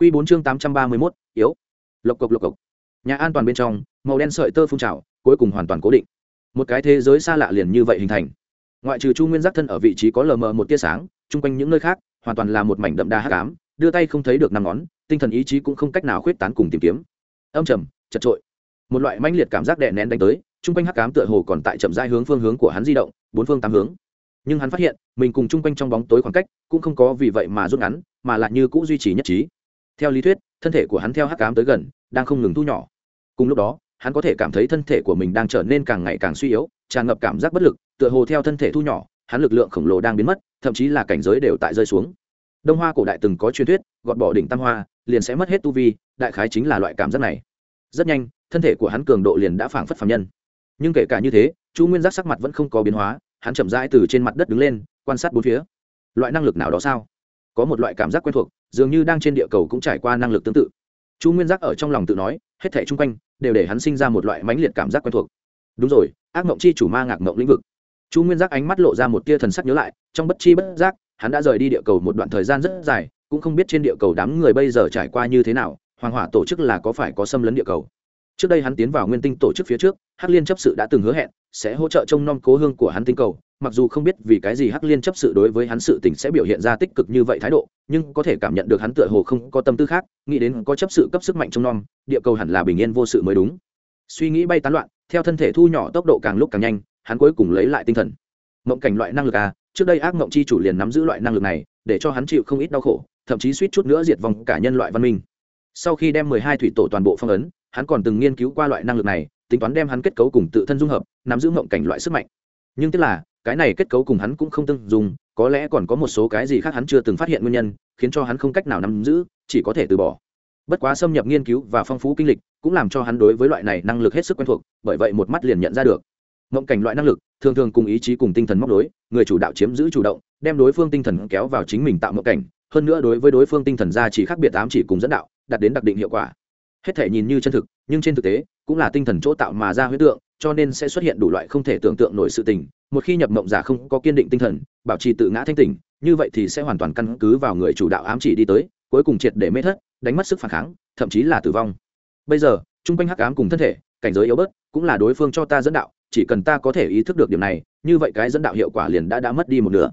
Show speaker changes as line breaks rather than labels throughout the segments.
Quy 4 chương 831, yếu. Lộc cộc lộc cộc. Nhà an toàn bên trong, màu đen sợi tơ phun trào, cuối cùng hoàn toàn cố định. Một cái thế giới xa lạ liền như vậy hình thành. Ngoại trừ Chu Nguyên Giác thân ở vị trí có lờ mờ một tia sáng, chung quanh những nơi khác, hoàn toàn là một mảnh đậm đà hắc ám, đưa tay không thấy được năm ngón, tinh thần ý chí cũng không cách nào khuyết tán cùng tìm kiếm. Âm trầm, chật trội. Một loại mãnh liệt cảm giác đè nén đánh tới, chung quanh hắc ám tựa hồ còn tại chậm rãi hướng phương hướng của hắn di động, bốn phương tám hướng. Nhưng hắn phát hiện, mình cùng chung quanh trong bóng tối khoảng cách, cũng không có vì vậy mà rút ngắn, mà lại như cũ duy trì nhất trí theo lý thuyết, thân thể của hắn theo hắc cám tới gần, đang không ngừng thu nhỏ. Cùng lúc đó, hắn có thể cảm thấy thân thể của mình đang trở nên càng ngày càng suy yếu, tràn ngập cảm giác bất lực, tựa hồ theo thân thể thu nhỏ, hắn lực lượng khổng lồ đang biến mất, thậm chí là cảnh giới đều tại rơi xuống. Đông hoa cổ đại từng có truyền thuyết, gọt bỏ đỉnh tam hoa, liền sẽ mất hết tu vi, đại khái chính là loại cảm giác này. Rất nhanh, thân thể của hắn cường độ liền đã phảng phất phạm nhân. Nhưng kể cả như thế, chu nguyên giác sắc mặt vẫn không có biến hóa, hắn chậm rãi từ trên mặt đất đứng lên, quan sát bốn phía. Loại năng lực nào đó sao? Có một loại cảm giác quen thuộc, dường như đang trên địa cầu cũng trải qua năng lực tương tự. Chu nguyên giác ở trong lòng tự nói, hết thảy chung quanh đều để hắn sinh ra một loại mãnh liệt cảm giác quen thuộc. Đúng rồi, ác mộng chi chủ ma ngạc mộng lĩnh vực. Chu nguyên giác ánh mắt lộ ra một tia thần sắc nhớ lại, trong bất chi bất giác, hắn đã rời đi địa cầu một đoạn thời gian rất dài, cũng không biết trên địa cầu đám người bây giờ trải qua như thế nào, hoàng hỏa tổ chức là có phải có xâm lấn địa cầu. Trước đây hắn tiến vào nguyên tinh tổ chức phía trước, hắc liên chấp sự đã từng hứa hẹn, sẽ hỗ trợ trông nom cố hương của hắn tinh cầu mặc dù không biết vì cái gì hắc liên chấp sự đối với hắn sự tình sẽ biểu hiện ra tích cực như vậy thái độ nhưng có thể cảm nhận được hắn tựa hồ không có tâm tư khác nghĩ đến có chấp sự cấp sức mạnh trong non, địa cầu hẳn là bình yên vô sự mới đúng. Suy nghĩ bay tán loạn theo thân thể thu nhỏ tốc độ càng lúc càng nhanh hắn cuối cùng lấy lại tinh thần. Mộng cảnh loại năng lực à trước đây ác mộng chi chủ liền nắm giữ loại năng lực này để cho hắn chịu không ít đau khổ thậm chí suýt chút nữa diệt vong cả nhân loại văn minh. Sau khi đem mười hai thủy tổ toàn bộ phong ấn hắn còn từng nghiên cứu qua loại năng lực này tính toán đem hắn kết cấu cùng tự thân dung hợp nắm giữ mộng cảnh loại sức mạnh. Nhưng tức là cái này kết cấu cùng hắn cũng không tương dùng có lẽ còn có một số cái gì khác hắn chưa từng phát hiện nguyên nhân, khiến cho hắn không cách nào nắm giữ, chỉ có thể từ bỏ. Bất quá xâm nhập nghiên cứu và phong phú kinh lịch cũng làm cho hắn đối với loại này năng lực hết sức quen thuộc, bởi vậy một mắt liền nhận ra được. Mộng cảnh loại năng lực, thường thường cùng ý chí cùng tinh thần móc đối người chủ đạo chiếm giữ chủ động, đem đối phương tinh thần kéo vào chính mình tạo mộng cảnh, hơn nữa đối với đối phương tinh thần ra chỉ khác biệt ám chỉ cùng dẫn đạo, đạt đến đặc định hiệu quả. Hết thể nhìn như chân thực, nhưng trên thực tế, cũng là tinh thần chỗ tạo mà ra huyết tượng, cho nên sẽ xuất hiện đủ loại không thể tưởng tượng nổi sự tình một khi nhập mộng giả không có kiên định tinh thần, bảo trì tự ngã thanh tỉnh, như vậy thì sẽ hoàn toàn căn cứ vào người chủ đạo ám chỉ đi tới, cuối cùng triệt để mê thất, đánh mất sức phản kháng, thậm chí là tử vong. Bây giờ, chung quanh hắc ám cùng thân thể, cảnh giới yếu bớt, cũng là đối phương cho ta dẫn đạo, chỉ cần ta có thể ý thức được điểm này, như vậy cái dẫn đạo hiệu quả liền đã đã mất đi một nửa.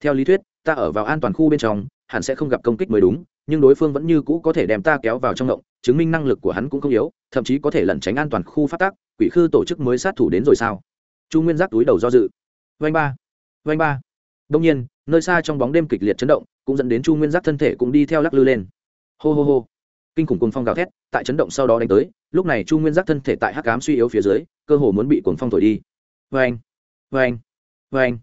Theo lý thuyết, ta ở vào an toàn khu bên trong, hẳn sẽ không gặp công kích mới đúng, nhưng đối phương vẫn như cũ có thể đem ta kéo vào trong động chứng minh năng lực của hắn cũng không yếu, thậm chí có thể lẩn tránh an toàn khu phát tác quỷ khư tổ chức mới sát thủ đến rồi sao? Chu nguyên giác túi đầu do dự. Vanh ba vanh ba. Đông nhiên, nơi xa trong bóng đêm kịch liệt chấn động, cũng dẫn đến chu nguyên giác thân thể cũng đi theo lắc lư lên. Hô hô hô. Kinh khủng cuồng phong gào thét, tại chấn động sau đó đánh tới, lúc này chu nguyên giác thân thể tại hắc cám suy yếu phía dưới, cơ hồ muốn bị cuồng phong thổi đi. Vanh vanh vanh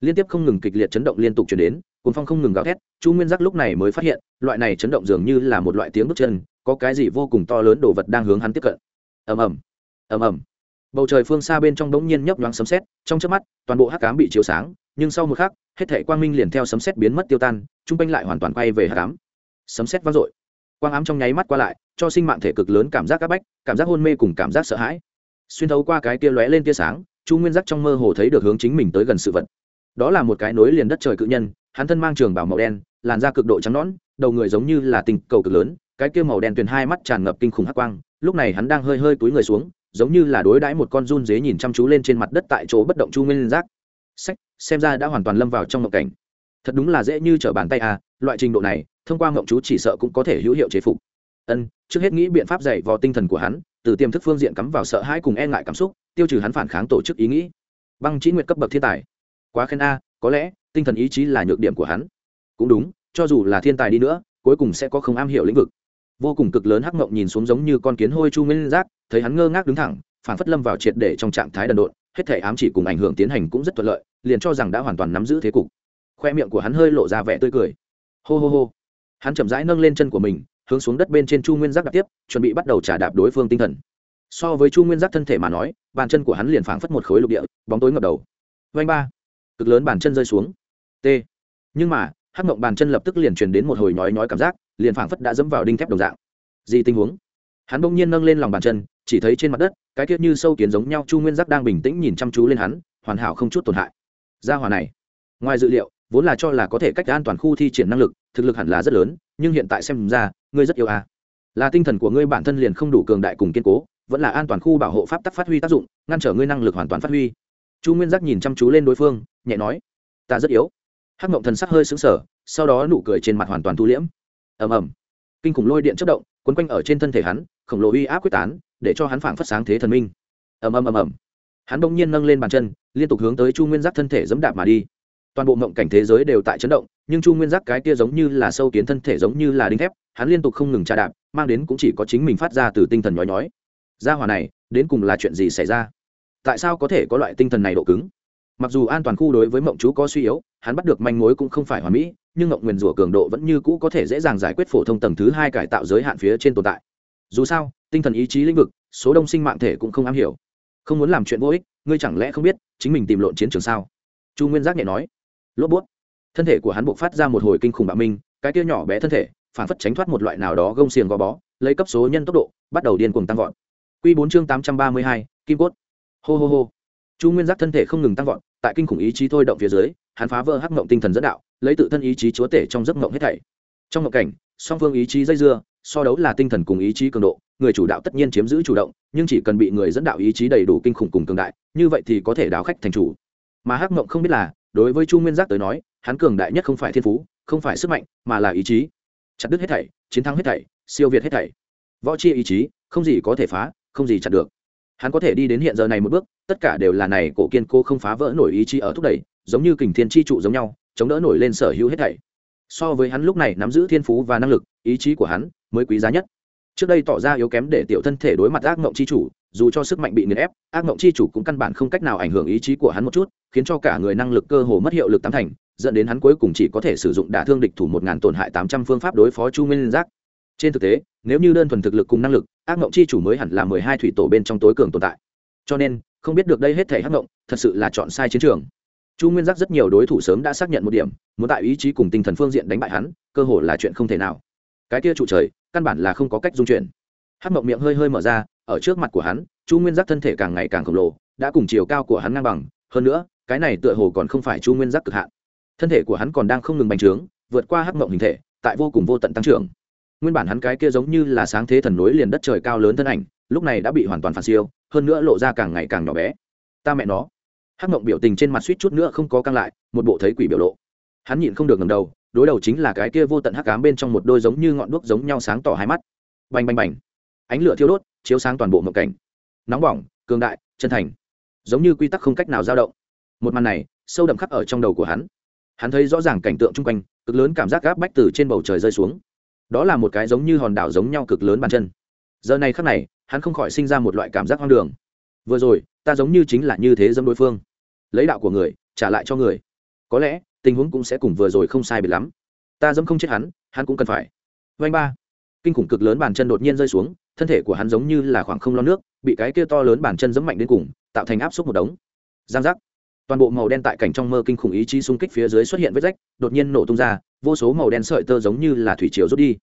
liên tiếp không ngừng kịch liệt chấn động liên tục chuyển đến, cuồng phong không ngừng gào thét, chu nguyên giác lúc này mới phát hiện, loại này chấn động dường như là một loại tiếng bước chân, có cái gì vô cùng to lớn đồ vật đang hướng hắn tiếp cận. Ầm ầm ầm ầm bầu trời phương xa bên trong đống nhiên nhấp nhoáng sấm sét, trong chớp mắt, toàn bộ hắc ám bị chiếu sáng, nhưng sau một khắc, hết thảy quang minh liền theo sấm sét biến mất tiêu tan, trung quanh lại hoàn toàn quay về hắc ám. Sấm sét vang dội. Quang ám trong nháy mắt qua lại, cho sinh mạng thể cực lớn cảm giác áp bách, cảm giác hôn mê cùng cảm giác sợ hãi. Xuyên thấu qua cái tia lóe lên tia sáng, chu nguyên giác trong mơ hồ thấy được hướng chính mình tới gần sự vật. Đó là một cái nối liền đất trời cự nhân, hắn thân mang trường bảo màu đen, làn da cực độ trắng nõn, đầu người giống như là tình cầu cực lớn, cái kia màu đen tuyền hai mắt tràn ngập kinh khủng hắc quang, lúc này hắn đang hơi hơi túi người xuống giống như là đối đãi một con run dế nhìn chăm chú lên trên mặt đất tại chỗ bất động chu nguyên giác. Sách, xem ra đã hoàn toàn lâm vào trong ngộng cảnh. Thật đúng là dễ như trở bàn tay à loại trình độ này, thông qua ngộng chú chỉ sợ cũng có thể hữu hiệu chế phục. Ân, trước hết nghĩ biện pháp dạy vào tinh thần của hắn, từ tiềm thức phương diện cắm vào sợ hãi cùng e ngại cảm xúc, tiêu trừ hắn phản kháng tổ chức ý nghĩ. Băng trí nguyệt cấp bậc thiên tài. Quá khen a, có lẽ, tinh thần ý chí là nhược điểm của hắn. Cũng đúng, cho dù là thiên tài đi nữa, cuối cùng sẽ có không am hiểu lĩnh vực vô cùng cực lớn hắc mộng nhìn xuống giống như con kiến hôi chu nguyên giác, thấy hắn ngơ ngác đứng thẳng phản phất lâm vào triệt để trong trạng thái đần độn, hết thể ám chỉ cùng ảnh hưởng tiến hành cũng rất thuận lợi, liền cho rằng đã hoàn toàn nắm giữ thế cục. Khoe miệng của hắn hơi lộ ra vẻ tươi cười. Hô hô hô. Hắn chậm rãi nâng lên chân của mình, hướng xuống đất bên trên chu nguyên giác đạp tiếp, chuẩn bị bắt đầu trả đạp đối phương tinh thần. So với chu nguyên giác thân thể mà nói, bàn chân của hắn liền phảng phất một khối lục địa, bóng tối ngập đầu. Vanh ba. Cực lớn bàn chân rơi xuống. T. Nhưng mà, hắc mộng bàn chân lập tức liền truyền đến một hồi nhói nhói cảm giác liền phảng phất đã dẫm vào đinh thép đồng dạng. Gì tình huống? Hắn bỗng nhiên nâng lên lòng bàn chân, chỉ thấy trên mặt đất, cái kia như sâu kiến giống nhau chu nguyên giác đang bình tĩnh nhìn chăm chú lên hắn, hoàn hảo không chút tổn hại. Gia hòa này, ngoài dự liệu, vốn là cho là có thể cách an toàn khu thi triển năng lực, thực lực hẳn là rất lớn, nhưng hiện tại xem ra, ngươi rất yêu a à. là tinh thần của ngươi bản thân liền không đủ cường đại cùng kiên cố, vẫn là an toàn khu bảo hộ pháp tắc phát huy tác dụng, ngăn trở ngươi năng lực hoàn toàn phát huy. Chu nguyên giác nhìn chăm chú lên đối phương, nhẹ nói, ta rất yếu. Hắc mộng thần sắc hơi xứng sở sau đó nụ cười trên mặt hoàn toàn thu liễm ầm ầm. Kinh khủng lôi điện chất động, quấn quanh ở trên thân thể hắn, khổng lồ uy áp quyết tán, để cho hắn phảng phất sáng thế thần minh. Ầm ầm ầm ầm. Hắn bỗng nhiên nâng lên bàn chân, liên tục hướng tới chu nguyên giác thân thể dẫm đạp mà đi. Toàn bộ mộng cảnh thế giới đều tại chấn động, nhưng chu nguyên giác cái kia giống như là sâu kiến thân thể giống như là đinh thép, hắn liên tục không ngừng tra đạp, mang đến cũng chỉ có chính mình phát ra từ tinh thần nhói nhói. Ra hỏa này, đến cùng là chuyện gì xảy ra? Tại sao có thể có loại tinh thần này độ cứng? Mặc dù an toàn khu đối với mộng chú có suy yếu, hắn bắt được manh mối cũng không phải hoàn mỹ, nhưng mộng nguyền rủa cường độ vẫn như cũ có thể dễ dàng giải quyết phổ thông tầng thứ hai cải tạo giới hạn phía trên tồn tại. Dù sao, tinh thần ý chí lĩnh vực, số đông sinh mạng thể cũng không am hiểu. Không muốn làm chuyện vô ích, ngươi chẳng lẽ không biết chính mình tìm lộn chiến trường sao? Chu nguyên giác nhẹ nói. Lốp bút thân thể của hắn buộc phát ra một hồi kinh khủng bạo minh, cái kia nhỏ bé thân thể, phản phất tránh thoát một loại nào đó gông xiềng gò bó, lấy cấp số nhân tốc độ, bắt đầu điên cuồng tăng vọt. Q bốn chương tám trăm ba mươi hai, kim cốt. Hô hô hô. Chu nguyên giác thân thể không ngừng tăng vọt tại kinh khủng ý chí thôi động phía dưới, hắn phá vỡ hắc mộng tinh thần dẫn đạo, lấy tự thân ý chí chúa tể trong giấc mộng hết thảy. Trong mộng cảnh, song phương ý chí dây dưa, so đấu là tinh thần cùng ý chí cường độ, người chủ đạo tất nhiên chiếm giữ chủ động, nhưng chỉ cần bị người dẫn đạo ý chí đầy đủ kinh khủng cùng cường đại, như vậy thì có thể đào khách thành chủ. Mà hắc mộng không biết là, đối với chu nguyên giác tới nói, hắn cường đại nhất không phải thiên phú, không phải sức mạnh, mà là ý chí. Chặt đứt hết thảy, chiến thắng hết thảy, siêu việt hết thảy. Võ chi ý chí, không gì có thể phá, không gì chặt được. Hắn có thể đi đến hiện giờ này một bước tất cả đều là này cổ kiên cô không phá vỡ nổi ý chí ở thúc đẩy, giống như kình thiên chi trụ giống nhau, chống đỡ nổi lên sở hữu hết thảy. So với hắn lúc này nắm giữ thiên phú và năng lực, ý chí của hắn mới quý giá nhất. Trước đây tỏ ra yếu kém để tiểu thân thể đối mặt ác mộng chi chủ, dù cho sức mạnh bị nghiền ép, ác mộng chi chủ cũng căn bản không cách nào ảnh hưởng ý chí của hắn một chút, khiến cho cả người năng lực cơ hồ mất hiệu lực tám thành, dẫn đến hắn cuối cùng chỉ có thể sử dụng đả thương địch thủ một ngàn tổn hại tám trăm phương pháp đối phó chu nguyên giác. Trên thực tế, nếu như đơn thuần thực lực cùng năng lực, ác mộng chi chủ mới hẳn là mười hai thủy tổ bên trong tối cường tồn tại. Cho nên không biết được đây hết thể hắc mộng thật sự là chọn sai chiến trường. Chu nguyên giác rất nhiều đối thủ sớm đã xác nhận một điểm, muốn tại ý chí cùng tinh thần phương diện đánh bại hắn, cơ hội là chuyện không thể nào. Cái kia trụ trời, căn bản là không có cách dung chuyển. Hắc mộng miệng hơi hơi mở ra, ở trước mặt của hắn, chu nguyên giác thân thể càng ngày càng khổng lồ, đã cùng chiều cao của hắn ngang bằng, hơn nữa, cái này tựa hồ còn không phải chu nguyên giác cực hạn. Thân thể của hắn còn đang không ngừng bành trướng, vượt qua hắc mộng hình thể, tại vô cùng vô tận tăng trưởng. Nguyên bản hắn cái kia giống như là sáng thế thần nối liền đất trời cao lớn thân ảnh lúc này đã bị hoàn toàn phản siêu, hơn nữa lộ ra càng ngày càng nhỏ bé. Ta mẹ nó. Hắc mộng biểu tình trên mặt suýt chút nữa không có căng lại, một bộ thấy quỷ biểu lộ. Hắn nhịn không được ngầm đầu, đối đầu chính là cái kia vô tận hắc cám bên trong một đôi giống như ngọn đuốc giống nhau sáng tỏ hai mắt. Bành bành bành. Ánh lửa thiêu đốt, chiếu sáng toàn bộ mộng cảnh. Nóng bỏng, cường đại, chân thành. Giống như quy tắc không cách nào dao động. Một màn này, sâu đậm khắc ở trong đầu của hắn. Hắn thấy rõ ràng cảnh tượng chung quanh, cực lớn cảm giác gáp bách từ trên bầu trời rơi xuống. Đó là một cái giống như hòn đảo giống nhau cực lớn bàn chân giờ này khắc này, hắn không khỏi sinh ra một loại cảm giác hoang đường. Vừa rồi, ta giống như chính là như thế dâm đối phương. Lấy đạo của người, trả lại cho người. Có lẽ, tình huống cũng sẽ cùng vừa rồi không sai biệt lắm. Ta dâm không chết hắn hắn cũng cần phải. Vanh ba. Kinh khủng cực lớn bàn chân đột nhiên rơi xuống, thân thể của hắn giống như là khoảng không lo nước, bị cái kia to lớn bàn chân dẫm mạnh đến cùng, tạo thành áp suất một đống. Giang giác. Toàn bộ màu đen tại cảnh trong mơ kinh khủng ý chí xung kích phía dưới xuất hiện vết rách, đột nhiên nổ tung ra, vô số màu đen sợi tơ giống như là thủy chiều rút đi.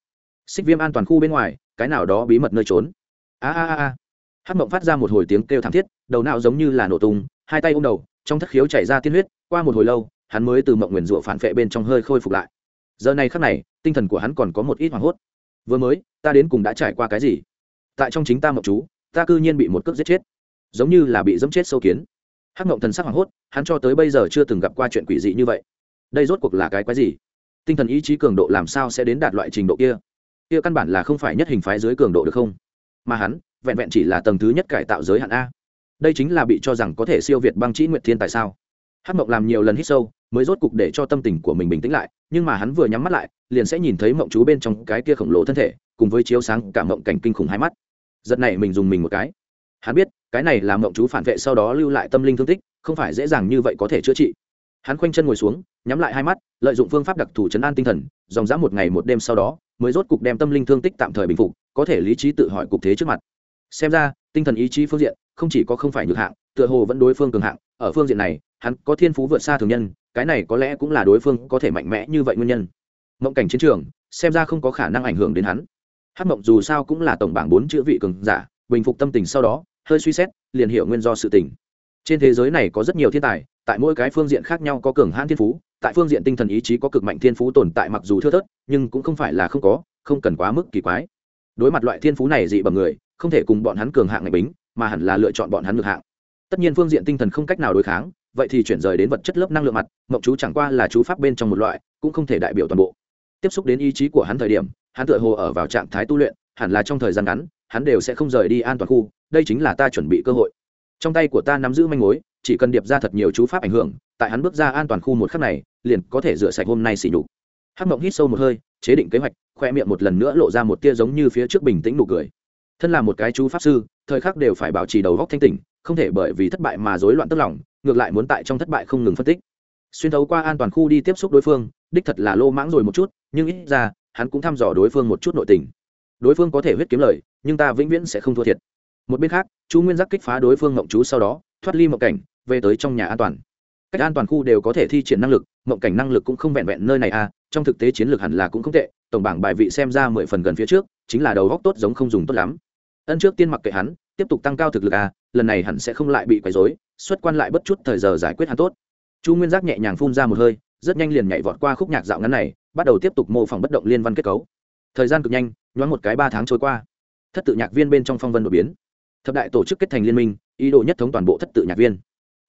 Xích viêm an toàn khu bên ngoài cái nào đó bí mật nơi trốn. A a a a. Hát mộng phát ra một hồi tiếng kêu thảm thiết, đầu não giống như là nổ tung, hai tay ôm đầu, trong thất khiếu chảy ra tiên huyết, qua một hồi lâu, hắn mới từ mộng nguyền rủa phản vệ bên trong hơi khôi phục lại. Giờ này khắc này, tinh thần của hắn còn có một ít hoảng hốt. Vừa mới, ta đến cùng đã trải qua cái gì? Tại trong chính ta mộng chú, ta cư nhiên bị một cước giết chết. Giống như là bị dẫm chết sâu kiến. Hắc mộng thần sắc hoảng hốt, hắn cho tới bây giờ chưa từng gặp qua chuyện quỷ dị như vậy. Đây rốt cuộc là cái quái gì? Tinh thần ý chí cường độ làm sao sẽ đến đạt loại trình độ kia? Kia căn bản là không phải nhất hình phái dưới cường độ được không? Mà hắn, vẹn vẹn chỉ là tầng thứ nhất cải tạo giới hạn a. Đây chính là bị cho rằng có thể siêu việt băng trĩ nguyệt thiên tại sao? Hắc mộng làm nhiều lần hít sâu, mới rốt cục để cho tâm tình của mình bình tĩnh lại, nhưng mà hắn vừa nhắm mắt lại, liền sẽ nhìn thấy mộng chú bên trong cái kia khổng lồ thân thể, cùng với chiếu sáng cả mộng cảnh kinh khủng hai mắt. Giật này mình dùng mình một cái. Hắn biết, cái này là mộng chú phản vệ sau đó lưu lại tâm linh thương tích, không phải dễ dàng như vậy có thể chữa trị. Hắn khoanh chân ngồi xuống, nhắm lại hai mắt, lợi dụng phương pháp đặc thù chấn an tinh thần, dòng dã một ngày một đêm sau đó mới rốt cục đem tâm linh thương tích tạm thời bình phục, có thể lý trí tự hỏi cục thế trước mặt. Xem ra, tinh thần ý chí phương diện, không chỉ có không phải nhược hạng, tựa hồ vẫn đối phương cường hạng, ở phương diện này, hắn có thiên phú vượt xa thường nhân, cái này có lẽ cũng là đối phương có thể mạnh mẽ như vậy nguyên nhân. Mộng cảnh chiến trường, xem ra không có khả năng ảnh hưởng đến hắn. Hát mộng dù sao cũng là tổng bảng bốn chữ vị cường giả, bình phục tâm tình sau đó, hơi suy xét, liền hiểu nguyên do sự tình. Trên thế giới này có rất nhiều thiên tài, tại mỗi cái phương diện khác nhau có cường hãn thiên phú tại phương diện tinh thần ý chí có cực mạnh thiên phú tồn tại mặc dù thưa thớt, nhưng cũng không phải là không có, không cần quá mức kỳ quái. Đối mặt loại thiên phú này dị bằng người, không thể cùng bọn hắn cường hạng ngạch bính, mà hẳn là lựa chọn bọn hắn ngược hạng. Tất nhiên phương diện tinh thần không cách nào đối kháng, vậy thì chuyển rời đến vật chất lớp năng lượng mặt, mộng chú chẳng qua là chú pháp bên trong một loại, cũng không thể đại biểu toàn bộ. Tiếp xúc đến ý chí của hắn thời điểm, hắn tựa hồ ở vào trạng thái tu luyện, hẳn là trong thời gian ngắn, hắn đều sẽ không rời đi an toàn khu, đây chính là ta chuẩn bị cơ hội. Trong tay của ta nắm giữ manh mối, chỉ cần điệp ra thật nhiều chú pháp ảnh hưởng tại hắn bước ra an toàn khu một khắc này, liền có thể rửa sạch hôm nay xỉ nhục. Hắc mộng hít sâu một hơi, chế định kế hoạch, khoe miệng một lần nữa lộ ra một tia giống như phía trước bình tĩnh nụ cười. Thân là một cái chú pháp sư, thời khắc đều phải bảo trì đầu góc thanh tỉnh, không thể bởi vì thất bại mà rối loạn tức lòng, ngược lại muốn tại trong thất bại không ngừng phân tích. Xuyên thấu qua an toàn khu đi tiếp xúc đối phương, đích thật là lô mãng rồi một chút, nhưng ít ra, hắn cũng thăm dò đối phương một chút nội tình. Đối phương có thể huyết kiếm lời, nhưng ta vĩnh viễn sẽ không thua thiệt. Một bên khác chú nguyên giác kích phá đối phương mộng chú sau đó, thoát ly mộng cảnh, về tới trong nhà an toàn cách an toàn khu đều có thể thi triển năng lực, mộng cảnh năng lực cũng không vẹn vẹn nơi này à trong thực tế chiến lược hẳn là cũng không tệ, tổng bảng bài vị xem ra mười phần gần phía trước, chính là đầu góc tốt giống không dùng tốt lắm. Ân trước tiên mặc kệ hắn, tiếp tục tăng cao thực lực à lần này hẳn sẽ không lại bị quấy rối, xuất quan lại bất chút thời giờ giải quyết hắn tốt. Chu nguyên giác nhẹ nhàng phun ra một hơi, rất nhanh liền nhảy vọt qua khúc nhạc dạo ngắn này, bắt đầu tiếp tục mô phỏng bất động liên văn kết cấu. Thời gian cực nhanh, nhoáng một cái ba tháng trôi qua. Thất tự nhạc viên bên trong phong vân đột biến. Thập đại tổ chức kết thành liên minh, ý đồ nhất thống toàn bộ thất tự nhạc viên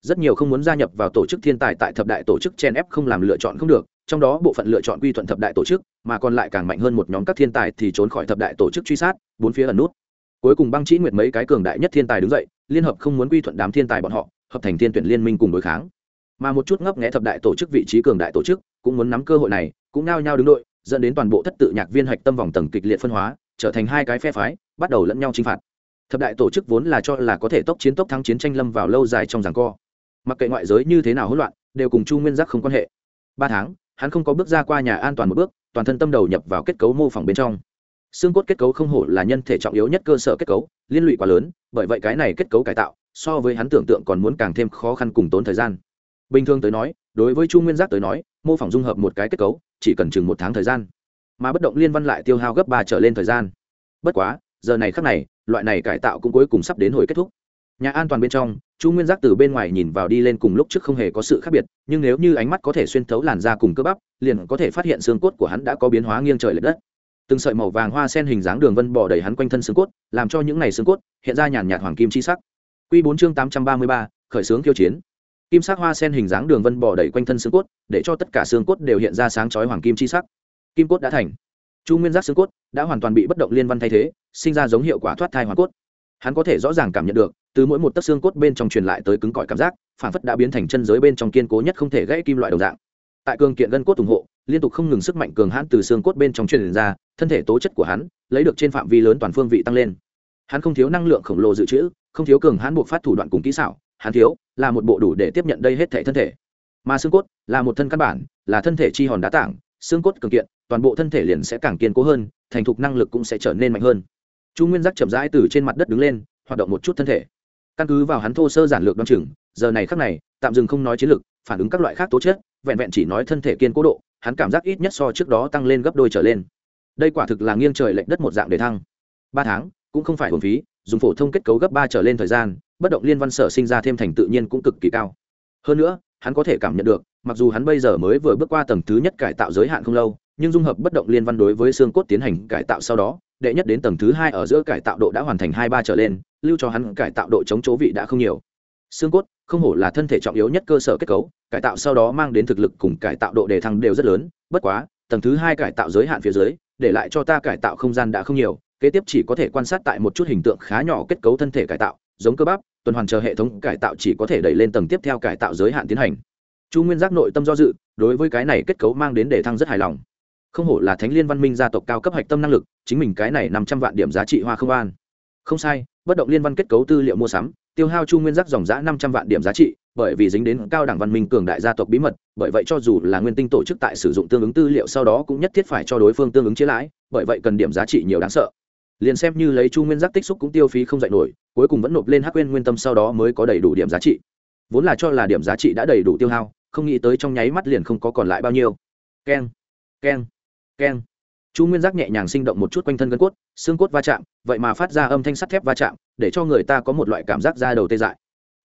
rất nhiều không muốn gia nhập vào tổ chức thiên tài tại thập đại tổ chức chen ép không làm lựa chọn không được, trong đó bộ phận lựa chọn quy thuận thập đại tổ chức, mà còn lại càng mạnh hơn một nhóm các thiên tài thì trốn khỏi thập đại tổ chức truy sát, bốn phía ẩn nút. Cuối cùng băng chỉ nguyệt mấy cái cường đại nhất thiên tài đứng dậy, liên hợp không muốn quy thuận đám thiên tài bọn họ, hợp thành thiên tuyển liên minh cùng đối kháng. Mà một chút ngấp nghẽ thập đại tổ chức vị trí cường đại tổ chức, cũng muốn nắm cơ hội này, cũng nao nhau đứng đội, dẫn đến toàn bộ thất tự nhạc viên hạch tâm vòng tầng kịch liệt phân hóa, trở thành hai cái phe phái, bắt đầu lẫn nhau chinh phạt. Thập đại tổ chức vốn là cho là có thể tốc chiến tốc thắng chiến tranh lâm vào lâu dài trong giảng co mặc kệ ngoại giới như thế nào hỗn loạn, đều cùng chu nguyên giác không quan hệ. Ba tháng, hắn không có bước ra qua nhà an toàn một bước, toàn thân tâm đầu nhập vào kết cấu mô phỏng bên trong. Xương cốt kết cấu không hổ là nhân thể trọng yếu nhất cơ sở kết cấu, liên lụy quá lớn, bởi vậy cái này kết cấu cải tạo, so với hắn tưởng tượng còn muốn càng thêm khó khăn cùng tốn thời gian. Bình thường tới nói, đối với chu nguyên giác tới nói, mô phỏng dung hợp một cái kết cấu, chỉ cần chừng một tháng thời gian. Mà bất động liên văn lại tiêu hao gấp ba trở lên thời gian. Bất quá, giờ này khác này, loại này cải tạo cũng cuối cùng sắp đến hồi kết thúc nhà an toàn bên trong, chu nguyên giác từ bên ngoài nhìn vào đi lên cùng lúc trước không hề có sự khác biệt, nhưng nếu như ánh mắt có thể xuyên thấu làn da cùng cơ bắp, liền có thể phát hiện xương cốt của hắn đã có biến hóa nghiêng trời l ệ đất. Từng sợi màu vàng hoa sen hình dáng đường vân bỏ đầy hắn quanh thân xương cốt, làm cho những ngày xương cốt hiện ra nhàn nhạt hoàng kim chi sắc. Q bốn chương tám trăm ba mươi ba, khởi xướng kiêu chiến. Kim sắc hoa sen hình dáng đường vân bỏ đầy quanh thân xương cốt, để cho tất cả xương cốt đều hiện ra sáng chói hoàng kim chi sắc. Kim cốt đã thành. Chu nguyên giác xương cốt đã hoàn toàn bị bất động liên văn thay thế, sinh ra giống hiệu quả thoát thai hoàng cốt hắn có thể rõ ràng cảm nhận được, từ mỗi một tấc xương cốt bên trong truyền lại tới cứng cỏi cảm giác phản phất đã biến thành chân giới bên trong kiên cố nhất không thể gãy kim loại đồng dạng. Tại cường kiện gân cốt ủng hộ, liên tục không ngừng sức mạnh cường hãn từ xương cốt bên trong truyền ra, thân thể tố chất của hắn, lấy được trên phạm vi lớn toàn phương vị tăng lên. Hắn không thiếu năng lượng khổng lồ dự trữ, không thiếu cường hãn buộc phát thủ đoạn cùng kỹ xảo, hắn thiếu là một bộ đủ để tiếp nhận đây hết thể thân thể. Mà xương cốt là một thân căn bản, là thân thể chi hòn đá tảng, xương cốt cường kiện, toàn bộ thân thể liền sẽ càng kiên cố hơn, thành thục năng lực cũng sẽ trở nên mạnh hơn chu nguyên giác chậm rãi từ trên mặt đất đứng lên, hoạt động một chút thân thể. Căn cứ vào hắn thô sơ giản lược đ o á n chừng, giờ này khắc này, tạm dừng không nói chiến lược, phản ứng các loại khác tố chất, vẹn vẹn chỉ nói thân thể kiên cố độ, hắn cảm giác ít nhất so trước đó tăng lên gấp đôi trở lên. Đây quả thực là nghiêng trời lệnh đất một dạng để thăng. Ba tháng, cũng không phải hồn phí, dùng phổ thông kết cấu gấp ba trở lên thời gian, bất động liên văn sở sinh ra thêm thành tự nhiên cũng cực kỳ cao. Hơn nữa, hắn có thể cảm nhận được, mặc dù hắn bây giờ mới vừa bước qua tầng thứ nhất cải tạo giới hạn không lâu, nhưng dung hợp bất động liên văn đối với xương cốt tiến hành cải tạo sau đó đệ nhất đến tầng thứ hai ở giữa cải tạo độ đã hoàn thành hai ba trở lên, lưu cho hắn cải tạo độ chống chỗ vị đã không nhiều. Xương cốt, không hổ là thân thể trọng yếu nhất cơ sở kết cấu, cải tạo sau đó mang đến thực lực cùng cải tạo độ đề thăng đều rất lớn, bất quá, tầng thứ hai cải tạo giới hạn phía dưới, để lại cho ta cải tạo không gian đã không nhiều, kế tiếp chỉ có thể quan sát tại một chút hình tượng khá nhỏ kết cấu thân thể cải tạo, giống cơ bắp, tuần hoàn chờ hệ thống cải tạo chỉ có thể đẩy lên tầng tiếp theo cải tạo giới hạn tiến hành. Chu nguyên giác nội tâm do dự, đối với cái này kết cấu mang đến đề thăng rất hài lòng không hổ là thánh liên văn minh gia tộc cao cấp hạch tâm năng lực, chính mình cái này năm trăm vạn điểm giá trị hoa không an. Không sai, bất động liên văn kết cấu tư liệu mua sắm, tiêu hao chu nguyên giác dòng giã năm trăm vạn điểm giá trị, bởi vì dính đến cao đẳng văn minh cường đại gia tộc bí mật, bởi vậy cho dù là nguyên tinh tổ chức tại sử dụng tương ứng tư liệu sau đó cũng nhất thiết phải cho đối phương tương ứng chia lãi, bởi vậy cần điểm giá trị nhiều đáng sợ. Liền xem như lấy chu nguyên giác tích xúc cũng tiêu phí không dạy nổi, cuối cùng vẫn nộp lên hắc quên nguyên tâm sau đó mới có đầy đủ điểm giá trị. Vốn là cho là điểm giá trị đã đầy đủ tiêu hao, không nghĩ tới trong nháy mắt liền không có còn lại bao nhiêu. Keng keng keng. Chu nguyên giác nhẹ nhàng sinh động một chút quanh thân gân cốt, xương cốt va chạm, vậy mà phát ra âm thanh sắt thép va chạm, để cho người ta có một loại cảm giác da đầu tê dại.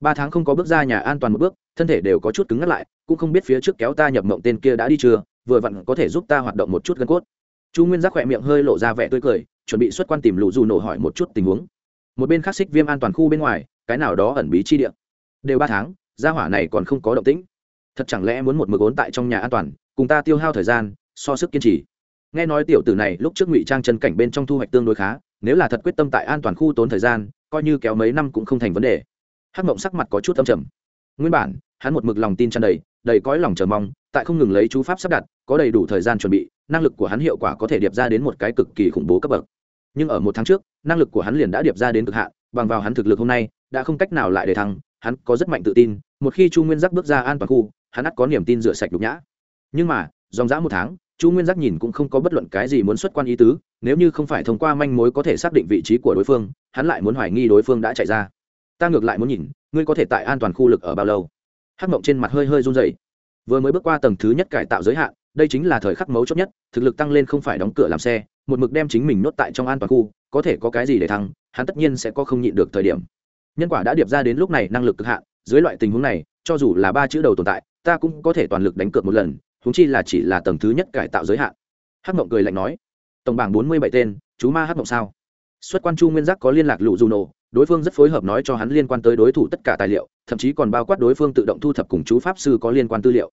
Ba tháng không có bước ra nhà an toàn một bước, thân thể đều có chút cứng ngắt lại, cũng không biết phía trước kéo ta nhập mộng tên kia đã đi chưa, vừa vặn có thể giúp ta hoạt động một chút gân cốt. Chu nguyên giác khỏe miệng hơi lộ ra vẻ tươi cười, chuẩn bị xuất quan tìm lũ dù nổ hỏi một chút tình huống. Một bên khắc xích viêm an toàn khu bên ngoài, cái nào đó ẩn bí chi địa. Đều ba tháng, gia hỏa này còn không có động tĩnh. Thật chẳng lẽ muốn một mực ốn tại trong nhà an toàn, cùng ta tiêu hao thời gian, so sức kiên trì nghe nói tiểu tử này lúc trước ngụy trang chân cảnh bên trong thu hoạch tương đối khá, nếu là thật quyết tâm tại an toàn khu tốn thời gian, coi như kéo mấy năm cũng không thành vấn đề. Hắc mộng sắc mặt có chút âm trầm. Nguyên bản, hắn một mực lòng tin tràn đầy đầy cõi lòng chờ mong, tại không ngừng lấy chú pháp sắp đặt, có đầy đủ thời gian chuẩn bị, năng lực của hắn hiệu quả có thể điệp ra đến một cái cực kỳ khủng bố cấp bậc. Nhưng ở một tháng trước, năng lực của hắn liền đã điệp ra đến cực hạn, bằng vào hắn thực lực hôm nay, đã không cách nào lại để thăng, hắn có rất mạnh tự tin, một khi chu nguyên giác bước ra an toàn khu, hắn ắt có niềm tin rửa sạch nhục nhã. Nhưng mà, dòng dã một tháng chu nguyên giác nhìn cũng không có bất luận cái gì muốn xuất quan ý tứ, nếu như không phải thông qua manh mối có thể xác định vị trí của đối phương, hắn lại muốn hoài nghi đối phương đã chạy ra. Ta ngược lại muốn nhìn, ngươi có thể tại an toàn khu lực ở bao lâu? Hắc mộng trên mặt hơi hơi run dày vừa mới bước qua tầng thứ nhất cải tạo giới hạn, đây chính là thời khắc mấu chốt nhất, thực lực tăng lên không phải đóng cửa làm xe, một mực đem chính mình nốt tại trong an toàn khu, có thể có cái gì để thăng, hắn tất nhiên sẽ có không nhịn được thời điểm. Nhân quả đã điệp ra đến lúc này năng lực cực hạn, dưới loại tình huống này, cho dù là ba chữ đầu tồn tại, ta cũng có thể toàn lực đánh cược một lần huống chi là chỉ là tầng thứ nhất cải tạo giới hạn. Hắc mộng cười lạnh nói, tổng bảng bốn mươi bảy tên, chú ma hắc mộng sao? Xuất quan chu nguyên giác có liên lạc lụ dù nổ, đối phương rất phối hợp nói cho hắn liên quan tới đối thủ tất cả tài liệu, thậm chí còn bao quát đối phương tự động thu thập cùng chú pháp sư có liên quan tư liệu.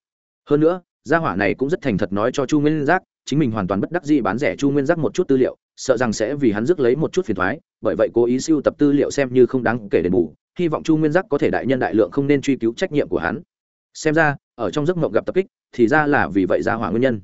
Hơn nữa, gia hỏa này cũng rất thành thật nói cho chu nguyên giác, chính mình hoàn toàn bất đắc dĩ bán rẻ chu nguyên giác một chút tư liệu, sợ rằng sẽ vì hắn rước lấy một chút phiền thoái bởi vậy cố ý siêu tập tư liệu xem như không đáng kể đền bù, hy vọng chu nguyên giác có thể đại nhân đại lượng không nên truy cứu trách nhiệm của hắn. Xem ra, ở trong giấc mộng gặp tập kích thì ra là vì vậy ra hỏa nguyên nhân.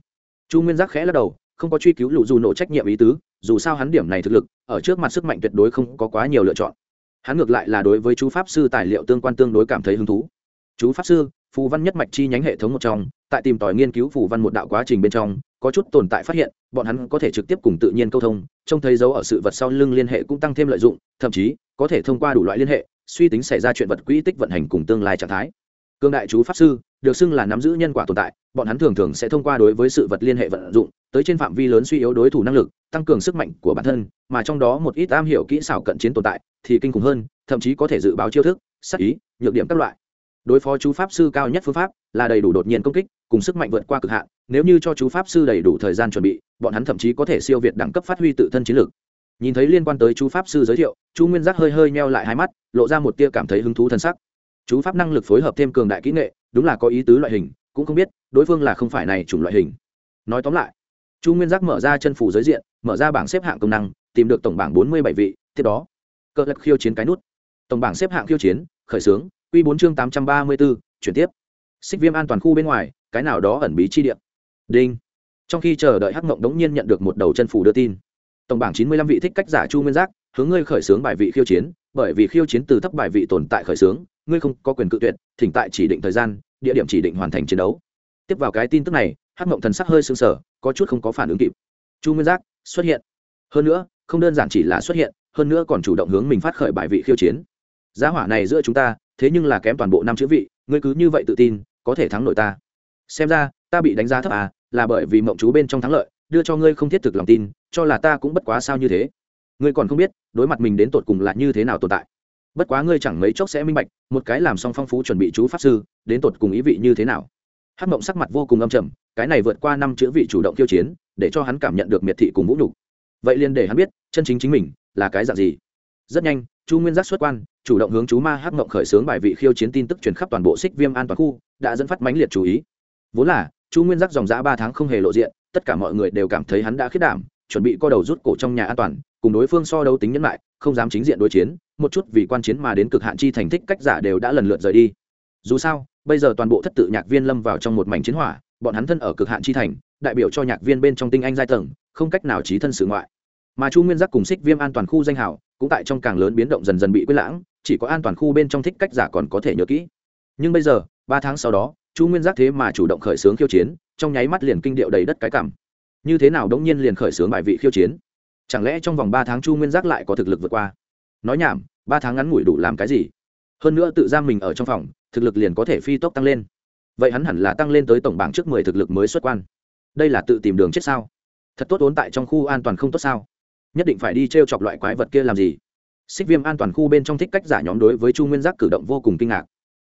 Chu nguyên giác khẽ lắc đầu, không có truy cứu lụ dù nổ trách nhiệm ý tứ, dù sao hắn điểm này thực lực, ở trước mặt sức mạnh tuyệt đối không có quá nhiều lựa chọn. Hắn ngược lại là đối với chú pháp sư tài liệu tương quan tương đối cảm thấy hứng thú. Chú pháp sư, phù văn nhất mạch chi nhánh hệ thống một trong, tại tìm tòi nghiên cứu phù văn một đạo quá trình bên trong, có chút tồn tại phát hiện, bọn hắn có thể trực tiếp cùng tự nhiên câu thông, trông thấy dấu ở sự vật sau lưng liên hệ cũng tăng thêm lợi dụng, thậm chí, có thể thông qua đủ loại liên hệ, suy tính xảy ra chuyện vật quỹ tích vận hành cùng tương lai trạng thái. Cương đại chú pháp sư được xưng là nắm giữ nhân quả tồn tại, bọn hắn thường thường sẽ thông qua đối với sự vật liên hệ vận dụng, tới trên phạm vi lớn suy yếu đối thủ năng lực, tăng cường sức mạnh của bản thân, mà trong đó một ít am hiểu kỹ xảo cận chiến tồn tại thì kinh khủng hơn, thậm chí có thể dự báo chiêu thức sắc ý, nhược điểm các loại. Đối phó chú pháp sư cao nhất phương pháp là đầy đủ đột nhiên công kích, cùng sức mạnh vượt qua cực hạn, nếu như cho chú pháp sư đầy đủ thời gian chuẩn bị, bọn hắn thậm chí có thể siêu việt đẳng cấp phát huy tự thân chiến lược. Nhìn thấy liên quan tới chú pháp sư giới thiệu chú nguyên giác hơi hơi meo lại hai mắt, lộ ra một tia cảm thấy hứng thú thân sắc. Chú pháp năng lực phối hợp thêm cường đại kỹ nghệ đúng là có ý tứ loại hình, cũng không biết, đối phương là không phải này chủng loại hình. Nói tóm lại, chu nguyên giác mở ra chân phủ giới diện, mở ra bảng xếp hạng công năng, tìm được tổng bảng bốn mươi bảy vị, tiếp đó cỡ lật khiêu chiến cái nút. Tổng bảng xếp hạng khiêu chiến, khởi xướng q bốn chương tám trăm ba mươi bốn, chuyển tiếp. Xích viêm an toàn khu bên ngoài, cái nào đó ẩn bí chi điện đinh. Trong khi chờ đợi hắc mộng đống nhiên nhận được một đầu chân phủ đưa tin. Tổng bảng chín mươi lăm vị thích cách giả chu nguyên giác, hướng ngươi khởi xướng bài vị khiêu chiến bởi vì khiêu chiến từ thấp bài vị tồn tại khởi xướng, ngươi không có quyền cự tuyệt, thỉnh tại chỉ định thời gian, địa điểm chỉ định hoàn thành chiến đấu. Tiếp vào cái tin tức này, hắc mộng thần sắc hơi sưng sở có chút không có phản ứng kịp. Chu nguyên giác, xuất hiện. Hơn nữa, không đơn giản chỉ là xuất hiện, hơn nữa còn chủ động hướng mình phát khởi bài vị khiêu chiến. Giá hỏa này giữa chúng ta, thế nhưng là kém toàn bộ năm chữ vị, ngươi cứ như vậy tự tin, có thể thắng nội ta. Xem ra, ta bị đánh giá thấp à là bởi vì mộng chú bên trong thắng lợi, đưa cho ngươi không thiết thực lòng tin, cho là ta cũng bất quá sao như thế ngươi còn không biết, đối mặt mình đến tột cùng là như thế nào tồn tại. Bất quá ngươi chẳng mấy chốc sẽ minh bạch, một cái làm xong phong phú chuẩn bị chú pháp sư, đến tột cùng ý vị như thế nào. Hát mộng sắc mặt vô cùng âm trầm, cái này vượt qua năm chữ vị chủ động tiêu chiến, để cho hắn cảm nhận được miệt thị cùng vũ nhục. Vậy liền để hắn biết, chân chính chính mình là cái dạng gì. Rất nhanh, chu nguyên giác xuất quan, chủ động hướng chú ma hát mộng khởi xướng bài vị khiêu chiến tin tức truyền khắp toàn bộ xích viêm an toàn khu, đã dẫn phát mãnh liệt chú ý. Vốn là, chu nguyên giác dòng giã ba tháng không hề lộ diện, tất cả mọi người đều cảm thấy hắn đã khiết đảm, chuẩn bị co đầu rút cổ trong nhà an toàn cùng đối phương so đấu tính nhân lại không dám chính diện đối chiến, một chút vì quan chiến mà đến cực hạn chi thành thích cách giả đều đã lần lượt rời đi. Dù sao, bây giờ toàn bộ thất tự nhạc viên lâm vào trong một mảnh chiến hỏa, bọn hắn thân ở cực hạn chi thành, đại biểu cho nhạc viên bên trong tinh anh giai tầng, không cách nào trí thân sự ngoại. Mà chu nguyên giác cùng xích viêm an toàn khu danh hào, cũng tại trong càng lớn biến động dần dần bị quyết lãng, chỉ có an toàn khu bên trong thích cách giả còn có thể nhớ kỹ. Nhưng bây giờ, ba tháng sau đó, chu nguyên giác thế mà chủ động khởi xướng khiêu chiến, trong nháy mắt liền kinh điệu đầy đất cái cảm. Như thế nào đống nhiên liền khởi xướng bài vị khiêu chiến? Chẳng lẽ trong vòng ba tháng chu nguyên giác lại có thực lực vượt qua? Nói nhảm, ba tháng ngắn ngủi đủ làm cái gì? Hơn nữa tự giam mình ở trong phòng, thực lực liền có thể phi tốc tăng lên. Vậy hắn hẳn là tăng lên tới tổng bảng trước mười thực lực mới xuất quan. Đây là tự tìm đường chết sao? Thật tốt ốn tại trong khu an toàn không tốt sao? Nhất định phải đi t r e o chọc loại quái vật kia làm gì? Xích viêm an toàn khu bên trong thích cách giả nhóm đối với chu nguyên giác cử động vô cùng kinh ngạc.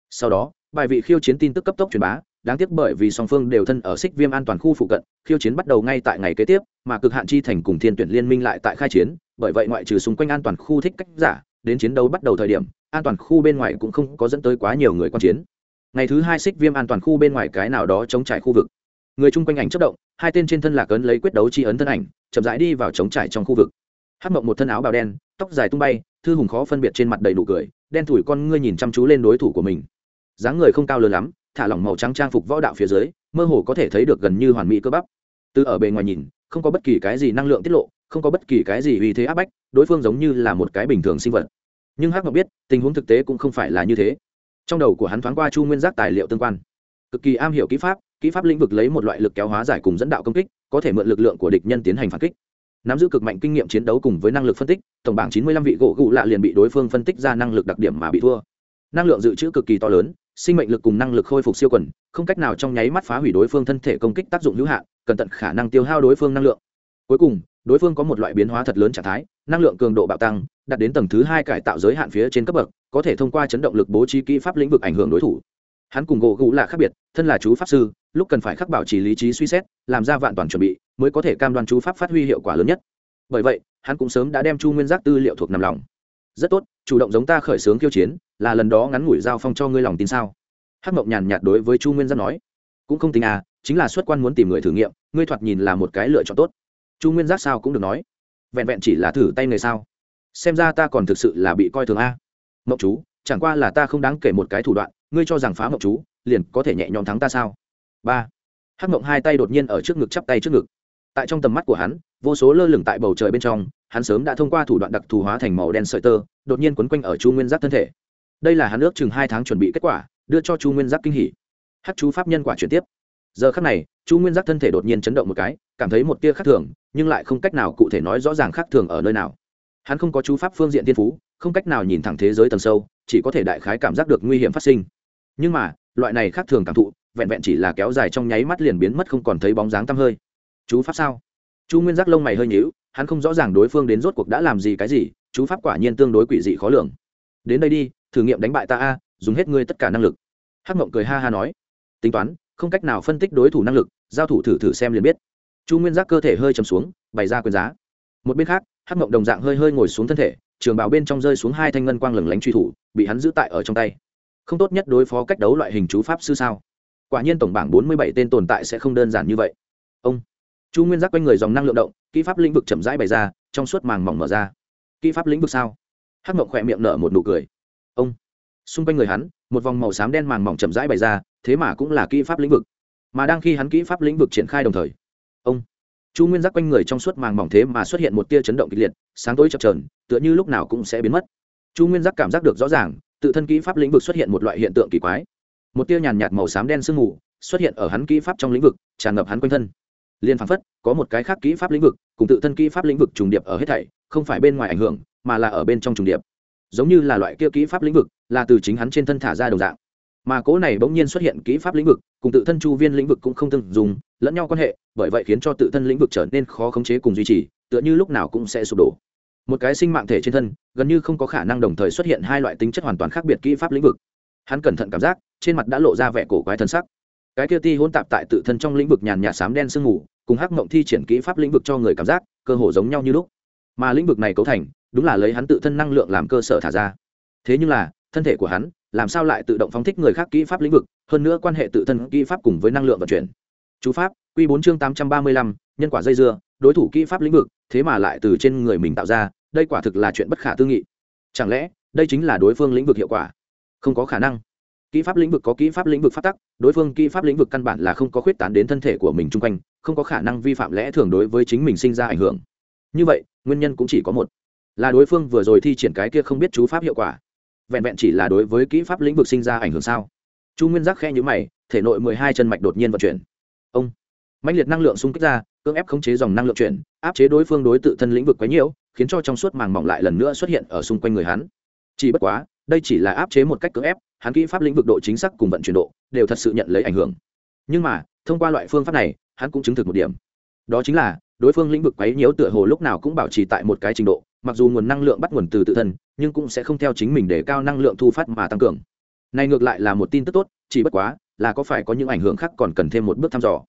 Sau đó, bài vị khiêu chiến tin tức cấp tốc truyền bá đáng tiếc bởi vì song phương đều thân ở xích viêm an toàn khu phụ cận, khiêu chiến bắt đầu ngay tại ngày kế tiếp, mà cực hạn chi thành cùng thiên tuyển liên minh lại tại khai chiến, bởi vậy ngoại trừ xung quanh an toàn khu thích cách giả, đến chiến đấu bắt đầu thời điểm, an toàn khu bên ngoài cũng không có dẫn tới quá nhiều người quan chiến. Ngày thứ hai xích viêm an toàn khu bên ngoài cái nào đó chống trải khu vực. Người chung quanh ảnh chất động, hai tên trên thân lạc ấn lấy quyết đấu chi ấn thân ảnh, chậm rãi đi vào chống trải trong khu vực. Hát mộng một thân áo bào đen, tóc dài tung bay, thư hùng khó phân biệt trên mặt đầy nụ cười, đen thủi con ngươi nhìn chăm chú lên đối thủ của mình. Dáng người không cao lớn lắm thả lỏng màu trắng trang phục võ đạo phía dưới, mơ hồ có thể thấy được gần như hoàn mỹ cơ bắp. Từ ở bề ngoài nhìn, không có bất kỳ cái gì năng lượng tiết lộ, không có bất kỳ cái gì uy thế áp bách, đối phương giống như là một cái bình thường sinh vật. Nhưng hắc ngọc biết, tình huống thực tế cũng không phải là như thế. Trong đầu của hắn thoáng qua chu nguyên giác tài liệu tương quan. Cực kỳ am hiểu kỹ pháp kỹ pháp lĩnh vực lấy một loại lực kéo hóa giải cùng dẫn đạo công kích, có thể mượn lực lượng của địch nhân tiến hành phản kích. Nắm giữ cực mạnh kinh nghiệm chiến đấu cùng với năng lực phân tích, tổng bảng chín mươi lăm vị gỗ gụ lạ liền bị đối phương phân tích ra năng lực đặc điểm mà bị thua. Năng lượng dự trữ cực kỳ to lớn sinh mệnh lực cùng năng lực khôi phục siêu quần, không cách nào trong nháy mắt phá hủy đối phương thân thể công kích tác dụng hữu hạn cần tận khả năng tiêu hao đối phương năng lượng. Cuối cùng, đối phương có một loại biến hóa thật lớn trạng thái, năng lượng cường độ bạo tăng, đạt đến tầng thứ hai cải tạo giới hạn phía trên cấp bậc, có thể thông qua chấn động lực bố trí kỹ pháp lĩnh vực ảnh hưởng đối thủ. Hắn cùng gỗ gũ là khác biệt, thân là chú pháp sư, lúc cần phải khắc bảo trì lý trí suy xét, làm ra vạn toàn chuẩn bị, mới có thể cam đoan chú pháp phát huy hiệu quả lớn nhất. Bởi vậy, hắn cũng sớm đã đem chu nguyên giác tư liệu thuộc nằm lòng rất tốt, chủ động giống ta khởi xướng kiêu chiến, là lần đó ngắn ngủi giao phong cho ngươi lòng tin sao? Hắc mộng nhàn nhạt đối với chu nguyên giác nói. Cũng không tính à chính là xuất quan muốn tìm người thử nghiệm, ngươi thoạt nhìn là một cái lựa chọn tốt. Chu nguyên giác sao cũng được nói. Vẹn vẹn chỉ là thử tay người sao? Xem ra ta còn thực sự là bị coi thường a. Mộng chú, chẳng qua là ta không đáng kể một cái thủ đoạn, ngươi cho rằng phá mộng chú, liền có thể nhẹ nhõm thắng ta sao? Ba. Hắc mộng hai tay đột nhiên ở trước ngực chắp tay trước ngực. Tại trong tầm mắt của hắn vô số lơ lửng tại bầu trời bên trong, hắn sớm đã thông qua thủ đoạn đặc thù hóa thành màu đen sợi tơ, đột nhiên quấn quanh ở chu nguyên giác thân thể. Đây là hắn ước chừng hai tháng chuẩn bị kết quả, đưa cho chu nguyên giác kinh hỉ. Hát chú pháp nhân quả chuyển tiếp. Giờ khắc này, chu nguyên giác thân thể đột nhiên chấn động một cái, cảm thấy một tia khác thường, nhưng lại không cách nào cụ thể nói rõ ràng khác thường ở nơi nào. Hắn không có chú pháp phương diện tiên phú, không cách nào nhìn thẳng thế giới tầng sâu, chỉ có thể đại khái cảm giác được nguy hiểm phát sinh. Nhưng mà, loại này khác thường cảm thụ, vẹn vẹn chỉ là kéo dài trong nháy mắt liền biến mất không còn thấy bóng dáng tăm hơi. Chú pháp sao? Chu nguyên giác lông mày hơi nhíu, hắn không rõ ràng đối phương đến rốt cuộc đã làm gì cái gì, chú pháp quả nhiên tương đối quỷ dị khó lường. Đến đây đi, thử nghiệm đánh bại ta a, dùng hết ngươi tất cả năng lực. Hắc mộng cười ha ha nói. Tính toán, không cách nào phân tích đối thủ năng lực, giao thủ thử thử xem liền biết. Chu nguyên giác cơ thể hơi chầm xuống, bày ra quyền giá. Một bên khác, hắc mộng đồng dạng hơi hơi ngồi xuống thân thể, trường bảo bên trong rơi xuống hai thanh ngân quang lừng lánh truy thủ, bị hắn giữ tại ở trong tay. Không tốt nhất đối phó cách đấu loại hình chú pháp sư sao? Quả nhiên tổng bảng bốn mươi bảy tên tồn tại sẽ không đơn giản như vậy. Ông chu nguyên giác quanh người dòng năng lượng động, kỹ pháp lĩnh vực chậm rãi bày ra, trong suốt màng mỏng mở ra. Kỹ pháp lĩnh vực sao? Hắc mộng khỏe miệng nở một nụ cười. Ông. Xung quanh người hắn, một vòng màu xám đen màng mỏng chậm rãi bày ra, thế mà cũng là kỹ pháp lĩnh vực. Mà đang khi hắn kỹ pháp lĩnh vực triển khai đồng thời, ông. Chu nguyên giác quanh người trong suốt màng mỏng thế mà xuất hiện một tia chấn động kịch liệt, sáng tối chập trờn tựa như lúc nào cũng sẽ biến mất. Chu nguyên giác cảm giác được rõ ràng, tự thân kỹ pháp lĩnh vực xuất hiện một loại hiện tượng kỳ quái. Một tia nhàn nhạt màu xám đen sương mù xuất hiện ở hắn kỹ pháp trong lĩnh vực, tràn ngập hắn quanh thân liên phán phất, có một cái khác kỹ pháp lĩnh vực, cùng tự thân kỹ pháp lĩnh vực trùng điệp ở hết thảy, không phải bên ngoài ảnh hưởng, mà là ở bên trong trùng điệp. Giống như là loại kia kỹ pháp lĩnh vực, là từ chính hắn trên thân thả ra đồng dạng. Mà cố này bỗng nhiên xuất hiện kỹ pháp lĩnh vực, cùng tự thân chu viên lĩnh vực cũng không tương dùng lẫn nhau quan hệ, bởi vậy khiến cho tự thân lĩnh vực trở nên khó khống chế cùng duy trì, tựa như lúc nào cũng sẽ sụp đổ. Một cái sinh mạng thể trên thân, gần như không có khả năng đồng thời xuất hiện hai loại tính chất hoàn toàn khác biệt kỹ pháp lĩnh vực. Hắn cẩn thận cảm giác, trên mặt đã lộ ra vẻ cổ quái thân sắc cái kia ti hỗn tạp tại tự thân trong lĩnh vực nhàn nhạt xám đen sương mù, cùng hắc mộng thi triển kỹ pháp lĩnh vực cho người cảm giác, cơ hồ giống nhau như lúc. Mà lĩnh vực này cấu thành, đúng là lấy hắn tự thân năng lượng làm cơ sở thả ra. Thế nhưng là, thân thể của hắn, làm sao lại tự động phóng thích người khác kỹ pháp lĩnh vực, hơn nữa quan hệ tự thân kỹ pháp cùng với năng lượng vận chuyển. Chú pháp q bốn chương tám trăm ba mươi lăm, nhân quả dây dưa, đối thủ kỹ pháp lĩnh vực, thế mà lại từ trên người mình tạo ra, đây quả thực là chuyện bất khả tư nghị. Chẳng lẽ, đây chính là đối phương lĩnh vực hiệu quả? Không có khả năng kỹ pháp lĩnh vực có kỹ pháp lĩnh vực phát tắc, đối phương kỹ pháp lĩnh vực căn bản là không có khuyết tán đến thân thể của mình chung quanh, không có khả năng vi phạm lẽ thường đối với chính mình sinh ra ảnh hưởng. Như vậy, nguyên nhân cũng chỉ có một. Là đối phương vừa rồi thi triển cái kia không biết chú pháp hiệu quả. Vẹn vẹn chỉ là đối với kỹ pháp lĩnh vực sinh ra ảnh hưởng sao? Chu nguyên giác khe nhữ mày, thể nội mười hai chân mạch đột nhiên vận chuyển. Ông! Mạnh liệt năng lượng xung kích ra, cưỡng ép khống chế dòng năng lượng chuyển, áp chế đối phương đối tự thân lĩnh vực quấy nhiễu khiến cho trong suốt màng mỏng lại lần nữa xuất hiện ở xung quanh người hắn. Chỉ bất quá đây chỉ là áp chế một cách cưỡng ép, hắn kỹ pháp lĩnh vực độ chính xác cùng vận chuyển độ đều thật sự nhận lấy ảnh hưởng. Nhưng mà, thông qua loại phương pháp này, hắn cũng chứng thực một điểm. Đó chính là, đối phương lĩnh vực quấy nhiễu tựa hồ lúc nào cũng bảo trì tại một cái trình độ, mặc dù nguồn năng lượng bắt nguồn từ tự thân, nhưng cũng sẽ không theo chính mình để cao năng lượng thu phát mà tăng cường. Này ngược lại là một tin tức tốt, chỉ bất quá là có phải có những ảnh hưởng khác còn cần thêm một bước thăm dò.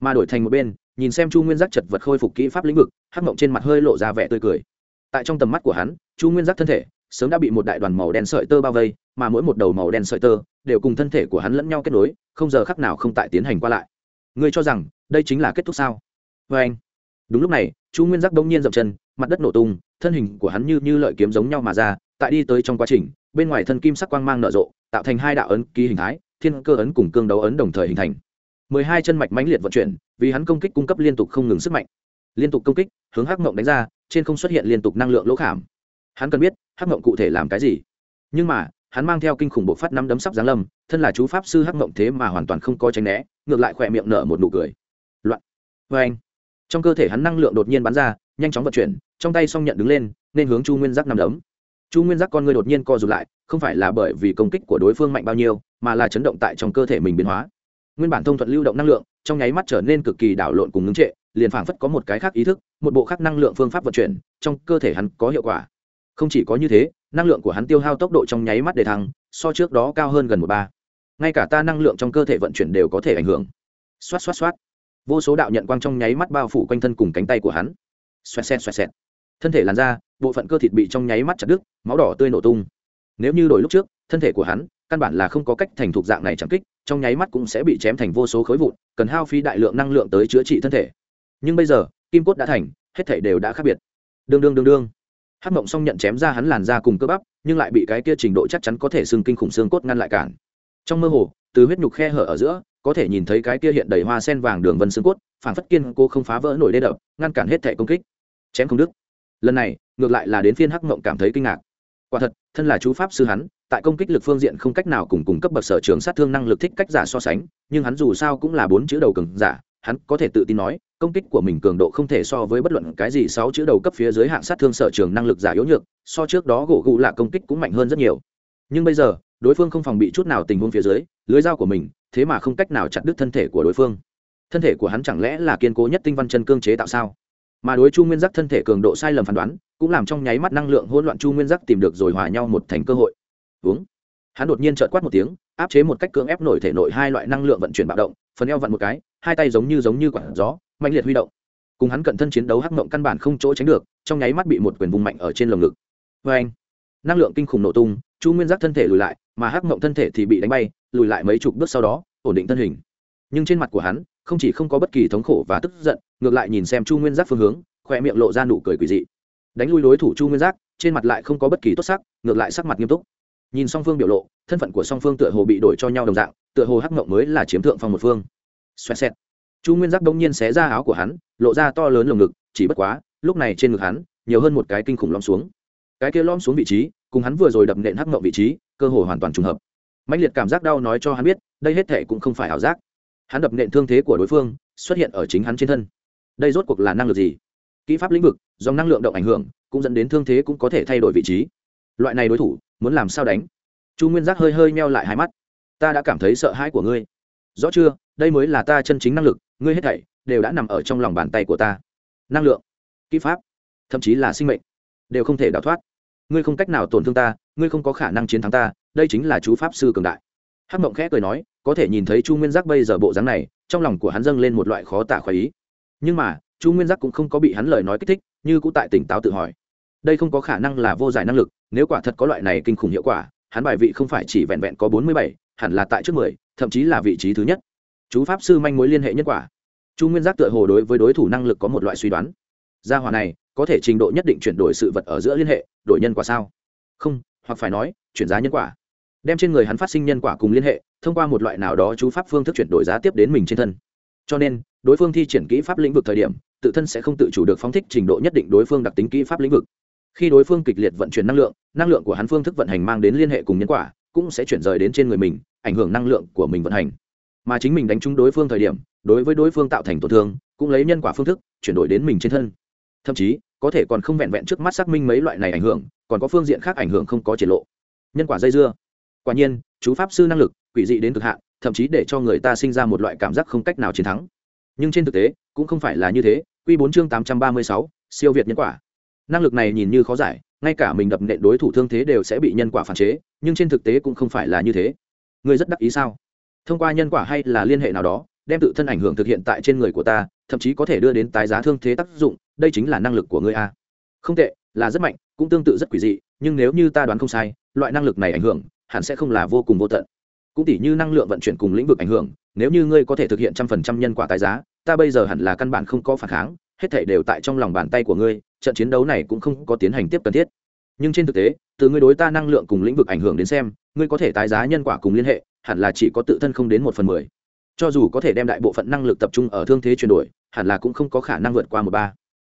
Mà đổi thành một bên, nhìn xem chu nguyên giác chật vật khôi phục kỹ pháp lĩnh vực, hắc mộng trên mặt hơi lộ ra vẻ tươi cười. Tại trong tầm mắt của hắn, chu nguyên giác thân thể sớm đã bị một đại đoàn màu đen sợi tơ bao vây, mà mỗi một đầu màu đen sợi tơ đều cùng thân thể của hắn lẫn nhau kết nối, không giờ khắc nào không tại tiến hành qua lại. Ngươi cho rằng đây chính là kết thúc sao? Vê anh. Đúng lúc này, chu nguyên giác đông nhiên dậm chân, mặt đất nổ tung, thân hình của hắn như như lợi kiếm giống nhau mà ra, tại đi tới trong quá trình, bên ngoài thân kim sắc quang mang nở rộ, tạo thành hai đạo ấn ký hình thái, thiên cơ ấn cùng cương đấu ấn đồng thời hình thành. Mười hai chân mạch mãnh liệt vận chuyển, vì hắn công kích cung cấp liên tục không ngừng sức mạnh. Liên tục công kích, hướng hắc mộng đánh ra, trên không xuất hiện liên tục năng lượng lỗ khảm hắn cần biết hắc mộng cụ thể làm cái gì. Nhưng mà, hắn mang theo kinh khủng bộ phát năm đấm sắp giáng lâm, thân là chú pháp sư hắc mộng thế mà hoàn toàn không có tránh né, ngược lại khỏe miệng nở một nụ cười. Loạn. Vê anh. Trong cơ thể hắn năng lượng đột nhiên bắn ra, nhanh chóng vận chuyển, trong tay xong nhận đứng lên, nên hướng chu nguyên giác năm đấm. Chu nguyên giác con người đột nhiên co rụt lại, không phải là bởi vì công kích của đối phương mạnh bao nhiêu, mà là chấn động tại trong cơ thể mình biến hóa. Nguyên bản thông thuận lưu động năng lượng, trong nháy mắt trở nên cực kỳ đảo lộn cùng ngưng trệ, liền phảng phất có một cái khác ý thức, một bộ khác năng lượng phương pháp vận chuyển, trong cơ thể hắn có hiệu quả không chỉ có như thế, năng lượng của hắn tiêu hao tốc độ trong nháy mắt để thăng, so trước đó cao hơn gần một ba. Ngay cả ta năng lượng trong cơ thể vận chuyển đều có thể ảnh hưởng. Xoát xoát xoát. Vô số đạo nhận quang trong nháy mắt bao phủ quanh thân cùng cánh tay của hắn. Xoẹt xẹt xoẹt xẹt. Thân thể làn ra bộ phận cơ thịt bị trong nháy mắt chặt đứt, máu đỏ tươi nổ tung. Nếu như đổi lúc trước, thân thể của hắn, căn bản là không có cách thành thục dạng này chẳng kích, trong nháy mắt cũng sẽ bị chém thành vô số khối vụn, cần hao phí đại lượng năng lượng tới chữa trị thân thể. Nhưng bây giờ, kim cốt đã thành, hết thể đều đã khác biệt. Đương đương đương đương hát mộng xong nhận chém ra hắn làn ra cùng cơ bắp, nhưng lại bị cái kia trình độ chắc chắn có thể xưng kinh khủng xương cốt ngăn lại cản. Trong mơ hồ, từ huyết nhục khe hở ở giữa, có thể nhìn thấy cái kia hiện đầy hoa sen vàng đường vân xương cốt phản phất kiên cô không phá vỡ nổi đê đập, ngăn cản hết thẻ công kích. Chém không đức lần này, ngược lại là đến phiên hắc mộng cảm thấy kinh ngạc. Quả thật, thân là chú pháp sư hắn, tại công kích lực phương diện không cách nào cùng cùng cấp bậc sở trường sát thương năng lực thích cách giả so sánh, nhưng hắn dù sao cũng là bốn chữ đầu cường giả, hắn có thể tự tin nói công kích của mình cường độ không thể so với bất luận cái gì sáu chữ đầu cấp phía dưới hạng sát thương sở trường năng lực giả yếu nhược, so trước đó gỗ gụ là công kích cũng mạnh hơn rất nhiều. Nhưng bây giờ, đối phương không phòng bị chút nào tình huống phía dưới, lưới dao của mình, thế mà không cách nào chặt đứt thân thể của đối phương. Thân thể của hắn chẳng lẽ là kiên cố nhất tinh văn chân cương chế tạo sao? Mà đối chu nguyên giác thân thể cường độ sai lầm phán đoán, cũng làm trong nháy mắt năng lượng hỗn loạn chu nguyên giác tìm được rồi hòa nhau một thành cơ hội. Uống hắn đột nhiên trợt quát một tiếng, áp chế một cách cưỡng ép nổi thể nội hai loại năng lượng vận chuyển bạo động, phần eo vặn một cái, hai tay giống như giống như quản gió mạnh liệt huy động. Cùng hắn cận thân chiến đấu hắc mộng căn bản không chỗ tránh được, trong nháy mắt bị một quyền vùng mạnh ở trên lồng ngực. Vê anh năng lượng kinh khủng nổ tung, chu nguyên giác thân thể lùi lại, mà hắc mộng thân thể thì bị đánh bay, lùi lại mấy chục bước sau đó, ổn định thân hình. Nhưng trên mặt của hắn, không chỉ không có bất kỳ thống khổ và tức giận, ngược lại nhìn xem chu nguyên giác phương hướng khoe miệng lộ ra nụ cười quỳ dị. Đánh lui đối thủ chu nguyên giác, trên mặt lại không có bất kỳ tốt sắc, ngược lại sắc mặt nghiêm túc. Nhìn song phương biểu lộ, thân phận của song phương tựa hồ bị đổi cho nhau đồng dạng, tựa hồ hắc mộng mới là chiếm thượng phong một phương. Xoẹt xẹt chu nguyên giác đông nhiên xé ra áo của hắn, lộ ra to lớn lồng ngực, chỉ bất quá, lúc này trên ngực hắn, nhiều hơn một cái kinh khủng lom xuống. Cái kia lom xuống vị trí, cùng hắn vừa rồi đập nện hắc mộng vị trí, cơ hồ hoàn toàn trùng hợp. Mạnh liệt cảm giác đau nói cho hắn biết, đây hết thệ cũng không phải ảo giác. Hắn đập nện thương thế của đối phương, xuất hiện ở chính hắn trên thân. Đây rốt cuộc là năng lực gì? Kỹ pháp lĩnh vực do năng lượng động ảnh hưởng, cũng dẫn đến thương thế cũng có thể thay đổi vị trí. Loại này đối thủ, muốn làm sao đánh? Chu nguyên giác hơi hơi meo lại hai mắt. Ta đã cảm thấy sợ hãi của ngươi rõ chưa? Đây mới là ta chân chính năng lực, ngươi hết thảy đều đã nằm ở trong lòng bàn tay của ta. Năng lượng, kỹ pháp, thậm chí là sinh mệnh, đều không thể đào thoát. Ngươi không cách nào tổn thương ta, ngươi không có khả năng chiến thắng ta, đây chính là chú pháp sư cường đại. Hắc mộng khẽ cười nói, có thể nhìn thấy chu nguyên giác bây giờ bộ dáng này, trong lòng của hắn dâng lên một loại khó tả khoái ý. Nhưng mà, chu nguyên giác cũng không có bị hắn lời nói kích thích, như cũng tại tỉnh táo tự hỏi. Đây không có khả năng là vô giải năng lực, nếu quả thật có loại này kinh khủng hiệu quả, hắn bài vị không phải chỉ vẹn vẹn có bốn mươi bảy hẳn là tại trước mười, thậm chí là vị trí thứ nhất. Chú pháp sư manh mối liên hệ nhân quả. Chu nguyên giác tựa hồ đối với đối thủ năng lực có một loại suy đoán. Gia hòa này, có thể trình độ nhất định chuyển đổi sự vật ở giữa liên hệ, đổi nhân quả sao? Không, hoặc phải nói, chuyển giá nhân quả. Đem trên người hắn phát sinh nhân quả cùng liên hệ, thông qua một loại nào đó chú pháp phương thức chuyển đổi giá tiếp đến mình trên thân. Cho nên, đối phương thi triển kỹ pháp lĩnh vực thời điểm, tự thân sẽ không tự chủ được phóng thích trình độ nhất định đối phương đặc tính kỹ pháp lĩnh vực. Khi đối phương kịch liệt vận chuyển năng lượng năng lượng của hắn phương thức vận hành mang đến liên hệ cùng nhân quả cũng sẽ chuyển rời đến trên người mình, ảnh hưởng năng lượng của mình vận hành. Mà chính mình đánh trúng đối phương thời điểm, đối với đối phương tạo thành tổn thương, cũng lấy nhân quả phương thức, chuyển đổi đến mình trên thân. Thậm chí, có thể còn không vẹn vẹn trước mắt xác minh mấy loại này ảnh hưởng, còn có phương diện khác ảnh hưởng không có triển lộ. Nhân quả dây dưa. Quả nhiên, chú pháp sư năng lực, quỷ dị đến cực hạn, thậm chí để cho người ta sinh ra một loại cảm giác không cách nào chiến thắng. Nhưng trên thực tế, cũng không phải là như thế. Q bốn chương tám trăm ba mươi sáu, siêu việt nhân quả. Năng lực này nhìn như khó giải ngay cả mình đập nện đối thủ thương thế đều sẽ bị nhân quả phản chế, nhưng trên thực tế cũng không phải là như thế. Ngươi rất đắc ý sao? Thông qua nhân quả hay là liên hệ nào đó, đem tự thân ảnh hưởng thực hiện tại trên người của ta, thậm chí có thể đưa đến tái giá thương thế tác dụng, đây chính là năng lực của ngươi a. Không tệ, là rất mạnh, cũng tương tự rất quỷ dị, nhưng nếu như ta đoán không sai, loại năng lực này ảnh hưởng, hẳn sẽ không là vô cùng vô tận. Cũng tỉ như năng lượng vận chuyển cùng lĩnh vực ảnh hưởng, nếu như ngươi có thể thực hiện trăm phần trăm nhân quả tái giá, ta bây giờ hẳn là căn bản không có phản kháng hết thảy đều tại trong lòng bàn tay của ngươi, trận chiến đấu này cũng không có tiến hành tiếp cần thiết. Nhưng trên thực tế, từ ngươi đối ta năng lượng cùng lĩnh vực ảnh hưởng đến xem, ngươi có thể tái giá nhân quả cùng liên hệ, hẳn là chỉ có tự thân không đến một phần mười. Cho dù có thể đem đại bộ phận năng lực tập trung ở thương thế chuyển đổi, hẳn là cũng không có khả năng vượt qua một ba.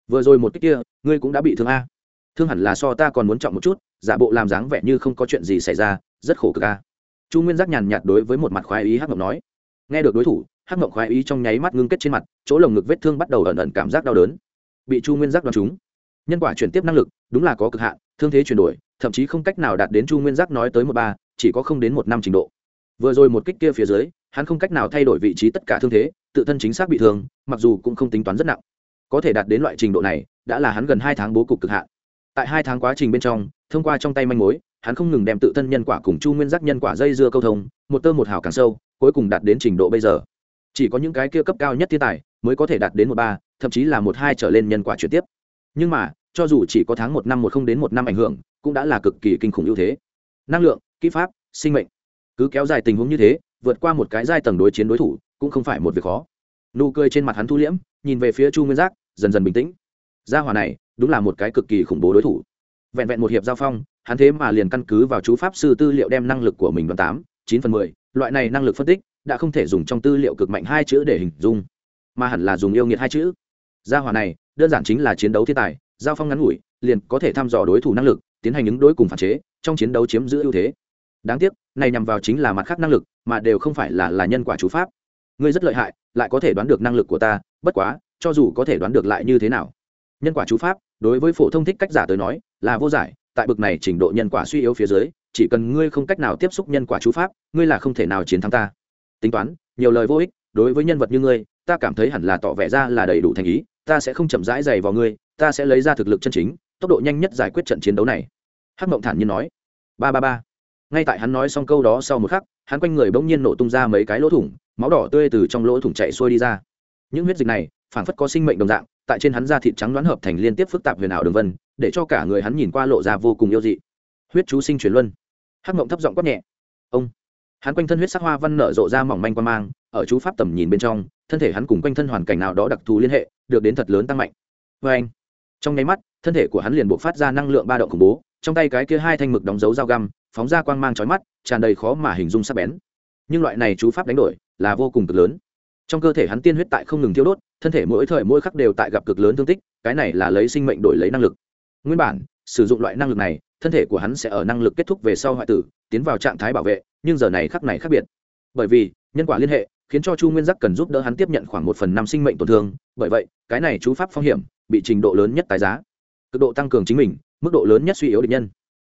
Vừa rồi một cách kia, ngươi cũng đã bị thương a. Thương hẳn là so ta còn muốn trọng một chút, giả bộ làm dáng vẻ như không có chuyện gì xảy ra, rất khổ cực a. Chu nguyên giác nhàn nhạt đối với một mặt khoái ý hắc mộng nói. Nghe được đối thủ hắc mộng khoái ý trong nháy mắt ngưng kết trên mặt, chỗ lồng ngực vết thương bắt đầu ẩn ẩn cảm giác đau đớn. Bị chu nguyên giác đoán chúng. Nhân quả chuyển tiếp năng lực, đúng là có cực hạn, thương thế chuyển đổi, thậm chí không cách nào đạt đến chu nguyên giác nói tới một ba, chỉ có không đến một năm trình độ. Vừa rồi một kích kia phía dưới, hắn không cách nào thay đổi vị trí tất cả thương thế, tự thân chính xác bị thương, mặc dù cũng không tính toán rất nặng. Có thể đạt đến loại trình độ này, đã là hắn gần hai tháng bố cục cực hạn. Tại hai tháng quá trình bên trong, thông qua trong tay manh mối, hắn không ngừng đem tự thân nhân quả cùng chu nguyên giác nhân quả dây dưa câu thông, một tơ một hào càng sâu, cuối cùng đạt đến trình độ bây giờ chỉ có những cái kia cấp cao nhất thiên tài mới có thể đạt đến một ba, thậm chí là một hai trở lên nhân quả chuyển tiếp. Nhưng mà, cho dù chỉ có tháng một năm một không đến một năm ảnh hưởng, cũng đã là cực kỳ kinh khủng ưu thế. Năng lượng, kỹ pháp, sinh mệnh. Cứ kéo dài tình huống như thế, vượt qua một cái giai tầng đối chiến đối thủ, cũng không phải một việc khó. Nụ cười trên mặt hắn thu liễm, nhìn về phía chu nguyên giác, dần dần bình tĩnh. Gia hòa này, đúng là một cái cực kỳ khủng bố đối thủ. Vẹn vẹn một hiệp giao phong, hắn thế mà liền căn cứ vào chú pháp sư tư liệu đem năng lực của mình đoạn tám, chín phần mười, loại này năng lực phân tích đã không thể dùng trong tư liệu cực mạnh hai chữ để hình dung, mà hẳn là dùng yêu nghiệt hai chữ. Gia hòa này, đơn giản chính là chiến đấu thiên tài, giao phong ngắn ngủi, liền có thể thăm dò đối thủ năng lực, tiến hành những đối cùng phản chế, trong chiến đấu chiếm giữ ưu thế. Đáng tiếc, này nhằm vào chính là mặt khác năng lực, mà đều không phải là là nhân quả chú pháp. Ngươi rất lợi hại, lại có thể đoán được năng lực của ta, bất quá, cho dù có thể đoán được lại như thế nào? Nhân quả chú pháp, đối với phổ thông thích cách giả tới nói, là vô giải, tại bực này trình độ nhân quả suy yếu phía dưới, chỉ cần ngươi không cách nào tiếp xúc nhân quả chú pháp, ngươi là không thể nào chiến thắng ta tính toán, nhiều lời vô ích, đối với nhân vật như ngươi, ta cảm thấy hẳn là tỏ vẻ ra là đầy đủ thành ý, ta sẽ không chậm rãi dày vào ngươi, ta sẽ lấy ra thực lực chân chính, tốc độ nhanh nhất giải quyết trận chiến đấu này. Hắc mộng thản nhiên nói. Ba ba ba. Ngay tại hắn nói xong câu đó sau một khắc, hắn quanh người bỗng nhiên nổ tung ra mấy cái lỗ thủng, máu đỏ tươi từ trong lỗ thủng chạy xuôi đi ra. Những huyết dịch này, phảng phất có sinh mệnh đồng dạng, tại trên hắn da thịt trắng đoán hợp thành liên tiếp phức tạp huyền ảo đường vân, để cho cả người hắn nhìn qua lộ ra vô cùng yêu dị. Huyết chú sinh truyền luân. Hắc mộng thấp giọng quát nhẹ. Ông hắn quanh thân huyết sắc hoa văn nở rộ ra mỏng manh quan mang, ở chú pháp tầm nhìn bên trong, thân thể hắn cùng quanh thân hoàn cảnh nào đó đặc thù liên hệ, được đến thật lớn tăng mạnh. Vê anh, trong nháy mắt, thân thể của hắn liền buộc phát ra năng lượng ba động khủng bố, trong tay cái kia hai thanh mực đóng dấu dao găm, phóng ra quang mang trói mắt, tràn đầy khó mà hình dung sắc bén. Nhưng loại này chú pháp đánh đổi, là vô cùng cực lớn. Trong cơ thể hắn tiên huyết tại không ngừng thiêu đốt, thân thể mỗi thời mỗi khắc đều tại gặp cực lớn thương tích, cái này là lấy sinh mệnh đổi lấy năng lực. Nguyên bản, sử dụng loại năng lực này thân thể của hắn sẽ ở năng lực kết thúc về sau hoại tử, tiến vào trạng thái bảo vệ, nhưng giờ này khắc này khác biệt. Bởi vì, nhân quả liên hệ, khiến cho chu nguyên giác cần giúp đỡ hắn tiếp nhận khoảng một phần năm sinh mệnh tổn thương, bởi vậy, cái này chú pháp phong hiểm, bị trình độ lớn nhất tái giá. Cực độ tăng cường chính mình, mức độ lớn nhất suy yếu địch nhân.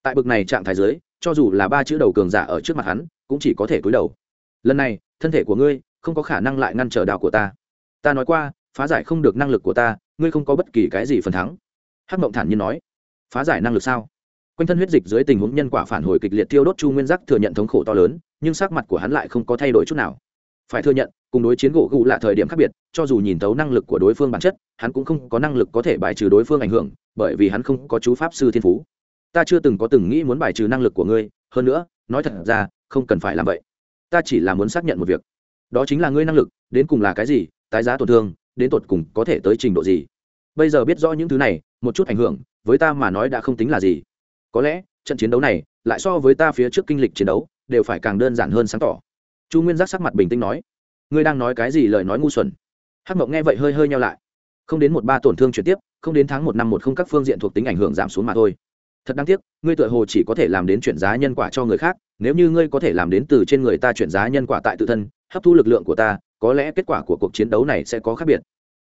Tại bực này trạng thái giới cho dù là ba chữ đầu cường giả ở trước mặt hắn, cũng chỉ có thể cúi đầu. Lần này, thân thể của ngươi, không có khả năng lại ngăn trở đạo của ta. Ta nói qua, phá giải không được năng lực của ta, ngươi không có bất kỳ cái gì phần thắng. Hắc mộng thản nhiên nói. Phá giải năng lực sao? Quanh thân huyết dịch dưới tình huống nhân quả phản hồi kịch liệt tiêu đốt chu nguyên giác thừa nhận thống khổ to lớn, nhưng sắc mặt của hắn lại không có thay đổi chút nào. Phải thừa nhận, cùng đối chiến gỗ gụ là thời điểm khác biệt, cho dù nhìn thấu năng lực của đối phương bản chất, hắn cũng không có năng lực có thể bài trừ đối phương ảnh hưởng, bởi vì hắn không có chú pháp sư thiên phú. Ta chưa từng có từng nghĩ muốn bài trừ năng lực của ngươi, hơn nữa, nói thật ra, không cần phải làm vậy. Ta chỉ là muốn xác nhận một việc. Đó chính là ngươi năng lực, đến cùng là cái gì, tái giá tổn thương, đến tột cùng có thể tới trình độ gì. Bây giờ biết rõ những thứ này, một chút ảnh hưởng, với ta mà nói đã không tính là gì có lẽ, trận chiến đấu này, lại so với ta phía trước kinh lịch chiến đấu, đều phải càng đơn giản hơn sáng tỏ. Chu nguyên giác sắc mặt bình tĩnh nói, ngươi đang nói cái gì lời nói ngu xuẩn? Hắc mộng nghe vậy hơi hơi nhau lại. Không đến một ba tổn thương chuyển tiếp, không đến tháng một năm một không các phương diện thuộc tính ảnh hưởng giảm xuống mà thôi. Thật đáng tiếc, ngươi tựa hồ chỉ có thể làm đến chuyển giá nhân quả cho người khác, nếu như ngươi có thể làm đến từ trên người ta chuyển giá nhân quả tại tự thân, hấp thu lực lượng của ta, có lẽ kết quả của cuộc chiến đấu này sẽ có khác biệt.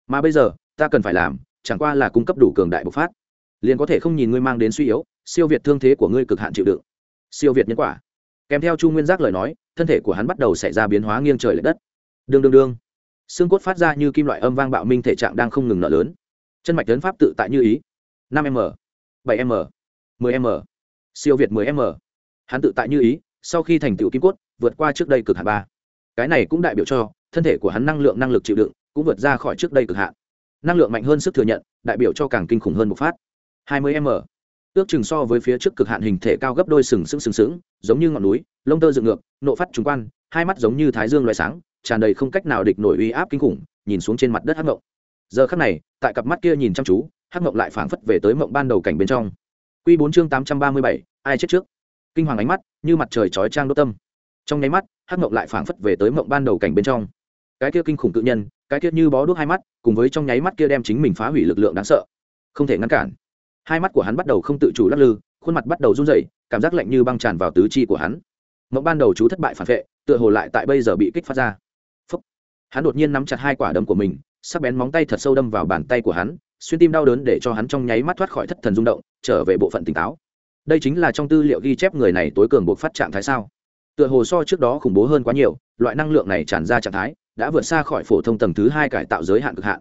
Mà bây giờ, ta cần phải làm, chẳng qua là cung cấp đủ cường đại bộc phát. Liền có thể không nhìn ngươi mang đến suy yếu siêu việt thương thế của ngươi cực hạn chịu đựng. Siêu việt nhân quả. Kèm theo chu nguyên giác lời nói, thân thể của hắn bắt đầu xảy ra biến hóa nghiêng trời l ệ đất. Đương đương đương. Xương cốt phát ra như kim loại âm vang bạo minh thể trạng đang không ngừng nở lớn. Chân mạch lớn pháp tự tại như ý. năm m, bảy m 10 m. Siêu việt 10 m. Hắn tự tại như ý, sau khi thành tựu kim cốt, vượt qua trước đây cực hạn ba. Cái này cũng đại biểu cho, thân thể của hắn năng lượng năng lực chịu đựng, cũng vượt ra khỏi trước đây cực hạn. Năng lượng mạnh hơn sức thừa nhận, đại biểu cho càng kinh khủng hơn một phát. 20 m ước chừng so với phía trước cực hạn hình thể cao gấp đôi sừng sững sừng sững, giống như ngọn núi, lông tơ dựng ngược, nộ phát trùng quan, hai mắt giống như thái dương loại sáng, tràn đầy không cách nào địch nổi uy áp kinh khủng, nhìn xuống trên mặt đất hắc ngộng. Giờ khắc này, tại cặp mắt kia nhìn chăm chú, hắc ngộng lại phảng phất về tới mộng ban đầu cảnh bên trong. Quy bốn chương tám trăm ba mươi bảy, ai chết trước? Kinh hoàng ánh mắt, như mặt trời chói trang đốt tâm. Trong nháy mắt, hắc ngộng lại phảng phất về tới mộng ban đầu cảnh bên trong. Cái kia kinh khủng tự nhân, cái kia như bó đuốc hai mắt, cùng với trong nháy mắt kia đem chính mình phá hủy lực lượng đáng sợ. Không thể ngăn cản hai mắt của hắn bắt đầu không tự chủ lắc lư, khuôn mặt bắt đầu run rẩy, cảm giác lạnh như băng tràn vào tứ chi của hắn. Mộng ban đầu chú thất bại phản vệ, tựa hồ lại tại bây giờ bị kích phát ra. Phúc. hắn đột nhiên nắm chặt hai quả đấm của mình, sắc bén móng tay thật sâu đâm vào bàn tay của hắn, xuyên tim đau đớn để cho hắn trong nháy mắt thoát khỏi thất thần rung động, trở về bộ phận tỉnh táo. Đây chính là trong tư liệu ghi chép người này tối cường buộc phát trạng thái sao? Tựa hồ so trước đó khủng bố hơn quá nhiều, loại năng lượng này tràn ra trạng thái, đã vượt xa khỏi phổ thông tầng thứ hai cải tạo giới hạn cực hạn.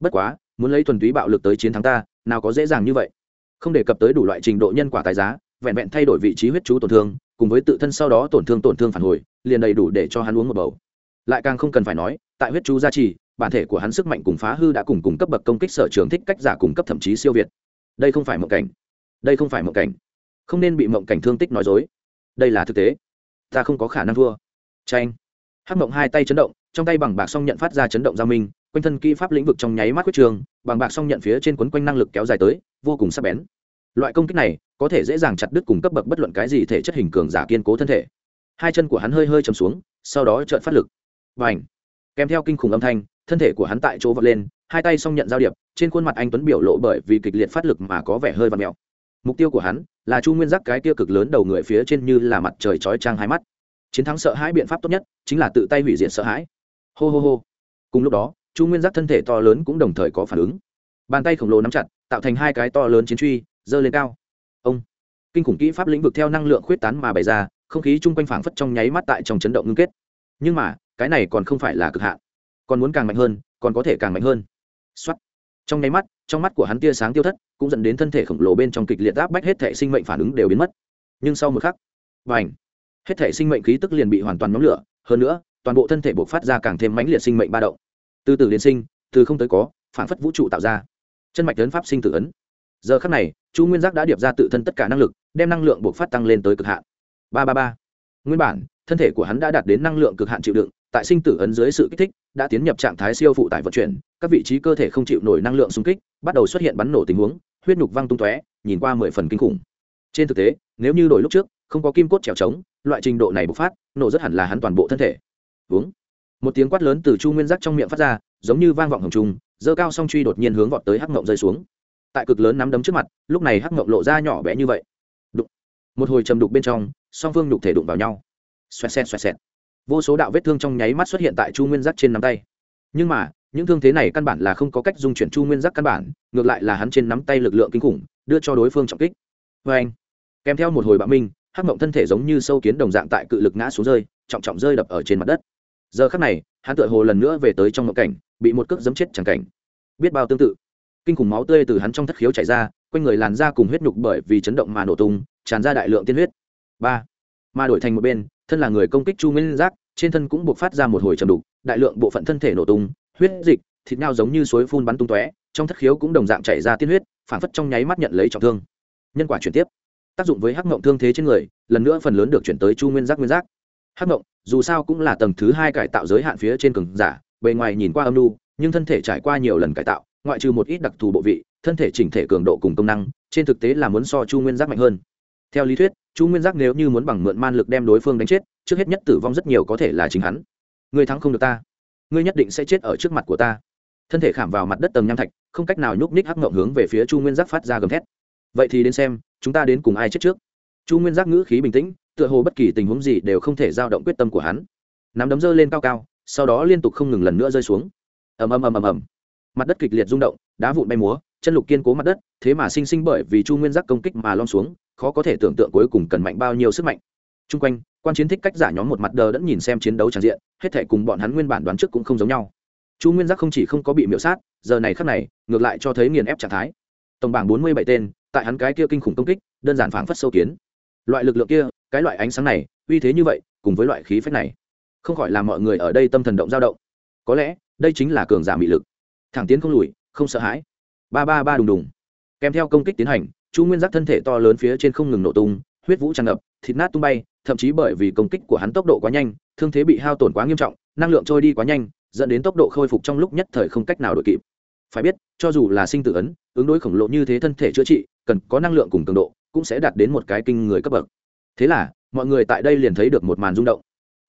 Bất quá, muốn lấy thuần túy bạo lực tới chiến thắng ta, nào có dễ dàng như vậy không đề cập tới đủ loại trình độ nhân quả tài giá, vẹn vẹn thay đổi vị trí huyết chú tổn thương, cùng với tự thân sau đó tổn thương tổn thương phản hồi, liền đầy đủ để cho hắn uống một bầu. Lại càng không cần phải nói, tại huyết chú gia trì, bản thể của hắn sức mạnh cùng phá hư đã cùng cùng cấp bậc công kích sở trường thích cách giả cùng cấp thậm chí siêu việt. Đây không phải mộng cảnh. Đây không phải mộng cảnh. Không nên bị mộng cảnh thương tích nói dối. Đây là thực tế. Ta không có khả năng thua. Tranh hắc mộng hai tay chấn động, trong tay bằng bạc song nhận phát ra chấn động giao minh quanh thân kỹ pháp lĩnh vực trong nháy mắt quyết trường, bằng bạc song nhận phía trên quấn quanh năng lực kéo dài tới, vô cùng sắc bén. Loại công kích này, có thể dễ dàng chặt đứt cùng cấp bậc bất luận cái gì thể chất hình cường giả kiên cố thân thể. Hai chân của hắn hơi hơi chầm xuống, sau đó trợn phát lực. Và ảnh kèm theo kinh khủng âm thanh, thân thể của hắn tại chỗ vọt lên, hai tay song nhận giao điệp, trên khuôn mặt anh tuấn biểu lộ bởi vì kịch liệt phát lực mà có vẻ hơi và mèo. Mục tiêu của hắn là chu nguyên giác cái tiêu cực lớn đầu người phía trên như là mặt trời chói trang hai mắt. Chiến thắng sợ hãi biện pháp tốt nhất chính là tự tay hủy diệt sợ hãi. Hô hô hô. Cùng lúc đó chu nguyên giác thân thể to lớn cũng đồng thời có phản ứng. Bàn tay khổng lồ nắm chặt, tạo thành hai cái to lớn chiến truy dơ lên cao. Ông! Kinh khủng kỹ pháp lĩnh vực theo năng lượng khuyết tán mà bày ra, không khí chung quanh phảng phất trong nháy mắt tại trong chấn động ngưng kết. Nhưng mà, cái này còn không phải là cực hạn. Còn muốn càng mạnh hơn, còn có thể càng mạnh hơn. Xuất trong nháy mắt, trong mắt của hắn tia sáng tiêu thất, cũng dẫn đến thân thể khổng lồ bên trong kịch liệt áp bách hết thể sinh mệnh phản ứng đều biến mất. Nhưng sau một khắc và ảnh hết thể sinh mệnh khí tức liền bị hoàn toàn nhóm lửa. Hơn nữa, toàn bộ thân thể buộc phát ra càng thêm mãnh liệt sinh mệnh ba động từ từ liên sinh, từ không tới có phản phất vũ trụ tạo ra. Chân mạch lớn pháp sinh tự ấn. Giờ khắc này, chu nguyên giác đã điệp ra tự thân tất cả năng lực, đem năng lượng buộc phát tăng lên tới cực hạn. Ba ba ba. Nguyên bản, thân thể của hắn đã đạt đến năng lượng cực hạn chịu đựng, tại sinh tử ấn dưới sự kích thích, đã tiến nhập trạng thái siêu phụ tải vận chuyển, các vị trí cơ thể không chịu nổi năng lượng xung kích, bắt đầu xuất hiện bắn nổ tình huống, huyết nhục văng tung tóe, nhìn qua mười phần kinh khủng. Trên thực tế, nếu như đổi lúc trước, không có kim cốt trèo trống, loại trình độ này bộc phát, nổ rất hẳn là hắn toàn bộ thân thể. Uống một tiếng quát lớn từ chu nguyên giác trong miệng phát ra, giống như vang vọng hồng trung dơ cao song truy đột nhiên hướng vọt tới hắc ngộng rơi xuống. Tại cực lớn nắm đấm trước mặt, lúc này hắc ngộng lộ ra nhỏ bé như vậy. Đụng. Một hồi trầm đục bên trong, song phương đục thể đụng vào nhau. Xoẹt xẹt xoẹt xẹt. Vô số đạo vết thương trong nháy mắt xuất hiện tại chu nguyên giác trên nắm tay. Nhưng mà, những thương thế này căn bản là không có cách dung chuyển chu nguyên giác căn bản, ngược lại là hắn trên nắm tay lực lượng kinh khủng, đưa cho đối phương trọng kích. Vê anh kèm theo một hồi bạo minh, hắc mộng thân thể giống như sâu kiến đồng dạng tại cự lực ngã xuống rơi, trọng trọng rơi đập ở trên mặt đất giờ khắc này, hắn tựa hồ lần nữa về tới trong ngộ cảnh, bị một cước giấm chết chẳng cảnh. Biết bao tương tự, kinh khủng máu tươi từ hắn trong thất khiếu chảy ra, quanh người làn da cùng huyết nhục bởi vì chấn động mà nổ tung, tràn ra đại lượng tiên huyết. Ba, mà đổi thành một bên, thân là người công kích chu nguyên giác, trên thân cũng buộc phát ra một hồi trầm đục, đại lượng bộ phận thân thể nổ tung, huyết dịch, thịt nhau giống như suối phun bắn tung tóe, trong thất khiếu cũng đồng dạng chảy ra tiên huyết, phản phất trong nháy mắt nhận lấy trọng thương. Nhân quả chuyển tiếp. Tác dụng với hắc mộng thương thế trên người, lần nữa phần lớn được chuyển tới chu nguyên giác nguyên giác. Hắc mộng dù sao cũng là tầng thứ hai cải tạo giới hạn phía trên cường giả, bề ngoài nhìn qua âm lu nhưng thân thể trải qua nhiều lần cải tạo, ngoại trừ một ít đặc thù bộ vị, thân thể chỉnh thể cường độ cùng công năng, trên thực tế là muốn so chu nguyên giác mạnh hơn. Theo lý thuyết, chu nguyên giác nếu như muốn bằng mượn man lực đem đối phương đánh chết, trước hết nhất tử vong rất nhiều có thể là chính hắn. Người thắng không được ta. Ngươi nhất định sẽ chết ở trước mặt của ta. Thân thể khảm vào mặt đất tầng nham thạch, không cách nào nhúc ních hắc ngộng hướng về phía chu nguyên giác phát ra gầm thét. Vậy thì đến xem, chúng ta đến cùng ai chết trước? Chu nguyên giác ngữ khí bình tĩnh tựa hồ bất kỳ tình huống gì đều không thể giao động quyết tâm của hắn. Nắm đấm dơ lên cao cao, sau đó liên tục không ngừng lần nữa rơi xuống. Ầm ầm ầm ầm ầm. Mặt đất kịch liệt rung động, đá vụn bay múa, chân lục kiên cố mặt đất, thế mà sinh sinh bởi vì chu nguyên giác công kích mà lom xuống, khó có thể tưởng tượng cuối cùng cần mạnh bao nhiêu sức mạnh. T r u n g quanh, quan chiến thích cách giả nhóm một mặt đờ đẫn nhìn xem chiến đấu tràn diện, hết thể cùng bọn hắn nguyên bản đoán trước cũng không giống nhau. Chu nguyên giác không chỉ không có bị miễu sát, giờ này khắc này, ngược lại cho thấy nghiền ép trạng thái. Tổng bảng bốn mươi bảy tên, tại hắn cái kia kinh khủng công kích, đơn giản phảng phất sâu kiến. Loại lực lượng kia cái loại ánh sáng này, uy thế như vậy, cùng với loại khí phách này, không khỏi làm mọi người ở đây tâm thần động dao động. Có lẽ, đây chính là cường giả mị lực. Thẳng tiến không lùi, không sợ hãi. Ba ba ba đùng đùng. Kèm theo công kích tiến hành, chu nguyên giác thân thể to lớn phía trên không ngừng nổ tung, huyết vũ tràn ngập, thịt nát tung bay, thậm chí bởi vì công kích của hắn tốc độ quá nhanh, thương thế bị hao tổn quá nghiêm trọng, năng lượng trôi đi quá nhanh, dẫn đến tốc độ khôi phục trong lúc nhất thời không cách nào đội kịp. Phải biết, cho dù là sinh tử ấn, ứng đối khổng lồ như thế thân thể chữa trị, cần có năng lượng cùng cường độ, cũng sẽ đạt đến một cái kinh người cấp bậc thế là, mọi người tại đây liền thấy được một màn rung động.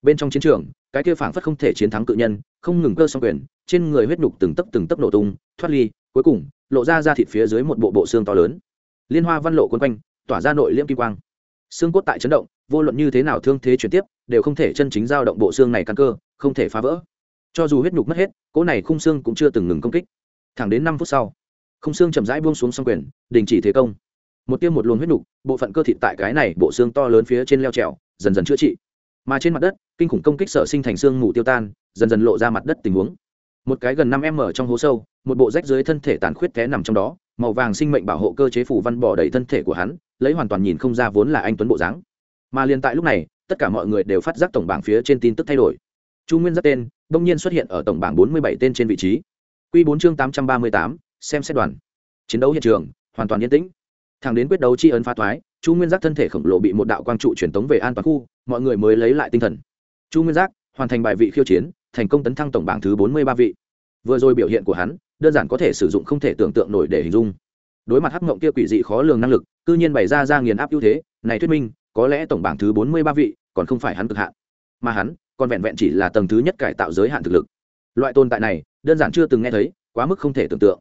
Bên trong chiến trường, cái kia phảng phất không thể chiến thắng cự nhân, không ngừng cơ song quyền, trên người huyết nhục từng tấc từng tấc nổ tung, thoát ly, cuối cùng, lộ ra ra thịt phía dưới một bộ bộ xương to lớn. Liên hoa văn lộ quấn quanh, tỏa ra nội liễm kim quang. Xương cốt tại chấn động, vô luận như thế nào thương thế chuyển tiếp, đều không thể chân chính giao động bộ xương này căn cơ, không thể phá vỡ. Cho dù huyết nhục mất hết, cỗ này khung xương cũng chưa từng ngừng công kích. Thẳng đến năm phút sau, khung xương chậm rãi buông xuống xong quyền, đình chỉ thế công một tiêm một luồng huyết nục, bộ phận cơ thịt tại cái này bộ xương to lớn phía trên leo trèo, dần dần chữa trị. Mà trên mặt đất, kinh khủng công kích sở sinh thành xương mù tiêu tan, dần dần lộ ra mặt đất tình huống. Một cái gần năm m trong hố sâu, một bộ rách dưới thân thể tàn khuyết té nằm trong đó, màu vàng sinh mệnh bảo hộ cơ chế phủ văn bỏ đầy thân thể của hắn, lấy hoàn toàn nhìn không ra vốn là anh tuấn bộ dáng. Mà liền tại lúc này, tất cả mọi người đều phát giác tổng bảng phía trên tin tức thay đổi. Chu nguyên dắt tên đông nhiên xuất hiện ở tổng bảng bốn mươi bảy tên trên vị trí. Q bốn chương tám trăm ba mươi tám, xem xét đoàn. Chiến đấu hiện trường, hoàn toàn yên tĩnh thẳng đến quyết đấu tri ấn phá thoái, chu nguyên giác thân thể khổng lồ bị một đạo quang trụ truyền tống về an toàn khu, mọi người mới lấy lại tinh thần. Chu nguyên giác hoàn thành bài vị khiêu chiến, thành công tấn thăng tổng bảng thứ bốn mươi ba vị. Vừa rồi biểu hiện của hắn, đơn giản có thể sử dụng không thể tưởng tượng nổi để hình dung. Đối mặt hắc mộng kia quỷ dị khó lường năng lực, cư nhiên bày ra ra nghiền áp ưu thế, này thuyết minh, có lẽ tổng bảng thứ bốn mươi ba vị, còn không phải hắn cực hạn. Mà hắn, còn vẹn vẹn chỉ là tầng thứ nhất cải tạo giới hạn thực lực. Loại tồn tại này, đơn giản chưa từng nghe thấy, quá mức không thể tưởng tượng.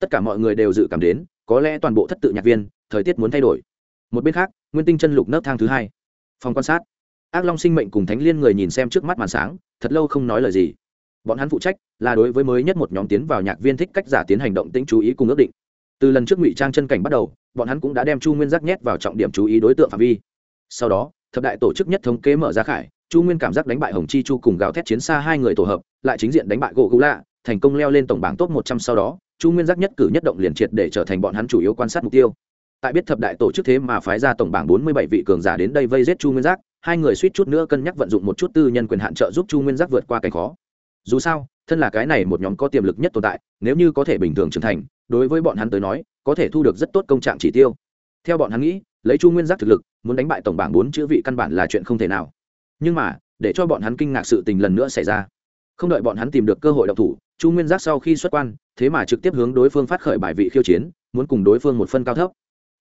Tất cả mọi người đều dự cảm đến có lẽ toàn bộ thất tự nhạc viên, thời tiết muốn thay đổi. Một bên khác, nguyên tinh chân lục nấp thang thứ hai. Phòng quan sát. Ác long sinh mệnh cùng thánh liên người nhìn xem trước mắt màn sáng, thật lâu không nói lời gì. Bọn hắn phụ trách là đối với mới nhất một nhóm tiến vào nhạc viên thích cách giả tiến hành động tĩnh chú ý cùng ước định. Từ lần trước ngụy trang chân cảnh bắt đầu, bọn hắn cũng đã đem chu nguyên giác nhét vào trọng điểm chú ý đối tượng phạm vi. Sau đó, thập đại tổ chức nhất thống kế mở ra khải, chu nguyên cảm giác đánh bại hồng chi chu cùng gào thét chiến xa hai người tổ hợp, lại chính diện đánh bại gỗ gũ lạ, thành công leo lên tổng bảng top một trăm sau đó chu nguyên giác nhất cử nhất động liền triệt để trở thành bọn hắn chủ yếu quan sát mục tiêu tại biết thập đại tổ chức thế mà phái ra tổng bảng bốn mươi bảy vị cường giả đến đây vây giết chu nguyên giác hai người suýt chút nữa cân nhắc vận dụng một chút tư nhân quyền hạn trợ giúp chu nguyên giác vượt qua cảnh khó dù sao thân là cái này một nhóm có tiềm lực nhất tồn tại nếu như có thể bình thường trưởng thành đối với bọn hắn tới nói có thể thu được rất tốt công trạng chỉ tiêu theo bọn hắn nghĩ lấy chu nguyên giác thực lực muốn đánh bại tổng bảng bốn chữ vị căn bản là chuyện không thể nào nhưng mà để cho bọn hắn kinh ngạc sự tình lần nữa xảy ra không đợi bọn hắn tìm được cơ hội độc thủ chu nguyên giác sau khi xuất quan, thế mà trực tiếp hướng đối phương phát khởi bài vị khiêu chiến, muốn cùng đối phương một phân cao thấp.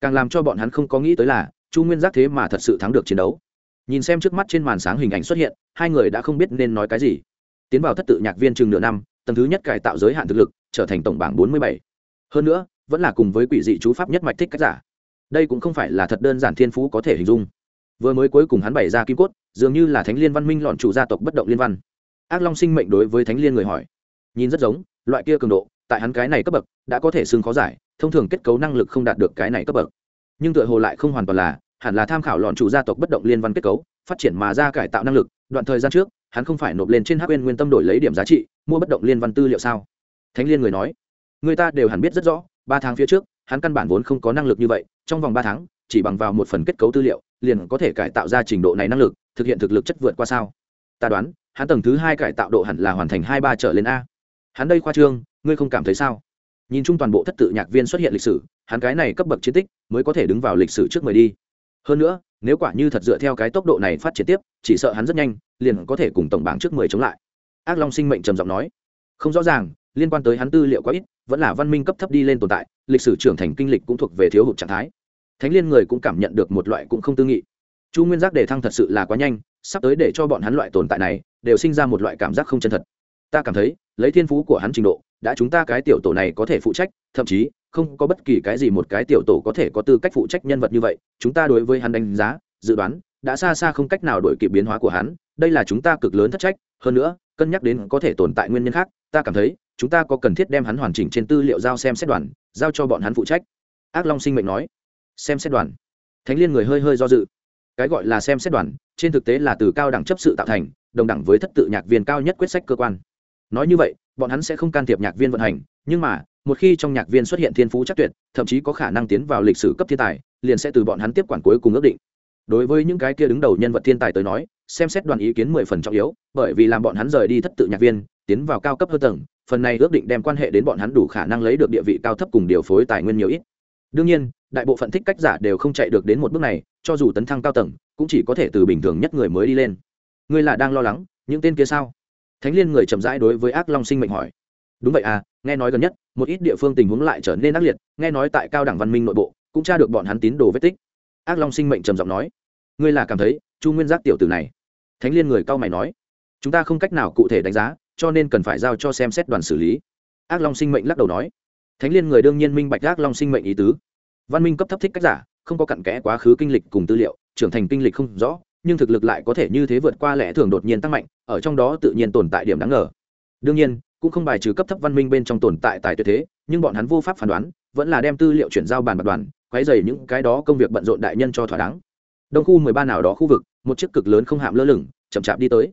Càng làm cho bọn hắn không có nghĩ tới là, chu nguyên giác thế mà thật sự thắng được chiến đấu. Nhìn xem trước mắt trên màn sáng hình ảnh xuất hiện, hai người đã không biết nên nói cái gì. Tiến vào thất tự nhạc viên chừng nửa năm, tầng thứ nhất cải tạo giới hạn thực lực, trở thành tổng bảng bốn mươi bảy. Hơn nữa, vẫn là cùng với quỷ dị chú pháp nhất mạch thích cách giả. Đây cũng không phải là thật đơn giản thiên phú có thể hình dung. Vừa mới cuối cùng hắn bày ra kim cốt, dường như là thánh liên văn minh lọn chủ gia tộc bất động liên văn. Ác long sinh mệnh đối với thánh liên người hỏi nhìn rất giống, loại kia cường độ, tại hắn cái này cấp bậc, đã có thể xưng khó giải, thông thường kết cấu năng lực không đạt được cái này cấp bậc. Nhưng tựa hồ lại không hoàn toàn là, hẳn là tham khảo lọn chủ gia tộc bất động liên văn kết cấu, phát triển mà ra cải tạo năng lực, đoạn thời gian trước, hắn không phải nộp lên trên hắc nguyên tâm đổi lấy điểm giá trị, mua bất động liên văn tư liệu sao? Thánh liên người nói, người ta đều hẳn biết rất rõ, ba tháng phía trước, hắn căn bản vốn không có năng lực như vậy, trong vòng ba tháng, chỉ bằng vào một phần kết cấu tư liệu, liền có thể cải tạo ra trình độ này năng lực, thực hiện thực lực chất vượt qua sao? Ta đoán, hắn tầng thứ hai cải tạo độ hẳn là hoàn thành hai ba trở lên a hắn đây khoa trương, ngươi không cảm thấy sao? Nhìn chung toàn bộ thất tự nhạc viên xuất hiện lịch sử, hắn cái này cấp bậc chiến tích mới có thể đứng vào lịch sử trước mười đi. Hơn nữa, nếu quả như thật dựa theo cái tốc độ này phát triển tiếp, chỉ sợ hắn rất nhanh, liền có thể cùng tổng bảng trước mười chống lại. Ác long sinh mệnh trầm giọng nói. Không rõ ràng, liên quan tới hắn tư liệu quá ít, vẫn là văn minh cấp thấp đi lên tồn tại, lịch sử trưởng thành kinh lịch cũng thuộc về thiếu hụt trạng thái. Thánh liên người cũng cảm nhận được một loại cũng không tư nghị. Chu nguyên giác đề thăng thật sự là quá nhanh, sắp tới để cho bọn hắn loại tồn tại này, đều sinh ra một loại cảm giác không chân thật. Ta cảm thấy lấy thiên phú của hắn trình độ, đã chúng ta cái tiểu tổ này có thể phụ trách, thậm chí, không có bất kỳ cái gì một cái tiểu tổ có thể có tư cách phụ trách nhân vật như vậy, chúng ta đối với hắn đánh giá, dự đoán, đã xa xa không cách nào đổi kịp biến hóa của hắn, đây là chúng ta cực lớn thất trách, hơn nữa, cân nhắc đến có thể tồn tại nguyên nhân khác, ta cảm thấy, chúng ta có cần thiết đem hắn hoàn chỉnh trên tư liệu giao xem xét đoàn, giao cho bọn hắn phụ trách. Ác long sinh mệnh nói. Xem xét đoàn. Thánh liên người hơi hơi do dự. Cái gọi là xem xét đoàn, trên thực tế là từ cao đẳng chấp sự tạo thành, đồng đẳng với thất tự nhạc viên cao nhất quyết sách cơ quan nói như vậy, bọn hắn sẽ không can thiệp nhạc viên vận hành, nhưng mà, một khi trong nhạc viên xuất hiện thiên phú chắc tuyệt, thậm chí có khả năng tiến vào lịch sử cấp thiên tài, liền sẽ từ bọn hắn tiếp quản cuối cùng ước định. Đối với những cái kia đứng đầu nhân vật thiên tài tới nói, xem xét đoàn ý kiến mười phần trọng yếu, bởi vì làm bọn hắn rời đi thất tự nhạc viên, tiến vào cao cấp hơn tầng, phần này ước định đem quan hệ đến bọn hắn đủ khả năng lấy được địa vị cao thấp cùng điều phối tài nguyên nhiều ít. Đương nhiên, đại bộ phận thích cách giả đều không chạy được đến một bước này, cho dù tấn thăng cao tầng, cũng chỉ có thể từ bình thường nhất người mới đi lên. Ngươi là đang lo lắng, những tên kia sao? Thánh liên người chậm rãi đối với ác long sinh mệnh hỏi. Đúng vậy à nghe nói gần nhất, một ít địa phương tình huống lại trở nên ác liệt, nghe nói tại cao đẳng văn minh nội bộ, cũng tra được bọn hắn tín đồ vết tích. Ác long sinh mệnh trầm giọng nói. Ngươi là cảm thấy, chu nguyên giác tiểu tử này? Thánh liên người cao mày nói. Chúng ta không cách nào cụ thể đánh giá, cho nên cần phải giao cho xem xét đoàn xử lý. Ác long sinh mệnh lắc đầu nói. Thánh liên người đương nhiên minh bạch ác long sinh mệnh ý tứ. Văn minh cấp thấp thích cách giả, không có cặn kẽ quá khứ kinh lịch cùng tư liệu, trưởng thành kinh lịch không rõ nhưng thực lực lại có thể như thế vượt qua lẽ thường đột nhiên tăng mạnh, ở trong đó tự nhiên tồn tại điểm đáng ngờ. Đương nhiên, cũng không bài trừ cấp thấp văn minh bên trong tồn tại tài tuyệt thế, nhưng bọn hắn vô pháp phán đoán, vẫn là đem tư liệu chuyển giao bàn bạc đoàn, quấy dày những cái đó công việc bận rộn đại nhân cho thỏa đáng. Đông khu mười ba nào đó khu vực, một chiếc cực lớn không hạm lơ lửng, chậm chạp đi tới.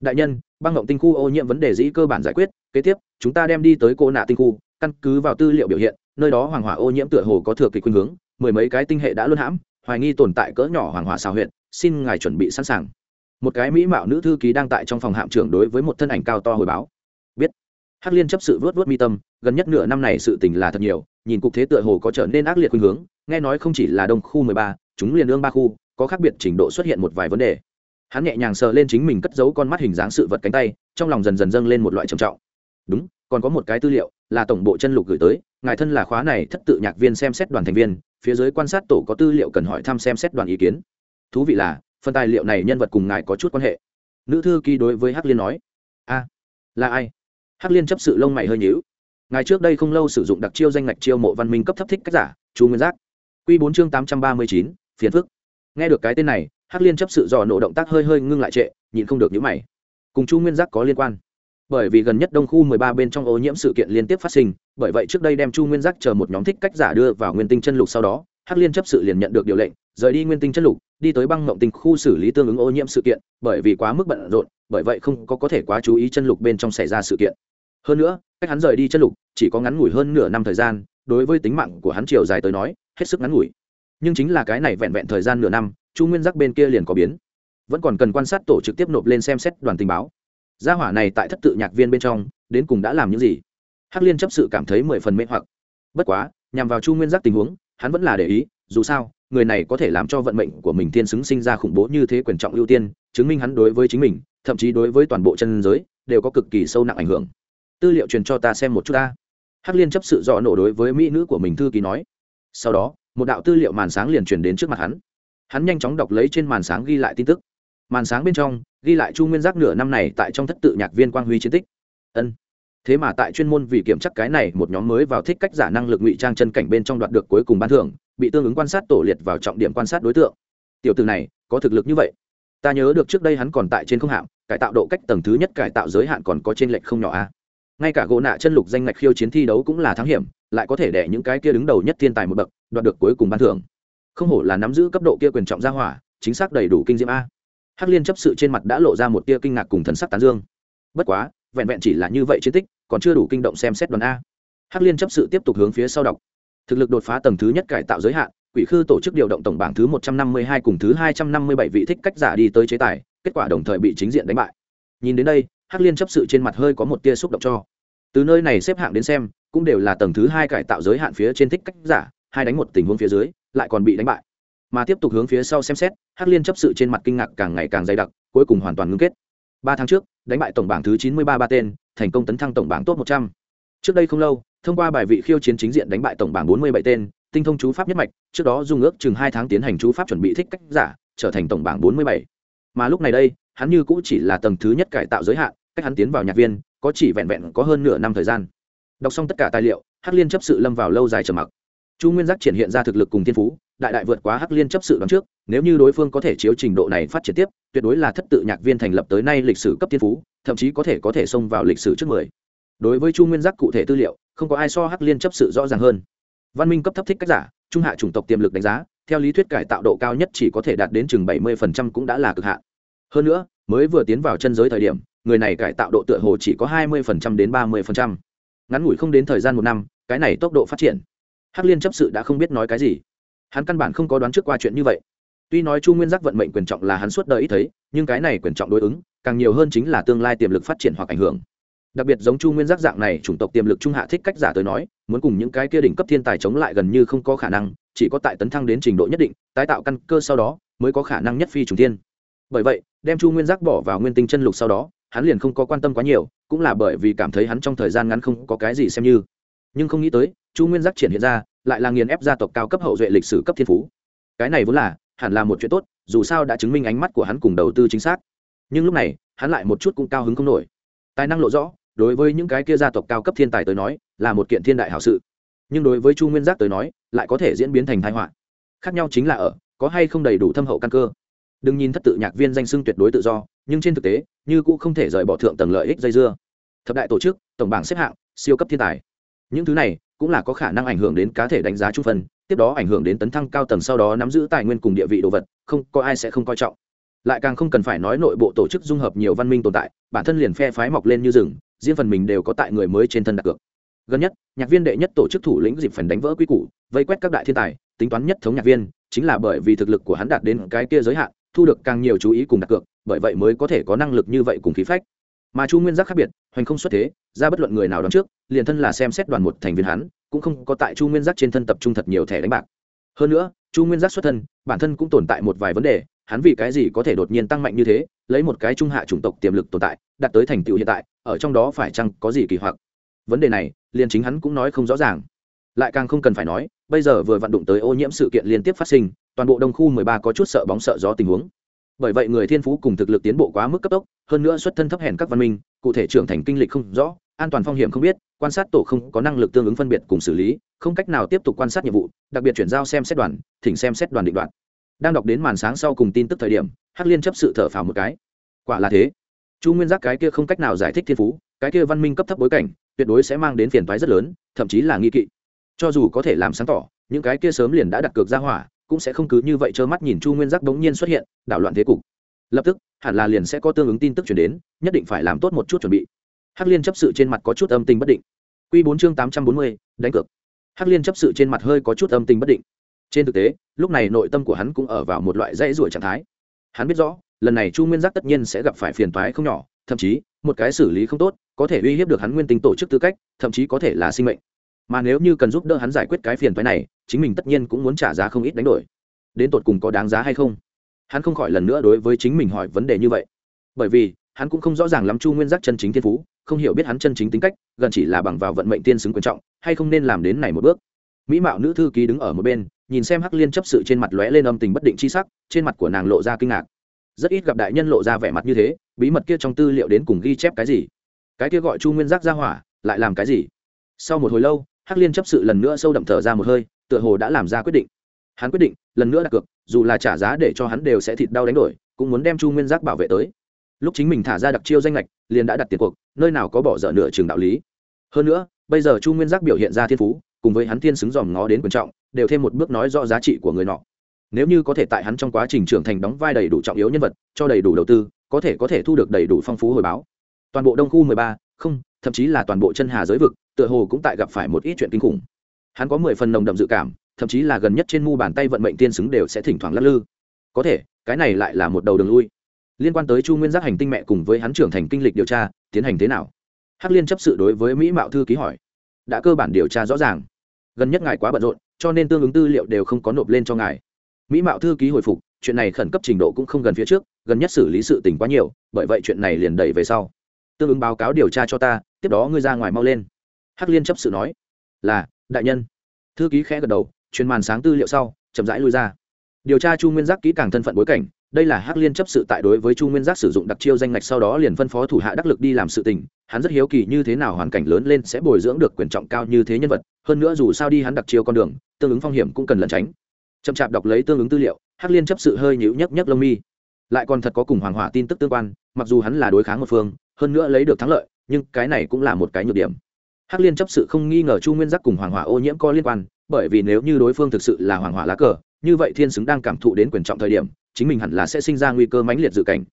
Đại nhân, băng ngộng tinh khu ô nhiễm vấn đề dĩ cơ bản giải quyết, kế tiếp, chúng ta đem đi tới cô nạ tinh khu, căn cứ vào tư liệu biểu hiện, nơi đó hoàng hỏa ô nhiễm tựa hồ có thừa kịch khuynh hướng, mười mấy cái tinh hệ đã luôn hãm, hoài nghi tồn tại cỡ nhỏ hoàng hỏa xào huyện xin ngài chuẩn bị sẵn sàng. Một cái mỹ mạo nữ thư ký đang tại trong phòng hạm trưởng đối với một thân ảnh cao to hồi báo. Biết. Hắc liên chấp sự vớt vớt mi tâm, gần nhất nửa năm này sự tình là thật nhiều, nhìn cục thế tựa hồ có trở nên ác liệt khuynh hướng, nghe nói không chỉ là đông khu mười ba, chúng liền ương ba khu, có khác biệt trình độ xuất hiện một vài vấn đề. Hắn nhẹ nhàng sờ lên chính mình cất giấu con mắt hình dáng sự vật cánh tay, trong lòng dần dần dâng lên một loại trầm trọng. Đúng, còn có một cái tư liệu, là tổng bộ chân lục gửi tới, ngài thân là khóa này thất tự nhạc viên xem xét đoàn thành viên, phía dưới quan sát tổ có tư liệu cần hỏi thăm xem xét đoàn ý kiến thú vị là, phần tài liệu này nhân vật cùng ngài có chút quan hệ. Nữ thư ký đối với hắc liên nói, a, là ai? Hắc liên chấp sự lông mày hơi nhíu. Ngài trước đây không lâu sử dụng đặc chiêu danh ngạch chiêu mộ văn minh cấp thấp thích cách giả chú nguyên giác. Q bốn chương tám trăm ba mươi chín, phiền phức. Nghe được cái tên này, hắc liên chấp sự dò nổ động tác hơi hơi ngưng lại trệ nhìn không được những mày. Cùng chu nguyên giác có liên quan. Bởi vì gần nhất đông khu mười ba bên trong ô nhiễm sự kiện liên tiếp phát sinh, bởi vậy trước đây đem chu nguyên giác chờ một nhóm thích cách giả đưa vào nguyên tinh chân lục sau đó, hắc liên chấp sự liền nhận được điều lệnh rời đi nguyên tinh chân lục, đi tới băng mộng tinh khu xử lý tương ứng ô nhiễm sự kiện, bởi vì quá mức bận rộn, bởi vậy không có có thể quá chú ý chân lục bên trong xảy ra sự kiện. Hơn nữa, cách hắn rời đi chân lục chỉ có ngắn ngủi hơn nửa năm thời gian, đối với tính mạng của hắn chiều dài tới nói, hết sức ngắn ngủi. Nhưng chính là cái này vẹn vẹn thời gian nửa năm, chu nguyên giác bên kia liền có biến. Vẫn còn cần quan sát tổ trực tiếp nộp lên xem xét đoàn tình báo. Gia hỏa này tại thất tự nhạc viên bên trong, đến cùng đã làm những gì? Hắc liên chấp sự cảm thấy mười phần mê hoặc. Bất quá, nhằm vào chu nguyên giác tình huống, hắn vẫn là để ý, dù sao người này có thể làm cho vận mệnh của mình thiên xứng sinh ra khủng bố như thế quyền trọng ưu tiên, chứng minh hắn đối với chính mình, thậm chí đối với toàn bộ chân giới, đều có cực kỳ sâu nặng ảnh hưởng. Tư liệu truyền cho ta xem một chút ta. Hắc liên chấp sự dọ nổ đối với mỹ nữ của mình thư ký nói. Sau đó, một đạo tư liệu màn sáng liền truyền đến trước mặt hắn. Hắn nhanh chóng đọc lấy trên màn sáng ghi lại tin tức. Màn sáng bên trong, ghi lại chu nguyên giác nửa năm này tại trong thất tự nhạc viên quang huy chiến tích. Ân thế mà tại chuyên môn vì kiểm chắc cái này, một nhóm mới vào thích cách giả năng lực ngụy trang chân cảnh bên trong đoạt được cuối cùng ban thưởng, bị tương ứng quan sát tổ liệt vào trọng điểm quan sát đối tượng. Tiểu từ này, có thực lực như vậy. Ta nhớ được trước đây hắn còn tại trên không hạm, cải tạo độ cách tầng thứ nhất, cải tạo giới hạn còn có trên lệch không nhỏ a. À. Ngay cả gỗ nạ chân lục danh ngạch khiêu chiến thi đấu cũng là thắng hiểm, lại có thể đẻ những cái kia đứng đầu nhất thiên tài một bậc, đoạt được cuối cùng ban thưởng. Không hổ là nắm giữ cấp độ kia quyền trọng gia hỏa, chính xác đầy đủ kinh diễm a. Hắc liên chấp sự trên mặt đã lộ ra một tia kinh ngạc cùng thần sắc tán dương. Bất quá vẹn vẹn chỉ là như vậy chiến tích, còn chưa đủ kinh động xem xét đoàn a. Hắc liên chấp sự tiếp tục hướng phía sau đọc. Thực lực đột phá tầng thứ nhất cải tạo giới hạn, quỷ khư tổ chức điều động tổng bảng thứ một trăm năm mươi hai cùng thứ hai trăm năm mươi bảy vị thích cách giả đi tới chế tài, kết quả đồng thời bị chính diện đánh bại. Nhìn đến đây, hắc liên chấp sự trên mặt hơi có một tia xúc động cho. Từ nơi này xếp hạng đến xem, cũng đều là tầng thứ hai cải tạo giới hạn phía trên thích cách giả, hai đánh một tình huống phía dưới, lại còn bị đánh bại. Mà tiếp tục hướng phía sau xem xét, hắc liên chấp sự trên mặt kinh ngạc càng ngày càng dày đặc, cuối cùng hoàn toàn ngưng kết. Ba tháng trước đánh bại tổng bảng thứ chín mươi ba ba tên, thành công tấn thăng tổng bảng top một trăm. Trước đây không lâu, thông qua bài vị khiêu chiến chính diện đánh bại tổng bảng bốn mươi bảy tên, tinh thông chú pháp nhất mạch, trước đó dùng ước chừng hai tháng tiến hành chú pháp chuẩn bị thích cách giả, trở thành tổng bảng bốn mươi bảy. Mà lúc này đây, hắn như cũ chỉ là tầng thứ nhất cải tạo giới hạn, cách hắn tiến vào nhạc viên, có chỉ vẹn vẹn có hơn nửa năm thời gian. Đọc xong tất cả tài liệu, hắc liên chấp sự lâm vào lâu dài trầm mặc chu nguyên giác triển hiện ra thực lực cùng thiên phú, đại đại vượt quá hắc liên chấp sự đoán trước, nếu như đối phương có thể chiếu trình độ này phát triển tiếp, tuyệt đối là thất tự nhạc viên thành lập tới nay lịch sử cấp thiên phú, thậm chí có thể có thể xông vào lịch sử trước mười. Đối với chu nguyên giác cụ thể tư liệu, không có ai so hắc liên chấp sự rõ ràng hơn. Văn minh cấp thấp thích cách giả, trung hạ chủng tộc tiềm lực đánh giá, theo lý thuyết cải tạo độ cao nhất chỉ có thể đạt đến chừng bảy mươi cũng đã là cực hạn. Hơn nữa, mới vừa tiến vào chân giới thời điểm, người này cải tạo độ tựa hồ chỉ có hai mươi đến ba mươi ngắn ngủi không đến thời gian một năm, cái này tốc độ phát triển hắc liên chấp sự đã không biết nói cái gì. Hắn căn bản không có đoán trước qua chuyện như vậy. Tuy nói chu nguyên giác vận mệnh quyền trọng là hắn suốt đời ít thấy, nhưng cái này quyền trọng đối ứng, càng nhiều hơn chính là tương lai tiềm lực phát triển hoặc ảnh hưởng. Đặc biệt giống chu nguyên giác dạng này, chủng tộc tiềm lực trung hạ thích cách giả tới nói, muốn cùng những cái kia đỉnh cấp thiên tài chống lại gần như không có khả năng, chỉ có tại tấn thăng đến trình độ nhất định, tái tạo căn cơ sau đó, mới có khả năng nhất phi trùng thiên. Bởi vậy, đem chu nguyên giác bỏ vào nguyên tinh chân lục sau đó, hắn liền không có quan tâm quá nhiều, cũng là bởi vì cảm thấy hắn trong thời gian ngắn không có cái gì xem như. Nhưng không nghĩ tới chu nguyên giác triển hiện ra, lại là nghiền ép gia tộc cao cấp hậu duệ lịch sử cấp thiên phú. Cái này vốn là, hẳn là một chuyện tốt, dù sao đã chứng minh ánh mắt của hắn cùng đầu tư chính xác. Nhưng lúc này, hắn lại một chút cũng cao hứng không nổi. Tài năng lộ rõ, đối với những cái kia gia tộc cao cấp thiên tài tới nói, là một kiện thiên đại hảo sự. Nhưng đối với chu nguyên giác tới nói, lại có thể diễn biến thành thái họa. Khác nhau chính là ở, có hay không đầy đủ thâm hậu căn cơ. Đừng nhìn thất tự nhạc viên danh xưng tuyệt đối tự do, nhưng trên thực tế, như cũng không thể rời bỏ thượng tầng lợi ích dây dưa. Thập đại tổ chức, tổng bảng xếp hạng, siêu cấp thiên tài. Những thứ này cũng là có khả năng ảnh hưởng đến cá thể đánh giá trung phần tiếp đó ảnh hưởng đến tấn thăng cao tầng sau đó nắm giữ tài nguyên cùng địa vị đồ vật, không, có ai sẽ không coi trọng. Lại càng không cần phải nói nội bộ tổ chức dung hợp nhiều văn minh tồn tại, bản thân liền phe phái mọc lên như rừng, riêng phần mình đều có tại người mới trên thân đặt cược. Gần nhất, nhạc viên đệ nhất tổ chức thủ lĩnh dịp phần đánh vỡ quy củ, vây quét các đại thiên tài, tính toán nhất thống nhạc viên, chính là bởi vì thực lực của hắn đạt đến cái kia giới hạn, thu được càng nhiều chú ý cùng đặt cược, bởi vậy mới có thể có năng lực như vậy cùng khí phách mà chu nguyên giác khác biệt, hoành không xuất thế, ra bất luận người nào đón trước, liền thân là xem xét đoàn một thành viên hắn, cũng không có tại chu nguyên giác trên thân tập trung thật nhiều thẻ đánh bạc. Hơn nữa, chu nguyên giác xuất thân, bản thân cũng tồn tại một vài vấn đề, hắn vì cái gì có thể đột nhiên tăng mạnh như thế, lấy một cái trung hạ chủng tộc tiềm lực tồn tại, đạt tới thành tựu hiện tại, ở trong đó phải chăng có gì kỳ hoặc? Vấn đề này, liền chính hắn cũng nói không rõ ràng. Lại càng không cần phải nói, bây giờ vừa vận đụng tới ô nhiễm sự kiện liên tiếp phát sinh, toàn bộ đông khu 13 có chút sợ bóng sợ gió tình huống bởi vậy người thiên phú cùng thực lực tiến bộ quá mức cấp tốc, hơn nữa xuất thân thấp hèn các văn minh, cụ thể trưởng thành kinh lịch không rõ, an toàn phong hiểm không biết, quan sát tổ không có năng lực tương ứng phân biệt cùng xử lý, không cách nào tiếp tục quan sát nhiệm vụ, đặc biệt chuyển giao xem xét đoàn, thỉnh xem xét đoàn định đoạn đang đọc đến màn sáng sau cùng tin tức thời điểm, hắc liên chấp sự thở phào một cái. Quả là thế. Chu nguyên giác cái kia không cách nào giải thích thiên phú, cái kia văn minh cấp thấp bối cảnh, tuyệt đối sẽ mang đến phiền toái rất lớn, thậm chí là nghi kỵ. Cho dù có thể làm sáng tỏ, những cái kia sớm liền đã đặt cược ra hỏa cũng sẽ không cứ như vậy trơ mắt nhìn chu nguyên giác đống nhiên xuất hiện, đảo loạn thế cục. Lập tức, hẳn là liền sẽ có tương ứng tin tức chuyển đến, nhất định phải làm tốt một chút chuẩn bị. Hắc liên chấp sự trên mặt có chút âm tình bất định. Q bốn chương tám trăm bốn mươi, đánh cược. Hắc liên chấp sự trên mặt hơi có chút âm tình bất định. Trên thực tế, lúc này nội tâm của hắn cũng ở vào một loại dãy ruổi trạng thái. Hắn biết rõ, lần này chu nguyên giác tất nhiên sẽ gặp phải phiền toái không nhỏ, thậm chí, một cái xử lý không tốt, có thể uy hiếp được hắn nguyên tinh tổ chức tư cách, thậm chí có thể là sinh mệnh mà nếu như cần giúp đỡ hắn giải quyết cái phiền phái này, chính mình tất nhiên cũng muốn trả giá không ít đánh đổi. Đến tột cùng có đáng giá hay không? Hắn không khỏi lần nữa đối với chính mình hỏi vấn đề như vậy. Bởi vì, hắn cũng không rõ ràng lắm chu nguyên giác chân chính thiên phú, không hiểu biết hắn chân chính tính cách, gần chỉ là bằng vào vận mệnh tiên xứng quan trọng, hay không nên làm đến này một bước. Mỹ mạo nữ thư ký đứng ở một bên, nhìn xem hắc liên chấp sự trên mặt lóe lên âm tình bất định chi sắc, trên mặt của nàng lộ ra kinh ngạc. Rất ít gặp đại nhân lộ ra vẻ mặt như thế, bí mật kia trong tư liệu đến cùng ghi chép cái gì? Cái kia gọi chu nguyên giác ra hỏa, lại làm cái gì? Sau một hồi lâu hắc liên chấp sự lần nữa sâu đậm thở ra một hơi, tựa hồ đã làm ra quyết định. Hắn quyết định, lần nữa đặt cược, dù là trả giá để cho hắn đều sẽ thịt đau đánh đổi, cũng muốn đem chu nguyên giác bảo vệ tới. Lúc chính mình thả ra đặc chiêu danh lệch liền đã đặt tiền cuộc, nơi nào có bỏ dở nửa trường đạo lý. Hơn nữa, bây giờ chu nguyên giác biểu hiện ra thiên phú, cùng với hắn thiên xứng dòm ngó đến quan trọng, đều thêm một bước nói rõ giá trị của người nọ. Nếu như có thể tại hắn trong quá trình trưởng thành đóng vai đầy đủ trọng yếu nhân vật, cho đầy đủ đầu tư, có thể có thể thu được đầy đủ phong phú hồi báo. Toàn bộ đông khu mười ba không, thậm chí là toàn bộ chân hà giới vực, tựa hồ cũng tại gặp phải một ít chuyện kinh khủng. Hắn có mười phần nồng đậm dự cảm, thậm chí là gần nhất trên mu bàn tay vận mệnh tiên xứng đều sẽ thỉnh thoảng lắc lư. Có thể, cái này lại là một đầu đường lui. Liên quan tới chu nguyên giác hành tinh mẹ cùng với hắn trưởng thành kinh lịch điều tra, tiến hành thế nào? Hắc liên chấp sự đối với mỹ mạo thư ký hỏi. Đã cơ bản điều tra rõ ràng. Gần nhất ngài quá bận rộn, cho nên tương ứng tư liệu đều không có nộp lên cho ngài. Mỹ mạo thư ký hồi phục, chuyện này khẩn cấp trình độ cũng không gần phía trước, gần nhất xử lý sự tình quá nhiều, bởi vậy chuyện này liền đẩy về sau tương ứng báo cáo điều tra cho ta, tiếp đó ngươi ra ngoài mau lên. Hắc liên chấp sự nói. Là, đại nhân. Thư ký khẽ gật đầu, truyền màn sáng tư liệu sau, chậm rãi lui ra. Điều tra chu nguyên giác kỹ càng thân phận bối cảnh, đây là hắc liên chấp sự tại đối với chu nguyên giác sử dụng đặc chiêu danh ngạch sau đó liền phân phó thủ hạ đắc lực đi làm sự tình, hắn rất hiếu kỳ như thế nào hoàn cảnh lớn lên sẽ bồi dưỡng được quyền trọng cao như thế nhân vật, hơn nữa dù sao đi hắn đặc chiêu con đường, tương ứng phong hiểm cũng cần lẩn tránh. Chậm chạp đọc lấy tương ứng tư liệu, hắc liên chấp sự hơi nhíu nhấc nhấc lông mi. Lại còn thật có cùng hoàng hỏa tin tức tương quan, mặc dù hắn là đối kháng một phương hơn nữa lấy được thắng lợi, nhưng cái này cũng là một cái nhược điểm. Hắc liên chấp sự không nghi ngờ chu nguyên giác cùng hoàng hỏa ô nhiễm có liên quan, bởi vì nếu như đối phương thực sự là hoàng hỏa lá cờ, như vậy thiên xứng đang cảm thụ đến quyền trọng thời điểm, chính mình hẳn là sẽ sinh ra nguy cơ mãnh liệt dự cảnh.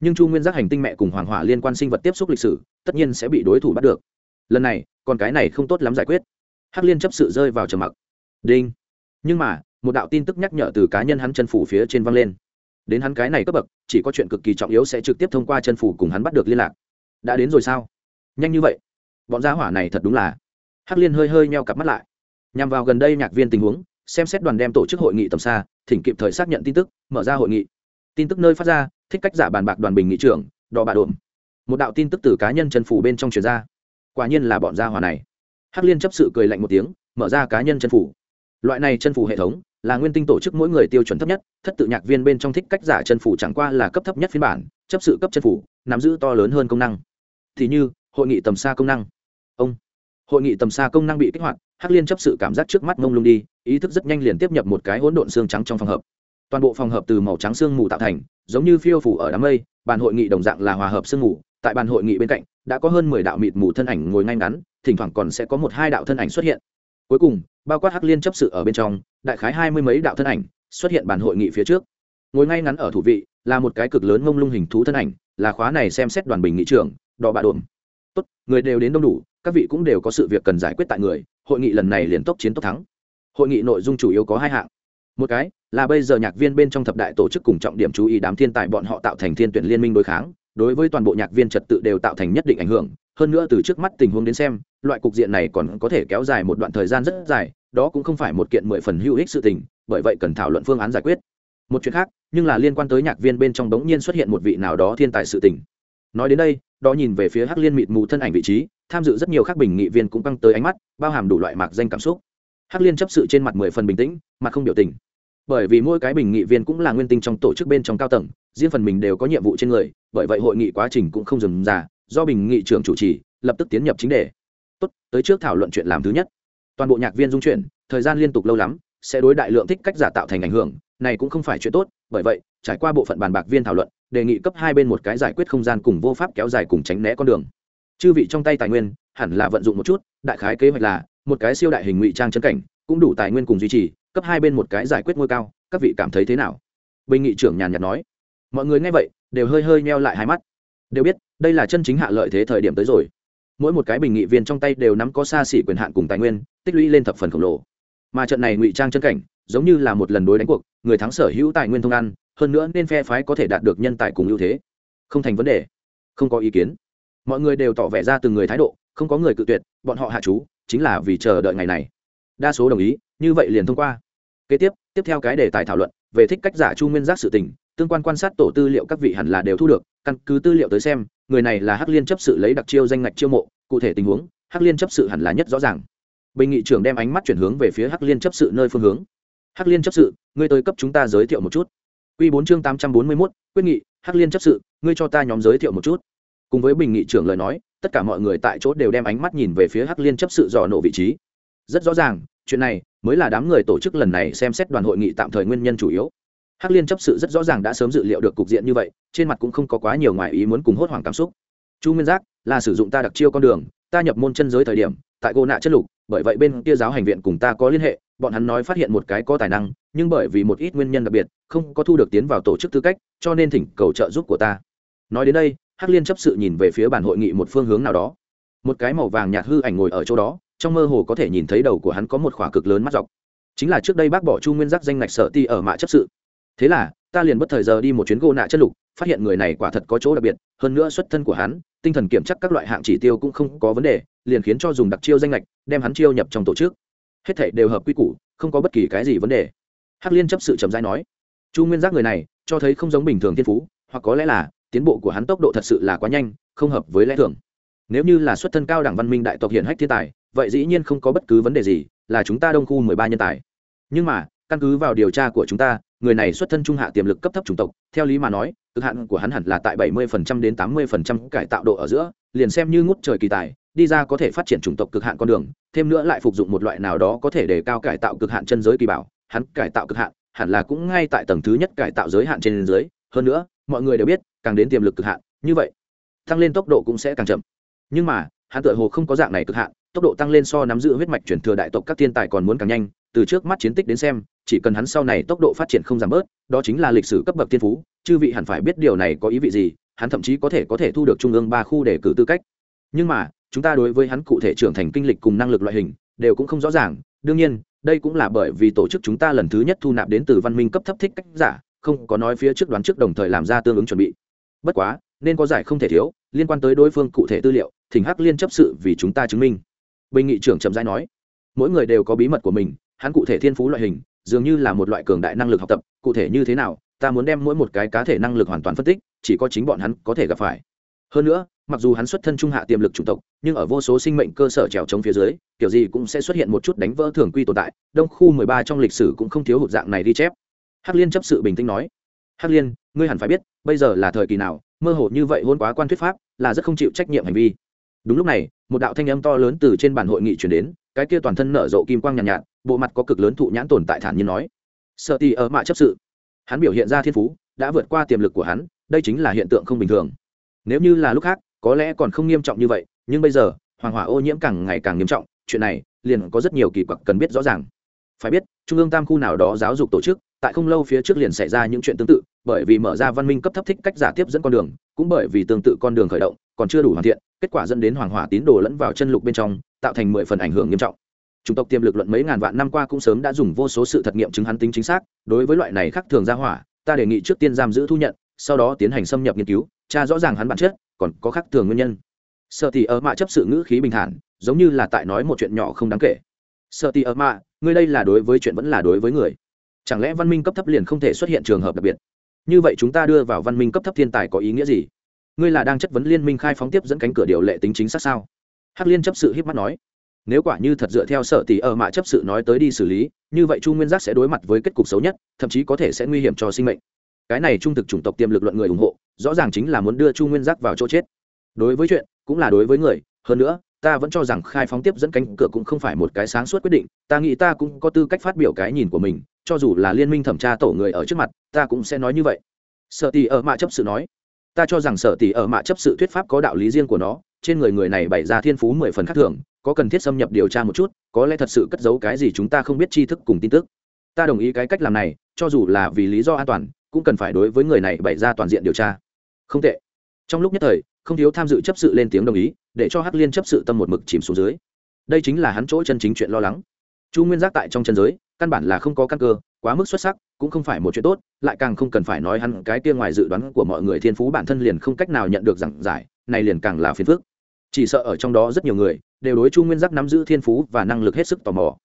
Nhưng chu nguyên giác hành tinh mẹ cùng hoàng hỏa liên quan sinh vật tiếp xúc lịch sử, tất nhiên sẽ bị đối thủ bắt được. Lần này, còn cái này không tốt lắm giải quyết. Hắc liên chấp sự rơi vào trầm mặc. Đinh. Nhưng mà, một đạo tin tức nhắc nhở từ cá nhân hắn chân phủ phía trên văng lên. Đến hắn cái này cấp bậc, chỉ có chuyện cực kỳ trọng yếu sẽ trực tiếp thông qua chân phủ cùng hắn bắt được liên lạc đã đến rồi sao? Nhanh như vậy? Bọn gia hỏa này thật đúng là. Hắc liên hơi hơi meo cặp mắt lại. Nhằm vào gần đây nhạc viên tình huống, xem xét đoàn đem tổ chức hội nghị tầm xa, thỉnh kịp thời xác nhận tin tức, mở ra hội nghị. Tin tức nơi phát ra, thích cách giả bàn bạc đoàn bình nghị trưởng, đò bà đồn một đạo tin tức từ cá nhân chân phủ bên trong truyền ra. Quả nhiên là bọn gia hỏa này. Hắc liên chấp sự cười lạnh một tiếng, mở ra cá nhân chân phủ. Loại này chân phủ hệ thống, là nguyên tinh tổ chức mỗi người tiêu chuẩn thấp nhất, thất tự nhạc viên bên trong thích cách giả chân phủ chẳng qua là cấp thấp nhất phiên bản, chấp sự cấp chân phủ, nắm giữ to lớn hơn công năng thì như, hội nghị tầm xa công năng. Ông, hội nghị tầm xa công năng bị kích hoạt, hắc liên chấp sự cảm giác trước mắt mông lung đi, ý thức rất nhanh liền tiếp nhập một cái hỗn độn xương trắng trong phòng hợp. Toàn bộ phòng hợp từ màu trắng xương mù tạo thành, giống như phiêu phủ ở đám mây, bàn hội nghị đồng dạng là hòa hợp xương mù, tại bàn hội nghị bên cạnh, đã có hơn mười đạo mịt mù thân ảnh ngồi ngay ngắn, thỉnh thoảng còn sẽ có một hai đạo thân ảnh xuất hiện. Cuối cùng, bao quát hắc liên chấp sự ở bên trong, đại khái hai mươi mấy đạo thân ảnh xuất hiện bàn hội nghị phía trước. Ngồi ngay ngắn ở thủ vị là một cái cực lớn mông lung hình thú thân ảnh, là khóa này xem xét đoàn bình nghị trưởng đò bạ đồn tốt, người đều đến đông đủ, các vị cũng đều có sự việc cần giải quyết tại người, hội nghị lần này liền tốc chiến tốc thắng. Hội nghị nội dung chủ yếu có hai hạng. Một cái là bây giờ nhạc viên bên trong thập đại tổ chức cùng trọng điểm chú ý đám thiên tài bọn họ tạo thành thiên tuyển liên minh đối kháng, đối với toàn bộ nhạc viên trật tự đều tạo thành nhất định ảnh hưởng. Hơn nữa từ trước mắt tình huống đến xem, loại cục diện này còn có thể kéo dài một đoạn thời gian rất dài, đó cũng không phải một kiện mười phần hữu ích sự tình, bởi vậy cần thảo luận phương án giải quyết. Một chuyện khác, nhưng là liên quan tới nhạc viên bên trong đống nhiên xuất hiện một vị nào đó thiên tài sự tình. Nói đến đây đó nhìn về phía hắc liên mịt mù thân ảnh vị trí, tham dự rất nhiều khác bình nghị viên cũng căng tới ánh mắt, bao hàm đủ loại mạc danh cảm xúc. Hắc liên chấp sự trên mặt mười phần bình tĩnh, mặt không biểu tình. Bởi vì mỗi cái bình nghị viên cũng là nguyên tinh trong tổ chức bên trong cao tầng, riêng phần mình đều có nhiệm vụ trên người, bởi vậy hội nghị quá trình cũng không dừng già do bình nghị trưởng chủ trì, lập tức tiến nhập chính đề. Tốt, tới trước thảo luận chuyện làm thứ nhất. Toàn bộ nhạc viên dung chuyển, thời gian liên tục lâu lắm, sẽ đối đại lượng thích cách giả tạo thành ảnh hưởng này cũng không phải chuyện tốt, bởi vậy, trải qua bộ phận bàn bạc viên thảo luận, đề nghị cấp hai bên một cái giải quyết không gian cùng vô pháp kéo dài cùng tránh né con đường. Chư vị trong tay tài nguyên, hẳn là vận dụng một chút, đại khái kế hoạch là, một cái siêu đại hình ngụy trang chân cảnh, cũng đủ tài nguyên cùng duy trì, cấp hai bên một cái giải quyết ngôi cao, các vị cảm thấy thế nào? Bình nghị trưởng nhàn nhạt nói. Mọi người nghe vậy, đều hơi hơi meo lại hai mắt. Đều biết, đây là chân chính hạ lợi thế thời điểm tới rồi. Mỗi một cái bình nghị viên trong tay đều nắm có xa xỉ quyền hạn cùng tài nguyên, tích lũy lên thập phần khổng lồ mà trận này ngụy trang chân cảnh giống như là một lần đối đánh cuộc, người thắng sở hữu tài nguyên thông ăn, hơn nữa nên phe phái có thể đạt được nhân tài cùng ưu thế. Không thành vấn đề, không có ý kiến. Mọi người đều tỏ vẻ ra từng người thái độ, không có người cự tuyệt, bọn họ hạ chú, chính là vì chờ đợi ngày này. Đa số đồng ý, như vậy liền thông qua. Kế tiếp tiếp theo cái đề tài thảo luận, về thích cách giả chu nguyên giác sự tình, tương quan quan sát tổ tư liệu các vị hẳn là đều thu được, căn cứ tư liệu tới xem, người này là hắc liên chấp sự lấy đặc chiêu danh ngạch chiêu mộ, cụ thể tình huống, hắc liên chấp sự hẳn là nhất rõ ràng bình nghị trưởng đem ánh mắt chuyển hướng về phía hắc liên chấp sự nơi phương hướng. Hắc liên chấp sự, ngươi tới cấp chúng ta giới thiệu một chút. Q bốn chương tám trăm bốn mươi mốt, quyết nghị, hắc liên chấp sự, ngươi cho ta nhóm giới thiệu một chút. Cùng với bình nghị trưởng lời nói, tất cả mọi người tại chỗ đều đem ánh mắt nhìn về phía hắc liên chấp sự dò nộ vị trí. Rất rõ ràng, chuyện này mới là đám người tổ chức lần này xem xét đoàn hội nghị tạm thời nguyên nhân chủ yếu. Hắc liên chấp sự rất rõ ràng đã sớm dự liệu được cục diện như vậy, trên mặt cũng không có quá nhiều ngoài ý muốn cùng hốt hoảng cảm xúc. Chu nguyên giác, là sử dụng ta đặc chiêu con đường, ta nhập môn chân giới thời điểm, tại gô nạ chất lục bởi vậy bên kia giáo hành viện cùng ta có liên hệ, bọn hắn nói phát hiện một cái có tài năng, nhưng bởi vì một ít nguyên nhân đặc biệt, không có thu được tiến vào tổ chức tư cách, cho nên thỉnh cầu trợ giúp của ta. Nói đến đây, hắc liên chấp sự nhìn về phía bản hội nghị một phương hướng nào đó. Một cái màu vàng nhạt hư ảnh ngồi ở chỗ đó, trong mơ hồ có thể nhìn thấy đầu của hắn có một khỏa cực lớn mắt dọc. Chính là trước đây bác bỏ chu nguyên giác danh ngạch sở ti ở mạ chấp sự thế là, ta liền bất thời giờ đi một chuyến gô nạ chất lục, phát hiện người này quả thật có chỗ đặc biệt, hơn nữa xuất thân của hắn, tinh thần kiểm chắc các loại hạng chỉ tiêu cũng không có vấn đề, liền khiến cho dùng đặc chiêu danh lệch đem hắn chiêu nhập trong tổ chức. Hết thảy đều hợp quy củ, không có bất kỳ cái gì vấn đề. Hắc liên chấp sự trầm rãi nói, chu nguyên giác người này, cho thấy không giống bình thường thiên phú, hoặc có lẽ là tiến bộ của hắn tốc độ thật sự là quá nhanh, không hợp với lẽ thường. Nếu như là xuất thân cao đẳng văn minh đại tộc hiển hách thiên tài, vậy dĩ nhiên không có bất cứ vấn đề gì, là chúng ta đông khu mười ba nhân tài. Nhưng mà, căn cứ vào điều tra của chúng ta người này xuất thân trung hạ tiềm lực cấp thấp chủng tộc, theo lý mà nói, cực hạn của hắn hẳn là tại bảy mươi phần trăm đến tám mươi phần trăm cải tạo độ ở giữa, liền xem như ngút trời kỳ tài, đi ra có thể phát triển chủng tộc cực hạn con đường, thêm nữa lại phục dụng một loại nào đó có thể đề cao cải tạo cực hạn chân giới kỳ bảo, hắn cải tạo cực hạn, hẳn là cũng ngay tại tầng thứ nhất cải tạo giới hạn trên dưới, hơn nữa, mọi người đều biết, càng đến tiềm lực cực hạn, như vậy, tăng lên tốc độ cũng sẽ càng chậm. Nhưng mà, hắn tựa hồ không có dạng này cực hạn, tốc độ tăng lên so nắm giữ huyết mạch chuyển thừa đại tộc các thiên tài còn muốn càng nhanh từ trước mắt chiến tích đến xem, chỉ cần hắn sau này tốc độ phát triển không giảm bớt, đó chính là lịch sử cấp bậc tiên phú, chư vị hẳn phải biết điều này có ý vị gì, hắn thậm chí có thể có thể thu được trung ương ba khu để cử tư cách. Nhưng mà, chúng ta đối với hắn cụ thể trưởng thành kinh lịch cùng năng lực loại hình, đều cũng không rõ ràng, đương nhiên, đây cũng là bởi vì tổ chức chúng ta lần thứ nhất thu nạp đến từ văn minh cấp thấp thích cách giả, không có nói phía trước đoán trước đồng thời làm ra tương ứng chuẩn bị. Bất quá, nên có giải không thể thiếu, liên quan tới đối phương cụ thể tư liệu, thỉnh hắc liên chấp sự vì chúng ta chứng minh. Bình nghị trưởng trầm rãi nói, mỗi người đều có bí mật của mình hắn cụ thể thiên phú loại hình, dường như là một loại cường đại năng lực học tập, cụ thể như thế nào, ta muốn đem mỗi một cái cá thể năng lực hoàn toàn phân tích, chỉ có chính bọn hắn có thể gặp phải. Hơn nữa, mặc dù hắn xuất thân trung hạ tiềm lực chủng tộc, nhưng ở vô số sinh mệnh cơ sở trèo chống phía dưới, kiểu gì cũng sẽ xuất hiện một chút đánh vỡ thường quy tồn tại, đông khu mười ba trong lịch sử cũng không thiếu hụt dạng này đi chép. Hắc liên chấp sự bình tĩnh nói, hắc liên, ngươi hẳn phải biết, bây giờ là thời kỳ nào, mơ hồ như vậy hôn quá quan thuyết pháp là rất không chịu trách nhiệm hành vi đúng lúc này một đạo thanh âm to lớn từ trên bản hội nghị chuyển đến cái kia toàn thân nở rộ kim quang nhàn nhạt, nhạt bộ mặt có cực lớn thụ nhãn tồn tại thản nhiên nói. Sợ tì ở mạ chấp sự. Hắn biểu hiện ra thiên phú đã vượt qua tiềm lực của hắn đây chính là hiện tượng không bình thường. Nếu như là lúc khác có lẽ còn không nghiêm trọng như vậy nhưng bây giờ hoàng hỏa ô nhiễm càng ngày càng nghiêm trọng chuyện này liền có rất nhiều kỳ quặc cần biết rõ ràng. Phải biết trung ương tam khu nào đó giáo dục tổ chức tại không lâu phía trước liền xảy ra những chuyện tương tự bởi vì mở ra văn minh cấp thấp thích cách giả tiếp dẫn con đường cũng bởi vì tương tự con đường khởi động còn chưa đủ hoàn thiện kết quả dẫn đến hoàng hỏa tín đồ lẫn vào chân lục bên trong, tạo thành mười phần ảnh hưởng nghiêm trọng. Chủng tộc tiềm lực luận mấy ngàn vạn năm qua cũng sớm đã dùng vô số sự thật nghiệm chứng hắn tính chính xác, đối với loại này khác thường ra hỏa, ta đề nghị trước tiên giam giữ thu nhận, sau đó tiến hành xâm nhập nghiên cứu, tra rõ ràng hắn bản chất, còn có khác thường nguyên nhân. Sợ thì ở mạ chấp sự ngữ khí bình thản, giống như là tại nói một chuyện nhỏ không đáng kể. Sợ thì ở mạ ngươi đây là đối với chuyện vẫn là đối với người? Chẳng lẽ văn minh cấp thấp liền không thể xuất hiện trường hợp đặc biệt? Như vậy chúng ta đưa vào văn minh cấp thấp thiên tài có ý nghĩa gì? Ngươi là đang chất vấn liên minh khai phóng tiếp dẫn cánh cửa điều lệ tính chính xác sao? Hắc liên chấp sự hiếp mắt nói. Nếu quả như thật dựa theo sở tỷ ở mạ chấp sự nói tới đi xử lý, như vậy chu nguyên giác sẽ đối mặt với kết cục xấu nhất, thậm chí có thể sẽ nguy hiểm cho sinh mệnh. Cái này trung thực chủng tộc tiềm lực luận người ủng hộ, rõ ràng chính là muốn đưa chu nguyên giác vào chỗ chết. Đối với chuyện, cũng là đối với người, hơn nữa, ta vẫn cho rằng khai phóng tiếp dẫn cánh cửa cũng không phải một cái sáng suốt quyết định, ta nghĩ ta cũng có tư cách phát biểu cái nhìn của mình, cho dù là liên minh thẩm tra tổ người ở trước mặt, ta cũng sẽ nói như vậy. Sở tỷ ở mạ chấp sự nói ta cho rằng sở tỷ ở mạ chấp sự thuyết pháp có đạo lý riêng của nó, trên người người này bày ra thiên phú mười phần khác thường, có cần thiết xâm nhập điều tra một chút, có lẽ thật sự cất giấu cái gì chúng ta không biết tri thức cùng tin tức. Ta đồng ý cái cách làm này, cho dù là vì lý do an toàn, cũng cần phải đối với người này bày ra toàn diện điều tra. Không tệ. Trong lúc nhất thời, không thiếu tham dự chấp sự lên tiếng đồng ý, để cho hắc liên chấp sự tâm một mực chìm xuống dưới. Đây chính là hắn chỗ chân chính chuyện lo lắng. Chu nguyên giác tại trong chân giới, căn bản là không có căn cơ, quá mức xuất sắc cũng không phải một chuyện tốt, lại càng không cần phải nói hắn cái kia ngoài dự đoán của mọi người thiên phú bản thân liền không cách nào nhận được giảng giải, này liền càng là phiền phức. Chỉ sợ ở trong đó rất nhiều người, đều đối chu nguyên giác nắm giữ thiên phú và năng lực hết sức tò mò.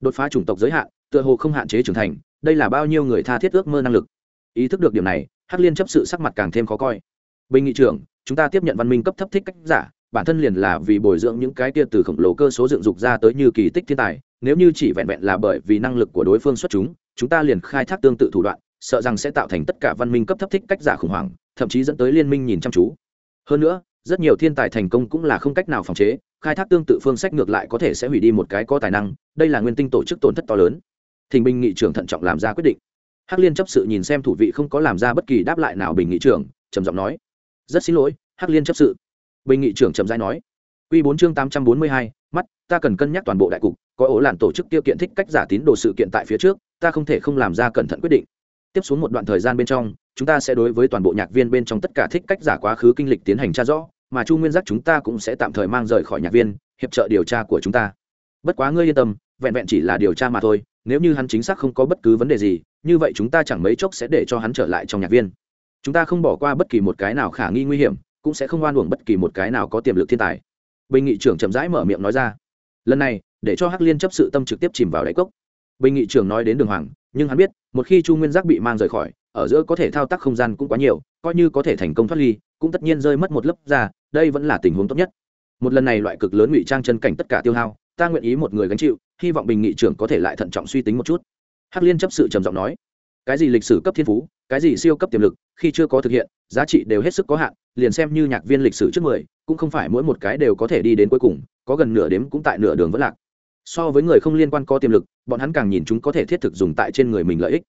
Đột phá chủng tộc giới hạn, tựa hồ không hạn chế trưởng thành, đây là bao nhiêu người tha thiết ước mơ năng lực. Ý thức được điểm này, hắc liên chấp sự sắc mặt càng thêm khó coi. Bình nghị trưởng, chúng ta tiếp nhận văn minh cấp thấp thích cách giả, bản thân liền là vì bồi dưỡng những cái tia từ khổng lồ cơ số dựng dục ra tới như kỳ tích thiên tài, nếu như chỉ vẹn vẹn là bởi vì năng lực của đối phương xuất chúng chúng ta liền khai thác tương tự thủ đoạn, sợ rằng sẽ tạo thành tất cả văn minh cấp thấp thích cách giả khủng hoảng, thậm chí dẫn tới liên minh nhìn chăm chú. Hơn nữa, rất nhiều thiên tài thành công cũng là không cách nào phòng chế, khai thác tương tự phương sách ngược lại có thể sẽ hủy đi một cái có tài năng, đây là nguyên tinh tổ chức tổn thất to lớn. Thỉnh binh nghị trưởng thận trọng làm ra quyết định. Hắc liên chấp sự nhìn xem thủ vị không có làm ra bất kỳ đáp lại nào bình nghị trưởng, trầm giọng nói, rất xin lỗi, hắc liên chấp sự. Bình nghị trưởng trầm giai nói, Quy bốn chương tám trăm bốn mươi hai, mắt, ta cần cân nhắc toàn bộ đại cục, có ổ lạn tổ chức tiêu kiện thích cách giả tín đồ sự kiện tại phía trước ta không thể không làm ra cẩn thận quyết định. Tiếp xuống một đoạn thời gian bên trong, chúng ta sẽ đối với toàn bộ nhạc viên bên trong tất cả thích cách giả quá khứ kinh lịch tiến hành tra rõ, mà chu nguyên giác chúng ta cũng sẽ tạm thời mang rời khỏi nhạc viên, hiệp trợ điều tra của chúng ta. Bất quá ngươi yên tâm, vẹn vẹn chỉ là điều tra mà thôi, nếu như hắn chính xác không có bất cứ vấn đề gì, như vậy chúng ta chẳng mấy chốc sẽ để cho hắn trở lại trong nhạc viên. Chúng ta không bỏ qua bất kỳ một cái nào khả nghi nguy hiểm, cũng sẽ không oan uổng bất kỳ một cái nào có tiềm lực thiên tài. Bình nghị trưởng chậm rãi mở miệng nói ra. Lần này, để cho hắc liên chấp sự tâm trực tiếp chìm vào đáy cốc bình nghị trưởng nói đến đường hoàng, nhưng hắn biết, một khi chu nguyên giác bị mang rời khỏi, ở giữa có thể thao tác không gian cũng quá nhiều, coi như có thể thành công thoát ly, cũng tất nhiên rơi mất một lớp ra, đây vẫn là tình huống tốt nhất. Một lần này loại cực lớn ngụy trang chân cảnh tất cả tiêu hao, ta nguyện ý một người gánh chịu, hy vọng bình nghị trưởng có thể lại thận trọng suy tính một chút. Hắc liên chấp sự trầm giọng nói, cái gì lịch sử cấp thiên phú, cái gì siêu cấp tiềm lực, khi chưa có thực hiện, giá trị đều hết sức có hạn, liền xem như nhạc viên lịch sử trước mười, cũng không phải mỗi một cái đều có thể đi đến cuối cùng, có gần nửa đếm cũng tại nửa đường vẫn lạc so với người không liên quan có tiềm lực, bọn hắn càng nhìn chúng có thể thiết thực dùng tại trên người mình lợi ích.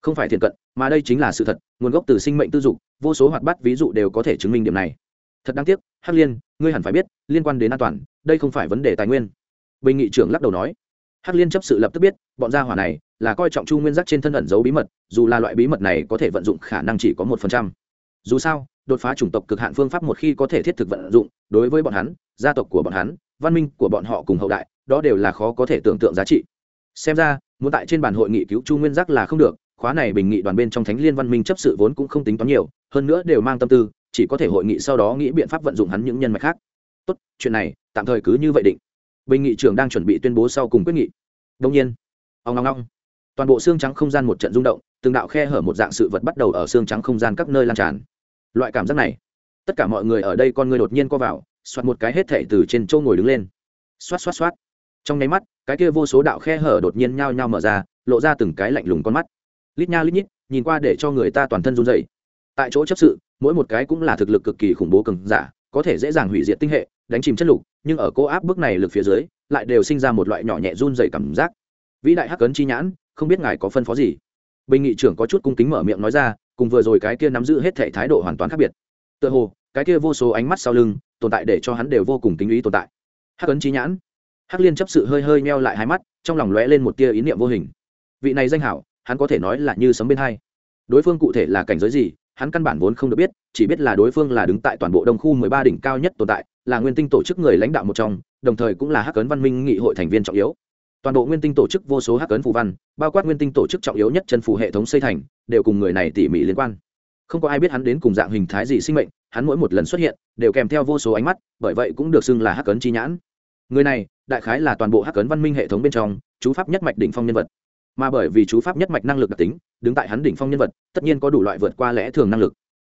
Không phải thiện cận, mà đây chính là sự thật, nguồn gốc từ sinh mệnh tư dục, vô số hoạt bát ví dụ đều có thể chứng minh điểm này. Thật đáng tiếc, hắc liên, ngươi hẳn phải biết, liên quan đến an toàn, đây không phải vấn đề tài nguyên. Bình nghị trưởng lắc đầu nói. Hắc liên chấp sự lập tức biết, bọn gia hỏa này là coi trọng chu nguyên giác trên thân ẩn giấu bí mật, dù là loại bí mật này có thể vận dụng khả năng chỉ có một phần trăm. Dù sao, đột phá chủng tộc cực hạn phương pháp một khi có thể thiết thực vận dụng, đối với bọn hắn, gia tộc của bọn hắn, văn minh của bọn họ cùng hậu đại đó đều là khó có thể tưởng tượng giá trị. Xem ra, muốn tại trên bàn hội nghị cứu chu nguyên giác là không được, khóa này bình nghị đoàn bên trong thánh liên văn minh chấp sự vốn cũng không tính toán nhiều, hơn nữa đều mang tâm tư, chỉ có thể hội nghị sau đó nghĩ biện pháp vận dụng hắn những nhân mạch khác. Tốt, chuyện này, tạm thời cứ như vậy định. Bình nghị trưởng đang chuẩn bị tuyên bố sau cùng quyết nghị. Đông nhiên ông long long toàn bộ xương trắng không gian một trận rung động, từng đạo khe hở một dạng sự vật bắt đầu ở xương trắng không gian các nơi lan tràn. Loại cảm giác này, tất cả mọi người ở đây con người đột nhiên co vào xoát một cái hết thảy từ trên châu ngồi đứng lên. Xoát xoát xoát trong nháy mắt, cái kia vô số đạo khe hở đột nhiên nhao nhao mở ra, lộ ra từng cái lạnh lùng con mắt. Lít nha lít nhít, nhìn qua để cho người ta toàn thân run dày tại chỗ chấp sự, mỗi một cái cũng là thực lực cực kỳ khủng bố cường giả, có thể dễ dàng hủy diệt tinh hệ, đánh chìm chất lục, nhưng ở cô áp bước này lực phía dưới, lại đều sinh ra một loại nhỏ nhẹ run dày cảm giác. Vĩ đại hắc cấn chi nhãn, không biết ngài có phân phó gì? Bình nghị trưởng có chút cung kính mở miệng nói ra, cùng vừa rồi cái kia nắm giữ hết thể thái độ hoàn toàn khác biệt. Tựa hồ, cái kia vô số ánh mắt sau lưng, tồn tại để cho hắn đều vô cùng kính ý tồn tại. Hắc ấn chi nhãn hắc liên chấp sự hơi hơi meo lại hai mắt, trong lòng lóe lên một tia ý niệm vô hình. Vị này danh hảo, hắn có thể nói là như sấm bên hai. Đối phương cụ thể là cảnh giới gì, hắn căn bản vốn không được biết, chỉ biết là đối phương là đứng tại toàn bộ đông khu mười ba đỉnh cao nhất tồn tại, là nguyên tinh tổ chức người lãnh đạo một trong, đồng thời cũng là hắc ấn văn minh nghị hội thành viên trọng yếu. Toàn bộ nguyên tinh tổ chức vô số hắc ấn phù văn, bao quát nguyên tinh tổ chức trọng yếu nhất chân phù hệ thống xây thành, đều cùng người này tỉ mỉ liên quan. Không có ai biết hắn đến cùng dạng hình thái gì sinh mệnh, hắn mỗi một lần xuất hiện, đều kèm theo vô số ánh mắt, bởi vậy cũng được xưng là hắc ấn chi nhãn. Người này đại khái là toàn bộ hắc cấn văn minh hệ thống bên trong, chú pháp nhất mạch đỉnh phong nhân vật. Mà bởi vì chú pháp nhất mạch năng lực đặc tính, đứng tại hắn đỉnh phong nhân vật, tất nhiên có đủ loại vượt qua lẽ thường năng lực.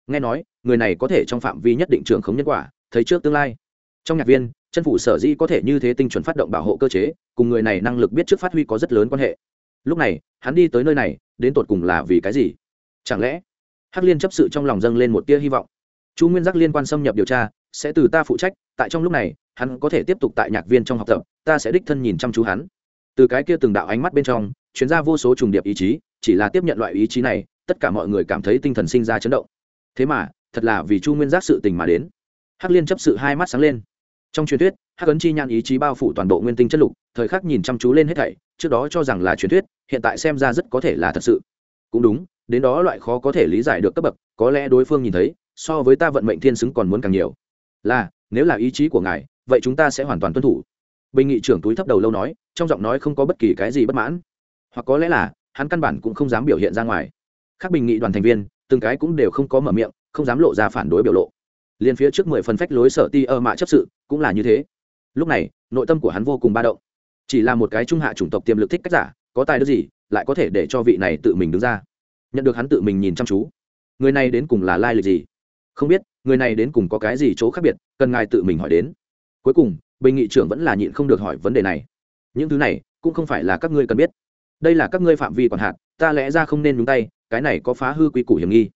Nghe nói, người này có thể trong phạm vi nhất định trường khống nhân quả, thấy trước tương lai. Trong nhạc viên, chân phủ sở di có thể như thế tinh chuẩn phát động bảo hộ cơ chế, cùng người này năng lực biết trước phát huy có rất lớn quan hệ. Lúc này, hắn đi tới nơi này, đến tột cùng là vì cái gì? Chẳng lẽ, hắc liên chấp sự trong lòng dâng lên một tia hy vọng? Chu nguyên giác liên quan xâm nhập điều tra, sẽ từ ta phụ trách tại trong lúc này, hắn có thể tiếp tục tại nhạc viên trong học tập, ta sẽ đích thân nhìn chăm chú hắn. Từ cái kia từng đạo ánh mắt bên trong chuyến ra vô số trùng điệp ý chí, chỉ là tiếp nhận loại ý chí này, tất cả mọi người cảm thấy tinh thần sinh ra chấn động. Thế mà, thật là vì chu nguyên giác sự tình mà đến. Hắc liên chấp sự hai mắt sáng lên. Trong truyền thuyết, hắc ấn chi nhan ý chí bao phủ toàn bộ nguyên tinh chất lục, thời khắc nhìn chăm chú lên hết thảy, trước đó cho rằng là truyền thuyết, hiện tại xem ra rất có thể là thật sự. Cũng đúng, đến đó loại khó có thể lý giải được cấp bậc, có lẽ đối phương nhìn thấy, so với ta vận mệnh thiên xứng còn muốn càng nhiều. Là nếu là ý chí của ngài, vậy chúng ta sẽ hoàn toàn tuân thủ. Bình nghị trưởng túi thấp đầu lâu nói, trong giọng nói không có bất kỳ cái gì bất mãn. Hoặc có lẽ là, hắn căn bản cũng không dám biểu hiện ra ngoài. Các bình nghị đoàn thành viên, từng cái cũng đều không có mở miệng, không dám lộ ra phản đối biểu lộ. Liền phía trước mười phần phách lối sở ti ơ mạ chấp sự, cũng là như thế. Lúc này, nội tâm của hắn vô cùng ba động. Chỉ là một cái trung hạ chủng tộc tiềm lực thích cách giả, có tài đức gì, lại có thể để cho vị này tự mình đứng ra. Nhận được hắn tự mình nhìn chăm chú. Người này đến cùng là lai lịch gì? Không biết người này đến cùng có cái gì chỗ khác biệt, cần ngài tự mình hỏi đến. Cuối cùng, bình nghị trưởng vẫn là nhịn không được hỏi vấn đề này. Những thứ này, cũng không phải là các ngươi cần biết. Đây là các ngươi phạm vi quản hạt ta lẽ ra không nên nhúng tay, cái này có phá hư quy củ hiểm nghi.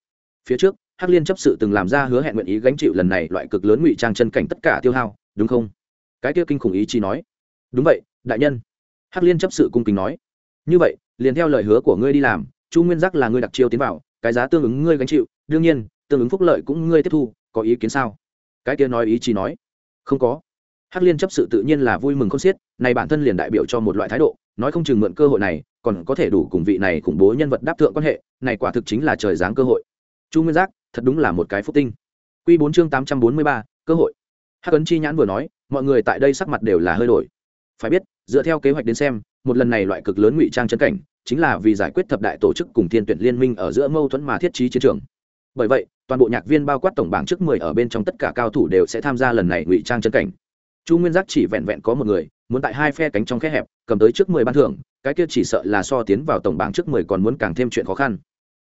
Phía trước, hắc liên chấp sự từng làm ra hứa hẹn nguyện ý gánh chịu lần này loại cực lớn ngụy trang chân cảnh tất cả tiêu hao, đúng không? Cái kia kinh khủng ý chí nói. Đúng vậy, đại nhân. Hắc liên chấp sự cung kính nói. Như vậy, liền theo lời hứa của ngươi đi làm, chu nguyên giác là ngươi đặc chiêu tiến vào, cái giá tương ứng ngươi gánh chịu, đương nhiên tương ứng phúc lợi cũng ngươi tiếp thu, có ý kiến sao? Cái kia nói ý chí nói. Không có. Hắc liên chấp sự tự nhiên là vui mừng không xiết, này bản thân liền đại biểu cho một loại thái độ, nói không chừng mượn cơ hội này, còn có thể đủ cùng vị này khủng bố nhân vật đáp thượng quan hệ, này quả thực chính là trời giáng cơ hội. Chu nguyên giác, thật đúng là một cái phúc tinh. Q bốn chương tám trăm bốn mươi ba, cơ hội. Hắc ấn chi nhãn vừa nói, mọi người tại đây sắc mặt đều là hơi đổi. Phải biết, dựa theo kế hoạch đến xem, một lần này loại cực lớn ngụy trang chân cảnh, chính là vì giải quyết thập đại tổ chức cùng thiên tuyển liên minh ở giữa mâu thuẫn mà thiết trí chiến trường. Bởi vậy toàn bộ nhạc viên bao quát tổng bảng trước mười ở bên trong tất cả cao thủ đều sẽ tham gia lần này ngụy trang chân cảnh. Chu nguyên giác chỉ vẹn vẹn có một người, muốn tại hai phe cánh trong khe hẹp, cầm tới trước mười ban thưởng, cái kia chỉ sợ là so tiến vào tổng bảng trước mười còn muốn càng thêm chuyện khó khăn.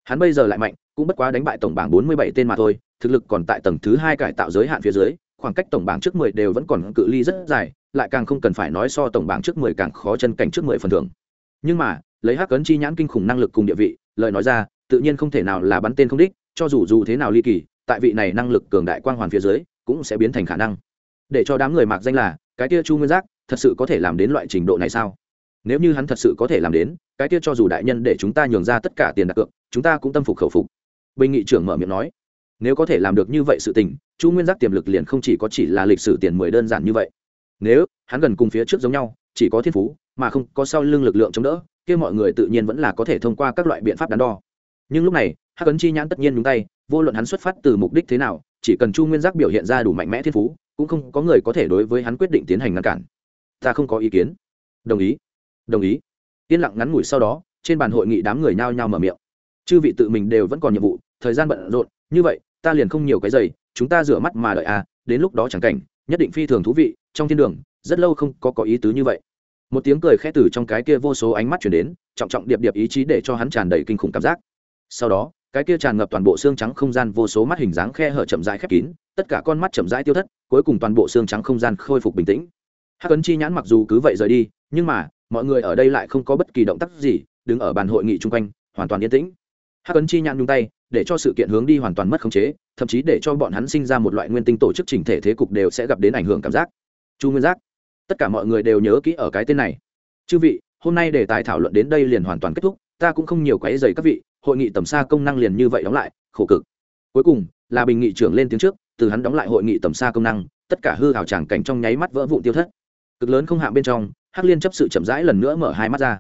Hắn bây giờ lại mạnh, cũng bất quá đánh bại tổng bảng bốn mươi bảy tên mà thôi, thực lực còn tại tầng thứ hai cải tạo giới hạn phía dưới, khoảng cách tổng bảng trước mười đều vẫn còn cự ly rất dài, lại càng không cần phải nói so tổng bảng trước mười càng khó chân cảnh trước mười phần thưởng. Nhưng mà, lấy hắc ấn chi nhãn kinh khủng năng lực cùng địa vị, lời nói ra, tự nhiên không thể nào là bắn tên không đích cho dù dù thế nào ly kỳ, tại vị này năng lực cường đại quang hoàn phía dưới, cũng sẽ biến thành khả năng. Để cho đám người mạc danh là, cái kia chu nguyên giác, thật sự có thể làm đến loại trình độ này sao? Nếu như hắn thật sự có thể làm đến, cái kia cho dù đại nhân để chúng ta nhường ra tất cả tiền đặt cược, chúng ta cũng tâm phục khẩu phục. Bình nghị trưởng mở miệng nói, nếu có thể làm được như vậy sự tình, chu nguyên giác tiềm lực liền không chỉ có chỉ là lịch sử tiền mười đơn giản như vậy. Nếu hắn gần cùng phía trước giống nhau, chỉ có thiên phú, mà không có sau lưng lực lượng chống đỡ, kia mọi người tự nhiên vẫn là có thể thông qua các loại biện pháp đắn đo. Nhưng lúc này hắc ấn chi nhãn tất nhiên nhúng tay, vô luận hắn xuất phát từ mục đích thế nào, chỉ cần chu nguyên giác biểu hiện ra đủ mạnh mẽ thiên phú, cũng không có người có thể đối với hắn quyết định tiến hành ngăn cản. Ta không có ý kiến. Đồng ý. Đồng ý. Yên lặng ngắn ngủi sau đó, trên bàn hội nghị đám người nhao nhao mở miệng. Chư vị tự mình đều vẫn còn nhiệm vụ, thời gian bận rộn, như vậy, ta liền không nhiều cái giày, chúng ta rửa mắt mà đợi à đến lúc đó chẳng cảnh, nhất định phi thường thú vị, trong thiên đường, rất lâu không có có ý tứ như vậy. Một tiếng cười khẽ từ trong cái kia vô số ánh mắt chuyển đến, trọng trọng điệp điệp ý chí để cho hắn tràn đầy kinh khủng cảm giác. Sau đó cái kia tràn ngập toàn bộ xương trắng không gian vô số mắt hình dáng khe hở chậm rãi khép kín, tất cả con mắt chậm rãi tiêu thất, cuối cùng toàn bộ xương trắng không gian khôi phục bình tĩnh. Hắc ấn chi nhãn mặc dù cứ vậy rời đi, nhưng mà, mọi người ở đây lại không có bất kỳ động tác gì, đứng ở bàn hội nghị chung quanh, hoàn toàn yên tĩnh. Hắc ấn chi nhãn nhung tay, để cho sự kiện hướng đi hoàn toàn mất khống chế, thậm chí để cho bọn hắn sinh ra một loại nguyên tinh tổ chức chỉnh thể thế cục đều sẽ gặp đến ảnh hưởng cảm giác. Chu nguyên giác, tất cả mọi người đều nhớ kỹ ở cái tên này. Chư vị, hôm nay đề tài thảo luận đến đây liền hoàn toàn kết thúc, ta cũng không nhiều quấy dày các vị hội nghị tầm xa công năng liền như vậy đóng lại, khổ cực. Cuối cùng, là bình nghị trưởng lên tiếng trước, từ hắn đóng lại hội nghị tầm xa công năng, tất cả hư hào tràng cảnh trong nháy mắt vỡ vụn tiêu thất. Cực lớn không hạ bên trong, hắc liên chấp sự chậm rãi lần nữa mở hai mắt ra.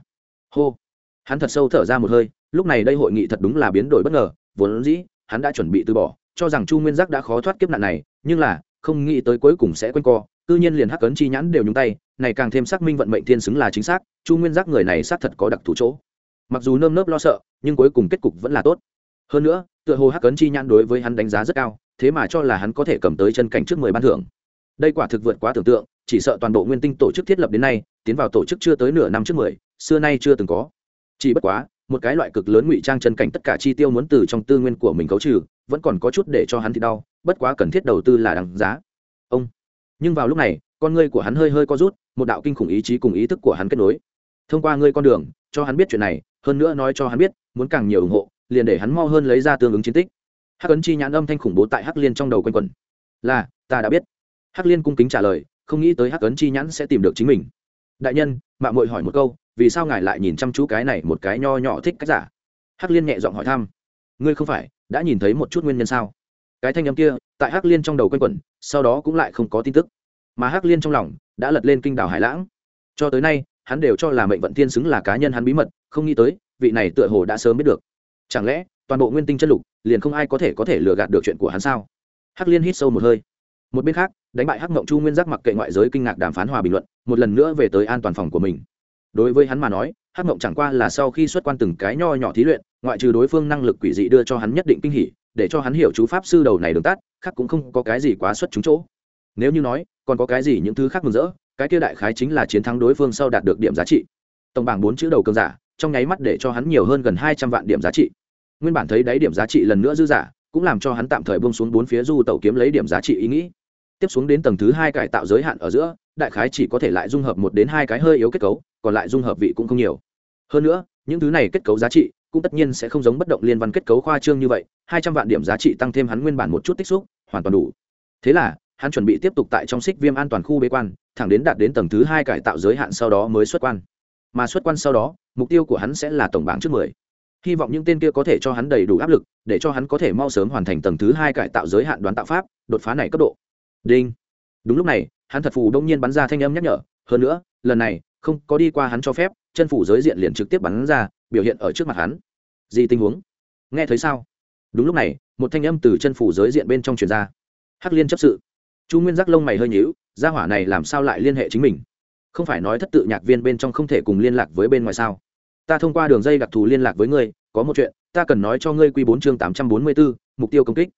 Hô! Hắn thật sâu thở ra một hơi, lúc này đây hội nghị thật đúng là biến đổi bất ngờ, vốn dĩ, hắn đã chuẩn bị từ bỏ, cho rằng chu nguyên giác đã khó thoát kiếp nạn này, nhưng là, không nghĩ tới cuối cùng sẽ quanh co tự nhiên liền hắc cấn chi nhãn đều nhúng tay, này càng thêm xác minh vận mệnh thiên xứng là chính xác, chu nguyên giác người này xác thật có đặc thù chỗ mặc dù nơm nớp lo sợ, nhưng cuối cùng kết cục vẫn là tốt. Hơn nữa, tựa hồ hắc cấn chi nhãn đối với hắn đánh giá rất cao, thế mà cho là hắn có thể cầm tới chân cảnh trước mười ban thưởng. Đây quả thực vượt quá tưởng tượng, chỉ sợ toàn bộ nguyên tinh tổ chức thiết lập đến nay, tiến vào tổ chức chưa tới nửa năm trước mười, xưa nay chưa từng có. Chỉ bất quá, một cái loại cực lớn ngụy trang chân cảnh tất cả chi tiêu muốn từ trong tư nguyên của mình cấu trừ, vẫn còn có chút để cho hắn thì đau, bất quá cần thiết đầu tư là đằng giá. Ông. Nhưng vào lúc này, con ngươi của hắn hơi hơi co rút, một đạo kinh khủng ý chí cùng ý thức của hắn kết nối. Thông qua ngươi con đường cho hắn biết chuyện này, hơn nữa nói cho hắn biết, muốn càng nhiều ủng hộ, liền để hắn mau hơn lấy ra tương ứng chiến tích. Hắc ấn chi nhãn âm thanh khủng bố tại hắc liên trong đầu quanh quẩn. Là, ta đã biết. Hắc liên cung kính trả lời, không nghĩ tới hắc ấn chi nhãn sẽ tìm được chính mình. Đại nhân mạng mội hỏi một câu, vì sao ngài lại nhìn chăm chú cái này một cái nho nhỏ thích cách giả? Hắc liên nhẹ giọng hỏi thăm. Ngươi không phải, đã nhìn thấy một chút nguyên nhân sao? Cái thanh âm kia, tại hắc liên trong đầu quanh quẩn, sau đó cũng lại không có tin tức. Mà hắc liên trong lòng, đã lật lên kinh đảo hải lãng. Cho tới nay hắn đều cho là mệnh vận thiên xứng là cá nhân hắn bí mật, không nghĩ tới, vị này tựa hồ đã sớm biết được. Chẳng lẽ, toàn bộ nguyên tinh chân lục, liền không ai có thể có thể lừa gạt được chuyện của hắn sao? Hắc liên hít sâu một hơi. Một bên khác, đánh bại hắc mộng chu nguyên giác mặc kệ ngoại giới kinh ngạc đàm phán hòa bình luận, một lần nữa về tới an toàn phòng của mình. Đối với hắn mà nói, hắc mộng chẳng qua là sau khi xuất quan từng cái nho nhỏ thí luyện, ngoại trừ đối phương năng lực quỷ dị đưa cho hắn nhất định kinh hỉ, để cho hắn hiểu chú pháp sư đầu này đường tắt, khác cũng không có cái gì quá xuất chúng chỗ. Nếu như nói, còn có cái gì những thứ khác mừng rỡ cái kia đại khái chính là chiến thắng đối phương sau đạt được điểm giá trị. Tổng bảng bốn chữ đầu cường giả, trong nháy mắt để cho hắn nhiều hơn gần hai trăm vạn điểm giá trị. Nguyên bản thấy đáy điểm giá trị lần nữa dư giả, cũng làm cho hắn tạm thời bông xuống bốn phía du tàu kiếm lấy điểm giá trị ý nghĩ. Tiếp xuống đến tầng thứ hai cải tạo giới hạn ở giữa, đại khái chỉ có thể lại dung hợp một đến hai cái hơi yếu kết cấu, còn lại dung hợp vị cũng không nhiều. Hơn nữa, những thứ này kết cấu giá trị cũng tất nhiên sẽ không giống bất động liên văn kết cấu khoa trương như vậy, hai trăm vạn điểm giá trị tăng thêm hắn nguyên bản một chút tích xúc, hoàn toàn đủ. Thế là, hắn chuẩn bị tiếp tục tại trong xích viêm an toàn khu bế quan thẳng đến đạt đến tầng thứ hai cải tạo giới hạn sau đó mới xuất quan. Mà xuất quan sau đó, mục tiêu của hắn sẽ là tổng bảng trước mười. Hy vọng những tên kia có thể cho hắn đầy đủ áp lực, để cho hắn có thể mau sớm hoàn thành tầng thứ hai cải tạo giới hạn đoán tạo pháp, đột phá này cấp độ. Đinh. Đúng lúc này, hắn thật phù đông nhiên bắn ra thanh âm nhắc nhở, hơn nữa, lần này, không có đi qua hắn cho phép, chân phủ giới diện liền trực tiếp bắn ra, biểu hiện ở trước mặt hắn. Gì tình huống? Nghe thấy sao? Đúng lúc này, một thanh âm từ chân phủ giới diện bên trong truyền ra. Hắc liên chấp sự chu nguyên giác lông mày hơi nhíu, gia hỏa này làm sao lại liên hệ chính mình? Không phải nói thất tự nhạc viên bên trong không thể cùng liên lạc với bên ngoài sao? Ta thông qua đường dây đặc thù liên lạc với ngươi, có một chuyện, ta cần nói cho ngươi quy bốn chương tám trăm bốn mươi bốn, mục tiêu công kích.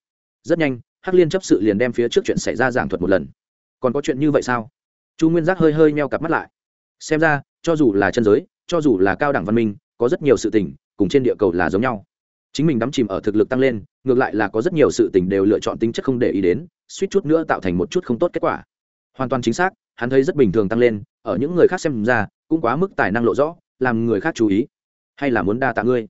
Rất nhanh, hắc liên chấp sự liền đem phía trước chuyện xảy ra giảng thuật một lần. Còn có chuyện như vậy sao? Chu nguyên giác hơi hơi meo cặp mắt lại. Xem ra, cho dù là chân giới, cho dù là cao đẳng văn minh, có rất nhiều sự tình, cùng trên địa cầu là giống nhau chính mình đắm chìm ở thực lực tăng lên, ngược lại là có rất nhiều sự tình đều lựa chọn tính chất không để ý đến, suýt chút nữa tạo thành một chút không tốt kết quả. Hoàn toàn chính xác, hắn thấy rất bình thường tăng lên, ở những người khác xem ra, cũng quá mức tài năng lộ rõ, làm người khác chú ý. Hay là muốn đa tạ ngươi?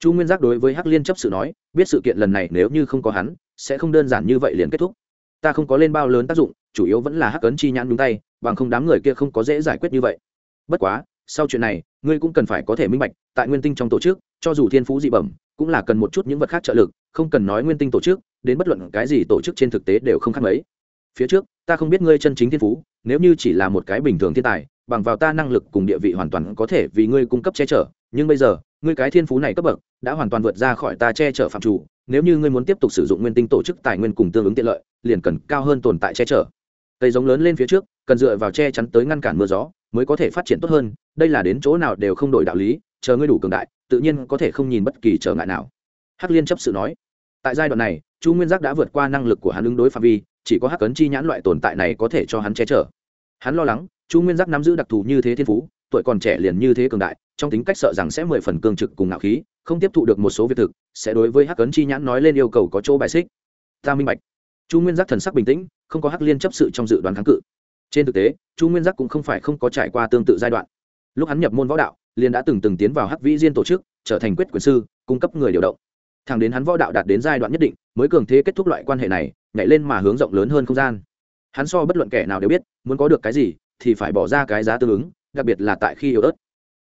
Chu nguyên giác đối với hắc liên chấp sự nói, biết sự kiện lần này nếu như không có hắn, sẽ không đơn giản như vậy liền kết thúc. Ta không có lên bao lớn tác dụng, chủ yếu vẫn là hắc ấn chi nhãn đúng tay, bằng không đám người kia không có dễ giải quyết như vậy. Bất quá, sau chuyện này, ngươi cũng cần phải có thể minh bạch, tại nguyên tinh trong tổ chức, cho dù thiên phú dị bẩm cũng là cần một chút những vật khác trợ lực, không cần nói nguyên tinh tổ chức, đến bất luận cái gì tổ chức trên thực tế đều không khác mấy. Phía trước, ta không biết ngươi chân chính thiên phú, nếu như chỉ là một cái bình thường thiên tài, bằng vào ta năng lực cùng địa vị hoàn toàn có thể vì ngươi cung cấp che chở, nhưng bây giờ, ngươi cái thiên phú này cấp bậc, đã hoàn toàn vượt ra khỏi ta che chở phạm chủ, nếu như ngươi muốn tiếp tục sử dụng nguyên tinh tổ chức tài nguyên cùng tương ứng tiện lợi, liền cần cao hơn tồn tại che chở. Cây giống lớn lên phía trước, cần dựa vào che chắn tới ngăn cản mưa gió, mới có thể phát triển tốt hơn, đây là đến chỗ nào đều không đổi đạo lý chờ ngươi đủ cường đại, tự nhiên có thể không nhìn bất kỳ trở ngại nào. Hắc liên chấp sự nói. Tại giai đoạn này, chu nguyên giác đã vượt qua năng lực của hắn ứng đối phạm vi, chỉ có hắc cấn chi nhãn loại tồn tại này có thể cho hắn che chở. Hắn lo lắng, chu nguyên giác nắm giữ đặc thù như thế thiên phú, tuổi còn trẻ liền như thế cường đại, trong tính cách sợ rằng sẽ mười phần cương trực cùng ngạo khí, không tiếp thụ được một số việc thực, sẽ đối với hắc cấn chi nhãn nói lên yêu cầu có chỗ bài xích. Ta minh bạch. Chu nguyên giác thần sắc bình tĩnh, không có hắc liên chấp sự trong dự đoán kháng cự. Trên thực tế, chu nguyên giác cũng không phải không có trải qua tương tự giai đoạn lúc hắn nhập môn võ đạo, liền đã từng từng tiến vào hắc vĩ diên tổ chức, trở thành quyết quyền sư, cung cấp người điều động. Thẳng đến hắn võ đạo đạt đến giai đoạn nhất định, mới cường thế kết thúc loại quan hệ này, nhảy lên mà hướng rộng lớn hơn không gian. Hắn so bất luận kẻ nào đều biết, muốn có được cái gì, thì phải bỏ ra cái giá tương ứng, đặc biệt là tại khi yếu ớt.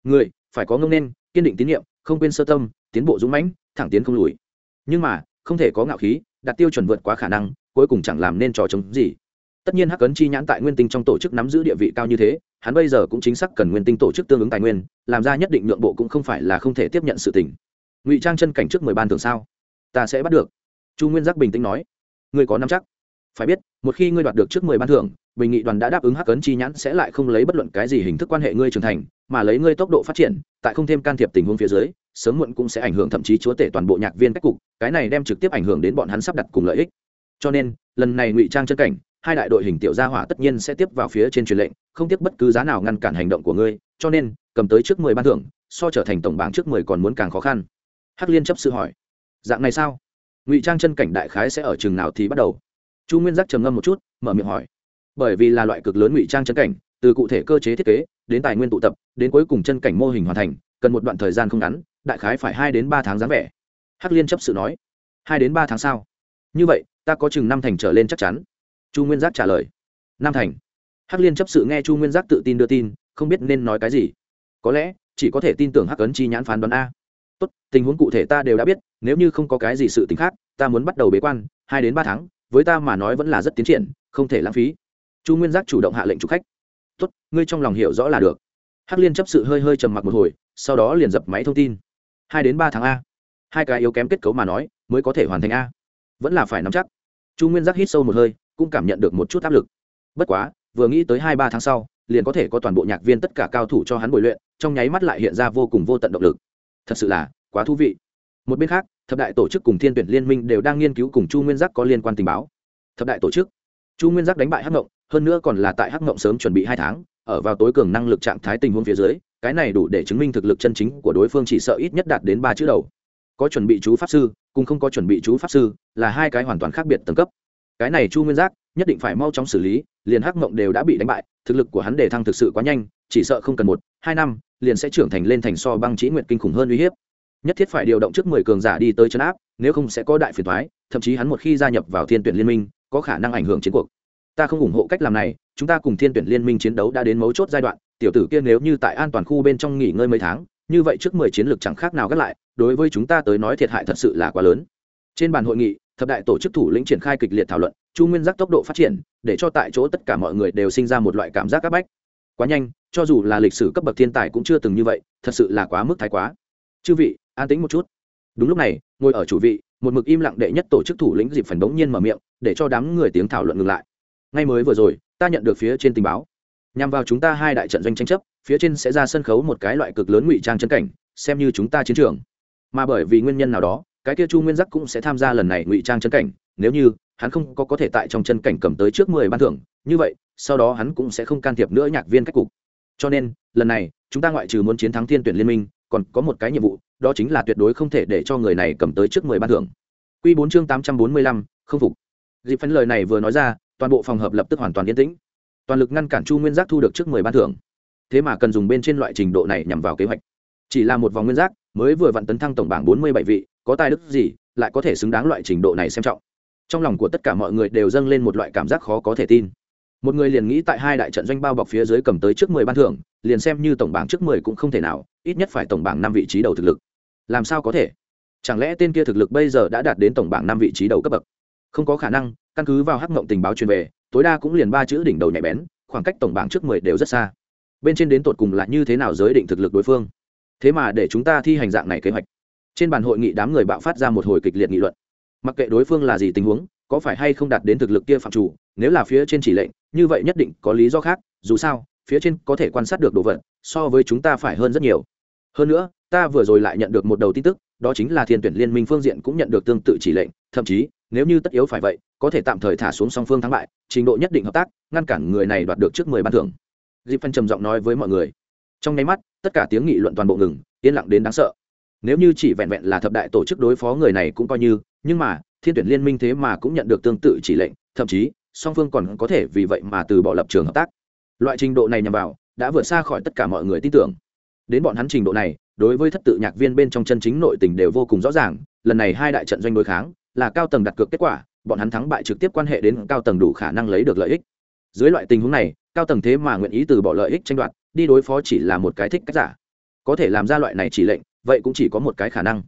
Người, phải có ngông nên, kiên định tín nhiệm, không quên sơ tâm, tiến bộ dũng mãnh, thẳng tiến không lùi. Nhưng mà, không thể có ngạo khí, đặt tiêu chuẩn vượt quá khả năng, cuối cùng chẳng làm nên trò chống gì. Tất nhiên hắc ấn chi nhãn tại nguyên tinh trong tổ chức nắm giữ địa vị cao như thế hắn bây giờ cũng chính xác cần nguyên tinh tổ chức tương ứng tài nguyên, làm ra nhất định nhượng bộ cũng không phải là không thể tiếp nhận sự tình. Ngụy trang chân cảnh trước mười ban thường sao? Ta sẽ bắt được. Chu nguyên giác bình tĩnh nói. Ngươi có năm chắc? Phải biết, một khi ngươi đoạt được trước mười ban thưởng, bình nghị đoàn đã đáp ứng hắc ấn chi nhãn sẽ lại không lấy bất luận cái gì hình thức quan hệ ngươi trưởng thành, mà lấy ngươi tốc độ phát triển, tại không thêm can thiệp tình huống phía dưới, sớm muộn cũng sẽ ảnh hưởng thậm chí chúa tể toàn bộ nhạc viên cách cục, cái này đem trực tiếp ảnh hưởng đến bọn hắn sắp đặt cùng lợi ích. Cho nên, lần này ngụy trang chân cảnh hai đại đội hình tiểu gia hỏa tất nhiên sẽ tiếp vào phía trên truyền lệnh, không tiếc bất cứ giá nào ngăn cản hành động của ngươi, cho nên, cầm tới trước mười ban thưởng, so trở thành tổng bảng trước mười còn muốn càng khó khăn. Hắc liên chấp sự hỏi. Dạng này sao? Ngụy trang chân cảnh đại khái sẽ ở chừng nào thì bắt đầu? Chu nguyên giác trầm ngâm một chút, mở miệng hỏi. Bởi vì là loại cực lớn ngụy trang chân cảnh, từ cụ thể cơ chế thiết kế, đến tài nguyên tụ tập, đến cuối cùng chân cảnh mô hình hoàn thành, cần một đoạn thời gian không ngắn, đại khái phải hai đến ba tháng dáng vẻ. Hắc liên chấp sự nói. Hai đến ba tháng sau như vậy, ta có chừng năm thành trở lên chắc chắn chu nguyên giác trả lời. Nam thành. Hắc liên chấp sự nghe chu nguyên giác tự tin đưa tin, không biết nên nói cái gì. Có lẽ, chỉ có thể tin tưởng hắc ấn chi nhãn phán đoán a. Tốt, tình huống cụ thể ta đều đã biết, nếu như không có cái gì sự t ì n h khác, ta muốn bắt đầu bế quan, hai đến ba tháng, với ta mà nói vẫn là rất tiến triển, không thể lãng phí. Chu nguyên giác chủ động hạ lệnh chủ khách. Tốt, ngươi trong lòng hiểu rõ là được. Hắc liên chấp sự hơi hơi trầm mặc một hồi, sau đó liền dập máy thông tin. Hai đến ba tháng a. Hai cái yếu kém kết cấu mà nói, mới có thể hoàn thành a. Vẫn là phải nắm chắc. Chu nguyên giác hít sâu một hơi cũng cảm nhận được một chút áp lực. Bất quá, vừa nghĩ tới hai ba tháng sau, liền có thể có toàn bộ nhạc viên tất cả cao thủ cho hắn bồi luyện, trong nháy mắt lại hiện ra vô cùng vô tận động lực. Thật sự là quá thú vị. Một bên khác, thập đại tổ chức cùng thiên tuyển liên minh đều đang nghiên cứu cùng chu nguyên giác có liên quan tình báo. Thập đại tổ chức. Chu nguyên giác đánh bại hắc ngộng, hơn nữa còn là tại hắc ngộng sớm chuẩn bị hai tháng, ở vào tối cường năng lực trạng thái tình huống phía dưới, cái này đủ để chứng minh thực lực chân chính của đối phương chỉ sợ ít nhất đạt đến ba chữ đầu. Có chuẩn bị chú pháp sư, cùng không có chuẩn bị chú pháp sư, là hai cái hoàn toàn khác biệt tầng cấp cái này chu nguyên giác, nhất định phải mau chóng xử lý, liền hắc mộng đều đã bị đánh bại, thực lực của hắn đề thăng thực sự quá nhanh, chỉ sợ không cần một, hai năm, liền sẽ trưởng thành lên thành so băng trí nguyện kinh khủng hơn uy hiếp. Nhất thiết phải điều động trước mười cường giả đi tới chấn áp, nếu không sẽ có đại phiền thoái thậm chí hắn một khi gia nhập vào thiên tuyển liên minh, có khả năng ảnh hưởng chiến cuộc. Ta không ủng hộ cách làm này, chúng ta cùng thiên tuyển liên minh chiến đấu đã đến mấu chốt giai đoạn, tiểu tử kia nếu như tại an toàn khu bên trong nghỉ ngơi mấy tháng, như vậy trước mười chiến lược chẳng khác nào gắt lại, đối với chúng ta tới nói thiệt hại thật sự là quá lớn. Trên bàn hội nghị thập đại tổ chức thủ lĩnh triển khai kịch liệt thảo luận, chu nguyên giác tốc độ phát triển, để cho tại chỗ tất cả mọi người đều sinh ra một loại cảm giác áp bách. Quá nhanh, cho dù là lịch sử cấp bậc thiên tài cũng chưa từng như vậy, thật sự là quá mức thái quá. Chư vị, an tĩnh một chút. Đúng lúc này, ngồi ở chủ vị, một mực im lặng đệ nhất tổ chức thủ lĩnh dịp phần bỗng nhiên mở miệng, để cho đám người tiếng thảo luận ngừng lại. Ngay mới vừa rồi, ta nhận được phía trên tình báo. Nhằm vào chúng ta hai đại trận doanh tranh chấp, phía trên sẽ ra sân khấu một cái loại cực lớn ngụy trang chân cảnh, xem như chúng ta chiến trường. Mà bởi vì nguyên nhân nào đó cái kia chu nguyên giác cũng sẽ tham gia lần này ngụy trang chân cảnh, nếu như hắn không có có thể tại trong chân cảnh cầm tới trước mười ban thưởng, như vậy, sau đó hắn cũng sẽ không can thiệp nữa nhạc viên cách cục. Cho nên, lần này, chúng ta ngoại trừ muốn chiến thắng thiên tuyển liên minh, còn có một cái nhiệm vụ, đó chính là tuyệt đối không thể để cho người này cầm tới trước mười ban thưởng. Q bốn chương tám trăm bốn mươi lăm, không phục. Dịp phấn lời này vừa nói ra, toàn bộ phòng hợp lập tức hoàn toàn yên tĩnh. Toàn lực ngăn cản chu nguyên giác thu được trước mười ban thưởng. Thế mà cần dùng bên trên loại trình độ này nhằm vào kế hoạch. Chỉ là một vòng nguyên giác, mới vừa vặn tấn thăng tổng bảng bốn mươi bảy vị có tài đức gì, lại có thể xứng đáng loại trình độ này xem trọng. Trong lòng của tất cả mọi người đều dâng lên một loại cảm giác khó có thể tin. Một người liền nghĩ tại hai đại trận doanh bao bọc phía dưới cầm tới trước mười ban thưởng, liền xem như tổng bảng trước mười cũng không thể nào, ít nhất phải tổng bảng năm vị trí đầu thực lực. Làm sao có thể? Chẳng lẽ tên kia thực lực bây giờ đã đạt đến tổng bảng năm vị trí đầu cấp bậc? Không có khả năng, căn cứ vào hắc mộng tình báo truyền về, tối đa cũng liền ba chữ đỉnh đầu nhạy bén, khoảng cách tổng bảng trước mười đều rất xa. Bên trên đến tột cùng là như thế nào giới định thực lực đối phương? Thế mà để chúng ta thi hành dạng này kế hoạch trên bàn hội nghị đám người bạo phát ra một hồi kịch liệt nghị luận. Mặc kệ đối phương là gì tình huống, có phải hay không đạt đến thực lực kia phạm chủ, nếu là phía trên chỉ lệnh, như vậy nhất định có lý do khác, dù sao, phía trên có thể quan sát được đồ vật, so với chúng ta phải hơn rất nhiều. Hơn nữa, ta vừa rồi lại nhận được một đầu tin tức, đó chính là thiên tuyển liên minh phương diện cũng nhận được tương tự chỉ lệnh, thậm chí, nếu như tất yếu phải vậy, có thể tạm thời thả xuống song phương thắng bại, trình độ nhất định hợp tác, ngăn cản người này đoạt được trước mười ban thưởng. Dịp phân trầm giọng nói với mọi người. Trong nháy mắt, tất cả tiếng nghị luận toàn bộ ngừng, yên lặng đến đáng sợ nếu như chỉ vẹn vẹn là thập đại tổ chức đối phó người này cũng coi như, nhưng mà, thiên tuyển liên minh thế mà cũng nhận được tương tự chỉ lệnh, thậm chí, song phương còn có thể vì vậy mà từ bỏ lập trường hợp tác. Loại trình độ này nhằm vào, đã vượt xa khỏi tất cả mọi người tin tưởng. Đến bọn hắn trình độ này, đối với thất tự nhạc viên bên trong chân chính nội tình đều vô cùng rõ ràng, lần này hai đại trận doanh đối kháng, là cao tầng đặt cược kết quả, bọn hắn thắng bại trực tiếp quan hệ đến cao tầng đủ khả năng lấy được lợi ích. Dưới loại tình huống này, cao tầng thế mà nguyện ý từ bỏ lợi ích tranh đoạt, đi đối phó chỉ là một cái thích cách giả. Có thể làm ra loại này chỉ lệnh vậy cũng chỉ có một cái khả năng.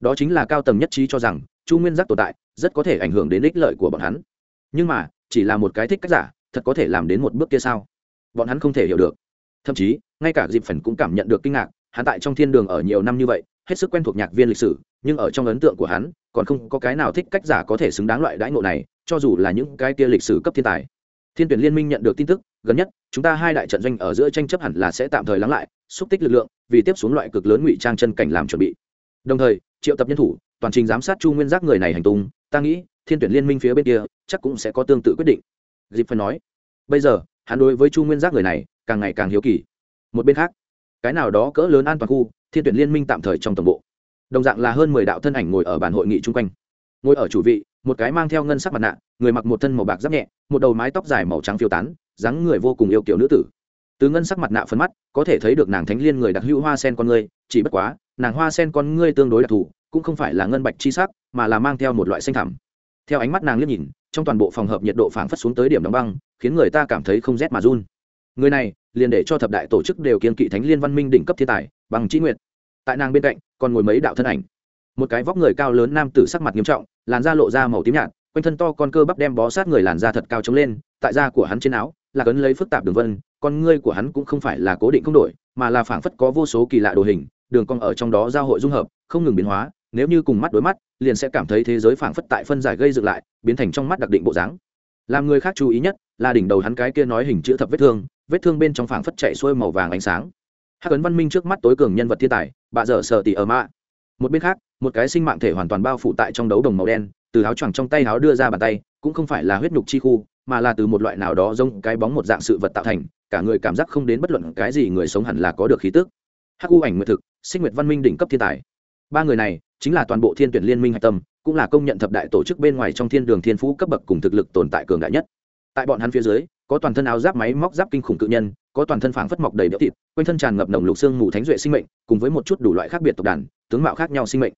Đó chính là cao tầng nhất trí cho rằng, chu nguyên giác tồn tại, rất có thể ảnh hưởng đến ích lợi của bọn hắn. Nhưng mà, chỉ là một cái thích cách giả, thật có thể làm đến một bước kia sao? Bọn hắn không thể hiểu được. Thậm chí, ngay cả dịp phần cũng cảm nhận được kinh ngạc, hắn tại trong thiên đường ở nhiều năm như vậy, hết sức quen thuộc nhạc viên lịch sử, nhưng ở trong ấn tượng của hắn, còn không có cái nào thích cách giả có thể xứng đáng loại đãi ngộ này, cho dù là những cái kia lịch sử cấp thiên tài. Thiên tuyển liên minh nhận được tin tức gần nhất, chúng ta hai đại trận doanh ở giữa tranh chấp hẳn là sẽ tạm thời lắng lại, xúc tích lực lượng, vì tiếp xuống loại cực lớn ngụy trang chân cảnh làm chuẩn bị. Đồng thời, triệu tập nhân thủ, toàn trình giám sát chu nguyên giác người này hành tung, ta nghĩ, thiên tuyển liên minh phía bên kia, chắc cũng sẽ có tương tự quyết định. Dịp phân nói, bây giờ, hắn đối với chu nguyên giác người này, càng ngày càng hiếu kỳ. Một bên khác, cái nào đó cỡ lớn an toàn khu, thiên tuyển liên minh tạm thời trong tổng bộ. Đồng dạng là hơn mười đạo thân ảnh ngồi ở bàn hội nghị chung quanh. Ngồi ở chủ vị, một cái mang theo ngân sắc mặt nạ, người mặc một thân màu bạc giáp nhẹ, một đầu mái tóc dài màu trắng phiêu tán dáng người vô cùng yêu kiểu nữ tử. Từ ngân sắc mặt nạ phấn mắt, có thể thấy được nàng thánh liên người đặc hữu hoa sen con ngươi, chỉ bất quá, nàng hoa sen con ngươi tương đối đặc thù, cũng không phải là ngân bạch chi sắc, mà là mang theo một loại xanh thẳm. Theo ánh mắt nàng liếc nhìn, trong toàn bộ phòng hợp nhiệt độ phảng phất xuống tới điểm đóng băng, khiến người ta cảm thấy không rét mà run. Người này, liền để cho thập đại tổ chức đều kiên kỵ thánh liên văn minh đỉnh cấp thiên tài, bằng trí nguyện tại nàng bên cạnh, còn ngồi mấy đạo thân ảnh. Một cái vóc người cao lớn nam tử sắc mặt nghiêm trọng, làn da lộ ra màu tím nhạt, quanh thân to con cơ bắp đem bó sát người làn da thật cao trống lên, tại da của hắn trên áo là cấn lấy phức tạp đường vân, con ngươi của hắn cũng không phải là cố định không đổi, mà là phảng phất có vô số kỳ lạ đồ hình, đường cong ở trong đó giao hội dung hợp, không ngừng biến hóa, nếu như cùng mắt đối mắt, liền sẽ cảm thấy thế giới phảng phất tại phân giải gây dựng lại, biến thành trong mắt đặc định bộ dáng. Làm người khác chú ý nhất, là đỉnh đầu hắn cái kia nói hình chữ thập vết thương vết thương bên trong phảng phất chạy xuôi màu vàng ánh sáng. Hắc ấn văn minh trước mắt tối cường nhân vật thiên tài, bà dở sợ tỉ ở mạ. Một bên khác, một cái sinh mạng thể hoàn toàn bao phủ tại trong đấu đồng màu đen, từ áo choàng trong tay áo đưa ra bàn tay, cũng không phải là huyết nhục chi khu mà là từ một loại nào đó giống cái bóng một dạng sự vật tạo thành, cả người cảm giác không đến bất luận cái gì người sống hẳn là có được khí tức. Hắc u ảnh nguyệt thực sinh nguyệt văn minh đỉnh cấp thiên tài. Ba người này chính là toàn bộ thiên tuyển liên minh hạch tâm, cũng là công nhận thập đại tổ chức bên ngoài trong thiên đường thiên phú cấp bậc cùng thực lực tồn tại cường đại nhất. Tại bọn hắn phía dưới, có toàn thân áo giáp máy móc giáp kinh khủng cự nhân, có toàn thân phảng phất mọc đầy béo thịt, quanh thân tràn ngập nồng lục xương mù thánh duệ sinh mệnh, cùng với một chút đủ loại khác biệt tộc đàn, tướng mạo khác nhau sinh mệnh.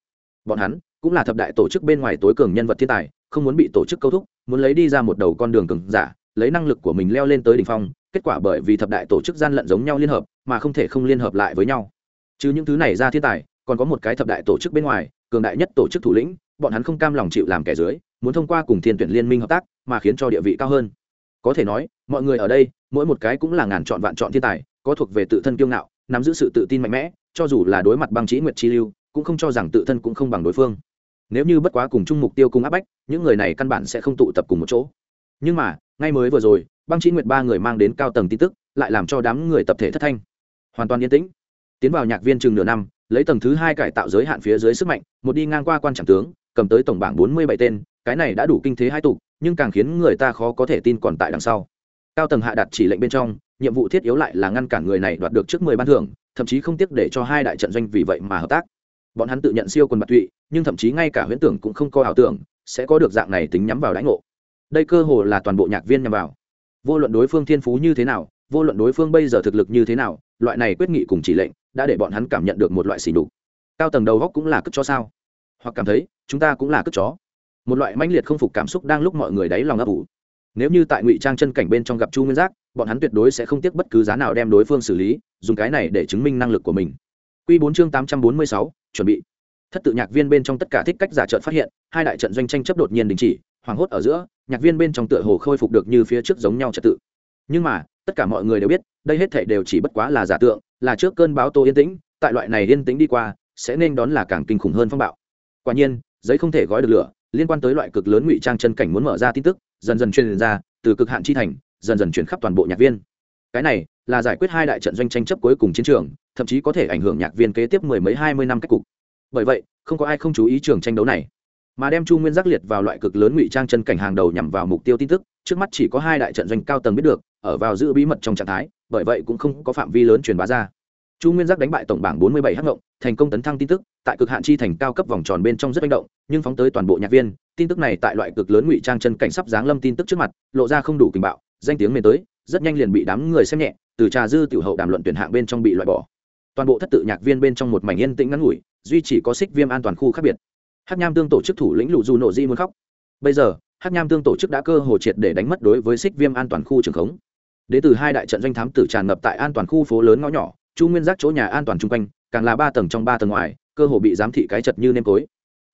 Bọn hắn cũng là thập đại tổ chức bên ngoài tối cường nhân vật thiên tài không muốn bị tổ chức câu thúc, muốn lấy đi ra một đầu con đường cường giả, lấy năng lực của mình leo lên tới đỉnh phong, kết quả bởi vì thập đại tổ chức gian lận giống nhau liên hợp, mà không thể không liên hợp lại với nhau. Chứ những thứ này ra thiên tài, còn có một cái thập đại tổ chức bên ngoài, cường đại nhất tổ chức thủ lĩnh, bọn hắn không cam lòng chịu làm kẻ dưới, muốn thông qua cùng thiên tuyển liên minh hợp tác, mà khiến cho địa vị cao hơn. Có thể nói, mọi người ở đây, mỗi một cái cũng là ngàn chọn vạn chọn thiên tài, có thuộc về tự thân kiêu ngạo, nắm giữ sự tự tin mạnh mẽ, cho dù là đối mặt băng trí nguyệt chi lưu, cũng không cho rằng tự thân cũng không bằng đối phương nếu như bất quá cùng chung mục tiêu cùng áp bách, những người này căn bản sẽ không tụ tập cùng một chỗ. Nhưng mà, ngay mới vừa rồi, băng chí nguyệt ba người mang đến cao tầng tin tức, lại làm cho đám người tập thể thất thanh. Hoàn toàn yên tĩnh. Tiến vào nhạc viên chừng nửa năm, lấy tầng thứ hai cải tạo giới hạn phía dưới sức mạnh, một đi ngang qua quan trọng tướng, cầm tới tổng bảng bốn mươi bảy tên, cái này đã đủ kinh thế hai tục nhưng càng khiến người ta khó có thể tin còn tại đằng sau. Cao tầng hạ đặt chỉ lệnh bên trong, nhiệm vụ thiết yếu lại là ngăn cản người này đoạt được trước mười ban thưởng, thậm chí không tiếc để cho hai đại trận doanh vì vậy mà hợp tác bọn hắn tự nhận siêu quần bạc tụy nhưng thậm chí ngay cả huyễn tưởng cũng không có ảo tưởng, sẽ có được dạng này tính nhắm vào đánh ngộ. Đây cơ hồ là toàn bộ nhạc viên nhằm vào. Vô luận đối phương thiên phú như thế nào, vô luận đối phương bây giờ thực lực như thế nào, loại này quyết nghị cùng chỉ lệnh đã để bọn hắn cảm nhận được một loại xỉ đục cao tầng đầu góc cũng là cất chó sao? Hoặc cảm thấy, chúng ta cũng là cất chó. Một loại mãnh liệt không phục cảm xúc đang lúc mọi người đáy lòng ấp ủ. Nếu như tại ngụy trang chân cảnh bên trong gặp chu nguyên giác, bọn hắn tuyệt đối sẽ không tiếc bất cứ giá nào đem đối phương xử lý, dùng cái này để chứng minh năng lực của mình. Q bốn chương tám trăm bốn mươi sáu chuẩn bị. Thất tự nhạc viên bên trong tất cả thích cách giả trợn phát hiện, hai đại trận doanh tranh chấp đột nhiên đình chỉ, hoảng hốt ở giữa, nhạc viên bên trong tựa hồ khôi phục được như phía trước giống nhau trật tự. Nhưng mà, tất cả mọi người đều biết, đây hết thể đều chỉ bất quá là giả tượng, là trước cơn báo tô yên tĩnh, tại loại này yên tĩnh đi qua, sẽ nên đón là càng kinh khủng hơn phong bạo. Quả nhiên, giấy không thể gói được lửa, liên quan tới loại cực lớn ngụy trang chân cảnh muốn mở ra tin tức, dần dần truyền ra, từ cực hạn chi thành, dần dần chuyển khắp toàn bộ nhạc viên. Cái này, là giải quyết hai đại trận doanh tranh chấp cuối cùng chiến trường thậm chí có thể ảnh hưởng nhạc viên kế tiếp mười mấy hai mươi năm cách cục. Bởi vậy, không có ai không chú ý trường tranh đấu này. Mà đem chu nguyên giác liệt vào loại cực lớn ngụy trang chân cảnh hàng đầu nhằm vào mục tiêu tin tức, trước mắt chỉ có hai đại trận doanh cao tầng biết được, ở vào giữ bí mật trong trạng thái, bởi vậy cũng không có phạm vi lớn truyền bá ra. Chu nguyên giác đánh bại tổng bảng bốn mươi bảy hắc ngộng, thành công tấn thăng tin tức, tại cực hạn chi thành cao cấp vòng tròn bên trong rất manh động, nhưng phóng tới toàn bộ nhạc viên, tin tức này tại loại cực lớn ngụy trang chân cảnh sắp giáng lâm tin tức trước mặt, lộ ra không đủ tình bạo, danh tiếng mềm tới, rất nhanh liền bị đám người xem nhẹ, từ trà dư tiểu hậu đàm luận tuyển hạng bên trong bị loại bỏ toàn bộ thất tự nhạc viên bên trong một mảnh yên tĩnh ngắn ngủi, duy chỉ có xích viêm an toàn khu khác biệt. Hát nham tương tổ chức thủ lĩnh lụ du nộ di muốn khóc. Bây giờ hát nham tương tổ chức đã cơ hồ triệt để đánh mất đối với xích viêm an toàn khu trường khống. Đến từ hai đại trận doanh thám tử tràn ngập tại an toàn khu phố lớn ngõ nhỏ, chu nguyên giác chỗ nhà an toàn chung quanh, càng là ba tầng trong ba tầng ngoài, cơ hồ bị giám thị cái chật như nêm tối.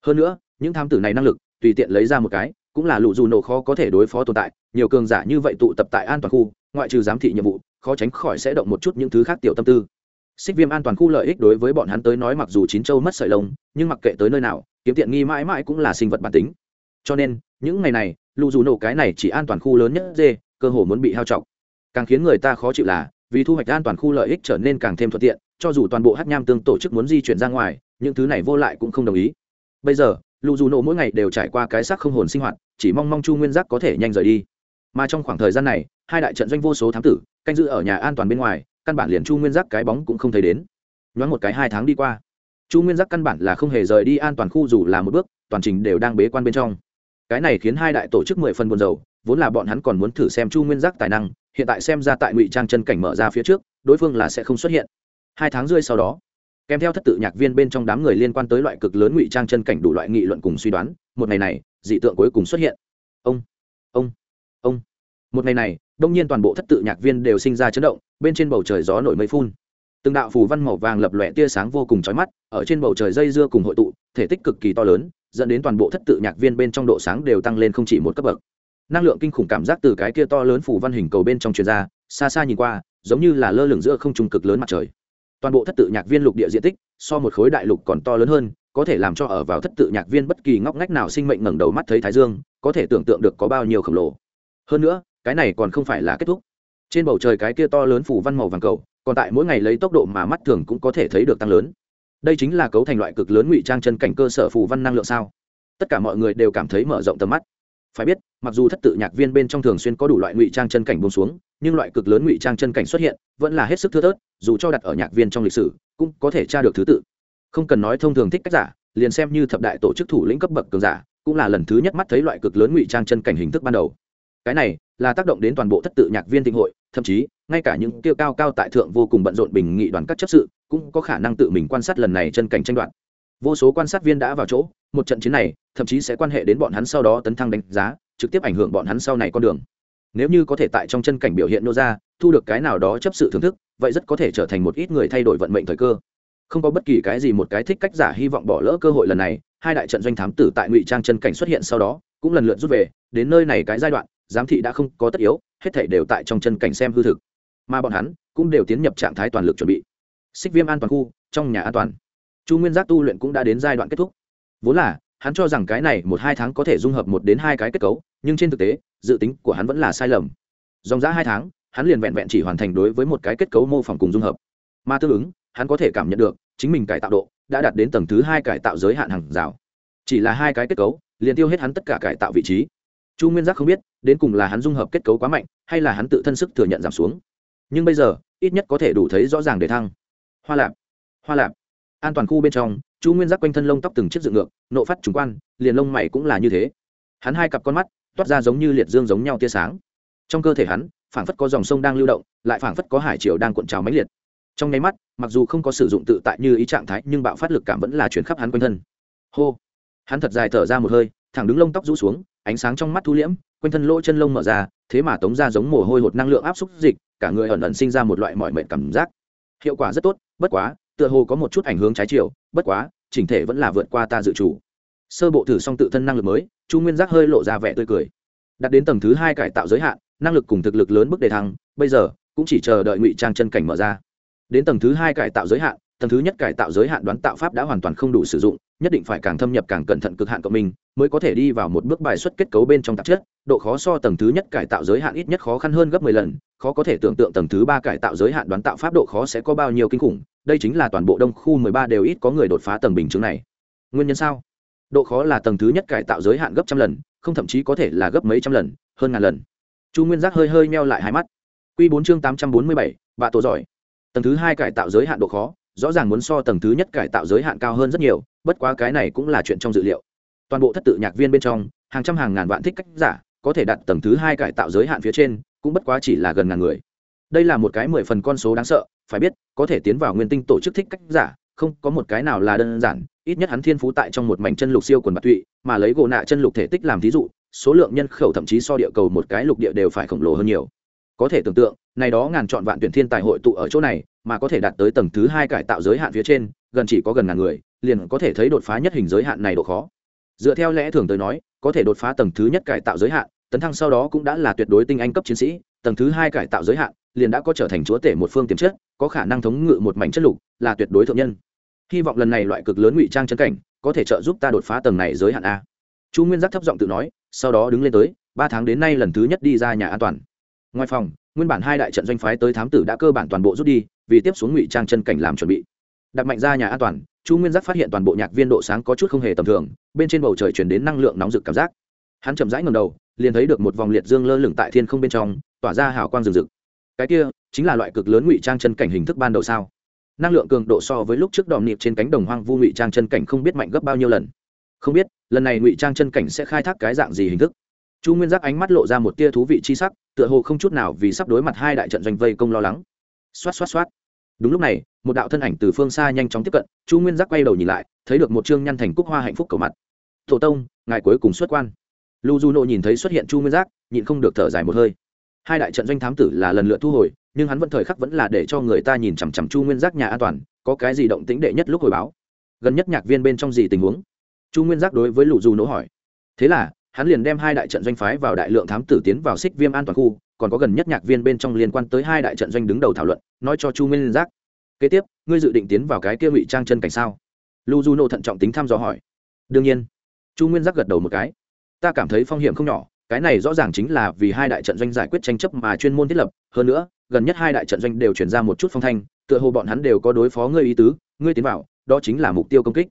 Hơn nữa, những thám tử này năng lực, tùy tiện lấy ra một cái, cũng là lụ dù nổ khó có thể đối phó tồn tại, nhiều cường giả như vậy tụ tập tại an toàn khu, ngoại trừ giám thị nhiệm vụ, khó tránh khỏi sẽ động một chút những thứ khác tiểu tâm tư xích viêm an toàn khu lợi ích đối với bọn hắn tới nói mặc dù chín châu mất sợi lông, nhưng mặc kệ tới nơi nào, kiếm tiện nghi mãi mãi cũng là sinh vật bản tính. Cho nên, những ngày này lụ dù nổ cái này chỉ an toàn khu lớn nhất dê, cơ hồ muốn bị hao trọng. Càng khiến người ta khó chịu là, vì thu hoạch an toàn khu lợi ích trở nên càng thêm thuận tiện, cho dù toàn bộ hát nham tương tổ chức muốn di chuyển ra ngoài, những thứ này vô lại cũng không đồng ý. Bây giờ lụ dù nổ mỗi ngày đều trải qua cái sắc không hồn sinh hoạt, chỉ mong mong chu nguyên giác có thể nhanh rời đi. Mà trong khoảng thời gian này, hai đại trận doanh vô số thám tử, canh giữ ở nhà an toàn bên ngoài căn bản liền chu nguyên giác cái bóng cũng không thấy đến. Nhoáng một cái hai tháng đi qua, chu nguyên giác căn bản là không hề rời đi an toàn khu dù là một bước, toàn trình đều đang bế quan bên trong. Cái này khiến hai đại tổ chức mười phần buồn dầu vốn là bọn hắn còn muốn thử xem chu nguyên giác tài năng, hiện tại xem ra tại ngụy trang chân cảnh mở ra phía trước, đối phương là sẽ không xuất hiện. Hai tháng rưỡi sau đó, kèm theo thất tự nhạc viên bên trong đám người liên quan tới loại cực lớn ngụy trang chân cảnh đủ loại nghị luận cùng suy đoán, một ngày này, dị tượng cuối cùng xuất hiện. Ông ông ông. Một ngày này đông nhiên toàn bộ thất tự nhạc viên đều sinh ra chấn động, bên trên bầu trời gió nổi mây phun. Từng đạo phù văn màu vàng lập lòe tia sáng vô cùng chói mắt, ở trên bầu trời dây dưa cùng hội tụ, thể tích cực kỳ to lớn, dẫn đến toàn bộ thất tự nhạc viên bên trong độ sáng đều tăng lên không chỉ một cấp bậc. Năng lượng kinh khủng cảm giác từ cái kia to lớn phủ văn hình cầu bên trong truyền ra, xa xa nhìn qua, giống như là lơ lửng giữa không trung cực lớn mặt trời. Toàn bộ thất tự nhạc viên lục địa diện tích, so một khối đại lục còn to lớn hơn, có thể làm cho ở vào thất tự nhạc viên bất kỳ ngóc ngách nào sinh mệnh ngẩng đầu mắt thấy thái dương, có thể tưởng tượng được có bao nhiêu khổng lồ. Hơn nữa cái này còn không phải là kết thúc. Trên bầu trời cái kia to lớn phủ văn màu vàng cầu, còn tại mỗi ngày lấy tốc độ mà mắt thường cũng có thể thấy được tăng lớn. Đây chính là cấu thành loại cực lớn ngụy trang chân cảnh cơ sở phủ văn năng lượng sao? Tất cả mọi người đều cảm thấy mở rộng tầm mắt. Phải biết, mặc dù thất tự nhạc viên bên trong thường xuyên có đủ loại ngụy trang chân cảnh bông xuống, nhưng loại cực lớn ngụy trang chân cảnh xuất hiện, vẫn là hết sức thưa thớt, dù cho đặt ở nhạc viên trong lịch sử, cũng có thể tra được thứ tự. Không cần nói thông thường thích cách giả, liền xem như thập đại tổ chức thủ lĩnh cấp bậc cường giả, cũng là lần thứ nhất mắt thấy loại cực lớn ngụy trang chân cảnh hình thức ban đầu. Cái này là tác động đến toàn bộ thất tự nhạc viên thịnh hội, thậm chí, ngay cả những tiêu cao cao tại thượng vô cùng bận rộn bình nghị đoàn các chấp sự, cũng có khả năng tự mình quan sát lần này chân cảnh tranh đoạt. Vô số quan sát viên đã vào chỗ, một trận chiến này, thậm chí sẽ quan hệ đến bọn hắn sau đó tấn thăng đánh giá, trực tiếp ảnh hưởng bọn hắn sau này con đường. Nếu như có thể tại trong chân cảnh biểu hiện nô ra, thu được cái nào đó chấp sự thưởng thức, vậy rất có thể trở thành một ít người thay đổi vận mệnh thời cơ không có bất kỳ cái gì một cái thích cách giả hy vọng bỏ lỡ cơ hội lần này, hai đại trận doanh thám tử tại ngụy trang chân cảnh xuất hiện sau đó, cũng lần lượt rút về, đến nơi này cái giai đoạn, giám thị đã không có tất yếu, hết thể đều tại trong chân cảnh xem hư thực. Mà bọn hắn cũng đều tiến nhập trạng thái toàn lực chuẩn bị. Xích viêm an toàn khu, trong nhà an toàn. Chu nguyên giác tu luyện cũng đã đến giai đoạn kết thúc. Vốn là, hắn cho rằng cái này một hai tháng có thể dung hợp một đến hai cái kết cấu, nhưng trên thực tế, dự tính của hắn vẫn là sai lầm. Dòng giã hai tháng, hắn liền vẹn vẹn chỉ hoàn thành đối với một cái kết cấu mô phỏng cùng dung hợp. Mà tương ứng hắn có thể cảm nhận được, chính mình cải tạo độ đã đạt đến tầng thứ hai cải tạo giới hạn hàng rào. Chỉ là hai cái kết cấu, liền tiêu hết hắn tất cả cải tạo vị trí. Chu nguyên giác không biết, đến cùng là hắn dung hợp kết cấu quá mạnh, hay là hắn tự thân sức thừa nhận giảm xuống. Nhưng bây giờ, ít nhất có thể đủ thấy rõ ràng để thăng. Hoa lạp hoa lạp. An toàn khu bên trong, chu nguyên giác quanh thân lông tóc từng chiếc dựng ngược, nộ phát trùng quan, liền lông mày cũng là như thế. Hắn hai cặp con mắt, toát ra giống như liệt dương giống nhau tia sáng. Trong cơ thể hắn, phảng phất có dòng sông đang lưu động, lại phảng phất có hải triều đang cuộn trào mãnh liệt trong nháy mắt, mặc dù không có sử dụng tự tại như ý trạng thái, nhưng bạo phát lực cảm vẫn là chuyển khắp hắn quanh thân. Hô! Hắn thật dài thở ra một hơi, thẳng đứng lông tóc rũ xuống, ánh sáng trong mắt thu liễm, quanh thân lỗ chân lông mở ra, thế mà tống ra giống mồ hôi hột năng lượng áp xúc dịch, cả người ẩn ẩn sinh ra một loại mọi mệnh cảm giác. Hiệu quả rất tốt, bất quá, tựa hồ có một chút ảnh hướng trái chiều, bất quá, chỉnh thể vẫn là vượt qua ta dự chủ sơ bộ thử xong tự thân năng lực mới, chu nguyên giác hơi lộ ra vẻ tươi cười. Đặt đến tầng thứ hai cải tạo giới hạn, năng lực cùng thực lực lớn bước đề thăng, bây giờ, cũng chỉ chờ đợi ngụy trang chân cảnh mở ra đến tầng thứ hai cải tạo giới hạn, tầng thứ nhất cải tạo giới hạn đoán tạo pháp đã hoàn toàn không đủ sử dụng, nhất định phải càng thâm nhập càng cẩn thận cực hạn của mình mới có thể đi vào một bước bài xuất kết cấu bên trong tạp chất. Độ khó so tầng thứ nhất cải tạo giới hạn ít nhất khó khăn hơn gấp mười lần, khó có thể tưởng tượng tầng thứ ba cải tạo giới hạn đoán tạo pháp độ khó sẽ có bao nhiêu kinh khủng, đây chính là toàn bộ đông khu mười ba đều ít có người đột phá tầng bình chứng này. Nguyên nhân sao? Độ khó là tầng thứ nhất cải tạo giới hạn gấp trăm lần, không thậm chí có thể là gấp mấy trăm lần, hơn ngàn lần. Chu nguyên giác hơi hơi meo lại hai mắt. Q bốn chương tám trăm bốn mươi bảy, bạ tổ giỏi tầng thứ hai cải tạo giới hạn độ khó, rõ ràng muốn so tầng thứ nhất cải tạo giới hạn cao hơn rất nhiều, bất quá cái này cũng là chuyện trong dự liệu. Toàn bộ thất tự nhạc viên bên trong, hàng trăm hàng ngàn vạn thích cách giả, có thể đặt tầng thứ hai cải tạo giới hạn phía trên, cũng bất quá chỉ là gần ngàn người. Đây là một cái mười phần con số đáng sợ, phải biết, có thể tiến vào nguyên tinh tổ chức thích cách giả, không có một cái nào là đơn giản, ít nhất hắn thiên phú tại trong một mảnh chân lục siêu quần bạc tụy, mà lấy gỗ nạ chân lục thể tích làm thí dụ, số lượng nhân khẩu thậm chí so địa cầu một cái lục địa đều phải khổng lồ hơn nhiều. Có thể tưởng tượng này đó ngàn chọn vạn tuyển thiên tài hội tụ ở chỗ này, mà có thể đạt tới tầng thứ hai cải tạo giới hạn phía trên, gần chỉ có gần ngàn người, liền có thể thấy đột phá nhất hình giới hạn này độ khó. Dựa theo lẽ thường tới nói, có thể đột phá tầng thứ nhất cải tạo giới hạn, tấn thăng sau đó cũng đã là tuyệt đối tinh anh cấp chiến sĩ, tầng thứ hai cải tạo giới hạn, liền đã có trở thành chúa tể một phương tiềm chất, có khả năng thống ngự một mảnh chất lục, là tuyệt đối thượng nhân. Hy vọng lần này loại cực lớn ngụy trang chân cảnh, có thể trợ giúp ta đột phá tầng này giới hạn a. Chu nguyên giác thấp giọng tự nói, sau đó đứng lên tới, ba tháng đến nay lần thứ nhất đi ra nhà an toàn. Ngoài phòng nguyên bản hai đại trận doanh phái tới thám tử đã cơ bản toàn bộ rút đi, vì tiếp xuống ngụy trang chân cảnh làm chuẩn bị. Đặt mạnh ra nhà an toàn, chu nguyên giác phát hiện toàn bộ nhạc viên độ sáng có chút không hề tầm thường, bên trên bầu trời chuyển đến năng lượng nóng rực cảm giác. Hắn chậm rãi ngầm đầu, liền thấy được một vòng liệt dương lơ lửng tại thiên không bên trong, tỏa ra hào quang rừng rực. Cái kia, chính là loại cực lớn ngụy trang chân cảnh hình thức ban đầu sao? Năng lượng cường độ so với lúc trước đòm nịp trên cánh đồng hoang vu ngụy trang chân cảnh không biết mạnh gấp bao nhiêu lần. Không biết, lần này ngụy trang chân cảnh sẽ khai thác cái dạng gì hình thức? Chu nguyên giác ánh mắt lộ ra một tia thú vị chi sắc, tựa hồ không chút nào vì sắp đối mặt hai đại trận doanh vây công lo lắng. Xoát xoát xoát. Đúng lúc này, một đạo thân ảnh từ phương xa nhanh chóng tiếp cận, chu nguyên giác quay đầu nhìn lại, thấy được một chương nhăn thành cúc hoa hạnh phúc cầu mặt. Thổ tông, ngài cuối cùng xuất quan. Lu du nộ nhìn thấy xuất hiện chu nguyên giác, nhịn không được thở dài một hơi. Hai đại trận doanh thám tử là lần lượt thu hồi, nhưng hắn vẫn thời khắc vẫn là để cho người ta nhìn chằm chằm chu nguyên giác nhà an toàn, có cái gì động tĩnh đệ nhất lúc hồi báo. Gần nhất nhạc viên bên trong gì tình huống? Chu nguyên giác đối với lụ du nỗ hỏi. Thế là hắn liền đem hai đại trận doanh phái vào đại lượng thám tử tiến vào xích viêm an toàn khu, còn có gần nhất nhạc viên bên trong liên quan tới hai đại trận doanh đứng đầu thảo luận, nói cho chu nguyên giác. Kế tiếp, ngươi dự định tiến vào cái kia ngụy trang chân cảnh sao? Lu du nô thận trọng tính thăm dò hỏi. Đương nhiên. Chu nguyên giác gật đầu một cái. Ta cảm thấy phong hiểm không nhỏ, cái này rõ ràng chính là vì hai đại trận doanh giải quyết tranh chấp mà chuyên môn thiết lập, hơn nữa, gần nhất hai đại trận doanh đều chuyển ra một chút phong thanh, tựa hồ bọn hắn đều có đối phó ngươi ý tứ, ngươi tiến vào, đó chính là mục tiêu công kích.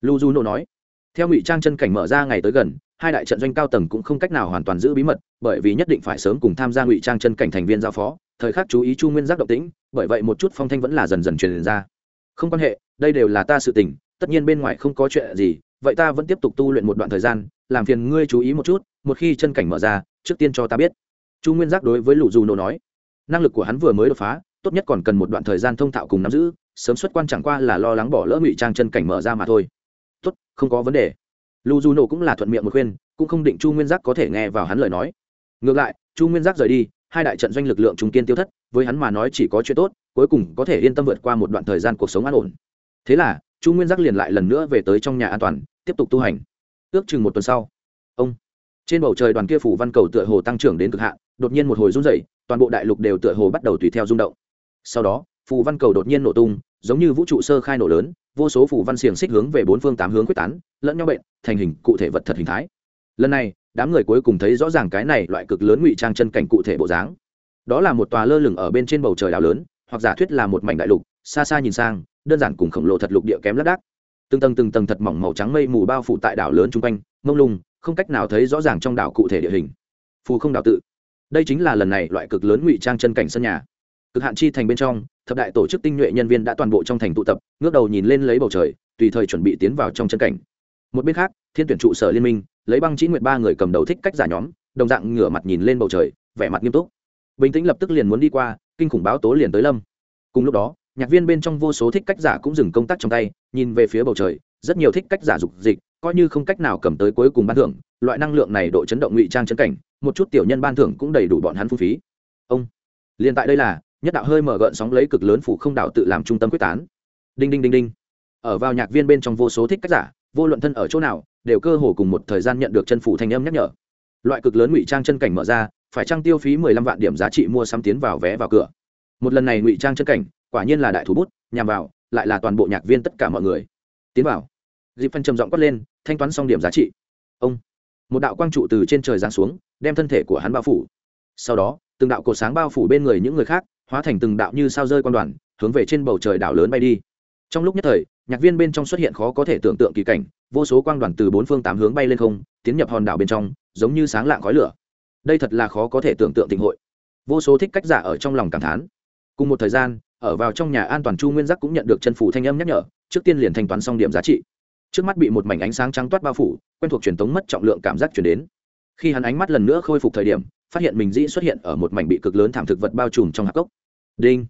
Lu du nô nói. Theo ngụy trang chân cảnh mở ra ngày tới gần hai đại trận doanh cao tầng cũng không cách nào hoàn toàn giữ bí mật, bởi vì nhất định phải sớm cùng tham gia ngụy trang chân cảnh thành viên giao phó, thời khắc chú ý chu nguyên giác động tĩnh, bởi vậy một chút phong thanh vẫn là dần dần truyền ra. Không quan hệ, đây đều là ta sự tình, tất nhiên bên ngoài không có chuyện gì, vậy ta vẫn tiếp tục tu luyện một đoạn thời gian, làm phiền ngươi chú ý một chút, một khi chân cảnh mở ra, trước tiên cho ta biết. Chu nguyên giác đối với lũ dù nổ nói. Năng lực của hắn vừa mới đột phá, tốt nhất còn cần một đoạn thời gian thông thạo cùng nắm giữ, sớm xuất quan chẳng qua là lo lắng bỏ lỡ ngụy trang chân cảnh mở ra mà thôi. Tốt, không có vấn đề lu du nổ cũng là thuận miệng một khuyên, cũng không định chu nguyên giác có thể nghe vào hắn lời nói. Ngược lại, chu nguyên giác rời đi, hai đại trận doanh lực lượng trung kiên tiêu thất, với hắn mà nói chỉ có chuyện tốt, cuối cùng có thể yên tâm vượt qua một đoạn thời gian cuộc sống an ổn. Thế là, chu nguyên giác liền lại lần nữa về tới trong nhà an toàn, tiếp tục tu hành. Ước chừng một tuần sau, ông, trên bầu trời đoàn kia phủ văn cầu tựa hồ tăng trưởng đến cực hạn, đột nhiên một hồi run dậy toàn bộ đại lục đều tựa hồ bắt đầu tùy theo rung động. Sau đó phù văn cầu đột nhiên nổ tung, giống như vũ trụ sơ khai nổ lớn vô số phù văn xiềng xích hướng về bốn phương tám hướng quyết tán, lẫn nhau bệnh, thành hình cụ thể vật thật hình thái. Lần này, đám người cuối cùng thấy rõ ràng cái này loại cực lớn ngụy trang chân cảnh cụ thể bộ dáng. Đó là một tòa lơ lửng ở bên trên bầu trời đảo lớn, hoặc giả thuyết là một mảnh đại lục, xa xa nhìn sang, đơn giản cùng khổng lồ thật lục địa kém lác đác. Từng tầng từng tầng thật mỏng màu trắng mây mù bao phủ tại đảo lớn chung quanh, mông lung, không cách nào thấy rõ ràng trong đảo cụ thể địa hình. Phù không đảo tự. Đây chính là lần này loại cực lớn ngụy trang chân cảnh sân nhà. Cực hạn chi thành bên trong thập đại tổ chức tinh nhuệ nhân viên đã toàn bộ trong thành tụ tập, ngước đầu nhìn lên lấy bầu trời, tùy thời chuẩn bị tiến vào trong chân cảnh. Một bên khác, thiên tuyển trụ sở liên minh, lấy băng chỉ nguyệt ba người cầm đầu thích cách giả nhóm, đồng dạng ngửa mặt nhìn lên bầu trời, vẻ mặt nghiêm túc. Bình tĩnh lập tức liền muốn đi qua, kinh khủng báo tố liền tới lâm. Cùng lúc đó, nhạc viên bên trong vô số thích cách giả cũng dừng công tác trong tay, nhìn về phía bầu trời, rất nhiều thích cách giả dục dịch, coi như không cách nào cầm tới cuối cùng ban thưởng, loại năng lượng này độ chấn động ngụy trang chấn cảnh, một chút tiểu nhân ban thưởng cũng đầy đủ bọn hắn phung phí. Ông, liền tại đây là nhất đạo hơi mở gợn sóng lấy cực lớn phủ không đạo tự làm trung tâm quyết tán. Đinh đinh đinh đinh. Ở vào nhạc viên bên trong vô số thích cách giả, vô luận thân ở chỗ nào, đều cơ hồ cùng một thời gian nhận được chân phủ thanh âm nhắc nhở. Loại cực lớn ngụy trang chân cảnh mở ra, phải trang tiêu phí mười lăm vạn điểm giá trị mua sắm tiến vào vé vào cửa? Một lần này ngụy trang chân cảnh, quả nhiên là đại thủ bút, nhằm vào, lại là toàn bộ nhạc viên tất cả mọi người. Tiến vào. Dịp phân trầm giọng quát lên, thanh toán xong điểm giá trị. Ông. Một đạo quang trụ từ trên trời giáng xuống, đem thân thể của hắn bao phủ. Sau đó, từng đạo cột sáng bao phủ bên người những người khác hóa thành từng đạo như sao rơi quan đoàn, hướng về trên bầu trời đảo lớn bay đi. Trong lúc nhất thời, nhạc viên bên trong xuất hiện khó có thể tưởng tượng kỳ cảnh, vô số quang đoàn từ bốn phương tám hướng bay lên không, tiến nhập hòn đảo bên trong, giống như sáng lạng khói lửa. Đây thật là khó có thể tưởng tượng tình hội. Vô số thích cách giả ở trong lòng cảm thán. Cùng một thời gian, ở vào trong nhà an toàn chu nguyên giác cũng nhận được chân phủ thanh âm nhắc nhở, trước tiên liền thanh toán xong điểm giá trị. Trước mắt bị một mảnh ánh sáng trắng toát bao phủ, quen thuộc truyền thống mất trọng lượng cảm giác chuyển đến. Khi hắn ánh mắt lần nữa khôi phục thời điểm phát hiện mình dĩ xuất hiện ở một mảnh bị cực lớn thảm thực vật bao trùm trong hạp cốc. Đinh.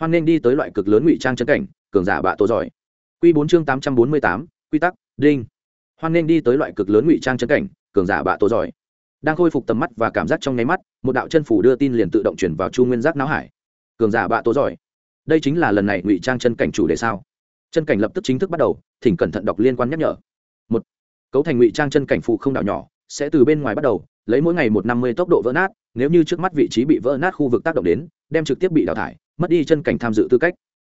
Hoan nên đi tới loại cực lớn ngụy trang chân cảnh, cường giả bạ tổ giỏi. Q bốn chương tám trăm bốn mươi tám, quy tắc, đinh. Hoan nên đi tới loại cực lớn ngụy trang chân cảnh, cường giả bạ tổ giỏi. Đang khôi phục tầm mắt và cảm giác trong nháy mắt, một đạo chân phủ đưa tin liền tự động chuyển vào chu nguyên giác não hải. Cường giả bạ tố giỏi. Đây chính là lần này ngụy trang chân cảnh chủ đề sao? Chân cảnh lập tức chính thức bắt đầu, thỉnh cẩn thận đọc liên quan nhắc nhở. Một, cấu thành ngụy trang chân cảnh phụ không đạo nhỏ, sẽ từ bên ngoài bắt đầu lấy mỗi ngày một năm mươi tốc độ vỡ nát, nếu như trước mắt vị trí bị vỡ nát khu vực tác động đến, đem trực tiếp bị đào thải, mất đi chân cảnh tham dự tư cách.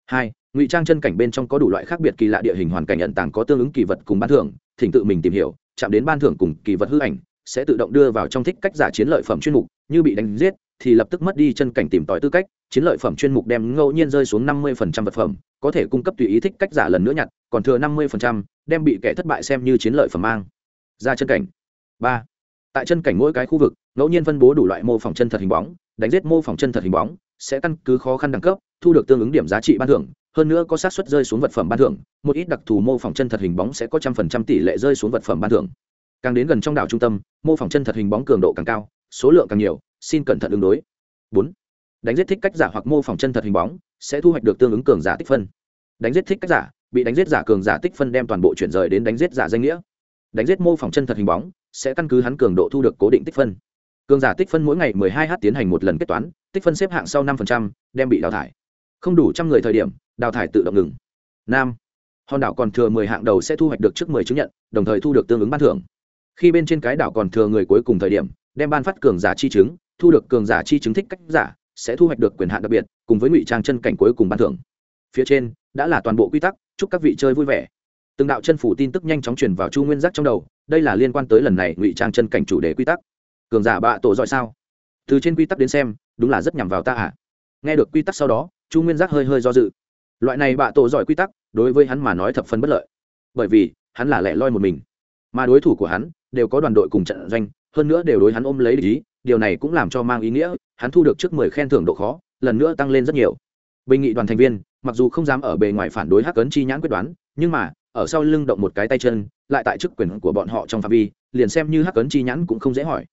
Hai, ngụy trang chân cảnh bên trong có đủ loại khác biệt kỳ lạ địa hình hoàn cảnh nhận tàng có tương ứng kỳ vật cùng ban thưởng, thỉnh tự mình tìm hiểu, chạm đến ban thưởng cùng kỳ vật hư ảnh, sẽ tự động đưa vào trong thích cách giả chiến lợi phẩm chuyên mục, như bị đánh giết, thì lập tức mất đi chân cảnh tìm tòi tư cách, chiến lợi phẩm chuyên mục đem ngẫu nhiên rơi xuống năm mươi phần trăm vật phẩm, có thể cung cấp tùy ý thích cách giả lần nữa nhặt, còn thừa năm mươi phần trăm, đem bị kẻ thất bại xem như chiến lợi phẩm mang ra chân cảnh. Ba tại chân cảnh mỗi cái khu vực, ngẫu nhiên phân bố đủ loại mô phỏng chân thật hình bóng, đánh giết mô phỏng chân thật hình bóng, sẽ căn cứ khó khăn đẳng cấp, thu được tương ứng điểm giá trị ban thưởng, hơn nữa có sát suất rơi xuống vật phẩm ban thưởng, một ít đặc thù mô phỏng chân thật hình bóng sẽ có trăm phần trăm tỷ lệ rơi xuống vật phẩm ban thưởng. Càng đến gần trong đảo trung tâm, mô phỏng chân thật hình bóng cường độ càng cao, số lượng càng nhiều, xin cẩn thận ứng đối. Bốn, đánh giết thích cách giả hoặc mô phỏng chân thật hình bóng sẽ thu hoạch được tương ứng cường giả tích phân. Đánh giết thích cách giả, bị đánh giết giả cường giả tích phân đem toàn bộ chuyển rời đến đánh giết giả danh nghĩa đánh giết mô phỏng chân thật hình bóng sẽ căn cứ hắn cường độ thu được cố định tích phân. Cường giả tích phân mỗi ngày 12 h tiến hành một lần kết toán tích phân xếp hạng sau 5%, đem bị đào thải. Không đủ trăm người thời điểm đào thải tự động ngừng. Nam. Hòn đảo còn thừa 10 hạng đầu sẽ thu hoạch được trước 10 chứng nhận đồng thời thu được tương ứng ban thưởng. Khi bên trên cái đảo còn thừa người cuối cùng thời điểm đem ban phát cường giả chi chứng thu được cường giả chi chứng thích cách giả sẽ thu hoạch được quyền hạn đặc biệt cùng với ngụy trang chân cảnh cuối cùng ban thưởng. Phía trên đã là toàn bộ quy tắc chúc các vị chơi vui vẻ từng đạo chân phủ tin tức nhanh chóng truyền vào chu nguyên giác trong đầu, đây là liên quan tới lần này ngụy trang chân cảnh chủ đề quy tắc. Cường giả bạ tổ giỏi sao? Từ trên quy tắc đến xem, đúng là rất nhằm vào ta ạ à. nghe được quy tắc sau đó, chu nguyên giác hơi hơi do dự. Loại này bạ tổ giỏi quy tắc, đối với hắn mà nói thập phân bất lợi. Bởi vì, hắn là lẻ loi một mình. Mà đối thủ của hắn, đều có đoàn đội cùng trận doanh, hơn nữa đều đối hắn ôm lấy lý điều này cũng làm cho mang ý nghĩa, hắn thu được trước mười khen thưởng độ khó, lần nữa tăng lên rất nhiều. Bình nghị đoàn thành viên, mặc dù không dám ở bề ngoài phản đối hắc ấn chi nhãn quyết đoán, nhưng mà ở sau lưng động một cái tay chân, lại tại chức quyền của bọn họ trong phạm vi, liền xem như hắc ấn chi nhãn cũng không dễ hỏi.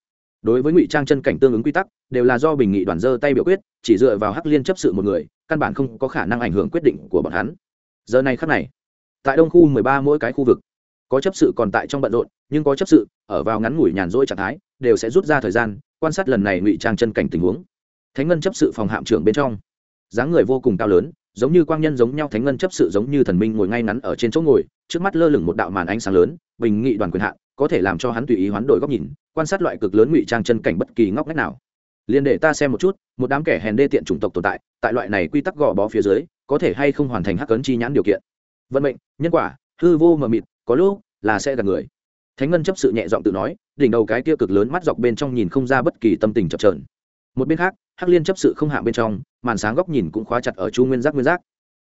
Đối với ngụy trang chân cảnh tương ứng quy tắc, đều là do bình nghị đoàn dơ tay biểu quyết, chỉ dựa vào hắc liên chấp sự một người, căn bản không có khả năng ảnh hưởng quyết định của bọn hắn. Giờ này khắc này, tại đông khu mười ba mỗi cái khu vực, có chấp sự còn tại trong bận rộn, nhưng có chấp sự ở vào ngắn ngủi nhàn rỗi trạng thái, đều sẽ rút ra thời gian, quan sát lần này ngụy trang chân cảnh tình huống. Thánh ngân chấp sự phòng hạm trưởng bên trong, dáng người vô cùng cao lớn giống như quang nhân giống nhau thánh ngân chấp sự giống như thần minh ngồi ngay ngắn ở trên chỗ ngồi, trước mắt lơ lửng một đạo màn ánh sáng lớn, bình nghị đoàn quyền hạn, có thể làm cho hắn tùy ý hoán đổi góc nhìn, quan sát loại cực lớn ngụy trang chân cảnh bất kỳ ngóc ngách nào. Liền để ta xem một chút, một đám kẻ hèn đê tiện chủng tộc tồn tại tại loại này quy tắc gò bó phía dưới, có thể hay không hoàn thành hắc ấn chi nhãn điều kiện. Vận mệnh, nhân quả, hư vô mờ mịt, có lúc là sẽ gạt người. Thánh ngân chấp sự nhẹ giọng tự nói, đỉnh đầu cái kia cực lớn mắt dọc bên trong nhìn không ra bất kỳ tâm tình chập trờn một bên khác, hắc liên chấp sự không hạ bên trong, màn sáng góc nhìn cũng khóa chặt ở chu nguyên giác nguyên giác.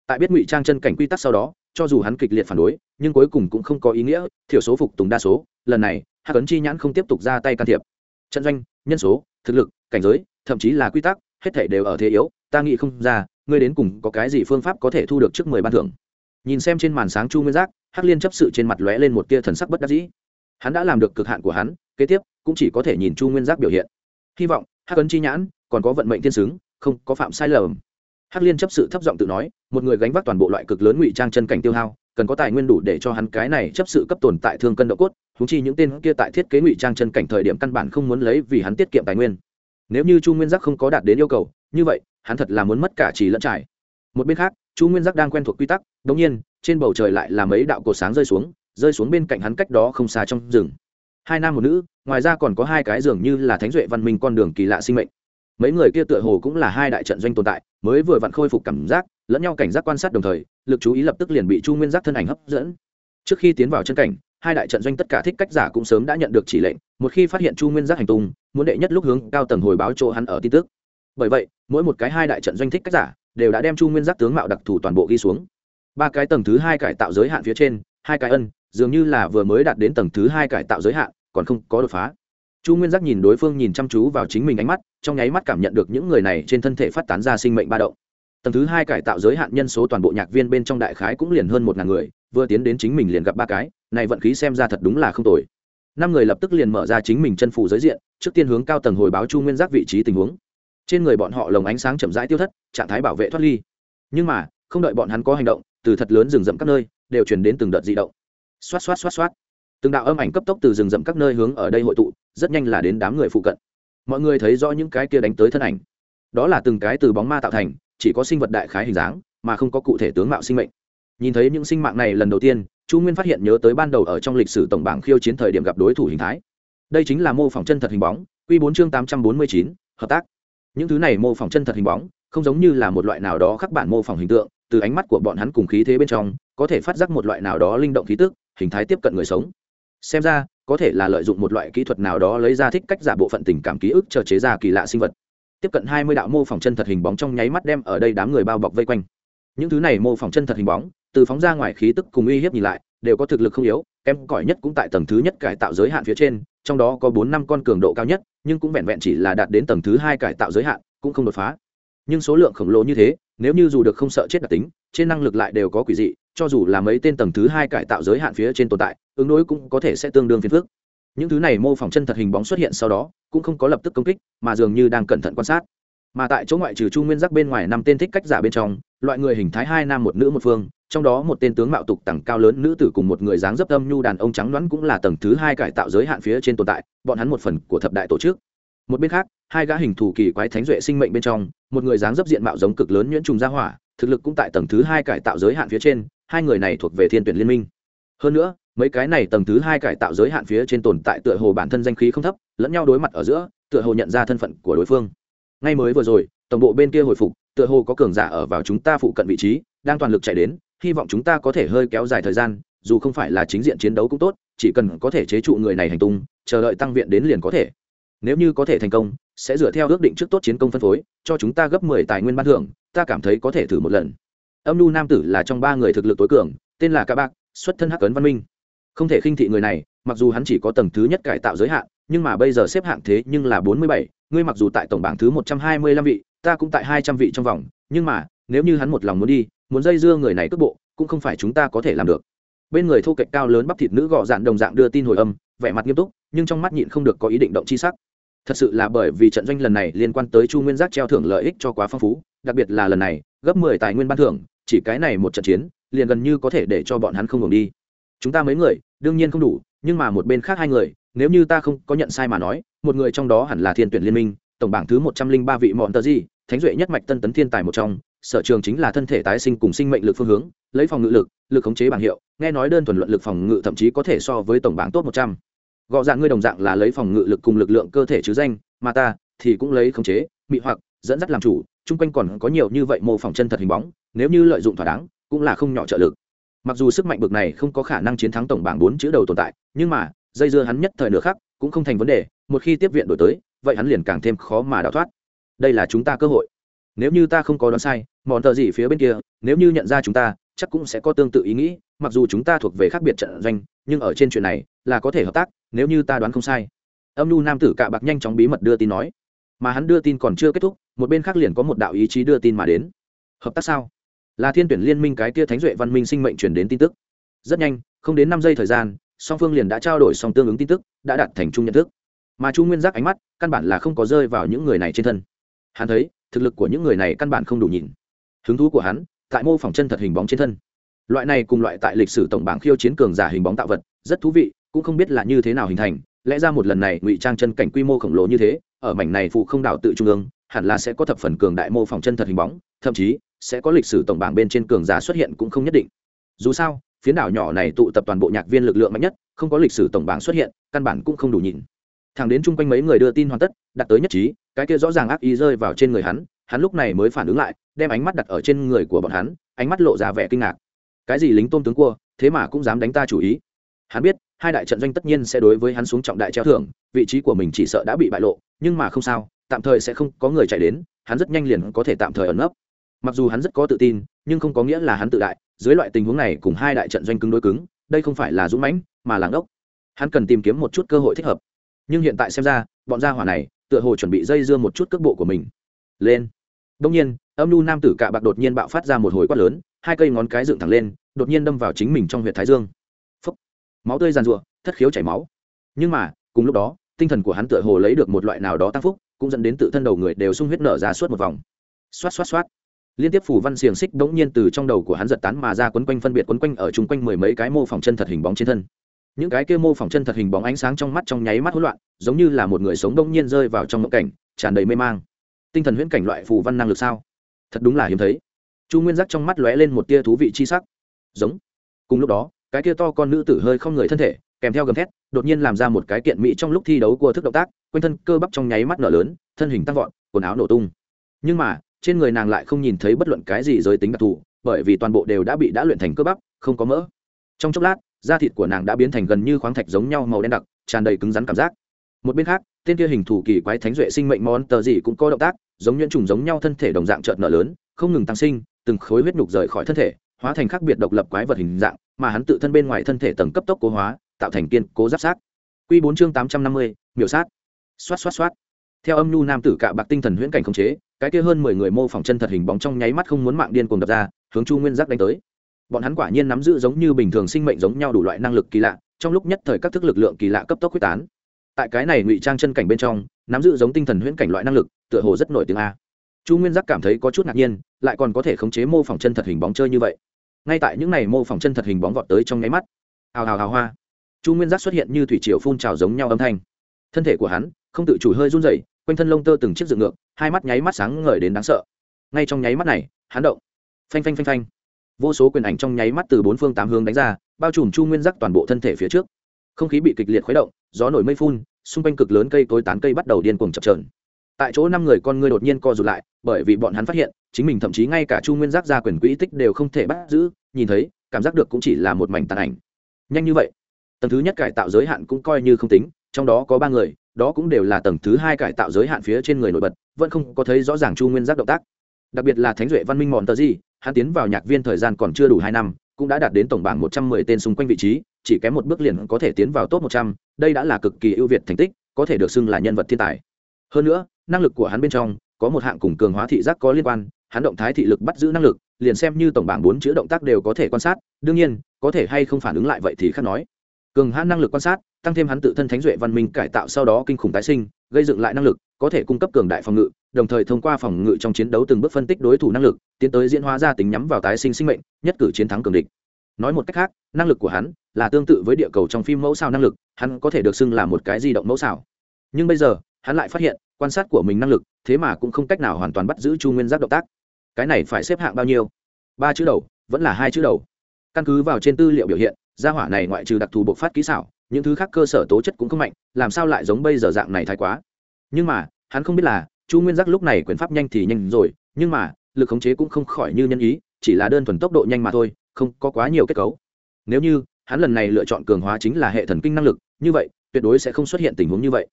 Tại biết ngụy trang chân cảnh quy tắc sau đó, cho dù hắn kịch liệt phản đối, nhưng cuối cùng cũng không có ý nghĩa, thiểu số phục tùng đa số. Lần này, hắc ấn chi nhãn không tiếp tục ra tay can thiệp. Trận doanh, nhân số, thực lực, cảnh giới, thậm chí là quy tắc, hết thể đều ở thế yếu, ta nghĩ không ra, ngươi đến cùng có cái gì phương pháp có thể thu được trước mười ban thưởng. Nhìn xem trên màn sáng chu nguyên giác, hắc liên chấp sự trên mặt lóe lên một tia thần sắc bất đắc dĩ. Hắn đã làm được cực hạn của hắn, kế tiếp, cũng chỉ có thể nhìn chu nguyên giác biểu hiện. Hy vọng hắc ấn chi nhãn, còn có vận mệnh thiên xứng không có phạm sai lầm. Hắc liên chấp sự thấp giọng tự nói, một người gánh vác toàn bộ loại cực lớn ngụy trang chân cảnh tiêu hao, cần có tài nguyên đủ để cho hắn cái này chấp sự cấp tồn tại thương cân độ cốt thú chi những tên kia tại thiết kế ngụy trang chân cảnh thời điểm căn bản không muốn lấy vì hắn tiết kiệm tài nguyên. Nếu như chu nguyên giác không có đạt đến yêu cầu, như vậy, hắn thật là muốn mất cả trì lẫn trải. Một bên khác, chu nguyên giác đang quen thuộc quy tắc đ ỗ n g nhiên, trên bầu trời lại là mấy đạo cột sáng rơi xuống rơi xuống bên cạnh hắn cách đó không xa trong rừng hai nam một nữ, ngoài ra còn có hai cái dường như là thánh duệ văn minh con đường kỳ lạ sinh mệnh. Mấy người kia tựa hồ cũng là hai đại trận doanh tồn tại, mới vừa vặn khôi phục cảm giác, lẫn nhau cảnh giác quan sát đồng thời, lực chú ý lập tức liền bị chu nguyên giác thân ảnh hấp dẫn. Trước khi tiến vào chân cảnh, hai đại trận doanh tất cả thích cách giả cũng sớm đã nhận được chỉ lệnh, một khi phát hiện chu nguyên giác hành tung, muốn đệ nhất lúc hướng cao tầng hồi báo chỗ hắn ở tin tức. Bởi vậy, mỗi một cái hai đại trận doanh thích cách giả đều đã đem chu nguyên giác tướng mạo đặc thù toàn bộ ghi xuống. Ba cái tầng thứ hai cải tạo giới hạn phía trên, hai cái ân dường như là vừa mới đạt đến tầng thứ hai cải tạo giới hạn, còn không có đột phá. Chu nguyên giác nhìn đối phương nhìn chăm chú vào chính mình ánh mắt, trong nháy mắt cảm nhận được những người này trên thân thể phát tán ra sinh mệnh ba động. Tầng thứ hai cải tạo giới hạn nhân số toàn bộ nhạc viên bên trong đại khái cũng liền hơn một ngàn người, vừa tiến đến chính mình liền gặp ba cái, này vận khí xem ra thật đúng là không tồi. Năm người lập tức liền mở ra chính mình chân phủ giới diện, trước tiên hướng cao tầng hồi báo chu nguyên giác vị trí tình huống. Trên người bọn họ lồng ánh sáng chậm rãi tiêu thất, trạng thái bảo vệ thoát ly. Nhưng mà, không đợi bọn hắn có hành động, từ thật lớn rừng rậm các nơi, đều chuyển đến từng đợt di động xoát xoát xoát xoát. Từng đạo âm ảnh cấp tốc từ rừng rậm các nơi hướng ở đây hội tụ, rất nhanh là đến đám người phụ cận. Mọi người thấy rõ những cái kia đánh tới thân ảnh. Đó là từng cái từ bóng ma tạo thành, chỉ có sinh vật đại khái hình dáng, mà không có cụ thể tướng mạo sinh mệnh. Nhìn thấy những sinh mạng này lần đầu tiên, chu nguyên phát hiện nhớ tới ban đầu ở trong lịch sử tổng bảng khiêu chiến thời điểm gặp đối thủ hình thái. Đây chính là mô phỏng chân thật hình bóng q bốn chương tám trăm bốn mươi chín, hợp tác. Những thứ này mô phỏng chân thật hình bóng, không giống như là một loại nào đó khắc bản mô phỏng hình tượng, từ ánh mắt của bọn hắn cùng khí thế bên trong, có thể phát giác một loại nào đó linh động khí tức hình thái tiếp cận người sống. Xem ra, có thể là lợi dụng một loại kỹ thuật nào đó lấy ra thích cách giả bộ phận tình cảm ký ức chờ chế ra kỳ lạ sinh vật. Tiếp cận hai mươi đạo mô phỏng chân thật hình bóng trong nháy mắt đem ở đây đám người bao bọc vây quanh. Những thứ này mô phỏng chân thật hình bóng, từ phóng ra ngoài khí tức cùng uy hiếp nhìn lại, đều có thực lực không yếu, kém cỏi nhất cũng tại tầng thứ nhất cải tạo giới hạn phía trên, trong đó có bốn năm con cường độ cao nhất, nhưng cũng vẹn vẹn chỉ là đạt đến tầng thứ hai cải tạo giới hạn, cũng không đột phá. Nhưng số lượng khổng lồ như thế, nếu như dù được không sợ chết đặc tính, trên năng lực lại đều có quỷ dị cho dù là mấy tên tầng thứ hai cải tạo giới hạn phía trên tồn tại, ứng đối cũng có thể sẽ tương đương phiền phức. Những thứ này mô phỏng chân thật hình bóng xuất hiện sau đó, cũng không có lập tức công kích, mà dường như đang cẩn thận quan sát. Mà tại chỗ ngoại trừ chu nguyên giác bên ngoài năm tên thích cách giả bên trong, loại người hình thái hai nam một nữ một phương, trong đó một tên tướng mạo tục tẳng cao lớn nữ tử cùng một người dáng dấp âm nhu đàn ông trắng đoán cũng là tầng thứ hai cải tạo giới hạn phía trên tồn tại, bọn hắn một phần của thập đại tổ chức. Một bên khác, hai gã hình thù kỳ quái thánh duệ sinh mệnh bên trong, một người dáng dấp diện mạo giống cực lớn nhuyễn trùng gia hỏa, thực lực cũng tại tầng thứ hai cải tạo giới hạn phía trên hai người này thuộc về thiên tuyển liên minh. Hơn nữa, mấy cái này tầng thứ hai cải tạo giới hạn phía trên tồn tại tựa hồ bản thân danh khí không thấp, lẫn nhau đối mặt ở giữa, tựa hồ nhận ra thân phận của đối phương. Ngay mới vừa rồi, tổng bộ bên kia hồi phục, tựa hồ có cường giả ở vào chúng ta phụ cận vị trí, đang toàn lực chạy đến, hy vọng chúng ta có thể hơi kéo dài thời gian, dù không phải là chính diện chiến đấu cũng tốt, chỉ cần có thể chế trụ người này hành tung, chờ đợi tăng viện đến liền có thể. Nếu như có thể thành công, sẽ dựa theo ước định trước tốt chiến công phân phối, cho chúng ta gấp mười tài nguyên ban thưởng, ta cảm thấy có thể thử một lần âm nhu nam tử là trong ba người thực lực tối cường, tên là ca bác xuất thân hắc ấn văn minh. Không thể khinh thị người này, mặc dù hắn chỉ có tầng thứ nhất cải tạo giới hạn, nhưng mà bây giờ xếp hạng thế nhưng là bốn mươi bảy, ngươi mặc dù tại tổng bảng thứ một trăm hai mươi lăm vị, ta cũng tại hai trăm vị trong vòng, nhưng mà, nếu như hắn một lòng muốn đi, muốn dây dưa người này cước bộ, cũng không phải chúng ta có thể làm được. Bên người thô kệch cao lớn bắp thịt nữ gọ dạn đồng dạng đưa tin hồi âm, vẻ mặt nghiêm túc, nhưng trong mắt nhịn không được có ý định động chi sắc. Thật sự là bởi vì trận doanh lần này liên quan tới chu nguyên giác treo thưởng lợi ích cho quá phong phú, đặc biệt là lần này, gấp mười tài nguyên ban thưởng chỉ cái này một trận chiến, liền gần như có thể để cho bọn hắn không ngừng đi. Chúng ta mấy người, đương nhiên không đủ, nhưng mà một bên khác hai người, nếu như ta không có nhận sai mà nói, một người trong đó hẳn là thiên tuyển liên minh, tổng bảng thứ một trăm linh ba vị mọn tờ di thánh duệ nhất mạch tân tấn thiên tài một trong, sở trường chính là thân thể tái sinh cùng sinh mệnh lực phương hướng, lấy phòng ngự lực lực khống chế bảng hiệu, nghe nói đơn thuần luận lực phòng ngự thậm chí có thể so với tổng bảng tốt một trăm. Gọ dạng ngươi đồng dạng là lấy phòng ngự lực cùng lực lượng cơ thể chứ danh, mà ta thì cũng lấy khống chế, mị hoặc, dẫn dắt làm chủ chung quanh còn có nhiều như vậy mô phỏng chân thật hình bóng, nếu như lợi dụng thỏa đáng, cũng là không nhỏ trợ lực. Mặc dù sức mạnh bực này không có khả năng chiến thắng tổng bảng bốn chữ đầu tồn tại, nhưng mà, dây dưa hắn nhất thời nửa khác cũng không thành vấn đề, một khi tiếp viện đổi tới, vậy hắn liền càng thêm khó mà đào thoát. Đây là chúng ta cơ hội. Nếu như ta không có đoán sai, mòn tờ gì phía bên kia, nếu như nhận ra chúng ta, chắc cũng sẽ có tương tự ý nghĩ, mặc dù chúng ta thuộc về khác biệt trận doanh, nhưng ở trên chuyện này là có thể hợp tác, nếu như ta đoán không sai. Âm nhu nam tử cạ bạc nhanh chóng bí mật đưa tin nói mà hắn đưa tin còn chưa kết thúc, một bên khác liền có một đạo ý chí đưa tin mà đến. Hợp tác sao? Là thiên tuyển liên minh cái kia thánh duệ văn minh sinh mệnh truyền đến tin tức. Rất nhanh, không đến năm giây thời gian, song phương liền đã trao đổi xong tương ứng tin tức, đã đạt thành chung nhận thức. Mà chu nguyên giác ánh mắt, căn bản là không có rơi vào những người này trên thân. Hắn thấy, thực lực của những người này căn bản không đủ nhìn. Hứng thú của hắn, tại mô phỏng chân thật hình bóng trên thân. Loại này cùng loại tại lịch sử tổng bảng khiêu chiến cường giả hình bóng tạo vật, rất thú vị, cũng không biết là như thế nào hình thành lẽ ra một lần này ngụy trang chân cảnh quy mô khổng lồ như thế, ở mảnh này phụ không đảo tự trung ương, hẳn là sẽ có thập phần cường đại mô phỏng chân thật hình bóng, thậm chí sẽ có lịch sử tổng bảng bên trên cường giả xuất hiện cũng không nhất định. Dù sao, phiến đảo nhỏ này tụ tập toàn bộ nhạc viên lực lượng mạnh nhất, không có lịch sử tổng bảng xuất hiện, căn bản cũng không đủ nhìn thằng đến chung quanh mấy người đưa tin hoàn tất, đặt tới nhất trí, cái kia rõ ràng ác ý rơi vào trên người hắn hắn lúc này mới phản ứng lại, đem ánh mắt đặt ở trên người của bọn hắn, ánh mắt lộ ra vẻ kinh ngạc. Cái gì lính tôm tướng cua, thế mà cũng dám đánh ta chủ ý? Hắn biết hai đại trận doanh tất nhiên sẽ đối với hắn xuống trọng đại treo thưởng, vị trí của mình chỉ sợ đã bị bại lộ, nhưng mà không sao, tạm thời sẽ không có người chạy đến, hắn rất nhanh liền có thể tạm thời ẩn nấp. Mặc dù hắn rất có tự tin, nhưng không có nghĩa là hắn tự đại, dưới loại tình huống này cùng hai đại trận doanh cứng đối cứng, đây không phải là dũng mãnh, mà là ngốc. Hắn cần tìm kiếm một chút cơ hội thích hợp. Nhưng hiện tại xem ra, bọn gia hỏa này, tựa hồ chuẩn bị dây dưa một chút cước bộ của mình. Lên. Đông nhiên, âm lưu nam tử cạ bạc đột nhiên bạo phát ra một hồi quát lớn, hai cây ngón cái dựng thẳng lên, đột nhiên đâm vào chính mình trong huyệt thái dương máu tươi giàn rụa thất khiếu chảy máu. Nhưng mà, cùng lúc đó, tinh thần của hắn tựa hồ lấy được một loại nào đó tăng phúc, cũng dẫn đến tự thân đầu người đều sung huyết nở ra suốt một vòng. Xoát xoát xoát. Liên tiếp phủ văn xiềng xích đ ố n g nhiên từ trong đầu của hắn giật tán mà ra quấn quanh phân biệt quấn quanh ở chung quanh mười mấy cái mô phỏng chân thật hình bóng trên thân. Những cái kia mô phỏng chân thật hình bóng ánh sáng trong mắt trong nháy mắt hỗn loạn, giống như là một người sống đông nhiên rơi vào trong mộng cảnh, tràn đầy mê mang. Tinh thần huyễn cảnh loại phù văn năng lực sao? Thật đúng là hiếm thấy. Chu nguyên giác trong mắt lóe lên một tia thú vị chi sắc. Giống. Cùng lúc đó cái kia to con nữ tử hơi không người thân thể, kèm theo gầm thét, đột nhiên làm ra một cái kiện mỹ trong lúc thi đấu của thức động tác, quanh thân cơ bắp trong nháy mắt nở lớn, thân hình tăng vọt, quần áo nổ tung. Nhưng mà, trên người nàng lại không nhìn thấy bất luận cái gì giới tính đặc thù, bởi vì toàn bộ đều đã bị đã luyện thành cơ bắp, không có mỡ. Trong chốc lát, da thịt của nàng đã biến thành gần như khoáng thạch giống nhau màu đen đặc, tràn đầy cứng rắn cảm giác. Một bên khác, tên kia hình thủ kỳ quái thánh duệ sinh mệnh món tờ gì cũng có động tác, giống nhuyễn trùng giống nhau thân thể đồng dạng trợn nở lớn, không ngừng tăng sinh, từng khối huyết nhục rời khỏi thân thể hóa thành khác biệt độc lập quái vật hình dạng, mà hắn tự thân bên ngoài thân thể tầng cấp tốc cố hóa, tạo thành kiên cố giáp sát. Quy bốn chương tám trăm năm mươi, miểu sát. Xoát xoát xoát. Theo âm nhu nam tử cạ bạc tinh thần huyễn cảnh khống chế, cái kia hơn mười người mô phỏng chân thật hình bóng trong nháy mắt không muốn mạng điên cuồng đập ra, hướng chu nguyên giác đánh tới. Bọn hắn quả nhiên nắm giữ giống như bình thường sinh mệnh giống nhau đủ loại năng lực kỳ lạ, trong lúc nhất thời các thức lực lượng kỳ lạ cấp tốc quyết tán. Tại cái này ngụy trang chân cảnh bên trong, nắm giữ giống tinh thần huyễn cảnh loại năng lực, tựa hồ rất nổi tiếng a. Chu nguyên giác cảm thấy có chút ngạc nhiên, lại còn có thể khống chế mô phỏng chân thật hình bóng chơi như vậy ngay tại những n à y mô phỏng chân thật hình bóng vọt tới trong nháy mắt. Hào hào hào hoa. Chu nguyên giác xuất hiện như thủy triều phun trào giống nhau âm thanh. Thân thể của hắn không tự chủ hơi run rẩy, quanh thân lông tơ từng chiếc dựng ngược, hai mắt nháy mắt sáng ngời đến đáng sợ. Ngay trong nháy mắt này, hắn động. Phanh phanh phanh phanh. Vô số quyền ảnh trong nháy mắt từ bốn phương tám hướng đánh ra, bao trùm chu nguyên giác toàn bộ thân thể phía trước. Không khí bị kịch liệt khuấy động, gió nổi mây phun, xung quanh cực lớn cây cối tán cây bắt đầu điên cuồng chập trờn tại chỗ năm người con ngươi đột nhiên co rụt lại, bởi vì bọn hắn phát hiện, chính mình thậm chí ngay cả chu nguyên giác ra quyền quỹ tích đều không thể bắt giữ, nhìn thấy, cảm giác được cũng chỉ là một mảnh tàn ảnh. Nhanh như vậy, tầng thứ nhất cải tạo giới hạn cũng coi như không tính, trong đó có ba người, đó cũng đều là tầng thứ hai cải tạo giới hạn phía trên người nổi bật, vẫn không có thấy rõ ràng chu nguyên giác động tác. Đặc biệt là thánh duệ văn minh mòn tờ di hắn tiến vào nhạc viên thời gian còn chưa đủ hai năm, cũng đã đạt đến tổng bảng một trăm mười tên xung quanh vị trí, chỉ kém một bước liền có thể tiến vào top một trăm, đây đã là cực kỳ ưu việt thành tích, có thể được xưng là nhân vật thiên tài. Hơn nữa năng lực của hắn bên trong, có một hạng cùng cường hóa thị giác có liên quan, hắn động thái thị lực bắt giữ năng lực, liền xem như tổng bảng bốn chữ động tác đều có thể quan sát, đương nhiên, có thể hay không phản ứng lại vậy thì khác nói cường hãn năng lực quan sát, tăng thêm hắn tự thân thánh duệ văn minh cải tạo sau đó kinh khủng tái sinh, gây dựng lại năng lực, có thể cung cấp cường đại phòng ngự, đồng thời thông qua phòng ngự trong chiến đấu từng bước phân tích đối thủ năng lực, tiến tới diễn hóa ra tính nhắm vào tái sinh sinh mệnh, nhất cử chiến thắng cường địch nói một cách khác, năng lực của hắn là tương tự với địa cầu trong phim mẫu sao năng lực, hắn có thể được xưng là một cái di động mẫu sao. nhưng bây giờ, hắn lại phát hiện quan sát của mình năng lực, thế mà cũng không cách nào hoàn toàn bắt giữ chu nguyên giác động tác. Cái này phải xếp hạng bao nhiêu? Ba chữ đầu, vẫn là hai chữ đầu. Căn cứ vào trên tư liệu biểu hiện, gia hỏa này ngoại trừ đặc thù bộc phát kỹ xảo, những thứ khác cơ sở tố chất cũng không mạnh, làm sao lại giống bây giờ dạng này thái quá? Nhưng mà, hắn không biết là, chu nguyên giác lúc này quyền pháp nhanh thì nhanh rồi, nhưng mà, lực khống chế cũng không khỏi như nhân ý, chỉ là đơn thuần tốc độ nhanh mà thôi, không có quá nhiều kết cấu. Nếu như, hắn lần này lựa chọn cường hóa chính là hệ thần kinh năng lực, như vậy, tuyệt đối sẽ không xuất hiện tình huống như vậy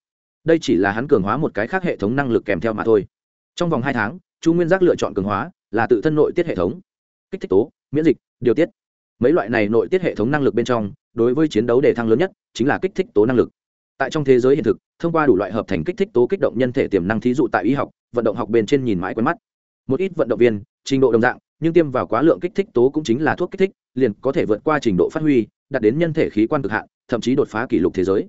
đây chỉ là hắn cường hóa một cái khác hệ thống năng lực kèm theo mà thôi. Trong vòng hai tháng, chu nguyên giác lựa chọn cường hóa, là tự thân nội tiết hệ thống. Kích thích tố, miễn dịch, điều tiết. Mấy loại này nội tiết hệ thống năng lực bên trong, đối với chiến đấu đề thăng lớn nhất, chính là kích thích tố năng lực. Tại trong thế giới hiện thực, thông qua đủ loại hợp thành kích thích tố kích động nhân thể tiềm năng thí dụ tại y học, vận động học bên trên nhìn mãi quen mắt. Một ít vận động viên, trình độ đồng dạng, nhưng tiêm vào quá lượng kích thích tố cũng chính là thuốc kích thích, liền có thể vượt qua trình độ phát huy, đạt đến nhân thể khí quan cực hạn, thậm chí đột phá kỷ lục thế giới.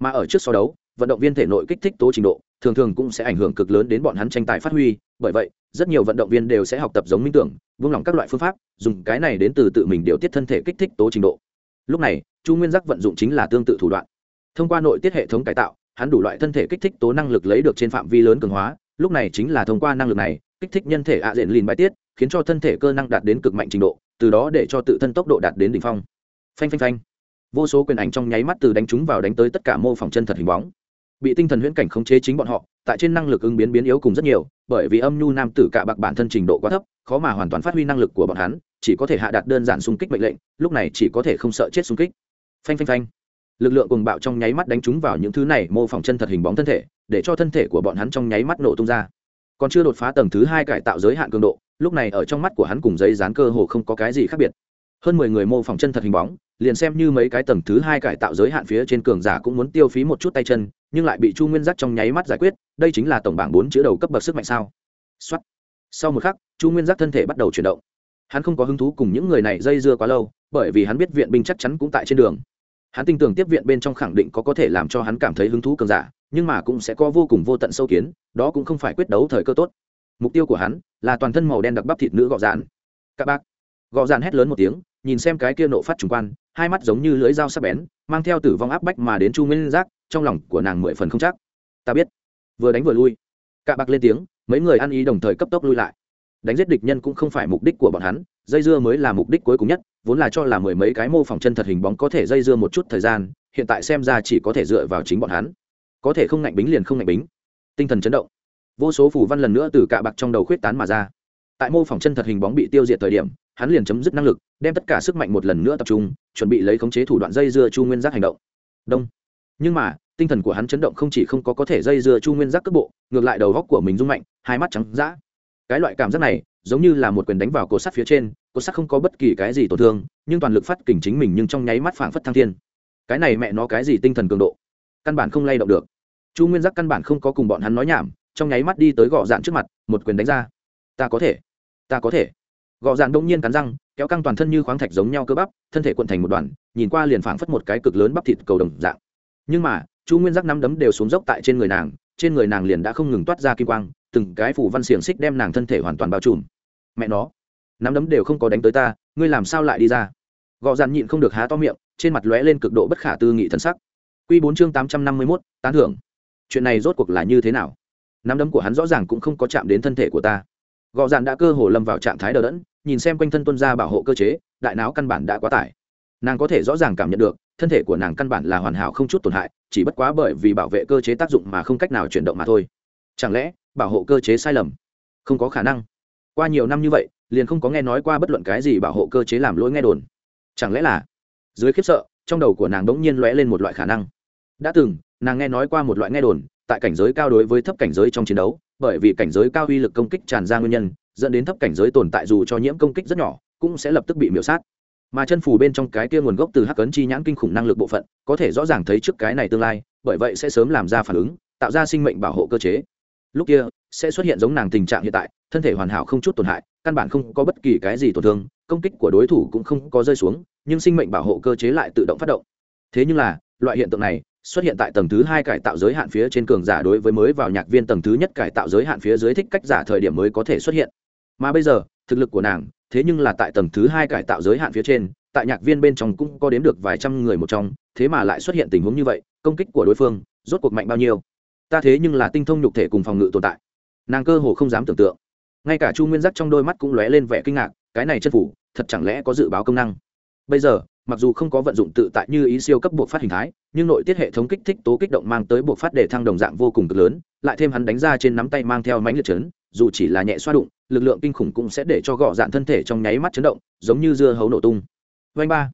Mà ở trước so đấu vận động viên thể nội kích thích tố trình độ, thường thường cũng sẽ ảnh hưởng cực lớn đến bọn hắn tranh tài phát huy. Bởi vậy, rất nhiều vận động viên đều sẽ học tập giống minh tưởng vung lòng các loại phương pháp, dùng cái này đến từ tự mình điều tiết thân thể kích thích tố trình độ. Lúc này, chu nguyên giác vận dụng chính là tương tự thủ đoạn. Thông qua nội tiết hệ thống cải tạo, hắn đủ loại thân thể kích thích tố năng lực lấy được trên phạm vi lớn cường hóa, lúc này chính là thông qua năng lực này, kích thích nhân thể ạ diện lìn bài tiết, khiến cho thân thể cơ năng đạt đến cực mạnh trình độ, từ đó để cho tự thân tốc độ đạt đến đỉnh phong. Phanh phanh phanh. Vô số quyền ảnh trong nháy mắt từ đánh chúng vào đánh tới tất cả mô phỏng chân thật hình bóng bị tinh thần huyễn cảnh khống chế chính bọn họ, tại trên năng lực ứng biến biến yếu cùng rất nhiều, bởi vì âm nhu nam tử cả bạc bản thân trình độ quá thấp, khó mà hoàn toàn phát huy năng lực của bọn hắn, chỉ có thể hạ đạt đơn giản xung kích mệnh lệnh, lúc này chỉ có thể không sợ chết xung kích. Phanh phanh phanh. Lực lượng cùng bạo trong nháy mắt đánh trúng vào những thứ này, mô phỏng chân thật hình bóng thân thể, để cho thân thể của bọn hắn trong nháy mắt nổ tung ra. Còn chưa đột phá tầng thứ hai cải tạo giới hạn cường độ, lúc này ở trong mắt của hắn cùng giấy dán cơ hồ không có cái gì khác biệt hơn mười người mô phỏng chân thật hình bóng, liền xem như mấy cái tầng thứ hai cải tạo giới hạn phía trên cường giả cũng muốn tiêu phí một chút tay chân, nhưng lại bị chu nguyên giác trong nháy mắt giải quyết, đây chính là tổng bảng bốn chữ đầu cấp bậc sức mạnh sao. Xuất sau một khắc, chu nguyên giác thân thể bắt đầu chuyển động. Hắn không có hứng thú cùng những người này dây dưa quá lâu, bởi vì hắn biết viện binh chắc chắn cũng tại trên đường. Hắn tin tưởng tiếp viện bên trong khẳng định có có thể làm cho hắn cảm thấy hứng thú cường giả, nhưng mà cũng sẽ có vô cùng vô tận sâu kiến, đó cũng không phải quyết đấu thời cơ tốt. Mục tiêu của hắn là toàn thân màu đen đặc bắp thịt nữ gọ dạn các bác. Gọ dạn hét lớn một tiếng nhìn xem cái kia nộ phát trùng quan, hai mắt giống như lưỡi dao sắc bén, mang theo tử vong áp bách mà đến chu nguyên giác, trong lòng của nàng mười phần không chắc. Ta biết. Vừa đánh vừa lui. Cạ bạc lên tiếng, mấy người ăn ý đồng thời cấp tốc lui lại. Đánh giết địch nhân cũng không phải mục đích của bọn hắn, dây dưa mới là mục đích cuối cùng nhất, vốn là cho là mười mấy cái mô phỏng chân thật hình bóng có thể dây dưa một chút thời gian, hiện tại xem ra chỉ có thể dựa vào chính bọn hắn. Có thể không ngạnh bính liền không ngạnh bính. Tinh thần chấn động. Vô số phủ văn lần nữa từ cạ bạc trong đầu khuyết tán mà ra tại mô phỏng chân thật hình bóng bị tiêu diệt thời điểm, hắn liền chấm dứt năng lực, đem tất cả sức mạnh một lần nữa tập trung, chuẩn bị lấy khống chế thủ đoạn dây dưa chu nguyên giác hành động. Đông. Nhưng mà, tinh thần của hắn chấn động không chỉ không có có thể dây dưa chu nguyên giác cước bộ, ngược lại đầu góc của mình rung mạnh, hai mắt trắng d cái loại cảm giác này, giống như là một quyền đánh vào cột sắt phía trên, cột sắt không có bất kỳ cái gì tổn thương, nhưng toàn lực phát kình chính mình nhưng trong nháy mắt phảng phất thăng thiên. Cái này mẹ nó cái gì tinh thần cường độ? Căn bản không lay động được. Chu nguyên giác căn bản không có cùng bọn hắn nói nhảm, trong nháy mắt đi tới gọ dạn trước mặt, một quyền đánh ra. Ta có thể ta có thể. Gõ dạn đông nhiên cắn răng, kéo căng toàn thân như khoáng thạch giống nhau cơ bắp, thân thể cuộn thành một đoàn, nhìn qua liền phảng phất một cái cực lớn bắp thịt cầu đồng dạng. Nhưng mà, chu nguyên giác nắm đấm đều xuống dốc tại trên người nàng, trên người nàng liền đã không ngừng toát ra kim quang, từng cái phủ văn xiềng xích đem nàng thân thể hoàn toàn bao trùm. Mẹ nó, nắm đấm đều không có đánh tới ta, ngươi làm sao lại đi ra? Gò dàn nhịn không được há to miệng, trên mặt lóe lên cực độ bất khả tư nghị thân sắc. Q bốn chương tám trăm năm mươi mốt, tán thưởng. Chuyện này rốt cuộc là như thế nào? Nắm đấm của hắn rõ ràng cũng không có chạm đến thân thể của ta gò dàn đã cơ hồ lâm vào trạng thái đờ đẫn, nhìn xem quanh thân tuân ra bảo hộ cơ chế, đại não căn bản đã quá tải. Nàng có thể rõ ràng cảm nhận được, thân thể của nàng căn bản là hoàn hảo không chút tổn hại, chỉ bất quá bởi vì bảo vệ cơ chế tác dụng mà không cách nào chuyển động mà thôi. Chẳng lẽ, bảo hộ cơ chế sai lầm? Không có khả năng. Qua nhiều năm như vậy, liền không có nghe nói qua bất luận cái gì bảo hộ cơ chế làm lỗi nghe đồn. Chẳng lẽ là, dưới khiếp sợ, trong đầu của nàng đ ỗ n g nhiên lóe lên một loại khả năng. Đã từng, nàng nghe nói qua một loại nghe đồn, tại cảnh giới cao đối với thấp cảnh giới trong chiến đấu bởi vì cảnh giới cao uy lực công kích tràn ra nguyên nhân, dẫn đến thấp cảnh giới tồn tại dù cho nhiễm công kích rất nhỏ, cũng sẽ lập tức bị miễu sát. Mà chân phù bên trong cái kia nguồn gốc từ hắc ấn chi nhãn kinh khủng năng lực bộ phận, có thể rõ ràng thấy trước cái này tương lai, bởi vậy sẽ sớm làm ra phản ứng, tạo ra sinh mệnh bảo hộ cơ chế. Lúc kia, sẽ xuất hiện giống nàng tình trạng hiện tại, thân thể hoàn hảo không chút tổn hại, căn bản không có bất kỳ cái gì tổn thương, công kích của đối thủ cũng không có rơi xuống, nhưng sinh mệnh bảo hộ cơ chế lại tự động phát động. Thế nhưng là, loại hiện tượng này xuất hiện tại tầng thứ hai cải tạo giới hạn phía trên cường giả đối với mới vào nhạc viên tầng thứ nhất cải tạo giới hạn phía dưới thích cách giả thời điểm mới có thể xuất hiện. Mà bây giờ, thực lực của nàng, thế nhưng là tại tầng thứ hai cải tạo giới hạn phía trên, tại nhạc viên bên trong cũng có đếm được vài trăm người một trong, thế mà lại xuất hiện tình huống như vậy, công kích của đối phương, rốt cuộc mạnh bao nhiêu? Ta thế nhưng là tinh thông nhục thể cùng phòng ngự tồn tại. Nàng cơ hồ không dám tưởng tượng. Ngay cả chu nguyên giác trong đôi mắt cũng lóe lên vẻ kinh ngạc, cái này chân phủ, thật chẳng lẽ có dự báo công năng? Bây giờ mặc dù không có vận dụng tự tại như ý siêu cấp buộc phát hình thái, nhưng nội tiết hệ thống kích thích tố kích động mang tới buộc phát để thăng đồng dạng vô cùng cực lớn, lại thêm hắn đánh ra trên nắm tay mang theo mánh liệt chấn, dù chỉ là nhẹ xoa đụng, lực lượng kinh khủng cũng sẽ để cho gọ dạn thân thể trong nháy mắt chấn động, giống như dưa hấu nổ tung. Vanh ba.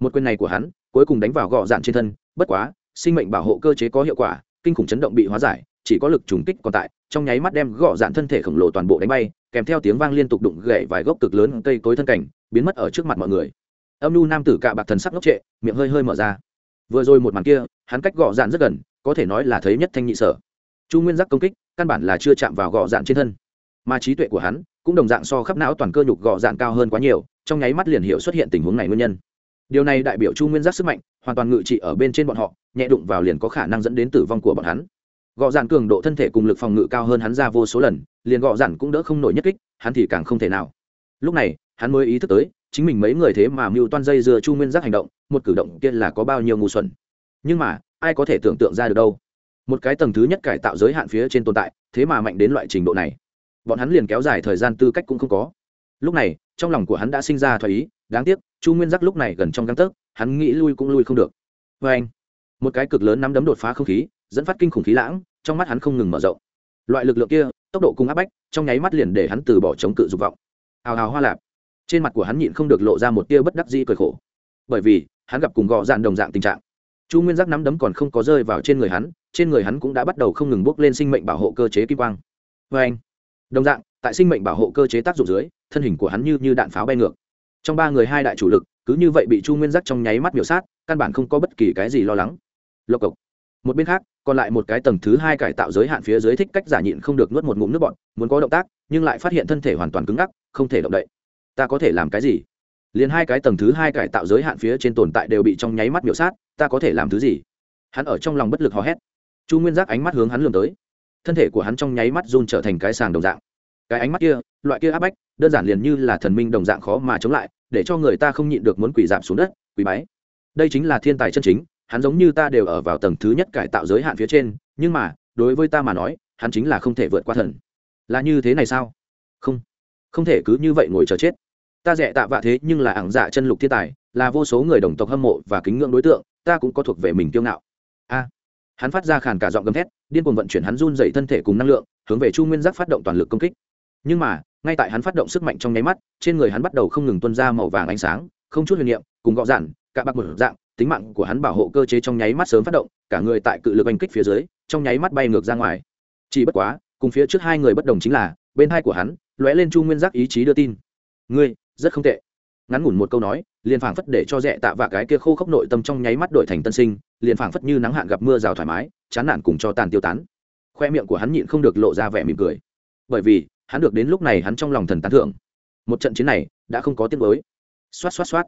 Một quyền này của hắn, cuối cùng đánh vào gọ dạn trên thân, bất quá, sinh mệnh bảo hộ cơ chế có hiệu quả, kinh khủng chấn động bị hóa giải, chỉ có lực trùng kích còn tại, trong nháy mắt đem gọ dạn thân thể khổng lồ toàn bộ đánh bay, kèm theo tiếng vang liên tục đụng gậy vài gốc cực lớn cây cối thân cảnh, biến mất ở trước mặt mọi người âm nu nam tử cạ bạc thần sắc ngốc trệ, miệng hơi hơi mở ra. Vừa rồi một màn kia, hắn cách gọ dạn rất gần, có thể nói là thấy nhất thanh nhị sở. Chu nguyên giác công kích, căn bản là chưa chạm vào gọ dạn trên thân. Mà trí tuệ của hắn, cũng đồng dạng so khắp não toàn cơ nhục gọ dạn cao hơn quá nhiều, trong nháy mắt liền hiệu xuất hiện tình huống này nguyên nhân. Điều này đại biểu chu nguyên giác sức mạnh, hoàn toàn ngự trị ở bên trên bọn họ, nhẹ đụng vào liền có khả năng dẫn đến tử vong của bọn hắn. Gọ dạn cường độ thân thể cùng lực phòng ngự cao hơn hắn ra vô số lần, liền gọ dạn cũng đỡ không nổi nhất kích, hắn thì càng không thể nào. Lúc này, hắn mới ý thức tới chính mình mấy người thế mà mưu toan dây dưa chu nguyên giác hành động, một cử động kia là có bao nhiêu ngu xuẩn. Nhưng mà, ai có thể tưởng tượng ra được đâu? Một cái tầng thứ nhất cải tạo giới hạn phía trên tồn tại, thế mà mạnh đến loại trình độ này. Bọn hắn liền kéo dài thời gian tư cách cũng không có. Lúc này, trong lòng của hắn đã sinh ra thoái ý, đáng tiếc, chu nguyên giác lúc này gần trong găng tấc, hắn nghĩ lui cũng lui không được. Vê anh, một cái cực lớn nắm đấm đột phá không khí, dẫn phát kinh khủng khí lãng, trong mắt hắn không ngừng mở rộng. Loại lực lượng kia, tốc độ cùng áp bách, trong nháy mắt liền để hắn từ bỏ chống cự dục vọng. Hào hào hoa lạp trên mặt của hắn nhịn không được lộ ra một tia bất đắc dĩ cười khổ. Bởi vì, hắn gặp cùng gọ dạn đồng dạng tình trạng. Chu nguyên giác nắm đấm còn không có rơi vào trên người hắn, trên người hắn cũng đã bắt đầu không ngừng bốc lên sinh mệnh bảo hộ cơ chế kim quang. Vê anh, đồng dạng, tại sinh mệnh bảo hộ cơ chế tác dụng dưới, thân hình của hắn như như đạn pháo bay ngược. Trong ba người hai đại chủ lực, cứ như vậy bị chu nguyên giác trong nháy mắt biểu sát, căn bản không có bất kỳ cái gì lo lắng. Lộc cộc. Một bên khác, còn lại một cái tầng thứ hai cải tạo giới hạn phía dưới thích cách giả nhịn không được nuốt một ngụm nước bọn muốn có động tác, nhưng lại phát hiện thân thể hoàn toàn cứng ngắc, không thể động đậy ta có thể làm cái gì? Liền hai cái tầng thứ hai cải tạo giới hạn phía trên tồn tại đều bị trong nháy mắt biểu sát, ta có thể làm thứ gì? Hắn ở trong lòng bất lực hò hét. Chu nguyên giác ánh mắt hướng hắn lường tới. Thân thể của hắn trong nháy mắt run trở thành cái sàng đồng dạng. Cái ánh mắt kia, loại kia áp bách, đơn giản liền như là thần minh đồng dạng khó mà chống lại, để cho người ta không nhịn được muốn quỷ giảm xuống đất quỷ bái. Đây chính là thiên tài chân chính, hắn giống như ta đều ở vào tầng thứ nhất cải tạo giới hạn phía trên, nhưng mà, đối với ta mà nói, hắn chính là không thể vượt qua thần. Là như thế này sao? Không. Không thể cứ như vậy ngồi chờ chết ta rẻ tạ vạ thế nhưng là ảng dạ chân lục thiên tài, là vô số người đồng tộc hâm mộ và kính ngưỡng đối tượng, ta cũng có thuộc về mình kiêu ngạo. A. Hắn phát ra khàn cả giọng gầm thét, điên cuồng vận chuyển hắn run dày thân thể cùng năng lượng, hướng về chu nguyên giác phát động toàn lực công kích. Nhưng mà, ngay tại hắn phát động sức mạnh trong nháy mắt, trên người hắn bắt đầu không ngừng tuân ra màu vàng ánh sáng, không chút huyền niệm, cùng gọ giản cả bạc một dạng, tính mạng của hắn bảo hộ cơ chế trong nháy mắt sớm phát động, cả người tại cự lực oanh kích phía dưới, trong nháy mắt bay ngược ra ngoài. Chỉ bất quá, cùng phía trước hai người bất đồng chính là, bên hai của hắn, lóe lên chu nguyên giác ý chí đưa tin. Ngươi rất không tệ. Ngắn ngủn một câu nói, liền phảng phất để cho rẽ tạ vạ cái kia khô khốc nội tâm trong nháy mắt đổi thành tân sinh, liền phảng phất như nắng hạn gặp mưa rào thoải mái, chán nản cùng cho tàn tiêu tán. Khoe miệng của hắn nhịn không được lộ ra vẻ mỉm cười. Bởi vì, hắn được đến lúc này hắn trong lòng thần tán thưởng. Một trận chiến này, đã không có tiếng mới xoát xoát xoát.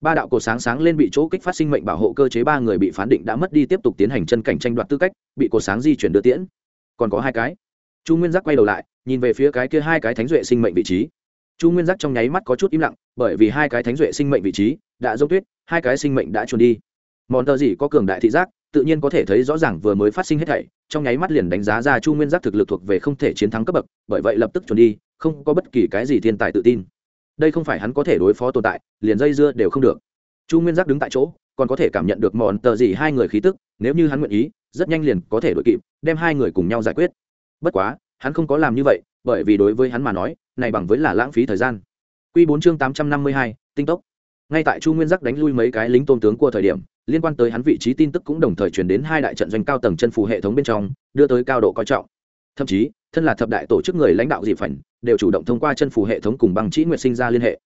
Ba đạo cổ sáng sáng lên bị chỗ kích phát sinh mệnh bảo hộ cơ chế ba người bị phán định đã mất đi tiếp tục tiến hành chân cảnh tranh đoạt tư cách, bị cổ sáng di chuyển đưa tiễn. Còn có hai cái. Chu nguyên giác quay đầu lại, nhìn về phía cái kia hai cái thánh duệ sinh mệnh vị trí chu nguyên giác trong nháy mắt có chút im lặng, bởi vì hai cái thánh duệ sinh mệnh vị trí đã dốc tuyết, hai cái sinh mệnh đã trốn đi. Món tờ gì có cường đại thị giác, tự nhiên có thể thấy rõ ràng vừa mới phát sinh hết thảy, trong nháy mắt liền đánh giá ra chu nguyên giác thực lực thuộc về không thể chiến thắng cấp bậc, bởi vậy lập tức trốn đi, không có bất kỳ cái gì thiên tài tự tin. Đây không phải hắn có thể đối phó tồn tại, liền dây dưa đều không được. Chu nguyên giác đứng tại chỗ, còn có thể cảm nhận được mòn tờ gì hai người khí tức, nếu như hắn nguyện ý, rất nhanh liền có thể đội kịp, đem hai người cùng nhau giải quyết. Bất quá, hắn không có làm như vậy bởi vì đối với hắn mà nói, này bằng với là lãng phí thời gian. Q bốn chương tám trăm năm mươi hai, tinh tốc. Ngay tại chu nguyên giác đánh lui mấy cái lính tôn tướng của thời điểm, liên quan tới hắn vị trí tin tức cũng đồng thời chuyển đến hai đại trận doanh cao tầng chân phù hệ thống bên trong, đưa tới cao độ coi trọng. Thậm chí, thân là thập đại tổ chức người lãnh đạo dị phảnh đều chủ động thông qua chân phù hệ thống cùng bằng chỉ nguyệt sinh ra liên hệ.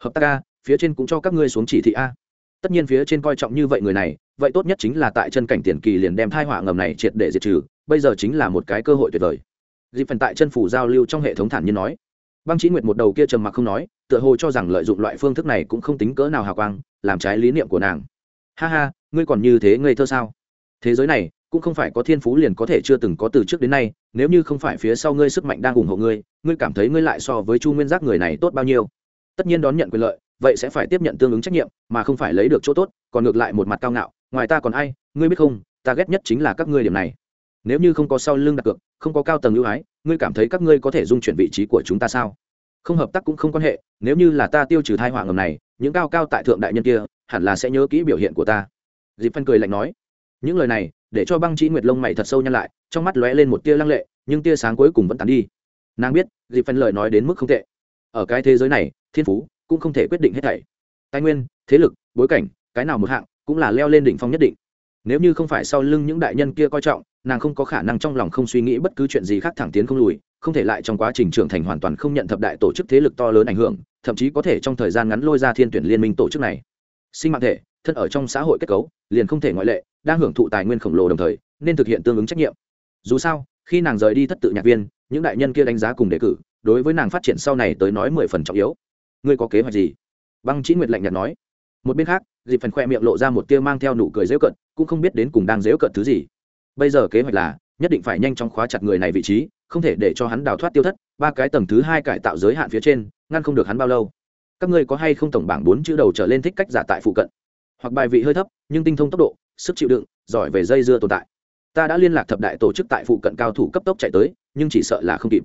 Hợp tác a, phía trên cũng cho các ngươi xuống chỉ thị a. Tất nhiên phía trên coi trọng như vậy người này, vậy tốt nhất chính là tại chân cảnh tiền kỳ liền đem thai họa ngầm này triệt để diệt trừ, bây giờ chính là một cái cơ hội tuyệt vời dịp phần tại chân phủ giao lưu trong hệ thống thản nhiên nói. Băng chí nguyệt một đầu kia trầm mặc không nói, tựa hồ cho rằng lợi dụng loại phương thức này cũng không tính cỡ nào hào quang, làm trái lý niệm của nàng. Ha ha, ngươi còn như thế ngây thơ sao? Thế giới này, cũng không phải có thiên phú liền có thể chưa từng có từ trước đến nay, nếu như không phải phía sau ngươi sức mạnh đang ủng hộ ngươi ngươi cảm thấy ngươi lại so với chu nguyên giác người này tốt bao nhiêu? Tất nhiên đón nhận quyền lợi, vậy sẽ phải tiếp nhận tương ứng trách nhiệm, mà không phải lấy được chỗ tốt, còn ngược lại một mặt cao ngạo, ngoài ta còn ai, ngươi biết không, ta ghét nhất chính là các ngươi điểm này nếu như không có sau lưng đặt cược, không có cao tầng ưu ái, ngươi cảm thấy các ngươi có thể dung chuyển vị trí của chúng ta sao? Không hợp tác cũng không quan hệ, nếu như là ta tiêu trừ thai họa ngầm này, những cao cao tại thượng đại nhân kia, hẳn là sẽ nhớ kỹ biểu hiện của ta. Dịp phân cười lạnh nói, những lời này, để cho băng trí nguyệt lông mày thật sâu nhăn lại, trong mắt lóe lên một tia lăng lệ, nhưng tia sáng cuối cùng vẫn tàn đi. Nàng biết, dịp phân lời nói đến mức không tệ. Ở cái thế giới này, thiên phú cũng không thể quyết định hết thảy. Tài nguyên, thế lực, bối cảnh, cái nào một hạng, cũng là leo lên đỉnh phong nhất định. Nếu như không phải sau lưng những đại nhân kia coi trọng nàng không có khả năng trong lòng không suy nghĩ bất cứ chuyện gì khác thẳng tiến không lùi, không thể lại trong quá trình trưởng thành hoàn toàn không nhận thập đại tổ chức thế lực to lớn ảnh hưởng, thậm chí có thể trong thời gian ngắn lôi ra thiên tuyển liên minh tổ chức này. Sinh mạng thể, thân ở trong xã hội kết cấu, liền không thể ngoại lệ, đang hưởng thụ tài nguyên khổng lồ đồng thời, nên thực hiện tương ứng trách nhiệm. Dù sao, khi nàng rời đi thất tự nhạc viên, những đại nhân kia đánh giá cùng đề cử, đối với nàng phát triển sau này tới nói mười phần trọng yếu. Ngươi có kế hoạch gì? Băng chỉ nguyệt lạnh nhạt nói. Một bên khác dịp phần khoe miệng lộ ra một tia mang theo nụ cười dễu cận cũng không biết đến cùng đang dễu cận thứ gì bây giờ kế hoạch là, nhất định phải nhanh chóng khóa chặt người này vị trí, không thể để cho hắn đào thoát tiêu thất, ba cái tầng thứ hai cải tạo giới hạn phía trên, ngăn không được hắn bao lâu. Các ngươi có hay không tổng bảng bốn chữ đầu trở lên thích cách giả tại phụ cận? Hoặc bài vị hơi thấp, nhưng tinh thông tốc độ, sức chịu đựng, giỏi về dây dưa tồn tại. Ta đã liên lạc thập đại tổ chức tại phụ cận cao thủ cấp tốc chạy tới, nhưng chỉ sợ là không kịp.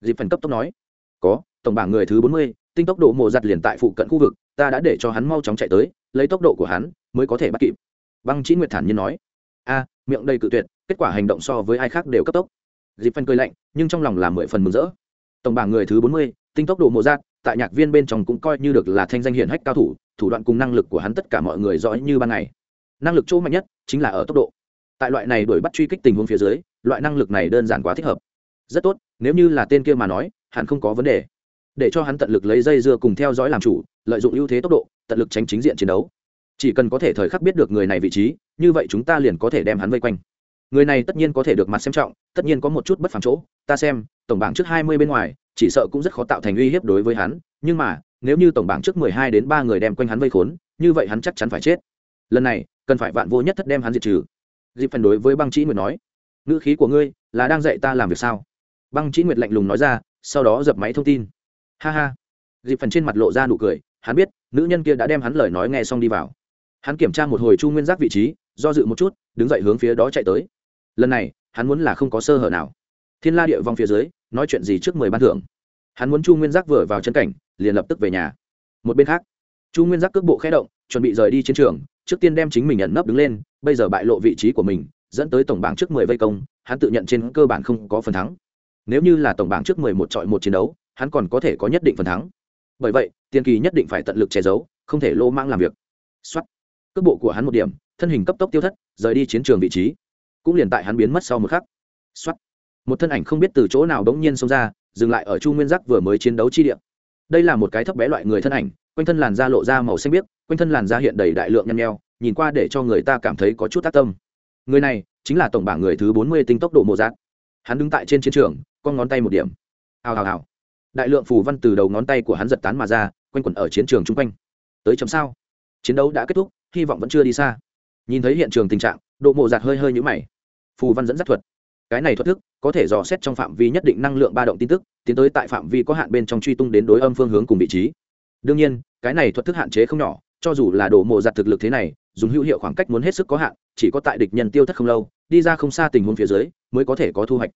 Dịp phần cấp tốc nói. Có, tổng bảng người thứ bốn mươi, tinh tốc độ mộ giặt liền tại phụ cận khu vực, ta đã để cho hắn mau chóng chạy tới, lấy tốc độ của hắn, mới có thể bắt kịp. Băng chín nguyệt thản nhiên nói. A miệng đầy cự tuyệt, kết quả hành động so với ai khác đều cấp tốc. Dịp phân cười lạnh, nhưng trong lòng là mười phần mừng rỡ. Tổng bảng người thứ bốn mươi, tinh tốc độ mộ giác tại nhạc viên bên trong cũng coi như được là thanh danh hiển hách cao thủ thủ đoạn cùng năng lực của hắn tất cả mọi người rõ như ban ngày. Năng lực chỗ mạnh nhất chính là ở tốc độ. Tại loại này đuổi bắt truy kích tình huống phía dưới, loại năng lực này đơn giản quá thích hợp. Rất tốt, nếu như là tên kia mà nói, hẳn không có vấn đề. Để cho hắn tận lực lấy dây dưa cùng theo dõi làm chủ, lợi dụng ưu thế tốc độ, tận lực tránh chính diện chiến đấu chỉ cần có thể thời khắc biết được người này vị trí, như vậy chúng ta liền có thể đem hắn vây quanh. Người này tất nhiên có thể được mặt xem trọng, tất nhiên có một chút bất phản chỗ. Ta xem, tổng bảng trước hai mươi bên ngoài, chỉ sợ cũng rất khó tạo thành uy hiếp đối với hắn. Nhưng mà, nếu như tổng bảng trước mười hai đến ba người đem quanh hắn vây khốn, như vậy hắn chắc chắn phải chết. Lần này, cần phải vạn vô nhất thất đem hắn diệt trừ. Dịp phần đối với băng chỉ nguyệt nói, ngữ khí của ngươi là đang dạy ta làm việc sao? Băng chỉ nguyệt lạnh lùng nói ra, sau đó dập máy thông tin. Ha ha. Dịp phần trên mặt lộ ra nụ cười, hắn biết, nữ nhân kia đã đem hắn lời nói nghe xong đi vào hắn kiểm tra một hồi chu nguyên giác vị trí, do dự một chút, đứng dậy hướng phía đó chạy tới. Lần này, hắn muốn là không có sơ hở nào. Thiên la địa vong phía dưới, nói chuyện gì trước mười ban thưởng. Hắn muốn chu nguyên giác vừa vào chân cảnh, liền lập tức về nhà. Một bên khác, chu nguyên giác cước bộ khé động, chuẩn bị rời đi chiến trường, trước tiên đem chính mình nhận nấp đứng lên, bây giờ bại lộ vị trí của mình, dẫn tới tổng bảng trước mười vây công, hắn tự nhận trên cơ bản không có phần thắng. Nếu như là tổng bảng trước mười một trọi một chiến đấu, hắn còn có thể có nhất định phần thắng. Bởi vậy tiên kỳ nhất định phải tận lực che giấu, không thể lô mang làm việc. Xuất cước bộ của hắn một điểm, thân hình cấp tốc tiêu thất, rời đi chiến trường vị trí. Cũng liền tại hắn biến mất sau một khắc. Xuất một thân ảnh không biết từ chỗ nào đống nhiên xông ra, dừng lại ở chu nguyên giác vừa mới chiến đấu chi địa. Đây là một cái thấp bé loại người thân ảnh, quanh thân làn da lộ ra màu xanh biếc, quanh thân làn da hiện đầy đại lượng nhăn nheo, nhìn qua để cho người ta cảm thấy có chút tác tâm. Người này chính là tổng bảng người thứ bốn mươi tinh tốc độ mộ giác. Hắn đứng tại trên chiến trường, con ngón tay một điểm. Hào hào hào. Đại lượng phù văn từ đầu ngón tay của hắn giật tán mà ra, quanh quẩn ở chiến trường chung quanh. Tới chấm sao? Chiến đấu đã kết thúc hy vọng vẫn chưa đi xa. Nhìn thấy hiện trường tình trạng độ mộ giạt hơi hơi nhũ mày. Phù văn dẫn dắt thuật. Cái này thuật thức, có thể dò xét trong phạm vi nhất định năng lượng ba động tin tức, tiến tới tại phạm vi có hạn bên trong truy tung đến đối âm phương hướng cùng vị trí. Đương nhiên, cái này thuật thức hạn chế không nhỏ, cho dù là độ mộ giặt thực lực thế này, dùng hữu hiệu khoảng cách muốn hết sức có hạn, chỉ có tại địch nhân tiêu thất không lâu, đi ra không xa tình huống phía dưới, mới có thể có thu hoạch.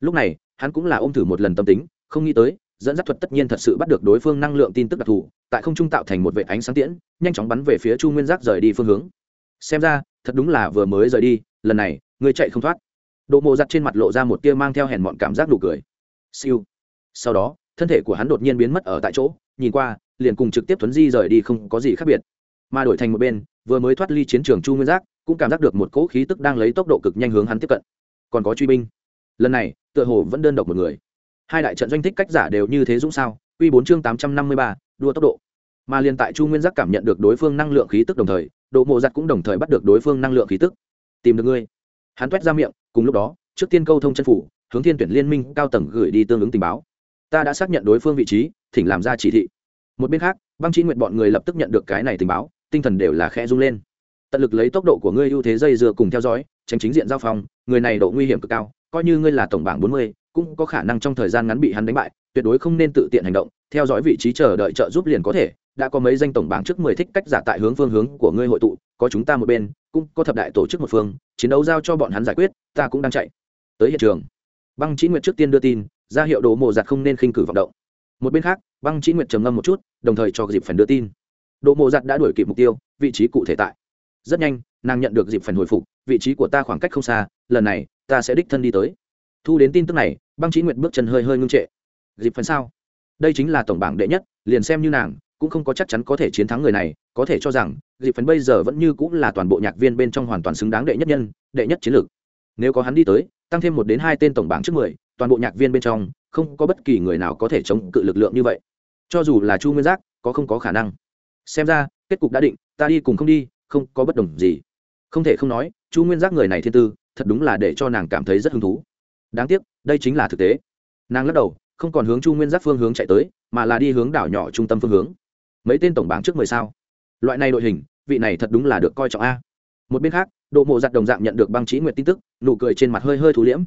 Lúc này, hắn cũng là ôm thử một lần tâm tính, không nghĩ tới dẫn dắt thuật tất nhiên thật sự bắt được đối phương năng lượng tin tức đặc thù, tại không trung tạo thành một vệ ánh sáng tiễn, nhanh chóng bắn về phía chu nguyên giác rời đi phương hướng. Xem ra, thật đúng là vừa mới rời đi, lần này ngươi chạy không thoát. Độ mộ giặt trên mặt lộ ra một tia mang theo hèn mọn cảm giác đủ cười. Siêu. Sau đó, thân thể của hắn đột nhiên biến mất ở tại chỗ, nhìn qua, liền cùng trực tiếp thuấn di rời đi không có gì khác biệt. Mà đổi thành một bên, vừa mới thoát ly chiến trường chu nguyên giác, cũng cảm giác được một cỗ khí tức đang lấy tốc độ cực nhanh hướng hắn tiếp cận. Còn có truy binh. Lần này, tựa hồ vẫn đơn độc một người hai đại trận doanh thích cách giả đều như thế dũng sao? Quy bốn chương tám trăm năm mươi ba đua tốc độ. Mà liền tại chu nguyên giác cảm nhận được đối phương năng lượng khí tức đồng thời độ mộ giặt cũng đồng thời bắt được đối phương năng lượng khí tức. Tìm được ngươi. Hắn t ra miệng cùng lúc đó trước tiên câu thông chân phủ hướng thiên tuyển liên minh cao tầng gửi đi tương ứng tình báo. Ta đã xác nhận đối phương vị trí thỉnh làm ra chỉ thị. Một bên khác băng chi nguyện bọn người lập tức nhận được cái này tình báo tinh thần đều là khẽ rung lên. Tận lực lấy tốc độ của ngươi ưu thế dây dưa cùng theo dõi tránh chính diện giao phòng, người này độ nguy hiểm cực cao coi như ngươi là tổng bảng bốn mươi cũng có khả năng trong thời gian ngắn bị hắn đánh bại, tuyệt đối không nên tự tiện hành động, theo dõi vị trí chờ đợi trợ giúp liền có thể. Đã có mấy danh tổng bảng trước mười thích cách giả tại hướng phương hướng của ngươi hội tụ, có chúng ta một bên, cũng có thập đại tổ chức một phương, chiến đấu giao cho bọn hắn giải quyết, ta cũng đang chạy. Tới hiện trường. Băng chỉ nguyệt trước tiên đưa tin, ra hiệu đồ mộ giặt không nên khinh cử vọng động. Một bên khác, băng chỉ nguyệt trầm ngâm một chút, đồng thời cho dịp phần đưa tin. Đồ mộ giặt đã đuổi kịp mục tiêu, vị trí cụ thể tại. Rất nhanh, nàng nhận được dịp phần hồi phục, vị trí của ta khoảng cách không xa, lần này, ta sẽ đích thân đi tới thu đến tin tức này, băng chỉ nguyệt bước chân hơi hơi ngưng trệ. Dịp phần sao? Đây chính là tổng bảng đệ nhất, liền xem như nàng, cũng không có chắc chắn có thể chiến thắng người này, có thể cho rằng, dịp phần bây giờ vẫn như cũng là toàn bộ nhạc viên bên trong hoàn toàn xứng đáng đệ nhất nhân, đệ nhất chiến lược. Nếu có hắn đi tới, tăng thêm một đến hai tên tổng bảng trước mười, toàn bộ nhạc viên bên trong, không có bất kỳ người nào có thể chống cự lực lượng như vậy. Cho dù là chu nguyên giác, có không có khả năng. Xem ra, kết cục đã định, ta đi cùng không đi, không có bất đồng gì. Không thể không nói, chu nguyên giác người này thiên tư, thật đúng là để cho nàng cảm thấy rất hứng thú đáng tiếc, đây chính là thực tế. Nàng lắc đầu, không còn hướng chu nguyên giác phương hướng chạy tới, mà là đi hướng đảo nhỏ trung tâm phương hướng. Mấy tên tổng bảng trước mười sao? Loại này đội hình, vị này thật đúng là được coi trọng a. Một bên khác độ mộ giặt đồng dạng nhận được băng trí nguyệt tin tức, nụ cười trên mặt hơi hơi thú liễm.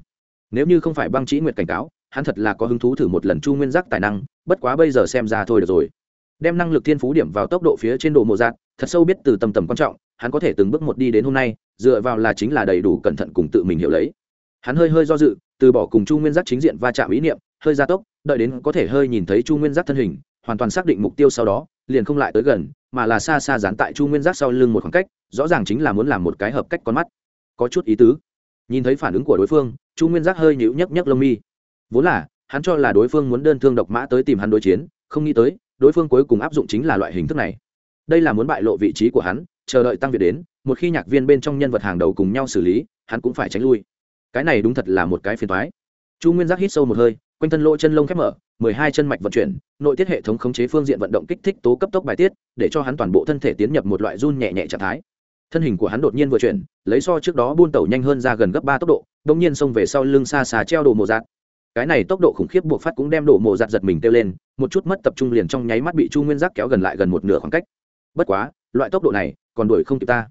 Nếu như không phải băng trí nguyệt cảnh cáo, hắn thật là có hứng thú thử một lần chu nguyên giác tài năng, bất quá bây giờ xem ra thôi được rồi. Đem năng lực thiên phú điểm vào tốc độ phía trên độ mộ giặt thật sâu biết từ tầm tầm quan trọng, hắn có thể từng bước một đi đến hôm nay, dựa vào là chính là đầy đủ cẩn thận cùng tự mình hiểu lấy. Hắn hơi hơi do dự từ bỏ cùng chu nguyên giác chính diện va chạm ý niệm, hơi gia tốc, đợi đến có thể hơi nhìn thấy chu nguyên giác thân hình, hoàn toàn xác định mục tiêu sau đó, liền không lại tới gần, mà là xa xa dán tại chu nguyên giác sau lưng một khoảng cách, rõ ràng chính là muốn làm một cái hợp cách con mắt. Có chút ý tứ. Nhìn thấy phản ứng của đối phương, chu nguyên giác hơi nhịu nhấc nhấc lông mi. Vốn là, hắn cho là đối phương muốn đơn thương độc mã tới tìm hắn đối chiến, không nghĩ tới, đối phương cuối cùng áp dụng chính là loại hình thức này. Đây là muốn bại lộ vị trí của hắn, chờ đợi tăng việt đến, một khi nhạc viên bên trong nhân vật hàng đầu cùng nhau xử lý, hắn cũng phải tránh lui cái này đúng thật là một cái phiền toái. Chu nguyên giác hít sâu một hơi, quanh thân lỗ chân lông khép mở, mười hai chân mạch vận chuyển, nội tiết hệ thống khống chế phương diện vận động kích thích tố cấp tốc bài tiết, để cho hắn toàn bộ thân thể tiến nhập một loại run nhẹ nhẹ trạng thái. Thân hình của hắn đột nhiên vừa chuyển, lấy so trước đó buôn tẩu nhanh hơn ra gần gấp ba tốc độ đ ỗ n g nhiên xông về sau lưng xa xà treo đồ mộ giạt. Cái này tốc độ khủng khiếp buộc phát cũng đem đổ mộ giặt giật mình kêu lên, một chút mất tập trung liền trong nháy mắt bị chu nguyên giác kéo gần lại gần một nửa khoảng cách. Bất quá, loại tốc độ này còn đuổi không kịp ta.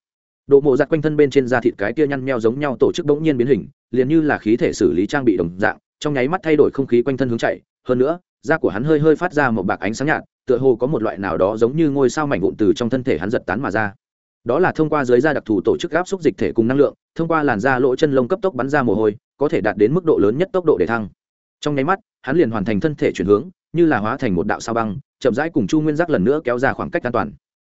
Đồ mộ giặt quanh thân bên trên da thịt cái kia nhăn meo giống nhau tổ chức bỗng nhiên biến hình liền như là khí thể xử lý trang bị đồng dạng, trong nháy mắt thay đổi không khí quanh thân hướng chạy. Hơn nữa, da của hắn hơi hơi phát ra một bạc ánh sáng nhạt, tựa hồ có một loại nào đó giống như ngôi sao mảnh vụn từ trong thân thể hắn giật tán mà ra. Đó là thông qua dưới da đặc thù tổ chức áp xúc dịch thể cùng năng lượng, thông qua làn da lỗ chân lông cấp tốc bắn ra mồ hôi, có thể đạt đến mức độ lớn nhất tốc độ để thăng. Trong nháy mắt, hắn liền hoàn thành thân thể chuyển hướng, như là hóa thành một đạo sao băng, chậm rãi cùng chu nguyên giác lần nữa kéo ra khoảng cách an toàn.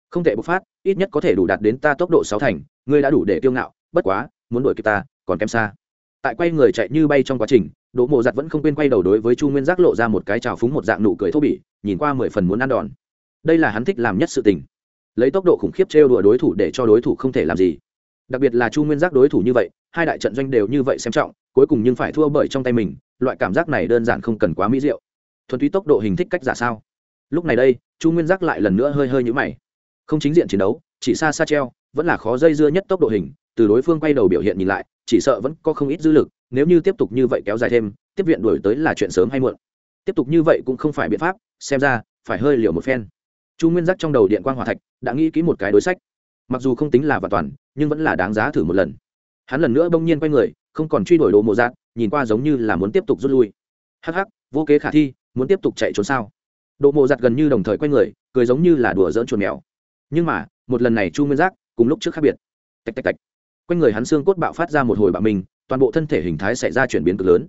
Không thể bộc phát, ít nhất có thể đủ đạt đến ta tốc độ sáu thành, ngươi đã đủ để kiêu ngạo, bất quá, muốn đuổi kịp ta, còn kém xa tại quay người chạy như bay trong quá trình, đỗ mộ giặt vẫn không quên quay đầu đối với chu nguyên giác lộ ra một cái trào phúng một dạng nụ cười thô bỉ, nhìn qua mười phần muốn ăn đòn. Đây là hắn thích làm nhất sự tình. Lấy tốc độ khủng khiếp trêu đùa đối thủ để cho đối thủ không thể làm gì. Đặc biệt là chu nguyên giác đối thủ như vậy, hai đại trận doanh đều như vậy xem trọng, cuối cùng nhưng phải thua bởi trong tay mình, loại cảm giác này đơn giản không cần quá mỹ diệu. Thuần túy tốc độ hình thích cách giả sao? Lúc này đây, chu nguyên giác lại lần nữa hơi hơi nhũ mày. Không chính diện chiến đấu, chỉ xa xa treo, vẫn là khó dây dưa nhất tốc độ hình, từ đối phương quay đầu biểu hiện nhìn lại chỉ sợ vẫn có không ít dư lực, nếu như tiếp tục như vậy kéo dài thêm, tiếp viện đổi tới là chuyện sớm hay muộn. Tiếp tục như vậy cũng không phải biện pháp, xem ra, phải hơi liều một phen. Chu nguyên giác trong đầu điện quan hòa thạch, đã nghĩ kỹ một cái đối sách. Mặc dù không tính là và toàn, nhưng vẫn là đáng giá thử một lần. Hắn lần nữa bỗng nhiên quay người, không còn truy đuổi đồ mộ giác nhìn qua giống như là muốn tiếp tục rút lui. Hắc hắc, vô kế khả thi, muốn tiếp tục chạy trốn sao? Độ mộ giặt gần như đồng thời quay người, cười giống như là đùa dỡn chuồn mèo. Nhưng mà, một lần này chu nguyên giác, cùng lúc trước khác biệt. Tạch tạch tạch quanh người hắn xương cốt bạo phát ra một hồi bạo mình, toàn bộ thân thể hình thái xảy ra chuyển biến cực lớn.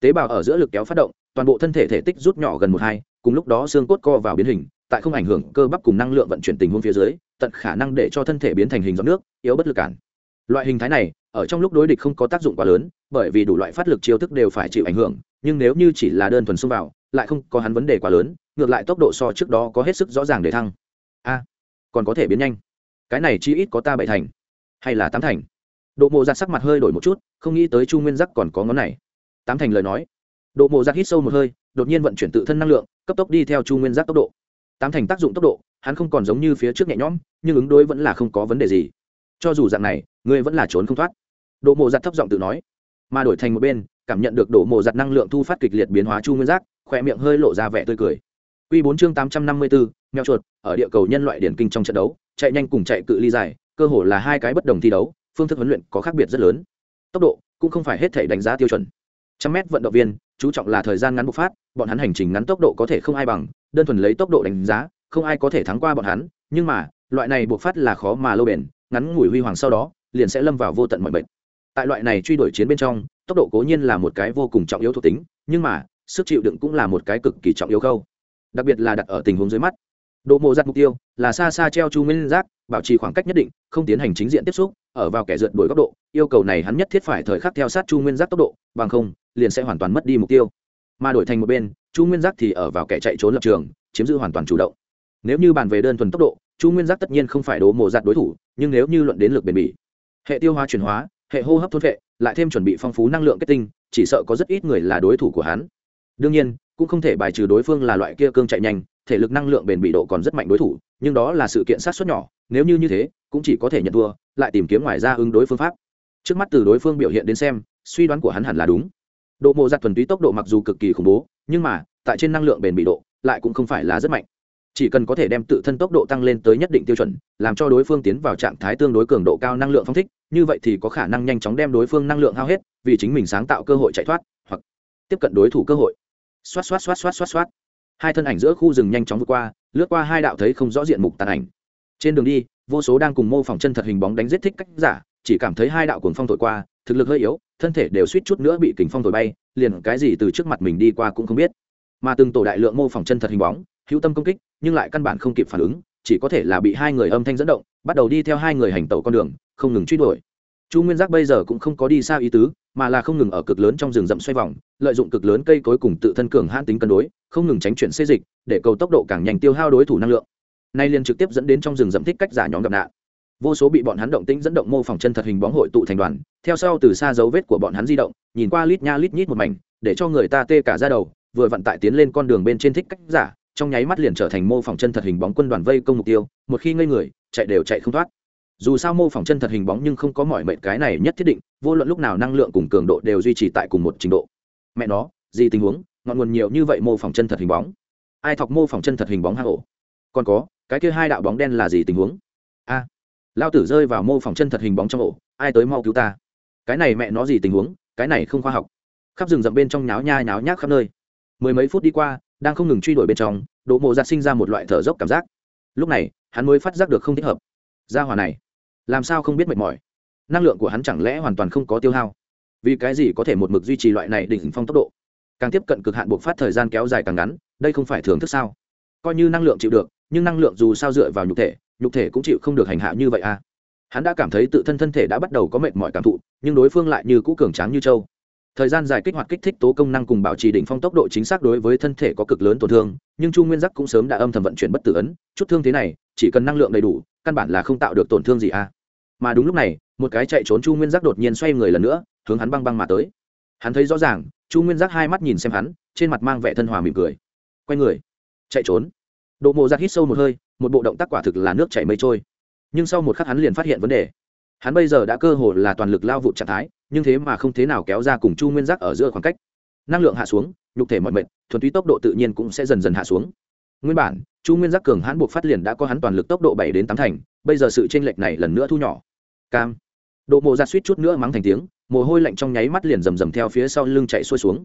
Tế bào ở giữa lực kéo phát động, toàn bộ thân thể thể tích rút nhỏ gần một hai, cùng lúc đó xương cốt co vào biến hình, tại không ảnh hưởng cơ bắp cùng năng lượng vận chuyển tình huống phía dưới, tận khả năng để cho thân thể biến thành hình giọt nước, yếu bất lực cản. Loại hình thái này, ở trong lúc đối địch không có tác dụng quá lớn, bởi vì đủ loại phát lực chiêu thức đều phải chịu ảnh hưởng, nhưng nếu như chỉ là đơn thuần xông vào, lại không có hắn vấn đề quá lớn, ngược lại tốc độ so trước đó có hết sức rõ ràng để thăng. A, còn có thể biến nhanh. Cái này chi ít có ta bảy thành, hay là tám thành? Độ mộ giặt sắc mặt hơi đổi một chút không nghĩ tới chu nguyên giác còn có ngón này. Tám thành lời nói. Độ mộ giặt hít sâu một hơi đột nhiên vận chuyển tự thân năng lượng cấp tốc đi theo chu nguyên giác tốc độ. Tám thành tác dụng tốc độ hắn không còn giống như phía trước nhẹ nhõm nhưng ứng đối vẫn là không có vấn đề gì. Cho dù dạng này ngươi vẫn là trốn không thoát. Độ mộ giặt thấp giọng tự nói. Mà đổi thành một bên cảm nhận được độ mộ giặt năng lượng thu phát kịch liệt biến hóa chu nguyên giác khỏe miệng hơi lộ ra vẻ tươi cười. Quy 4 chương 854, mèo chuột, ở địa cầu nhân loại điển kinh trong trận đấu, chạy nhanh cùng chạy cự ly dài, cơ hồ là hai cái bất đồng thi đấu, phương thức huấn luyện có khác biệt rất lớn. Tốc độ cũng không phải hết thảy đánh giá tiêu chuẩn. Trăm mét vận động viên, chú trọng là thời gian ngắn bộc phát, bọn hắn hành trình ngắn tốc độ có thể không ai bằng, đơn thuần lấy tốc độ đánh giá, không ai có thể thắng qua bọn hắn, nhưng mà, loại này bộc phát là khó mà lâu bền, ngắn ngủi huy hoàng sau đó, liền sẽ lâm vào vô tận mọi bệnh. Tại loại này truy đuổi chiến bên trong, tốc độ cố nhiên là một cái vô cùng trọng yếu thuộc tính, nhưng mà, sức chịu đựng cũng là một cái cực kỳ trọng yếu khâu đặc biệt là đặt ở tình huống dưới mắt độ mộ giặt mục tiêu là xa xa treo chu nguyên giác, bảo trì khoảng cách nhất định, không tiến hành chính diện tiếp xúc, ở vào kẻ rượt đuổi góc độ, yêu cầu này hắn nhất thiết phải thời khắc theo sát chu nguyên giác tốc độ, bằng không, liền sẽ hoàn toàn mất đi mục tiêu. Mà đổi thành một bên, chu nguyên giác thì ở vào kẻ chạy trốn lập trường, chiếm giữ hoàn toàn chủ động. Nếu như bàn về đơn thuần tốc độ, chu nguyên giác tất nhiên không phải đố mộ giặt đối thủ, nhưng nếu như luận đến lực bền bỉ, hệ tiêu hóa chuyển hóa, hệ hô hấp thôn vệ, lại thêm chuẩn bị phong phú năng lượng kết tinh, chỉ sợ có rất ít người là đối thủ của hắn. Đương nhiên, cũng không thể bài trừ đối phương là loại kia cương chạy nhanh thể lực năng lượng bền bị độ còn rất mạnh đối thủ, nhưng đó là sự kiện sát xuất nhỏ, nếu như như thế, cũng chỉ có thể nhận thua, lại tìm kiếm ngoài ra ứng đối phương pháp. Trước mắt từ đối phương biểu hiện đến xem, suy đoán của hắn hẳn là đúng. Độ mộ giặt thuần túy tốc độ mặc dù cực kỳ khủng bố, nhưng mà, tại trên năng lượng bền bị độ, lại cũng không phải là rất mạnh. Chỉ cần có thể đem tự thân tốc độ tăng lên tới nhất định tiêu chuẩn, làm cho đối phương tiến vào trạng thái tương đối cường độ cao năng lượng phong thích, như vậy thì có khả năng nhanh chóng đem đối phương năng lượng hao hết, vì chính mình sáng tạo cơ hội chạy thoát hoặc tiếp cận đối thủ cơ hội. Xoát xoát xoát xoát xoát xoát hai thân ảnh giữa khu rừng nhanh chóng vượt qua, lướt qua hai đạo thấy không rõ diện mục tàn ảnh. Trên đường đi, vô số đang cùng mô phỏng chân thật hình bóng đánh giết thích cách giả, chỉ cảm thấy hai đạo cuồng phong thổi qua, thực lực hơi yếu, thân thể đều suýt chút nữa bị kính phong thổi bay, liền cái gì từ trước mặt mình đi qua cũng không biết. Mà từng tổ đại lượng mô phỏng chân thật hình bóng, hữu tâm công kích, nhưng lại căn bản không kịp phản ứng, chỉ có thể là bị hai người âm thanh dẫn động, bắt đầu đi theo hai người hành tẩu con đường, không ngừng truy đuổi. Chu nguyên giác bây giờ cũng không có đi xa ý tứ mà là không ngừng ở cực lớn trong rừng rậm xoay vòng, lợi dụng cực lớn cây cối cùng tự thân cường hãn tính cân đối, không ngừng tránh chuyển xê dịch, để cầu tốc độ càng nhanh tiêu hao đối thủ năng lượng. Nay liền trực tiếp dẫn đến trong rừng rậm thích cách giả nhóm gặp nạn. Vô số bị bọn hắn động tĩnh dẫn động mô phỏng chân thật hình bóng hội tụ thành đoàn, theo sau từ xa dấu vết của bọn hắn di động, nhìn qua lít nha lít nhít một mảnh, để cho người ta tê cả ra đầu, vừa vận tải tiến lên con đường bên trên thích cách giả, trong nháy mắt liền trở thành mô phỏng chân thật hình bóng quân đoàn vây công mục tiêu, một khi ngây người, chạy đều chạy không thoát dù sao mô phỏng chân thật hình bóng nhưng không có mọi mệnh cái này nhất thiết định, vô luận lúc nào năng lượng cùng cường độ đều duy trì tại cùng một trình độ. Mẹ nó, gì tình huống, ngọn nguồn nhiều như vậy mô phỏng chân thật hình bóng? Ai thọc mô phỏng chân thật hình bóng hạ ổ? Còn có, cái kia hai đạo bóng đen là gì tình huống? A, lao tử rơi vào mô phỏng chân thật hình bóng trong ổ, ai tới mau cứu ta? Cái này mẹ nó gì tình huống, cái này không khoa học. Khắp rừng rậm bên trong nháo nha nháo nhác khắp nơi. Mười mấy phút đi qua, đang không ngừng truy đuổi bên trong, đỗ mộ giặt sinh ra một loại thở dốc cảm giác. Lúc này, hắn mới phát giác được không thích hợp gia hòa này. Làm sao không biết mệt mỏi? Năng lượng của hắn chẳng lẽ hoàn toàn không có tiêu hao? Vì cái gì có thể một mực duy trì loại này đỉnh phong tốc độ? Càng tiếp cận cực hạn buộc phát thời gian kéo dài càng ngắn, đây không phải thường thức sao? Coi như năng lượng chịu được, nhưng năng lượng dù sao dựa vào nhục thể nhục thể cũng chịu không được hành hạ như vậy à? Hắn đã cảm thấy tự thân thân thể đã bắt đầu có mệt mỏi cảm thụ, nhưng đối phương lại như cũ cường tráng như châu thời gian dài kích hoạt kích thích tố công năng cùng bảo trì đỉnh phong tốc độ chính xác đối với thân thể có cực lớn tổn thương, nhưng chu nguyên giác cũng sớm đã âm thầm vận chuyển bất tử ấn, chút thương thế này, chỉ cần năng lượng đầy đủ, căn bản là không tạo được tổn thương gì à. Mà đúng lúc này, một cái chạy trốn chu nguyên giác đột nhiên xoay người lần nữa, hướng hắn băng băng mà tới. Hắn thấy rõ ràng, chu nguyên giác hai mắt nhìn xem hắn, trên mặt mang vẻ thân hòa mỉm cười. Quay người, chạy trốn. Độ mộ giặc hít sâu một hơi, một bộ động tác quả thực là nước chảy mây trôi. Nhưng sau một khắc hắn liền phát hiện vấn đề. Hắn bây giờ đã cơ hồ là toàn lực lao vụ trạng thái nhưng thế mà không thế nào kéo ra cùng chu nguyên giác ở giữa khoảng cách. Năng lượng hạ xuống, nhục thể mọi mệnh thuần túy tốc độ tự nhiên cũng sẽ dần dần hạ xuống. Nguyên bản, chu nguyên giác cường hãn buộc phát liền đã có hắn toàn lực tốc độ bảy đến tám thành, bây giờ sự chênh lệch này lần nữa thu nhỏ. Cam. Độ mộ ra suýt chút nữa mắng thành tiếng, mồ hôi lạnh trong nháy mắt liền rầm rầm theo phía sau lưng chạy xuôi xuống.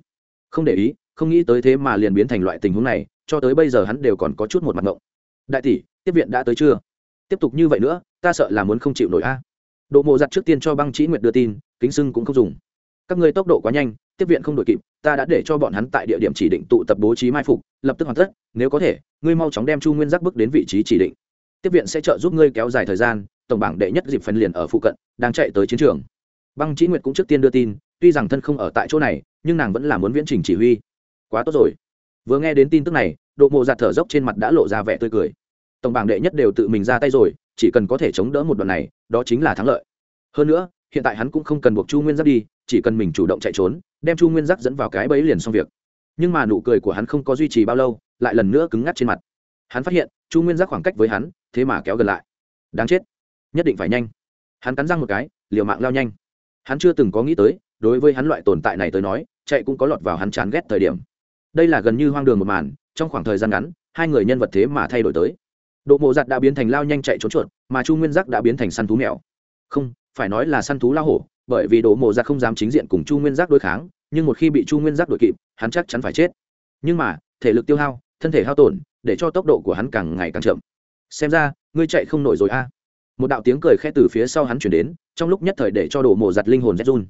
Không để ý, không nghĩ tới thế mà liền biến thành loại tình huống này, cho tới bây giờ hắn đều còn có chút một mặt ngộng. Đại tỷ, tiếp viện đã tới chưa? Tiếp tục như vậy nữa, ta sợ là muốn không chịu nổi a độ mộ giặt trước tiên cho băng trí nguyệt đưa tin, kính sưng cũng không dùng. Các ngươi tốc độ quá nhanh, tiếp viện không đội kịp, ta đã để cho bọn hắn tại địa điểm chỉ định tụ tập bố trí mai phục, lập tức hoàn tất, nếu có thể, ngươi mau chóng đem chu nguyên giác bước đến vị trí chỉ định. Tiếp viện sẽ trợ giúp ngươi kéo dài thời gian, tổng bảng đệ nhất dịp phần liền ở phụ cận, đang chạy tới chiến trường. Băng trí nguyệt cũng trước tiên đưa tin, tuy rằng thân không ở tại chỗ này, nhưng nàng vẫn là muốn viễn trình chỉ huy. Quá tốt rồi. Vừa nghe đến tin tức này độ mộ giặt thở dốc trên mặt đã lộ ra vẻ tươi cười. Tổng bảng đệ nhất đều tự mình ra tay rồi chỉ cần có thể chống đỡ một đoạn này, đó chính là thắng lợi. Hơn nữa, hiện tại hắn cũng không cần buộc chu nguyên giác đi, chỉ cần mình chủ động chạy trốn, đem chu nguyên giác dẫn vào cái bẫy liền xong việc. Nhưng mà nụ cười của hắn không có duy trì bao lâu, lại lần nữa cứng ngắt trên mặt. Hắn phát hiện, chu nguyên giác khoảng cách với hắn, thế mà kéo gần lại. Đáng chết. Nhất định phải nhanh. Hắn cắn răng một cái, liều mạng lao nhanh. Hắn chưa từng có nghĩ tới, đối với hắn loại tồn tại này tới nói, chạy cũng có lọt vào hắn chán ghét thời điểm. Đây là gần như hoang đường một màn, trong khoảng thời gian ngắn, hai người nhân vật thế mà thay đổi tới độ mộ giặt đã biến thành lao nhanh chạy trốn chuột, mà chu nguyên giác đã biến thành săn thú mèo. Không, phải nói là săn thú lao hổ, bởi vì độ mộ giặt không dám chính diện cùng chu nguyên giác đối kháng, nhưng một khi bị chu nguyên giác đuổi kịp, hắn chắc chắn phải chết. Nhưng mà, thể lực tiêu hao, thân thể hao tổn, để cho tốc độ của hắn càng ngày càng chậm. Xem ra, ngươi chạy không nổi rồi a. Một đạo tiếng cười khẽ từ phía sau hắn chuyển đến, trong lúc nhất thời để cho Đổ mộ giặt linh hồn rét run.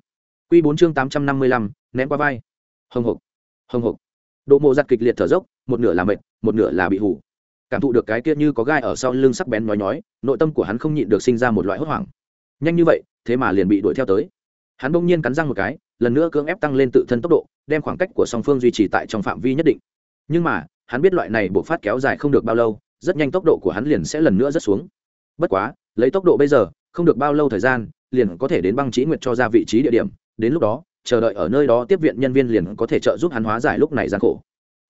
Q bốn chương tám trăm năm mươi lăm, ném qua vai. Hồng hộc hồng hộc độ mộ giặt kịch liệt thở dốc, một nửa là mệt, một nửa là bị hủ cảm thụ được cái kia như có gai ở sau lưng sắc bén nói nhói, nội tâm của hắn không nhịn được sinh ra một loại hốt hoảng. Nhanh như vậy, thế mà liền bị đuổi theo tới. Hắn bỗng nhiên cắn răng một cái, lần nữa cưỡng ép tăng lên tự thân tốc độ, đem khoảng cách của song phương duy trì tại trong phạm vi nhất định. Nhưng mà, hắn biết loại này buộc phát kéo dài không được bao lâu, rất nhanh tốc độ của hắn liền sẽ lần nữa rớt xuống. Bất quá, lấy tốc độ bây giờ, không được bao lâu thời gian, liền có thể đến băng trí nguyệt cho ra vị trí địa điểm, đến lúc đó, chờ đợi ở nơi đó tiếp viện nhân viên liền có thể trợ giúp hắn hóa giải lúc này gian khổ.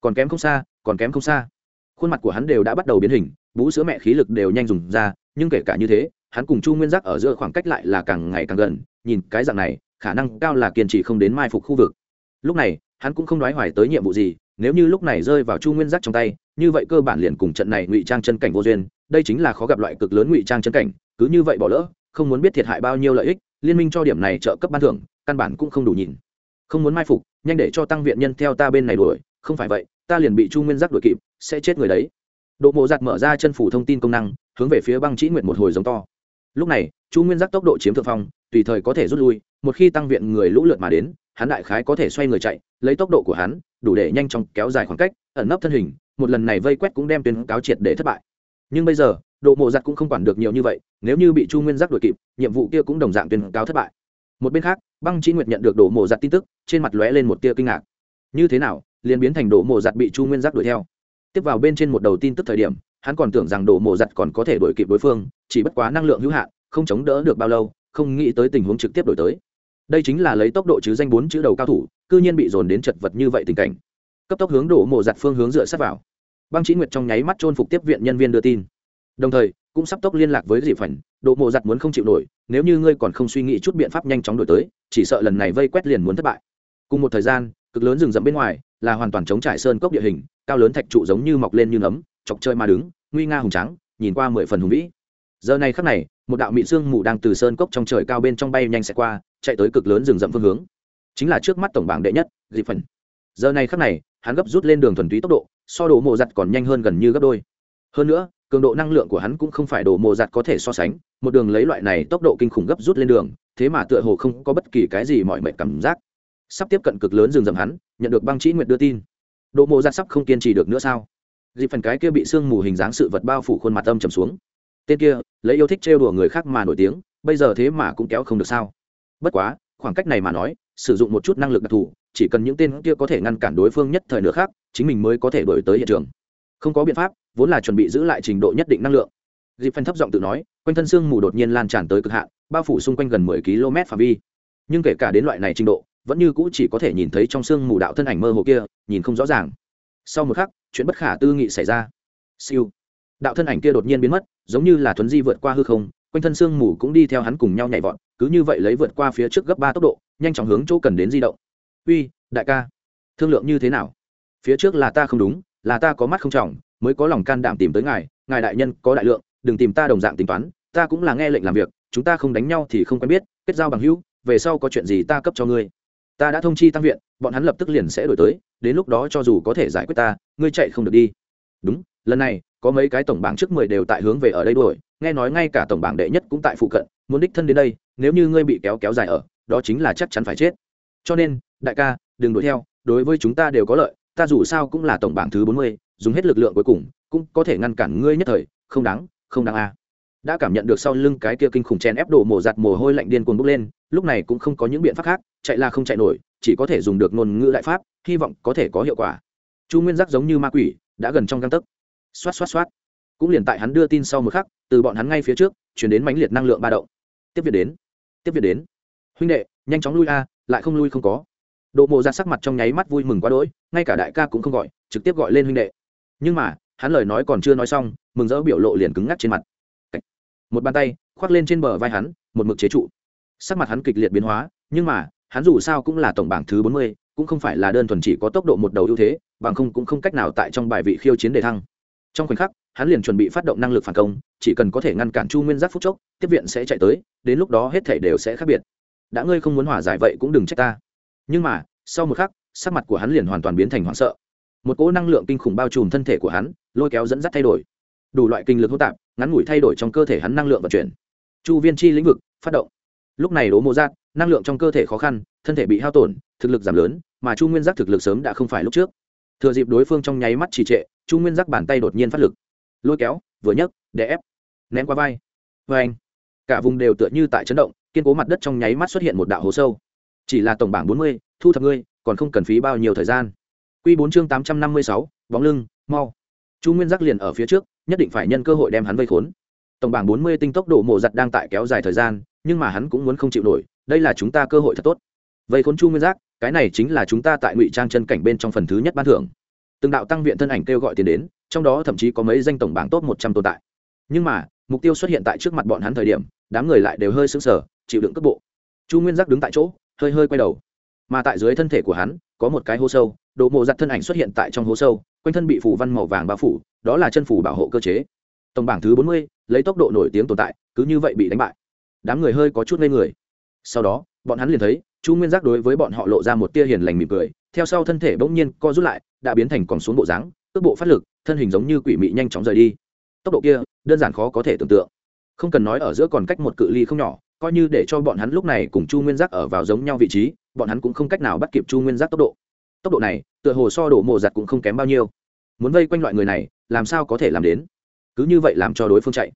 Còn kém không xa, còn kém không xa khuôn mặt của hắn đều đã bắt đầu biến hình, bú sữa mẹ khí lực đều nhanh dùng ra, nhưng kể cả như thế, hắn cùng chu nguyên giác ở giữa khoảng cách lại là càng ngày càng gần, nhìn cái dạng này, khả năng cao là kiên trì không đến mai phục khu vực. Lúc này, hắn cũng không nói hoài tới nhiệm vụ gì, nếu như lúc này rơi vào chu nguyên giác trong tay, như vậy cơ bản liền cùng trận này ngụy trang chân cảnh vô duyên, đây chính là khó gặp loại cực lớn ngụy trang chân cảnh, cứ như vậy bỏ lỡ, không muốn biết thiệt hại bao nhiêu lợi ích, liên minh cho điểm này trợ cấp ban thưởng, căn bản cũng không đủ nhìn. Không muốn mai phục, nhanh để cho tăng viện nhân theo ta bên này đuổi, không phải vậy ta liền bị chu nguyên giác đuổi kịp, sẽ chết người đấy. Độ mộ giặt mở ra chân phủ thông tin công năng, hướng về phía băng chỉ nguyện một hồi giống to. Lúc này, chu nguyên giác tốc độ chiếm thượng phong, tùy thời có thể rút lui, một khi tăng viện người lũ lượt mà đến, hắn đại khái có thể xoay người chạy, lấy tốc độ của hắn, đủ để nhanh chóng kéo dài khoảng cách, ẩn nấp thân hình, một lần này vây quét cũng đem tuyên cáo triệt để thất bại. Nhưng bây giờ độ mộ giặt cũng không quản được nhiều như vậy, nếu như bị chu nguyên giác đuổi kịp, nhiệm vụ kia cũng đồng dạng tuyên cáo thất bại. Một bên khác, băng trí nguyệt nhận được đổ mộ giặt tin tức, trên mặt lóe lên một tia kinh ngạc. Như thế nào liền biến thành đổ mộ giặt bị chu nguyên giác đuổi theo. Tiếp vào bên trên một đầu tin tức thời điểm, hắn còn tưởng rằng đổ mộ giặt còn có thể đuổi kịp đối phương, chỉ bất quá năng lượng hữu hạn, không chống đỡ được bao lâu, không nghĩ tới tình huống trực tiếp đổi tới. Đây chính là lấy tốc độ chứ danh bốn chữ đầu cao thủ, cư nhiên bị dồn đến chật vật như vậy tình cảnh. Cấp tốc hướng đổ mộ giặt phương hướng dựa sát vào. Băng chí nguyệt trong nháy mắt trôn phục tiếp viện nhân viên đưa tin. Đồng thời, cũng sắp tốc liên lạc với dị phảnh độ mộ giặt muốn không chịu nổi, nếu như ngươi còn không suy nghĩ chút biện pháp nhanh chóng đổi tới, chỉ sợ lần này vây quét liền muốn thất bại. Cùng một thời gian, cực lớn rừng rậm bên ngoài là hoàn toàn chống trải sơn cốc địa hình, cao lớn thạch trụ giống như mọc lên như nấm, chọc chơi mà đứng, nguy nga hùng trắng nhìn qua mười phần hùng vĩ. Giờ này khắc này, một đạo mị sương mù đang từ sơn cốc trong trời cao bên trong bay nhanh sẽ qua, chạy tới cực lớn rừng rậm phương hướng. Chính là trước mắt tổng bảng đệ nhất, dị phần giờ này khắc này, hắn gấp rút lên đường thuần túy tốc độ, so đồ mộ giặt còn nhanh hơn gần như gấp đôi. Hơn nữa, cường độ năng lượng của hắn cũng không phải đồ mộ giặt có thể so sánh, một đường lấy loại này tốc độ kinh khủng gấp rút lên đường, thế mà tựa hồ không có bất kỳ cái gì mọi mệt cảm giác. Sắp tiếp cận cực lớn rừng rậm hắn nhận được băng trĩ nguyệt đưa tin. Đỗ mộ ra sắp không kiên trì được nữa sao? Dịp phần cái kia bị sương mù hình dáng sự vật bao phủ khuôn mặt âm trầm xuống. Tên kia, lấy yêu thích trêu đùa người khác mà nổi tiếng, bây giờ thế mà cũng kéo không được sao? Bất quá, khoảng cách này mà nói, sử dụng một chút năng lực đặc thù, chỉ cần những tên kia có thể ngăn cản đối phương nhất thời nữa khác, chính mình mới có thể đổi tới hiện trường. Không có biện pháp, vốn là chuẩn bị giữ lại trình độ nhất định năng lượng. Dịp phần thấp giọng tự nói, quanh thân sương mù đột nhiên lan tràn tới cực hạn, bao phủ xung quanh gần mười km phạm vi. Nhưng kể cả đến loại này trình độ vẫn như cũ chỉ có thể nhìn thấy trong xương mù đạo thân ảnh mơ hồ kia, nhìn không rõ ràng. Sau một khắc, chuyện bất khả tư nghị xảy ra. Siêu. Đạo thân ảnh kia đột nhiên biến mất, giống như là thuấn di vượt qua hư không, quanh thân xương mù cũng đi theo hắn cùng nhau nhảy vọt, cứ như vậy lấy vượt qua phía trước gấp ba tốc độ, nhanh chóng hướng chỗ cần đến di động. Uy, đại ca, thương lượng như thế nào? Phía trước là ta không đúng, là ta có mắt không trọng, mới có lòng can đảm tìm tới ngài ngài đại nhân có đại lượng, đừng tìm ta đồng dạng tính toán, ta cũng là nghe lệnh làm việc, chúng ta không đánh nhau thì không quen biết, kết giao bằng hữu, về sau có chuyện gì ta cấp cho ngươi ta đã thông chi tăng viện, bọn hắn lập tức liền sẽ đổi tới, đến lúc đó cho dù có thể giải quyết ta, ngươi chạy không được đi đúng, lần này, có mấy cái tổng bảng trước mười đều tại hướng về ở đây đuổi, nghe nói ngay cả tổng bảng đệ nhất cũng tại phụ cận, muốn đích thân đến đây, nếu như ngươi bị kéo kéo dài ở, đó chính là chắc chắn phải chết cho nên, đại ca, đừng đuổi theo, đối với chúng ta đều có lợi, ta dù sao cũng là tổng bảng thứ bốn mươi, dùng hết lực lượng cuối cùng, cũng có thể ngăn cản ngươi nhất thời, không đáng không đáng a à. đã cảm nhận được sau lưng cái kia kinh khủng chen ép đổ mổ giặt mồ hôi lạnh điên cuồng bốc lên, lúc này cũng không có những biện pháp khác chạy là không chạy nổi, chỉ có thể dùng được ngôn ngữ đại pháp, hy vọng có thể có hiệu quả. Chu nguyên giác giống như ma quỷ, đã gần trong găng tấc. Xoát xoát xoát. Cũng liền tại hắn đưa tin sau một khắc, từ bọn hắn ngay phía trước, chuyển đến mãnh liệt năng lượng ba động. Tiếp việt đến. Tiếp việt đến. Huynh đệ, nhanh chóng lui a, lại không lui không có. Độ mộ ra sắc mặt trong nháy mắt vui mừng quá đỗi, ngay cả đại ca cũng không gọi, trực tiếp gọi lên huynh đệ. Nhưng mà, hắn lời nói còn chưa nói xong, mừng rỡ biểu lộ liền cứng ngắc trên mặt. Một bàn tay, khoác lên trên bờ vai hắn, một mực chế trụ. Sắc mặt hắn kịch liệt biến hóa, nhưng mà hắn dù sao cũng là tổng bảng thứ bốn mươi, cũng không phải là đơn thuần chỉ có tốc độ một đầu ưu thế, bằng không cũng không cách nào tại trong bài vị khiêu chiến đề thăng. Trong khoảnh khắc, hắn liền chuẩn bị phát động năng lực phản công, chỉ cần có thể ngăn cản chu nguyên giác phút chốc, tiếp viện sẽ chạy tới, đến lúc đó hết thảy đều sẽ khác biệt. Đã ngươi không muốn hòa giải vậy cũng đừng trách ta. Nhưng mà, sau một khắc, sắc mặt của hắn liền hoàn toàn biến thành hoảng sợ. Một cỗ năng lượng kinh khủng bao trùm thân thể của hắn, lôi kéo dẫn dắt thay đổi. Đủ loại kinh lực hỗn tạp, ngắn ngủi thay đổi trong cơ thể hắn năng lượng vận chuyển. Chu viên chi lĩnh vực, phát động. Lúc này Đỗ mô giác năng lượng trong cơ thể khó khăn, thân thể bị hao tổn, thực lực giảm lớn, mà chu nguyên giác thực lực sớm đã không phải lúc trước. Thừa dịp đối phương trong nháy mắt trì trệ, chu nguyên giác bàn tay đột nhiên phát lực. Lôi kéo, vừa nhấc, đè ép, ném qua vai. Vê anh, cả vùng đều tựa như tại chấn động, kiên cố mặt đất trong nháy mắt xuất hiện một đạo hồ sâu. Chỉ là tổng bảng bốn mươi, thu thập ngươi, còn không cần phí bao nhiêu thời gian. Q bốn chương tám trăm năm mươi sáu, bóng lưng, mau. Chu nguyên giác liền ở phía trước, nhất định phải nhân cơ hội đem hắn vây khốn. Tổng bảng bốn mươi tinh tốc độ mổ giặt đang tại kéo dài thời gian, nhưng mà hắn cũng muốn không chịu nổi đây là chúng ta cơ hội thật tốt. Vậy khốn chu nguyên giác, cái này chính là chúng ta tại ngụy trang chân cảnh bên trong phần thứ nhất ban thưởng. Từng đạo tăng viện thân ảnh kêu gọi tiền đến, trong đó thậm chí có mấy danh tổng bảng top một trăm tồn tại. Nhưng mà, mục tiêu xuất hiện tại trước mặt bọn hắn thời điểm, đám người lại đều hơi sững sờ, chịu đựng cước bộ. Chu nguyên giác đứng tại chỗ, hơi hơi quay đầu. Mà tại dưới thân thể của hắn, có một cái hố sâu độ mộ giặt thân ảnh xuất hiện tại trong hố sâu, quanh thân bị phủ văn màu vàng bao phủ, đó là chân phủ bảo hộ cơ chế. Tổng bảng thứ bốn mươi, lấy tốc độ nổi tiếng tồn tại, cứ như vậy bị đánh bại. Đám người hơi có chút ngây người sau đó, bọn hắn liền thấy, chu nguyên giác đối với bọn họ lộ ra một tia hiền lành mỉm cười, theo sau thân thể bỗng nhiên co rút lại, đã biến thành còn xuống bộ dáng cước bộ phát lực, thân hình giống như quỷ mị nhanh chóng rời đi. Tốc độ kia, đơn giản khó có thể tưởng tượng. Không cần nói ở giữa còn cách một cự ly không nhỏ, coi như để cho bọn hắn lúc này cùng chu nguyên giác ở vào giống nhau vị trí, bọn hắn cũng không cách nào bắt kịp chu nguyên giác tốc độ. Tốc độ này, tựa hồ so đổ mộ giặt cũng không kém bao nhiêu. Muốn vây quanh loại người này, làm sao có thể làm đến? Cứ như vậy làm cho đối phương chạy.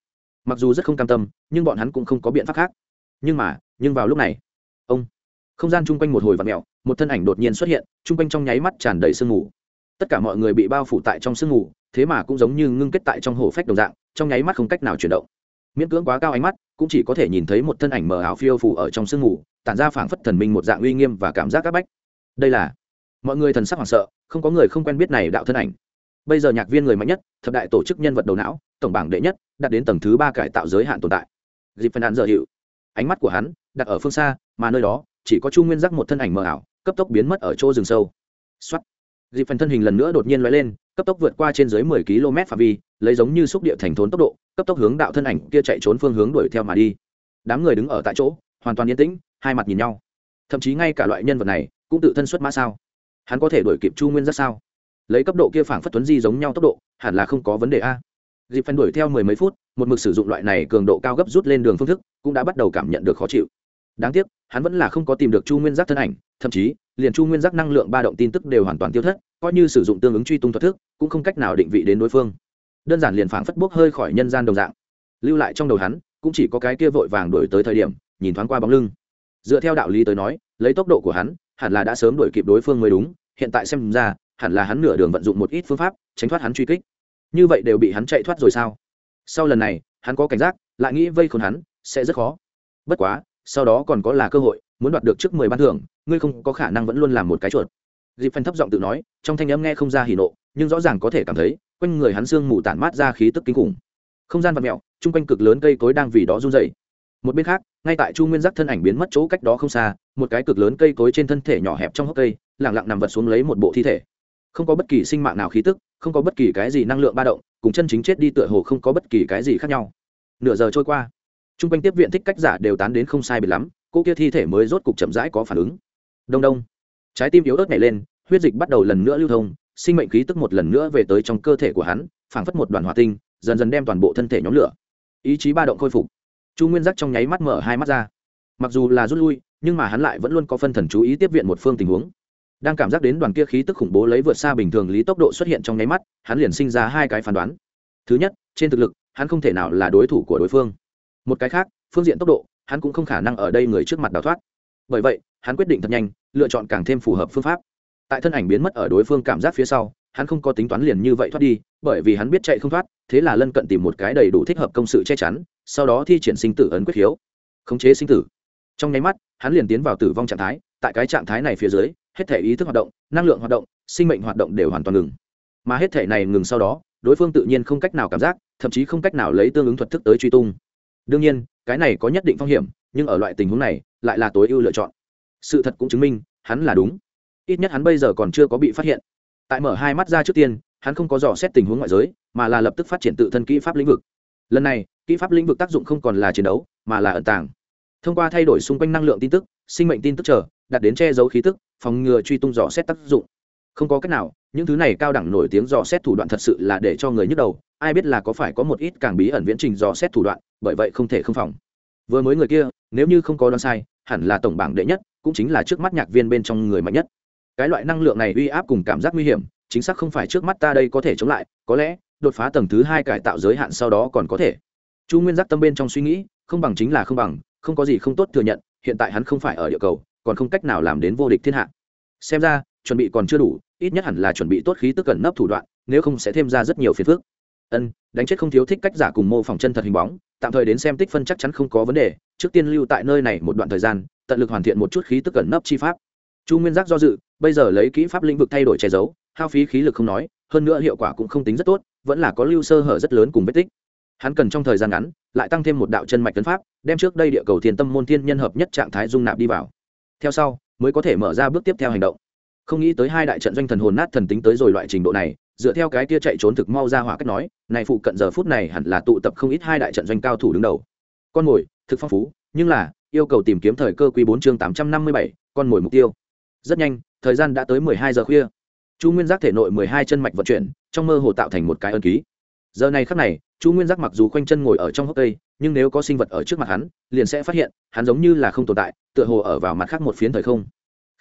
Mặc dù rất không cam tâm, nhưng bọn hắn cũng không có biện pháp khác. Nhưng mà nhưng vào lúc này, ông, không gian chung quanh một hồi vạt mẹo một thân ảnh đột nhiên xuất hiện, chung quanh trong nháy mắt tràn đầy sương mù. Tất cả mọi người bị bao phủ tại trong sương mù, thế mà cũng giống như ngưng kết tại trong hồ phách đồng dạng, trong nháy mắt không cách nào chuyển động. Miễn cưỡng quá cao ánh mắt, cũng chỉ có thể nhìn thấy một thân ảnh mờ ảo phiêu phủ ở trong sương mù, tản ra phảng phất thần minh một dạng uy nghiêm và cảm giác áp bách. Đây là, mọi người thần sắc hoảng sợ, không có người không quen biết này đạo thân ảnh. Bây giờ nhạc viên người mạnh nhất, thập đại tổ chức nhân vật đầu não, tổng bảng đệ nhất, đạt đến tầng thứ ba cải tạo giới hạn tồn tại. Dịp phần án giờ hiệu. Ánh mắt của hắn đặt ở phương xa, mà nơi đó, chỉ có chu nguyên giác một thân ảnh mờ ảo, cấp tốc biến mất ở chỗ rừng sâu. Xuất dịp phần thân hình lần nữa đột nhiên lóe lên, cấp tốc vượt qua trên dưới mười km phạm vi, lấy giống như xúc địa thành thốn tốc độ, cấp tốc hướng đạo thân ảnh kia chạy trốn phương hướng đuổi theo mà đi. Đám người đứng ở tại chỗ, hoàn toàn yên tĩnh, hai mặt nhìn nhau. Thậm chí ngay cả loại nhân vật này, cũng tự thân xuất mã sao? Hắn có thể đuổi kịp chu nguyên giác sao? Lấy cấp độ kia phảng phất tuấn di giống nhau tốc độ, hẳn là không có vấn đề a. Dịp phần đuổi theo mười mấy phút, một mực sử dụng loại này cường độ cao gấp rút lên đường phương thức, cũng đã bắt đầu cảm nhận được khó chịu đáng tiếc, hắn vẫn là không có tìm được chu nguyên giác thân ảnh, thậm chí, liền chu nguyên giác năng lượng ba động tin tức đều hoàn toàn tiêu thất, coi như sử dụng tương ứng truy tung thuật thức, cũng không cách nào định vị đến đối phương. Đơn giản liền phảng phất bốc hơi khỏi nhân gian đồng dạng. Lưu lại trong đầu hắn, cũng chỉ có cái kia vội vàng đổi tới thời điểm, nhìn thoáng qua bóng lưng. Dựa theo đạo lý tới nói, lấy tốc độ của hắn, hẳn là đã sớm đuổi kịp đối phương mới đúng, hiện tại xem ra, hẳn là hắn nửa đường vận dụng một ít phương pháp, tránh thoát hắn truy kích. Như vậy đều bị hắn chạy thoát rồi sao? Sau lần này, hắn có cảnh giác, lại nghĩ vây khốn hắn, sẽ rất khó. Bất quá sau đó còn có là cơ hội, muốn đoạt được trước mười ban thưởng, ngươi không có khả năng vẫn luôn làm một cái chuột. Dịp phân thấp giọng tự nói, trong thanh âm nghe không ra hỉ nộ, nhưng rõ ràng có thể cảm thấy, quanh người hắn sương mù tản mát ra khí tức kinh khủng. Không gian vật mẹo chung quanh cực lớn cây cối đang vì đó run dày một bên khác, ngay tại chu nguyên giác thân ảnh biến mất chỗ cách đó không xa, một cái cực lớn cây cối trên thân thể nhỏ hẹp trong hốc cây lẳng lặng nằm vật xuống lấy một bộ thi thể. Không có bất kỳ sinh mạng nào khí tức, không có bất kỳ cái gì năng lượng ba động, cùng chân chính chết đi tựa hồ không có bất kỳ cái gì khác nhau. Nửa giờ trôi qua t r u n g quanh tiếp viện thích cách giả đều tán đến không sai bị lắm, cô kia thi thể mới rốt cục chậm rãi có phản ứng. Đông đông. Trái tim yếu ớt nhảy lên, huyết dịch bắt đầu lần nữa lưu thông, sinh mệnh khí tức một lần nữa về tới trong cơ thể của hắn, phảng phất một đoàn hòa tinh, dần dần đem toàn bộ thân thể nhóm lửa. Ý chí ba động khôi phục. Chu nguyên giác trong nháy mắt mở hai mắt ra. Mặc dù là rút lui, nhưng mà hắn lại vẫn luôn có phân thần chú ý tiếp viện một phương tình huống. Đang cảm giác đến đoàn kia khí tức khủng bố lấy vượt xa bình thường lý tốc độ xuất hiện trong nháy mắt, hắn liền sinh ra hai cái phán đoán. Thứ nhất, trên thực lực, hắn không thể nào là đối thủ của đối phương một cái khác phương diện tốc độ hắn cũng không khả năng ở đây người trước mặt đào thoát. Bởi vậy hắn quyết định thật nhanh lựa chọn càng thêm phù hợp phương pháp. Tại thân ảnh biến mất ở đối phương cảm giác phía sau hắn không có tính toán liền như vậy thoát đi bởi vì hắn biết chạy không thoát thế là lân cận tìm một cái đầy đủ thích hợp công sự che chắn sau đó thi triển sinh tử ấn quyết hiếu, khống chế sinh tử. Trong nháy mắt hắn liền tiến vào tử vong trạng thái tại cái trạng thái này phía dưới hết thể ý thức hoạt động năng lượng hoạt động sinh mệnh hoạt động đều hoàn toàn ngừng. Mà hết thể này ngừng sau đó đối phương tự nhiên không cách nào cảm giác thậm chí không cách nào lấy tương ứng thuật thức tới truy tung đương nhiên cái này có nhất định phong hiểm nhưng ở loại tình huống này lại là tối ưu lựa chọn. Sự thật cũng chứng minh hắn là đúng. Ít nhất hắn bây giờ còn chưa có bị phát hiện. Tại mở hai mắt ra trước tiên hắn không có dò xét tình huống ngoại giới mà là lập tức phát triển tự thân kỹ pháp lĩnh vực. Lần này kỹ pháp lĩnh vực tác dụng không còn là chiến đấu mà là ẩn tàng. Thông qua thay đổi xung quanh năng lượng tin tức sinh mệnh tin tức trở, đặt đến che giấu khí tức phòng ngừa truy tung dò xét tác dụng. Không có cách nào những thứ này cao đẳng nổi tiếng dò xét thủ đoạn thật sự là để cho người nhức đầu, ai biết là có phải có một ít càng bí ẩn viễn trình dò xét thủ đoạn, bởi vậy không thể không phòng. Vừa mới người kia, nếu như không có đoán sai, hẳn là tổng bảng đệ nhất, cũng chính là trước mắt nhạc viên bên trong người mạnh nhất. Cái loại năng lượng này uy áp cùng cảm giác nguy hiểm, chính xác không phải trước mắt ta đây có thể chống lại, có lẽ, đột phá tầng thứ hai cải tạo giới hạn sau đó còn có thể. Chu nguyên giác tâm bên trong suy nghĩ, không bằng chính là không bằng, không có gì không tốt thừa nhận, hiện tại hắn không phải ở địa cầu, còn không cách nào làm đến vô địch thiên hạ. Xem ra, chuẩn bị còn chưa đủ ít nhất hẳn là chuẩn bị tốt khí tức cẩn nấp thủ đoạn, nếu không sẽ thêm ra rất nhiều phiền phức. Ân, đánh chết không thiếu thích cách giả cùng mô phỏng chân thật hình bóng, tạm thời đến xem tích phân chắc chắn không có vấn đề, trước tiên lưu tại nơi này một đoạn thời gian, tận lực hoàn thiện một chút khí tức cẩn nấp chi pháp. Chu nguyên giác do dự, bây giờ lấy kỹ pháp lĩnh vực thay đổi che giấu, hao phí khí lực không nói, hơn nữa hiệu quả cũng không tính rất tốt, vẫn là có lưu sơ hở rất lớn cùng vết tích. Hắn cần trong thời gian ngắn, lại tăng thêm một đạo chân mạch tấn pháp, đem trước đây địa cầu thiên tâm môn thiên nhân hợp nhất trạng thái dung nạp đi vào. Theo sau, mới có thể mở ra bước tiếp theo hành động không nghĩ tới hai đại trận doanh thần hồn nát thần tính tới rồi loại trình độ này, dựa theo cái kia chạy trốn thực mau ra hỏa cách nói, này phụ cận giờ phút này hẳn là tụ tập không ít hai đại trận doanh cao thủ đứng đầu. Con mồi, thực phong phú, nhưng là, yêu cầu tìm kiếm thời cơ quý bốn chương tám trăm năm mươi bảy, con mồi mục tiêu. Rất nhanh, thời gian đã tới mười hai giờ khuya. Chu nguyên giác thể nội mười hai chân mạch vận chuyển, trong mơ hồ tạo thành một cái ân ký. Giờ này khắc này, chu nguyên giác mặc dù khoanh chân ngồi ở trong hốc cây, nhưng nếu có sinh vật ở trước mặt hắn, liền sẽ phát hiện, hắn giống như là không tồn tại, tựa hồ ở vào mặt khác một phiến thời không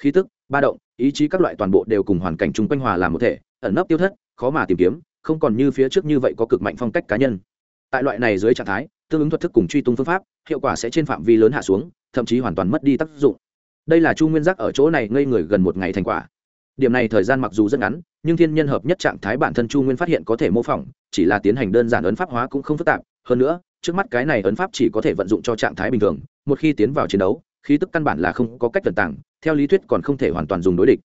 khí tức, ba động, ý chí các loại toàn bộ đều cùng hoàn cảnh chung quanh hòa làm một thể, ẩn nấp tiêu thất, khó mà tìm kiếm, không còn như phía trước như vậy có cực mạnh phong cách cá nhân. Tại loại này dưới trạng thái, tương ứng thuật thức cùng truy tung phương pháp, hiệu quả sẽ trên phạm vi lớn hạ xuống, thậm chí hoàn toàn mất đi tác dụng. Đây là chu nguyên giác ở chỗ này ngây người gần một ngày thành quả. Điểm này thời gian mặc dù rất ngắn, nhưng thiên nhân hợp nhất trạng thái bản thân chu nguyên phát hiện có thể mô phỏng, chỉ là tiến hành đơn giản ấn pháp hóa cũng không phức tạp. Hơn nữa, trước mắt cái này ấn pháp chỉ có thể vận dụng cho trạng thái bình thường, một khi tiến vào chiến đấu, khí tức căn bản là không có cách tận tảng theo lý thuyết còn không thể hoàn toàn dùng đối địch.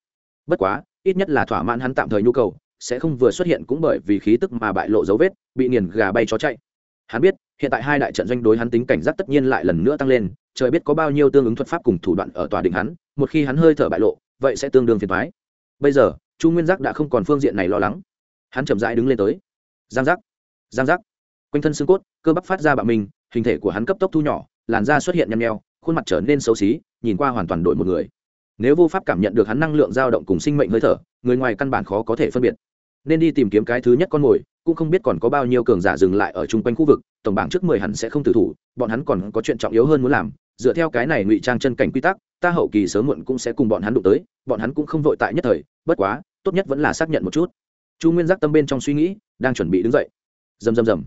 Bất quá, ít nhất là thỏa mãn hắn tạm thời nhu cầu, sẽ không vừa xuất hiện cũng bởi vì khí tức mà bại lộ dấu vết, bị nghiền gà bay chó chạy. Hắn biết, hiện tại hai đại trận doanh đối hắn tính cảnh giác tất nhiên lại lần nữa tăng lên, trời biết có bao nhiêu tương ứng thuật pháp cùng thủ đoạn ở tòa định hắn, một khi hắn hơi thở bại lộ, vậy sẽ tương đương phiền thoái bây giờ, chu nguyên giác đã không còn phương diện này lo lắng. Hắn chậm rãi đứng lên tới. Giang giác giang giác. Quanh thân xương cốt, cơ bắp phát ra bạo mình, hình thể của hắn cấp tốc thu nhỏ, làn da xuất hiện nhăn nheo, khuôn mặt trở nên xấu xí, nhìn qua hoàn toàn đổi một người nếu vô pháp cảm nhận được hắn năng lượng dao động cùng sinh mệnh hơi thở, người ngoài căn bản khó có thể phân biệt. Nên đi tìm kiếm cái thứ nhất con mồi, cũng không biết còn có bao nhiêu cường giả dừng lại ở chung quanh khu vực, tổng bảng trước mười hắn sẽ không tử thủ, bọn hắn còn có chuyện trọng yếu hơn muốn làm. Dựa theo cái này ngụy trang chân cảnh quy tắc, ta hậu kỳ sớm muộn cũng sẽ cùng bọn hắn đụng tới, bọn hắn cũng không vội tại nhất thời, bất quá, tốt nhất vẫn là xác nhận một chút. Chu nguyên giác tâm bên trong suy nghĩ, đang chuẩn bị đứng dậy. Rầm rầm rầm.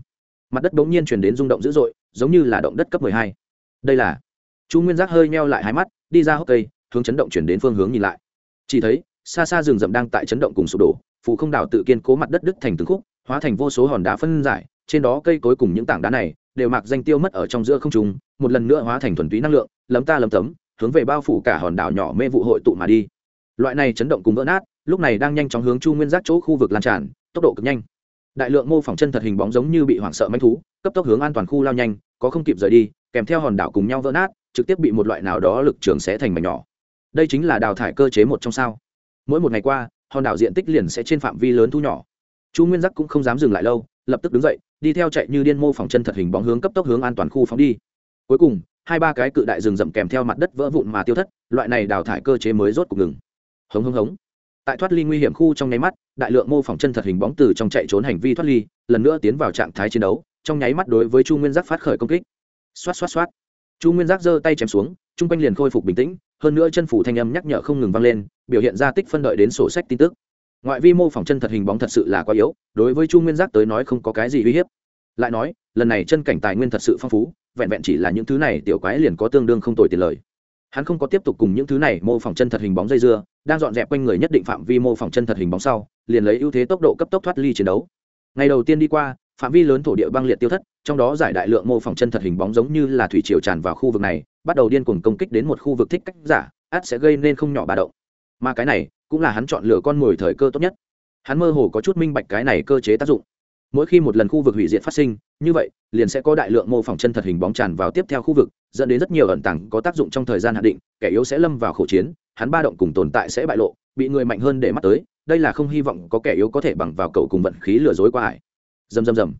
Mặt đất bỗng nhiên chuyển đến rung động dữ dội, giống như là động đất cấp mười hai. Đây là chu nguyên giác hơi meo lại hai mắt, đi ra hốc cây hướng chấn động chuyển đến phương hướng nhìn lại. Chỉ thấy, xa xa rừng rậm đang tại chấn động cùng sụp đổ phụ không đảo tự kiên cố mặt đất đứt thành từng khúc, hóa thành vô số hòn đá phân giải, trên đó cây cối cùng những tảng đá này đều mặc danh tiêu mất ở trong giữa không trung, một lần nữa hóa thành thuần túy năng lượng, lấm ta lấm tấm, hướng về bao phủ cả hòn đảo nhỏ mê vụ hội tụ mà đi. Loại này chấn động cùng vỡ nát, lúc này đang nhanh chóng hướng chu nguyên giác chỗ khu vực lan tràn, tốc độ cực nhanh. Đại lượng mô phỏng chân thật hình bóng giống như bị hoảng sợ manh thú, cấp tốc hướng an toàn khu lao nhanh, có không kịp rời đi, kèm theo hòn đảo cùng nhau vỡ nát, trực tiếp bị một loại nào đó lực trường sẽ thành mảnh nhỏ đây chính là đào thải cơ chế một trong sao. Mỗi một ngày qua, hòn đảo diện tích liền sẽ trên phạm vi lớn thu nhỏ. Chu nguyên giác cũng không dám dừng lại lâu, lập tức đứng dậy, đi theo chạy như điên mô phỏng chân thật hình bóng hướng cấp tốc hướng an toàn khu phóng đi. Cuối cùng, hai ba cái cự đại rừng rậm kèm theo mặt đất vỡ vụn mà tiêu thất, loại này đào thải cơ chế mới rốt cuộc ngừng. Hống hống hống. Tại thoát ly nguy hiểm khu trong nháy mắt, đại lượng mô phỏng chân thật hình bóng từ trong chạy trốn hành vi thoát ly, lần nữa tiến vào trạng thái chiến đấu, trong nháy mắt đối với chu nguyên giác phát khởi công kích. Xoát xoát xoát. Chu nguyên giác giơ tay chém xuống chung quanh liền khôi phục bình tĩnh, hơn nữa chân phủ thanh âm nhắc nhở không ngừng vang lên, biểu hiện ra tích phân đợi đến sổ sách tin tức. Ngoại vi mô phỏng chân thật hình bóng thật sự là quá yếu, đối với chu nguyên giác tới nói không có cái gì uy hiếp. Lại nói, lần này chân cảnh tài nguyên thật sự phong phú, vẹn vẹn chỉ là những thứ này tiểu quái liền có tương đương không tồi tiền lời. Hắn không có tiếp tục cùng những thứ này mô phỏng chân thật hình bóng dây dưa, đang dọn dẹp quanh người nhất định phạm vi mô phỏng chân thật hình bóng sau, liền lấy ưu thế tốc độ cấp tốc thoát ly chiến đấu. Ngày đầu tiên đi qua, phạm vi lớn thổ địa băng liệt tiêu thất, trong đó giải đại lượng mô phỏng chân thật hình bóng giống như là thủy triều tràn vào khu vực này bắt đầu điên cuồng công kích đến một khu vực thích cách giả át sẽ gây nên không nhỏ bà động. Mà cái này, cũng là hắn chọn lựa con mồi thời cơ tốt nhất. Hắn mơ hồ có chút minh bạch cái này cơ chế tác dụng. Mỗi khi một lần khu vực hủy diệt phát sinh, như vậy, liền sẽ có đại lượng mô phỏng chân thật hình bóng tràn vào tiếp theo khu vực, dẫn đến rất nhiều ẩn tàng có tác dụng trong thời gian hạn định, kẻ yếu sẽ lâm vào khẩu chiến, hắn ba động cùng tồn tại sẽ bại lộ, bị người mạnh hơn để mắt tới, đây là không hy vọng có kẻ yếu có thể bằng vào cầu cùng vận khí lừa dối qua ải. Dầm dầm dầm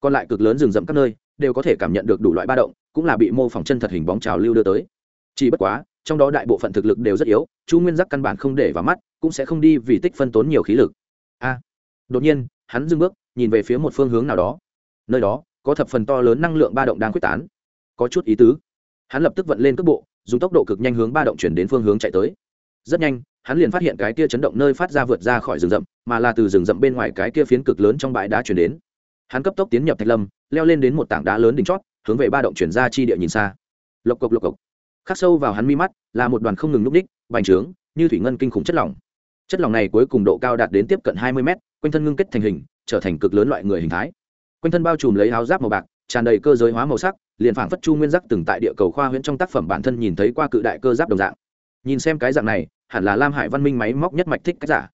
còn lại cực lớn rừng rậm các nơi đều có thể cảm nhận được đủ loại ba động, cũng là bị mô phỏng chân thật hình bóng trào lưu đưa tới. Chỉ bất quá, trong đó đại bộ phận thực lực đều rất yếu, chu nguyên giác căn bản không để vào mắt, cũng sẽ không đi vì tích phân tốn nhiều khí lực. A! Đột nhiên, hắn dưng bước, nhìn về phía một phương hướng nào đó. Nơi đó, có thập phần to lớn năng lượng ba động đang quyết tán. Có chút ý tứ. Hắn lập tức vận lên cước bộ, dùng tốc độ cực nhanh hướng ba động chuyển đến phương hướng chạy tới. Rất nhanh, hắn liền phát hiện cái kia chấn động nơi phát ra vượt ra khỏi rừng rậm, mà là từ rừng rậm bên ngoài cái kia phiến cực lớn trong bãi đá chuyển đến hắn cấp tốc tiến nhập thạch lâm, leo lên đến một tảng đá lớn đỉnh chót, hướng về ba động chuyển ra chi địa nhìn xa. Lộc cộc lộc cộc. Khắc sâu vào hắn mi mắt, là một đoàn không ngừng núp ních, bành trướng, như thủy ngân kinh khủng chất lỏng. Chất lỏng này cuối cùng độ cao đạt đến tiếp cận hai mươi mét, quanh thân ngưng kết thành hình, trở thành cực lớn loại người hình thái. Quanh thân bao trùm lấy áo giáp màu bạc, tràn đầy cơ giới hóa màu sắc, liền phảng phất chu nguyên giác từng tại địa cầu khoa huyễn trong tác phẩm bản thân nhìn thấy qua cự đại cơ giáp đồng dạng. Nhìn xem cái dạng này, hẳn là lam hải văn minh máy móc nhất mạch thích cách giả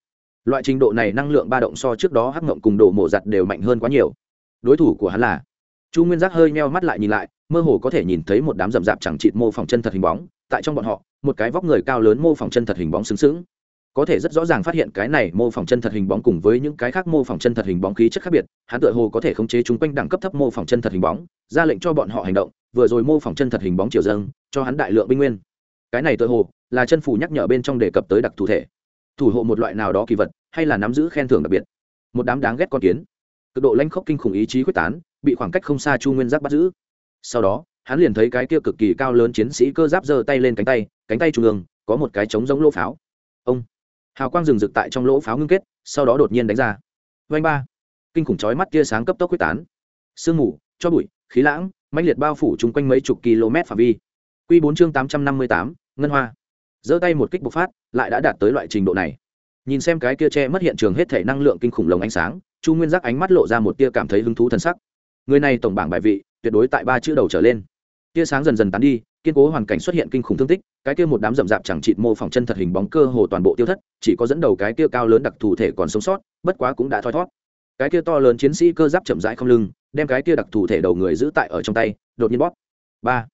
loại trình độ này năng lượng ba động so trước đó hắc ngộng cùng đổ mổ giặt đều mạnh hơn quá nhiều. Đối thủ của hắn là chu nguyên giác hơi meo mắt lại nhìn lại, mơ hồ có thể nhìn thấy một đám rậm rạp chẳng chịt mô phỏng chân thật hình bóng, tại trong bọn họ, một cái vóc người cao lớn mô phỏng chân thật hình bóng xứng xứng. Có thể rất rõ ràng phát hiện cái này mô phỏng chân thật hình bóng cùng với những cái khác mô phỏng chân thật hình bóng khí chất khác biệt, hắn tựa hồ có thể khống chế chúng quanh đẳng cấp thấp mô phỏng chân thật hình bóng, ra lệnh cho bọn họ hành động, vừa rồi mô phỏng chân thật hình bóng chiều dâng, cho hắn đại lượng binh nguyên. Cái này tựa hồ là chân phủ nhắc nhở bên trong đề cập tới đặc thù thể thủ hộ một loại nào đó kỳ vật, hay là nắm giữ khen thưởng đặc biệt. Một đám đáng ghét con kiến. Cực độ lanh khốc kinh khủng ý chí quyết tán, bị khoảng cách không xa chu nguyên giác bắt giữ. Sau đó, hắn liền thấy cái kia cực kỳ cao lớn chiến sĩ cơ giáp giơ tay lên cánh tay cánh tay trung ương, có một cái trống giống lỗ pháo. Ông! Hào quang rừng rực tại trong lỗ pháo ngưng kết, sau đó đột nhiên đánh ra. Vanh ba! Kinh khủng chói mắt tia sáng cấp tốc quyết tán. Sương mù, cho bụi, khí lãng, mãnh liệt bao phủ chung quanh mấy chục km phạm vi. Q bốn chương tám trăm năm mươi tám, ngân hoa. Giơ tay một kích bộc phát lại đã đạt tới loại trình độ này. Nhìn xem cái kia che mất hiện trường hết thể năng lượng kinh khủng lồng ánh sáng, chu nguyên giác ánh mắt lộ ra một tia cảm thấy hứng thú thân sắc. Người này tổng bảng bài vị, tuyệt đối tại ba chữ đầu trở lên. Tia sáng dần dần tán đi, kiên cố hoàn cảnh xuất hiện kinh khủng thương tích, cái kia một đám rậm rạp chẳng chịt mô phỏng chân thật hình bóng cơ hồ toàn bộ tiêu thất, chỉ có dẫn đầu cái kia cao lớn đặc thù thể còn sống sót, bất quá cũng đã thoi thót. Cái kia to lớn chiến sĩ cơ giáp chậm rãi không lưng, đem cái kia đặc thù thể đầu người giữ tại ở trong tay, đột nhiên bóp. Ba.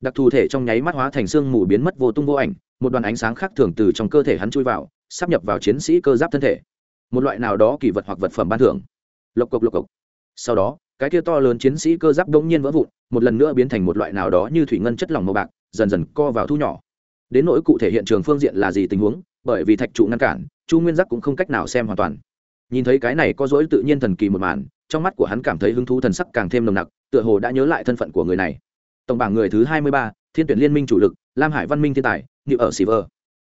Đặc thù thể trong nháy mắt hóa thành xương mù biến mất vô tung vô ảnh một đoàn ánh sáng khác thường từ trong cơ thể hắn chui vào sắp nhập vào chiến sĩ cơ giáp thân thể. Một loại nào đó kỳ vật hoặc vật phẩm ban thưởng. Lộc cộc lộc cộc. Sau đó, cái kia to lớn chiến sĩ cơ giáp đông nhiên vỡ vụn, một lần nữa biến thành một loại nào đó như thủy ngân chất lỏng màu bạc, dần dần co vào thu nhỏ. Đến nỗi cụ thể hiện trường phương diện là gì tình huống, bởi vì thạch trụ ngăn cản, chu nguyên giác cũng không cách nào xem hoàn toàn. Nhìn thấy cái này có dối tự nhiên thần kỳ một màn, trong mắt của hắn cảm thấy hứng thú thần sắc càng thêm nồng nặc, tựa hồ đã nhớ lại thân phận của người này. Tổng bảng người thứ hai mươi ba, thiên tuyển liên minh chủ lực, lam hải văn minh thiên tài như ở Silver.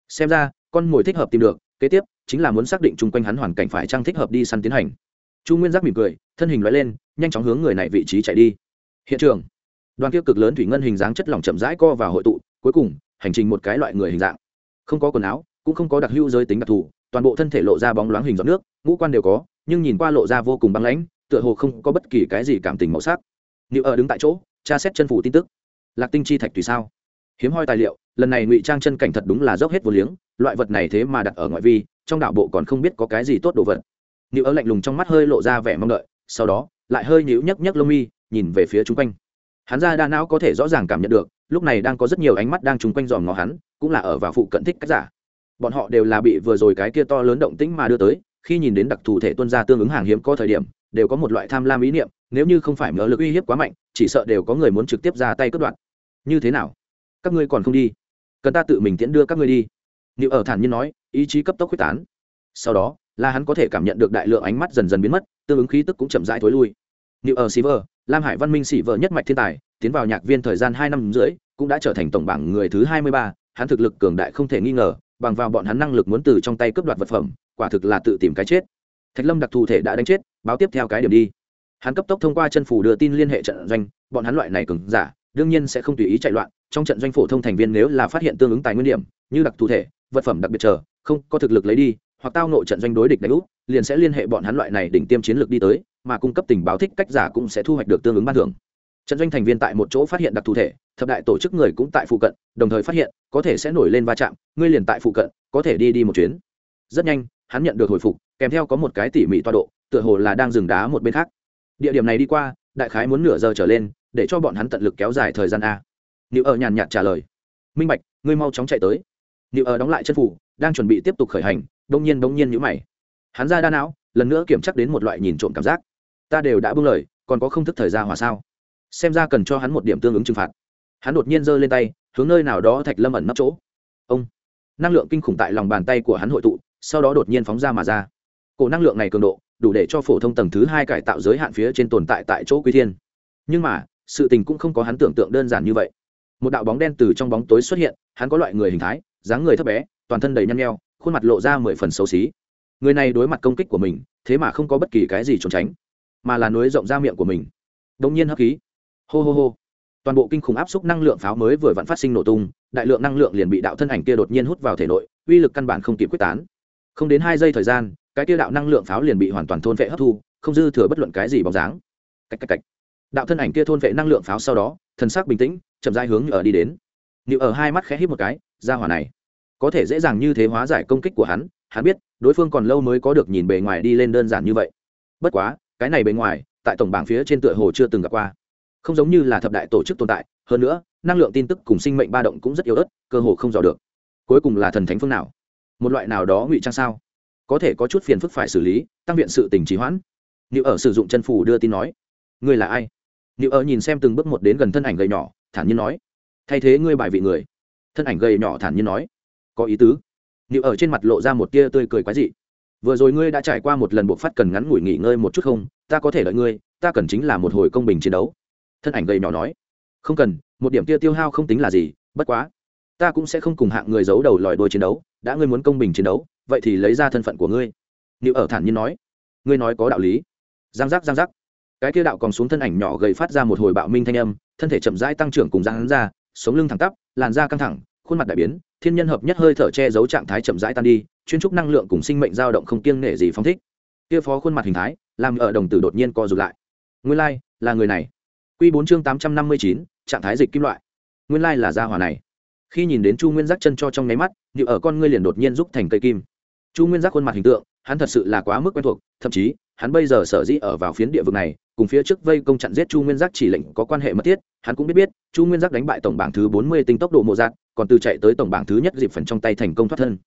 xem ra, con mồi thích hợp tìm được, kế tiếp, chính là muốn xác định chung quanh hắn hoàn cảnh phải trang thích hợp đi săn tiến hành. Chu nguyên giác mỉm cười, thân hình lóe lên, nhanh chóng hướng người này vị trí chạy đi. Hiện trường. Đoàn kia cực lớn thủy ngân hình dáng chất lỏng chậm rãi co và hội tụ, cuối cùng, hành trình một cái loại người hình dạng. Không có quần áo, cũng không có đặc hữu giới tính đặc thù, toàn bộ thân thể lộ ra bóng loáng hình giọt nước, ngũ quan đều có, nhưng nhìn qua lộ ra vô cùng băng lãnh, tựa hồ không có bất kỳ cái gì cảm tình màu sắc. Niệu ở đứng tại chỗ, tra xét chân phủ tin tức. Lạc tinh chi thạch tùy sao? Hiếm hoi tài liệu, lần này ngụy trang chân cảnh thật đúng là dốc hết vô liếng, loại vật này thế mà đặt ở ngoại vi, trong đảo bộ còn không biết có cái gì tốt đồ vật. Nữ ở lạnh lùng trong mắt hơi lộ ra vẻ mong đợi, sau đó, lại hơi nhíu nhấc nhấc lông mi, nhìn về phía chung quanh. Hắn ra đa não có thể rõ ràng cảm nhận được, lúc này đang có rất nhiều ánh mắt đang chung quanh dòm ngó hắn, cũng là ở vào phụ cận thích cách giả. Bọn họ đều là bị vừa rồi cái kia to lớn động tĩnh mà đưa tới, khi nhìn đến đặc thù thể tuân ra tương ứng hàng hiếm có thời điểm, đều có một loại tham lam ý niệm, nếu như không phải mỡ lực uy hiếp quá mạnh, chỉ sợ đều có người muốn trực tiếp ra tay cướp đoạt. Như thế nào? Các ngươi còn không đi. Cần ta tự mình tiễn đưa các ngươi đi. Liệu ở thản nhiên nói ý chí cấp tốc quyết tán. Sau đó là hắn có thể cảm nhận được đại lượng ánh mắt dần dần biến mất tương ứng khí tức cũng chậm rãi thối lui. Liệu ở Silver, lam hải văn minh sĩ vợ nhất mạch thiên tài tiến vào nhạc viên thời gian hai năm rưỡi cũng đã trở thành tổng bảng người thứ hai mươi ba hắn thực lực cường đại không thể nghi ngờ bằng vào bọn hắn năng lực muốn từ trong tay cướp đoạt vật phẩm quả thực là tự tìm cái chết. Thạch lâm đặc thù thể đã đánh chết báo tiếp theo cái điểm đi. Hắn cấp tốc thông qua chân phủ đưa tin liên hệ trận doanh bọn hắn loại này cường giả đương nhiên sẽ không tùy ý chạy loạn trong trận doanh phổ thông thành viên nếu là phát hiện tương ứng tài nguyên điểm, như đặc thù thể, vật phẩm đặc biệt chờ, không có thực lực lấy đi, hoặc tao nội trận doanh đối địch đánh úp, liền sẽ liên hệ bọn hắn loại này đỉnh tiêm chiến lược đi tới, mà cung cấp tình báo thích cách giả cũng sẽ thu hoạch được tương ứng ban thưởng. Trận doanh thành viên tại một chỗ phát hiện đặc thù thể, thập đại tổ chức người cũng tại phụ cận, đồng thời phát hiện, có thể sẽ nổi lên va chạm, ngươi liền tại phụ cận, có thể đi đi một chuyến. Rất nhanh, hắn nhận được hồi phục, kèm theo có một cái tỉ mỉ toa độ, tựa hồ là đang dừng đá một bên khác. Địa điểm này đi qua, đại khái muốn nửa giờ trở lên, để cho bọn hắn tận lực kéo dài thời gian a. Niệu ở nhàn nhạt trả lời. Minh bạch, ngươi mau chóng chạy tới. Niệu ở đóng lại chân phủ, đang chuẩn bị tiếp tục khởi hành đông nhiên đông nhiên như mày. Hắn ra đa não, lần nữa kiểm chắc đến một loại nhìn trộm cảm giác. Ta đều đã buông lời, còn có không thức thời gian hòa sao? Xem ra cần cho hắn một điểm tương ứng trừng phạt. Hắn đột nhiên giơ lên tay, hướng nơi nào đó thạch lâm ẩn nấp chỗ. Ông. Năng lượng kinh khủng tại lòng bàn tay của hắn hội tụ, sau đó đột nhiên phóng ra mà ra. Cổ năng lượng này cường độ, đủ để cho phổ thông tầng thứ hai cải tạo giới hạn phía trên tồn tại tại chỗ quy thiên. Nhưng mà, sự tình cũng không có hắn tưởng tượng đơn giản như vậy một đạo bóng đen từ trong bóng tối xuất hiện, hắn có loại người hình thái, dáng người thấp bé, toàn thân đầy nhăn nheo, khuôn mặt lộ ra mười phần xấu xí. Người này đối mặt công kích của mình, thế mà không có bất kỳ cái gì trốn tránh, mà là nối rộng ra miệng của mình. Đông nhiên hấp khí. Hô hô hô. Toàn bộ kinh khủng áp suất năng lượng pháo mới vừa vặn phát sinh nổ tung, đại lượng năng lượng liền bị đạo thân ảnh kia đột nhiên hút vào thể nội, uy lực căn bản không kịp quyết tán. Không đến hai giây thời gian, cái kia đạo năng lượng pháo liền bị hoàn toàn thôn vệ hấp thu, không dư thừa bất luận cái gì bóng dáng. Cách cách cách. Đạo thân ảnh kia thôn vệ năng lượng pháo sau đó thần sắc bình tĩnh, chậm rãi hướng ở đi đến. Liệu ở hai mắt khẽ hít một cái, ra hỏa này. Có thể dễ dàng như thế hóa giải công kích của hắn hắn biết, đối phương còn lâu mới có được nhìn bề ngoài đi lên đơn giản như vậy. Bất quá, cái này bề ngoài, tại tổng bảng phía trên tựa hồ chưa từng gặp qua. Không giống như là thập đại tổ chức tồn tại, hơn nữa, năng lượng tin tức cùng sinh mệnh ba động cũng rất yếu ớt, cơ hồ không dò được. Cuối cùng là thần thánh phương nào? Một loại nào đó ngụy trang sao? Có thể có chút phiền phức phải xử lý, tăng viện sự tình trì hoãn. Liệu ở sử dụng chân phủ đưa tin nói, ngươi là ai? Niệu ở nhìn xem từng bước một đến gần thân ảnh gầy nhỏ, thản nhiên nói, thay thế ngươi bài vị người. Thân ảnh gầy nhỏ thản nhiên nói, có ý tứ. Niệu ở trên mặt lộ ra một tia tươi cười quái dị. Vừa rồi ngươi đã trải qua một lần buộc phát cần ngắn ngủi nghỉ ngơi một chút không? Ta có thể đợi ngươi, ta cần chính là một hồi công bình chiến đấu. Thân ảnh gầy nhỏ nói, không cần, một điểm tia tiêu hao không tính là gì, bất quá, ta cũng sẽ không cùng hạng người giấu đầu lòi đuôi chiến đấu, đã ngươi muốn công bình chiến đấu, vậy thì lấy ra thân phận của ngươi. Niệu ở thản nhiên nói, ngươi nói có đạo lý. Giang giác giang giác cái kia đạo còn xuống thân ảnh nhỏ gầy phát ra một hồi bạo minh thanh âm, thân thể chậm rãi tăng trưởng cùng giang hắn ra, sống lưng thẳng tắp, làn da căng thẳng, khuôn mặt đại biến, thiên nhân hợp nhất hơi thở che giấu trạng thái chậm rãi tan đi, chuyên trúc năng lượng cùng sinh mệnh dao động không kiêng nể gì phóng thích. Kia phó khuôn mặt hình thái, làm ở đồng tử đột nhiên co rụt lại. Nguyên lai, là người này. Q bốn chương tám trăm năm mươi chín, trạng thái dịch kim loại. Nguyên lai là gia hỏa này. Khi nhìn đến chu nguyên giác chân cho trong nháy mắt điệu ở con ngươi liền đột nhiên giúp thành cây kim. Chu nguyên giác khuôn mặt hình tượng, hắn thật sự là quá mức quen thuộc, thậm chí hắn bây giờ sở dĩ ở vào phiến địa vực này, cùng phía trước vây công chặn giết chu nguyên giác chỉ lệnh có quan hệ mật thiết, hắn cũng biết biết, chu nguyên giác đánh bại tổng bảng thứ bốn mươi tinh tốc độ mộ giác còn từ chạy tới tổng bảng thứ nhất dịp phần trong tay thành công thoát thân.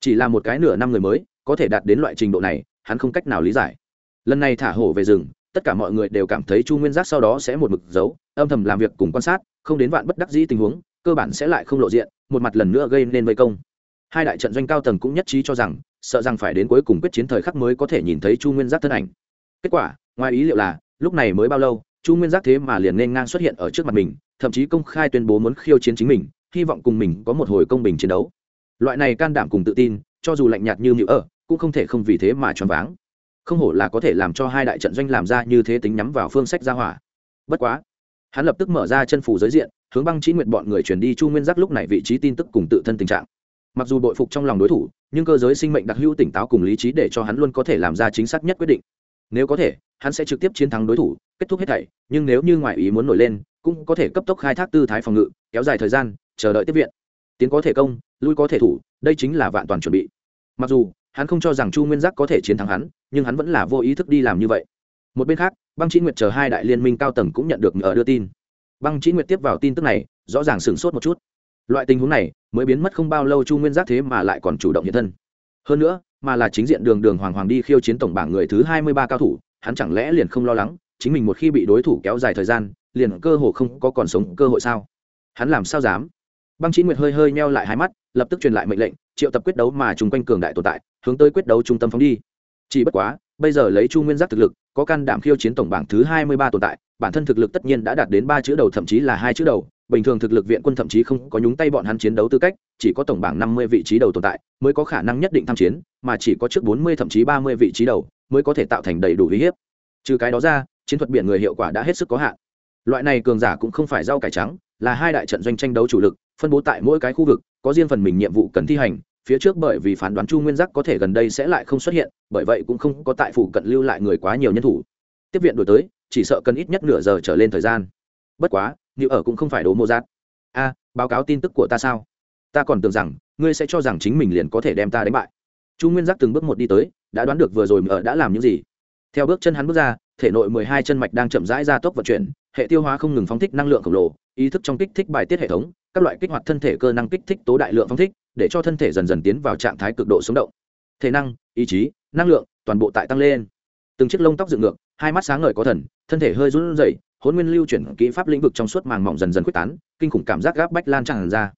Chỉ là một cái nửa năm người mới, có thể đạt đến loại trình độ này, hắn không cách nào lý giải. Lần này thả hổ về rừng, tất cả mọi người đều cảm thấy chu nguyên giác sau đó sẽ một mực giấu, âm thầm làm việc cùng quan sát, không đến vạn bất đắc dĩ tình huống, cơ bản sẽ lại không lộ diện, một mặt lần nữa gây nên vây công hai đại trận doanh cao tầng cũng nhất trí cho rằng, sợ rằng phải đến cuối cùng quyết chiến thời khắc mới có thể nhìn thấy chu nguyên giác thân ảnh. Kết quả, ngoài ý liệu là, lúc này mới bao lâu, chu nguyên giác thế mà liền nên ngang xuất hiện ở trước mặt mình, thậm chí công khai tuyên bố muốn khiêu chiến chính mình, hy vọng cùng mình có một hồi công bình chiến đấu. Loại này can đảm cùng tự tin, cho dù lạnh nhạt như nhự ở, cũng không thể không vì thế mà choáng váng. Không hổ là có thể làm cho hai đại trận doanh làm ra như thế tính nhắm vào phương sách gia hỏa. Bất quá, hắn lập tức mở ra chân phủ giới diện, hướng băng trí nguyện bọn người truyền đi chu nguyên giác lúc này vị trí tin tức cùng tự thân tình trạng mặc dù bội phục trong lòng đối thủ, nhưng cơ giới sinh mệnh đặc hữu tỉnh táo cùng lý trí để cho hắn luôn có thể làm ra chính xác nhất quyết định. Nếu có thể, hắn sẽ trực tiếp chiến thắng đối thủ, kết thúc hết thảy, nhưng nếu như ngoại ý muốn nổi lên, cũng có thể cấp tốc khai thác tư thái phòng ngự, kéo dài thời gian, chờ đợi tiếp viện. Tiến có thể công, lui có thể thủ, đây chính là vạn toàn chuẩn bị. Mặc dù, hắn không cho rằng chu nguyên giác có thể chiến thắng hắn, nhưng hắn vẫn là vô ý thức đi làm như vậy. Một bên khác, băng chí nguyệt chờ hai đại liên minh cao tầng cũng nhận được ở đưa tin. Băng chí nguyệt tiếp vào tin tức này, rõ ràng sửng sốt một chút. Loại tình huống này mới biến mất không bao lâu chu nguyên giác thế mà lại còn chủ động hiện thân. Hơn nữa, mà là chính diện đường đường hoàng hoàng đi khiêu chiến tổng bảng người thứ hai mươi ba cao thủ, hắn chẳng lẽ liền không lo lắng, chính mình một khi bị đối thủ kéo dài thời gian, liền cơ hồ không có còn sống cơ hội sao? Hắn làm sao dám? Băng chí nguyệt hơi hơi meo lại hai mắt, lập tức truyền lại mệnh lệnh, triệu tập quyết đấu mà chung quanh cường đại tồn tại, hướng tới quyết đấu trung tâm phóng đi. Chỉ bất quá, bây giờ lấy chu nguyên giác thực lực, có can đảm khiêu chiến tổng bảng thứ hai mươi ba tồn tại, bản thân thực lực tất nhiên đã đạt đến ba chữ đầu, thậm chí là hai chữ đầu bình thường thực lực viện quân thậm chí không có nhúng tay bọn hắn chiến đấu tư cách, chỉ có tổng bảng năm mươi vị trí đầu tồn tại mới có khả năng nhất định tham chiến, mà chỉ có trước bốn mươi thậm chí ba mươi vị trí đầu mới có thể tạo thành đầy đủ uy hiếp. Trừ cái đó ra, chiến thuật biển người hiệu quả đã hết sức có hạn. Loại này cường giả cũng không phải rau cải trắng, là hai đại trận doanh tranh đấu chủ lực, phân bố tại mỗi cái khu vực, có riêng phần mình nhiệm vụ cần thi hành, phía trước bởi vì phán đoán chu nguyên giác có thể gần đây sẽ lại không xuất hiện, bởi vậy cũng không có tại phủ cận lưu lại người quá nhiều nhân thủ. Tiếp viện đổi tới, chỉ sợ cần ít nhất nửa giờ trở lên thời gian. Bất quá như ở cũng không phải đồ mô giác a, báo cáo tin tức của ta sao? Ta còn tưởng rằng, ngươi sẽ cho rằng chính mình liền có thể đem ta đánh bại. Chu nguyên giác từng bước một đi tới, đã đoán được vừa rồi ở đã làm những gì. Theo bước chân hắn bước ra, thể nội mười hai chân mạch đang chậm rãi ra tốc vận chuyển, hệ tiêu hóa không ngừng phóng thích năng lượng khổng lồ, ý thức trong kích thích bài tiết hệ thống, các loại kích hoạt thân thể cơ năng kích thích tố đại lượng phóng thích, để cho thân thể dần dần tiến vào trạng thái cực độ sống động. Thể năng, ý chí, năng lượng toàn bộ tại tăng lên. Từng chiếc lông tóc dựng ngược, hai mắt sáng ngời có thần, thân thể hơi run rẩy hôn nguyên lưu chuyển kỹ pháp lĩnh vực trong suốt màng mỏng dần dần quyết tán, kinh khủng cảm giác gáp bách lan tràn ra.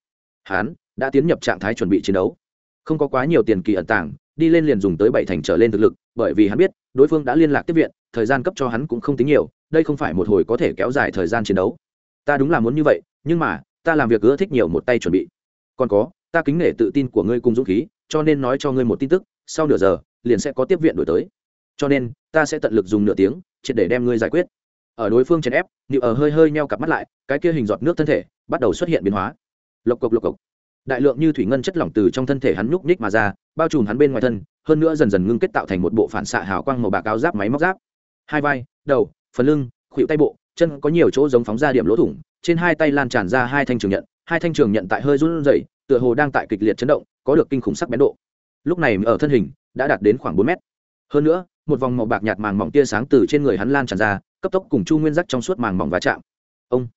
Hán đã tiến nhập trạng thái chuẩn bị chiến đấu. Không có quá nhiều tiền kỳ ẩn tàng, đi lên liền dùng tới bảy thành trở lên thực lực, bởi vì hắn biết, đối phương đã liên lạc tiếp viện, thời gian cấp cho hắn cũng không tính nhiều, đây không phải một hồi có thể kéo dài thời gian chiến đấu. Ta đúng là muốn như vậy, nhưng mà, ta làm việc ưa thích nhiều một tay chuẩn bị. Còn có, ta kính nể tự tin của ngươi cùng dũng khí, cho nên nói cho ngươi một tin tức, sau nửa giờ, liền sẽ có tiếp viện đổi tới. Cho nên, ta sẽ tận lực dùng nửa tiếng, triệt để đem ngươi giải quyết ở đối phương chèn ép nịu ở hơi hơi neo cặp mắt lại, cái kia hình giọt nước thân thể bắt đầu xuất hiện biến hóa. Lộc cộc lộc cộc. Đại lượng như thủy ngân chất lỏng từ trong thân thể hắn nhúc nhích mà ra, bao trùm hắn bên ngoài thân, hơn nữa dần dần ngưng kết tạo thành một bộ phản xạ hào quang màu bạc áo giáp máy móc giáp. Hai vai, đầu, phần lưng, khuỷu tay bộ, chân có nhiều chỗ giống phóng ra điểm lỗ thủng, trên hai tay lan tràn ra hai thanh trường nhận, hai thanh trường nhận tại hơi run rẩy, tựa hồ đang tại kịch liệt chấn động, có được kinh khủng sắc bén độ. Lúc này ở thân hình đã đạt đến khoảng bốn mét. Hơn nữa một vòng màu bạc nhạt màng mỏng tia sáng từ trên người hắn lan tràn ra cấp tốc cùng chu nguyên giác trong suốt màng mỏng va chạm. Ông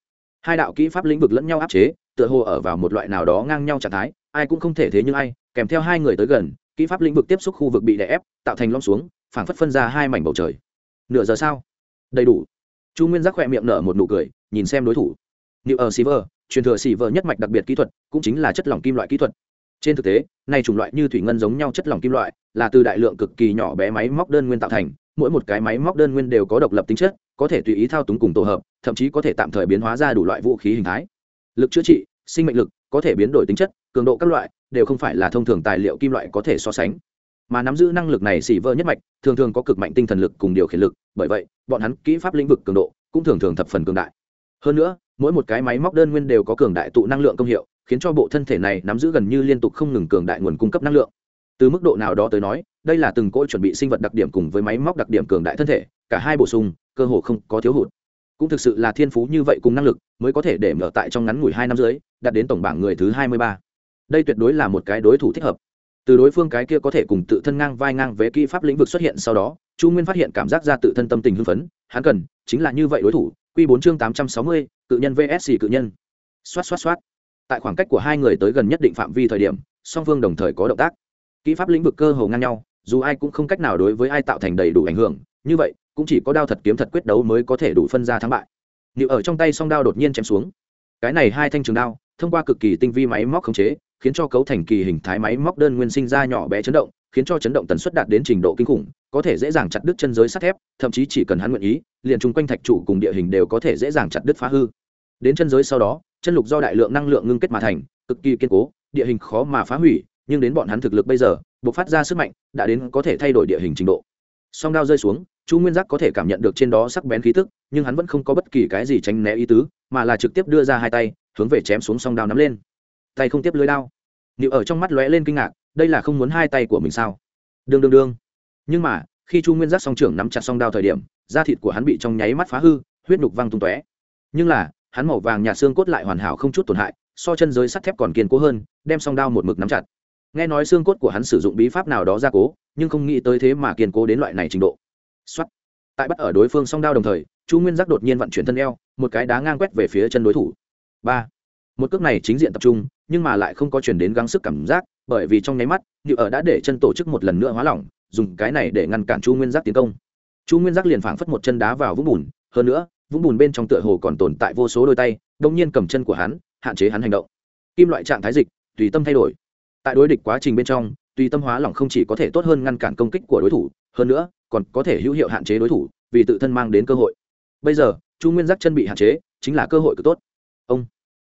hai đạo kỹ pháp lĩnh vực lẫn nhau áp chế tựa hồ ở vào một loại nào đó ngang nhau trạng thái ai cũng không thể thế nhưng ai kèm theo hai người tới gần kỹ pháp lĩnh vực tiếp xúc khu vực bị đè ép tạo thành lom xuống phảng phất phân ra hai mảnh bầu trời. Nửa giờ sau đầy đủ. Chu nguyên giác khỏe miệng nở một nụ cười nhìn xem đối thủ. New ở Silver, truyền thừa Silver nhất mạch đặc biệt kỹ thuật, cũng chính là chất lỏng kim loại kỹ thuật. Trên thực tế, này chủng loại như thủy ngân giống nhau chất lỏng kim loại, là từ đại lượng cực kỳ nhỏ bé máy móc đơn nguyên tạo thành, mỗi một cái máy móc đơn nguyên đều có độc lập tính chất, có thể tùy ý thao túng cùng tổ hợp, thậm chí có thể tạm thời biến hóa ra đủ loại vũ khí hình thái. Lực chữa trị, sinh mệnh lực, có thể biến đổi tính chất, cường độ các loại, đều không phải là thông thường tài liệu kim loại có thể so sánh. Mà nắm giữ năng lực này xỉ vơ nhất mạch, thường thường có cực mạnh tinh thần lực cùng điều khiển lực, bởi vậy, bọn hắn kỹ pháp lĩnh vực cường độ cũng thường thường thập phần cường đại. Hơn nữa, mỗi một cái máy móc đơn nguyên đều có cường đại tụ năng lượng công hiệu khiến cho bộ thân thể này nắm giữ gần như liên tục không ngừng cường đại nguồn cung cấp năng lượng. Từ mức độ nào đó tới nói, đây là từng cỗ chuẩn bị sinh vật đặc điểm cùng với máy móc đặc điểm cường đại thân thể, cả hai bổ sung, cơ hồ không có thiếu hụt. Cũng thực sự là thiên phú như vậy cùng năng lực, mới có thể để mở tại trong ngắn ngủi hai năm dưới đạt đến tổng bảng người thứ hai mươi ba. Đây tuyệt đối là một cái đối thủ thích hợp. Từ đối phương cái kia có thể cùng tự thân ngang vai ngang với kỹ pháp lĩnh vực xuất hiện sau đó, chu nguyên phát hiện cảm giác ra tự thân tâm tình hưng phấn, hắn cần chính là như vậy đối thủ q bốn chương tám trăm sáu mươi, cự nhân vsc cự nhân. Xoát xoát xoát tại khoảng cách của hai người tới gần nhất định phạm vi thời điểm, song phương đồng thời có động tác. Kỹ pháp lĩnh vực cơ hồ ngang nhau, dù ai cũng không cách nào đối với ai tạo thành đầy đủ ảnh hưởng, như vậy, cũng chỉ có đao thật kiếm thật quyết đấu mới có thể đủ phân ra thắng bại. Liệu ở trong tay song đao đột nhiên chém xuống. Cái này hai thanh trường đao, thông qua cực kỳ tinh vi máy móc khống chế, khiến cho cấu thành kỳ hình thái máy móc đơn nguyên sinh ra nhỏ bé chấn động, khiến cho chấn động tần suất đạt đến trình độ kinh khủng, có thể dễ dàng chặt đứt chân giới sắt thép, thậm chí chỉ cần hắn nguyện ý, liền chung quanh thạch trụ cùng địa hình đều có thể dễ dàng chặt đứt phá hư. Đến chân giới sau đó chân lục do đại lượng năng lượng ngưng kết mà thành, cực kỳ kiên cố, địa hình khó mà phá hủy, nhưng đến bọn hắn thực lực bây giờ buộc phát ra sức mạnh, đã đến có thể thay đổi địa hình trình độ. Song đao rơi xuống, chu nguyên giác có thể cảm nhận được trên đó sắc bén khí tức, nhưng hắn vẫn không có bất kỳ cái gì tránh né ý tứ, mà là trực tiếp đưa ra hai tay, hướng về chém xuống song đao nắm lên. Tay không tiếp lưới đao. Nịu ở trong mắt lóe lên kinh ngạc, đây là không muốn hai tay của mình sao? Đương đương đương. Nhưng mà, khi chu nguyên giác song trưởng nắm chặt song đao thời điểm, da thịt của hắn bị trong nháy mắt phá hư, huyết nhục văng tung tóe. Nhưng là hắn màu vàng nhà xương cốt lại hoàn hảo không chút tổn hại, so chân giới sắt thép còn kiên cố hơn, đem song đao một mực nắm chặt. Nghe nói xương cốt của hắn sử dụng bí pháp nào đó gia cố, nhưng không nghĩ tới thế mà kiên cố đến loại này trình độ. Xuất tại bắt ở đối phương song đao đồng thời, chu nguyên giác đột nhiên vận chuyển thân eo, một cái đá ngang quét về phía chân đối thủ. Ba. Một cước này chính diện tập trung, nhưng mà lại không có chuyển đến gắng sức cảm giác, bởi vì trong nháy mắt, nhự ở đã để chân tổ chức một lần nữa hóa lỏng, dùng cái này để ngăn cản chu nguyên giác tiến công. Chu nguyên giác liền phảng phất một chân đá vào vũng bùn, hơn nữa vũng bùn bên trong tựa hồ còn tồn tại vô số đôi tay đông nhiên cầm chân của hắn, hạn chế hắn hành động. Kim loại trạng thái dịch, tùy tâm thay đổi. Tại đối địch quá trình bên trong, tùy tâm hóa lỏng không chỉ có thể tốt hơn ngăn cản công kích của đối thủ, hơn nữa, còn có thể hữu hiệu hạn chế đối thủ, vì tự thân mang đến cơ hội. Bây giờ, chu nguyên giác chân bị hạn chế, chính là cơ hội cực tốt. Ông,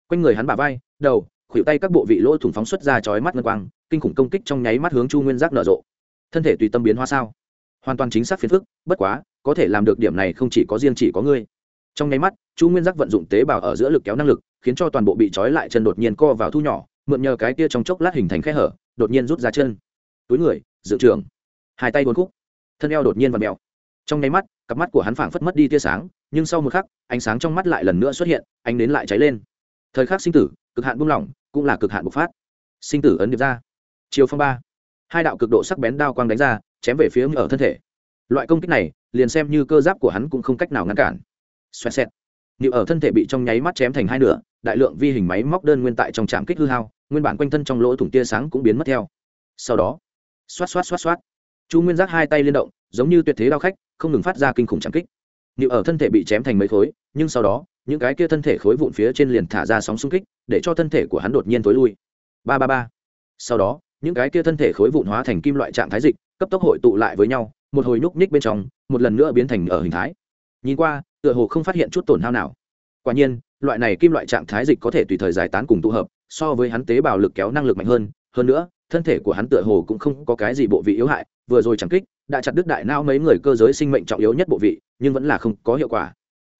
quanh người hắn bả vai, đầu, khuỷu tay các bộ vị lỗ thủng phóng xuất ra chói mắt ngân quang, kinh khủng công kích trong nháy mắt hướng chu nguyên giác nở rộ. Thân thể tùy tâm biến hóa sao? Hoàn toàn chính xác phiền phức, bất quá, có thể làm được điểm này không chỉ có riêng chỉ có ngươi trong nháy mắt, chu nguyên giác vận dụng tế bào ở giữa lực kéo năng lực, khiến cho toàn bộ bị trói lại chân đột nhiên co vào thu nhỏ, mượn nhờ cái kia trong chốc lát hình thành khe hở, đột nhiên rút ra chân. Túi người dự trường. Hai tay buồn khúc. Thân eo đột nhiên và mèo. Trong nháy mắt, cặp mắt của hắn phảng phất mất đi tia sáng, nhưng sau một khắc, ánh sáng trong mắt lại lần nữa xuất hiện, ánh đến lại cháy lên. Thời khắc sinh tử, cực hạn buông lỏng, cũng là cực hạn bộc phát. Sinh tử ấn điệp ra. Chiều phong ba. Hai đạo cực độ sắc bén đao quang đánh ra, chém về phía ở thân thể. Loại công kích này, liền xem như cơ giáp của hắn cũng không cách nào ngăn cản xoẹt xẹt. Nịu ở thân thể bị trong nháy mắt chém thành hai nửa, đại lượng vi hình máy móc đơn nguyên tại trong trạm kích hư hao, nguyên bản quanh thân trong lỗ thủng tia sáng cũng biến mất theo. Sau đó, xoát xoát xoát xoát. Chu nguyên giác hai tay liên động, giống như tuyệt thế đao khách, không ngừng phát ra kinh khủng trạm kích. Nịu ở thân thể bị chém thành mấy khối, nhưng sau đó, những cái kia thân thể khối vụn phía trên liền thả ra sóng xung kích, để cho thân thể của hắn đột nhiên tối lui. Ba ba ba. Sau đó, những cái kia thân thể khối vụn hóa thành kim loại trạng thái dịch, cấp tốc hội tụ lại với nhau, một hồi nhúc nhích bên trong, một lần nữa biến thành ở hình thái nhìn qua, tựa hồ không phát hiện chút tổn hao nào. Quả nhiên, loại này kim loại trạng thái dịch có thể tùy thời giải tán cùng tụ hợp, so với hắn tế bào lực kéo năng lực mạnh hơn. Hơn nữa, thân thể của hắn tựa hồ cũng không có cái gì bộ vị yếu hại, vừa rồi chẳng kích, đã chặt đứt đại não mấy người cơ giới sinh mệnh trọng yếu nhất bộ vị, nhưng vẫn là không có hiệu quả.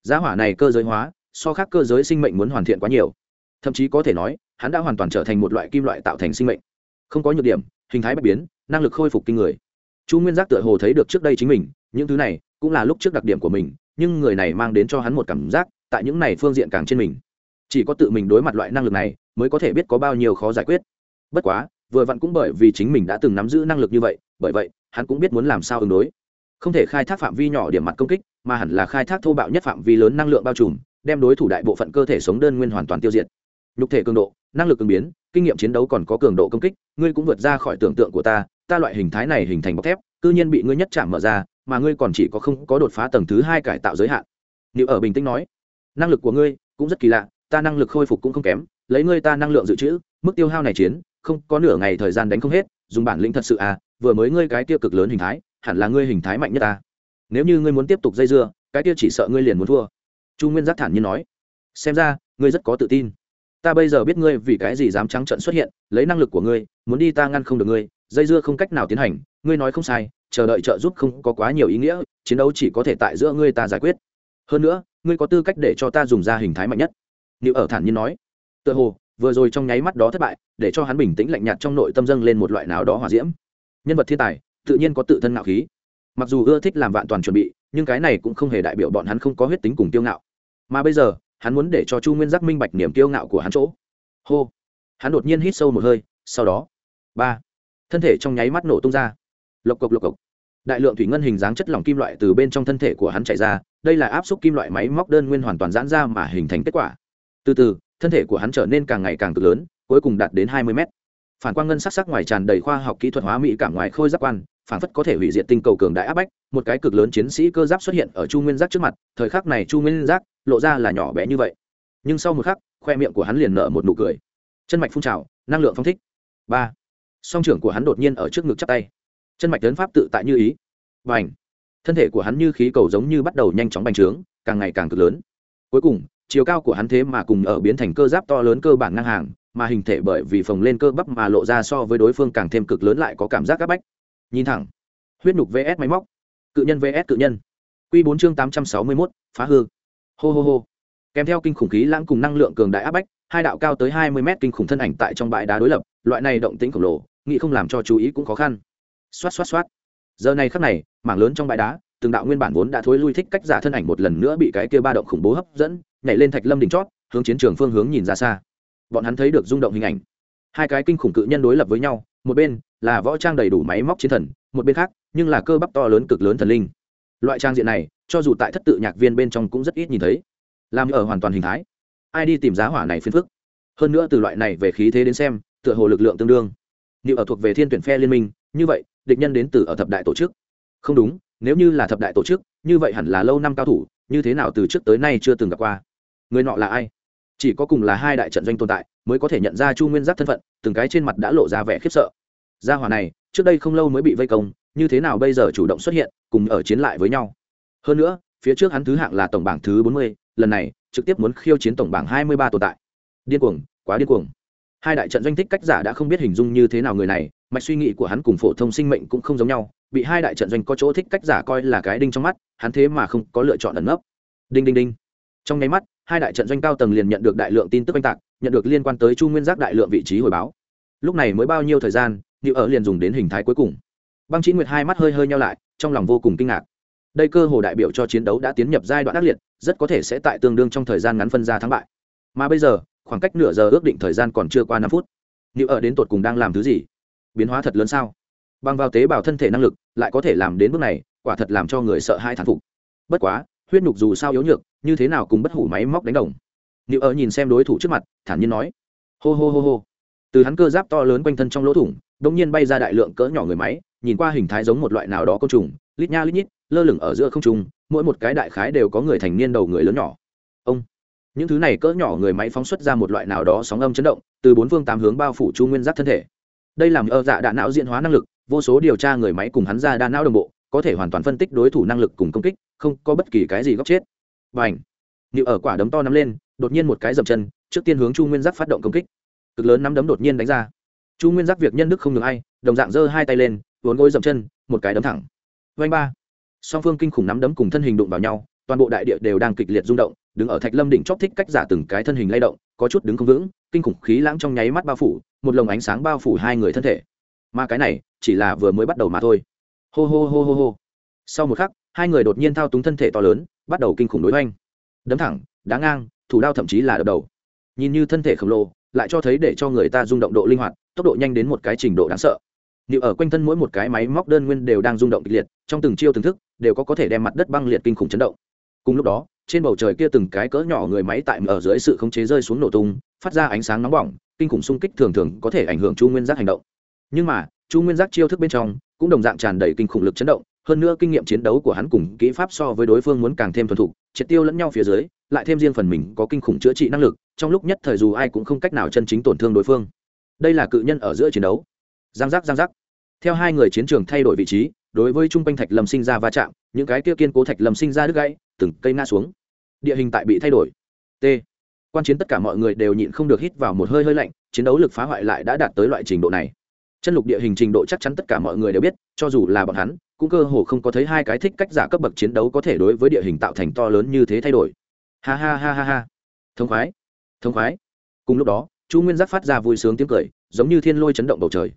Giá hỏa này cơ giới hóa, so khác cơ giới sinh mệnh muốn hoàn thiện quá nhiều. Thậm chí có thể nói, hắn đã hoàn toàn trở thành một loại kim loại tạo thành sinh mệnh. Không có nhược điểm, hình thái bất biến, năng lực khôi phục kinh người. Chu nguyên giác tựa hồ thấy được trước đây chính mình, những thứ này cũng là lúc trước đặc điểm của mình nhưng người này mang đến cho hắn một cảm giác, tại những này phương diện càng trên mình. Chỉ có tự mình đối mặt loại năng lực này, mới có thể biết có bao nhiêu khó giải quyết. Bất quá, vừa vặn cũng bởi vì chính mình đã từng nắm giữ năng lực như vậy, bởi vậy, hắn cũng biết muốn làm sao ứng đối. Không thể khai thác phạm vi nhỏ điểm mặt công kích, mà hẳn là khai thác thô bạo nhất phạm vi lớn năng lượng bao trùm, đem đối thủ đại bộ phận cơ thể sống đơn nguyên hoàn toàn tiêu diệt. Nhục thể cường độ, năng lực ứng biến, kinh nghiệm chiến đấu còn có cường độ công kích, ngươi cũng vượt ra khỏi tưởng tượng của ta ta loại hình thái này hình thành bọc thép, cư nhiên bị ngươi nhất chạm mở ra mà ngươi còn chỉ có không có đột phá tầng thứ hai cải tạo giới hạn. Liệu ở bình tĩnh nói, năng lực của ngươi cũng rất kỳ lạ, ta năng lực khôi phục cũng không kém, lấy ngươi ta năng lượng dự trữ, mức tiêu hao này chiến, không, có nửa ngày thời gian đánh không hết, dùng bản lĩnh thật sự à vừa mới ngươi cái tiêu cực lớn hình thái, hẳn là ngươi hình thái mạnh nhất ta. Nếu như ngươi muốn tiếp tục dây dưa, cái tiêu chỉ sợ ngươi liền muốn thua. Chu nguyên giác thản nhiên nói, xem ra, ngươi rất có tự tin. Ta bây giờ biết ngươi vì cái gì dám trắng trận xuất hiện, lấy năng lực của ngươi, muốn đi ta ngăn không được ngươi, dây dưa không cách nào tiến hành, ngươi nói không sai chờ đợi trợ giúp không có quá nhiều ý nghĩa, chiến đấu chỉ có thể tại giữa ngươi ta giải quyết. Hơn nữa, ngươi có tư cách để cho ta dùng ra hình thái mạnh nhất. Liệu ở thản nhiên nói. Tựa hồ, vừa rồi trong nháy mắt đó thất bại, để cho hắn bình tĩnh lạnh nhạt trong nội tâm dâng lên một loại nào đó hòa diễm. Nhân vật thiên tài, tự nhiên có tự thân ngạo khí. Mặc dù ưa thích làm vạn toàn chuẩn bị, nhưng cái này cũng không hề đại biểu bọn hắn không có huyết tính cùng tiêu ngạo. Mà bây giờ, hắn muốn để cho chu nguyên giác minh bạch niềm tiêu ngạo của hắn chỗ. Hô. Hắn đột nhiên hít sâu một hơi, sau đó, ba. Thân thể trong nháy mắt nổ tung ra lộc cộc lộc cộc. Đại lượng thủy ngân hình dáng chất lỏng kim loại từ bên trong thân thể của hắn chạy ra, đây là áp suất kim loại máy móc đơn nguyên hoàn toàn giãn ra mà hình thành kết quả. Từ từ, thân thể của hắn trở nên càng ngày càng cực lớn, cuối cùng đạt đến hai mươi mét. Phản quang ngân sắc sắc ngoài tràn đầy khoa học kỹ thuật hóa mỹ cảm ngoài khôi giác quan, phản phất có thể hủy diệt tinh cầu cường đại áp bách, một cái cực lớn chiến sĩ cơ giáp xuất hiện ở chu nguyên giác trước mặt, thời khắc này chu nguyên giác lộ ra là nhỏ bé như vậy. Nhưng sau một khắc, khoe miệng của hắn liền nở một nụ cười. Chân mạch phun trào, năng lượng phong thích. Ba. Song trưởng của hắn đột nhiên ở trước ngực chắp tay chân mạch tấn pháp tự tại như ý. Và ảnh thân thể của hắn như khí cầu giống như bắt đầu nhanh chóng bành trướng, càng ngày càng cực lớn. Cuối cùng, chiều cao của hắn thế mà cùng ở biến thành cơ giáp to lớn cơ bản ngang hàng, mà hình thể bởi vì phồng lên cơ bắp mà lộ ra so với đối phương càng thêm cực lớn lại có cảm giác áp bách. Nhìn thẳng. Huyết nhục vs máy móc. Cự nhân vs cự nhân. Q bốn chương tám trăm sáu mươi mốt, phá hư. Hô hô hô. Kèm theo kinh khủng khí lãng cùng năng lượng cường đại áp bách, hai đạo cao tới hai mươi mét kinh khủng thân ảnh tại trong bãi đá đối lập, loại này động tĩnh khổng lồ, nghĩ không làm cho chú ý cũng khó khăn xoát xoát xoát. Giờ này khắc này, mảng lớn trong bãi đá, từng đạo nguyên bản vốn đã thối lui thích cách giả thân ảnh một lần nữa bị cái kia ba động khủng bố hấp dẫn, nhảy lên thạch lâm đỉnh chót, hướng chiến trường phương hướng nhìn ra xa. Bọn hắn thấy được rung động hình ảnh. Hai cái kinh khủng cự nhân đối lập với nhau, một bên là võ trang đầy đủ máy móc chiến thần, một bên khác, nhưng là cơ bắp to lớn cực lớn thần linh. Loại trang diện này, cho dù tại thất tự nhạc viên bên trong cũng rất ít nhìn thấy. Làm ở hoàn toàn hình thái. Ai đi tìm giá hỏa này phiền phức? Hơn nữa từ loại này về khí thế đến xem, tựa hồ lực lượng tương đương. Như ở thuộc về thiên tuyển phe liên minh, như vậy địch nhân đến từ ở thập đại tổ chức. Không đúng, nếu như là thập đại tổ chức, như vậy hẳn là lâu năm cao thủ, như thế nào từ trước tới nay chưa từng gặp qua? Người nọ là ai? Chỉ có cùng là hai đại trận doanh tồn tại, mới có thể nhận ra chu nguyên giác thân phận, từng cái trên mặt đã lộ ra vẻ khiếp sợ. Gia hỏa này, trước đây không lâu mới bị vây công, như thế nào bây giờ chủ động xuất hiện, cùng ở chiến lại với nhau? Hơn nữa, phía trước hắn thứ hạng là tổng bảng thứ bốn mươi, lần này, trực tiếp muốn khiêu chiến tổng bảng hai mươi ba tồn tại. Điên cuồng, quá điên cuồng. Hai đại trận doanh thích cách giả đã không biết hình dung như thế nào người này mạch suy nghĩ của hắn cùng phổ thông sinh mệnh cũng không giống nhau, bị hai đại trận doanh có chỗ thích cách giả coi là cái đinh trong mắt, hắn thế mà không có lựa chọn ẩn nấp. Đinh đinh đinh. Trong nháy mắt, hai đại trận doanh cao tầng liền nhận được đại lượng tin tức oanh tạc, nhận được liên quan tới chu nguyên giác đại lượng vị trí hồi báo. Lúc này mới bao nhiêu thời gian như ở liền dùng đến hình thái cuối cùng. Băng chỉ nguyệt hai mắt hơi hơi nhau lại, trong lòng vô cùng kinh ngạc. Đây cơ hồ đại biểu cho chiến đấu đã tiến nhập giai đoạn ác liệt, rất có thể sẽ tại tương đương trong thời gian ngắn phân ra thắng bại. Mà bây giờ, khoảng cách nửa giờ ước định thời gian còn chưa qua năm phút. Như ở đến tột cùng đang làm thứ gì? Biến hóa thật lớn sao? Bằng vào tế bào thân thể năng lực, lại có thể làm đến bước này, quả thật làm cho người sợ hai thán phục. Bất quá, huyết nhục dù sao yếu nhược, như thế nào cùng bất hủ máy móc đánh đồng? Nữ ở nhìn xem đối thủ trước mặt, thản nhiên nói. Hô hô hô hô. Từ hắn cơ giáp to lớn quanh thân trong lỗ thủng đ ỗ n g nhiên bay ra đại lượng cỡ nhỏ người máy, nhìn qua hình thái giống một loại nào đó côn trùng, lít nha lít nhít, lơ lửng ở giữa không trung, mỗi một cái đại khái đều có người thành niên đầu người lớn nhỏ. Ông. Những thứ này cỡ nhỏ người máy phóng xuất ra một loại nào đó sóng âm chấn động, từ bốn phương tám hướng bao phủ chu nguyên giáp thân thể đây làm ơ dạ đạn não diễn hóa năng lực, vô số điều tra người máy cùng hắn ra đa não đồng bộ, có thể hoàn toàn phân tích đối thủ năng lực cùng công kích, không có bất kỳ cái gì góc chết. Và ảnh nịu ở quả đấm to nắm lên, đột nhiên một cái dậm chân, trước tiên hướng chu nguyên giác phát động công kích. Cực lớn nắm đấm đột nhiên đánh ra. Chu nguyên giác việc nhân đức không được ai, đồng dạng giơ hai tay lên, vốn gối dậm chân, một cái đấm thẳng. Vanh ba! Song phương kinh khủng nắm đấm cùng thân hình đụng vào nhau, toàn bộ đại địa đều đang kịch liệt rung động đứng ở thạch lâm đỉnh chóp thích cách giả từng cái thân hình lay động, có chút đứng không vững, kinh khủng khí lãng trong nháy mắt bao phủ, một lồng ánh sáng bao phủ hai người thân thể. Mà cái này, chỉ là vừa mới bắt đầu mà thôi. Hô hô hô hô hô. Sau một khắc, hai người đột nhiên thao túng thân thể to lớn, bắt đầu kinh khủng đối hoành. Đấm thẳng, đá ngang, thủ đao thậm chí là đập đầu. Nhìn như thân thể khổng lồ, lại cho thấy để cho người ta rung động độ linh hoạt, tốc độ nhanh đến một cái trình độ đáng sợ. Nếu ở quanh thân mỗi một cái máy móc đơn nguyên đều đang rung động kịch liệt, trong từng chiêu từng thức, đều có có thể đem mặt đất băng liệt kinh khủng chấn động. Cùng lúc đó trên bầu trời kia từng cái cỡ nhỏ người máy tại ở dưới sự khống chế rơi xuống nổ tung, phát ra ánh sáng nóng bỏng, kinh khủng xung kích thường thường có thể ảnh hưởng chu nguyên giác hành động. Nhưng mà, chu nguyên giác chiêu thức bên trong cũng đồng dạng tràn đầy kinh khủng lực chấn động, hơn nữa kinh nghiệm chiến đấu của hắn cùng kỹ pháp so với đối phương muốn càng thêm thuần thục, triệt tiêu lẫn nhau phía dưới, lại thêm riêng phần mình có kinh khủng chữa trị năng lực, trong lúc nhất thời dù ai cũng không cách nào chân chính tổn thương đối phương. Đây là cự nhân ở giữa chiến đấu. Giang giác giang giác. Theo hai người chiến trường thay đổi vị trí, đối với trung quanh thạch lâm sinh ra va chạm, những cái kia kiên cố thạch lâm sinh ra đứt gãy, từng cây ngã xuống địa hình tại bị thay đổi. T. Quan chiến tất cả mọi người đều nhịn không được hít vào một hơi hơi lạnh, chiến đấu lực phá hoại lại đã đạt tới loại trình độ này. Chân lục địa hình trình độ chắc chắn tất cả mọi người đều biết, cho dù là bọn hắn, cũng cơ hồ không có thấy hai cái thích cách giả cấp bậc chiến đấu có thể đối với địa hình tạo thành to lớn như thế thay đổi. Ha ha ha ha ha. Thông khoái. Thông khoái. Cùng lúc đó, chu nguyên giác phát ra vui sướng tiếng cười, giống như thiên lôi chấn động bầu trời.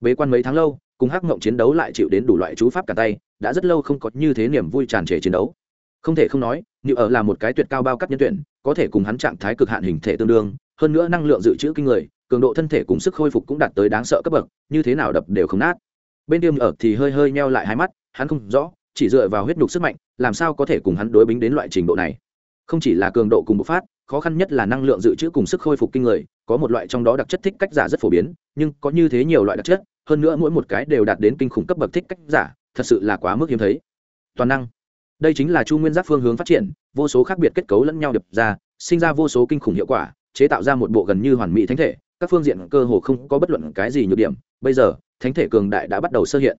Bế quan mấy tháng lâu, cùng hắc mộng chiến đấu lại chịu đến đủ loại chú pháp cả tay, đã rất lâu không có như thế niềm vui tràn trề chiến đấu không thể không nói như ở là một cái tuyệt cao bao cấp nhân tuyển, có thể cùng hắn trạng thái cực hạn hình thể tương đương, hơn nữa năng lượng dự trữ kinh người, cường độ thân thể cùng sức khôi phục cũng đạt tới đáng sợ cấp bậc, như thế nào đập đều không nát. Bên tiêm ở thì hơi hơi meo lại hai mắt, hắn không rõ, chỉ dựa vào huyết nhục sức mạnh, làm sao có thể cùng hắn đối bính đến loại trình độ này. Không chỉ là cường độ cùng bộc phát, khó khăn nhất là năng lượng dự trữ cùng sức khôi phục kinh người, có một loại trong đó đặc chất thích cách giả rất phổ biến, nhưng có như thế nhiều loại đặc chất, hơn nữa mỗi một cái đều đạt đến kinh khủng cấp bậc thích cách giả, thật sự là quá mức hiếm thấy. Toàn năng đây chính là chu nguyên giác phương hướng phát triển vô số khác biệt kết cấu lẫn nhau đập ra sinh ra vô số kinh khủng hiệu quả chế tạo ra một bộ gần như hoàn mỹ thánh thể các phương diện cơ hồ không có bất luận cái gì nhược điểm. Bây giờ thánh thể cường đại đã bắt đầu sơ hiện.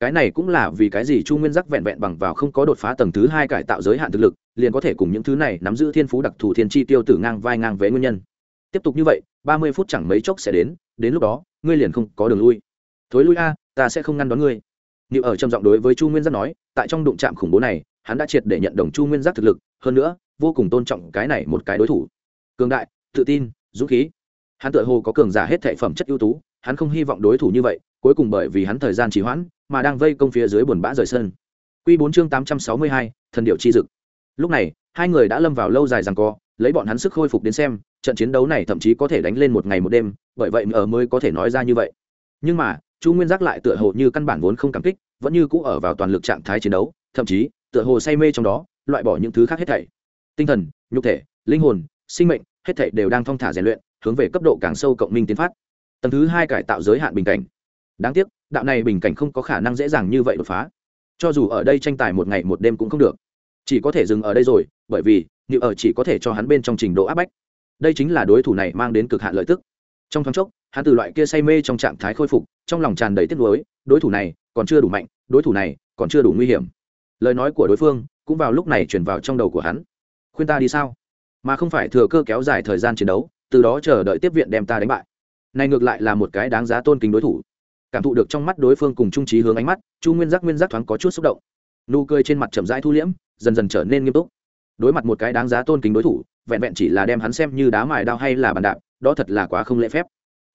Cái này cũng là vì cái gì chu nguyên giác vẹn vẹn bằng vào không có đột phá tầng thứ hai cải tạo giới hạn thực lực liền có thể cùng những thứ này nắm giữ thiên phú đặc thù thiên chi tiêu tử ngang vai ngang vế nguyên nhân. Tiếp tục như vậy ba mươi phút chẳng mấy chốc sẽ đến đến lúc đó ngươi liền không có đường lui. Thối lui a ta sẽ không ngăn đón ngươi. Niệu ở trầm giọng đối với Chu Nguyên Giác nói, tại trong đụng chạm khủng bố này, hắn đã triệt để nhận đồng Chu Nguyên Giác thực lực, hơn nữa, vô cùng tôn trọng cái này một cái đối thủ. Cường đại, tự tin, dũng khí. Hắn tựa hồ có cường giả hết thể phẩm chất ưu tú, hắn không hy vọng đối thủ như vậy, cuối cùng bởi vì hắn thời gian trì hoãn, mà đang vây công phía dưới buồn bã rời sân. Quy 4 chương 862, thần điệu chi dực. Lúc này, hai người đã lâm vào lâu dài giằng co, lấy bọn hắn sức khôi phục đến xem, trận chiến đấu này thậm chí có thể đánh lên một ngày một đêm, bởi vậy ở mới có thể nói ra như vậy. Nhưng mà, chu nguyên giác lại tựa hồ như căn bản vốn không cảm kích vẫn như cũ ở vào toàn lực trạng thái chiến đấu thậm chí tựa hồ say mê trong đó, loại bỏ những thứ khác hết thảy. Tinh thần, nhục thể, linh hồn, sinh mệnh, hết thảy đều đang thong thả rèn luyện, hướng về cấp độ càng sâu cộng minh tiến phát. Tầng thứ hai cải tạo giới hạn bình cảnh. Đáng tiếc, đạo này bình cảnh không có khả năng dễ dàng như vậy đột phá. Cho dù ở đây tranh tài một ngày một đêm cũng không được. Chỉ có thể dừng ở đây rồi, bởi vì, như ở chỉ có thể cho hắn bên trong trình độ áp bách. Đây chính là đối thủ này mang đến cực hạn lợi tức. Trong thoáng chốc, hắn từ loại kia say mê trong trạng thái khôi phục, trong lòng tràn đầy tiếc nuối, đối thủ này còn chưa đủ mạnh, đối thủ này còn chưa đủ nguy hiểm lời nói của đối phương cũng vào lúc này chuyển vào trong đầu của hắn. Khuyên ta đi sao? Mà không phải thừa cơ kéo dài thời gian chiến đấu, từ đó chờ đợi tiếp viện đem ta đánh bại. Này ngược lại là một cái đáng giá tôn kính đối thủ. Cảm thụ được trong mắt đối phương cùng trung trí hướng ánh mắt, chu nguyên giác nguyên giác thoáng có chút xúc động. Nụ cười trên mặt chậm rãi thu liễm, dần dần trở nên nghiêm túc. Đối mặt một cái đáng giá tôn kính đối thủ, vẹn vẹn chỉ là đem hắn xem như đá mài đao hay là bàn đạp, đó thật là quá không lễ phép.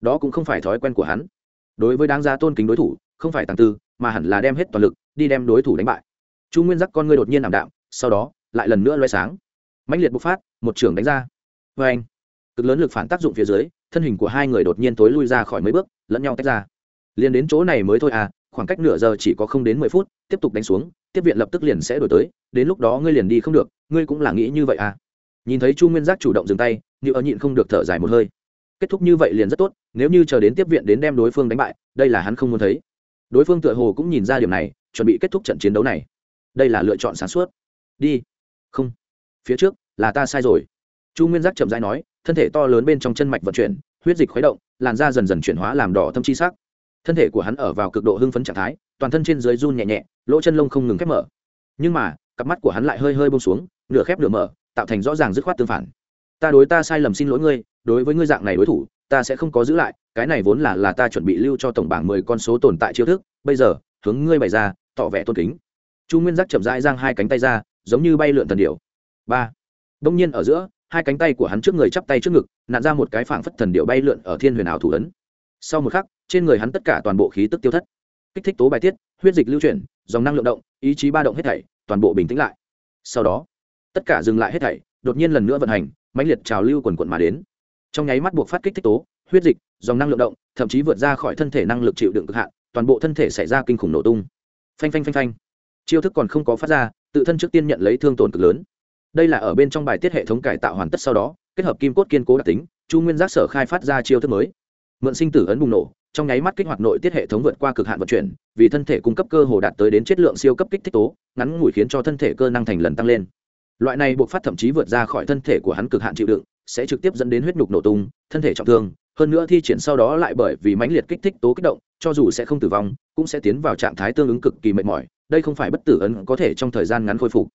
Đó cũng không phải thói quen của hắn. Đối với đáng giá tôn kính đối thủ, không phải tàng tư, mà hẳn là đem hết toàn lực, đi đem đối thủ đánh bại chu nguyên giác con ngươi đột nhiên ảm đạm, sau đó, lại lần nữa loay sáng. Mãnh liệt bộc phát, một trưởng đánh ra. Vê anh, cực lớn lực phản tác dụng phía dưới, thân hình của hai người đột nhiên tối lui ra khỏi mấy bước, lẫn nhau tách ra. Liền đến chỗ này mới thôi à khoảng cách nửa giờ chỉ có không đến mười phút, tiếp tục đánh xuống, tiếp viện lập tức liền sẽ đổi tới, đến lúc đó ngươi liền đi không được, ngươi cũng là nghĩ như vậy à. Nhìn thấy chu nguyên giác chủ động dừng tay như ở nhịn không được thở dài một hơi. Kết thúc như vậy liền rất tốt, nếu như chờ đến tiếp viện đến đem đối phương đánh bại, đây là hắn không muốn thấy. Đối phương tựa hồ cũng nhìn ra điểm này, chuẩn bị kết thúc trận chiến đấu này đây là lựa chọn sáng suốt. Đi. Không. Phía trước, là ta sai rồi. Chu nguyên giác chậm rãi nói, thân thể to lớn bên trong chân mạch vận chuyển, huyết dịch khuấy động, làn da dần dần chuyển hóa làm đỏ thâm chi sắc. Thân thể của hắn ở vào cực độ hưng phấn trạng thái, toàn thân trên dưới run nhẹ nhẹ, lỗ chân lông không ngừng khép mở. Nhưng mà, cặp mắt của hắn lại hơi hơi bông xuống, nửa khép nửa mở, tạo thành rõ ràng dứt khoát tương phản. Ta đối ta sai lầm xin lỗi ngươi, đối với ngươi dạng này đối thủ, ta sẽ không có giữ lại, cái này vốn là là ta chuẩn bị lưu cho tổng bảng mười con số tồn tại chiêu thức, bây giờ, hướng ngươi bày ra, tỏ vẻ tôn kính chu nguyên giác chậm rãi giang hai cánh tay ra, giống như bay lượn thần điệu ba. Đông nhiên ở giữa, hai cánh tay của hắn trước người chắp tay trước ngực nạn ra một cái phảng phất thần điệu bay lượn ở thiên huyền ảo thủ ấn. Sau một khắc, trên người hắn tất cả toàn bộ khí tức tiêu thất. Kích thích tố bài tiết, huyết dịch lưu chuyển, dòng năng lượng động, ý chí ba động hết thảy, toàn bộ bình tĩnh lại. Sau đó, tất cả dừng lại hết thảy, đột nhiên lần nữa vận hành, mãnh liệt trào lưu quần quận mà đến. Trong nháy mắt buộc phát kích thích tố, huyết dịch, dòng năng lượng động, thậm chí vượt ra khỏi thân thể năng lực chịu đựng cực hạn, toàn bộ thân thể xảy ra kinh khủng nổ tung. Phanh phanh phanh phanh chiêu thức còn không có phát ra, tự thân trước tiên nhận lấy thương tổn cực lớn. Đây là ở bên trong bài tiết hệ thống cải tạo hoàn tất sau đó, kết hợp kim cốt kiên cố đặc tính, chu nguyên giác sở khai phát ra chiêu thức mới. Mượn sinh tử ấn bùng nổ, trong nháy mắt kích hoạt nội tiết hệ thống vượt qua cực hạn vận chuyển, vì thân thể cung cấp cơ hồ đạt tới đến chất lượng siêu cấp kích thích tố, ngắn ngủi khiến cho thân thể cơ năng thành lần tăng lên. Loại này buộc phát thậm chí vượt ra khỏi thân thể của hắn cực hạn chịu đựng, sẽ trực tiếp dẫn đến huyết nhục nổ tung, thân thể trọng thương, hơn nữa thi triển sau đó lại bởi vì mãnh liệt kích thích tố kích động, cho dù sẽ không tử vong, cũng sẽ tiến vào trạng thái tương ứng cực kỳ mệt mỏi đây không phải bất tử ấn có thể trong thời gian ngắn khôi phục.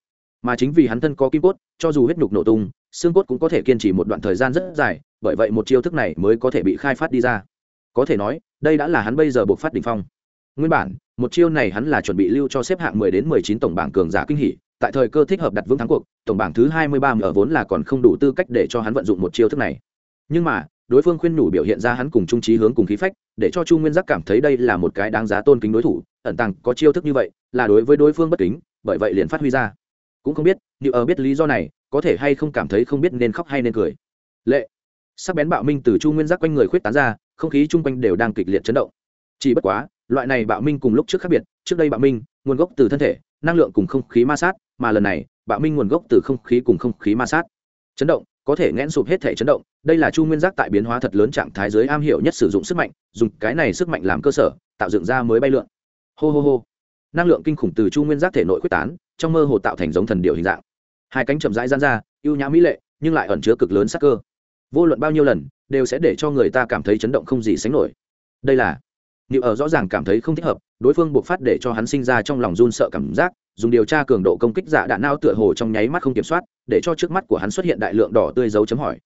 Mà chính vì hắn thân có kim cốt, cho dù huyết nhục nổ tung, xương cốt cũng có thể kiên trì một đoạn thời gian rất dài, bởi vậy một chiêu thức này mới có thể bị khai phát đi ra. Có thể nói, đây đã là hắn bây giờ buộc phát đỉnh phong. Nguyên bản, một chiêu này hắn là chuẩn bị lưu cho xếp hạng 10 đến 19 tổng bảng cường giả kinh hỉ, tại thời cơ thích hợp đặt vững thắng cuộc, tổng bảng thứ 23 ở vốn là còn không đủ tư cách để cho hắn vận dụng một chiêu thức này. Nhưng mà, đối phương khuyên nhủ biểu hiện ra hắn cùng trung trí hướng cùng khí phách để cho chu nguyên giác cảm thấy đây là một cái đáng giá tôn kính đối thủ, ẩn tàng có chiêu thức như vậy, là đối với đối phương bất kính, bởi vậy liền phát huy ra. Cũng không biết liệu ở biết lý do này, có thể hay không cảm thấy không biết nên khóc hay nên cười. Lệ. Sắc bén bạo minh từ chu nguyên giác quanh người khuyết tán ra, không khí chung quanh đều đang kịch liệt chấn động. Chỉ bất quá, loại này bạo minh cùng lúc trước khác biệt, trước đây bạo minh, nguồn gốc từ thân thể, năng lượng cùng không khí ma sát, mà lần này, bạo minh nguồn gốc từ không khí cùng không khí ma sát. Chấn động, có thể nghẽn sụp hết thể chấn động đây là chu nguyên giác tại biến hóa thật lớn trạng thái giới am hiểu nhất sử dụng sức mạnh dùng cái này sức mạnh làm cơ sở tạo dựng ra mới bay lượn. Hô hô hô. Năng lượng kinh khủng từ chu nguyên giác thể nội quyết tán trong mơ hồ tạo thành giống thần điệu hình dạng. Hai cánh chậm rãi gian ra ưu nhã mỹ lệ nhưng lại ẩn chứa cực lớn sắc cơ. Vô luận bao nhiêu lần đều sẽ để cho người ta cảm thấy chấn động không gì sánh nổi. Đây là Niệu ở rõ ràng cảm thấy không thích hợp, đối phương buộc phát để cho hắn sinh ra trong lòng run sợ cảm giác, dùng điều tra cường độ công kích giả đạn nao tựa hồ trong nháy mắt không kiểm soát, để cho trước mắt của hắn xuất hiện đại lượng đỏ tươi dấu chấm hỏi.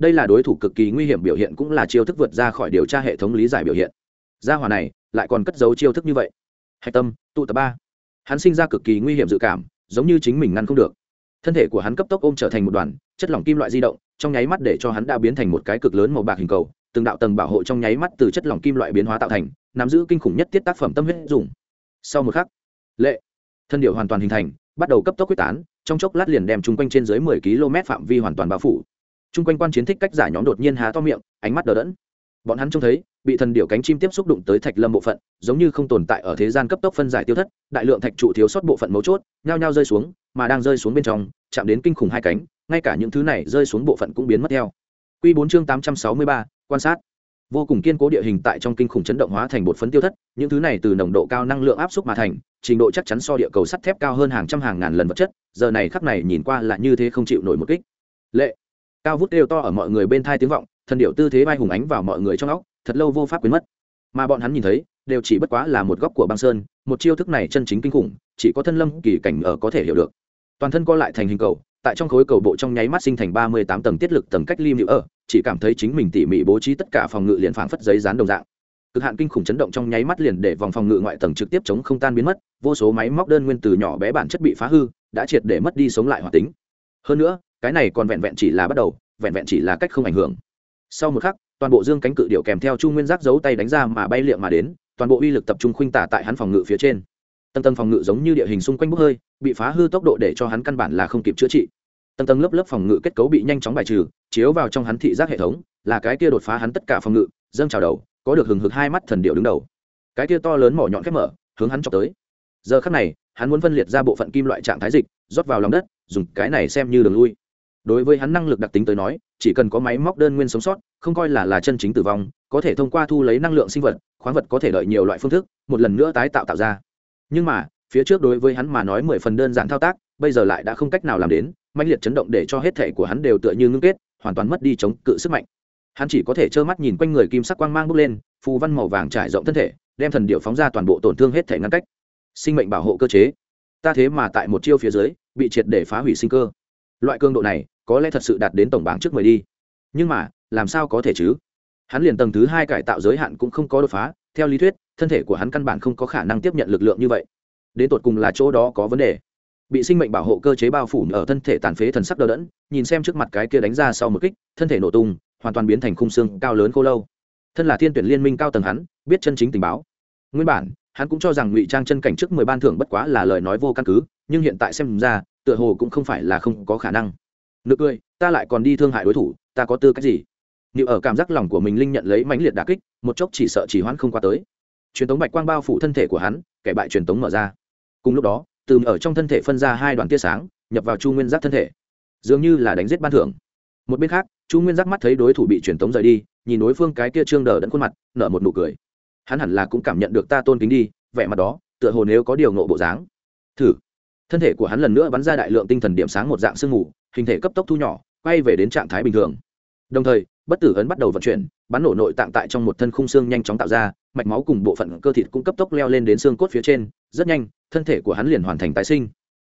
Đây là đối thủ cực kỳ nguy hiểm biểu hiện cũng là chiêu thức vượt ra khỏi điều tra hệ thống lý giải biểu hiện. Gia hỏa này lại còn cất giấu chiêu thức như vậy. Hạch tâm, tụ tập ba. Hắn sinh ra cực kỳ nguy hiểm dự cảm, giống như chính mình ngăn không được. Thân thể của hắn cấp tốc ôm trở thành một đoàn, chất lỏng kim loại di động, trong nháy mắt để cho hắn đã biến thành một cái cực lớn màu bạc hình cầu, từng đạo tầng bảo hộ trong nháy mắt từ chất lỏng kim loại biến hóa tạo thành, nắm giữ kinh khủng nhất tiết tác phẩm tâm huyết dùng sau một khắc lệ thân điệu hoàn toàn hình thành bắt đầu cấp tốc quyết tán trong chốc lát liền đem chung quanh trên dưới mười km phạm vi hoàn toàn bao phủ chung quanh quan chiến thích cách giả nhóm đột nhiên há to miệng, ánh mắt đờ đẫn. Bọn hắn trông thấy, bị thần điệu cánh chim tiếp xúc đụng tới thạch lâm bộ phận, giống như không tồn tại ở thế gian cấp tốc phân giải tiêu thất, đại lượng thạch trụ thiếu sót bộ phận mấu chốt, nhao nhao rơi xuống, mà đang rơi xuống bên trong, chạm đến kinh khủng hai cánh, ngay cả những thứ này rơi xuống bộ phận cũng biến mất theo. Q bốn chương tám trăm sáu mươi ba, quan sát. Vô cùng kiên cố địa hình tại trong kinh khủng chấn động hóa thành bột phấn tiêu thất, những thứ này từ nồng độ cao năng lượng áp suất mà thành, trình độ chắc chắn so địa cầu sắt thép cao hơn hàng trăm hàng ngàn lần vật chất, giờ này khắc này nhìn qua là như thế không chịu nổi một kích. Lệ cao vút đều to ở mọi người bên thai tiếng vọng, thần điệu tư thế bay hùng ánh vào mọi người trong óc, thật lâu vô pháp biến mất. Mà bọn hắn nhìn thấy, đều chỉ bất quá là một góc của băng sơn, một chiêu thức này chân chính kinh khủng, chỉ có thân lâm kỳ cảnh ở có thể hiểu được. Toàn thân co lại thành hình cầu, tại trong khối cầu bộ trong nháy mắt sinh thành ba mươi tám tầng tiết lực tầng cách lim hữu ở, chỉ cảm thấy chính mình tỉ mỉ bố trí tất cả phòng ngự liền phảng phất giấy dán đồng dạng. Cực hạn kinh khủng chấn động trong nháy mắt liền để vòng phòng ngự ngoại tầng trực tiếp chống không tan biến mất, vô số máy móc đơn nguyên từ nhỏ bé bản chất bị phá hư, đã triệt để mất đi sống lại hoạt tính. Hơn nữa cái này còn vẹn vẹn chỉ là bắt đầu, vẹn vẹn chỉ là cách không ảnh hưởng. Sau một khắc, toàn bộ dương cánh cự điệu kèm theo chu nguyên giác giấu tay đánh ra mà bay liệm mà đến, toàn bộ uy lực tập trung khuynh tả tại hắn phòng ngự phía trên. Tầng tầng phòng ngự giống như địa hình xung quanh bốc hơi, bị phá hư tốc độ để cho hắn căn bản là không kịp chữa trị. Tầng tầng lớp lớp phòng ngự kết cấu bị nhanh chóng bài trừ, chiếu vào trong hắn thị giác hệ thống, là cái kia đột phá hắn tất cả phòng ngự, dâng trào đầu, có được hừng hực hai mắt thần điệu đứng đầu. Cái kia to lớn mỏ nhọn khép mở, hướng hắn chọc tới. Giờ khắc này, hắn muốn phân liệt ra bộ phận kim loại trạng thái dịch, rót vào lòng đất, dùng cái này xem như đường lui đối với hắn năng lực đặc tính tới nói, chỉ cần có máy móc đơn nguyên sống sót, không coi là là chân chính tử vong, có thể thông qua thu lấy năng lượng sinh vật, khoáng vật có thể đợi nhiều loại phương thức, một lần nữa tái tạo tạo ra. Nhưng mà, phía trước đối với hắn mà nói mười phần đơn giản thao tác, bây giờ lại đã không cách nào làm đến mạnh liệt chấn động để cho hết thể của hắn đều tựa như ngưng kết, hoàn toàn mất đi chống cự sức mạnh. Hắn chỉ có thể trơ mắt nhìn quanh người kim sắc quang mang bốc lên, phù văn màu vàng trải rộng thân thể, đem thần điệu phóng ra toàn bộ tổn thương hết thể ngăn cách. Sinh mệnh bảo hộ cơ chế. Ta thế mà tại một chiêu phía dưới, bị triệt để phá hủy sinh cơ loại cường độ này, có lẽ thật sự đạt đến tổng bảng trước mười đi. Nhưng mà, làm sao có thể chứ? Hắn liền tầng thứ hai cải tạo giới hạn cũng không có đột phá, theo lý thuyết, thân thể của hắn căn bản không có khả năng tiếp nhận lực lượng như vậy. Đến tột cùng là chỗ đó có vấn đề. Bị sinh mệnh bảo hộ cơ chế bao phủ ở thân thể tàn phế thần sắc đờ đẫn, nhìn xem trước mặt cái kia đánh ra sau một kích, thân thể nổ tung, hoàn toàn biến thành khung xương cao lớn khô lâu. Thân là thiên tuyển liên minh cao tầng hắn, biết chân chính tình báo. Nguyên bản, hắn cũng cho rằng ngụy trang chân cảnh trước mười ban thưởng bất quá là lời nói vô căn cứ, nhưng hiện tại xem ra tựa hồ cũng không phải là không có khả năng. Nực cười, ta lại còn đi thương hại đối thủ, ta có tư cách gì? Liệu ở cảm giác lòng của mình linh nhận lấy mãnh liệt đà kích, một chốc chỉ sợ chỉ hoãn không qua tới. Truyền tống bạch quang bao phủ thân thể của hắn, kẻ bại truyền tống mở ra. Cùng lúc đó, từ ở trong thân thể phân ra hai đoàn tia sáng, nhập vào chu nguyên giác thân thể. Dường như là đánh giết ban thưởng. Một bên khác, chu nguyên giác mắt thấy đối thủ bị truyền tống rời đi, nhìn đối phương cái kia trương đờ đẫn khuôn mặt, nở một nụ cười. Hắn hẳn là cũng cảm nhận được ta tôn kính đi, vẻ mặt đó, tựa hồ nếu có điều nộ bộ dáng. Thử thân thể của hắn lần nữa bắn ra đại lượng tinh thần điểm sáng một dạng sương mù, hình thể cấp tốc thu nhỏ, quay về đến trạng thái bình thường. Đồng thời, bất tử ấn bắt đầu vận chuyển, bắn nổ nội tạng tại trong một thân khung xương nhanh chóng tạo ra, mạch máu cùng bộ phận cơ thịt cũng cấp tốc leo lên đến xương cốt phía trên, rất nhanh, thân thể của hắn liền hoàn thành tái sinh.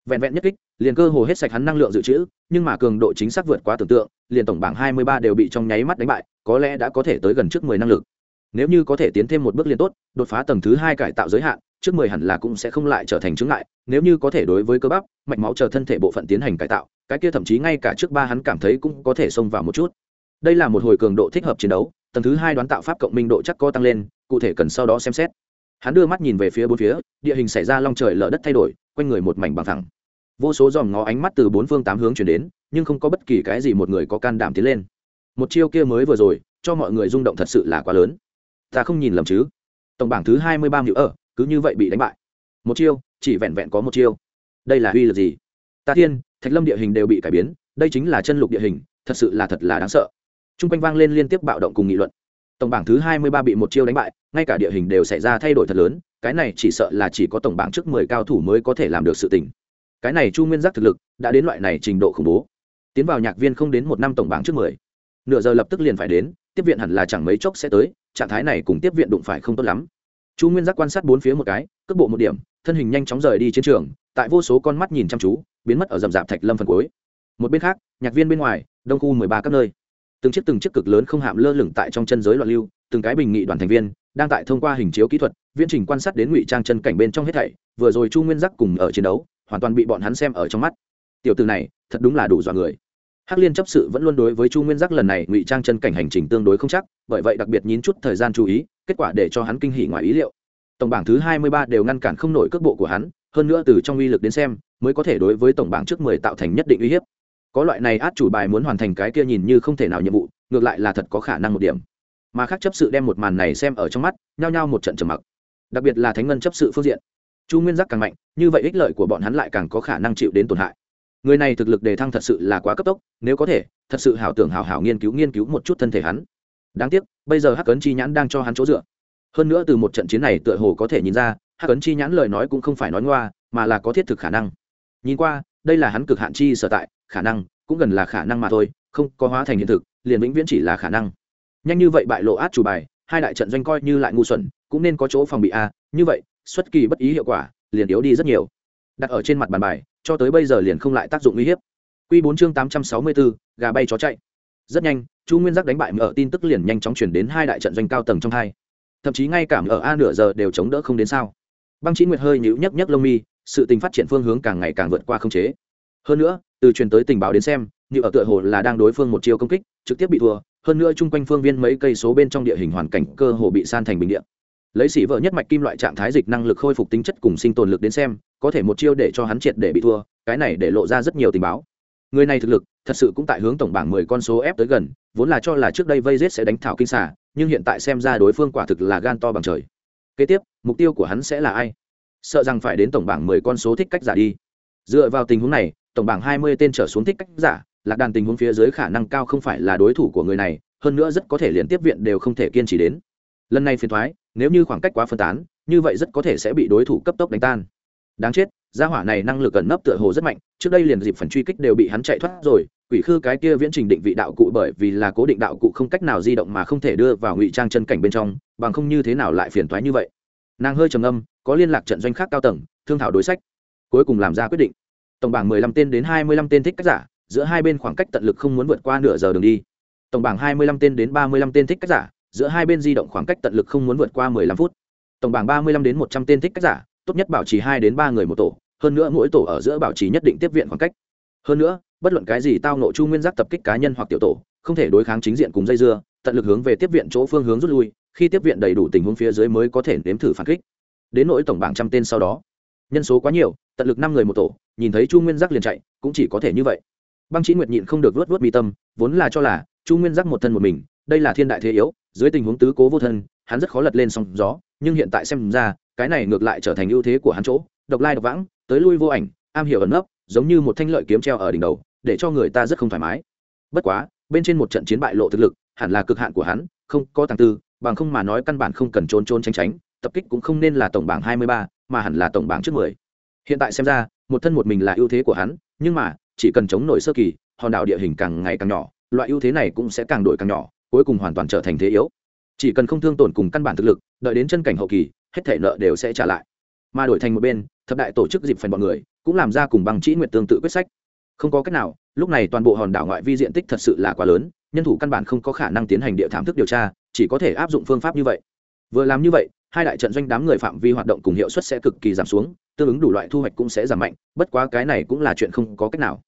Vẹn vẹn nhất kích, liền cơ hồ hết sạch hắn năng lượng dự trữ, nhưng mà cường độ chính xác vượt quá tưởng tượng, liền tổng bảng hai mươi ba đều bị trong nháy mắt đánh bại, có lẽ đã có thể tới gần trước mười năng lực. Nếu như có thể tiến thêm một bước liền tốt, đột phá tầng thứ hai cải tạo giới hạn trước mười hẳn là cũng sẽ không lại trở thành chứng ngại, nếu như có thể đối với cơ bắp, mạch máu chờ thân thể bộ phận tiến hành cải tạo, cái kia thậm chí ngay cả trước ba hắn cảm thấy cũng có thể xông vào một chút. Đây là một hồi cường độ thích hợp chiến đấu, tầng thứ hai đoán tạo pháp cộng minh độ chắc có tăng lên, cụ thể cần sau đó xem xét. Hắn đưa mắt nhìn về phía bốn phía, địa hình xảy ra long trời lở đất thay đổi, quanh người một mảnh bằng thẳng. Vô số dòm ngó ánh mắt từ bốn phương tám hướng chuyển đến, nhưng không có bất kỳ cái gì một người có can đảm tiến lên. Một chiêu kia mới vừa rồi, cho mọi người rung động thật sự là quá lớn. Ta không nhìn lầm chứ? Tổng bảng thứ hai mươi ba hiệu ở cứ như vậy bị đánh bại. Một chiêu, chỉ vẹn vẹn có một chiêu. Đây là uy lực gì? Ta thiên, thạch lâm địa hình đều bị cải biến, đây chính là chân lục địa hình, thật sự là thật là đáng sợ. T r u n g quanh vang lên liên tiếp bạo động cùng nghị luận. Tổng bảng thứ hai mươi ba bị một chiêu đánh bại, ngay cả địa hình đều xảy ra thay đổi thật lớn, cái này chỉ sợ là chỉ có tổng bảng trước mười cao thủ mới có thể làm được sự tình. Cái này chu nguyên giác thực lực, đã đến loại này trình độ khủng bố. Tiến vào nhạc viên không đến một năm tổng bảng trước mười. Nửa giờ lập tức liền phải đến, tiếp viện hẳn là chẳng mấy chốc sẽ tới, trạng thái này cùng tiếp viện đụng phải không tốt lắm chu nguyên giác quan sát bốn phía một cái, cước bộ một điểm, thân hình nhanh chóng rời đi chiến trường, tại vô số con mắt nhìn chăm chú, biến mất ở rầm rạp thạch lâm phần cuối. Một bên khác, nhạc viên bên ngoài, đông khu mười ba các nơi. Từng chiếc từng chiếc cực lớn không hạm lơ lửng tại trong chân giới loạn lưu, từng cái bình nghị đoàn thành viên, đang tại thông qua hình chiếu kỹ thuật, viễn trình quan sát đến ngụy trang chân cảnh bên trong hết thảy, vừa rồi chu nguyên giác cùng ở chiến đấu, hoàn toàn bị bọn hắn xem ở trong mắt. Tiểu từ này, thật đúng là đủ dọa người. Hắc liên chấp sự vẫn luôn đối với chu nguyên giác lần này ngụy trang chân cảnh hành trình tương đối không chắc, bởi vậy đặc biệt nhín chút thời gian chú ý kết quả để cho hắn kinh hỉ ngoài ý liệu. Tổng bảng thứ hai mươi ba đều ngăn cản không nổi cước bộ của hắn, hơn nữa từ trong uy lực đến xem, mới có thể đối với tổng bảng trước mười tạo thành nhất định uy hiếp. Có loại này át chủ bài muốn hoàn thành cái kia nhìn như không thể nào nhiệm vụ, ngược lại là thật có khả năng một điểm. Mà khác chấp sự đem một màn này xem ở trong mắt, nhao nhao một trận trầm mặc. Đặc biệt là thánh ngân chấp sự phương diện. Chu nguyên giác càng mạnh, như vậy ích lợi của bọn hắn lại càng có khả năng chịu đến tổn hại. Người này thực lực đề thăng thật sự là quá cấp tốc, nếu có thể, thật sự hảo tưởng hảo hảo nghiên cứu nghiên cứu một chút thân thể hắn đáng tiếc bây giờ hắc cấn chi nhãn đang cho hắn chỗ dựa. Hơn nữa từ một trận chiến này tựa hồ có thể nhìn ra hắc cấn chi nhãn lời nói cũng không phải nói ngoa mà là có thiết thực khả năng. Nhìn qua đây là hắn cực hạn chi sở tại khả năng cũng gần là khả năng mà thôi không có hóa thành hiện thực liền vĩnh viễn chỉ là khả năng. Nhanh như vậy bại lộ át chủ bài hai đại trận doanh coi như lại ngu xuẩn cũng nên có chỗ phòng bị a như vậy xuất kỳ bất ý hiệu quả liền yếu đi rất nhiều. Đặt ở trên mặt bàn bài cho tới bây giờ liền không lại tác dụng uy hiếp. Q bốn chương 864, gà bay chó chạy. Rất nhanh, Chu Nguyên Giác đánh bại mở tin tức liền nhanh chóng chuyển đến hai đại trận doanh cao tầng trong hai. Thậm chí ngay cả ở a nửa giờ đều chống đỡ không đến sao. Băng Chí Nguyệt hơi nhíu nhấc nhấc lông mi, sự tình phát triển phương hướng càng ngày càng vượt qua không chế. Hơn nữa, từ truyền tới tình báo đến xem, như ở tựa hồ là đang đối phương một chiêu công kích, trực tiếp bị thua, hơn nữa chung quanh phương viên mấy cây số bên trong địa hình hoàn cảnh cơ hồ bị san thành bình địa. Lấy sĩ vợ nhất mạch kim loại trạng thái dịch năng lực khôi phục tính chất cùng sinh tồn lực đến xem, có thể một chiêu để cho hắn triệt để bị thua, cái này để lộ ra rất nhiều tình báo người này thực lực, thật sự cũng tại hướng tổng bảng mười con số ép tới gần, vốn là cho là trước đây vây rết sẽ đánh thảo kinh xả nhưng hiện tại xem ra đối phương quả thực là gan to bằng trời. Kế tiếp, mục tiêu của hắn sẽ là ai? Sợ rằng phải đến tổng bảng mười con số thích cách giả đi. Dựa vào tình huống này, tổng bảng hai mươi tên trở xuống thích cách giả, lạc đàn tình huống phía dưới khả năng cao không phải là đối thủ của người này, hơn nữa rất có thể liên tiếp viện đều không thể kiên trì đến. Lần này phiền thoái nếu như khoảng cách quá phân tán, như vậy rất có thể sẽ bị đối thủ cấp tốc đánh tan. Đáng chết gia hỏa này năng lực ẩn nấp tựa hồ rất mạnh, trước đây liền dịp phần truy kích đều bị hắn chạy thoát rồi, quỷ khư cái kia viễn trình định vị đạo cụ bởi vì là cố định đạo cụ không cách nào di động mà không thể đưa vào ngụy trang chân cảnh bên trong, bằng không như thế nào lại phiền toái như vậy. Nàng hơi trầm âm có liên lạc trận doanh khác cao tầng, thương thảo đối sách. Cuối cùng làm ra quyết định. Tổng bảng mười lăm tên đến hai mươi lăm tên thích cách giả, giữa hai bên khoảng cách tận lực không muốn vượt qua nửa giờ đường đi. Tổng bảng hai mươi lăm tên đến ba mươi lăm tên thích cách giả, giữa hai bên di động khoảng cách tận lực không muốn vượt qua mười lăm phút. Tổng bảng ba mươi lăm đến một trăm tên thích cách giả, tốt nhất bảo trì hai đến ba người một tổ hơn nữa mỗi tổ ở giữa bảo trì nhất định tiếp viện khoảng cách. Hơn nữa, bất luận cái gì tao nộ chu nguyên giác tập kích cá nhân hoặc tiểu tổ, không thể đối kháng chính diện cùng dây dưa, tận lực hướng về tiếp viện chỗ phương hướng rút lui, khi tiếp viện đầy đủ tình huống phía dưới mới có thể nếm thử phản kích. Đến nỗi tổng bảng trăm tên sau đó, nhân số quá nhiều, tận lực năm người một tổ, nhìn thấy chu nguyên giác liền chạy, cũng chỉ có thể như vậy. Băng chí nguyệt nhịn không được vớt vớt mi tâm, vốn là cho là chu nguyên giác một thân một mình, đây là thiên đại thế yếu, dưới tình huống tứ cố vô thân, hắn rất khó lật lên sóng gió, nhưng hiện tại xem ra, cái này ngược lại trở thành ưu thế của hắn chỗ độc lai độc vãng, tới lui vô ảnh, am hiểu ẩn nấp, giống như một thanh lợi kiếm treo ở đỉnh đầu, để cho người ta rất không thoải mái. Bất quá, bên trên một trận chiến bại lộ thực lực, hẳn là cực hạn của hắn, không có tàng tư, bằng không mà nói căn bản không cần trốn trốn tránh tránh, tập kích cũng không nên là tổng bảng hai mươi ba, mà hẳn là tổng bảng trước mười. Hiện tại xem ra, một thân một mình là ưu thế của hắn, nhưng mà, chỉ cần chống nổi sơ kỳ, hòn đảo địa hình càng ngày càng nhỏ, loại ưu thế này cũng sẽ càng đổi càng nhỏ, cuối cùng hoàn toàn trở thành thế yếu. Chỉ cần không thương tổn cùng căn bản thực lực, đợi đến chân cảnh hậu kỳ, hết thể nợ đều sẽ trả lại. Mà đổi thành một bên thập đại tổ chức dịp phần bọn người cũng làm ra cùng bằng chỉ nguyện tương tự quyết sách. Không có cách nào, lúc này toàn bộ hòn đảo ngoại vi diện tích thật sự là quá lớn, nhân thủ căn bản không có khả năng tiến hành địa thảm thức điều tra, chỉ có thể áp dụng phương pháp như vậy. Vừa làm như vậy, hai đại trận doanh đám người phạm vi hoạt động cùng hiệu suất sẽ cực kỳ giảm xuống, tương ứng đủ loại thu hoạch cũng sẽ giảm mạnh, bất quá cái này cũng là chuyện không có cách nào.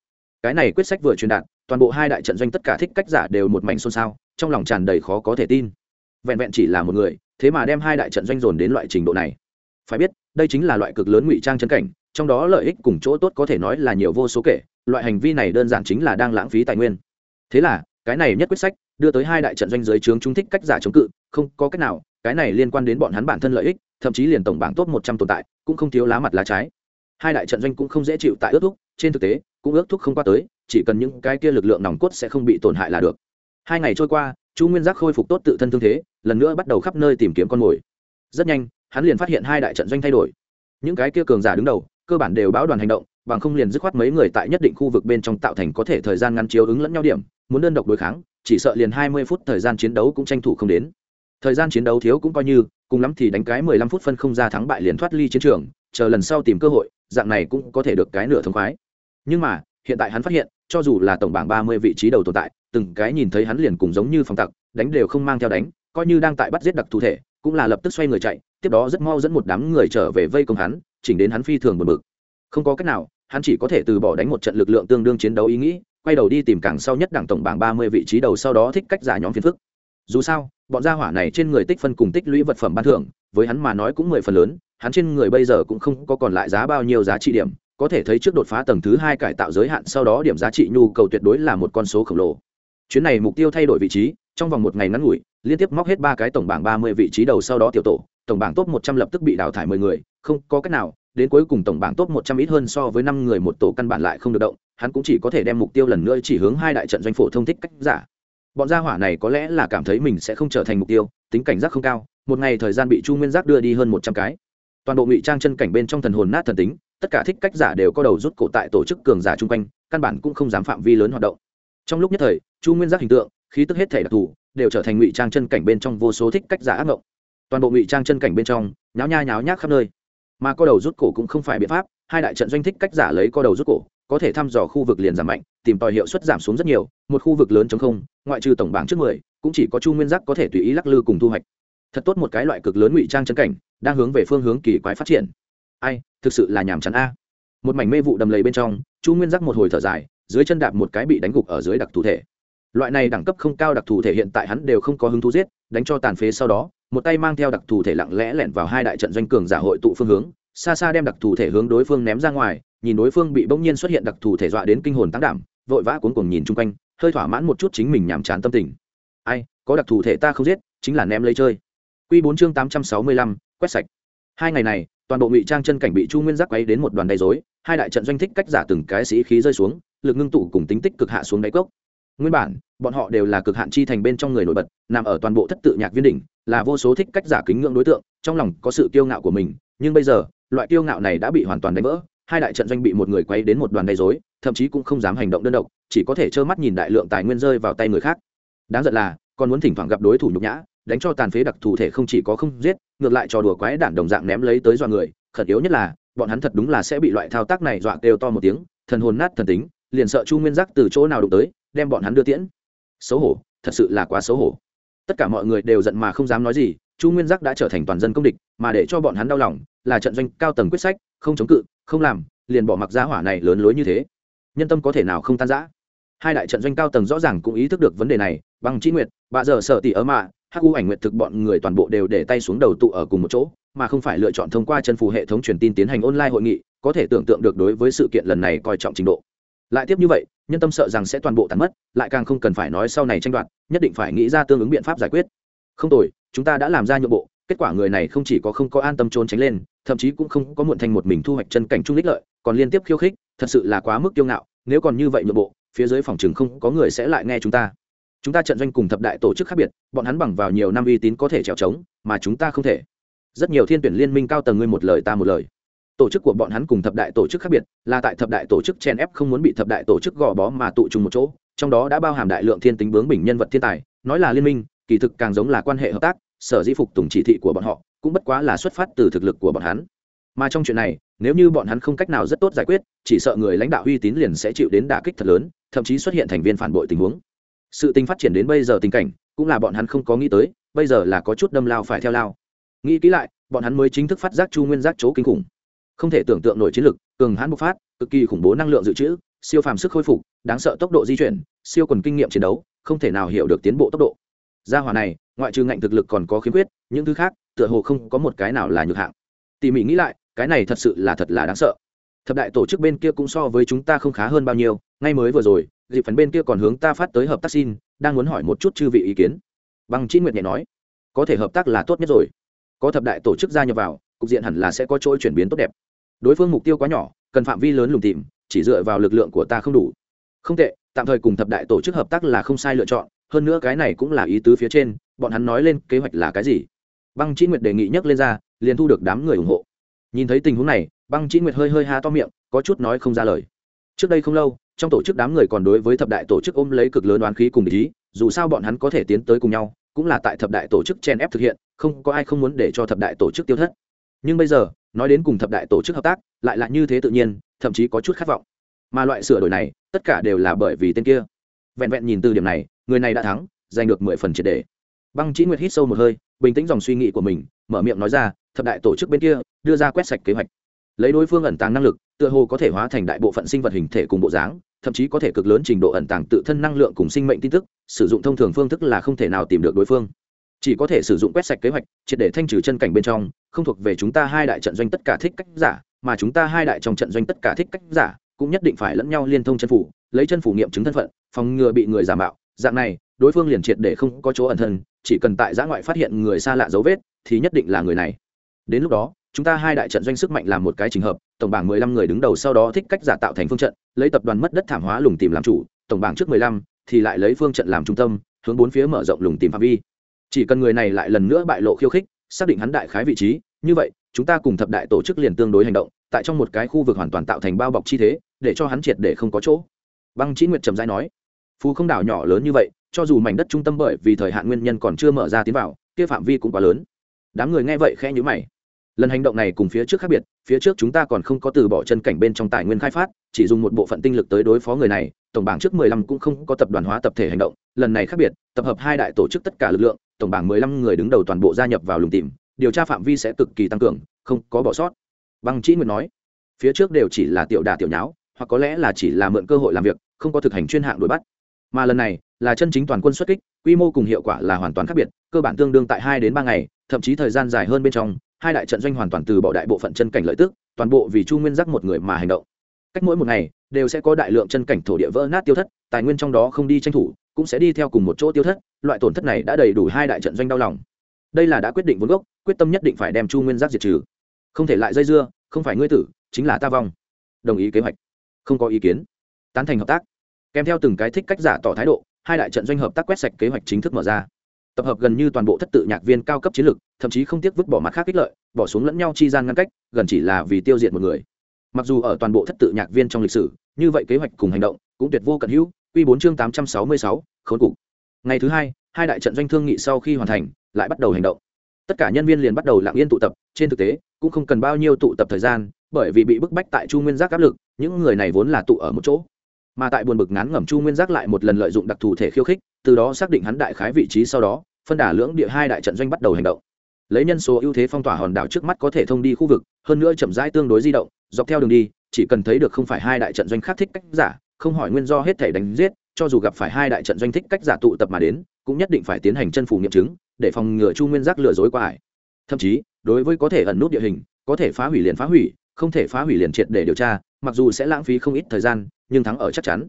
Cái này quyết sách vừa truyền đạt, toàn bộ hai đại trận doanh tất cả thích cách giả đều một mảnh xôn xao, trong lòng tràn đầy khó có thể tin. Vẹn vẹn chỉ là một người, thế mà đem hai đại trận doanh dồn đến loại trình độ này. Phải biết đây chính là loại cực lớn ngụy trang chân cảnh, trong đó lợi ích cùng chỗ tốt có thể nói là nhiều vô số kể, loại hành vi này đơn giản chính là đang lãng phí tài nguyên. Thế là, cái này nhất quyết sách đưa tới hai đại trận doanh giới trướng trung thích cách giả chống cự, không có cách nào, cái này liên quan đến bọn hắn bản thân lợi ích, thậm chí liền tổng bảng top một trăm tồn tại, cũng không thiếu lá mặt lá trái. Hai đại trận doanh cũng không dễ chịu tại ước thúc, trên thực tế, cũng ước thúc không qua tới, chỉ cần những cái kia lực lượng nòng cốt sẽ không bị tổn hại là được. Hai ngày trôi qua, chu nguyên giác khôi phục tốt tự thân thương thế, lần nữa bắt đầu khắp nơi tìm kiếm con mồi. Rất nhanh hắn liền phát hiện hai đại trận doanh thay đổi. Những cái kia cường giả đứng đầu, cơ bản đều báo đoàn hành động, bằng không liền dứt khoát mấy người tại nhất định khu vực bên trong tạo thành có thể thời gian ngắn chiếu ứng lẫn nhau điểm, muốn đơn độc đối kháng, chỉ sợ liền hai mươi phút thời gian chiến đấu cũng tranh thủ không đến. Thời gian chiến đấu thiếu cũng coi như, cùng lắm thì đánh cái mười lăm phút phân không ra thắng bại liền thoát ly chiến trường, chờ lần sau tìm cơ hội, dạng này cũng có thể được cái nửa thống khoái. Nhưng mà, hiện tại hắn phát hiện, cho dù là tổng bảng ba mươi vị trí đầu tồn tại, từng cái nhìn thấy hắn liền cùng giống như phòng tặc, đánh đều không mang theo đánh, coi như đang tại bắt giết đặc thù thể cũng là lập tức xoay người chạy, tiếp đó rất mau dẫn một đám người trở về vây công hắn, chỉnh đến hắn phi thường bực bực. Không có cách nào, hắn chỉ có thể từ bỏ đánh một trận lực lượng tương đương chiến đấu ý nghĩ, quay đầu đi tìm cảng sau nhất đảng tổng bảng ba mươi vị trí đầu sau đó thích cách giả nhóm phiền phức. Dù sao, bọn gia hỏa này trên người tích phân cùng tích lũy vật phẩm ban thưởng, với hắn mà nói cũng mười phần lớn, hắn trên người bây giờ cũng không có còn lại giá bao nhiêu giá trị điểm, có thể thấy trước đột phá tầng thứ hai cải tạo giới hạn sau đó điểm giá trị nhu cầu tuyệt đối là một con số khổng lồ. Chuyến này mục tiêu thay đổi vị trí, trong vòng một ngày ngắn ngủi liên tiếp móc hết ba cái tổng bảng ba mươi vị trí đầu sau đó tiểu tổ, tổng bảng top một trăm lập tức bị đào thải mười người, không có cách nào, đến cuối cùng tổng bảng top một trăm ít hơn so với năm người một tổ căn bản lại không được động, hắn cũng chỉ có thể đem mục tiêu lần nữa chỉ hướng hai đại trận doanh phổ thông thích cách giả. Bọn gia hỏa này có lẽ là cảm thấy mình sẽ không trở thành mục tiêu, tính cảnh giác không cao, một ngày thời gian bị chu nguyên giác đưa đi hơn một trăm cái. Toàn bộ ngụy trang chân cảnh bên trong thần hồn nát thần tính, tất cả thích cách giả đều có đầu rút cổ tại tổ chức cường giả chung quanh, căn bản cũng không dám phạm vi lớn hoạt động. Trong lúc nhất thời, chu nguyên giác hình tượng, khí tức hết thể đặc thù đều trở thành ngụy trang chân cảnh bên trong vô số thích cách giả ác mộng toàn bộ ngụy trang chân cảnh bên trong, nháo nha nháo nhác khắp nơi. Mà co đầu rút cổ cũng không phải biện pháp, hai đại trận doanh thích cách giả lấy co đầu rút cổ, có thể thăm dò khu vực liền giảm mạnh, tìm tòi hiệu suất giảm xuống rất nhiều, một khu vực lớn chống không, ngoại trừ tổng bảng trước mười, cũng chỉ có chu nguyên giác có thể tùy ý lắc lư cùng thu hoạch. Thật tốt một cái loại cực lớn ngụy trang chân cảnh, đang hướng về phương hướng kỳ quái phát triển. Ai, thực sự là nhàm chán a. Một mảnh mê vụ đầm lầy bên trong, chu nguyên giác một hồi thở dài, dưới chân đạp một cái bị đánh gục ở dưới đặc thủ thể loại này đẳng cấp không cao đặc thù thể hiện tại hắn đều không có hứng thú giết, đánh cho tàn phế sau đó, một tay mang theo đặc thù thể lặng lẽ lẻn vào hai đại trận doanh cường giả hội tụ phương hướng, xa xa đem đặc thù thể hướng đối phương ném ra ngoài, nhìn đối phương bị bỗng nhiên xuất hiện đặc thù thể dọa đến kinh hồn tăng đảm, vội vã cuốn cuồng nhìn chung quanh, hơi thỏa mãn một chút chính mình nhàm chán tâm tình. Ai, có đặc thù thể ta không giết, chính là ném lấy chơi. Q bốn chương tám trăm sáu mươi lăm, quét sạch. Hai ngày này, toàn bộ ngụy trang chân cảnh bị chu nguyên giác quay đến một đoàn đầy dối hai đại trận doanh thích cách giả từng cái sĩ khí rơi xuống, lực ngưng tụ cùng tính tích cực hạ xuống đáy cốc nguyên bản, bọn họ đều là cực hạn chi thành bên trong người nổi bật, nằm ở toàn bộ thất tự nhạc viên đỉnh, là vô số thích cách giả kính ngưỡng đối tượng, trong lòng có sự kiêu ngạo của mình. Nhưng bây giờ, loại kiêu ngạo này đã bị hoàn toàn đánh vỡ, hai đại trận doanh bị một người quay đến một đoàn gây dối thậm chí cũng không dám hành động đơn độc, chỉ có thể trơ mắt nhìn đại lượng tài nguyên rơi vào tay người khác. Đáng giận là, còn muốn thỉnh thoảng gặp đối thủ nhục nhã, đánh cho tàn phế đặc thù thể không chỉ có không giết, ngược lại trò đùa quái đản đồng dạng ném lấy tới dọa người. Khẩn yếu nhất là, bọn hắn thật đúng là sẽ bị loại thao tác này dọa kêu to một tiếng, thần hồn nát thần tính, liền sợ chu nguyên giác từ chỗ nào đụng tới đem bọn hắn đưa tiễn. Xấu hổ, thật sự là quá xấu hổ. Tất cả mọi người đều giận mà không dám nói gì, chu nguyên giác đã trở thành toàn dân công địch, mà để cho bọn hắn đau lòng là trận doanh cao tầng quyết sách, không chống cự, không làm, liền bỏ mặc giá hỏa này lớn lối như thế. Nhân tâm có thể nào không tan giã hai đại trận doanh cao tầng rõ ràng cũng ý thức được vấn đề này, bằng trí nguyệt, bà giờ sợ tỷ ớ mạ, hắc u ảnh nguyệt thực bọn người toàn bộ đều để tay xuống đầu tụ ở cùng một chỗ, mà không phải lựa chọn thông qua chân phù hệ thống truyền tin tiến hành online hội nghị, có thể tưởng tượng được đối với sự kiện lần này coi trọng trình độ. Lại tiếp như vậy nhân tâm sợ rằng sẽ toàn bộ tàn mất, lại càng không cần phải nói sau này tranh đoạt, nhất định phải nghĩ ra tương ứng biện pháp giải quyết. Không tồi, chúng ta đã làm ra nhượng bộ, kết quả người này không chỉ có không có an tâm trốn tránh lên, thậm chí cũng không có muộn thành một mình thu hoạch chân cảnh trung đích lợi, còn liên tiếp khiêu khích, thật sự là quá mức kiêu ngạo, nếu còn như vậy nhượng bộ, phía dưới phòng trường không có người sẽ lại nghe chúng ta. Chúng ta trận doanh cùng thập đại tổ chức khác biệt, bọn hắn bằng vào nhiều năm uy tín có thể trèo trống, mà chúng ta không thể. Rất nhiều thiên tuyển liên minh cao tầng ngươi một lời ta một lời tổ chức của bọn hắn cùng thập đại tổ chức khác biệt, là tại thập đại tổ chức chen ép không muốn bị thập đại tổ chức gò bó mà tụ trùng một chỗ, trong đó đã bao hàm đại lượng thiên tính bướng bình nhân vật thiên tài, nói là liên minh, kỳ thực càng giống là quan hệ hợp tác, sở dĩ phục tùng chỉ thị của bọn họ, cũng bất quá là xuất phát từ thực lực của bọn hắn. Mà trong chuyện này, nếu như bọn hắn không cách nào rất tốt giải quyết, chỉ sợ người lãnh đạo uy tín liền sẽ chịu đến đả kích thật lớn, thậm chí xuất hiện thành viên phản bội tình huống. Sự tình phát triển đến bây giờ tình cảnh, cũng là bọn hắn không có nghĩ tới, bây giờ là có chút đâm lao phải theo lao. Nghĩ kỹ lại, bọn hắn mới chính thức phát giác chu nguyên giác chỗ kinh khủng không thể tưởng tượng nổi chiến lực, cường hãn bộc phát, cực kỳ khủng bố năng lượng dự trữ, siêu phàm sức khôi phục, đáng sợ tốc độ di chuyển, siêu quần kinh nghiệm chiến đấu, không thể nào hiểu được tiến bộ tốc độ. Gia hỏa này, ngoại trừ ngạnh thực lực còn có khiếm khuyết, những thứ khác, tựa hồ không có một cái nào là nhược hạng. Tỉ mỉ nghĩ lại, cái này thật sự là thật là đáng sợ. Thập đại tổ chức bên kia cũng so với chúng ta không khá hơn bao nhiêu, ngay mới vừa rồi, dịp phần bên kia còn hướng ta phát tới hợp tác xin, đang muốn hỏi một chút chư vị ý kiến. Bằng chín nguyệt nhẹ nói, có thể hợp tác là tốt nhất rồi. Có thập đại tổ chức gia nhập vào, cục diện hẳn là sẽ có chỗ chuyển biến tốt đẹp đối phương mục tiêu quá nhỏ, cần phạm vi lớn lùng tìm, chỉ dựa vào lực lượng của ta không đủ. Không tệ, tạm thời cùng thập đại tổ chức hợp tác là không sai lựa chọn, hơn nữa cái này cũng là ý tứ phía trên, bọn hắn nói lên kế hoạch là cái gì? Băng chí nguyệt đề nghị nhắc lên ra, liền thu được đám người ủng hộ. Nhìn thấy tình huống này, băng chí nguyệt hơi hơi ha to miệng, có chút nói không ra lời. Trước đây không lâu, trong tổ chức đám người còn đối với thập đại tổ chức ôm lấy cực lớn đoán khí cùng ý, dù sao bọn hắn có thể tiến tới cùng nhau, cũng là tại thập đại tổ chức chen ép thực hiện, không có ai không muốn để cho thập đại tổ chức tiêu thất nhưng bây giờ, nói đến cùng thập đại tổ chức hợp tác, lại là như thế tự nhiên, thậm chí có chút khát vọng. Mà loại sửa đổi này, tất cả đều là bởi vì tên kia. Vẹn vẹn nhìn từ điểm này, người này đã thắng, giành được mười phần triệt đề. Băng chỉ nguyệt hít sâu một hơi, bình tĩnh dòng suy nghĩ của mình, mở miệng nói ra, thập đại tổ chức bên kia, đưa ra quét sạch kế hoạch. Lấy đối phương ẩn tàng năng lực, tựa hồ có thể hóa thành đại bộ phận sinh vật hình thể cùng bộ dáng, thậm chí có thể cực lớn trình độ ẩn tàng tự thân năng lượng cùng sinh mệnh tin tức, sử dụng thông thường phương thức là không thể nào tìm được đối phương. Chỉ có thể sử dụng quét sạch kế hoạch, triệt để thanh trừ chân cảnh bên trong không thuộc về chúng ta hai đại trận doanh tất cả thích cách giả, mà chúng ta hai đại trong trận doanh tất cả thích cách giả, cũng nhất định phải lẫn nhau liên thông chân phủ, lấy chân phủ nghiệm chứng thân phận, phòng ngừa bị người giả mạo. Dạng này, đối phương liền triệt để không có chỗ ẩn thân, chỉ cần tại giã ngoại phát hiện người xa lạ dấu vết, thì nhất định là người này. Đến lúc đó, chúng ta hai đại trận doanh sức mạnh làm một cái trình hợp, tổng bảng mười lăm người đứng đầu sau đó thích cách giả tạo thành phương trận, lấy tập đoàn mất đất thảm hóa lùng tìm làm chủ, tổng bảng trước mười lăm thì lại lấy phương trận làm trung tâm, hướng bốn phía mở rộng lùng tìm phạm vi. Chỉ cần người này lại lần nữa bại lộ khiêu khích, xác định hắn đại khái vị trí như vậy, chúng ta cùng thập đại tổ chức liền tương đối hành động, tại trong một cái khu vực hoàn toàn tạo thành bao bọc chi thế, để cho hắn triệt để không có chỗ. Băng chỉ nguyệt trầm giai nói, phú không đảo nhỏ lớn như vậy, cho dù mảnh đất trung tâm bởi vì thời hạn nguyên nhân còn chưa mở ra tiến vào, kia phạm vi cũng quá lớn. Đám người nghe vậy khẽ nhíu mày. Lần hành động này cùng phía trước khác biệt, phía trước chúng ta còn không có từ bỏ chân cảnh bên trong tài nguyên khai phát, chỉ dùng một bộ phận tinh lực tới đối phó người này, tổng bảng trước mười lăm cũng không có tập đoàn hóa tập thể hành động, lần này khác biệt, tập hợp hai đại tổ chức tất cả lực lượng, tổng bảng mười lăm người đứng đầu toàn bộ gia nhập vào lùng tìm điều tra phạm vi sẽ cực kỳ tăng cường, không có bỏ sót. Băng chỉ nguyệt nói, phía trước đều chỉ là tiểu đà tiểu nháo, hoặc có lẽ là chỉ là mượn cơ hội làm việc, không có thực hành chuyên hạng đuổi bắt. Mà lần này là chân chính toàn quân xuất kích, quy mô cùng hiệu quả là hoàn toàn khác biệt, cơ bản tương đương tại hai đến ba ngày, thậm chí thời gian dài hơn bên trong, hai đại trận doanh hoàn toàn từ bỏ đại bộ phận chân cảnh lợi tức, toàn bộ vì chu nguyên giác một người mà hành động. Cách mỗi một ngày, đều sẽ có đại lượng chân cảnh thổ địa vỡ nát tiêu thất, tài nguyên trong đó không đi tranh thủ, cũng sẽ đi theo cùng một chỗ tiêu thất, loại tổn thất này đã đầy đủ hai đại trận doanh đau lòng đây là đã quyết định vốn gốc, quyết tâm nhất định phải đem chu nguyên giác diệt trừ. Không thể lại dây dưa, không phải ngươi tử, chính là ta vong. Đồng ý kế hoạch. Không có ý kiến. Tán thành hợp tác. Kèm theo từng cái thích cách giả tỏ thái độ, hai đại trận doanh hợp tác quét sạch kế hoạch chính thức mở ra. Tập hợp gần như toàn bộ thất tự nhạc viên cao cấp chiến lược, thậm chí không tiếc vứt bỏ mặt khác ích lợi, bỏ xuống lẫn nhau chi gian ngăn cách, gần chỉ là vì tiêu diệt một người. Mặc dù ở toàn bộ thất tự nhạc viên trong lịch sử, như vậy kế hoạch cùng hành động cũng tuyệt vô cận hữu, quy bốn chương tám trăm sáu mươi sáu, khốn cục. Ngày thứ hai hai đại trận doanh thương nghị sau khi hoàn thành lại bắt đầu hành động. Tất cả nhân viên liền bắt đầu lặng yên tụ tập, trên thực tế, cũng không cần bao nhiêu tụ tập thời gian, bởi vì bị bức bách tại chu nguyên giác áp lực, những người này vốn là tụ ở một chỗ. Mà tại buồn bực ngán ngẩm chu nguyên giác lại một lần lợi dụng đặc thù thể khiêu khích, từ đó xác định hắn đại khái vị trí sau đó, phân đả lưỡng địa hai đại trận doanh bắt đầu hành động. Lấy nhân số ưu thế phong tỏa hòn đảo trước mắt có thể thông đi khu vực, hơn nữa chậm rãi tương đối di động, dọc theo đường đi, chỉ cần thấy được không phải hai đại trận doanh khác thích cách giả, không hỏi nguyên do hết thể đánh giết cho dù gặp phải hai đại trận doanh thích cách giả tụ tập mà đến, cũng nhất định phải tiến hành chân phủ nghiệm chứng, để phòng ngừa chu nguyên giác lừa dối qua ải. Thậm chí, đối với có thể ẩn nút địa hình, có thể phá hủy liền phá hủy, không thể phá hủy liền triệt để điều tra, mặc dù sẽ lãng phí không ít thời gian, nhưng thắng ở chắc chắn.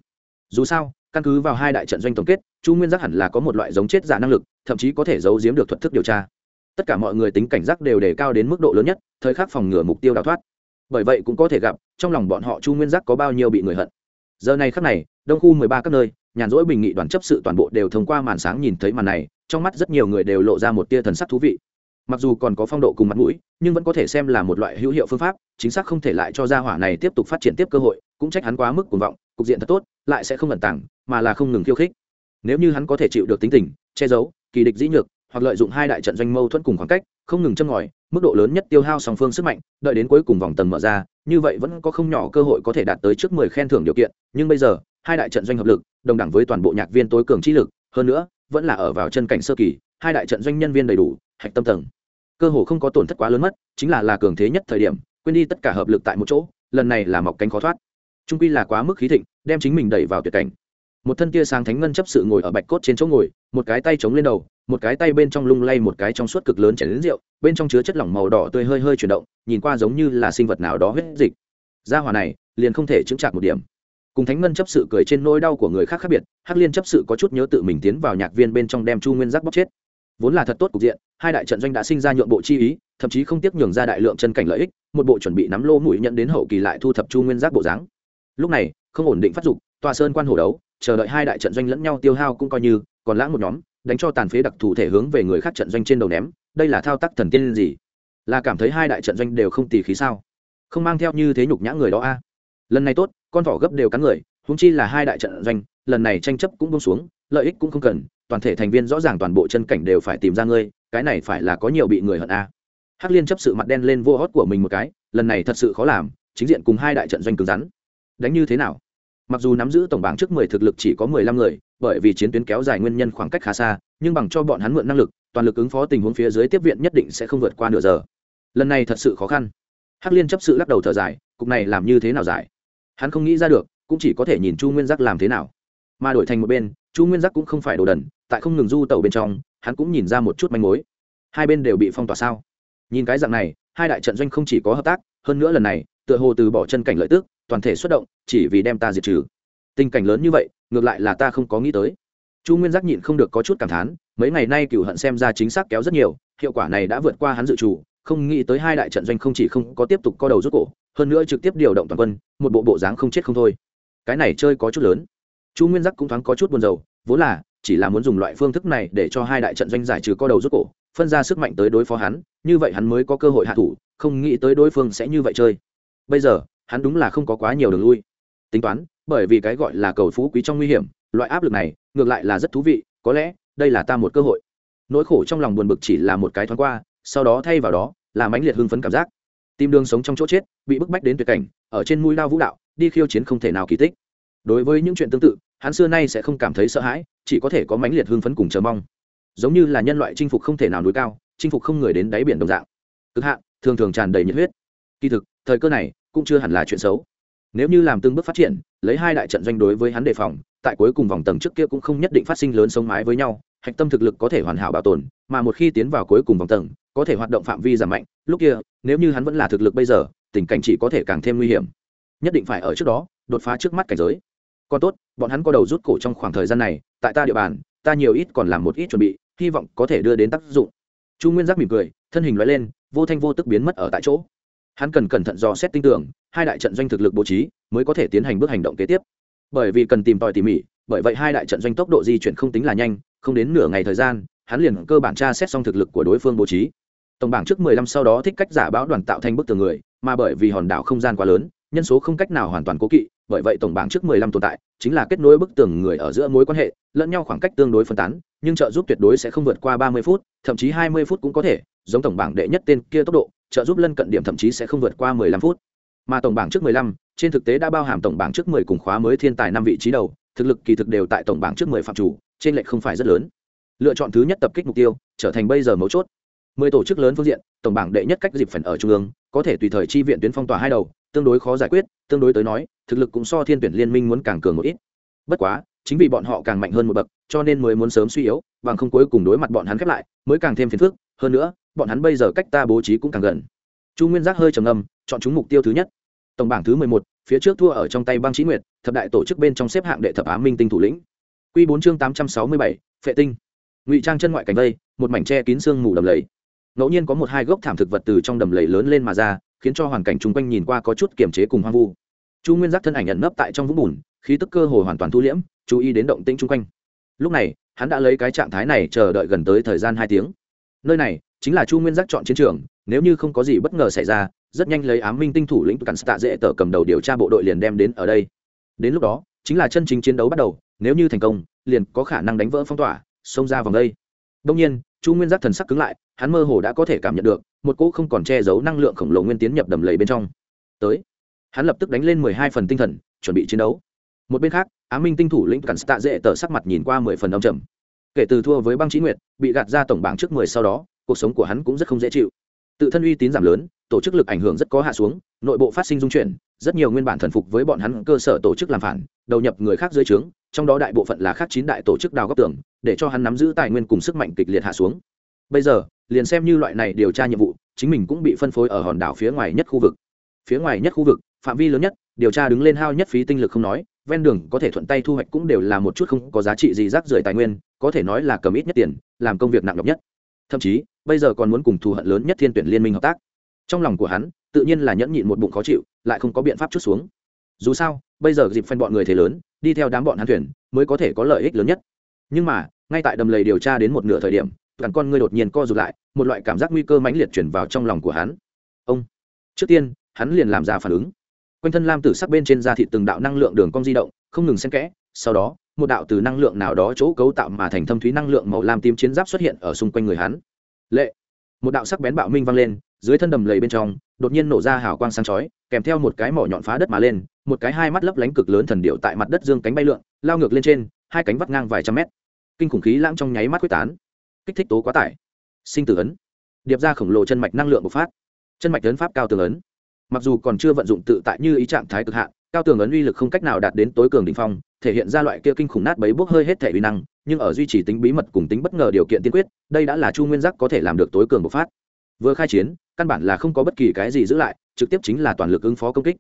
Dù sao, căn cứ vào hai đại trận doanh tổng kết, chu nguyên giác hẳn là có một loại giống chết giả năng lực, thậm chí có thể giấu giếm được thuật thức điều tra. Tất cả mọi người tính cảnh giác đều đề cao đến mức độ lớn nhất, thời khắc phòng ngừa mục tiêu đào thoát. Bởi vậy cũng có thể gặp, trong lòng bọn họ chu nguyên giác có bao nhiêu bị người hận giờ này khắc này, đông khu mười ba các nơi, nhàn rỗi bình nghị đoàn chấp sự toàn bộ đều thông qua màn sáng nhìn thấy màn này, trong mắt rất nhiều người đều lộ ra một tia thần sắc thú vị. Mặc dù còn có phong độ cùng mặt mũi, nhưng vẫn có thể xem là một loại hữu hiệu phương pháp, chính xác không thể lại cho gia hỏa này tiếp tục phát triển tiếp cơ hội, cũng trách hắn quá mức cuồng vọng, cục diện thật tốt, lại sẽ không ẩn tàng, mà là không ngừng khiêu khích. Nếu như hắn có thể chịu được tính tình, che giấu, kỳ địch dĩ nhược, hoặc lợi dụng hai đại trận doanh mâu thuẫn cùng khoảng cách, không ngừng châm ngòi, mức độ lớn nhất tiêu hao song phương sức mạnh, đợi đến cuối cùng vòng tầng mở ra như vậy vẫn có không nhỏ cơ hội có thể đạt tới trước mười khen thưởng điều kiện, nhưng bây giờ, hai đại trận doanh hợp lực, đồng đẳng với toàn bộ nhạc viên tối cường trí lực, hơn nữa, vẫn là ở vào chân cảnh sơ kỳ, hai đại trận doanh nhân viên đầy đủ, hạch tâm tầng. Cơ hội không có tổn thất quá lớn mất, chính là là cường thế nhất thời điểm, quên đi tất cả hợp lực tại một chỗ, lần này là mọc cánh khó thoát. Trung quy là quá mức khí thịnh, đem chính mình đẩy vào tuyệt cảnh một thân tia sáng thánh ngân chấp sự ngồi ở bạch cốt trên chỗ ngồi, một cái tay chống lên đầu, một cái tay bên trong lung lay một cái trong suốt cực lớn chảy đến rượu, bên trong chứa chất lỏng màu đỏ tươi hơi hơi chuyển động, nhìn qua giống như là sinh vật nào đó huyết dịch. Gia hỏa này, liền không thể chứng chặt một điểm. Cùng thánh ngân chấp sự cười trên nỗi đau của người khác khác biệt, hắc liên chấp sự có chút nhớ tự mình tiến vào nhạc viên bên trong đem chu nguyên giác bóc chết. Vốn là thật tốt cục diện, hai đại trận doanh đã sinh ra nhượng bộ chi ý, thậm chí không tiếc nhường ra đại lượng chân cảnh lợi ích, một bộ chuẩn bị nắm lô mũi nhận đến hậu kỳ lại thu thập chu nguyên giác bộ dáng. Lúc này, không ổn định phát dục, tòa sơn quan hổ đấu chờ đợi hai đại trận doanh lẫn nhau tiêu hao cũng coi như, còn lãng một nhóm, đánh cho tàn phế đặc thù thể hướng về người khác trận doanh trên đầu ném, đây là thao tác thần tiên gì? Là cảm thấy hai đại trận doanh đều không tì khí sao? Không mang theo như thế nhục nhã người đó a. Lần này tốt, con thỏ gấp đều cắn người húng chi là hai đại trận doanh, lần này tranh chấp cũng bông xuống, lợi ích cũng không cần, toàn thể thành viên rõ ràng toàn bộ chân cảnh đều phải tìm ra ngươi, cái này phải là có nhiều bị người hận a. Hắc liên chấp sự mặt đen lên vô hót của mình một cái, lần này thật sự khó làm, chính diện cùng hai đại trận doanh cứng rắn. Đánh như thế nào? Mặc dù nắm giữ tổng bảng trước mười thực lực chỉ có mười lăm người, bởi vì chiến tuyến kéo dài nguyên nhân khoảng cách khá xa, nhưng bằng cho bọn hắn mượn năng lực, toàn lực ứng phó tình huống phía dưới tiếp viện nhất định sẽ không vượt qua nửa giờ. Lần này thật sự khó khăn. Hắc liên chấp sự lắc đầu thở dài, cục này làm như thế nào giải? Hắn không nghĩ ra được, cũng chỉ có thể nhìn chu nguyên giác làm thế nào. Mà đổi thành một bên, chu nguyên giác cũng không phải đồ đần, tại không ngừng du tàu bên trong, hắn cũng nhìn ra một chút manh mối. Hai bên đều bị phong tỏa sao? Nhìn cái dạng này, hai đại trận doanh không chỉ có hợp tác, hơn nữa lần này, tựa hồ từ bỏ chân cảnh lợi tức toàn thể xuất động, chỉ vì đem ta diệt trừ. Tình cảnh lớn như vậy, ngược lại là ta không có nghĩ tới. Chu nguyên giác nhịn không được có chút cảm thán, mấy ngày nay cựu hận xem ra chính xác kéo rất nhiều, hiệu quả này đã vượt qua hắn dự trù, không nghĩ tới hai đại trận doanh không chỉ không có tiếp tục co đầu rút cổ, hơn nữa trực tiếp điều động toàn quân, một bộ bộ dáng không chết không thôi. Cái này chơi có chút lớn. Chu nguyên giác cũng thoáng có chút buồn rầu, vốn là, chỉ là muốn dùng loại phương thức này để cho hai đại trận doanh giải trừ co đầu rút cổ, phân ra sức mạnh tới đối phó hắn, như vậy hắn mới có cơ hội hạ thủ, không nghĩ tới đối phương sẽ như vậy chơi. Bây giờ hắn đúng là không có quá nhiều đường lui. Tính toán, bởi vì cái gọi là cầu phú quý trong nguy hiểm, loại áp lực này ngược lại là rất thú vị, có lẽ đây là ta một cơ hội. Nỗi khổ trong lòng buồn bực chỉ là một cái thoáng qua, sau đó thay vào đó là mãnh liệt hưng phấn cảm giác. Tìm đường sống trong chỗ chết, bị bức bách đến tuyệt cảnh, ở trên mũi lao vũ đạo, đi khiêu chiến không thể nào kỳ tích. Đối với những chuyện tương tự, hắn xưa nay sẽ không cảm thấy sợ hãi, chỉ có thể có mãnh liệt hưng phấn cùng chờ mong. Giống như là nhân loại chinh phục không thể nào núi cao, chinh phục không người đến đáy biển đồng dạng. Cực hạn, thường thường tràn đầy nhiệt huyết. Kỳ thực, thời cơ này cũng chưa hẳn là chuyện xấu. Nếu như làm từng bước phát triển, lấy hai đại trận doanh đối với hắn đề phòng, tại cuối cùng vòng tầng trước kia cũng không nhất định phát sinh lớn sống mái với nhau, hạch tâm thực lực có thể hoàn hảo bảo tồn, mà một khi tiến vào cuối cùng vòng tầng, có thể hoạt động phạm vi giảm mạnh, lúc kia, nếu như hắn vẫn là thực lực bây giờ, tình cảnh chỉ có thể càng thêm nguy hiểm. Nhất định phải ở trước đó, đột phá trước mắt cảnh giới. Còn tốt, bọn hắn có đầu rút cổ trong khoảng thời gian này, tại ta địa bàn, ta nhiều ít còn làm một ít chuẩn bị, hy vọng có thể đưa đến tác dụng. Chu nguyên giác mỉm cười, thân hình loại lên, vô thanh vô tức biến mất ở tại chỗ hắn cần cẩn thận dò xét tinh tưởng hai đại trận doanh thực lực bố trí mới có thể tiến hành bước hành động kế tiếp. Bởi vì cần tìm tòi tỉ mỉ, bởi vậy hai đại trận doanh tốc độ di chuyển không tính là nhanh, không đến nửa ngày thời gian, hắn liền cơ bản tra xét xong thực lực của đối phương bố trí. Tổng bảng trước mười lăm sau đó thích cách giả báo đoàn tạo thành bức tường người, mà bởi vì hòn đảo không gian quá lớn, nhân số không cách nào hoàn toàn cố kỵ, bởi vậy tổng bảng trước mười lăm tồn tại chính là kết nối bức tường người ở giữa mối quan hệ, lẫn nhau khoảng cách tương đối phân tán, nhưng trợ giúp tuyệt đối sẽ không vượt qua ba mươi phút, thậm chí hai mươi phút cũng có thể, giống tổng bảng đệ nhất tên kia tốc độ trợ giúp lân cận điểm thậm chí sẽ không vượt qua mười lăm phút. Mà tổng bảng trước mười lăm, trên thực tế đã bao hàm tổng bảng trước mười cùng khóa mới thiên tài năm vị trí đầu, thực lực kỳ thực đều tại tổng bảng trước mười phạm chủ, trên lệch không phải rất lớn. Lựa chọn thứ nhất tập kích mục tiêu, trở thành bây giờ mấu chốt. Mười tổ chức lớn phương diện, tổng bảng đệ nhất cách dịp phần ở trung ương, có thể tùy thời chi viện tuyến phong tỏa hai đầu, tương đối khó giải quyết, tương đối tới nói, thực lực cũng so thiên tuyển liên minh muốn càng cường một ít. Bất quá, chính vì bọn họ càng mạnh hơn một bậc, cho nên mới muốn sớm suy yếu, bằng không cuối cùng đối mặt bọn hắn khép lại, mới càng thêm phiền phức. Hơn nữa bọn hắn bây giờ cách ta bố trí cũng càng gần. Chu nguyên giác hơi trầm ngâm, chọn chúng mục tiêu thứ nhất. Tổng bảng thứ mười một, phía trước thua ở trong tay băng trí nguyệt, thập đại tổ chức bên trong xếp hạng đệ thập á minh tinh thủ lĩnh. Q bốn chương tám trăm sáu mươi bảy, phệ tinh. Ngụy trang chân ngoại cảnh vây, một mảnh tre kín sương mù đầm lầy. Ngẫu nhiên có một hai gốc thảm thực vật từ trong đầm lầy lớn lên mà ra, khiến cho hoàn cảnh chung quanh nhìn qua có chút kiềm chế cùng hoang vu. Chu nguyên giác thân ảnh ẩn nấp tại trong vũng bùn, khí tức cơ hồ hoàn toàn thu liễm, chú ý đến động tĩnh chung quanh. Lúc này, hắn đã lấy cái trạng thái này chờ đợi gần tới thời gian hai tiếng. Nơi này chính là chu nguyên giác chọn chiến trường, nếu như không có gì bất ngờ xảy ra, rất nhanh lấy ám minh tinh thủ lĩnh cắn tạ dễ tờ cầm đầu điều tra bộ đội liền đem đến ở đây. Đến lúc đó, chính là chân chính chiến đấu bắt đầu, nếu như thành công, liền có khả năng đánh vỡ phong tỏa, xông ra vòng đây. Đông nhiên, chu nguyên giác thần sắc cứng lại, hắn mơ hồ đã có thể cảm nhận được, một cỗ không còn che giấu năng lượng khổng lồ nguyên tiến nhập đầm lầy bên trong. Tới, hắn lập tức đánh lên mười hai phần tinh thần, chuẩn bị chiến đấu. Một bên khác á minh tinh thủ lĩnh cắn tạ dễ tờ sắc mặt nhìn qua mười phần đông trầm. Kể từ thua với băng trí nguyệt, bị gạt ra tổng bảng trước mười sau đó cuộc sống của hắn cũng rất không dễ chịu. Tự thân uy tín giảm lớn, tổ chức lực ảnh hưởng rất có hạ xuống, nội bộ phát sinh dung chuyển, rất nhiều nguyên bản thần phục với bọn hắn cơ sở tổ chức làm phản, đầu nhập người khác dưới trướng, trong đó đại bộ phận là khác chín đại tổ chức đào góc tưởng để cho hắn nắm giữ tài nguyên cùng sức mạnh kịch liệt hạ xuống. Bây giờ, liền xem như loại này điều tra nhiệm vụ, chính mình cũng bị phân phối ở hòn đảo phía ngoài nhất khu vực. Phía ngoài nhất khu vực, phạm vi lớn nhất, điều tra đứng lên hao nhất phí tinh lực không nói, ven đường có thể thuận tay thu hoạch cũng đều là một chút không có giá trị gì rác rưởi tài nguyên, có thể nói là cầm ít nhất tiền, làm công việc nặng nhọc nhất thậm chí, bây giờ còn muốn cùng thù hận lớn nhất thiên tuyển liên minh hợp tác. Trong lòng của hắn, tự nhiên là nhẫn nhịn một bụng khó chịu, lại không có biện pháp chút xuống. Dù sao, bây giờ dịp phen bọn người thế lớn, đi theo đám bọn hắn thuyền, mới có thể có lợi ích lớn nhất. Nhưng mà, ngay tại đầm lầy điều tra đến một nửa thời điểm toàn con ngươi đột nhiên co rụt lại, một loại cảm giác nguy cơ mãnh liệt chuyển vào trong lòng của hắn. Ông! Trước tiên, hắn liền làm ra phản ứng. Quanh thân lam tử sắc bên trên da thịt từng đạo năng lượng đường cong di động, không ngừng xen kẽ, sau đó một đạo từ năng lượng nào đó chỗ cấu tạo mà thành thâm thúy năng lượng màu lam tím chiến giáp xuất hiện ở xung quanh người hắn. Lệ! Một đạo sắc bén bạo minh vang lên, dưới thân đầm lầy bên trong, đột nhiên nổ ra hào quang sáng chói, kèm theo một cái mỏ nhọn phá đất mà lên, một cái hai mắt lấp lánh cực lớn thần điệu tại mặt đất dương cánh bay lượn, lao ngược lên trên, hai cánh vắt ngang vài trăm mét. Kinh khủng khí lãng trong nháy mắt quyết tán. Kích thích tố quá tải. Sinh tử ấn. Điệp ra khổng lồ chân mạch năng lượng bộc phát. Chân mạch ấn pháp cao tường ấn. Mặc dù còn chưa vận dụng tự tại như ý trạng thái cực hạn cao tường ấn uy lực không cách nào đạt đến tối cường đ ỉ n h phong, thể hiện ra loại kia kinh khủng nát bấy bốc hơi hết thể uy năng, nhưng ở duy trì tính bí mật cùng tính bất ngờ điều kiện tiên quyết, đây đã là chu nguyên giác có thể làm được tối cường bộc phát. Vừa khai chiến, căn bản là không có bất kỳ cái gì giữ lại, trực tiếp chính là toàn lực ứng phó công kích.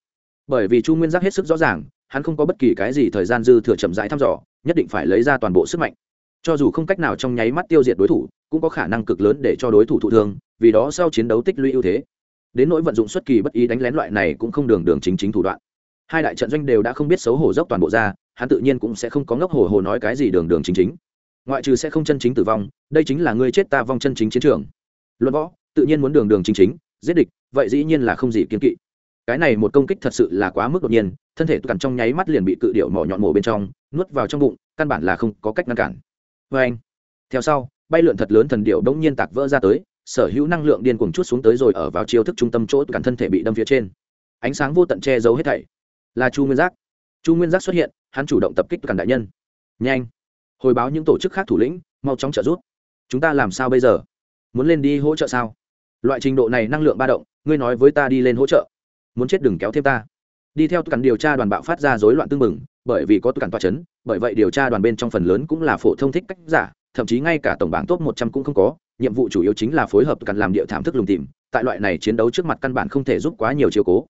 Bởi vì chu nguyên giác hết sức rõ ràng, hắn không có bất kỳ cái gì thời gian dư thừa chậm rãi thăm dò, nhất định phải lấy ra toàn bộ sức mạnh. Cho dù không cách nào trong nháy mắt tiêu diệt đối thủ, cũng có khả năng cực lớn để cho đối thủ thụ thương, vì đó sau chiến đấu tích lũy ưu thế. Đến nỗi vận dụng xuất kỳ bất ý đánh lén loại này cũng không đường đường chính chính thủ đoạn hai đại trận doanh đều đã không biết xấu hổ dốc toàn bộ ra, hắn tự nhiên cũng sẽ không có ngốc hồ hồ nói cái gì đường đường chính chính. Ngoại trừ sẽ không chân chính tử vong, đây chính là ngươi chết ta vong chân chính chiến trường. Luận võ, tự nhiên muốn đường đường chính chính, giết địch, vậy dĩ nhiên là không gì kiên kỵ. Cái này một công kích thật sự là quá mức đột nhiên, thân thể cằn trong nháy mắt liền bị cự điệu mỏ nhọn mổ bên trong, nuốt vào trong bụng, căn bản là không có cách ngăn cản. Vê anh, theo sau, bay lượn thật lớn thần điệu đống nhiên tạc vỡ ra tới, sở hữu năng lượng điên cuồng chút xuống tới rồi ở vào chiêu thức trung tâm chỗ cản thân thể bị đâm phía trên. Ánh sáng vô tận che giấu hết thảy là chu nguyên giác. Chu nguyên giác xuất hiện, hắn chủ động tập kích cản đại nhân. Nhanh! Hồi báo những tổ chức khác thủ lĩnh, mau chóng trợ giúp. Chúng ta làm sao bây giờ? Muốn lên đi hỗ trợ sao? Loại trình độ này năng lượng ba động, ngươi nói với ta đi lên hỗ trợ. Muốn chết đừng kéo thêm ta. Đi theo cản điều tra đoàn bạo phát ra rối loạn tương mừng bởi vì có cản toa chấn, bởi vậy điều tra đoàn bên trong phần lớn cũng là phổ thông thích cách giả, thậm chí ngay cả tổng bảng top một trăm cũng không có. Nhiệm vụ chủ yếu chính là phối hợp cản làm địa thảm thức lùng tìm, tại loại này chiến đấu trước mặt căn bản không thể giúp quá nhiều chiều cố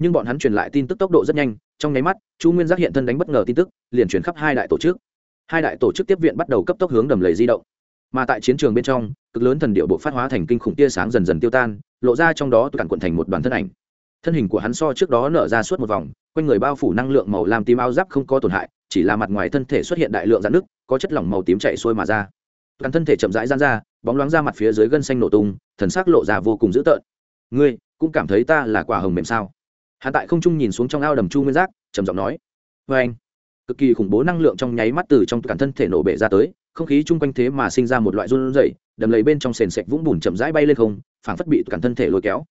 nhưng bọn hắn truyền lại tin tức tốc độ rất nhanh, trong nháy mắt, chu nguyên giác hiện thân đánh bất ngờ tin tức, liền truyền khắp hai đại tổ chức. Hai đại tổ chức tiếp viện bắt đầu cấp tốc hướng đầm lầy di động. Mà tại chiến trường bên trong, cực lớn thần điệu bộ phát hóa thành kinh khủng tia sáng dần dần tiêu tan, lộ ra trong đó cản quận thành một đoàn thân ảnh. Thân hình của hắn so trước đó nở ra suốt một vòng, quanh người bao phủ năng lượng màu làm tím áo giáp không có tổn hại, chỉ là mặt ngoài thân thể xuất hiện đại lượng dạn nước có chất lỏng màu tím chạy xuôi mà ra. Cắn thân thể chậm rãi gian ra, bóng loáng ra mặt phía dưới gân xanh nổ tung, thần sắc lộ ra vô cùng dữ tợn. Ngươi, cũng cảm thấy ta là quả hồng mềm sao? Hạ tại không trung nhìn xuống trong ao đầm chu nguyên giác, trầm giọng nói vê anh. Cực kỳ khủng bố năng lượng trong nháy mắt từ trong cản thân thể nổ bể ra tới, không khí chung quanh thế mà sinh ra một loại run rẩy, đầm lầy bên trong sền sệt vũng bùn chậm rãi bay lên không, phảng phất bị cản thân thể lôi kéo.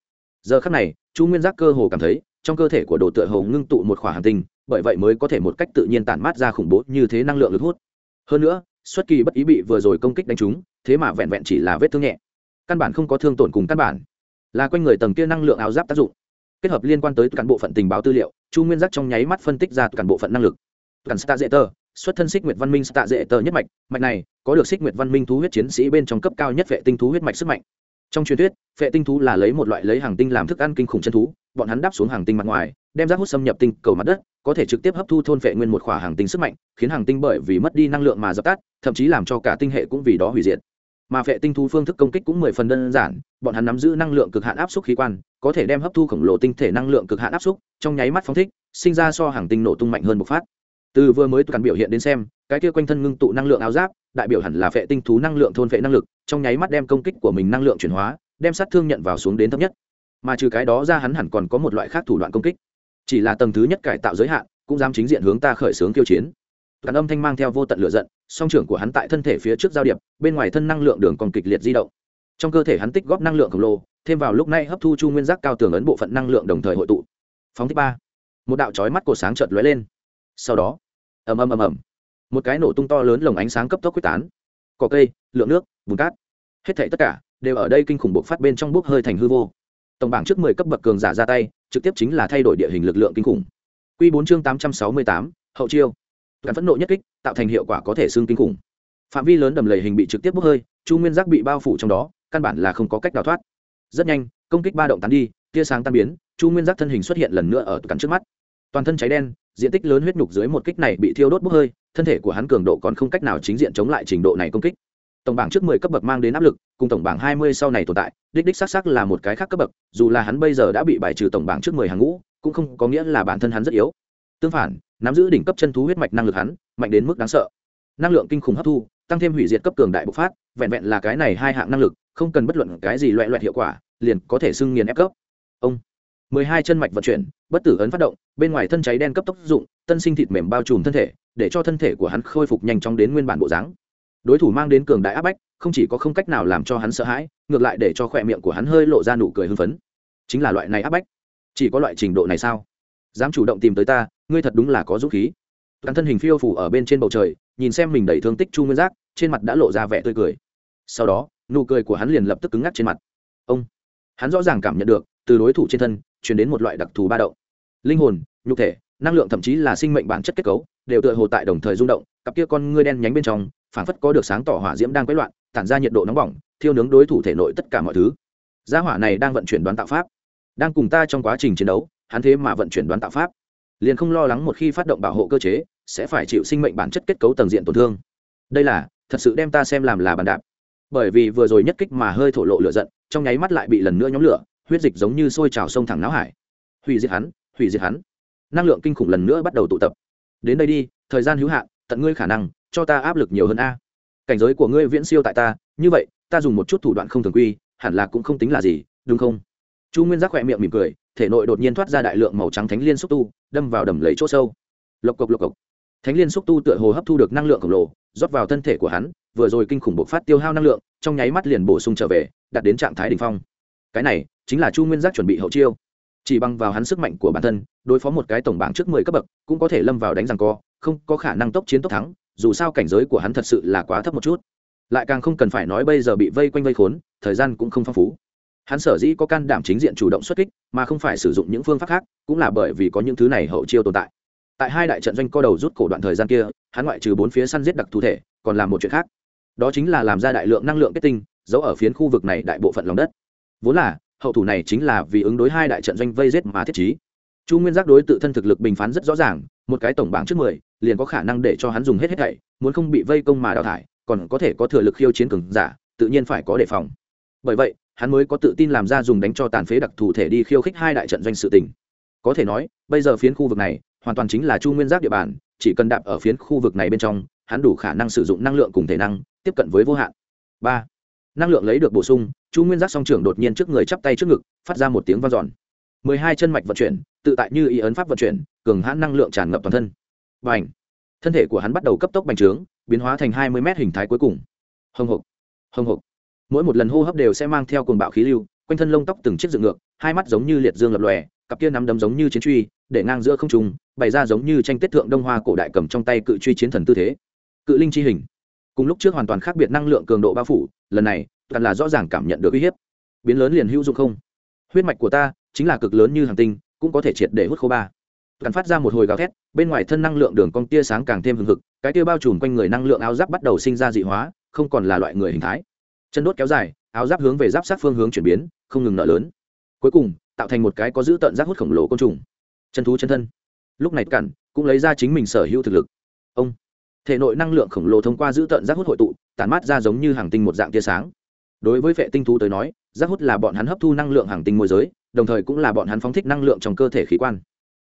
Giờ khắc này, chu nguyên giác cơ hồ cảm thấy, trong cơ thể của đồ tựa hồ ngưng tụ một khỏa hành tinh, bởi vậy mới có thể một cách tự nhiên tản mát ra khủng bố như thế năng lượng lực hút. Hơn nữa, xuất kỳ bất ý bị vừa rồi công kích đánh trúng, thế mà vẹn vẹn chỉ là vết thương nhẹ. Căn bản không có thương tổn cùng căn bản. Là quanh người tầng kia năng lượng áo giáp tác dụng kết hợp liên quan tới cán bộ phận tình báo tư liệu, chu nguyên giác trong nháy mắt phân tích ra cán bộ phận năng lực. Cán sta dễ tơ xuất thân xích nguyệt văn minh sta dễ tơ nhất mạch mạch này, có được xích nguyệt văn minh thú huyết chiến sĩ bên trong cấp cao nhất vệ tinh thú huyết mạch sức mạnh. Trong truyền thuyết, vệ tinh thú là lấy một loại lấy hàng tinh làm thức ăn kinh khủng chân thú, bọn hắn đáp xuống hàng tinh mặt ngoài, đem rác hút xâm nhập tinh cầu mặt đất, có thể trực tiếp hấp thu thôn vệ nguyên một khỏa hàng tinh sức mạnh, khiến hàng tinh bởi vì mất đi năng lượng mà dập tắt, thậm chí làm cho cả tinh hệ cũng vì đó hủy diệt mà vệ tinh thú phương thức công kích cũng mười phần đơn giản, bọn hắn nắm giữ năng lượng cực hạn áp suất khí quan, có thể đem hấp thu khổng lồ tinh thể năng lượng cực hạn áp suất, trong nháy mắt phóng thích, sinh ra so hàng tinh nổ tung mạnh hơn một phát. Từ vừa mới toàn biểu hiện đến xem, cái kia quanh thân ngưng tụ năng lượng áo giáp, đại biểu hẳn là vệ tinh thú năng lượng thôn vệ năng lực, trong nháy mắt đem công kích của mình năng lượng chuyển hóa, đem sát thương nhận vào xuống đến thấp nhất. Mà trừ cái đó ra hắn hẳn còn có một loại khác thủ đoạn công kích, chỉ là tầng thứ nhất cải tạo giới hạn, cũng dám chính diện hướng ta khởi xướng kiêu chiến cản âm thanh mang theo vô tận lửa giận, song trưởng của hắn tại thân thể phía trước giao điệp, bên ngoài thân năng lượng đường còn kịch liệt di động. Trong cơ thể hắn tích góp năng lượng khổng lồ, thêm vào lúc này hấp thu chu nguyên giác cao tường ấn bộ phận năng lượng đồng thời hội tụ. Phóng thích ba. Một đạo chói mắt cổ sáng chợt lóe lên. Sau đó, ầm ầm ầm ầm. Một cái nổ tung to lớn lồng ánh sáng cấp tốc quyết tán. Cỏ cây, lượng nước, bùn cát, hết thảy tất cả đều ở đây kinh khủng bộc phát bên trong bốc hơi thành hư vô. Tổng bảng trước mười cấp bậc cường giả ra tay, trực tiếp chính là thay đổi địa hình lực lượng kinh khủng. Quy bốn chương tám trăm sáu mươi tám, hậu chiêu cản phẫn nộ nhất kích, tạo thành hiệu quả có thể xương kinh khủng. Phạm vi lớn đầm lầy hình bị trực tiếp bốc hơi, chu nguyên giác bị bao phủ trong đó, căn bản là không có cách đào thoát. Rất nhanh, công kích ba động tán đi, tia sáng tan biến, chu nguyên giác thân hình xuất hiện lần nữa ở cắn trước mắt. Toàn thân cháy đen, diện tích lớn huyết nhục dưới một kích này bị thiêu đốt bốc hơi, thân thể của hắn cường độ còn không cách nào chính diện chống lại trình độ này công kích. Tổng bảng trước mười cấp bậc mang đến áp lực, cùng tổng bảng hai mươi sau này tồn tại, đích đích xác xác là một cái khác cấp bậc, dù là hắn bây giờ đã bị bài trừ tổng bảng trước mười hàng ngũ, cũng không có nghĩa là bản thân hắn rất yếu tương phản, nắm giữ đỉnh cấp chân thú huyết mạch năng lực hắn, mạnh đến mức đáng sợ. Năng lượng kinh khủng hấp thu, tăng thêm hủy diệt cấp cường đại bộc phát, vẹn vẹn là cái này hai hạng năng lực, không cần bất luận cái gì loại loại hiệu quả, liền có thể xưng nghiền ép cấp. Ông, mười hai chân mạch vận chuyển, bất tử ấn phát động, bên ngoài thân cháy đen cấp tốc dụng, tân sinh thịt mềm bao trùm thân thể, để cho thân thể của hắn khôi phục nhanh chóng đến nguyên bản bộ dáng. Đối thủ mang đến cường đại áp bách, không chỉ có không cách nào làm cho hắn sợ hãi, ngược lại để cho khỏe miệng của hắn hơi lộ ra nụ cười hưng phấn. Chính là loại này áp bách. Chỉ có loại trình độ này sao? Dám chủ động tìm tới ta, ngươi thật đúng là có dũng khí. Toàn thân hình phiêu phủ ở bên trên bầu trời, nhìn xem mình đầy thương tích chu nguyên giác, trên mặt đã lộ ra vẻ tươi cười. Sau đó, nụ cười của hắn liền lập tức cứng ngắc trên mặt. Ông! Hắn rõ ràng cảm nhận được, từ đối thủ trên thân chuyển đến một loại đặc thù ba động. Linh hồn, nhục thể, năng lượng thậm chí là sinh mệnh bản chất kết cấu, đều tựa hồ tại đồng thời rung động, cặp kia con ngươi đen nhánh bên trong, phảng phất có được sáng tỏ hỏa diễm đang quấy loạn, tản ra nhiệt độ nóng bỏng, thiêu nướng đối thủ thể nội tất cả mọi thứ. Gia hỏa này đang vận chuyển đoán tạo pháp, đang cùng ta trong quá trình chiến đấu hắn thế mà vận chuyển đoán tạo pháp. Liền không lo lắng một khi phát động bảo hộ cơ chế, sẽ phải chịu sinh mệnh bản chất kết cấu tầng diện tổn thương. Đây là, thật sự đem ta xem làm là bàn đạp. Bởi vì vừa rồi nhất kích mà hơi thổ lộ lửa giận, trong nháy mắt lại bị lần nữa nhóm lửa, huyết dịch giống như sôi trào sông thẳng náo hải. Hủy diệt hắn, hủy diệt hắn. Năng lượng kinh khủng lần nữa bắt đầu tụ tập. Đến đây đi, thời gian hữu hạn, tận ngươi khả năng, cho ta áp lực nhiều hơn a. Cảnh giới của ngươi viễn siêu tại ta, như vậy, ta dùng một chút thủ đoạn không thường quy, hẳn là cũng không tính là gì, đúng không? Chu nguyên giác khỏe miệng mỉm cười, thể nội đột nhiên thoát ra đại lượng màu trắng thánh liên xúc tu, đâm vào đầm lấy chỗ sâu. Lộc cộc lộc cộc. Thánh liên xúc tu tựa hồ hấp thu được năng lượng khổng lồ, rót vào thân thể của hắn, vừa rồi kinh khủng bộc phát tiêu hao năng lượng, trong nháy mắt liền bổ sung trở về, đạt đến trạng thái đ ỉ n h phong. Cái này chính là chu nguyên giác chuẩn bị hậu chiêu. Chỉ bằng vào hắn sức mạnh của bản thân, đối phó một cái tổng bảng trước mười cấp bậc, cũng có thể lâm vào đánh rằng co, không có khả năng tốc chiến tốc thắng, dù sao cảnh giới của hắn thật sự là quá thấp một chút. Lại càng không cần phải nói bây giờ bị vây quanh vây khốn, thời gian cũng không phong phú hắn sở dĩ có can đảm chính diện chủ động xuất kích, mà không phải sử dụng những phương pháp khác, cũng là bởi vì có những thứ này hậu chiêu tồn tại. Tại hai đại trận doanh co đầu rút cổ đoạn thời gian kia, hắn ngoại trừ bốn phía săn giết đặc thù thể, còn làm một chuyện khác. Đó chính là làm ra đại lượng năng lượng kết tinh, giấu ở phiến khu vực này đại bộ phận lòng đất. Vốn là, hậu thủ này chính là vì ứng đối hai đại trận doanh vây giết mà thiết trí. Chu nguyên giác đối tự thân thực lực bình phán rất rõ ràng, một cái tổng bảng trước mười, liền có khả năng để cho hắn dùng hết hết thảy, muốn không bị vây công mà đào thải, còn có thể có thừa lực khiêu chiến cường giả, tự nhiên phải có đề phòng. Bởi vậy hắn mới có tự tin làm ra dùng đánh cho tàn phế đặc thù thể đi khiêu khích hai đại trận doanh sự tình. Có thể nói bây giờ phiến khu vực này hoàn toàn chính là chu nguyên giác địa bàn chỉ cần đạp ở phiến khu vực này bên trong hắn đủ khả năng sử dụng năng lượng cùng thể năng tiếp cận với vô hạn. Ba. Năng lượng lấy được bổ sung chu nguyên giác song trưởng đột nhiên trước người chắp tay trước ngực phát ra một tiếng vang dọn. Mười hai chân mạch vận chuyển tự tại như ý ấn pháp vận chuyển cường hãn năng lượng tràn ngập toàn thân. Bành, thân thể của hắn bắt đầu cấp tốc bành trướng biến hóa thành hai mươi mét hình thái cuối cùng. Hồng hộc. Hồng hộc mỗi một lần hô hấp đều sẽ mang theo cuồng bạo khí lưu, quanh thân lông tóc từng chiếc dựng ngược, hai mắt giống như liệt dương lập lòe, cặp kia nắm đấm giống như chiến truy, để ngang giữa không trung, bày ra giống như tranh tết thượng đông hoa cổ đại cầm trong tay cự truy chiến thần tư thế. Cự linh chi hình. Cùng lúc trước hoàn toàn khác biệt năng lượng cường độ bao phủ, lần này cần là rõ ràng cảm nhận được uy hiếp. Biến lớn liền hữu dụng không? Huyết mạch của ta chính là cực lớn như hàng tinh, cũng có thể triệt để hút khô ba. Cần phát ra một hồi gào thét, bên ngoài thân năng lượng đường cong tia sáng càng thêm hừng hực, cái tia bao trùm quanh người năng lượng áo giáp bắt đầu sinh ra dị hóa, không còn là loại người hình thái chân đốt kéo dài, áo giáp hướng về giáp sát phương hướng chuyển biến, không ngừng nợ lớn. Cuối cùng, tạo thành một cái có giữ tận giác hút khổng lồ côn trùng. Chân thú chân thân. Lúc này cản, cũng lấy ra chính mình sở hữu thực lực. Ông. Thể nội năng lượng khổng lồ thông qua giữ tận giác hút hội tụ, tản mát ra giống như hàng tinh một dạng tia sáng. Đối với vệ tinh thú tới nói giác hút là bọn hắn hấp thu năng lượng hàng tinh môi giới, đồng thời cũng là bọn hắn phóng thích năng lượng trong cơ thể khí quan.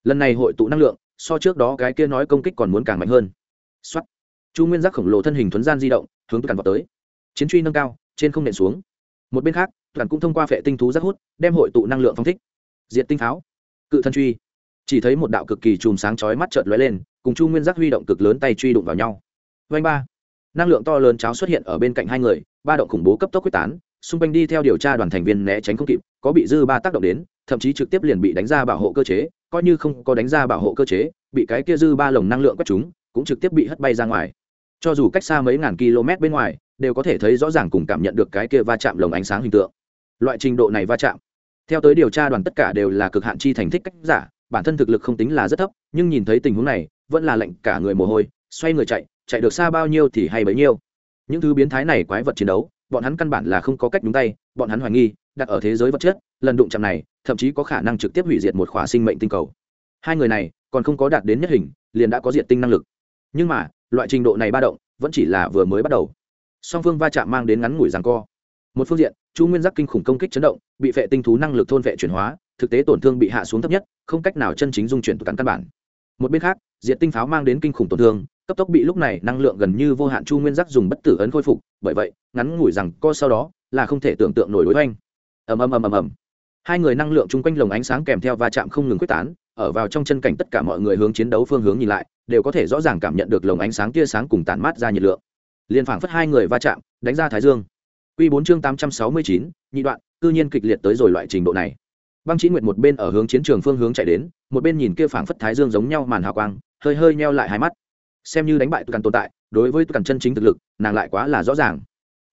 Lần này hội tụ năng lượng, so trước đó cái kia nói công kích còn muốn càng mạnh hơn. Xuất chu nguyên giác khổng lồ thân hình thuấn gian di động, hướng cản vào tới. Chiến truy nâng cao trên không nện xuống. Một bên khác, toàn cũng thông qua phệ tinh thú giác hút, đem hội tụ năng lượng phong thích. Diện tinh pháo. Cự thân truy. Chỉ thấy một đạo cực kỳ chùm sáng chói mắt chợt lóe lên, cùng chu nguyên giác huy động cực lớn tay truy đụng vào nhau. Vanh ba. Năng lượng to lớn cháo xuất hiện ở bên cạnh hai người, ba động khủng bố cấp tốc quyết tán, xung quanh đi theo điều tra đoàn thành viên né tránh không kịp, có bị dư ba tác động đến, thậm chí trực tiếp liền bị đánh ra bảo hộ cơ chế, coi như không có đánh ra bảo hộ cơ chế, bị cái kia dư ba lồng năng lượng quét chúng, cũng trực tiếp bị hất bay ra ngoài. Cho dù cách xa mấy ngàn km bên ngoài đều có thể thấy rõ ràng cùng cảm nhận được cái kia va chạm lồng ánh sáng hình tượng. Loại trình độ này va chạm, theo tới điều tra đoàn tất cả đều là cực hạn chi thành thích cách giả, bản thân thực lực không tính là rất thấp, nhưng nhìn thấy tình huống này, vẫn là lệnh cả người mồ hôi, xoay người chạy chạy được xa bao nhiêu thì hay bấy nhiêu. Những thứ biến thái này quái vật chiến đấu, bọn hắn căn bản là không có cách nhúng tay, bọn hắn hoài nghi, đặt ở thế giới vật chất, lần đụng chạm này, thậm chí có khả năng trực tiếp hủy diệt một khỏa sinh mệnh tinh cầu. Hai người này, còn không có đạt đến nhất hình, liền đã có diệt tinh năng lực. Nhưng mà, loại trình độ này ba động, vẫn chỉ là vừa mới bắt đầu song phương va chạm mang đến ngắn ngủi rằng co. Một phương diện, chu nguyên giác kinh khủng công kích chấn động, bị vệ tinh thú năng lực thôn vệ chuyển hóa, thực tế tổn thương bị hạ xuống thấp nhất, không cách nào chân chính dung chuyển tụ cắn căn bản. Một bên khác, diệt tinh pháo mang đến kinh khủng tổn thương, cấp tốc bị lúc này năng lượng gần như vô hạn chu nguyên giác dùng bất tử ấn khôi phục, bởi vậy, ngắn ngủi rằng co sau đó, là không thể tưởng tượng nổi đối oanh ầm ầm ầm ầm ầm. Hai người năng lượng chung quanh lồng ánh sáng kèm theo va chạm không ngừng quyết tán, ở vào trong chân cảnh tất cả mọi người hướng chiến đấu phương hướng nhìn lại, đều có thể rõ ràng cảm nhận được lồng ánh sáng tia sáng cùng tản mát ra nhiệt lượng liên phảng phất hai người va chạm đánh ra thái dương Quy 4 chương 869, nhị đoạn, cư nhiên kịch liệt tới rồi loại trình độ này. Băng Chí Nguyệt một bên ở hướng chiến trường phương hướng chạy đến, một bên nhìn kia phảng phất thái dương giống nhau màn hào quang, hơi hơi nheo lại hai mắt. Xem như đánh bại tu cần tồn tại, đối với tu cần chân chính thực lực, nàng lại quá là rõ ràng.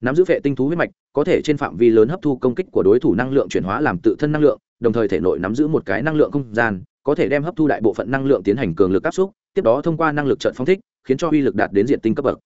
Nắm giữ vệ tinh thú huyết mạch, có thể trên phạm vi lớn hấp thu công kích của đối thủ năng lượng chuyển hóa làm tự thân năng lượng, đồng thời thể nội nắm giữ một cái năng lượng không gian, có thể đem hấp thu đại bộ phận năng lượng tiến hành cường lực áp xúc, tiếp đó thông qua năng lực trận phóng thích, khiến cho uy lực đạt đến diện tinh cấp bậc.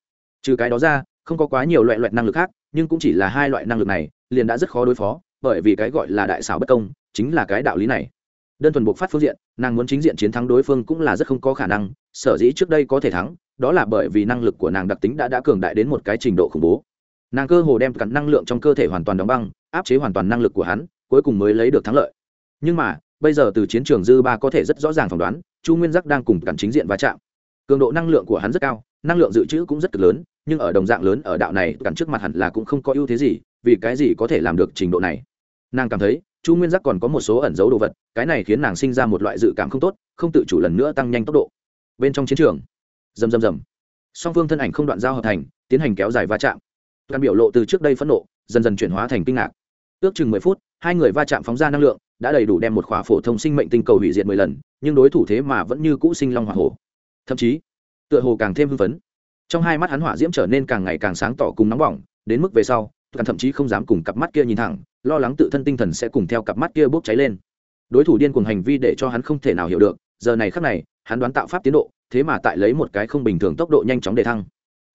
Trừ cái đó ra, không có quá nhiều loại loại năng lực khác, nhưng cũng chỉ là hai loại năng lực này liền đã rất khó đối phó bởi vì cái gọi là đại xảo bất công chính là cái đạo lý này. Đơn thuần buộc phát phương diện nàng muốn chính diện chiến thắng đối phương cũng là rất không có khả năng sở dĩ trước đây có thể thắng đó là bởi vì năng lực của nàng đặc tính đã đã cường đại đến một cái trình độ khủng bố. Nàng cơ hồ đem cắn năng lượng trong cơ thể hoàn toàn đóng băng áp chế hoàn toàn năng lực của hắn cuối cùng mới lấy được thắng lợi. Nhưng mà bây giờ từ chiến trường dư ba có thể rất rõ ràng phỏng đoán chu nguyên giác đang cùng cắn chính diện va chạm. Cường độ năng lượng của hắn rất cao năng lượng dự trữ cũng rất cực lớn nhưng ở đồng dạng lớn ở đạo này, cản trước mặt hẳn là cũng không có ưu thế gì, vì cái gì có thể làm được trình độ này? Nàng cảm thấy, chu nguyên giác còn có một số ẩn dấu đồ vật, cái này khiến nàng sinh ra một loại dự cảm không tốt, không tự chủ lần nữa tăng nhanh tốc độ. Bên trong chiến trường, rầm rầm rầm. Song phương thân ảnh không đoạn giao hợp thành, tiến hành kéo dài va chạm. Căn biểu lộ từ trước đây phẫn nộ, dần dần chuyển hóa thành kinh ngạc. Ước chừng mười phút, hai người va chạm phóng ra năng lượng, đã đầy đủ đem một khỏa phổ thông sinh mệnh tinh cầu hủy diệt mười lần, nhưng đối thủ thế mà vẫn như cũ sinh long hỏa hổ. Thậm chí, tựa hồ càng thêm hưng phấn trong hai mắt hắn hỏa diễm trở nên càng ngày càng sáng tỏ cùng nóng bỏng, đến mức về sau càng thậm chí không dám cùng cặp mắt kia nhìn thẳng, lo lắng tự thân tinh thần sẽ cùng theo cặp mắt kia bốc cháy lên. Đối thủ điên cuồng hành vi để cho hắn không thể nào hiểu được, giờ này khắc này, hắn đoán tạo pháp tiến độ, thế mà tại lấy một cái không bình thường tốc độ nhanh chóng để thăng.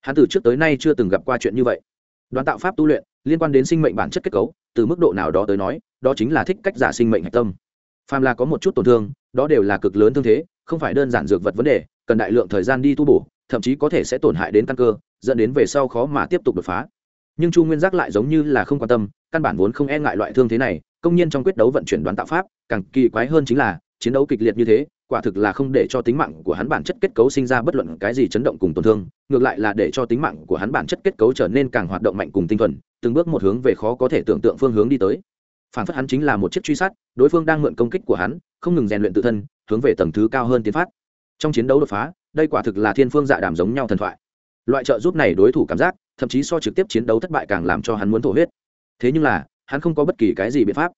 Hắn từ trước tới nay chưa từng gặp qua chuyện như vậy. Đoán tạo pháp tu luyện, liên quan đến sinh mệnh bản chất kết cấu, từ mức độ nào đó tới nói, đó chính là thích cách giả sinh mệnh hạch tâm. Phàm là có một chút tổn thương, đó đều là cực lớn thương thế, không phải đơn giản dược vật vấn đề, cần đại lượng thời gian đi tu bổ thậm chí có thể sẽ tổn hại đến căn cơ, dẫn đến về sau khó mà tiếp tục đột phá. Nhưng chu nguyên giác lại giống như là không quan tâm, căn bản vốn không e ngại loại thương thế này, công nhiên trong quyết đấu vận chuyển đoán tạo pháp, càng kỳ quái hơn chính là, chiến đấu kịch liệt như thế, quả thực là không để cho tính mạng của hắn bản chất kết cấu sinh ra bất luận cái gì chấn động cùng tổn thương, ngược lại là để cho tính mạng của hắn bản chất kết cấu trở nên càng hoạt động mạnh cùng tinh thuần, từng bước một hướng về khó có thể tưởng tượng phương hướng đi tới. Phản phất hắn chính là một chiếc truy sát, đối phương đang mượn công kích của hắn, không ngừng rèn luyện tự thân, hướng về tầng thứ cao hơn tiến phát. Trong chiến đấu đột phá đây quả thực là thiên phương dạ đàm giống nhau thần thoại. Loại trợ giúp này đối thủ cảm giác, thậm chí so trực tiếp chiến đấu thất bại càng làm cho hắn muốn thổ huyết. Thế nhưng là, hắn không có bất kỳ cái gì biện pháp.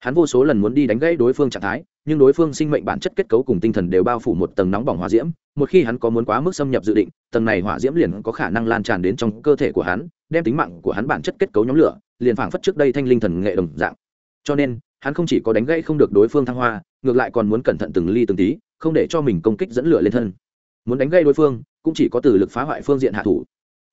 Hắn vô số lần muốn đi đánh gãy đối phương trạng thái, nhưng đối phương sinh mệnh bản chất kết cấu cùng tinh thần đều bao phủ một tầng nóng bỏng hỏa diễm, một khi hắn có muốn quá mức xâm nhập dự định, tầng này hỏa diễm liền có khả năng lan tràn đến trong cơ thể của hắn, đem tính mạng của hắn bản chất kết cấu nhóm lửa, liền phảng phất trước đây thanh linh thần nghệ đồng dạng. Cho nên, hắn không chỉ có đánh gãy không được đối phương thăng hoa, ngược lại còn muốn cẩn thận từng ly từng tí, không để cho mình công kích dẫn lửa lên thân muốn đánh gây đối phương, cũng chỉ có từ lực phá hoại phương diện hạ thủ.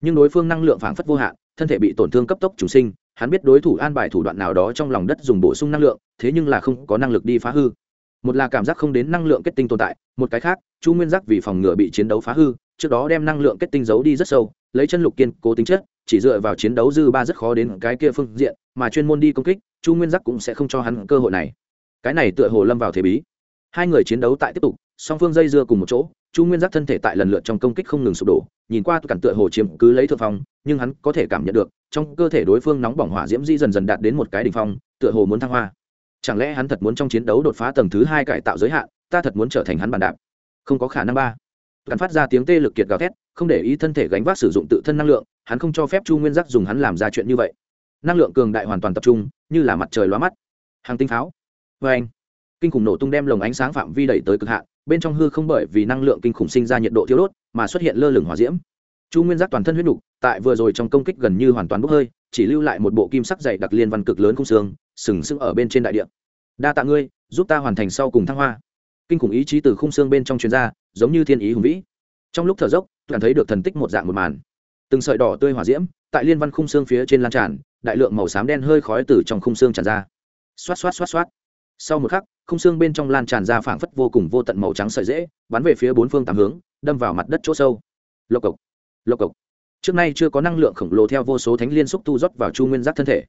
Nhưng đối phương năng lượng phảng phất vô hạn, thân thể bị tổn thương cấp tốc chủ sinh, hắn biết đối thủ an bài thủ đoạn nào đó trong lòng đất dùng bổ sung năng lượng, thế nhưng là không có năng lực đi phá hư. Một là cảm giác không đến năng lượng kết tinh tồn tại, một cái khác, chu nguyên giác vì phòng ngừa bị chiến đấu phá hư, trước đó đem năng lượng kết tinh giấu đi rất sâu, lấy chân lục kiên cố tính chất, chỉ dựa vào chiến đấu dư ba rất khó đến cái kia phương diện, mà chuyên môn đi công kích, chu nguyên giác cũng sẽ không cho hắn cơ hội này. Cái này tựa hồ lâm vào thế bí. Hai người chiến đấu tại tiếp tục song phương dây dưa cùng một chỗ, chu nguyên giác thân thể tại lần lượt trong công kích không ngừng sụp đổ, nhìn qua cản tựa hồ chiếm cứ lấy thượng phong, nhưng hắn có thể cảm nhận được, trong cơ thể đối phương nóng bỏng hỏa diễm di dần dần đạt đến một cái đ ỉ n h phong, tựa hồ muốn thăng hoa. Chẳng lẽ hắn thật muốn trong chiến đấu đột phá tầng thứ hai cải tạo giới hạn, ta thật muốn trở thành hắn bàn đạp? Không có khả năng ba. Cản phát ra tiếng tê lực kiệt gào thét, không để ý thân thể gánh vác sử dụng tự thân năng lượng, hắn không cho phép chu nguyên giác dùng hắn làm ra chuyện như vậy. Năng lượng cường đại hoàn toàn tập trung, như là mặt trời lóa mắt. Hàng tinh pháo. Vê anh kinh khủng nổ tung đem lồng ánh sáng phạm vi đẩy tới cực hạn bên trong hư không bởi vì năng lượng kinh khủng sinh ra nhiệt độ thiếu đốt mà xuất hiện lơ lửng hỏa diễm. Chu nguyên giác toàn thân huyết nục, tại vừa rồi trong công kích gần như hoàn toàn bốc hơi, chỉ lưu lại một bộ kim sắc dày đặc liên văn cực lớn không xương, sừng sững ở bên trên đại địa. Đa tạ ngươi, giúp ta hoàn thành sau cùng thăng hoa. Kinh khủng ý chí từ khung xương bên trong chuyên gia giống như thiên ý hùng vĩ. Trong lúc thở dốc cảm thấy được thần tích một dạng một màn. Từng sợi đỏ tươi hỏa diễm, tại liên văn khung xương phía trên lan tràn, đại lượng màu xám đen hơi khói từ trong khung xương tràn ra. Xoát xoát xoát xoát. Sau một khắc khung xương bên trong lan tràn ra phảng phất vô cùng vô tận màu trắng sợi dễ, bắn về phía bốn phương tám hướng, đâm vào mặt đất chỗ sâu. Lộc cộc lộc cộc. Trước nay chưa có năng lượng khổng lồ theo vô số thánh liên xúc tu rót vào chu nguyên giác thân thể.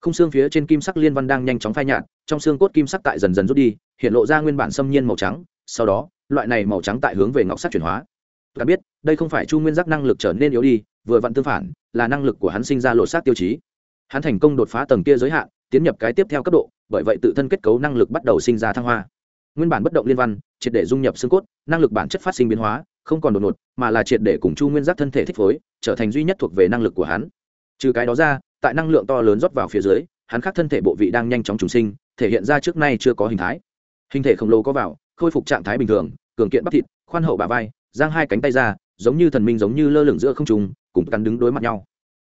Khung xương phía trên kim sắc liên văn đang nhanh chóng phai nhạt, trong xương cốt kim sắc tại dần dần rút đi, hiện lộ ra nguyên bản xâm nhiên màu trắng, sau đó, loại này màu trắng tại hướng về ngọc sắc chuyển hóa. Ta biết, đây không phải chu nguyên giác năng lực trở nên yếu đi, vừa vặn tương phản, là năng lực của hắn sinh ra lộ sát tiêu chí. Hắn thành công đột phá tầng kia giới hạn, tiến nhập cái tiếp theo cấp độ bởi vậy tự thân kết cấu năng lực bắt đầu sinh ra thăng hoa. Nguyên bản bất động liên văn, triệt để dung nhập xương cốt, năng lực bản chất phát sinh biến hóa, không còn đột ngột, mà là triệt để cùng chu nguyên giác thân thể thích phối, trở thành duy nhất thuộc về năng lực của hắn. Trừ cái đó ra, tại năng lượng to lớn rót vào phía dưới, hắn khác thân thể bộ vị đang nhanh chóng trùng sinh, thể hiện ra trước nay chưa có hình thái. Hình thể khổng lồ có vào, khôi phục trạng thái bình thường, cường kiện bắp thịt, khoan hậu bà vai, giang hai cánh tay ra, giống như thần minh giống như lơ lửng giữa không trùng cùng cắn đứng đối mặt nhau.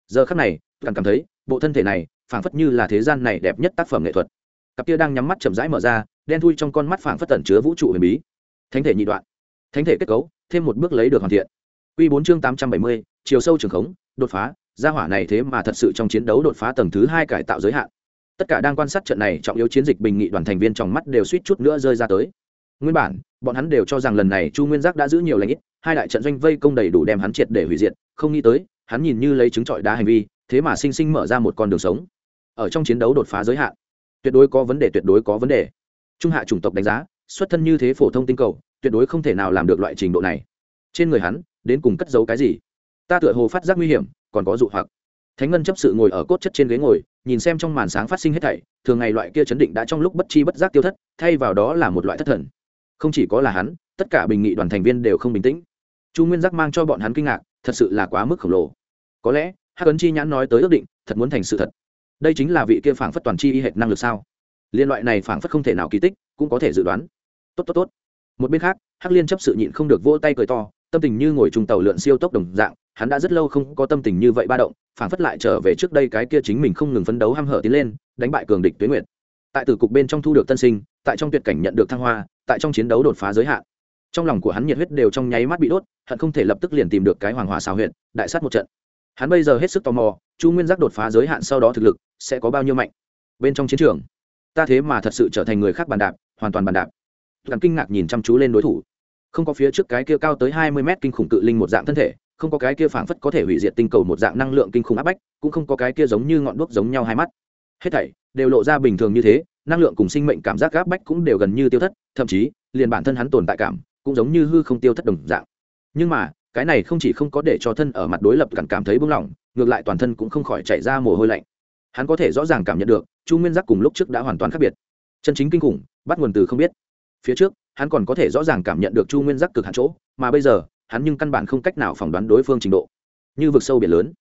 Giờ khắc này càng cảm thấy, bộ thân thể này, phảng phất như là thế gian này đẹp nhất tác phẩm nghệ thuật cặp kia đang nhắm mắt chậm rãi mở ra đen thui trong con mắt phảng phất tẩn chứa vũ trụ huyền bí thánh thể nhị đoạn thánh thể kết cấu thêm một bước lấy được hoàn thiện Quy 4 chương 870, chiều sâu trường khống, đột phá, gia hỏa này thế mà thật sự trong chiến đấu đột phá tầng thứ hai cải tạo giới hạn. Tất cả đang quan sát trận này trọng yếu chiến dịch bình nghị đoàn thành viên trong mắt đều suýt chút nữa rơi ra tới. Nguyên bản, bọn hắn đều cho rằng lần này Chu Nguyên Giác đã giữ nhiều lành ít, hai đại trận doanh vây công đầy đủ đem hắn triệt để hủy diệt, không nghĩ tới, hắn nhìn như lấy trứng trọi đá hành vi, thế mà sinh sinh mở ra một con đường sống. Ở trong chiến đấu đột phá giới hạn, tuyệt đối có vấn đề tuyệt đối có vấn đề. Trung hạ chủng tộc đánh giá, xuất thân như thế phổ thông tinh cầu, tuyệt đối không thể nào làm được loại trình độ này. Trên người hắn đến cùng cất giấu cái gì? Ta tựa hồ phát giác nguy hiểm còn có dụ hoặc. Thánh ngân chấp sự ngồi ở cốt chất trên ghế ngồi nhìn xem trong màn sáng phát sinh hết thảy thường ngày loại kia chấn định đã trong lúc bất chi bất giác tiêu thất thay vào đó là một loại thất thần. Không chỉ có là hắn tất cả bình nghị đoàn thành viên đều không bình tĩnh. Chu nguyên giác mang cho bọn hắn kinh ngạc thật sự là quá mức khổng lồ. Có lẽ hắc ấn chi nhãn nói tới ước định thật muốn thành sự thật đây chính là vị kia phảng phất toàn chi y hệt năng lực sao? Liên loại này phảng phất không thể nào kỳ tích, cũng có thể dự đoán. Tốt tốt tốt. Một bên khác, hắc liên chấp sự nhịn không được vỗ tay cười to, tâm tình như ngồi trùng tàu lượn siêu tốc đồng dạng, hắn đã rất lâu không có tâm tình như vậy ba động, phảng phất lại trở về trước đây cái kia chính mình không ngừng phấn đấu h a m hở tiến lên, đánh bại cường địch tuyến nguyệt. Tại tử cục bên trong thu được tân sinh, tại trong tuyệt cảnh nhận được thăng hoa, tại trong chiến đấu đột phá giới hạn. Trong lòng của hắn nhiệt huyết đều trong nháy mắt bị đốt, hận không thể lập tức liền tìm được cái hoàng hòa xào huyện đại sát một trận hắn bây giờ hết sức tò mò, chu nguyên giác đột phá giới hạn sau đó thực lực sẽ có bao nhiêu mạnh? Bên trong chiến trường, ta thế mà thật sự trở thành người khác bàn đạp, hoàn toàn bàn đạp. Hắn kinh ngạc nhìn chăm chú lên đối thủ. Không có phía trước cái kia cao tới hai mươi mét kinh khủng cự linh một dạng thân thể, không có cái kia phảng phất có thể hủy diệt tinh cầu một dạng năng lượng kinh khủng áp bách, cũng không có cái kia giống như ngọn đuốc giống nhau hai mắt. Hết thảy đều lộ ra bình thường như thế, năng lượng cùng sinh mệnh cảm giác áp bách cũng đều gần như tiêu thất, thậm chí, liền bản thân hắn tồn tại cảm cũng giống như hư không tiêu thất đồng dạng. Nhưng mà cái này không chỉ không có để cho thân ở mặt đối lập cảm cảm thấy buông lỏng, ngược lại toàn thân cũng không khỏi chạy ra mồ hôi lạnh. Hắn có thể rõ ràng cảm nhận được, chu nguyên giác cùng lúc trước đã hoàn toàn khác biệt. Chân chính kinh khủng, bắt nguồn từ không biết. Phía trước, hắn còn có thể rõ ràng cảm nhận được chu nguyên giác cực hạn chỗ, mà bây giờ, hắn nhưng căn bản không cách nào phỏng đoán đối phương trình độ. Như vực sâu biển lớn.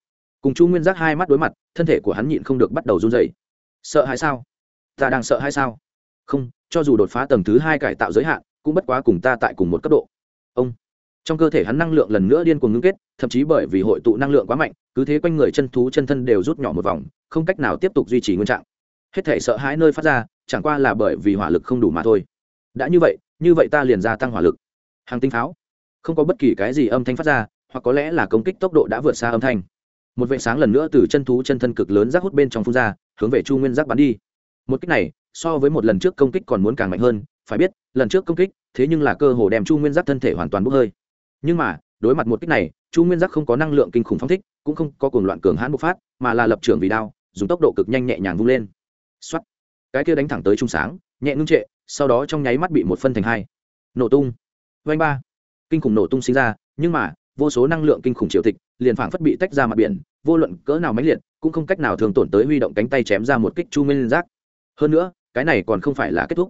Cùng chu nguyên giác hai mắt đối mặt, thân thể của hắn nhịn không được bắt đầu run dày sợ hãi sao? Ta đang sợ hãi sao? Không, cho dù đột phá tầng thứ hai cải tạo giới hạn, cũng bất quá cùng ta tại cùng một cấp độ. Ông trong cơ thể hắn năng lượng lần nữa điên cuồng ngưng kết, thậm chí bởi vì hội tụ năng lượng quá mạnh, cứ thế quanh người chân thú chân thân đều rút nhỏ một vòng, không cách nào tiếp tục duy trì nguyên trạng. Hết thể sợ hãi nơi phát ra, chẳng qua là bởi vì hỏa lực không đủ mà thôi. Đã như vậy như vậy ta liền gia tăng hỏa lực. Hàng tinh pháo. Không có bất kỳ cái gì âm thanh phát ra, hoặc có lẽ là công kích tốc độ đã vượt xa âm thanh. Một vệ sáng lần nữa từ chân thú chân thân cực lớn rác hút bên trong phun ra, hướng về chu nguyên giác bắn đi. Một kích này, so với một lần trước công kích còn muốn càng mạnh hơn, phải biết, lần trước công kích, thế nhưng là cơ hồ đem chu nguyên giác thân thể hoàn toàn bốc hơi nhưng mà, đối mặt một kích này, chu nguyên giác không có năng lượng kinh khủng phong thích, cũng không có cuồng loạn cường hãn bộc phát, mà là lập trường vì đao, dùng tốc độ cực nhanh nhẹ nhàng vung lên. X cái kia đánh thẳng tới trung sáng, nhẹ ngưng trệ, sau đó trong nháy mắt bị một phân thành hai. Nổ tung. Vanh ba. Kinh khủng nổ tung sinh ra, nhưng mà, vô số năng lượng kinh khủng triều tịch, liền phảng phất bị tách ra mặt biển, vô luận cỡ nào mãnh liệt, cũng không cách nào thường tổn tới huy động cánh tay chém ra một kích chu nguyên giác. Hơn nữa, cái này còn không phải là kết thúc.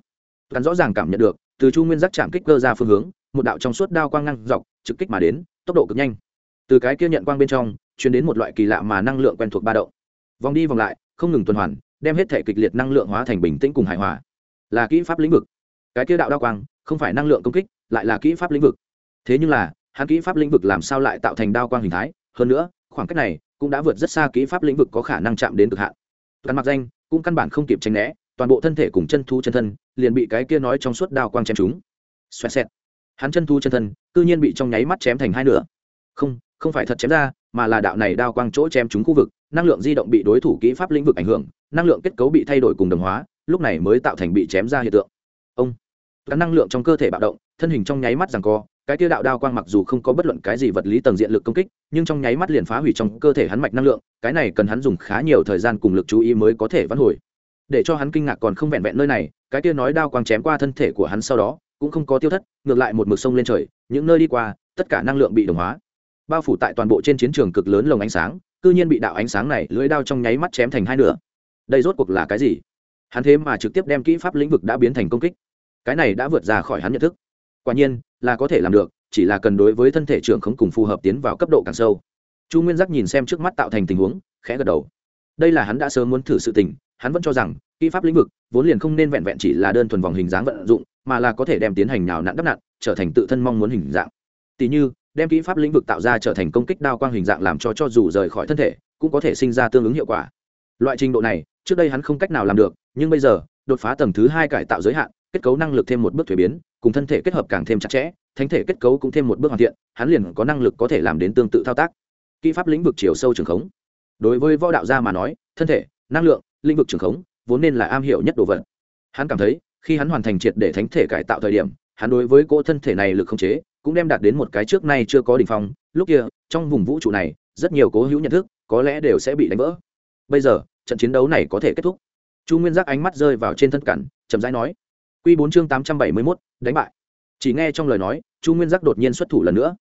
Cắn rõ ràng cảm nhận được, từ chu nguyên giác chạm kích cơ ra phương hướng một đạo trong suốt đao quang ngăn dọc, trực kích mà đến, tốc độ cực nhanh. Từ cái kia nhận quang bên trong chuyển đến một loại kỳ lạ mà năng lượng quen thuộc ba động. Vòng đi vòng lại, không ngừng tuần hoàn, đem hết thể kịch liệt năng lượng hóa thành bình tĩnh cùng hài hòa. Là kỹ pháp lĩnh vực. Cái kia đạo đao quang, không phải năng lượng công kích, lại là kỹ pháp lĩnh vực. Thế nhưng là, hắn kỹ pháp lĩnh vực làm sao lại tạo thành đao quang hình thái? Hơn nữa, khoảng cách này cũng đã vượt rất xa kỹ pháp lĩnh vực có khả năng chạm đến cực hạn. Căn mặc danh, cũng căn bản không kịp tránh né, toàn bộ thân thể cùng chân thu chân thân, liền bị cái kia nói trong suốt đao quang chém chúng xoẹt xẹt hắn chân thu chân thân, cư nhiên bị trong nháy mắt chém thành hai nửa. Không không phải thật chém ra, mà là đạo này đao quang chỗ chém chúng khu vực, năng lượng di động bị đối thủ kỹ pháp lĩnh vực ảnh hưởng, năng lượng kết cấu bị thay đổi cùng đồng hóa, lúc này mới tạo thành bị chém ra hiện tượng. Ông các năng lượng trong cơ thể bạo động, thân hình trong nháy mắt rằng co, cái tiêu đạo đao quang mặc dù không có bất luận cái gì vật lý tầng diện lực công kích, nhưng trong nháy mắt liền phá hủy trong cơ thể hắn mạch năng lượng, cái này cần hắn dùng khá nhiều thời gian cùng lực chú ý mới có thể vãn hồi. Để cho hắn kinh ngạc còn không vẹn vẹn nơi này, cái kia nói đao quang chém qua thân thể của hắn sau đó cũng không có tiêu thất, ngược lại một mực sông lên trời, những nơi đi qua, tất cả năng lượng bị đồng hóa. Bao phủ tại toàn bộ trên chiến trường cực lớn lồng ánh sáng, cư nhiên bị đạo ánh sáng này lưỡi đao trong nháy mắt chém thành hai nửa. Đây rốt cuộc là cái gì? Hắn thế mà trực tiếp đem kỹ pháp lĩnh vực đã biến thành công kích. Cái này đã vượt ra khỏi hắn nhận thức. Quả nhiên, là có thể làm được, chỉ là cần đối với thân thể trưởng không cùng phù hợp tiến vào cấp độ càng sâu. Chu nguyên giác nhìn xem trước mắt tạo thành tình huống, khẽ gật đầu đây là hắn đã sớm muốn thử sự tình, hắn vẫn cho rằng, kỹ pháp lĩnh vực vốn liền không nên vẹn vẹn chỉ là đơn thuần vòng hình dáng vận dụng, mà là có thể đem tiến hành nào nặn đắp nặn, trở thành tự thân mong muốn hình dạng. Tỉ như, đem kỹ pháp lĩnh vực tạo ra trở thành công kích đao quang hình dạng làm cho cho dù rời khỏi thân thể, cũng có thể sinh ra tương ứng hiệu quả. Loại trình độ này, trước đây hắn không cách nào làm được, nhưng bây giờ, đột phá tầng thứ hai cải tạo giới hạn, kết cấu năng lực thêm một bước thuế biến, cùng thân thể kết hợp càng thêm chặt chẽ, thánh thể kết cấu cũng thêm một bước hoàn thiện, hắn liền có năng lực có thể làm đến tương tự thao tác. Kỹ pháp lĩnh vực chiều sâu trường khống đối với võ đạo gia mà nói, thân thể, năng lượng, lĩnh vực trường khống, vốn nên là am hiểu nhất đồ vật. Hắn cảm thấy, khi hắn hoàn thành triệt để thánh thể cải tạo thời điểm, hắn đối với cỗ thân thể này lực không chế, cũng đem đạt đến một cái trước nay chưa có đ ỉ n h phong. Lúc kia, trong vùng vũ trụ này, rất nhiều cố hữu nhận thức, có lẽ đều sẽ bị đánh vỡ. Bây giờ, trận chiến đấu này có thể kết thúc. Chu nguyên giác ánh mắt rơi vào trên thân cản, chậm rãi nói q bốn chương tám trăm bảy mươi mốt, đánh bại. Chỉ nghe trong lời nói, chu nguyên giác đột nhiên xuất thủ lần nữa.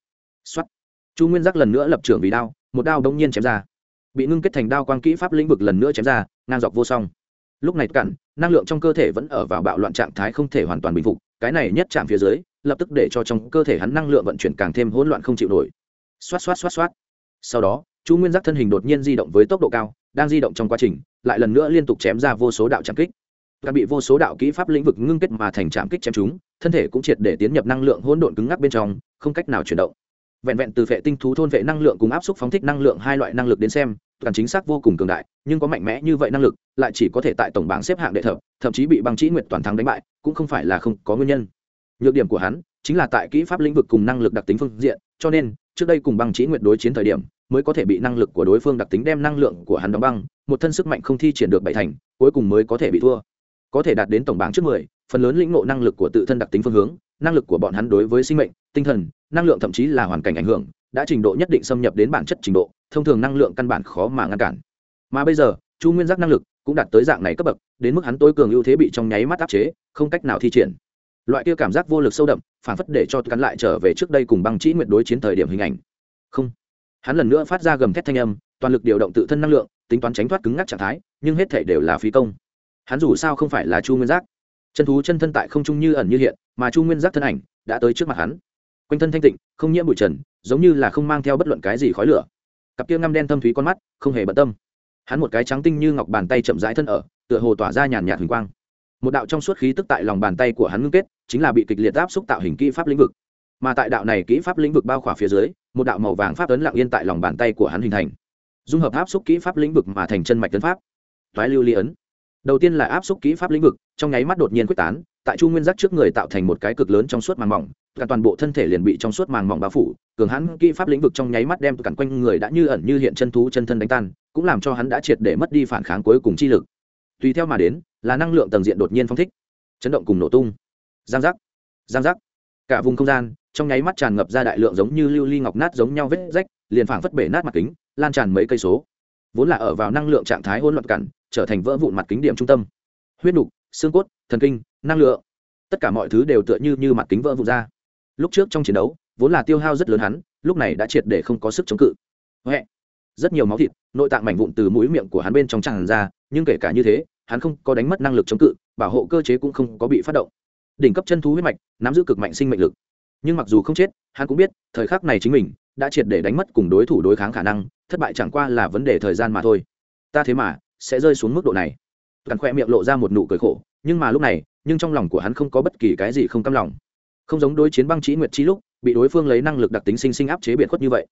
X o á t chu nguyên giác lần nữa lập trưởng vì đao, một đao đông nhiên chém ra bị ngưng kết thành đao quang kỹ pháp lĩnh vực lần nữa chém ra, ngang dọc vô song. Lúc này cặn năng lượng trong cơ thể vẫn ở vào bạo loạn trạng thái không thể hoàn toàn bình phục, cái này nhất chạm phía dưới, lập tức để cho trong cơ thể hắn năng lượng vận chuyển càng thêm hỗn loạn không chịu nổi. Xoát xoát xoát xoát. Sau đó, chu nguyên giác thân hình đột nhiên di động với tốc độ cao, đang di động trong quá trình, lại lần nữa liên tục chém ra vô số đạo chạm kích. Đã bị vô số đạo kỹ pháp lĩnh vực ngưng kết mà thành chạm kích chém chúng thân thể cũng triệt để tiến nhập năng lượng hỗn độn cứng ngắc bên trong, không cách nào chuyển động vẹn vẹn từ vệ tinh thú thôn vệ năng lượng cùng áp suất phóng thích năng lượng hai loại năng lực đến xem, toàn chính xác vô cùng cường đại, nhưng có mạnh mẽ như vậy năng lực, lại chỉ có thể tại tổng bảng xếp hạng đệ thập, thậm chí bị băng chỉ nguyệt toàn thắng đánh bại, cũng không phải là không có nguyên nhân. Nhược điểm của hắn chính là tại kỹ pháp lĩnh vực cùng năng lực đặc tính phương diện, cho nên, trước đây cùng băng chỉ nguyệt đối chiến thời điểm, mới có thể bị năng lực của đối phương đặc tính đem năng lượng của hắn đóng băng, một thân sức mạnh không thi triển được bảy thành, cuối cùng mới có thể bị thua. Có thể đạt đến tổng bảng trước mười, phần lớn lĩnh ngộ năng lực của tự thân đặc tính phương hướng năng lực của bọn hắn đối với sinh mệnh, tinh thần, năng lượng thậm chí là hoàn cảnh ảnh hưởng, đã trình độ nhất định xâm nhập đến bản chất trình độ, thông thường năng lượng căn bản khó mà ngăn cản. Mà bây giờ, chu nguyên giác năng lực cũng đạt tới dạng này cấp bậc, đến mức hắn tối cường ưu thế bị trong nháy mắt áp chế, không cách nào thi triển. Loại kia cảm giác vô lực sâu đậm, phản phất để cho cắn lại trở về trước đây cùng băng chỉ nguyện đối chiến thời điểm hình ảnh. Không. Hắn lần nữa phát ra gầm thét thanh âm, toàn lực điều động tự thân năng lượng, tính toán tránh thoát cứng ngắc trạng thái, nhưng hết thể đều là phí công. Hắn dù sao không phải là chu nguyên giác chân thú chân thân tại không trung như ẩn như hiện, mà chu nguyên giác thân ảnh đã tới trước mặt hắn. Quanh thân thanh tịnh, không nhiễm bụi trần, giống như là không mang theo bất luận cái gì khói lửa. Cặp kia ngăm đen thâm thúy con mắt, không hề bận tâm. Hắn một cái trắng tinh như ngọc bàn tay chậm rãi thân ở, tựa hồ tỏa ra nhàn nhạt huỳnh quang. Một đạo trong suốt khí tức tại lòng bàn tay của hắn ngưng kết, chính là bị kịch liệt áp xúc tạo hình kỹ pháp lĩnh vực. Mà tại đạo này kỹ pháp lĩnh vực bao khỏa phía dưới, một đạo màu vàng pháp ấn lặng yên tại lòng bàn tay của hắn hình thành. Dung hợp áp xúc kỹ pháp lĩnh vực mà thành chân mạch tấn pháp. Toái lưu ly ấn đầu tiên là áp xúc kỹ pháp lĩnh vực, trong nháy mắt đột nhiên quyết tán, tại chu nguyên giác trước người tạo thành một cái cực lớn trong suốt màng mỏng, cả toàn bộ thân thể liền bị trong suốt màng mỏng bao phủ, cường hắn kỹ pháp lĩnh vực trong nháy mắt đem cản quanh người đã như ẩn như hiện chân thú chân thân đánh tan, cũng làm cho hắn đã triệt để mất đi phản kháng cuối cùng chi lực. Tùy theo mà đến, là năng lượng tầng diện đột nhiên phong thích, chấn động cùng nổ tung. Giang giác giang giác. Cả vùng không gian, trong nháy mắt tràn ngập ra đại lượng giống như lưu ly ngọc nát giống nhau vết rách, liền phảng phất bể nát mặt kính, lan tràn mấy cây số. Vốn là ở vào năng lượng trạng thái hỗn loạn cản trở thành vỡ vụn mặt kính điểm trung tâm. Huyết nục, xương cốt, thần kinh, năng lượng. Tất cả mọi thứ đều tựa như như mặt kính vỡ vụn ra. Lúc trước trong chiến đấu, vốn là tiêu hao rất lớn hắn, lúc này đã triệt để không có sức chống cự. Huệ. rất nhiều máu thịt, nội tạng mảnh vụn từ mũi miệng của hắn bên trong tràn ra, nhưng kể cả như thế, hắn không có đánh mất năng lực chống cự, bảo hộ cơ chế cũng không có bị phát động. Đỉnh cấp chân thú huyết mạch, nắm giữ cực mạnh sinh mệnh lực. Nhưng mặc dù không chết, hắn cũng biết, thời khắc này chính mình đã triệt để đánh mất cùng đối thủ đối kháng khả năng, thất bại chẳng qua là vấn đề thời gian mà thôi. Ta thế mà sẽ rơi xuống mức độ này. Cắn khoe miệng lộ ra một nụ cười khổ, nhưng mà lúc này, nhưng trong lòng của hắn không có bất kỳ cái gì không căm lòng. Không giống đối chiến băng trí nguyệt chi lúc, bị đối phương lấy năng lực đặc tính sinh sinh áp chế biệt khuất như vậy.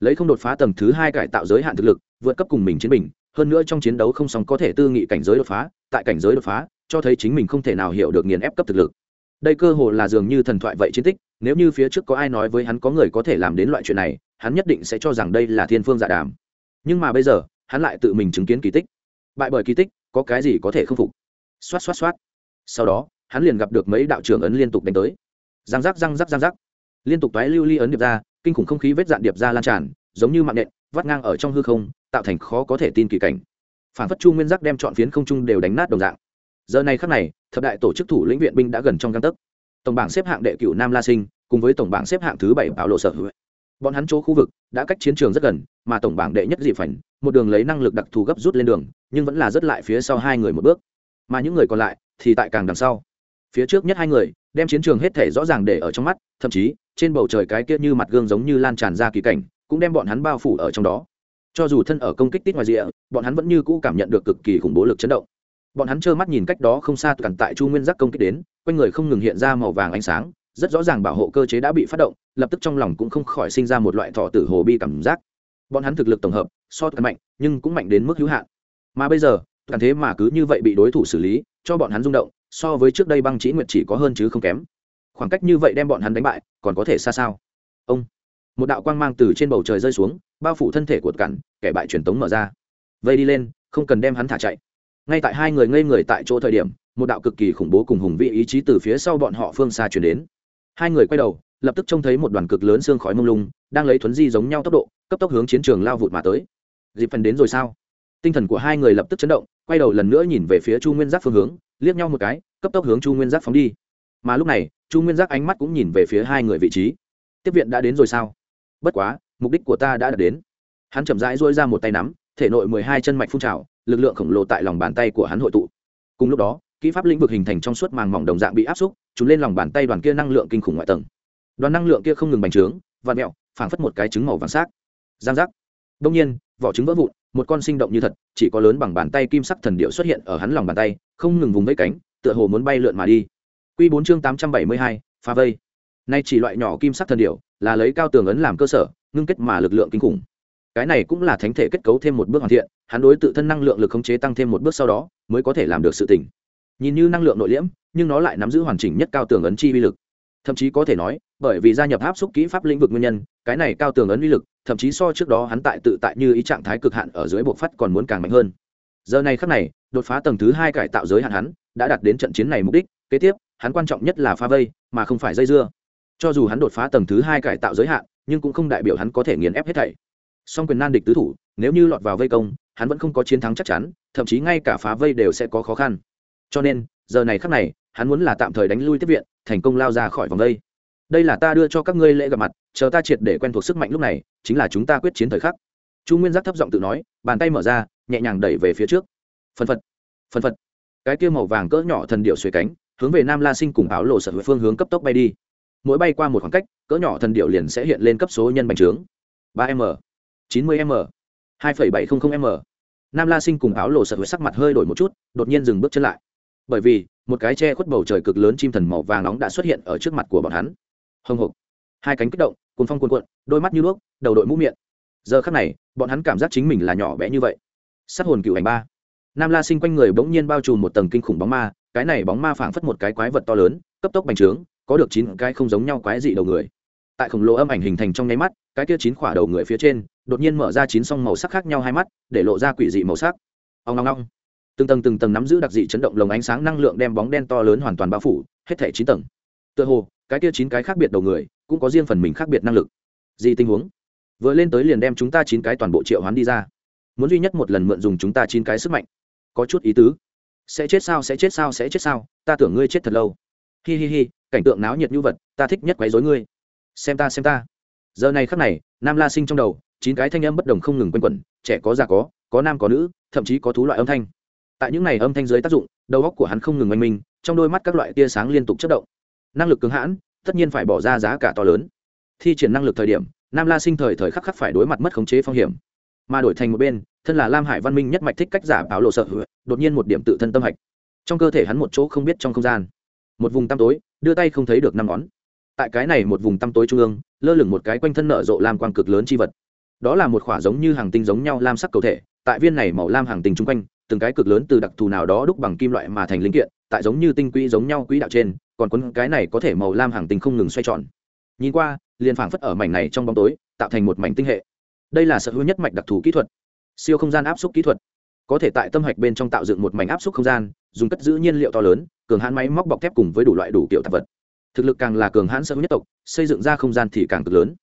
Lấy không đột phá tầng thứ hai cải tạo giới hạn thực lực, vượt cấp cùng mình chiến bình, hơn nữa trong chiến đấu không song có thể tư nghị cảnh giới đột phá, tại cảnh giới đột phá, cho thấy chính mình không thể nào hiểu được nghiền ép cấp thực lực. Đây cơ hồ là dường như thần thoại vậy chiến tích, nếu như phía trước có ai nói với hắn có người có thể làm đến loại chuyện này, hắn nhất định sẽ cho rằng đây là thiên phương dạ đàm. Nhưng mà bây giờ, hắn lại tự mình chứng kiến kỳ tích bại bởi kỳ tích, có cái gì có thể k phục? Xoát xoát xoát. Sau đó, hắn liền gặp được mấy đạo trưởng ấn liên tục đánh tới. Răng rắc răng rắc răng rắc liên tục toái lưu ly ấn điệp ra, kinh khủng không khí vết dạn điệp ra lan tràn, giống như mạng nện, vắt ngang ở trong hư không, tạo thành khó có thể tin kỳ cảnh. Phản phất chu nguyên giác đem chọn phiến không trung đều đánh nát đồng dạng. Giờ này khắc này, thập đại tổ chức thủ lĩnh viện binh đã gần trong găng tấc. Tổng bảng xếp hạng đệ cửu nam la sinh, cùng với tổng bảng xếp hạng thứ bảy bảo lộ sở hữu. Bọn hắn chỗ khu vực, đã cách chiến trường rất gần mà tổng bảng đệ nhất dị phảnh, một đường lấy năng lực đặc thù gấp rút lên đường, nhưng vẫn là rất lại phía sau hai người một bước. Mà những người còn lại thì tại càng đằng sau. Phía trước nhất hai người, đem chiến trường hết thể rõ ràng để ở trong mắt, thậm chí, trên bầu trời cái kia như mặt gương giống như lan tràn ra kỳ cảnh, cũng đem bọn hắn bao phủ ở trong đó. Cho dù thân ở công kích tít ngoài rìa, bọn hắn vẫn như cũ cảm nhận được cực kỳ khủng bố lực chấn động. Bọn hắn trơ mắt nhìn cách đó không xa cản tại chu nguyên giác công kích đến, quanh người không ngừng hiện ra màu vàng ánh sáng, rất rõ ràng bảo hộ cơ chế đã bị phát động, lập tức trong lòng cũng không khỏi sinh ra một loại thọ tử hồ bi cảm giác bọn hắn thực lực tổng hợp, so cản mạnh, nhưng cũng mạnh đến mức hữu hạn. Mà bây giờ cản thế mà cứ như vậy bị đối thủ xử lý, cho bọn hắn rung động, so với trước đây băng chỉ nguyệt chỉ có hơn chứ không kém. Khoảng cách như vậy đem bọn hắn đánh bại, còn có thể xa sao? Ông, một đạo quang mang từ trên bầu trời rơi xuống, bao phủ thân thể của cản kẻ bại truyền tống mở ra. Vây đi lên, không cần đem hắn thả chạy. Ngay tại hai người ngây người tại chỗ thời điểm, một đạo cực kỳ khủng bố cùng hùng vị ý chí từ phía sau bọn họ phương xa chuyển đến. Hai người quay đầu, lập tức trông thấy một đoàn cực lớn xương khói mông lung, đang lấy thuấn di giống nhau tốc độ cấp tốc hướng chiến trường lao vụt mà tới. Dịp phần đến rồi sao? Tinh thần của hai người lập tức chấn động, quay đầu lần nữa nhìn về phía chu nguyên giác phương hướng, liếc nhau một cái, cấp tốc hướng chu nguyên giác phóng đi. Mà lúc này, chu nguyên giác ánh mắt cũng nhìn về phía hai người vị trí. Tiếp viện đã đến rồi sao? Bất quá, mục đích của ta đã đạt đến. Hắn chậm rãi dôi ra một tay nắm, thể nội mười hai chân mạch phun trào, lực lượng khổng lồ tại lòng bàn tay của hắn hội tụ. Cùng lúc đó, kỹ pháp lĩnh vực hình thành trong suốt màng mỏng đồng dạng bị áp xúc chúng lên lòng bàn tay đoàn kia năng lượng kinh khủng ngoại tầng. Đoàn năng lượng kia không ngừng bành trướng và mẹo phảng phất một cái trứng màu vàng sắc giang giác. Đông nhiên, vỏ trứng vỡ vụn, một con sinh động như thật, chỉ có lớn bằng bàn tay kim sắc thần điệu xuất hiện ở hắn lòng bàn tay, không ngừng vùng vẫy cánh, tựa hồ muốn bay lượn mà đi. Quy bốn chương tám trăm bảy mươi hai, phá vây. Nay chỉ loại nhỏ kim sắc thần điệu, là lấy cao tường ấn làm cơ sở, ngưng kết mà lực lượng kinh khủng. Cái này cũng là thánh thể kết cấu thêm một bước hoàn thiện, hắn đối tự thân năng lượng lực khống chế tăng thêm một bước sau đó, mới có thể làm được sự tỉnh. Nhìn như năng lượng nội liễm, nhưng nó lại nắm giữ hoàn chỉnh nhất cao tường ấn chi vi lực thậm chí có thể nói, bởi vì gia nhập áp xúc kỹ pháp lĩnh vực nguyên nhân, cái này cao tường ấn uy lực, thậm chí so trước đó hắn tại tự tại như ý trạng thái cực hạn ở dưới buộc phát còn muốn càng mạnh hơn. Giờ này khắc này, đột phá tầng thứ hai cải tạo giới hạn hắn, đã đạt đến trận chiến này mục đích, kế tiếp, hắn quan trọng nhất là pha vây, mà không phải dây dưa. Cho dù hắn đột phá tầng thứ hai cải tạo giới hạn, nhưng cũng không đại biểu hắn có thể nghiền ép hết thảy. Song quyền nan địch tứ thủ, nếu như lọt vào vây công, hắn vẫn không có chiến thắng chắc chắn, thậm chí ngay cả phá vây đều sẽ có khó khăn. Cho nên, giờ này khắc này hắn muốn là tạm thời đánh lui tiếp viện, thành công lao ra khỏi vòng đây. Đây là ta đưa cho các ngươi lễ gặp mặt, chờ ta triệt để quen thuộc sức mạnh lúc này, chính là chúng ta quyết chiến thời khắc. Chu nguyên giác thấp giọng tự nói, bàn tay mở ra, nhẹ nhàng đẩy về phía trước. Phân phật phân phật. Cái kia màu vàng cỡ nhỏ thần điệu xuề cánh, hướng về nam la sinh cùng áo lộ sở hữu phương hướng cấp tốc bay đi. Mỗi bay qua một khoảng cách, cỡ nhỏ thần điệu liền sẽ hiện lên cấp số nhân bành trướng. ba m, chín mươi m, hai bảy trăm linh m. Nam la sinh cùng áo lộ sở với sắc mặt hơi đổi một chút, đột nhiên dừng bước chân lại bởi vì một cái che khuất bầu trời cực lớn chim thần màu vàng nóng đã xuất hiện ở trước mặt của bọn hắn. Hồng hộc. Hai cánh kích động cuốn phong cuồn cuộn, đôi mắt như đuốc đầu đội mũ miệng. Giờ khắc này, bọn hắn cảm giác chính mình là nhỏ bé như vậy. Sát hồn cựu ảnh ba. Nam la sinh quanh người bỗng nhiên bao trùm một tầng kinh khủng bóng ma, cái này bóng ma phảng phất một cái quái vật to lớn, cấp tốc bành trướng, có được chín cái không giống nhau quái dị đầu người. Tại khổng lồ âm ảnh hình thành trong nháy mắt, cái kia chín khỏa đầu người phía trên, đột nhiên mở ra chín song màu sắc khác nhau hai mắt, để lộ ra quỷ dị màu sắc. Ông long long từng tầng từng tầng nắm giữ đặc dị chấn động lồng ánh sáng năng lượng đem bóng đen to lớn hoàn toàn bao phủ, hết thể chín tầng. Tựa hồ, cái kia chín cái khác biệt đầu người, cũng có riêng phần mình khác biệt năng lực. Gì tình huống? Vừa lên tới liền đem chúng ta chín cái toàn bộ triệu hoán đi ra. Muốn duy nhất một lần mượn dùng chúng ta chín cái sức mạnh. Có chút ý tứ. Sẽ chết sao, sẽ chết sao, sẽ chết sao, ta tưởng ngươi chết thật lâu. Hi hi hi, cảnh tượng náo nhiệt như vật, ta thích nhất quấy dối ngươi. Xem ta xem ta. Giờ này khắc này, nam la sinh trong đầu, chín cái thanh âm bất đồng không ngừng quanh quẩn, trẻ có già có có nam có nữ, thậm chí có thú loại âm thanh tại những này âm thanh dưới tác dụng, đầu óc của hắn không ngừng oanh minh, trong đôi mắt các loại tia sáng liên tục chất động. Năng lực cứng hãn, tất nhiên phải bỏ ra giá cả to lớn. Thi triển năng lực thời điểm, nam la sinh thời thời khắc khắc phải đối mặt mất khống chế phong hiểm. Mà đổi thành một bên, thân là lam hải văn minh nhất mạch thích cách giả báo lộ sợ đột nhiên một điểm tự thân tâm hạch. Trong cơ thể hắn một chỗ không biết trong không gian. Một vùng tăm tối, đưa tay không thấy được năm ngón. Tại cái này một vùng tăm tối trung ương, lơ lửng một cái quanh thân nở rộ lam quang cực lớn chi vật. Đó là một khỏa giống như hàng tinh giống nhau lam sắc cầu thể, tại viên này màu lam hàng tinh chung quanh từng cái cực lớn từ đặc thù nào đó đúc bằng kim loại mà thành linh kiện, tại giống như tinh quỹ giống nhau quỹ đạo trên, còn quấn cái này có thể màu lam hàng tinh không ngừng xoay tròn. Nhìn qua, liền phảng phất ở mảnh này trong bóng tối, tạo thành một mảnh tinh hệ. Đây là sở hữu nhất mạch đặc thù kỹ thuật, siêu không gian áp suất kỹ thuật. Có thể tại tâm hạch bên trong tạo dựng một mảnh áp suất không gian, dùng cất giữ nhiên liệu to lớn, cường hãn máy móc bọc thép cùng với đủ loại đủ kiểu tạp vật. Thực lực càng là cường hãn sở hữu nhất tộc, xây dựng ra không gian thì càng cực lớn.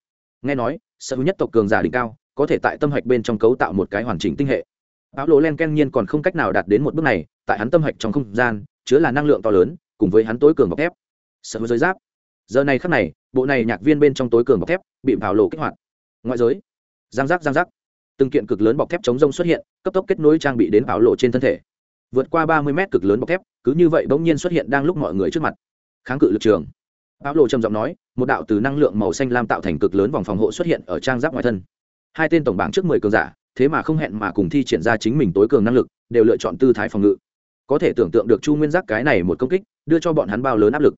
Nghe nói, sở hữu nhất tộc cường giả đỉnh cao, có thể tại tâm hạch bên trong cấu tạo một cái hoàn chỉnh tinh hệ áo lỗ len ken nhiên còn không cách nào đạt đến một bước này, tại hắn tâm hạch trong không gian, chứa là năng lượng to lớn, cùng với hắn tối cường bọc thép. Sở hữu giới giáp. Giờ này khắc này, bộ này nhạc viên bên trong tối cường bọc thép bị vào lỗ kích hoạt. Ngoại giới. Giang giác giang giác. Từng kiện cực lớn bọc thép chống rông xuất hiện, cấp tốc kết nối trang bị đến áo lỗ trên thân thể. Vượt qua ba mươi mét cực lớn bọc thép, cứ như vậy bỗng nhiên xuất hiện đang lúc mọi người trước mặt. Kháng cự lực trường. Áo lỗ trầm giọng nói, một đạo từ năng lượng màu xanh lam tạo thành cực lớn vòng phòng hộ xuất hiện ở trang giáp ngoài thân. Hai tên tổng bảng trước mười cường giả thế mà không hẹn mà cùng thi triển ra chính mình tối cường năng lực, đều lựa chọn tư thái phòng ngự. Có thể tưởng tượng được chu nguyên giác cái này một công kích, đưa cho bọn hắn bao lớn áp lực.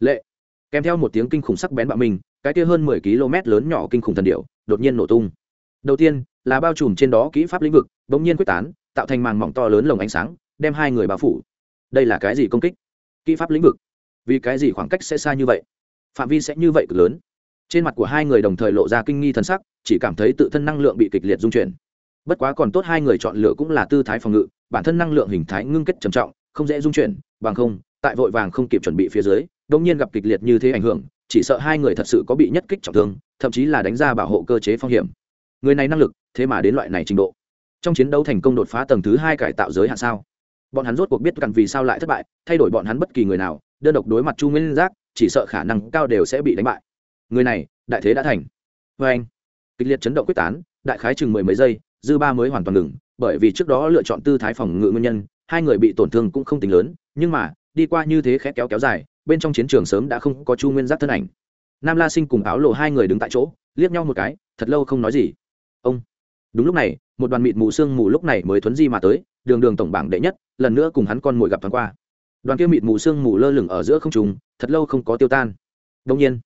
Lệ. Kèm theo một tiếng kinh khủng sắc bén bạo mình, cái kia hơn mười km lớn nhỏ kinh khủng thần điệu đột nhiên nổ tung. Đầu tiên, là bao trùm trên đó kỹ pháp lĩnh vực, bỗng nhiên quyết tán, tạo thành màng mỏng to lớn lồng ánh sáng, đem hai người bao phủ. Đây là cái gì công kích? Kỹ pháp lĩnh vực. Vì cái gì khoảng cách sẽ xa như vậy? Phạm vi sẽ như vậy cực lớn. Trên mặt của hai người đồng thời lộ ra kinh nghi thần sắc, chỉ cảm thấy tự thân năng lượng bị kịch liệt dung chuyển bất quá còn tốt hai người chọn lựa cũng là tư thái phòng ngự, bản thân năng lượng hình thái ngưng kết trầm trọng, không dễ dung chuyển, bằng không, tại vội vàng không kịp chuẩn bị phía dưới đông nhiên gặp kịch liệt như thế ảnh hưởng, chỉ sợ hai người thật sự có bị nhất kích trọng thương, thậm chí là đánh ra bảo hộ cơ chế phong hiểm. Người này năng lực, thế mà đến loại này trình độ. Trong chiến đấu thành công đột phá tầng thứ hai cải tạo giới hạn sao? Bọn hắn rốt cuộc biết cặn vì sao lại thất bại, thay đổi bọn hắn bất kỳ người nào, đơn độc đối mặt chu nguyên giác, chỉ sợ khả năng cao đều sẽ bị đánh bại. Người này, đại thế đã thành. Vê anh kịch liệt chấn động quyết tán, đại khái chừng mười mấy giây dư ba mới hoàn toàn ngừng, bởi vì trước đó lựa chọn tư thái phòng ngự nguyên nhân, hai người bị tổn thương cũng không tính lớn, nhưng mà, đi qua như thế khẽ kéo kéo dài, bên trong chiến trường sớm đã không có chu nguyên giác thân ảnh. Nam la sinh cùng áo lộ hai người đứng tại chỗ, liếc nhau một cái, thật lâu không nói gì. Ông! Đúng lúc này, một đoàn mịt mù sương mù lúc này mới thuấn di mà tới, đường đường tổng bảng đệ nhất, lần nữa cùng hắn con mồi gặp thoáng qua. Đoàn kia mịt mù sương mù lơ lửng ở giữa không trùng thật lâu không có tiêu tan. Đông nhiên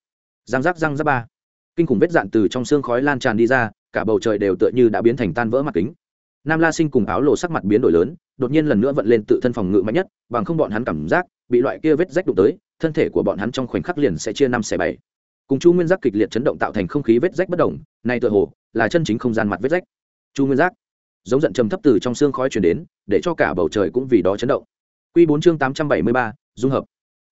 răng rắc răng rắc ba. Kinh khủng vết dạn từ trong xương khói lan tràn đi ra cả bầu trời đều tựa như đã biến thành tan vỡ mặt kính. Nam la sinh cùng áo lộ sắc mặt biến đổi lớn, đột nhiên lần nữa vận lên tự thân phòng ngự mạnh nhất, bằng không bọn hắn cảm giác, bị loại kia vết rách đụng tới, thân thể của bọn hắn trong khoảnh khắc liền sẽ chia năm xẻ bảy. Cùng chu nguyên giác kịch liệt chấn động tạo thành không khí vết rách bất đồng này tựa hồ là chân chính không gian mặt vết rách. Chu nguyên giác, giống giận trầm thấp từ trong xương khói chuyển đến, để cho cả bầu trời cũng vì đó chấn động. Q bốn chương tám trăm bảy mươi ba, dung hợp.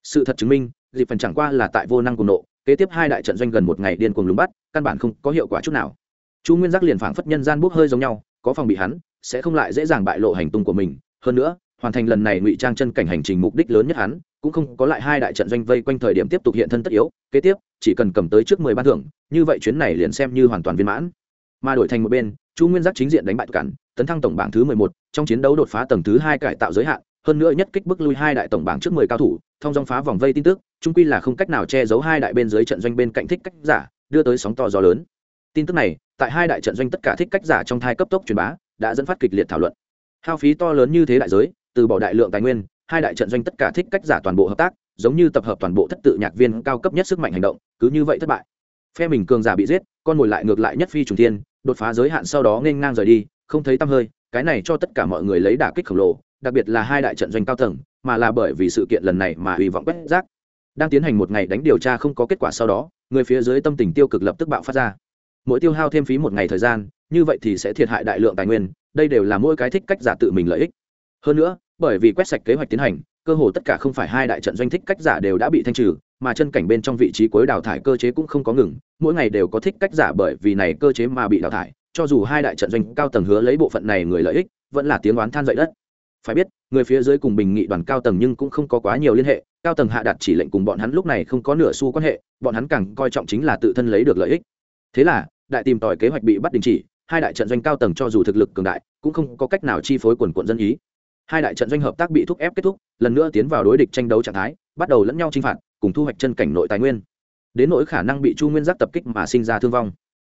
Sự thật chứng minh, dịp phần chẳng qua là tại vô năng cùng nộ, kế tiếp hai đại trận doanh gần một ngày điên cuồng lùng bắt, căn bản không có hiệu quả chút nào chu nguyên giác liền phảng phất nhân gian bốc hơi giống nhau, có phòng bị hắn, sẽ không lại dễ dàng bại lộ hành tung của mình. Hơn nữa, hoàn thành lần này ngụy trang chân cảnh hành trình mục đích lớn nhất hắn, cũng không có lại hai đại trận doanh vây quanh thời điểm tiếp tục hiện thân tất yếu. Kế tiếp, chỉ cần cầm tới trước mười ban thưởng, như vậy chuyến này liền xem như hoàn toàn viên mãn. Mà đổi thành một bên, chu nguyên giác chính diện đánh bại cản, tấn thăng tổng bảng thứ mười một, trong chiến đấu đột phá tầng thứ hai cải tạo giới hạn, hơn nữa nhất kích bức lui hai đại tổng bảng trước mười cao thủ, thông dòng phá vòng vây tin tức trung quy là không cách nào che giấu hai đại bên dưới trận doanh bên cạnh thích cách giả, đưa tới sóng to gió lớn tin tức này, tại hai đại trận doanh tất cả thích cách giả trong thai cấp tốc truyền bá, đã dẫn phát kịch liệt thảo luận. Hao phí to lớn như thế đại giới, từ bỏ đại lượng tài nguyên, hai đại trận doanh tất cả thích cách giả toàn bộ hợp tác, giống như tập hợp toàn bộ thất tự nhạc viên cao cấp nhất sức mạnh hành động, cứ như vậy thất bại. Phe mình cường giả bị giết, con ngồi lại ngược lại nhất phi trùng thiên, đột phá giới hạn sau đó nên ngang rời đi, không thấy tăm hơi, cái này cho tất cả mọi người lấy đả kích khổng lồ, đặc biệt là hai đại trận doanh cao tầng, mà là bởi vì sự kiện lần này mà hy vọng quét rác. Đang tiến hành một ngày đánh điều tra không có kết quả sau đó, người phía dưới tâm tình tiêu cực lập tức bạo phát ra mỗi tiêu hao thêm phí một ngày thời gian, như vậy thì sẽ thiệt hại đại lượng tài nguyên, đây đều là mỗi cái thích cách giả tự mình lợi ích. Hơn nữa, bởi vì quét sạch kế hoạch tiến hành, cơ hồ tất cả không phải hai đại trận doanh thích cách giả đều đã bị thanh trừ, mà chân cảnh bên trong vị trí cuối đào thải cơ chế cũng không có ngừng, mỗi ngày đều có thích cách giả bởi vì này cơ chế mà bị đào thải, cho dù hai đại trận doanh cao tầng hứa lấy bộ phận này người lợi ích, vẫn là tiếng oán than dậy đất. Phải biết, người phía dưới cùng bình nghị đoàn cao tầng nhưng cũng không có quá nhiều liên hệ, cao tầng hạ đặt chỉ lệnh cùng bọn hắn lúc này không có nửa xu quan hệ, bọn hắn càng coi trọng chính là tự thân lấy được lợi ích thế là, đại tìm tòi kế hoạch bị bắt đình chỉ, hai đại trận doanh cao tầng cho dù thực lực cường đại, cũng không có cách nào chi phối quần quận dân ý. Hai đại trận doanh hợp tác bị thúc ép kết thúc, lần nữa tiến vào đối địch tranh đấu trạng thái, bắt đầu lẫn nhau chinh phạt, cùng thu hoạch chân cảnh nội tài nguyên. Đến nỗi khả năng bị chu nguyên giác tập kích mà sinh ra thương vong.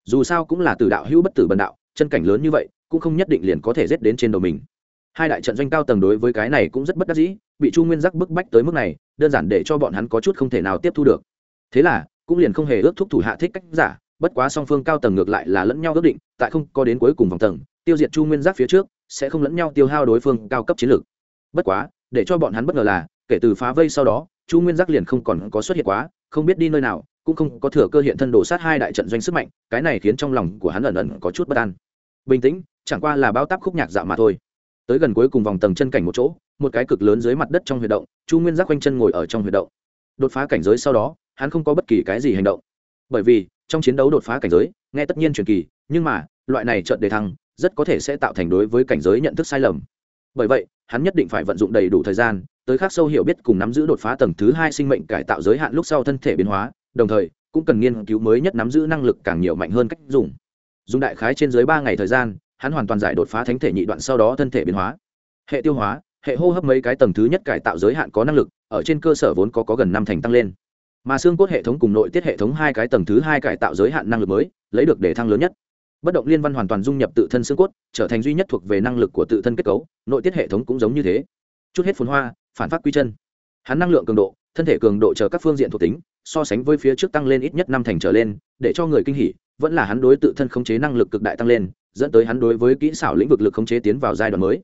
Dù sao cũng là từ đạo hữu bất tử bần đạo, chân cảnh lớn như vậy, cũng không nhất định liền có thể giết đến trên đầu mình. Hai đại trận doanh cao tầng đối với cái này cũng rất bất đắc dĩ, bị chu nguyên giác bức bách tới mức này, đơn giản để cho bọn hắn có chút không thể nào tiếp thu được. Thế là, cũng liền không hề ước thúc thủ hạ thích cách giả bất quá song phương cao tầng ngược lại là lẫn nhau ước định, tại không có đến cuối cùng vòng tầng, tiêu diệt chu nguyên giác phía trước, sẽ không lẫn nhau tiêu hao đối phương cao cấp chiến lược. Bất quá, để cho bọn hắn bất ngờ là, kể từ phá vây sau đó, chu nguyên giác liền không còn có xuất hiện quá, không biết đi nơi nào, cũng không có thừa cơ hiện thân đổ sát hai đại trận doanh sức mạnh, cái này khiến trong lòng của hắn ẩn ẩn có chút bất an. Bình tĩnh, chẳng qua là bao táp khúc nhạc dạo mà thôi. Tới gần cuối cùng vòng tầng chân cảnh một chỗ, một cái cực lớn dưới mặt đất trong huyệt động, chu nguyên giác quanh chân ngồi ở trong huyệt động. Đột phá cảnh giới sau đó, hắn không có bất kỳ cái gì hành động. Bởi vì trong chiến đấu đột phá cảnh giới nghe tất nhiên truyền kỳ nhưng mà loại này trợn đề thăng rất có thể sẽ tạo thành đối với cảnh giới nhận thức sai lầm. Bởi vậy hắn nhất định phải vận dụng đầy đủ thời gian tới khắc sâu hiểu biết cùng nắm giữ đột phá tầng thứ hai sinh mệnh cải tạo giới hạn lúc sau thân thể biến hóa đồng thời cũng cần nghiên cứu mới nhất nắm giữ năng lực càng nhiều mạnh hơn cách dùng. Dùng đại khái trên dưới ba ngày thời gian hắn hoàn toàn giải đột phá thánh thể nhị đoạn sau đó thân thể biến hóa. Hệ tiêu hóa hệ hô hấp mấy cái tầng thứ nhất cải tạo giới hạn có năng lực ở trên cơ sở vốn có, có gần năm thành tăng lên mà xương cốt hệ thống cùng nội tiết hệ thống hai cái tầng thứ hai cải tạo giới hạn năng lực mới, lấy được để thăng lớn nhất. Bất động liên văn hoàn toàn dung nhập tự thân xương cốt, trở thành duy nhất thuộc về năng lực của tự thân kết cấu, nội tiết hệ thống cũng giống như thế. Chút hết phun hoa, phản phát quy chân. Hắn năng lượng cường độ, thân thể cường độ chờ các phương diện thuộc tính, so sánh với phía trước tăng lên ít nhất năm thành trở lên, để cho người kinh hỉ, vẫn là hắn đối tự thân khống chế năng lực cực đại tăng lên, dẫn tới hắn đối với kỹ xảo lĩnh vực lực khống chế tiến vào giai đoạn mới.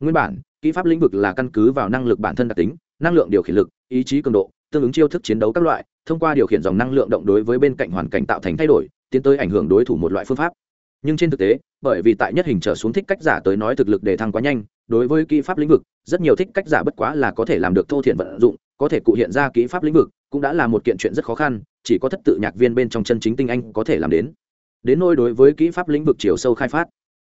Nguyên bản, kỹ pháp lĩnh vực là căn cứ vào năng lực bản thân đặc tính, năng lượng điều khiển lực, ý chí cường độ tương ứng chiêu thức chiến đấu các loại, thông qua điều khiển dòng năng lượng động đối với bên cạnh hoàn cảnh tạo thành thay đổi, tiến tới ảnh hưởng đối thủ một loại phương pháp. Nhưng trên thực tế, bởi vì tại nhất hình trở xuống thích cách giả tới nói thực lực để thăng quá nhanh, đối với kỹ pháp lĩnh vực, rất nhiều thích cách giả bất quá là có thể làm được thô thiện vận dụng, có thể cụ hiện ra kỹ pháp lĩnh vực, cũng đã là một kiện chuyện rất khó khăn, chỉ có thất tự nhạc viên bên trong chân chính tinh anh có thể làm đến. Đến nôi đối với kỹ pháp lĩnh vực chiều sâu khai phát,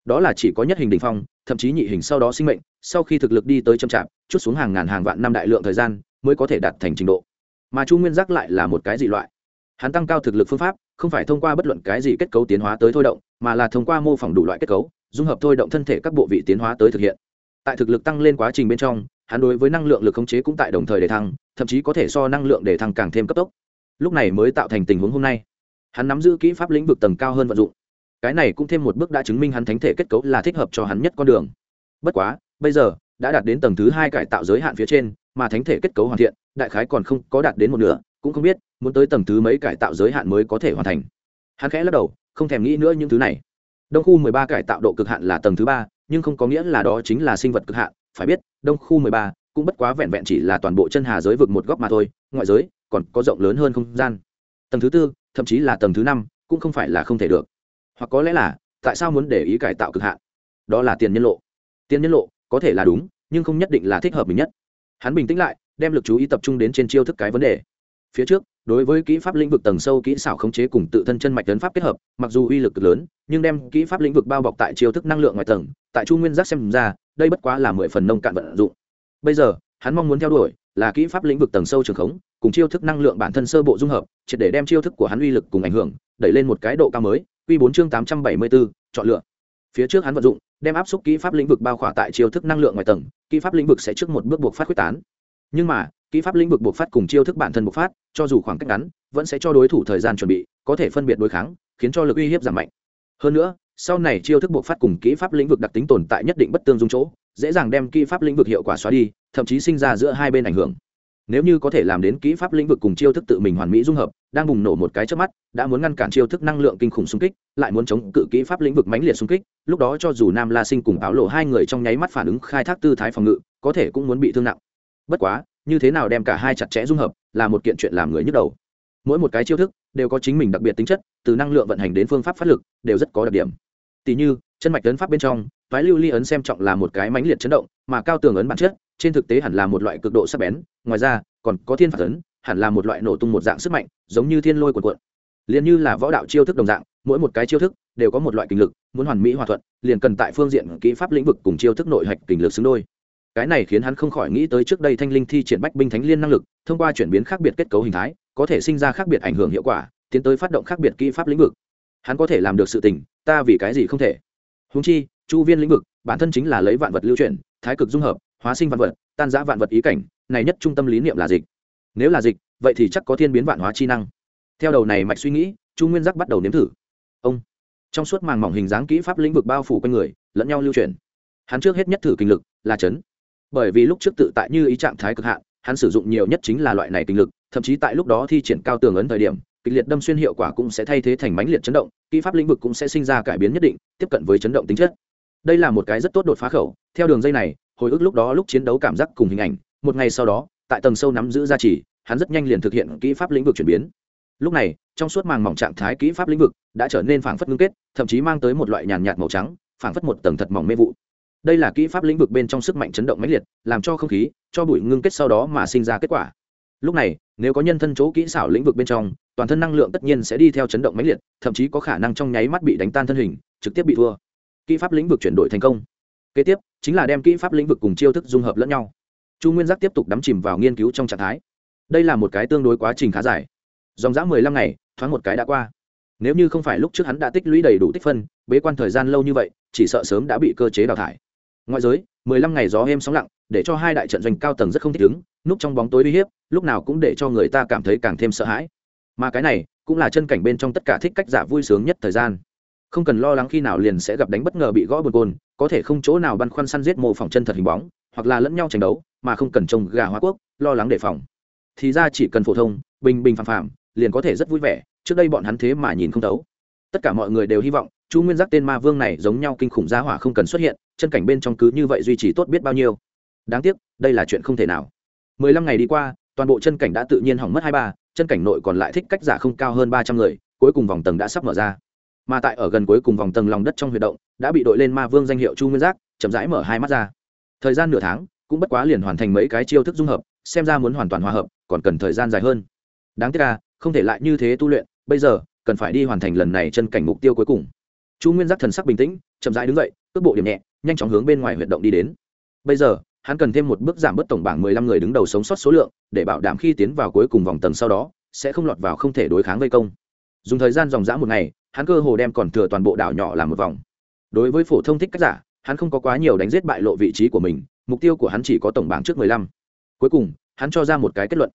đó là chỉ có nhất hình đình phong, thậm chí nhị hình sau đó sinh mệnh, sau khi thực lực đi tới chậm trạm chút xuống hàng ngàn hàng vạn năm đại lượng thời gian mới có thể đạt thành trình độ. Mà chu nguyên giác lại là một cái dị loại. Hắn tăng cao thực lực phương pháp, không phải thông qua bất luận cái gì kết cấu tiến hóa tới thôi động, mà là thông qua mô phỏng đủ loại kết cấu, dung hợp thôi động thân thể các bộ vị tiến hóa tới thực hiện. Tại thực lực tăng lên quá trình bên trong, hắn đối với năng lượng lực khống chế cũng tại đồng thời để thăng, thậm chí có thể so năng lượng để thăng càng thêm cấp tốc. Lúc này mới tạo thành tình huống hôm nay. Hắn nắm giữ kỹ pháp lĩnh vực tầng cao hơn vận dụng. Cái này cũng thêm một bước đã chứng minh hắn thánh thể kết cấu là thích hợp cho hắn nhất con đường. Bất quá, bây giờ, đã đạt đến tầng thứ hai cải tạo giới hạn phía trên mà thánh thể kết cấu hoàn thiện, đại khái còn không có đạt đến một nửa, cũng không biết, muốn tới tầng thứ mấy cải tạo giới hạn mới có thể hoàn thành. Hắn khẽ lắc đầu, không thèm nghĩ nữa những thứ này. Đông khu mười ba cải tạo độ cực hạn là tầng thứ ba, nhưng không có nghĩa là đó chính là sinh vật cực hạn, phải biết, đông khu mười ba cũng bất quá vẹn vẹn chỉ là toàn bộ chân hà giới vực một góc mà thôi, ngoại giới còn có rộng lớn hơn không gian. Tầng thứ tư, thậm chí là tầng thứ năm, cũng không phải là không thể được. Hoặc có lẽ là, tại sao muốn để ý cải tạo cực hạn? Đó là tiền nhân lộ. Tiền nhân lộ có thể là đúng, nhưng không nhất định là thích hợp mình nhất hắn bình tĩnh lại, đem lực chú ý tập trung đến trên chiêu thức cái vấn đề. Phía trước, đối với kỹ pháp lĩnh vực tầng sâu kỹ xảo khống chế cùng tự thân chân mạch tấn pháp kết hợp, mặc dù uy lực lớn, nhưng đem kỹ pháp lĩnh vực bao bọc tại chiêu thức năng lượng ngoài tầng, tại chu nguyên giác xem ra, đây bất quá là mười phần nông cạn vận dụng. Bây giờ, hắn mong muốn theo đuổi là kỹ pháp lĩnh vực tầng sâu trường khống, cùng chiêu thức năng lượng bản thân sơ bộ dung hợp, triệt để đem chiêu thức của hắn uy lực cùng ảnh hưởng, đẩy lên một cái độ cao mới q bốn chương tám trăm bảy mươi bốn, chọn lựa. Phía trước hắn vận dụng đem áp xúc kỹ pháp lĩnh vực bao khỏa tại chiêu thức năng lượng ngoài tầng, kỹ pháp lĩnh vực sẽ trước một bước buộc phát quyết tán. Nhưng mà, kỹ pháp lĩnh vực buộc phát cùng chiêu thức bản thân buộc phát, cho dù khoảng cách ngắn, vẫn sẽ cho đối thủ thời gian chuẩn bị, có thể phân biệt đối kháng, khiến cho lực uy hiếp giảm mạnh. Hơn nữa, sau này chiêu thức buộc phát cùng kỹ pháp lĩnh vực đặc tính tồn tại nhất định bất tương dung chỗ, dễ dàng đem kỹ pháp lĩnh vực hiệu quả xóa đi, thậm chí sinh ra giữa hai bên ảnh hưởng nếu như có thể làm đến kỹ pháp lĩnh vực cùng chiêu thức tự mình hoàn mỹ dung hợp, đang bùng nổ một cái trước mắt, đã muốn ngăn cản chiêu thức năng lượng kinh khủng xung kích, lại muốn chống cự kỹ pháp lĩnh vực mãnh liệt xung kích, lúc đó cho dù nam la sinh cùng áo lộ hai người trong nháy mắt phản ứng khai thác tư thái phòng ngự, có thể cũng muốn bị thương nặng. Bất quá, như thế nào đem cả hai chặt chẽ dung hợp, là một kiện chuyện làm người nhức đầu. Mỗi một cái chiêu thức đều có chính mình đặc biệt tính chất, từ năng lượng vận hành đến phương pháp phát lực đều rất có đặc điểm. Tỷ như, chân mạch tấn pháp bên trong, toái lưu ly ấn xem trọng là một cái mãnh liệt chấn động, mà cao tường ấn bản chất trên thực tế hẳn là một loại cực độ sắc bén, ngoài ra, còn có thiên phạt tấn hẳn là một loại nổ tung một dạng sức mạnh, giống như thiên lôi cuộn cuộn. Liền như là võ đạo chiêu thức đồng dạng, mỗi một cái chiêu thức đều có một loại kinh lực, muốn hoàn mỹ hòa thuận, liền cần tại phương diện kỹ pháp lĩnh vực cùng chiêu thức nội hạch kinh lực xứng đôi. Cái này khiến hắn không khỏi nghĩ tới trước đây thanh linh thi triển bách binh thánh liên năng lực, thông qua chuyển biến khác biệt kết cấu hình thái, có thể sinh ra khác biệt ảnh hưởng hiệu quả, tiến tới phát động khác biệt kỹ pháp lĩnh vực. Hắn có thể làm được sự tình, ta vì cái gì không thể? Húng chi, chu viên lĩnh vực, bản thân chính là lấy vạn vật lưu chuyển, thái cực dung hợp hóa sinh vạn vật, tan giã vạn vật ý cảnh, này nhất trung tâm lý niệm là dịch. Nếu là dịch, vậy thì chắc có thiên biến vạn hóa chi năng. Theo đầu này mạch suy nghĩ, chu nguyên giác bắt đầu nếm thử. Ông. Trong suốt màng mỏng hình dáng kỹ pháp lĩnh vực bao phủ quanh người, lẫn nhau lưu truyền. hắn trước hết nhất thử kinh lực, là chấn. Bởi vì lúc trước tự tại như ý trạng thái cực hạn, hắn sử dụng nhiều nhất chính là loại này kinh lực, thậm chí tại lúc đó thi triển cao tường ấn thời điểm, kịch liệt đâm xuyên hiệu quả cũng sẽ thay thế thành mãnh liệt chấn động, kỹ pháp lĩnh vực cũng sẽ sinh ra cải biến nhất định, tiếp cận với chấn động tính chất. Đây là một cái rất tốt đột phá khẩu, theo đường dây này hồi ức lúc đó lúc chiến đấu cảm giác cùng hình ảnh, một ngày sau đó, tại tầng sâu nắm giữ gia trì, hắn rất nhanh liền thực hiện kỹ pháp lĩnh vực chuyển biến. Lúc này, trong suốt màng mỏng trạng thái kỹ pháp lĩnh vực đã trở nên phảng phất ngưng kết, thậm chí mang tới một loại nhàn nhạt màu trắng, phảng phất một tầng thật mỏng mê vụ. Đây là kỹ pháp lĩnh vực bên trong sức mạnh chấn động mãnh liệt, làm cho không khí, cho bụi ngưng kết sau đó mà sinh ra kết quả. Lúc này, nếu có nhân thân chỗ kỹ xảo lĩnh vực bên trong, toàn thân năng lượng tất nhiên sẽ đi theo chấn động mãnh liệt, thậm chí có khả năng trong nháy mắt bị đánh tan thân hình, trực tiếp bị thua. Kỹ pháp lĩnh vực chuyển đổi thành công. Kế tiếp chính là đem kỹ pháp lĩnh vực cùng chiêu thức dung hợp lẫn nhau. Chu nguyên giác tiếp tục đắm chìm vào nghiên cứu trong trạng thái. Đây là một cái tương đối quá trình khá dài. Dòng dã mười lăm ngày, thoáng một cái đã qua. Nếu như không phải lúc trước hắn đã tích lũy đầy đủ tích phân, bế quan thời gian lâu như vậy, chỉ sợ sớm đã bị cơ chế đào thải. Ngoại giới, mười lăm ngày gió êm sóng lặng, để cho hai đại trận doanh cao tầng rất không thích ứng, núp trong bóng tối uy hiếp, lúc nào cũng để cho người ta cảm thấy càng thêm sợ hãi. Mà cái này, cũng là chân cảnh bên trong tất cả thích cách giả vui sướng nhất thời gian. Không cần lo lắng khi nào liền sẽ gặp đánh bất ngờ bị gõ buồn côn có thể không chỗ nào băn khoăn săn giết mô phỏng chân thật hình bóng, hoặc là lẫn nhau tranh đấu, mà không cần trông gà hoa quốc, lo lắng đề phòng. Thì ra chỉ cần phổ thông, bình bình phàm phàm, liền có thể rất vui vẻ, trước đây bọn hắn thế mà nhìn không thấu. Tất cả mọi người đều hy vọng, chu nguyên giác tên ma vương này giống nhau kinh khủng gia hỏa không cần xuất hiện, chân cảnh bên trong cứ như vậy duy trì tốt biết bao nhiêu. Đáng tiếc, đây là chuyện không thể nào. Mười lăm ngày đi qua, toàn bộ chân cảnh đã tự nhiên hỏng mất hai ba, chân cảnh nội còn lại thích cách giả không cao hơn ba trăm người, cuối cùng vòng tầng đã sắp mở ra mà tại ở gần cuối cùng vòng tầng lòng đất trong huy động, đã bị đội lên ma vương danh hiệu chu nguyên giác, chậm rãi mở hai mắt ra. Thời gian nửa tháng, cũng bất quá liền hoàn thành mấy cái chiêu thức dung hợp, xem ra muốn hoàn toàn hòa hợp, còn cần thời gian dài hơn. Đáng tiếc là không thể lại như thế tu luyện, bây giờ, cần phải đi hoàn thành lần này chân cảnh mục tiêu cuối cùng. Chu nguyên giác thần sắc bình tĩnh, chậm rãi đứng dậy, cước bộ điểm nhẹ, nhanh chóng hướng bên ngoài huyệt động đi đến. Bây giờ, hắn cần thêm một bước giảm bớt tổng bảng mười lăm người đứng đầu sống sót số lượng, để bảo đảm khi tiến vào cuối cùng vòng tầng sau đó, sẽ không lọt vào không thể đối kháng vây công dùng thời gian dòng dã một ngày, hắn cơ hồ đem còn thừa toàn bộ đảo nhỏ làm một vòng. Đối với phổ thông thích cách giả, hắn không có quá nhiều đánh giết bại lộ vị trí của mình, mục tiêu của hắn chỉ có tổng bảng trước mười lăm. Cuối cùng, hắn cho ra một cái kết luận.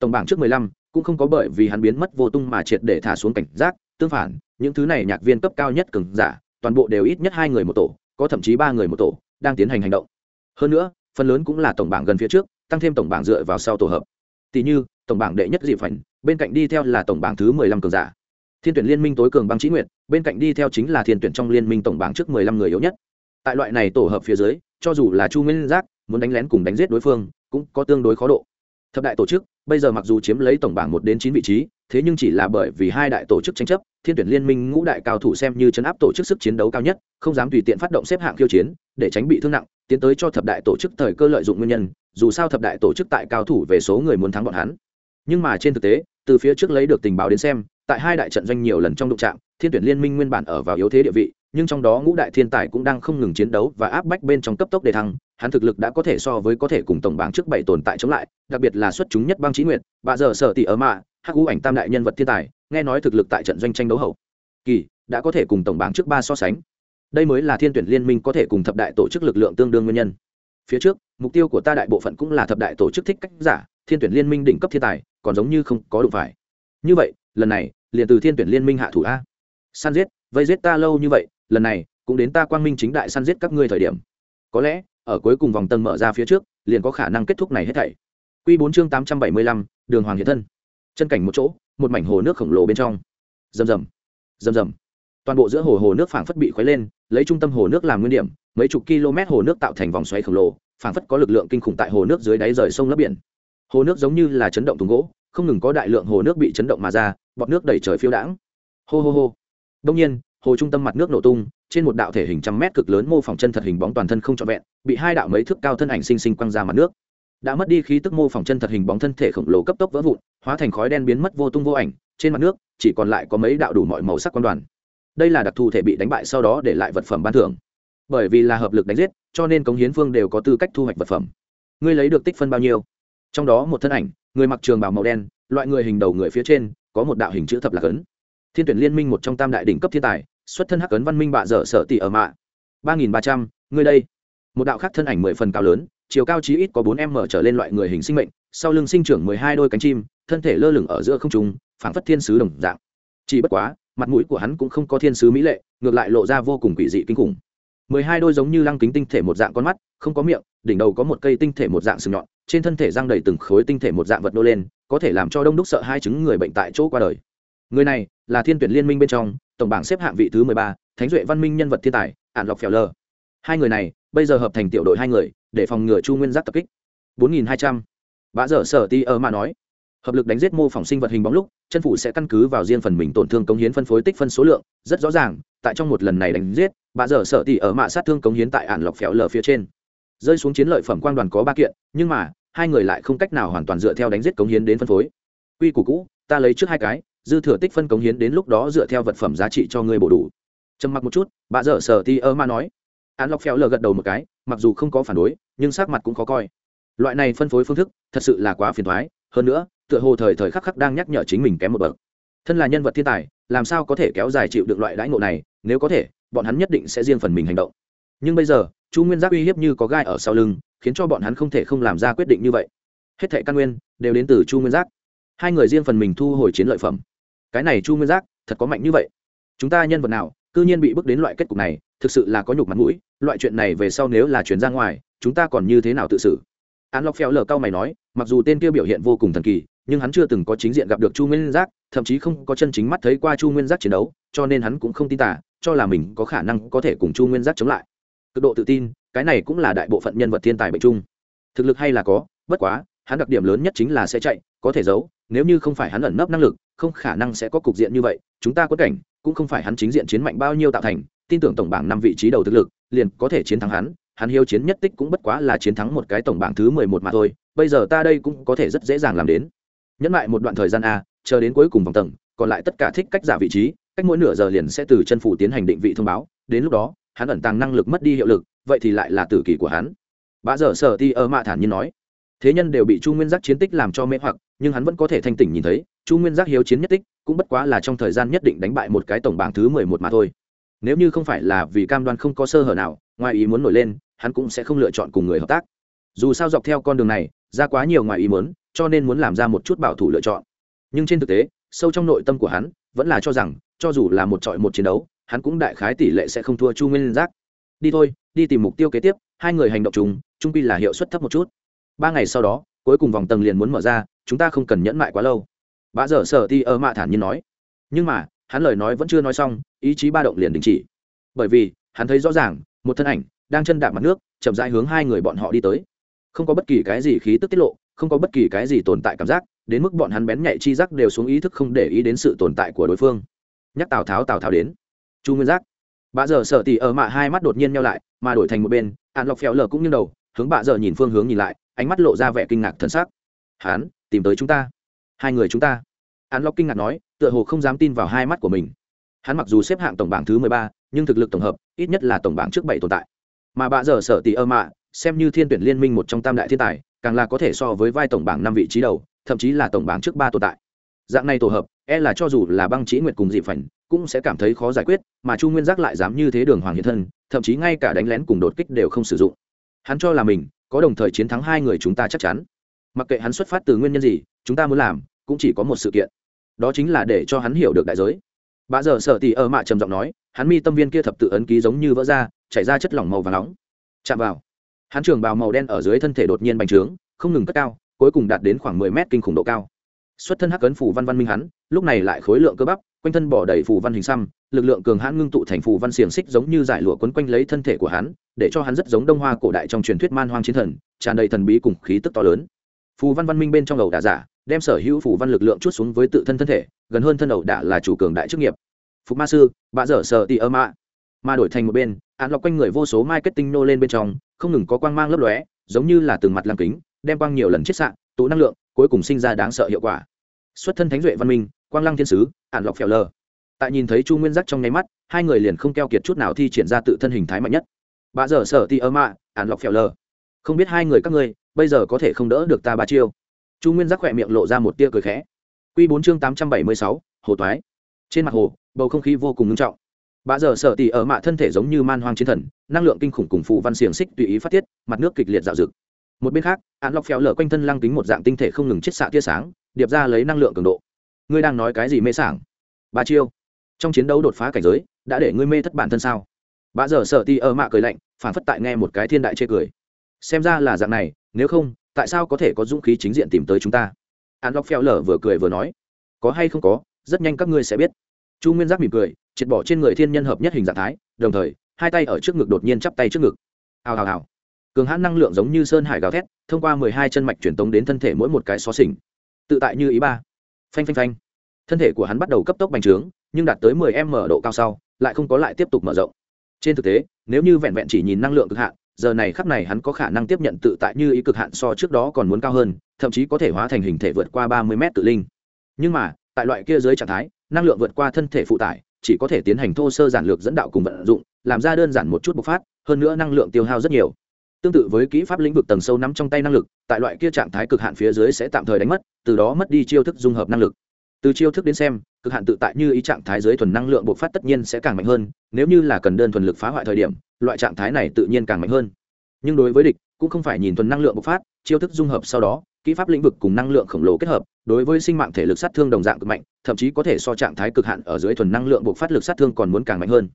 Tổng bảng trước mười lăm cũng không có bởi vì hắn biến mất vô tung mà triệt để thả xuống cảnh giác, tương phản, những thứ này nhạc viên cấp cao nhất cường giả, toàn bộ đều ít nhất hai người một tổ, có thậm chí ba người một tổ, đang tiến hành hành động. Hơn nữa, phần lớn cũng là tổng bảng gần phía trước, tăng thêm tổng bảng dựa vào sau tổ hợp. Tỷ như, tổng bảng đệ nhất dị phảnh bên cạnh đi theo là tổng bảng thứ mười lăm cường giả thiên tuyển liên minh tối cường băng trí nguyện bên cạnh đi theo chính là thiên tuyển trong liên minh tổng bảng trước mười lăm người yếu nhất. Tại loại này tổ hợp phía dưới, cho dù là chu nguyên giác, muốn đánh lén cùng đánh giết đối phương, cũng có tương đối khó độ. Thập đại tổ chức, bây giờ mặc dù chiếm lấy tổng bảng một đến chín vị trí, thế nhưng chỉ là bởi vì hai đại tổ chức tranh chấp, thiên tuyển liên minh ngũ đại cao thủ xem như chấn áp tổ chức sức chiến đấu cao nhất, không dám tùy tiện phát động xếp hạng khiêu chiến, để tránh bị thương nặng, tiến tới cho thập đại tổ chức thời cơ lợi dụng nguyên nhân, dù sao thập đại tổ chức tại cao thủ về số người muốn thắng bọn hắn. Nhưng mà trên thực tế, từ phía trước lấy được tình báo đến xem tại hai đại trận doanh nhiều lần trong đụng trạm thiên tuyển liên minh nguyên bản ở vào yếu thế địa vị, nhưng trong đó ngũ đại thiên tài cũng đang không ngừng chiến đấu và áp bách bên trong cấp tốc đề thăng, hắn thực lực đã có thể so với có thể cùng tổng bảng trước bảy tồn tại chống lại, đặc biệt là xuất chúng nhất bang trí nguyện bà giờ sở tỷ ở mạ, hắc ú ảnh tam đại nhân vật thiên tài, nghe nói thực lực tại trận doanh tranh đấu hậu. Kỳ, đã có thể cùng tổng bảng trước ba so sánh. Đây mới là thiên tuyển liên minh có thể cùng thập đại tổ chức lực lượng tương đương nguyên nhân. Phía trước, mục tiêu của ta đại bộ phận cũng là thập đại tổ chức thích cách giả, thiên tuyển liên minh đỉnh cấp thiên tài, còn giống như không có đủ phải. Như vậy, lần này liền từ thiên tuyển liên minh hạ thủ a. Săn giết, vây giết ta lâu như vậy, lần này cũng đến ta quang minh chính đại săn giết các ngươi thời điểm. Có lẽ, ở cuối cùng vòng tầng mở ra phía trước, liền có khả năng kết thúc này hết thảy. Q bốn chương tám trăm bảy mươi lăm, đường hoàng hiện thân. Chân cảnh một chỗ, một mảnh hồ nước khổng lồ bên trong. Rầm rầm rầm rầm. Toàn bộ giữa hồ hồ nước phảng phất bị khuấy lên, lấy trung tâm hồ nước làm nguyên điểm, mấy chục km hồ nước tạo thành vòng xoáy khổng lồ, phảng phất có lực lượng kinh khủng tại hồ nước dưới đáy rời sông lấp biển. Hồ nước giống như là chấn động thùng gỗ, không ngừng có đại lượng hồ nước bị chấn động mà ra bọt nước đầy trời phiêu đãng. Hô hô hô. Đông nhiên, hồ trung tâm mặt nước nổ tung, trên một đạo thể hình trăm mét cực lớn mô phỏng chân thật hình bóng toàn thân không trọn vẹn, bị hai đạo mấy thước cao thân ảnh sinh sinh quăng ra mặt nước. Đã mất đi khí tức mô phỏng chân thật hình bóng thân thể khổng lồ cấp tốc vỡ vụn, hóa thành khói đen biến mất vô tung vô ảnh, trên mặt nước, chỉ còn lại có mấy đạo đủ mọi màu sắc quan đoàn. Đây là đặc thù thể bị đánh bại sau đó để lại vật phẩm ban thưởng. Bởi vì là hợp lực đánh giết, cho nên cống hiến phương đều có tư cách thu hoạch vật phẩm. Ngươi lấy được tích phân bao nhiêu? Trong đó một thân ảnh, người mặc trường bào màu đen, loại người hình đầu người phía trên có một đạo hình chữ thập lạc ấn. Thiên tuyển liên minh một trong tam đại đỉnh cấp thiên tài, xuất thân hắc ấn văn minh bạ dở sở tỷ ở mạ. ba nghìn ba trăm, ngươi đây. Một đạo khác thân ảnh mười phần cao lớn, chiều cao chí ít có bốn m trở lên loại người hình sinh mệnh, sau lưng sinh trưởng mười hai đôi cánh chim, thân thể lơ lửng ở giữa không trung, phảng phất thiên sứ đồng dạng. Chỉ bất quá, mặt mũi của hắn cũng không có thiên sứ mỹ lệ, ngược lại lộ ra vô cùng quỷ dị kinh khủng. Mười hai đôi giống như lăng kính tinh thể một dạng con mắt, không có miệng, đỉnh đầu có một cây tinh thể một dạng sừng nhọn, trên thân thể răng đầy từng khối tinh thể một dạng vật nô lên có thể làm cho đông đúc sợ hai chứng người bệnh tại chỗ qua đời. Người này là thiên tuyển liên minh bên trong, tổng bảng xếp hạng vị thứ mười ba, thánh duệ văn minh nhân vật thiên tài ạn lọc phèo lờ. Hai người này bây giờ hợp thành tiểu đội hai người, để phòng ngừa chu nguyên giác tập kích. 4.200. bã dở sở ti ở mà nói, hợp lực đánh giết mô phỏng sinh vật hình bóng lúc, chân phủ sẽ căn cứ vào riêng phần mình tổn thương cống hiến phân phối tích phân số lượng, rất rõ ràng, tại trong một lần này đánh giết bà dở sở tỉ ở mạ sát thương cống hiến tại ản lọc phèo lở phía trên. Rơi xuống chiến lợi phẩm quang đoàn có ba kiện, nhưng mà hai người lại không cách nào hoàn toàn dựa theo đánh giết cống hiến đến phân phối. Quy củ cũ, ta lấy trước hai cái, dư thừa tích phân cống hiến đến lúc đó dựa theo vật phẩm giá trị cho ngươi bổ đủ. Trầm mặc một chút, bà dở sở ti ơ ma nói. Án lọc phèo lờ gật đầu một cái, mặc dù không có phản đối, nhưng sắc mặt cũng khó coi. Loại này phân phối phương thức, thật sự là quá phiền thoái hơn nữa, tựa hồ thời thời khắc khắc đang nhắc nhở chính mình kém một bậc. Thân là nhân vật thiên tài, làm sao có thể kéo dài chịu được loại đãi ngộ này, nếu có thể, bọn hắn nhất định sẽ riêng phần mình hành động. Nhưng bây giờ chu nguyên giác uy hiếp như có gai ở sau lưng, khiến cho bọn hắn không thể không làm ra quyết định như vậy. Hết thệ căn nguyên đều đến từ chu nguyên giác. Hai người riêng phần mình thu hồi chiến lợi phẩm. Cái này chu nguyên giác thật có mạnh như vậy. Chúng ta nhân vật nào, cư nhiên bị bước đến loại kết cục này, thực sự là có nhục mặt mũi, loại chuyện này về sau nếu là chuyển ra ngoài, chúng ta còn như thế nào tự xử? An lóc phèo lờ cao mày nói, mặc dù tên kia biểu hiện vô cùng thần kỳ, nhưng hắn chưa từng có chính diện gặp được chu nguyên giác, thậm chí không có chân chính mắt thấy qua chu nguyên giác chiến đấu, cho nên hắn cũng không tin tả cho là mình có khả năng có thể cùng chu nguyên giác chống lại cực độ tự tin, cái này cũng là đại bộ phận nhân vật thiên tài bệnh chung. Thực lực hay là có, bất quá, hắn đặc điểm lớn nhất chính là sẽ chạy, có thể giấu, nếu như không phải hắn ẩn nấp năng lực, không khả năng sẽ có cục diện như vậy, chúng ta có cảnh, cũng không phải hắn chính diện chiến mạnh bao nhiêu tạo thành, tin tưởng tổng bảng năm vị trí đầu thực lực, liền có thể chiến thắng hắn hắn hiếu chiến nhất tích cũng bất quá là chiến thắng một cái tổng bảng thứ mười một mà thôi, bây giờ ta đây cũng có thể rất dễ dàng làm đến. Nhẫn lại một đoạn thời gian a, chờ đến cuối cùng vòng tầng, còn lại tất cả thích cách giả vị trí, cách mỗi nửa giờ liền sẽ từ chân phủ tiến hành định vị thông báo, đến lúc đó hắn ẩn tàng năng lực mất đi hiệu lực, vậy thì lại là tử kỳ của hắn. Bã dở sở ti ơ mạ thản nhiên nói, thế nhân đều bị chu nguyên giác chiến tích làm cho mê hoặc, nhưng hắn vẫn có thể thanh tỉnh nhìn thấy, chu nguyên giác hiếu chiến nhất tích, cũng bất quá là trong thời gian nhất định đánh bại một cái tổng bảng thứ mười một mà thôi. Nếu như không phải là vì cam đoan không có sơ hở nào, ngoài ý muốn nổi lên, hắn cũng sẽ không lựa chọn cùng người hợp tác. Dù sao dọc theo con đường này, ra quá nhiều ngoài ý muốn, cho nên muốn làm ra một chút bảo thủ lựa chọn. Nhưng trên thực tế, sâu trong nội tâm của hắn, vẫn là cho rằng, cho dù là một trọi một chiến đấu hắn cũng đại khái tỷ lệ sẽ không thua chu nguyên giác. Đi thôi, đi tìm mục tiêu kế tiếp, hai người hành động chung trung pi là hiệu suất thấp một chút. Ba ngày sau đó, cuối cùng vòng tầng liền muốn mở ra, chúng ta không cần nhẫn mại quá lâu. Bã dở sở ti ơ mạ thản nhiên nói. Nhưng mà, hắn lời nói vẫn chưa nói xong, ý chí ba động liền đình chỉ. Bởi vì, hắn thấy rõ ràng, một thân ảnh đang chân đạp mặt nước, chậm rãi hướng hai người bọn họ đi tới. Không có bất kỳ cái gì khí tức tiết lộ, không có bất kỳ cái gì tồn tại cảm giác, đến mức bọn hắn bén nhạy chi giác đều xuống ý thức không để ý đến sự tồn tại của đối phương. Nhắc tào tháo tào tháo đến chu nguyên giác. Bà giờ sợ tỉ ở mạ hai mắt đột nhiên nhau lại, mà đổi thành một bên ạn lọc phèo lờ cũng như đầu, hướng bà giờ nhìn phương hướng nhìn lại, ánh mắt lộ ra vẻ kinh ngạc thân xác hán tìm tới chúng ta. Hai người chúng ta. Ạn lọc kinh ngạc nói, tựa hồ không dám tin vào hai mắt của mình. Hắn mặc dù xếp hạng tổng bảng thứ mười ba, nhưng thực lực tổng hợp, ít nhất là tổng bảng trước bảy tồn tại. Mà bà giờ sợ tỉ ơ mạ, xem như thiên tuyển liên minh một trong tam đại thiên tài, càng là có thể so với vai tổng bảng năm vị trí đầu, thậm chí là tổng bảng trước ba tồn tại. Dạng này tổ hợp e là cho dù là băng chỉ nguyệt cùng dị phảnh cũng sẽ cảm thấy khó giải quyết, mà chu nguyên giác lại dám như thế đường hoàng hiện thân, thậm chí ngay cả đánh lén cùng đột kích đều không sử dụng. Hắn cho là mình, có đồng thời chiến thắng hai người chúng ta chắc chắn. Mặc kệ hắn xuất phát từ nguyên nhân gì, chúng ta muốn làm, cũng chỉ có một sự kiện. Đó chính là để cho hắn hiểu được đại giới. Bà giờ sợ tỉ ở mạ trầm giọng nói, hắn mi tâm viên kia thập tự ấn ký giống như vỡ ra, chảy ra chất lỏng màu và nóng. Chạm vào. Hắn trường bào màu đen ở dưới thân thể đột nhiên bành trướng, không ngừng cất cao, cuối cùng đạt đến khoảng mười mét kinh khủng độ cao xuất thân hắc ấn phủ văn văn minh hắn, lúc này lại khối lượng cơ bắp, quanh thân bỏ đầy phù văn hình xăm, lực lượng cường hãn ngưng tụ thành phù văn xiềng xích giống như giải lụa quấn quanh lấy thân thể của hắn, để cho hắn rất giống đông hoa cổ đại trong truyền thuyết man hoang chiến thần, tràn đầy thần bí cùng khí tức to lớn. Phù văn văn minh bên trong ẩu đả giả, đem sở hữu phù văn lực lượng chút xuống với tự thân thân thể, gần hơn thân ẩu đả là chủ cường đại chức nghiệp. Phục ma sư, bạ dở sợ tì ơ mạ ma đổi thành một bên, án lọc quanh người vô số marketing nô lên bên trong, không ngừng có quang mang lấp lóe, giống như là từng mặt làm kính, đem quang nhiều lần chiết sạn tụ năng lượng cuối cùng sinh ra đáng sợ hiệu quả. Xuất thân thánh duệ văn minh, quang lăng thiên sứ ạn lọc phèo lờ. Tại nhìn thấy chu nguyên giác trong nháy mắt, hai người liền không keo kiệt chút nào thi triển ra tự thân hình thái mạnh nhất. Bà giờ sở ti ơ mạ ạn lọc phèo lờ. Không biết hai người các ngươi, bây giờ có thể không đỡ được ta ba chiêu. Chu nguyên giác khỏe miệng lộ ra một tia cười khẽ. Q bốn chương tám trăm bảy mươi sáu, hồ toái. Trên mặt hồ, bầu không khí vô cùng ngưng trọng. Bà giờ sở tỉ ở mạ thân thể giống như man hoang chiến thần, năng lượng kinh khủng cùng phù văn xiềng xích tùy ý phát tiết, mặt nước kịch liệt dạo rực một bên khác án lọc phèo lở quanh thân lăng kính một dạng tinh thể không ngừng chiết xạ tia sáng, điệp ra lấy năng lượng cường độ. Ngươi đang nói cái gì mê sảng? Ba chiêu. Trong chiến đấu đột phá cảnh giới, đã để ngươi mê thất bản thân sao? Bà giờ sợ ti ở mạ cười lạnh, phản phất tại nghe một cái thiên đại chê cười. Xem ra là dạng này, nếu không, tại sao có thể có dũng khí chính diện tìm tới chúng ta? An lọc phèo lở vừa cười vừa nói. Có hay không có, rất nhanh các ngươi sẽ biết. Chu nguyên giác mỉm cười, triệt bỏ trên người thiên nhân hợp nhất hình dạng thái, đồng thời, hai tay ở trước ngực đột nhiên chắp tay trước ngực. Hào hào hào cường hãn năng lượng giống như sơn hải gào thét, thông qua mười hai chân mạch truyền tống đến thân thể mỗi một cái xó xỉnh. Tự tại như ý ba. Phanh phanh phanh. Thân thể của hắn bắt đầu cấp tốc bành trướng, nhưng đạt tới mười m độ cao sau, lại không có lại tiếp tục mở rộng. Trên thực tế, nếu như vẹn vẹn chỉ nhìn năng lượng cực hạn, giờ này khắp này hắn có khả năng tiếp nhận tự tại như ý cực hạn so trước đó còn muốn cao hơn, thậm chí có thể hóa thành hình thể vượt qua ba mươi m tự linh. Nhưng mà, tại loại kia dưới trạng thái, năng lượng vượt qua thân thể phụ tải, chỉ có thể tiến hành thô sơ giản lược dẫn đạo cùng vận dụng, làm ra đơn giản một chút bộc phát, hơn nữa năng lượng tiêu hao rất nhiều tương tự với kỹ pháp lĩnh vực tầng sâu nắm trong tay năng lực, tại loại kia trạng thái cực hạn phía dưới sẽ tạm thời đánh mất, từ đó mất đi chiêu thức dung hợp năng lực. Từ chiêu thức đến xem, cực hạn tự tại như ý trạng thái dưới thuần năng lượng bộc phát tất nhiên sẽ càng mạnh hơn, nếu như là cần đơn thuần lực phá hoại thời điểm, loại trạng thái này tự nhiên càng mạnh hơn. Nhưng đối với địch, cũng không phải nhìn thuần năng lượng bộc phát, chiêu thức dung hợp sau đó, kỹ pháp lĩnh vực cùng năng lượng khổng lồ kết hợp, đối với sinh mạng thể lực sát thương đồng dạng cực mạnh, thậm chí có thể so trạng thái cực hạn ở dưới thuần năng lượng bộc phát lực sát thương còn muốn càng mạnh hơn.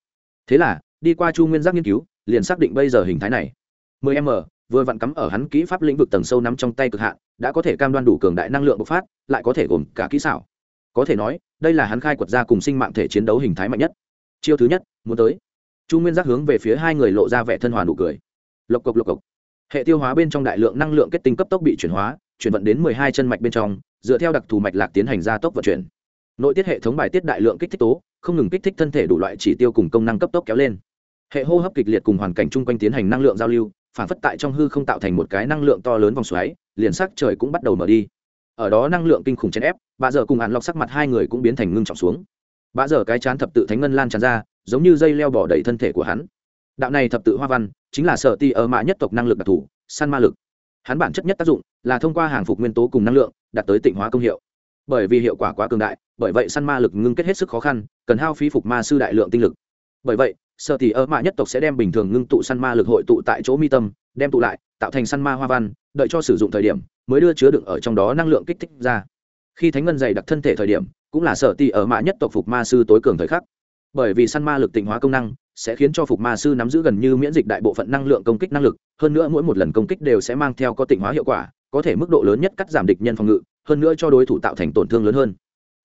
Thế là, đi qua chu nguyên giác nghiên cứu, liền xác định bây giờ hình thái này. 10 m, vừa vặn cắm ở hắn kỹ pháp lĩnh vực tầng sâu nắm trong tay cực hạn, đã có thể cam đoan đủ cường đại năng lượng bộc phát, lại có thể gồm cả kỹ xảo. Có thể nói, đây là hắn khai quật ra cùng sinh mạng thể chiến đấu hình thái mạnh nhất. Chiêu thứ nhất, muốn tới. Chu nguyên giác hướng về phía hai người lộ ra vẻ thân hòa nụ cười. Lộc cộc lộc cộc. Hệ tiêu hóa bên trong đại lượng năng lượng kết tinh cấp tốc bị chuyển hóa, chuyển vận đến mười hai chân mạch bên trong, dựa theo đặc thù mạch lạc tiến hành gia tốc vận chuyển. Nội tiết hệ thống bài tiết đại lượng kích thích tố, không ngừng kích thích thân thể đủ loại chỉ tiêu cùng công năng cấp tốc kéo lên. Hệ hô hấp kịch liệt cùng hoàn cảnh chung quanh tiến hành năng lượng giao lưu phản phất tại trong hư không tạo thành một cái năng lượng to lớn vòng xoáy, liền sắc trời cũng bắt đầu mở đi. Ở đó năng lượng kinh khủng chèn ép, bà giờ cùng hạn lọc sắc mặt hai người cũng biến thành ngưng trọng xuống. Bà giờ cái chán thập tự thánh ngân lan tràn ra, giống như dây leo bỏ đầy thân thể của hắn. Đạo này thập tự hoa văn, chính là sở ti ở mạ nhất tộc năng lực đặc thù săn ma lực. Hắn bản chất nhất tác dụng là thông qua hàng phục nguyên tố cùng năng lượng, đạt tới tịnh hóa công hiệu. Bởi vì hiệu quả quá cường đại, bởi vậy săn ma lực ngưng kết hết sức khó khăn, cần hao phí phục ma sư đại lượng tinh lực. Bởi vậy Sợ tỷ ở mạ nhất tộc sẽ đem bình thường ngưng tụ săn ma lực hội tụ tại chỗ mi tâm, đem tụ lại, tạo thành săn ma hoa văn, đợi cho sử dụng thời điểm, mới đưa chứa đựng ở trong đó năng lượng kích thích ra. Khi thánh ngân dày đặc thân thể thời điểm, cũng là sở tỷ ở mạ nhất tộc phục ma sư tối cường thời khắc. Bởi vì săn ma lực tịnh hóa công năng, sẽ khiến cho phục ma sư nắm giữ gần như miễn dịch đại bộ phận năng lượng công kích năng lực, hơn nữa mỗi một lần công kích đều sẽ mang theo có tịnh hóa hiệu quả, có thể mức độ lớn nhất cắt giảm địch nhân phòng ngự, hơn nữa cho đối thủ tạo thành tổn thương lớn hơn.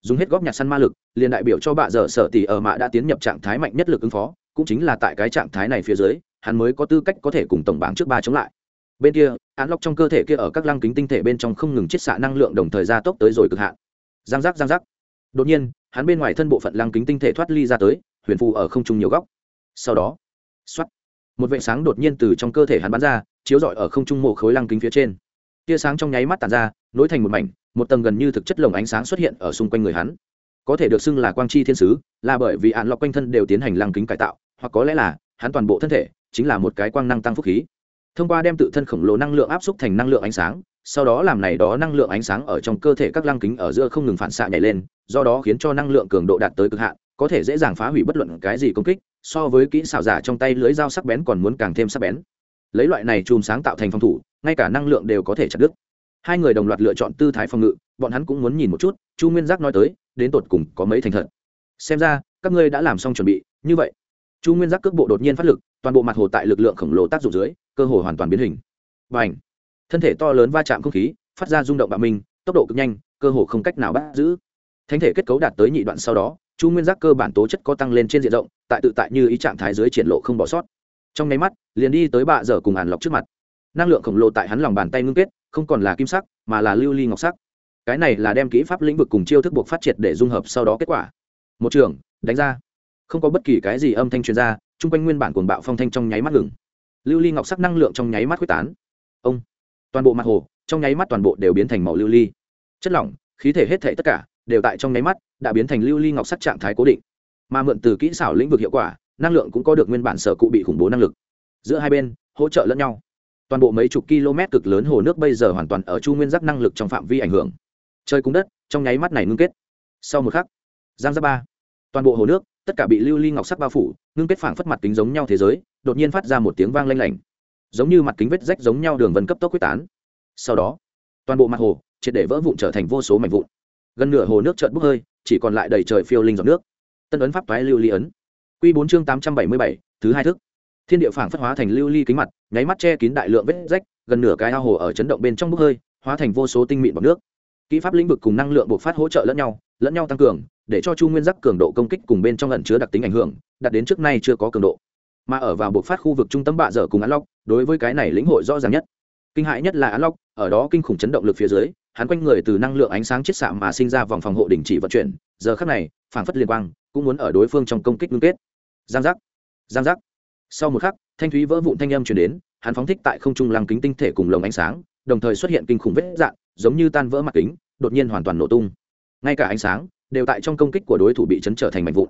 Dùng hết góp nhặt săn ma lực, liền đại biểu cho bạ dở sở tỷ ở mạ đã tiến nhập trạng thái mạnh nhất lực ứng phó cũng chính là tại cái trạng thái này phía dưới, hắn mới có tư cách có thể cùng tổng bảng trước ba chống lại. Bên kia, án lóc trong cơ thể kia ở các lăng kính tinh thể bên trong không ngừng chiết xạ năng lượng đồng thời gia tốc tới rồi cực hạn. Giang giác giang giác. Đột nhiên, hắn bên ngoài thân bộ phận lăng kính tinh thể thoát ly ra tới, huyền phù ở không trung nhiều góc. Sau đó xoắt một vệ sáng đột nhiên từ trong cơ thể hắn bắn ra, chiếu rọi ở không trung mộ khối lăng kính phía trên. Tia sáng trong nháy mắt tàn ra, nối thành một mảnh, một tầng gần như thực chất lồng ánh sáng xuất hiện ở xung quanh người hắn. Có thể được xưng là quang chi thiên sứ, là bởi vì án lọc quanh thân đều tiến hành lăng kính cải tạo hoặc có lẽ là, hắn toàn bộ thân thể chính là một cái quang năng tăng phúc khí. Thông qua đem tự thân khổng lồ năng lượng áp xúc thành năng lượng ánh sáng, sau đó làm này đó năng lượng ánh sáng ở trong cơ thể các lăng kính ở giữa không ngừng phản xạ nhảy lên, do đó khiến cho năng lượng cường độ đạt tới cực hạn, có thể dễ dàng phá hủy bất luận cái gì công kích, so với kỹ xảo giả trong tay lưới dao sắc bén còn muốn càng thêm sắc bén. Lấy loại này chùm sáng tạo thành phòng thủ, ngay cả năng lượng đều có thể chặt đứt. Hai người đồng loạt lựa chọn tư thái phòng ngự, bọn hắn cũng muốn nhìn một chút, chu nguyên giác nói tới, đến tột cùng có mấy thành thật. Xem ra, các ngươi đã làm xong chuẩn bị, như vậy chu nguyên giác cước bộ đột nhiên phát lực, toàn bộ mặt hồ tại lực lượng khổng lồ tác dụng dưới, cơ hồ hoàn toàn biến hình. Và ảnh thân thể to lớn va chạm không khí, phát ra rung động bạo minh, tốc độ cực nhanh, cơ hồ không cách nào bắt giữ. Thánh thể kết cấu đạt tới nhị đoạn sau đó, chu nguyên giác cơ bản tố chất có tăng lên trên diện rộng, tại tự tại như ý trạng thái dưới triển lộ không bỏ sót. Trong nháy mắt, liền đi tới bạ dở cùng hàn lọc trước mặt. Năng lượng khổng lồ tại hắn lòng bàn tay ngưng kết, không còn là kim sắc, mà là lưu ly ngọc sắc. Cái này là đem kỹ pháp lĩnh vực cùng chiêu thức buộc phát triệt để dung hợp sau đó kết quả. Một trường, đánh ra không có bất kỳ cái gì âm thanh truyền ra, chung quanh nguyên bản cuồng bạo phong thanh trong nháy mắt ngừng. Lưu ly ngọc sắc năng lượng trong nháy mắt quyết tán. Ông! Toàn bộ mặt hồ, trong nháy mắt toàn bộ đều biến thành màu lưu ly. Chất lỏng, khí thể hết thể tất cả, đều tại trong nháy mắt, đã biến thành lưu ly ngọc sắc trạng thái cố định. Mà mượn từ kỹ xảo lĩnh vực hiệu quả, năng lượng cũng có được nguyên bản sở cụ bị khủng bố năng lực. Giữa hai bên, hỗ trợ lẫn nhau. Toàn bộ mấy chục km cực lớn hồ nước bây giờ hoàn toàn ở chu nguyên giác năng lực trong phạm vi ảnh hưởng. Trời cung đất, trong nháy mắt này ngưng kết. Sau một khắc, giang ra ba, toàn bộ hồ nước tất cả bị lưu ly ngọc sắc bao phủ, ngưng kết phảng phất mặt kính giống nhau thế giới, đột nhiên phát ra một tiếng vang lanh lảnh. Giống như mặt kính vết rách giống nhau đường vân cấp tốc quyết tán. Sau đó, toàn bộ mặt hồ, triệt để vỡ vụn trở thành vô số mảnh vụn. Gần nửa hồ nước trợn bốc hơi, chỉ còn lại đầy trời phiêu linh giọt nước. Tân ấn pháp toái lưu ly ấn. Q bốn chương tám trăm bảy mươi bảy, thứ hai thức. Thiên địa phảng phất hóa thành lưu ly kính mặt, nháy mắt che kín đại lượng vết rách, gần nửa cái ao hồ ở chấn động bên trong bốc hơi, hóa thành vô số tinh mịn bọc nước. Kỹ pháp lĩnh vực cùng năng lượng buộc phát hỗ trợ lẫn nhau lẫn nhau tăng cường để cho chu nguyên giác cường độ công kích cùng bên trong ẩn chứa đặc tính ảnh hưởng, đạt đến trước nay chưa có cường độ. Mà ở vào buộc phát khu vực trung tâm bạ dở cùng Án lóc đối với cái này lĩnh hội rõ ràng nhất. Kinh hại nhất là Án lóc ở đó kinh khủng chấn động lực phía dưới, hắn quanh người từ năng lượng ánh sáng chiết xạ mà sinh ra vòng phòng hộ đình chỉ vận chuyển, giờ khắc này, phảng phất liên quang, cũng muốn ở đối phương trong công kích ngưng kết. Giang giác giang giác. Sau một khắc, thanh thúy vỡ vụn thanh âm chuyển đến, hắn phóng thích tại không trung lăng kính tinh thể cùng lồng ánh sáng, đồng thời xuất hiện kinh khủng vết dạn, giống như tan vỡ mặt kính, đột nhiên hoàn toàn nổ tung. Ngay cả ánh sáng đều tại trong công kích của đối thủ bị chấn trở thành mảnh vụn.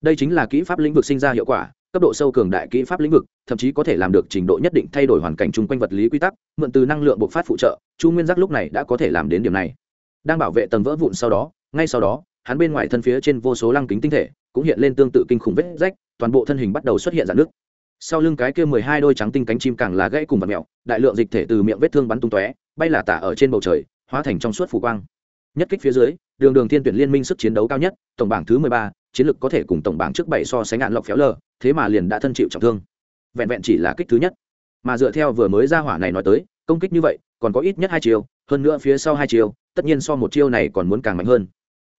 Đây chính là kỹ pháp lĩnh vực sinh ra hiệu quả cấp độ sâu cường đại kỹ pháp lĩnh vực thậm chí có thể làm được trình độ nhất định thay đổi hoàn cảnh chung quanh vật lý quy tắc mượn từ năng lượng bộc phát phụ trợ chu nguyên giác lúc này đã có thể làm đến điểm này. Đang bảo vệ tầng vỡ vụn sau đó ngay sau đó hắn bên ngoài thân phía trên vô số lăng kính tinh thể cũng hiện lên tương tự kinh khủng vết rách toàn bộ thân hình bắt đầu xuất hiện dạn nước sau lưng cái kia mười hai đôi trắng tinh cánh chim càng là gãy cùng vật mèo, đại lượng dịch thể từ miệng vết thương bắn tung tóe bay là tả ở trên bầu trời hóa thành trong suốt phủ quang nhất kích phía dưới đường đường thiên tuyển liên minh sức chiến đấu cao nhất tổng bảng thứ mười ba chiến lược có thể cùng tổng bảng trước bảy so sánh ngạn lọc phéo lờ thế mà liền đã thân chịu trọng thương. Vẹn vẹn chỉ là kích thứ nhất. Mà dựa theo vừa mới ra hỏa này nói tới công kích như vậy còn có ít nhất hai chiều, hơn nữa phía sau hai chiều, tất nhiên so một chiêu này còn muốn càng mạnh hơn.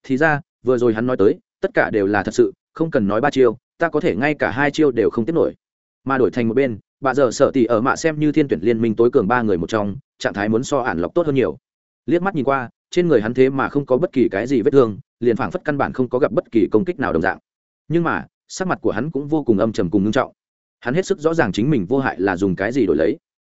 Thì ra vừa rồi hắn nói tới tất cả đều là thật sự không cần nói ba chiêu ta có thể ngay cả hai chiêu đều không tiếp nổi. Mà đổi thành một bên bà giờ sợ tỉ ở mạ xem như thiên tuyển liên minh tối cường ba người một trong trạng thái muốn so ản lọc tốt hơn nhiều. Liếc mắt nhìn qua trên người hắn thế mà không có bất kỳ cái gì vết thương, liền phảng phất căn bản không có gặp bất kỳ công kích nào đồng dạng. Nhưng mà, sắc mặt của hắn cũng vô cùng âm trầm cùng ngưng trọng. Hắn hết sức rõ ràng chính mình vô hại là dùng cái gì đổi lấy.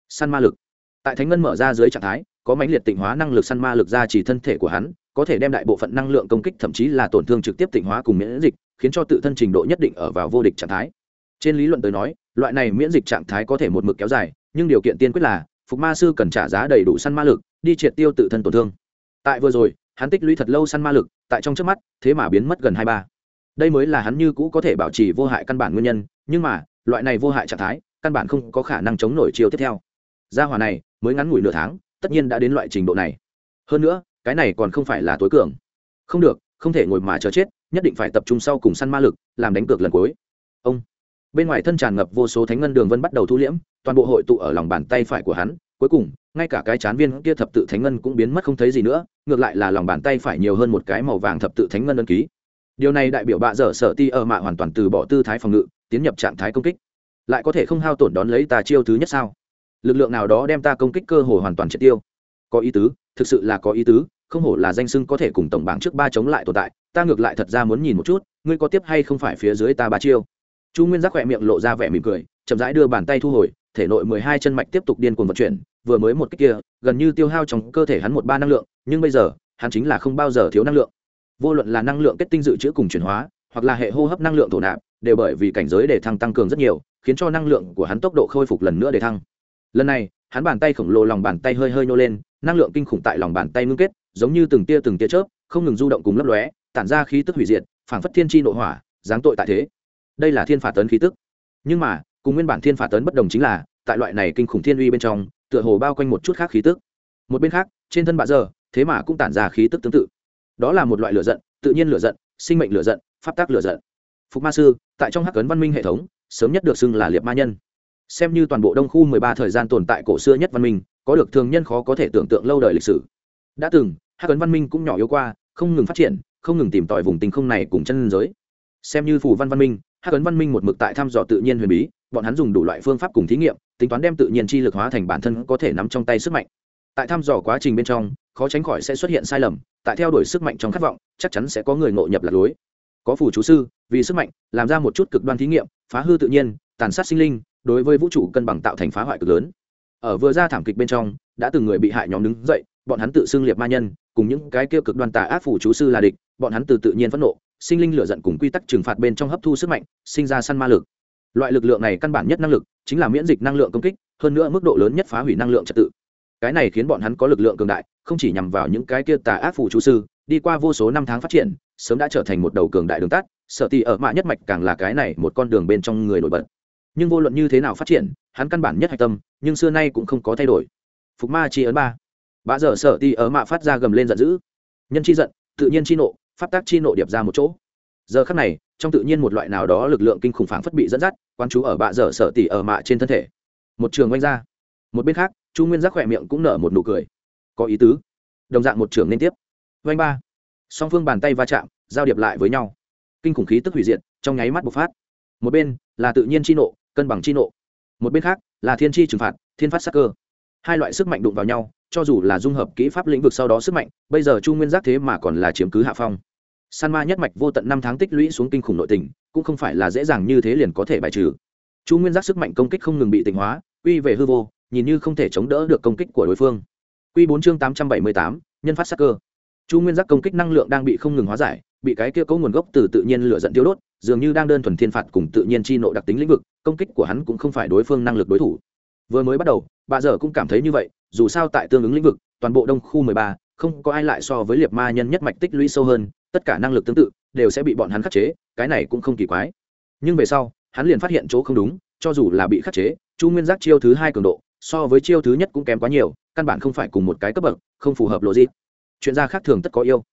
Săn ma lực. Tại thánh ngân mở ra dưới trạng thái, có mãnh liệt tịnh hóa năng lực săn ma lực ra chỉ thân thể của hắn, có thể đem đại bộ phận năng lượng công kích, thậm chí là tổn thương trực tiếp tịnh hóa cùng miễn dịch, khiến cho tự thân trình độ nhất định ở vào vô địch trạng thái. Trên lý luận tới nói, loại này miễn dịch trạng thái có thể một mực kéo dài, nhưng điều kiện tiên quyết là, phục ma sư cần trả giá đầy đủ săn ma lực, đi triệt tiêu tự thân tổn thương tại vừa rồi, hắn tích lũy thật lâu săn ma lực, tại trong trước mắt, thế mà biến mất gần hai ba. Đây mới là hắn như cũ có thể bảo trì vô hại căn bản nguyên nhân, nhưng mà, loại này vô hại trạng thái, căn bản không có khả năng chống nổi chiều tiếp theo. Gia hòa này, mới ngắn ngủi nửa tháng, tất nhiên đã đến loại trình độ này. Hơn nữa, cái này còn không phải là tối cường. Không được, không thể ngồi mà chờ chết, nhất định phải tập trung sau cùng săn ma lực, làm đánh cược lần cuối. Ông. Bên ngoài thân tràn ngập vô số thánh ngân đường vân bắt đầu thu liễm, toàn bộ hội tụ ở lòng bàn tay phải của hắn cuối cùng, ngay cả cái chán viên kia thập tự thánh ngân cũng biến mất không thấy gì nữa, ngược lại là lòng bàn tay phải nhiều hơn một cái màu vàng thập tự thánh ngân ân ký. Điều này đại biểu bạ dở sở ti ở mạ hoàn toàn từ bỏ tư thái phòng ngự, tiến nhập trạng thái công kích. Lại có thể không hao tổn đón lấy tà chiêu thứ nhất sao? Lực lượng nào đó đem ta công kích cơ hồ hoàn toàn triệt tiêu. Có ý tứ, thực sự là có ý tứ, không hổ là danh sưng có thể cùng tổng bảng trước ba chống lại tồn tại, ta ngược lại thật ra muốn nhìn một chút, ngươi có tiếp hay không phải phía dưới ta ba chiêu? Chu nguyên giác khỏe miệng lộ ra vẻ mỉm cười, chậm rãi đưa bàn tay thu hồi, thể nội mười hai chân mạch tiếp tục điên cuồng vận chuyển vừa mới một cách kia, gần như tiêu hao trong cơ thể hắn một ba năng lượng, nhưng bây giờ, hắn chính là không bao giờ thiếu năng lượng. Vô luận là năng lượng kết tinh dự trữ cùng chuyển hóa, hoặc là hệ hô hấp năng lượng thổ nạp, đều bởi vì cảnh giới để thăng tăng cường rất nhiều, khiến cho năng lượng của hắn tốc độ khôi phục lần nữa để thăng. Lần này, hắn bàn tay khổng lồ lòng bàn tay hơi hơi nhô lên, năng lượng kinh khủng tại lòng bàn tay ngưng kết, giống như từng tia từng tia chớp, không ngừng du động cùng lấp lóe, tản ra khí tức hủy diệt, phảng phất thiên tri nội hỏa, giáng tội tại thế. Đây là thiên phạt tấn khí tức. Nhưng mà, cùng nguyên bản thiên phạt tấn bất đồng chính là, tại loại này kinh khủng thiên uy bên trong tựa hồ bao quanh một chút khác khí tức. Một bên khác, trên thân bà giờ, thế mà cũng tản ra khí tức tương tự. Đó là một loại lửa giận, tự nhiên lửa giận, sinh mệnh lửa giận, pháp tác lửa giận. Phục ma sư, tại trong hắc cấn văn minh hệ thống, sớm nhất được xưng là liệt ma nhân. Xem như toàn bộ đông khu mười ba thời gian tồn tại cổ xưa nhất văn minh, có được thường nhân khó có thể tưởng tượng lâu đời lịch sử. Đã từng, hắc cấn văn minh cũng nhỏ yếu qua, không ngừng phát triển, không ngừng tìm tòi vùng tình không này cùng chân giới. Xem như phù văn văn minh hắc ấn văn minh một mực tại thăm dò tự nhiên huyền bí, bọn hắn dùng đủ loại phương pháp cùng thí nghiệm, tính toán đem tự nhiên chi lực hóa thành bản thân có thể nắm trong tay sức mạnh. Tại thăm dò quá trình bên trong, khó tránh khỏi sẽ xuất hiện sai lầm, tại theo đuổi sức mạnh trong khát vọng, chắc chắn sẽ có người ngộ nhập lạc lối. Có phù chú sư, vì sức mạnh, làm ra một chút cực đoan thí nghiệm, phá hư tự nhiên, tàn sát sinh linh, đối với vũ trụ cân bằng tạo thành phá hoại cực lớn. Ở vừa ra thảm kịch bên trong, đã từng người bị hại nhóm đứng dậy, bọn hắn tự xưng liệt ma nhân, cùng những cái kia cực đoan tà ác phù chú sư là địch, bọn hắn từ tự nhiên phẫn nộ sinh linh lửa giận cùng quy tắc trừng phạt bên trong hấp thu sức mạnh, sinh ra săn ma lực. Loại lực lượng này căn bản nhất năng lực, chính là miễn dịch năng lượng công kích, hơn nữa mức độ lớn nhất phá hủy năng lượng trật tự. Cái này khiến bọn hắn có lực lượng cường đại, không chỉ nhằm vào những cái kia tà ác phù chú sư, đi qua vô số năm tháng phát triển, sớm đã trở thành một đầu cường đại đường tắt sở tì ở mạ nhất mạch càng là cái này một con đường bên trong người nổi bật. Nhưng vô luận như thế nào phát triển, hắn căn bản nhất hạch tâm, nhưng xưa nay cũng không có thay đổi. Phục ma chi ấn ba. Bã dở sở tì ở mạ phát ra gầm lên giận dữ. Nhân chi giận, tự nhiên chi nộ pháp tác chi nộ điệp ra một chỗ. Giờ khắc này, trong tự nhiên một loại nào đó lực lượng kinh khủng phảng phất bị dẫn dắt quan chú ở bạ dở sở tỉ ở mạ trên thân thể. Một trường oanh ra. Một bên khác, chu nguyên giác khỏe miệng cũng nở một nụ cười. Có ý tứ. Đồng dạng một trường liên tiếp. Oanh ba. Song phương bàn tay va chạm, giao điệp lại với nhau. Kinh khủng khí tức hủy diệt, trong nháy mắt bộc phát. Một bên là tự nhiên chi nộ, cân bằng chi nộ. Một bên khác là thiên chi trừng phạt, thiên phát sắc cơ. Hai loại sức mạnh đụng vào nhau cho dù là dung hợp kỹ pháp lĩnh vực sau đó sức mạnh, bây giờ chu nguyên giác thế mà còn là chiếm cứ hạ phong. San ma nhất mạch vô tận năm tháng tích lũy xuống kinh khủng nội tình, cũng không phải là dễ dàng như thế liền có thể bài trừ. Chu nguyên giác sức mạnh công kích không ngừng bị tịnh hóa, quy về hư vô, nhìn như không thể chống đỡ được công kích của đối phương. Quy bốn chương tám trăm bảy mươi tám, nhân phát sắc cơ. Chu nguyên giác công kích năng lượng đang bị không ngừng hóa giải, bị cái kia cấu nguồn gốc từ tự nhiên lửa dẫn tiêu đốt, dường như đang đơn thuần thiên phạt cùng tự nhiên chi nộ đặc tính lĩnh vực, công kích của hắn cũng không phải đối phương năng lực đối thủ. Vừa mới bắt đầu, bà giờ cũng cảm thấy như vậy dù sao tại tương ứng lĩnh vực, toàn bộ đông khu mười ba, không có ai lại so với liệt ma nhân nhất mạch tích lũy sâu hơn, tất cả năng lực tương tự, đều sẽ bị bọn hắn khắc chế, cái này cũng không kỳ quái. Nhưng về sau, hắn liền phát hiện chỗ không đúng, cho dù là bị khắc chế, chu nguyên giác chiêu thứ hai cường độ, so với chiêu thứ nhất cũng kém quá nhiều, căn bản không phải cùng một cái cấp bậc, không phù hợp logic. Chuyện ra khác thường tất có yêu.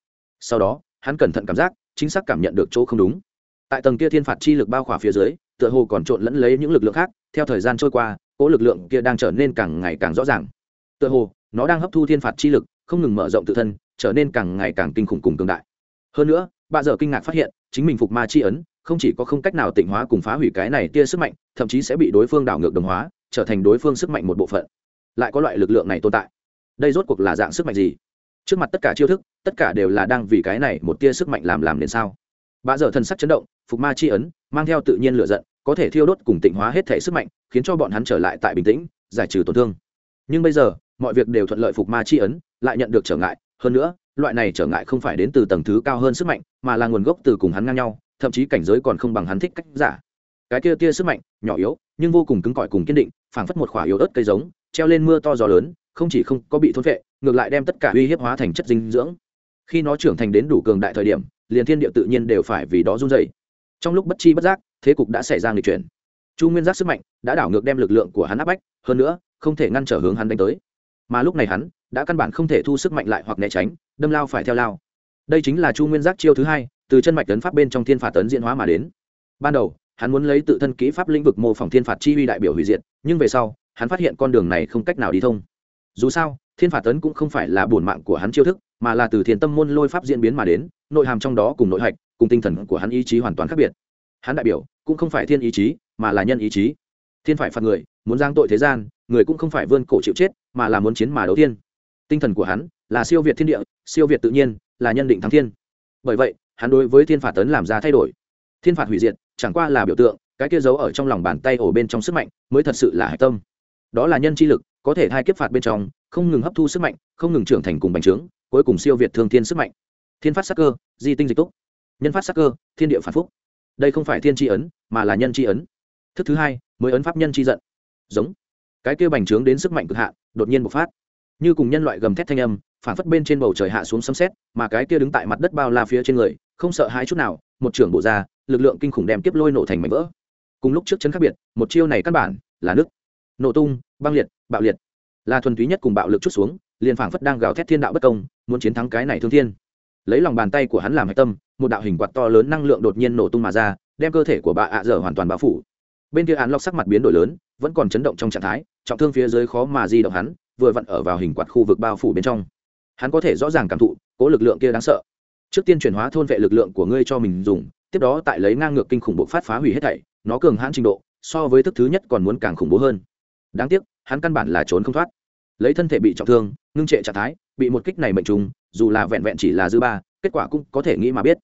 Sau đó, hắn cẩn thận cảm giác, chính xác cảm nhận được chỗ không đúng. Tại tầng kia thiên phạt chi lực bao khỏa phía dưới, tựa hồ còn trộn lẫn lấy những lực lượng khác, theo thời gian trôi qua cỗ lực lượng kia đang trở nên càng ngày càng rõ ràng tựa hồ, nó đang hấp thu thiên phạt chi lực, không ngừng mở rộng tự thân, trở nên càng ngày càng kinh khủng cùng cường đại. Hơn nữa, bà giờ kinh ngạc phát hiện, chính mình phục ma chi ấn, không chỉ có không cách nào tịnh hóa cùng phá hủy cái này tia sức mạnh, thậm chí sẽ bị đối phương đảo ngược đồng hóa, trở thành đối phương sức mạnh một bộ phận. Lại có loại lực lượng này tồn tại. Đây rốt cuộc là dạng sức mạnh gì? Trước mặt tất cả chiêu thức, tất cả đều là đang vì cái này một tia sức mạnh làm làm nên sao? Bà dở thần sắc chấn động, phục ma chi ấn, mang theo tự nhiên lựa giận, có thể thiêu đốt cùng tịnh hóa hết thể sức mạnh, khiến cho bọn hắn trở lại tại bình tĩnh, giải trừ tổn thương. Nhưng bây giờ mọi việc đều thuận lợi phục ma chi ấn, lại nhận được trở ngại. Hơn nữa, loại này trở ngại không phải đến từ tầng thứ cao hơn sức mạnh, mà là nguồn gốc từ cùng hắn ngang nhau, thậm chí cảnh giới còn không bằng hắn thích cách giả. Cái kia tia sức mạnh, nhỏ yếu, nhưng vô cùng cứng cỏi cùng kiên định, phảng phất một khỏa yếu ớt cây giống, treo lên mưa to gió lớn, không chỉ không có bị thôn vệ ngược lại đem tất cả uy hiếp hóa thành chất dinh dưỡng. Khi nó trưởng thành đến đủ cường đại thời điểm, liền thiên địa tự nhiên đều phải vì đó run dày trong lúc bất chi bất giác, thế cục đã xảy ra nghịch chuyển. Chu nguyên giác sức mạnh đã đảo ngược đem lực lượng của hắn áp bách, hơn nữa, không thể ngăn trở hướng hắn đánh tới mà lúc này hắn đã căn bản không thể thu sức mạnh lại hoặc né tránh, đâm lao phải theo lao. Đây chính là chu nguyên giác chiêu thứ hai, từ chân mạch tấn pháp bên trong thiên phạt tấn diễn hóa mà đến. Ban đầu, hắn muốn lấy tự thân kỹ pháp lĩnh vực mô phỏng thiên phạt chi uy đại biểu hủy diệt, nhưng về sau, hắn phát hiện con đường này không cách nào đi thông. Dù sao, thiên phạt tấn cũng không phải là bổn mạng của hắn chiêu thức, mà là từ thiên tâm môn lôi pháp diễn biến mà đến, nội hàm trong đó cùng nội hạch, cùng tinh thần của hắn ý chí hoàn toàn khác biệt. Hắn đại biểu cũng không phải thiên ý chí, mà là nhân ý chí. Thiên phải phạt người muốn giang tội thế gian, người cũng không phải vươn cổ chịu chết, mà là muốn chiến mà đấu tiên tinh thần của hắn là siêu việt thiên địa, siêu việt tự nhiên, là nhân định thắng thiên. Bởi vậy, hắn đối với thiên phạt tấn làm ra thay đổi. Thiên phạt hủy diệt, chẳng qua là biểu tượng, cái kia giấu ở trong lòng bàn tay ổ bên trong sức mạnh, mới thật sự là hạch tâm. Đó là nhân chi lực, có thể hai kiếp phạt bên trong, không ngừng hấp thu sức mạnh, không ngừng trưởng thành cùng bành trướng, cuối cùng siêu việt thương thiên sức mạnh. Thiên phát sắc cơ, di tinh dịch túc. Nhân phát sắc cơ, thiên địa phản phúc. Đây không phải thiên tri ấn, mà là nhân tri ấn. Thức thứ hai, mới ấn pháp nhân tri giận giống. Cái kia bành trướng đến sức mạnh cực hạn, đột nhiên bộc phát. Như cùng nhân loại gầm thét thanh âm, phản phất bên trên bầu trời hạ xuống sấm xét mà cái kia đứng tại mặt đất bao la phía trên người, không sợ hãi chút nào, một trưởng bộ ra, lực lượng kinh khủng đem tiếp lôi nổ thành mảnh vỡ. Cùng lúc trước chân khác biệt, một chiêu này căn bản là nước nổ tung, băng liệt, bạo liệt. Là thuần túy nhất cùng bạo lực chút xuống, liền phảng phất đang gào thét thiên đạo bất công, muốn chiến thắng cái này thương thiên. Lấy lòng bàn tay của hắn làm hạch tâm, một đạo hình quạt to lớn năng lượng đột nhiên nổ tung mà ra, đem cơ thể của bà ạ dở hoàn toàn bao phủ. Bên kia án lọc sắc mặt biến đổi lớn vẫn còn chấn động trong trạng thái, trọng thương phía dưới khó mà di động hắn, vừa vặn ở vào hình quạt khu vực bao phủ bên trong. Hắn có thể rõ ràng cảm thụ, cố lực lượng kia đáng sợ. Trước tiên chuyển hóa thôn vệ lực lượng của ngươi cho mình dùng, tiếp đó tại lấy ngang ngược kinh khủng bộ phát phá hủy hết thảy, nó cường hãn trình độ, so với thức thứ nhất còn muốn càng khủng bố hơn. Đáng tiếc, hắn căn bản là trốn không thoát. Lấy thân thể bị trọng thương, ngưng trệ trạng thái, bị một kích này mệnh trùng, dù là vẹn vẹn chỉ là dư ba, kết quả cũng có thể nghĩ mà biết.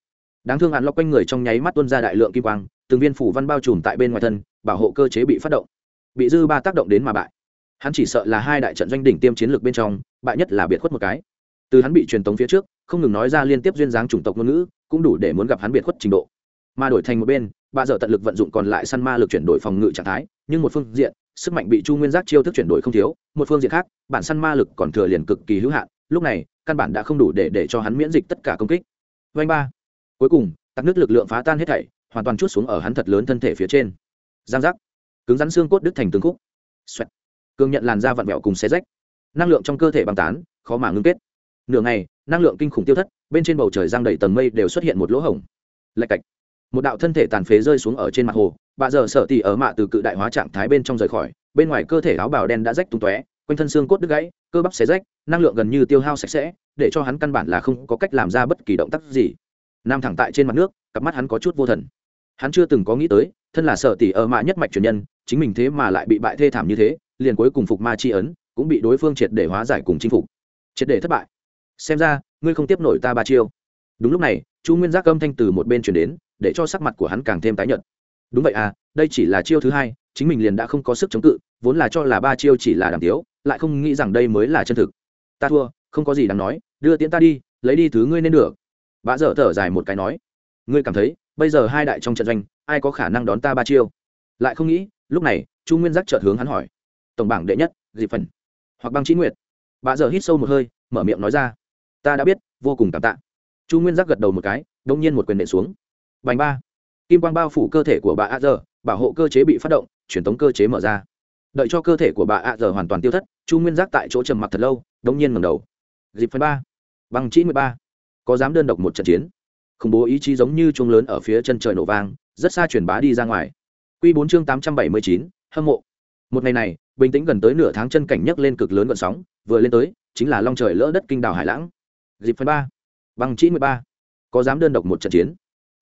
Đáng thương hắn lọc quanh người trong nháy mắt tuôn ra đại lượng kim quang, từng viên phủ văn bao trùm tại bên ngoài thân, bảo hộ cơ chế bị phát động bị dư ba tác động đến mà bại. Hắn chỉ sợ là hai đại trận doanh đỉnh tiêm chiến lược bên trong, bại nhất là biệt khuất một cái. Từ hắn bị truyền tống phía trước, không ngừng nói ra liên tiếp duyên dáng chủng tộc ngôn ngữ, cũng đủ để muốn gặp hắn biệt khuất trình độ. Mà đổi thành một bên, bà dở tận lực vận dụng còn lại săn ma lực chuyển đổi phòng ngự trạng thái, nhưng một phương diện, sức mạnh bị chu nguyên giác chiêu thức chuyển đổi không thiếu, một phương diện khác, bản săn ma lực còn thừa liền cực kỳ hữu hạn, lúc này, căn bản đã không đủ để để cho hắn miễn dịch tất cả công kích. Vanh ba. Cuối cùng tắc nước lực lượng phá tan hết thảy, hoàn toàn chút xuống ở hắn thật lớn thân thể phía trên. Giang giác cứng rắn xương cốt đứt thành từng khúc. Xoẹt. cường nhận làn da vặn vẹo cùng xé rách. Năng lượng trong cơ thể băng tán, khó mà ngưng kết. Nửa ngày, năng lượng kinh khủng tiêu thất, bên trên bầu trời giang đầy tầng mây đều xuất hiện một lỗ hổng. Lạch cạch. Một đạo thân thể tàn phế rơi xuống ở trên mặt hồ, bà giờ sợ tỉ ở mạ từ cự đại hóa trạng thái bên trong rời khỏi, bên ngoài cơ thể áo bào đen đã rách tung tóe, quanh thân xương cốt đứt gãy, cơ bắp xé rách, năng lượng gần như tiêu hao sạch sẽ, để cho hắn căn bản là không có cách làm ra bất kỳ động tác gì. Nam thẳng tại trên mặt nước, cặp mắt hắn có chút vô thần. Hắn chưa từng có nghĩ tới, thân là sợ tỉ ở mạ nhất mạch truyền nhân chính mình thế mà lại bị bại thê thảm như thế, liền cuối cùng phục ma chi ấn, cũng bị đối phương triệt để hóa giải cùng chinh phục. Triệt để thất bại. Xem ra, ngươi không tiếp nổi ta ba chiêu. Đúng lúc này, chu nguyên giác âm thanh từ một bên chuyển đến, để cho sắc mặt của hắn càng thêm tái nhợt. Đúng vậy à đây chỉ là chiêu thứ hai, chính mình liền đã không có sức chống cự, vốn là cho là ba chiêu chỉ là đàm tiếu, lại không nghĩ rằng đây mới là chân thực. Ta thua, không có gì đáng nói, đưa tiễn ta đi, lấy đi thứ ngươi nên được. Bã dở thở dài một cái nói. Ngươi cảm thấy, bây giờ hai đại trong trận doanh, ai có khả năng đón ta ba chiêu? Lại không nghĩ lúc này, chu nguyên giác chợt hướng hắn hỏi. Tổng bảng đệ nhất dịp phần. Hoặc băng trí nguyệt. Bà giờ hít sâu một hơi, mở miệng nói ra. Ta đã biết, vô cùng cảm tạ. Chu nguyên giác gật đầu một cái, đông nhiên một quyền đệ xuống. Bành ba. Kim quang bao phủ cơ thể của bà a giờ bảo hộ cơ chế bị phát động, truyền tống cơ chế mở ra. Đợi cho cơ thể của bà a giờ hoàn toàn tiêu thất, chu nguyên giác tại chỗ trầm mặc thật lâu, đông nhiên ngầm đầu. Dịp phần ba. Băng trí mười ba. Có dám đơn độc một trận chiến? Khủng bố ý chí giống như chuông lớn ở phía chân trời nổ vang, rất xa truyền bá đi ra ngoài. Quy bốn chương tám trăm bảy mươi chín, hâm mộ. Một ngày này, bình tĩnh gần tới nửa tháng chân cảnh nhấc lên cực lớn gợn sóng, vừa lên tới, chính là long trời lỡ đất kinh đảo hải lãng. Dịp phần ba, băng chỉ mười ba. Có dám đơn độc một trận chiến?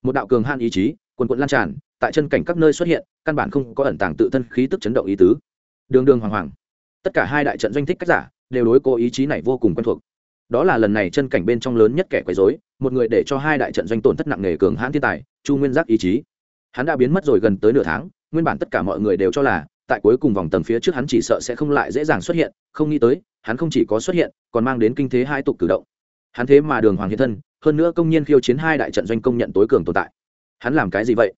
Một đạo cường han ý chí quần quần lan tràn, tại chân cảnh các nơi xuất hiện, căn bản không có ẩn tàng tự thân khí tức chấn động ý tứ. Đường đường hoàng hoàng. Tất cả hai đại trận doanh thích cách giả, đều đối cô ý chí này vô cùng quen thuộc. Đó là lần này chân cảnh bên trong lớn nhất kẻ quấy rối, một người để cho hai đại trận doanh tổn thất nặng nề cường hãn thiên tài, chu nguyên giác ý chí hắn đã biến mất rồi gần tới nửa tháng, nguyên bản tất cả mọi người đều cho là, tại cuối cùng vòng tầng phía trước hắn chỉ sợ sẽ không lại dễ dàng xuất hiện, không nghĩ tới, hắn không chỉ có xuất hiện, còn mang đến kinh thế hai tục cử động. Hắn thế mà đường hoàng hiện thân, hơn nữa công nhiên khiêu chiến hai đại trận doanh công nhận tối cường tồn tại. Hắn làm cái gì vậy?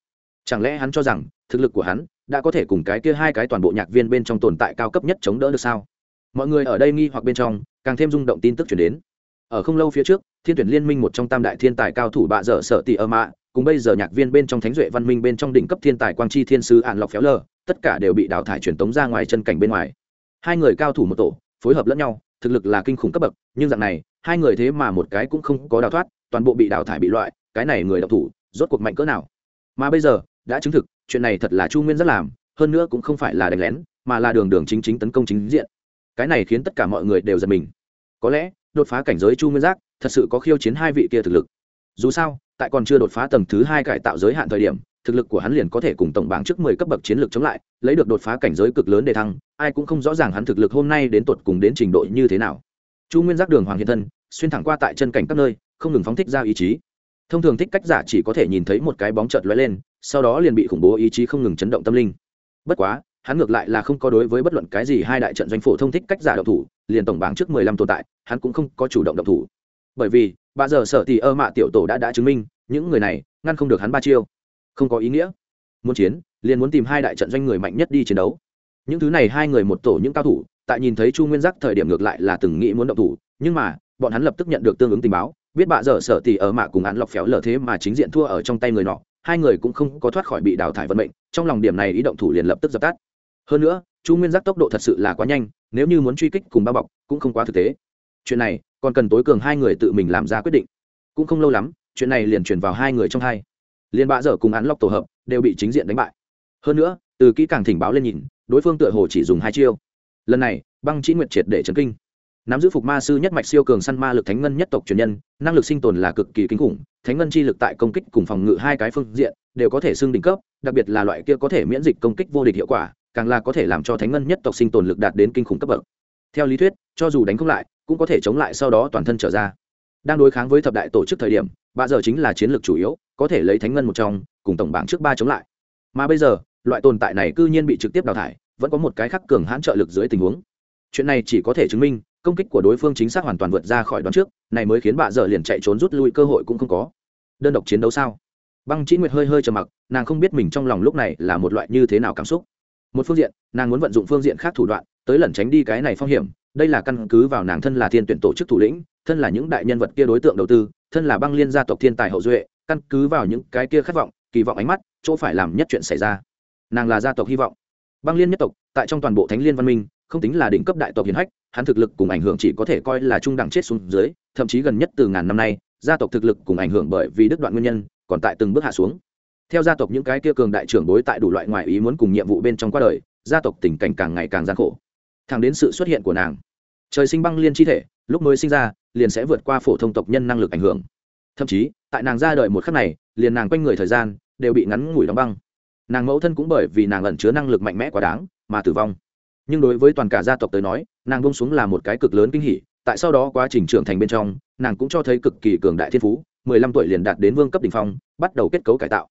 Chẳng lẽ hắn cho rằng, thực lực của hắn đã có thể cùng cái kia hai cái toàn bộ nhạc viên bên trong tồn tại cao cấp nhất chống đỡ được sao? Mọi người ở đây nghi hoặc bên trong, càng thêm rung động tin tức chuyển đến. Ở không lâu phía trước, thiên tuyển liên minh một trong tam đại thiên tài cao thủ bạ dở sợ tỷ ơ mạ cùng bây giờ nhạc viên bên trong thánh duệ văn minh bên trong đỉnh cấp thiên tài quang chi thiên sứ ạn lọc phéo lờ, tất cả đều bị đào thải truyền tống ra ngoài chân cảnh bên ngoài. Hai người cao thủ một tổ, phối hợp lẫn nhau, thực lực là kinh khủng cấp bậc, nhưng dạng này, hai người thế mà một cái cũng không có đào thoát, toàn bộ bị đào thải bị loại, cái này người đọc thủ, rốt cuộc mạnh cỡ nào? Mà bây giờ, đã chứng thực, chuyện này thật là chu nguyên rất làm, hơn nữa cũng không phải là đánh lén, mà là đường đường chính chính tấn công chính diện. Cái này khiến tất cả mọi người đều giật mình. Có lẽ, đột phá cảnh giới chu nguyên giác, thật sự có khiêu chiến hai vị kia thực lực. Dù sao tại còn chưa đột phá tầng thứ hai cải tạo giới hạn thời điểm, thực lực của hắn liền có thể cùng tổng bảng trước mười cấp bậc chiến lược chống lại, lấy được đột phá cảnh giới cực lớn để thăng, ai cũng không rõ ràng hắn thực lực hôm nay đến tột cùng đến trình độ như thế nào. Chu nguyên giác đường hoàng hiện thân, xuyên thẳng qua tại chân cảnh các nơi, không ngừng phóng thích ra ý chí. Thông thường thích cách giả chỉ có thể nhìn thấy một cái bóng chợt lóe lên, sau đó liền bị khủng bố ý chí không ngừng chấn động tâm linh. Bất quá, hắn ngược lại là không có đối với bất luận cái gì hai đại trận doanh phổ thông thích cách giả động thủ, liền tổng bảng trước mười lăm tồn tại, hắn cũng không có chủ động động thủ. Bởi vì bà giờ sở tỷ ơ mạ tiểu tổ đã đã chứng minh, những người này ngăn không được hắn ba chiêu. Không có ý nghĩa. Muốn chiến, liền muốn tìm hai đại trận doanh người mạnh nhất đi chiến đấu. Những thứ này hai người một tổ những cao thủ, tại nhìn thấy chu nguyên giác thời điểm ngược lại là từng nghĩ muốn động thủ, nhưng mà, bọn hắn lập tức nhận được tương ứng tình báo, biết bà dở sở tỷ ở mạ cùng án lọc phéo lờ thế mà chính diện thua ở trong tay người nọ, hai người cũng không có thoát khỏi bị đào thải vận mệnh, trong lòng điểm này ý động thủ liền lập tức dập tắt. Hơn nữa, chu nguyên giác tốc độ thật sự là quá nhanh, nếu như muốn truy kích cùng bao bọc, cũng không quá thực tế. Chuyện này còn cần tối cường hai người tự mình làm ra quyết định. Cũng không lâu lắm, chuyện này liền chuyển vào hai người trong hai. Liên bạ dở cùng án lọc tổ hợp, đều bị chính diện đánh bại. Hơn nữa, từ kỹ càng thỉnh báo lên nhìn, đối phương tựa hồ chỉ dùng hai chiêu. Lần này, băng chỉ nguyệt triệt để chấn kinh. Nắm giữ phục ma sư nhất mạch siêu cường săn ma lực thánh ngân nhất tộc truyền nhân, năng lực sinh tồn là cực kỳ kinh khủng, thánh ngân chi lực tại công kích cùng phòng ngự hai cái phương diện, đều có thể xưng đỉnh cấp, đặc biệt là loại kia có thể miễn dịch công kích vô địch hiệu quả, càng là có thể làm cho thánh ngân nhất tộc sinh tồn lực đạt đến kinh khủng cấp bậc. Theo lý thuyết, cho dù đánh không lại cũng có thể chống lại sau đó toàn thân trở ra. Đang đối kháng với thập đại tổ chức thời điểm bà giờ chính là chiến lược chủ yếu, có thể lấy thánh ngân một trong, cùng tổng bảng trước ba chống lại. Mà bây giờ, loại tồn tại này cư nhiên bị trực tiếp đào thải, vẫn có một cái khắc cường hãn trợ lực dưới tình huống. Chuyện này chỉ có thể chứng minh, công kích của đối phương chính xác hoàn toàn vượt ra khỏi đoán trước, này mới khiến bà dở liền chạy trốn rút lui cơ hội cũng không có. Đơn độc chiến đấu sao? Băng chỉ nguyệt hơi hơi trầm mặc, nàng không biết mình trong lòng lúc này là một loại như thế nào cảm xúc. Một phương diện, nàng muốn vận dụng phương diện khác thủ đoạn, tới lẩn tránh đi cái này phong hiểm đây là căn cứ vào nàng thân là thiên tuyển tổ chức thủ lĩnh, thân là những đại nhân vật kia đối tượng đầu tư, thân là băng liên gia tộc thiên tài hậu duệ, căn cứ vào những cái kia khát vọng, kỳ vọng ánh mắt, chỗ phải làm nhất chuyện xảy ra. Nàng là gia tộc hy vọng. Băng liên nhất tộc, tại trong toàn bộ thánh liên văn minh, không tính là đỉnh cấp đại tộc hiền hách, hắn thực lực cùng ảnh hưởng chỉ có thể coi là trung đẳng chết xuống dưới, thậm chí gần nhất từ ngàn năm nay, gia tộc thực lực cùng ảnh hưởng bởi vì đứt đoạn nguyên nhân, còn tại từng bước hạ xuống. Theo gia tộc những cái kia cường đại trưởng đối tại đủ loại ngoại ý muốn cùng nhiệm vụ bên trong qua đời, gia tộc tình cảnh càng ngày càng gian khổ thẳng đến sự xuất hiện của nàng. Trời sinh băng liên chi thể, lúc mới sinh ra, liền sẽ vượt qua phổ thông tộc nhân năng lực ảnh hưởng. Thậm chí, tại nàng ra đời một khắc này, liền nàng quanh người thời gian đều bị ngắn ngủi đóng băng. Nàng mẫu thân cũng bởi vì nàng ẩn chứa năng lực mạnh mẽ quá đáng mà tử vong. Nhưng đối với toàn cả gia tộc tới nói, nàng bông xuống là một cái cực lớn kinh hỉ, tại sau đó quá trình trưởng thành bên trong, nàng cũng cho thấy cực kỳ cường đại thiên phú, mười lăm tuổi liền đạt đến vương cấp đ ỉ n h phong, bắt đầu kết cấu cải tạo.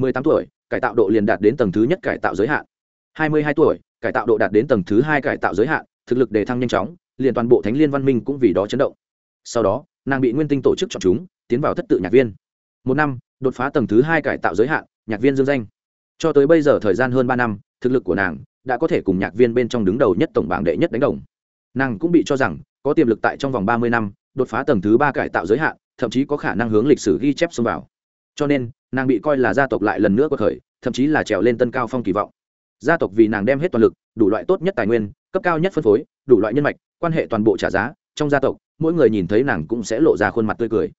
mười tám tuổi, cải tạo độ liền đạt đến tầng thứ nhất cải tạo giới hạn. hai mươi hai tuổi cải tạo độ đạt đến tầng thứ hai cải tạo giới hạn, thực lực đề thăng nhanh chóng, liền toàn bộ thánh liên văn minh cũng vì đó chấn động. Sau đó, nàng bị nguyên tinh tổ chức chọn chúng, tiến vào thất tự nhạc viên. Một năm, đột phá tầng thứ hai cải tạo giới hạn, nhạc viên dương danh. Cho tới bây giờ thời gian hơn ba năm, thực lực của nàng đã có thể cùng nhạc viên bên trong đứng đầu nhất tổng bảng đệ nhất đánh đồng. Nàng cũng bị cho rằng, có tiềm lực tại trong vòng ba mươi năm, đột phá tầng thứ ba cải tạo giới hạn, thậm chí có khả năng hướng lịch sử ghi chép xông vào. Cho nên, nàng bị coi là gia tộc lại lần nữa có khởi thậm chí là trèo lên tân cao phong kỳ vọng gia tộc vì nàng đem hết toàn lực, đủ loại tốt nhất tài nguyên, cấp cao nhất phân phối, đủ loại nhân mạch, quan hệ toàn bộ trả giá, trong gia tộc, mỗi người nhìn thấy nàng cũng sẽ lộ ra khuôn mặt tươi cười.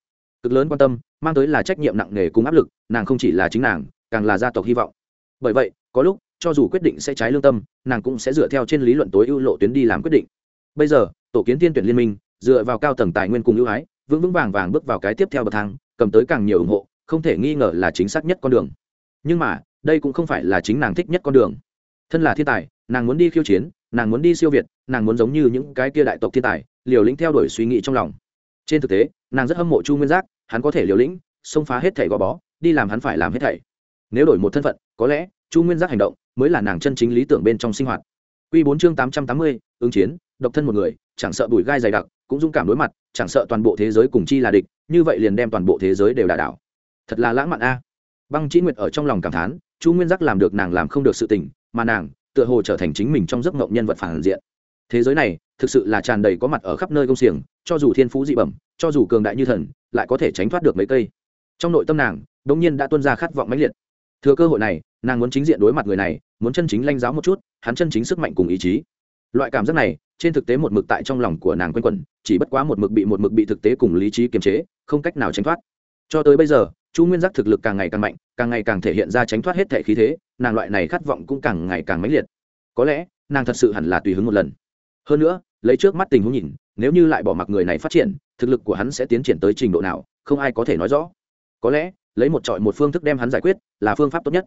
Cực lớn quan tâm, mang tới là trách nhiệm nặng nề cùng áp lực, nàng không chỉ là chính nàng, càng là gia tộc hy vọng. Bởi vậy, có lúc, cho dù quyết định sẽ trái lương tâm, nàng cũng sẽ dựa theo trên lý luận tối ưu lộ tuyến đi làm quyết định. Bây giờ, tổ kiến tiên tuyển liên minh, dựa vào cao tầng tài nguyên cùng ưu ái, vững vững vàng vàng bước vào cái tiếp theo bậc thang, cầm tới càng nhiều ủng hộ, không thể nghi ngờ là chính xác nhất con đường. Nhưng mà, đây cũng không phải là chính nàng thích nhất con đường thân là thiên tài, nàng muốn đi khiêu chiến, nàng muốn đi siêu việt, nàng muốn giống như những cái kia đại tộc thiên tài, liều lĩnh theo đuổi suy nghĩ trong lòng. Trên thực tế, nàng rất hâm mộ chu nguyên giác, hắn có thể liều lĩnh, xông phá hết thảy gò bó, đi làm hắn phải làm hết thảy. Nếu đổi một thân phận, có lẽ chu nguyên giác hành động mới là nàng chân chính lý tưởng bên trong sinh hoạt. Quy bốn chương tám trăm tám mươi, ứng chiến, độc thân một người, chẳng sợ bụi gai dày đặc, cũng dũng cảm đối mặt, chẳng sợ toàn bộ thế giới cùng chi là địch, như vậy liền đem toàn bộ thế giới đều đả đảo. Thật là lãng mạn a. Băng chỉ nguyệt ở trong lòng cảm thán, chu nguyên giác làm được nàng làm không được sự tình mà nàng tựa hồ trở thành chính mình trong giấc mộng nhân vật phản diện. Thế giới này thực sự là tràn đầy có mặt ở khắp nơi công xiềng, cho dù thiên phú dị bẩm, cho dù cường đại như thần, lại có thể tránh thoát được mấy cây. Trong nội tâm nàng đ ỗ n g nhiên đã tuân ra khát vọng mãnh liệt. Thừa cơ hội này, nàng muốn chính diện đối mặt người này, muốn chân chính lanh giáo một chút, hắn chân chính sức mạnh cùng ý chí. Loại cảm giác này, trên thực tế một mực tại trong lòng của nàng quanh quẩn, chỉ bất quá một mực bị một mực bị thực tế cùng lý trí kiềm chế, không cách nào tránh thoát. Cho tới bây giờ chu nguyên giác thực lực càng ngày càng mạnh, càng ngày càng thể hiện ra tránh thoát hết thể khí thế, nàng loại này khát vọng cũng càng ngày càng mãnh liệt. Có lẽ, nàng thật sự hẳn là tùy hứng một lần. Hơn nữa, lấy trước mắt tình huống nhìn, nếu như lại bỏ mặc người này phát triển, thực lực của hắn sẽ tiến triển tới trình độ nào, không ai có thể nói rõ. Có lẽ, lấy một trọi một phương thức đem hắn giải quyết, là phương pháp tốt nhất.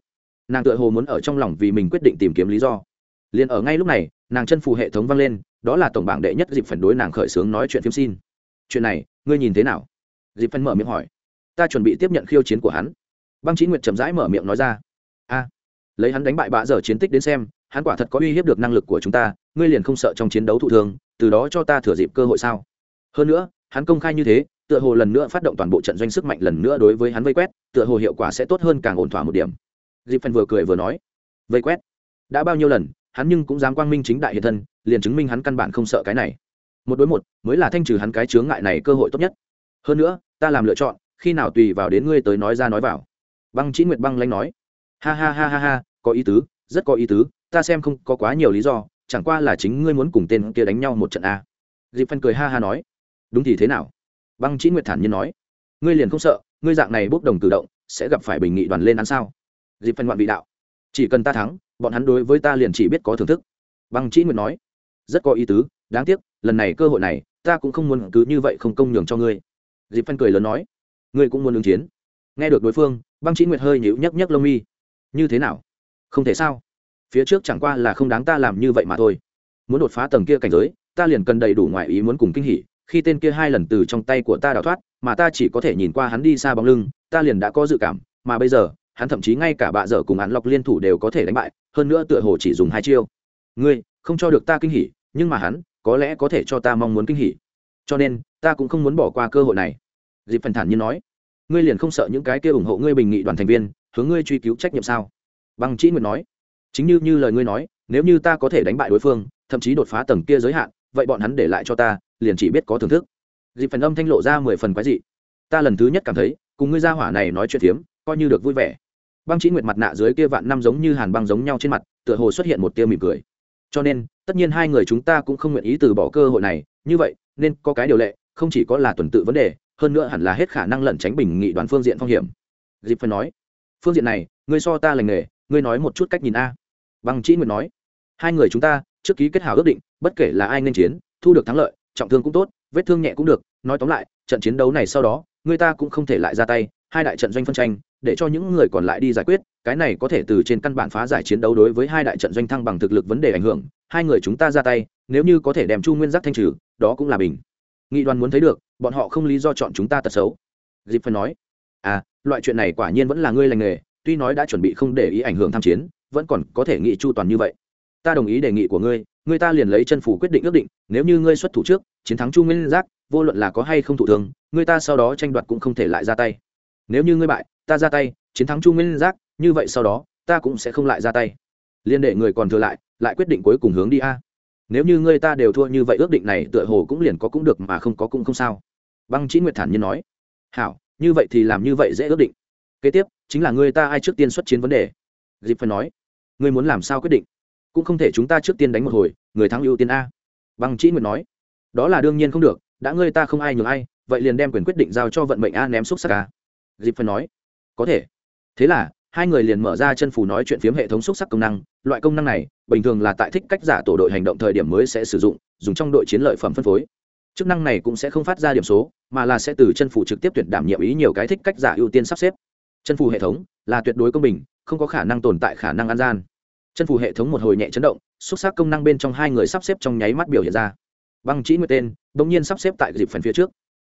Nàng tựa hồ muốn ở trong lòng vì mình quyết định tìm kiếm lý do. Liền ở ngay lúc này, nàng chân phù hệ thống vang lên, đó là tổng bảng đệ nhất dịp phản đối nàng khởi xướng nói chuyện phim xin. Chuyện này, ngươi nhìn thế nào? Dịp phân mở miệng hỏi ta chuẩn bị tiếp nhận khiêu chiến của hắn. Băng chí nguyệt chậm rãi mở miệng nói ra. A, lấy hắn đánh bại bạ giờ chiến tích đến xem, hắn quả thật có uy hiếp được năng lực của chúng ta, ngươi liền không sợ trong chiến đấu thụ thương, từ đó cho ta thừa dịp cơ hội sao? Hơn nữa, hắn công khai như thế, tựa hồ lần nữa phát động toàn bộ trận doanh sức mạnh lần nữa đối với hắn vây quét, tựa hồ hiệu quả sẽ tốt hơn càng ổn thỏa một điểm. Dịp phần vừa cười vừa nói. Vây quét? Đã bao nhiêu lần, hắn nhưng cũng dám quang minh chính đại hiện thân, liền chứng minh hắn căn bản không sợ cái này. Một đối một, mới là thanh trừ hắn cái chướng ngại này cơ hội tốt nhất. Hơn nữa, ta làm lựa chọn khi nào tùy vào đến ngươi tới nói ra nói vào. Băng chí nguyệt băng lanh nói. Ha ha ha ha ha, có ý tứ, rất có ý tứ, ta xem không có quá nhiều lý do, chẳng qua là chính ngươi muốn cùng tên kia đánh nhau một trận a. Dịp phân cười ha ha nói. Đúng thì thế nào? Băng chí nguyệt thản nhiên nói. Ngươi liền không sợ, ngươi dạng này bốc đồng tự động, sẽ gặp phải bình nghị đoàn lên án sao? Dịp phân ngoạn vị đạo. Chỉ cần ta thắng, bọn hắn đối với ta liền chỉ biết có thưởng thức. Băng chí nguyệt nói. Rất có ý tứ, đáng tiếc, lần này cơ hội này, ta cũng không muốn cứ như vậy không công nhường cho ngươi. Dịp phân cười lớn nói ngươi cũng muốn ứng chiến. Nghe được đối phương, băng chỉ nguyệt hơi nhịu nhấc nhấc lông mi. Như thế nào? Không thể sao? Phía trước chẳng qua là không đáng ta làm như vậy mà thôi. Muốn đột phá tầng kia cảnh giới, ta liền cần đầy đủ ngoại ý muốn cùng kinh hỉ, khi tên kia hai lần từ trong tay của ta đào thoát, mà ta chỉ có thể nhìn qua hắn đi xa bóng lưng, ta liền đã có dự cảm, mà bây giờ, hắn thậm chí ngay cả bạ dở cùng hắn lọc liên thủ đều có thể đánh bại, hơn nữa tựa hồ chỉ dùng hai chiêu. Ngươi, không cho được ta kinh hỉ, nhưng mà hắn, có lẽ có thể cho ta mong muốn kinh hỉ. Cho nên, ta cũng không muốn bỏ qua cơ hội này dịp phần thản như nói, ngươi liền không sợ những cái kia ủng hộ ngươi bình nghị đoàn thành viên, hướng ngươi truy cứu trách nhiệm sao? Băng chỉ nguyệt nói, chính như như lời ngươi nói, nếu như ta có thể đánh bại đối phương, thậm chí đột phá tầng kia giới hạn, vậy bọn hắn để lại cho ta, liền chỉ biết có thưởng thức. Dịp phần âm thanh lộ ra mười phần quái dị. Ta lần thứ nhất cảm thấy, cùng ngươi gia hỏa này nói chuyện phiếm coi như được vui vẻ. Băng chỉ nguyệt mặt nạ dưới kia vạn năm giống như hàn băng giống nhau trên mặt, tựa hồ xuất hiện một tia mỉm cười. Cho nên, tất nhiên hai người chúng ta cũng không nguyện ý từ bỏ cơ hội này, như vậy, nên có cái điều lệ, không chỉ có là tuần tự vấn đề hơn nữa hẳn là hết khả năng lẩn tránh bình nghị đoàn phương diện phong hiểm. Dịp phần nói, phương diện này, ngươi so ta lành nghề, ngươi nói một chút cách nhìn a. Băng chỉ nguyệt nói, hai người chúng ta, trước ký kết hảo ước định, bất kể là ai nên chiến, thu được thắng lợi, trọng thương cũng tốt, vết thương nhẹ cũng được, nói tóm lại, trận chiến đấu này sau đó, người ta cũng không thể lại ra tay, hai đại trận doanh phân tranh, để cho những người còn lại đi giải quyết, cái này có thể từ trên căn bản phá giải chiến đấu đối với hai đại trận doanh thăng bằng thực lực vấn đề ảnh hưởng, hai người chúng ta ra tay, nếu như có thể đem chu nguyên giác thanh trừ, đó cũng là bình. Nghị đoàn muốn thấy được bọn họ không lý do chọn chúng ta tật xấu. Dịp phần nói à loại chuyện này quả nhiên vẫn là ngươi lành nghề, tuy nói đã chuẩn bị không để ý ảnh hưởng tham chiến, vẫn còn có thể nghị chu toàn như vậy. Ta đồng ý đề nghị của ngươi ngươi ta liền lấy chân phủ quyết định ước định, nếu như ngươi xuất thủ trước, chiến thắng chu nguyên giác, vô luận là có hay không thủ thường ngươi ta sau đó tranh đoạt cũng không thể lại ra tay. Nếu như ngươi bại, ta ra tay, chiến thắng chu nguyên giác, như vậy sau đó, ta cũng sẽ không lại ra tay. Liên đệ người còn thừa lại lại quyết định cuối cùng hướng đi a. Nếu như ngươi ta đều thua như vậy ước định này tựa hồ cũng liền có cũng được mà không có cũng không sao băng chỉ nguyệt thản nhiên nói. Hảo, như vậy thì làm như vậy dễ ước định. Kế tiếp, chính là người ta ai trước tiên xuất chiến vấn đề. Dịp phải nói. Ngươi muốn làm sao quyết định? Cũng không thể chúng ta trước tiên đánh một hồi, người thắng ưu tiên a. Băng chỉ nguyệt nói. Đó là đương nhiên không được, đã ngươi ta không ai nhường ai, vậy liền đem quyền quyết định giao cho vận mệnh a ném xúc sắc a. Dịp phải nói. Có thể. Thế là, hai người liền mở ra chân phủ nói chuyện phiếm hệ thống xúc sắc công năng. Loại công năng này, bình thường là tại thích cách giả tổ đội hành động thời điểm mới sẽ sử dụng, dùng trong đội chiến lợi phẩm phân phối chức năng này cũng sẽ không phát ra điểm số, mà là sẽ từ chân phủ trực tiếp tuyển đảm nhiệm ý nhiều cái thích cách giả ưu tiên sắp xếp. Chân phủ hệ thống là tuyệt đối công bình, không có khả năng tồn tại khả năng ăn gian. Chân phủ hệ thống một hồi nhẹ chấn động, xúc sắc công năng bên trong hai người sắp xếp trong nháy mắt biểu hiện ra. Băng chỉ nguyệt tên bỗng nhiên sắp xếp tại dịp phần phía trước.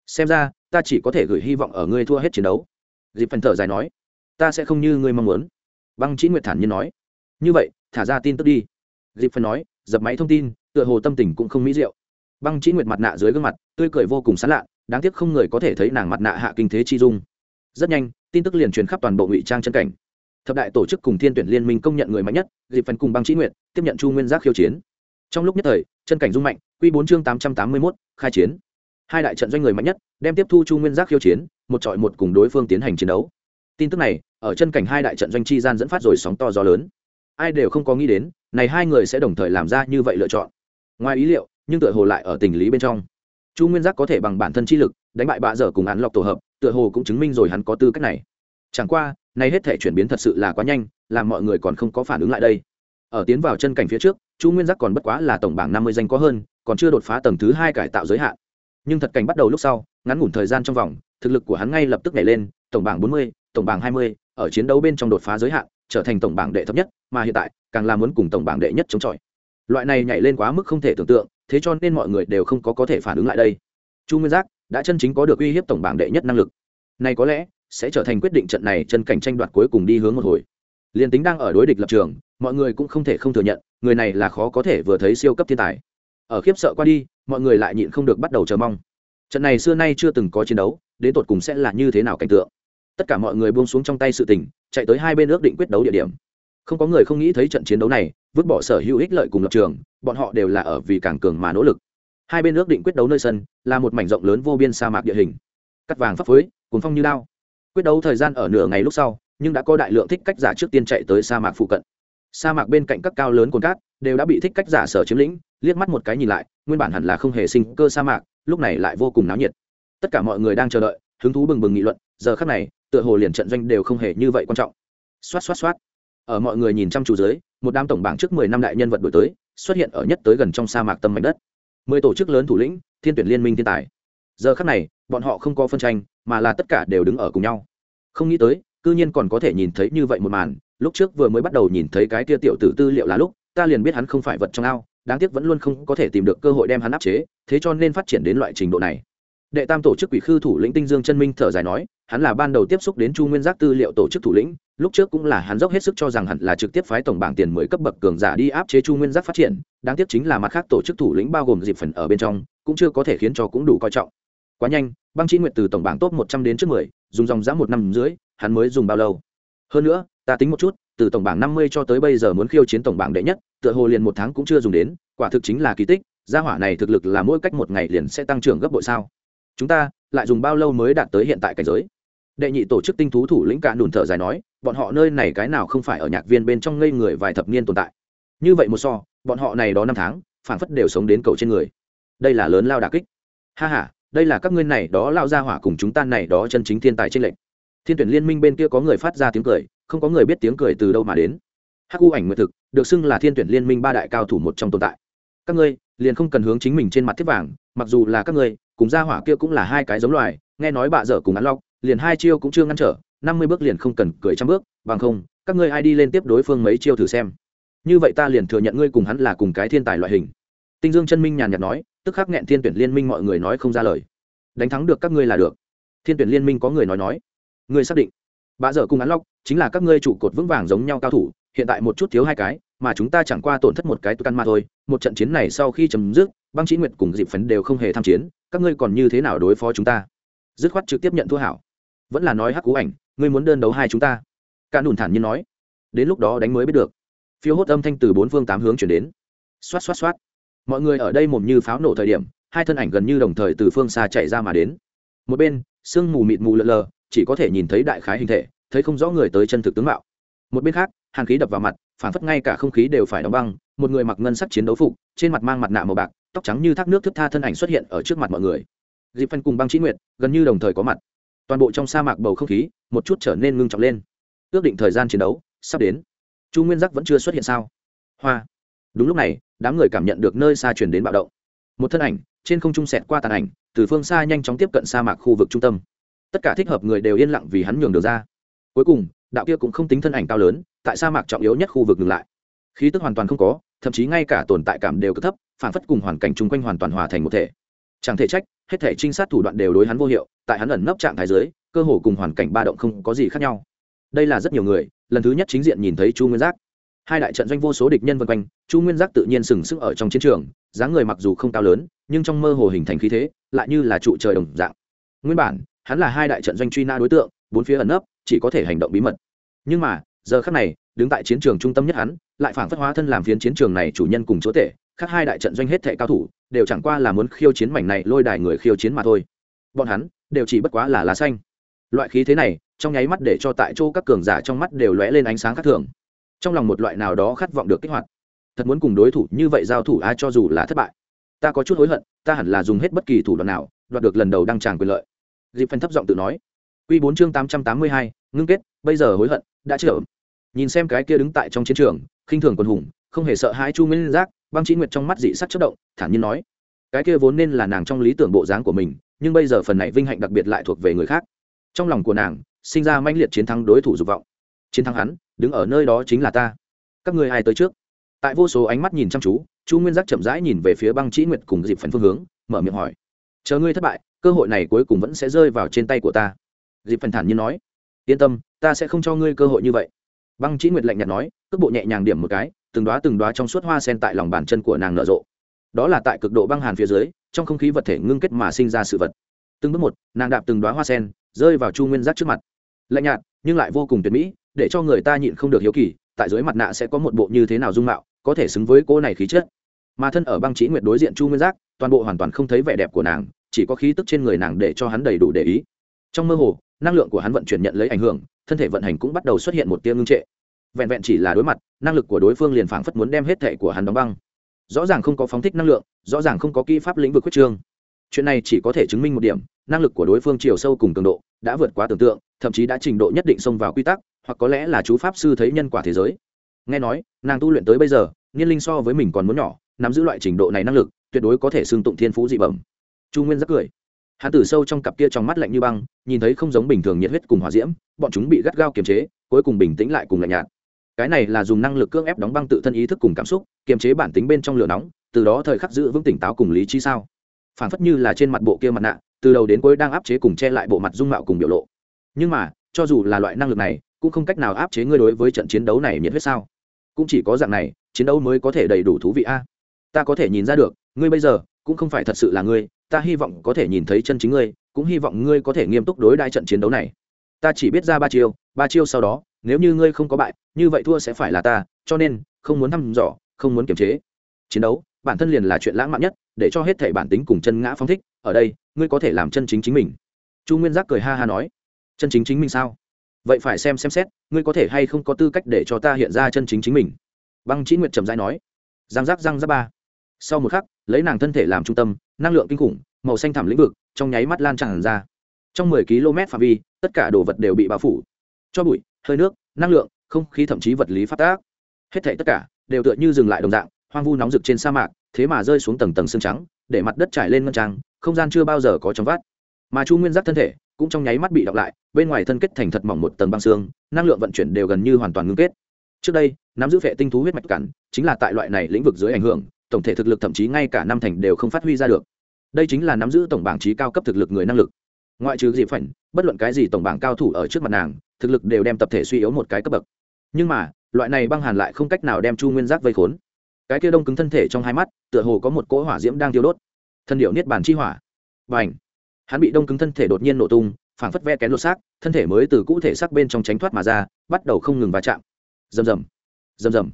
Xem ra, ta chỉ có thể gửi hy vọng ở ngươi thua hết chiến đấu. Dịp phần thở dài nói, ta sẽ không như ngươi mong muốn. Băng chỉ nguyệt thản nhiên nói, như vậy, thả ra tin tức đi. Dịp phần nói, dập máy thông tin, tựa hồ tâm tình cũng không mỹ diệu băng chỉ nguyệt mặt nạ dưới gương mặt, tươi cười vô cùng sán lạ, đáng tiếc không người có thể thấy nàng mặt nạ hạ kinh thế chi dung. Rất nhanh, tin tức liền truyền khắp toàn bộ ngụy trang chân cảnh. Thập đại tổ chức cùng thiên tuyển liên minh công nhận người mạnh nhất, dịp phần cùng băng chỉ nguyệt, tiếp nhận chu nguyên giác khiêu chiến. Trong lúc nhất thời, chân cảnh dung mạnh q bốn chương tám trăm tám mươi mốt, khai chiến. Hai đại trận doanh người mạnh nhất, đem tiếp thu chu nguyên giác khiêu chiến, một trọi một cùng đối phương tiến hành chiến đấu. Tin tức này, ở chân cảnh hai đại trận doanh chi gian dẫn phát rồi sóng to gió lớn. Ai đều không có nghĩ đến, này hai người sẽ đồng thời làm ra như vậy lựa chọn. Ngoài ý liệu nhưng tựa hồ lại ở tình lý bên trong. Chu nguyên giác có thể bằng bản thân chi lực, đánh bại bạ dở cùng hắn lọc tổ hợp, tựa hồ cũng chứng minh rồi hắn có tư cách này. Chẳng qua, nay hết thể chuyển biến thật sự là quá nhanh, làm mọi người còn không có phản ứng lại đây. Ở tiến vào chân cảnh phía trước, chu nguyên giác còn bất quá là tổng bảng năm mươi danh có hơn, còn chưa đột phá tầng thứ hai cải tạo giới hạn. Nhưng thật cảnh bắt đầu lúc sau, ngắn ngủn thời gian trong vòng, thực lực của hắn ngay lập tức nhảy lên, tổng bảng bốn mươi, tổng bảng hai mươi, ở chiến đấu bên trong đột phá giới hạn, trở thành tổng bảng đệ thấp nhất, mà hiện tại, càng là muốn cùng tổng bảng đệ nhất chống chọi. Loại này nhảy lên quá mức không thể tưởng tượng thế cho nên mọi người đều không có có thể phản ứng lại đây. Chu nguyên giác đã chân chính có được uy hiếp tổng bảng đệ nhất năng lực. Này có lẽ sẽ trở thành quyết định trận này chân cảnh tranh đoạt cuối cùng đi hướng một hồi. Liền tính đang ở đối địch lập trường, mọi người cũng không thể không thừa nhận, người này là khó có thể vừa thấy siêu cấp thiên tài. Ở khiếp sợ qua đi, mọi người lại nhịn không được bắt đầu chờ mong. Trận này xưa nay chưa từng có chiến đấu, đến tột cùng sẽ là như thế nào cảnh tượng? Tất cả mọi người buông xuống trong tay sự tình, chạy tới hai bên ước định quyết đấu địa điểm. Không có người không nghĩ thấy trận chiến đấu này, vứt bỏ sở hữu ích lợi cùng lập trường bọn họ đều là ở vì càng cường mà nỗ lực. Hai bên ước định quyết đấu nơi sân là một mảnh rộng lớn vô biên sa mạc địa hình. Cắt vàng phấp phới cuốn phong như đao. Quyết đấu thời gian ở nửa ngày lúc sau, nhưng đã có đại lượng thích cách giả trước tiên chạy tới sa mạc phụ cận. Sa mạc bên cạnh các cao lớn cồn cát đều đã bị thích cách giả sở chiếm lĩnh, liếc mắt một cái nhìn lại, nguyên bản hẳn là không hề sinh cơ sa mạc, lúc này lại vô cùng náo nhiệt. Tất cả mọi người đang chờ đợi, hứng thú bừng bừng nghị luận, giờ khắc này, tựa hồ liền trận doanh đều không hề như vậy quan trọng. Xoát xoát xoát. Ở mọi người nhìn chăm chú dưới, một đám tổng bảng trước mười năm đại nhân vật đổi tới xuất hiện ở nhất tới gần trong sa mạc tâm mảnh đất. Mười tổ chức lớn thủ lĩnh, thiên tuyển liên minh thiên tài. Giờ khắc này, bọn họ không có phân tranh, mà là tất cả đều đứng ở cùng nhau. Không nghĩ tới, cư nhiên còn có thể nhìn thấy như vậy một màn, lúc trước vừa mới bắt đầu nhìn thấy cái tia tiểu tử tư liệu là lúc, ta liền biết hắn không phải vật trong ao, đáng tiếc vẫn luôn không có thể tìm được cơ hội đem hắn áp chế, thế cho nên phát triển đến loại trình độ này. Đệ tam tổ chức quỷ khư thủ lĩnh tinh dương chân minh thở dài nói, hắn là ban đầu tiếp xúc đến chu nguyên giác tư liệu tổ chức thủ lĩnh lúc trước cũng là hắn dốc hết sức cho rằng hẳn là trực tiếp phái tổng bảng tiền mới cấp bậc cường giả đi áp chế chu nguyên giác phát triển, đáng tiếc chính là mặt khác tổ chức thủ lĩnh bao gồm dịp phần ở bên trong, cũng chưa có thể khiến cho cũng đủ coi trọng. Quá nhanh, băng chi nguyện từ tổng bảng top một trăm đến trước mười, dùng dòng giá một năm dưới, hắn mới dùng bao lâu? Hơn nữa, ta tính một chút, từ tổng bảng năm mươi cho tới bây giờ muốn khiêu chiến tổng bảng đệ nhất, tựa hồ liền một tháng cũng chưa dùng đến, quả thực chính là kỳ tích, gia hỏa này thực lực là mỗi cách một ngày liền sẽ tăng trưởng gấp bội sao? Chúng ta lại dùng bao lâu mới đạt tới hiện tại cảnh giới? Đệ nhị tổ chức tinh thú thủ lĩnh cả đùn thở dài nói, bọn họ nơi này cái nào không phải ở nhạc viên bên trong ngây người vài thập niên tồn tại. Như vậy một so, bọn họ này đó năm tháng phản phất đều sống đến cầu trên người. Đây là lớn lao đà kích. Ha h a đây là các ngươi này đó lao ra hỏa cùng chúng ta này đó chân chính thiên tài trên lệnh thiên tuyển liên minh bên kia có người phát ra tiếng cười, không có người biết tiếng cười từ đâu mà đến. Hắc u ảnh nguyệt thực, được xưng là thiên tuyển liên minh ba đại cao thủ một trong tồn tại. Các ngươi, liền không cần hướng chính mình trên mặt thiết vàng, mặc dù là các ngươi, cùng gia hỏa kia cũng là hai cái giống loài, nghe nói bạ dở cùng ăn lóc liền hai chiêu cũng chưa ngăn trở, năm mươi bước liền không cần cười trăm bước, bằng không, các ngươi ai đi lên tiếp đối phương mấy chiêu thử xem. Như vậy ta liền thừa nhận ngươi cùng hắn là cùng cái thiên tài loại hình. Tinh dương chân minh nhàn nhạt nói, tức khắc nghẹn thiên tuyển liên minh mọi người nói không ra lời. Đánh thắng được các ngươi là được. Thiên tuyển liên minh có người nói nói. Ngươi xác định. Bà dở cùng án lóc chính là các ngươi trụ cột vững vàng giống nhau cao thủ, hiện tại một chút thiếu hai cái, mà chúng ta chẳng qua tổn thất một cái tu căn mà thôi. Một trận chiến này sau khi chấm dứt, băng chí nguyệt cùng dịp phấn đều không hề tham chiến, các ngươi còn như thế nào đối phó chúng ta? Dứt khoát trực tiếp nhận thua hảo vẫn là nói hắc cú ảnh, ngươi muốn đơn đấu hai chúng ta. Cả nùn thản nhiên nói. Đến lúc đó đánh mới biết được. Phiếu hốt âm thanh từ bốn phương tám hướng chuyển đến. Xoát xoát xoát. Mọi người ở đây mồm như pháo nổ thời điểm, hai thân ảnh gần như đồng thời từ phương xa chạy ra mà đến. Một bên, sương mù mịt mù lờ lờ, chỉ có thể nhìn thấy đại khái hình thể, thấy không rõ người tới chân thực tướng mạo. Một bên khác, hàn khí đập vào mặt, phản phất ngay cả không khí đều phải đóng băng, một người mặc ngân sắc chiến đấu phục, trên mặt mang mặt nạ màu bạc, tóc trắng như thác nước thức tha thân ảnh xuất hiện ở trước mặt mọi người. Dịp phân cùng băng trí nguyệt, gần như đồng thời có mặt toàn bộ trong sa mạc bầu không khí, một chút trở nên ngưng trọng lên. Ước định thời gian chiến đấu sắp đến. Chu nguyên giác vẫn chưa xuất hiện sao? Hoa. Đúng lúc này, đám người cảm nhận được nơi xa chuyển đến bạo động. Một thân ảnh, trên không trung sẹt qua tàn ảnh, từ phương xa nhanh chóng tiếp cận sa mạc khu vực trung tâm. Tất cả thích hợp người đều yên lặng vì hắn nhường được ra. Cuối cùng, đạo kia cũng không tính thân ảnh cao lớn, tại sa mạc trọng yếu nhất khu vực ngừng lại. Khí tức hoàn toàn không có, thậm chí ngay cả tồn tại cảm đều cực thấp, phản phất cùng hoàn cảnh chung quanh hoàn toàn hòa thành một thể. Chẳng thể trách hết thể trinh sát thủ đoạn đều đối hắn vô hiệu, tại hắn ẩn nấp trạng thái dưới, cơ hồ cùng hoàn cảnh ba động không có gì khác nhau. Đây là rất nhiều người, lần thứ nhất chính diện nhìn thấy chu nguyên giác. Hai đại trận doanh vô số địch nhân vân quanh, chu nguyên giác tự nhiên sừng sững ở trong chiến trường, dáng người mặc dù không cao lớn, nhưng trong mơ hồ hình thành khí thế, lại như là trụ trời đồng dạng. Nguyên bản, hắn là hai đại trận doanh truy nã đối tượng, bốn phía ẩn nấp, chỉ có thể hành động bí mật. Nhưng mà, giờ khắc này, đứng tại chiến trường trung tâm nhất hắn, lại phản phất hóa thân làm phiến chiến trường này chủ nhân cùng chúa tể khác hai đại trận doanh hết thệ cao thủ, đều chẳng qua là muốn khiêu chiến mảnh này lôi đài người khiêu chiến mà thôi. Bọn hắn, đều chỉ bất quá là lá xanh. Loại khí thế này, trong nháy mắt để cho tại chỗ các cường giả trong mắt đều lóe lên ánh sáng khác thường. Trong lòng một loại nào đó khát vọng được kích hoạt. Thật muốn cùng đối thủ như vậy giao thủ ai cho dù là thất bại. Ta có chút hối hận, ta hẳn là dùng hết bất kỳ thủ đoạn nào, đoạt được lần đầu đăng tràng quyền lợi. Dịp phần thấp giọng tự nói. Q bốn chương tám trăm tám mươi hai, ngưng kết, bây giờ hối hận, đã chở nhìn xem cái kia đứng tại trong chiến trường, khinh thường quân hùng, không hề sợ hãi chu nguyên giác băng trí nguyệt trong mắt dị sắc chất động, thản nhiên nói, cái kia vốn nên là nàng trong lý tưởng bộ dáng của mình, nhưng bây giờ phần này vinh hạnh đặc biệt lại thuộc về người khác. Trong lòng của nàng, sinh ra manh liệt chiến thắng đối thủ dục vọng. Chiến thắng hắn, đứng ở nơi đó chính là ta. Các ngươi ai tới trước? Tại vô số ánh mắt nhìn chăm chú, chu nguyên giác chậm rãi nhìn về phía băng trĩ nguyệt cùng dịp phần phương hướng, mở miệng hỏi, chờ ngươi thất bại, cơ hội này cuối cùng vẫn sẽ rơi vào trên tay của ta. Dịp phần thản nhiên nói, yên tâm, ta sẽ không cho ngươi cơ hội như vậy. Băng trĩ nguyệt lạnh nhạt nói, cước bộ nhẹ nhàng điểm một cái từng đoá từng đoá trong suốt hoa sen tại lòng bàn chân của nàng nở rộ. Đó là tại cực độ băng hàn phía dưới, trong không khí vật thể ngưng kết mà sinh ra sự vật. Từng bước một, nàng đạp từng đoá hoa sen, rơi vào chu nguyên giác trước mặt. Lạnh nhạt, nhưng lại vô cùng tuyệt mỹ, để cho người ta nhịn không được hiếu kỳ, tại dưới mặt nạ sẽ có một bộ như thế nào dung mạo, có thể xứng với cô này khí chất. Mà thân ở băng trí nguyệt đối diện chu nguyên giác, toàn bộ hoàn toàn không thấy vẻ đẹp của nàng, chỉ có khí tức trên người nàng để cho hắn đầy đủ để ý. Trong mơ hồ, năng lượng của hắn vận chuyển nhận lấy ảnh hưởng, thân thể vận hành cũng bắt đầu xuất hiện một tia ngưng trệ vẹn vẹn chỉ là đối mặt, năng lực của đối phương liền phảng phất muốn đem hết thể của hắn đóng băng. Rõ ràng không có phóng thích năng lượng, rõ ràng không có kỹ pháp lĩnh vực quyết trương. Chuyện này chỉ có thể chứng minh một điểm, năng lực của đối phương chiều sâu cùng cường độ đã vượt quá tưởng tượng, thậm chí đã trình độ nhất định xông vào quy tắc, hoặc có lẽ là chú pháp sư thấy nhân quả thế giới. Nghe nói, nàng tu luyện tới bây giờ, niên linh so với mình còn muốn nhỏ, nắm giữ loại trình độ này năng lực, tuyệt đối có thể xưng tụng thiên phú dị bẩm. Chu nguyên rất cười. Hắn tử sâu trong cặp kia trong mắt lạnh như băng, nhìn thấy không giống bình thường nhiệt huyết cùng hòa diễm, bọn chúng bị gắt gao kiềm chế, cuối cùng bình tĩnh lại cùng lạnh nhạt cái này là dùng năng lực cưỡng ép đóng băng tự thân ý thức cùng cảm xúc, kiềm chế bản tính bên trong lửa nóng, từ đó thời khắc giữ vững tỉnh táo cùng lý trí sao? Phản phất như là trên mặt bộ kia mặt nạ, từ đầu đến cuối đang áp chế cùng che lại bộ mặt dung mạo cùng biểu lộ. Nhưng mà, cho dù là loại năng lực này, cũng không cách nào áp chế ngươi đối với trận chiến đấu này nhiệt huyết sao? Cũng chỉ có dạng này, chiến đấu mới có thể đầy đủ thú vị a. Ta có thể nhìn ra được, ngươi bây giờ, cũng không phải thật sự là ngươi, ta hy vọng có thể nhìn thấy chân chính ngươi, cũng hy vọng ngươi có thể nghiêm túc đối đại trận chiến đấu này. Ta chỉ biết ra ba chiêu ba chiêu sau đó nếu như ngươi không có bại, như vậy thua sẽ phải là ta, cho nên, không muốn thăm dò, không muốn kiềm chế. Chiến đấu, bản thân liền là chuyện lãng mạn nhất, để cho hết thể bản tính cùng chân ngã phong thích, ở đây, ngươi có thể làm chân chính chính mình. Chu nguyên giác cười ha ha nói, chân chính chính mình sao? Vậy phải xem xem xét, ngươi có thể hay không có tư cách để cho ta hiện ra chân chính chính mình. Băng chỉ nguyệt trầm dai nói giang giác giang giác ba. Sau một khắc, lấy nàng thân thể làm trung tâm, năng lượng kinh khủng, màu xanh thẳm lĩnh vực, trong nháy mắt lan tràn ra. Trong mười km phạm vi, tất cả đồ vật đều bị bao phủ. Cho bụi hơi nước, năng lượng, không khí thậm chí vật lý phát tác. Hết thể tất cả đều tựa như dừng lại đồng dạng, hoang vu nóng rực trên sa mạc, thế mà rơi xuống tầng tầng xương trắng, để mặt đất trải lên ngân trang, không gian chưa bao giờ có trong vắt. Mà chu nguyên giác thân thể cũng trong nháy mắt bị đọc lại, bên ngoài thân kết thành thật mỏng một tầng băng xương, năng lượng vận chuyển đều gần như hoàn toàn ngưng kết. Trước đây, nắm giữ vệ tinh thú huyết mạch cản, chính là tại loại này lĩnh vực dưới ảnh hưởng, tổng thể thực lực thậm chí ngay cả năm thành đều không phát huy ra được. Đây chính là nắm giữ tổng bảng trí cao cấp thực lực người năng lực ngoại trừ dịp phảnh, bất luận cái gì tổng bảng cao thủ ở trước mặt nàng, thực lực đều đem tập thể suy yếu một cái cấp bậc. Nhưng mà, loại này băng hàn lại không cách nào đem chu nguyên giác vây khốn. Cái kia đông cứng thân thể trong hai mắt, tựa hồ có một cỗ hỏa diễm đang tiêu đốt. Thân điệu niết bàn chi hỏa. Và ảnh hắn bị đông cứng thân thể đột nhiên nổ tung, phảng phất ve kén lột xác, thân thể mới từ cũ thể xác bên trong tránh thoát mà ra, bắt đầu không ngừng va chạm. Rầm rầm. Rầm rầm.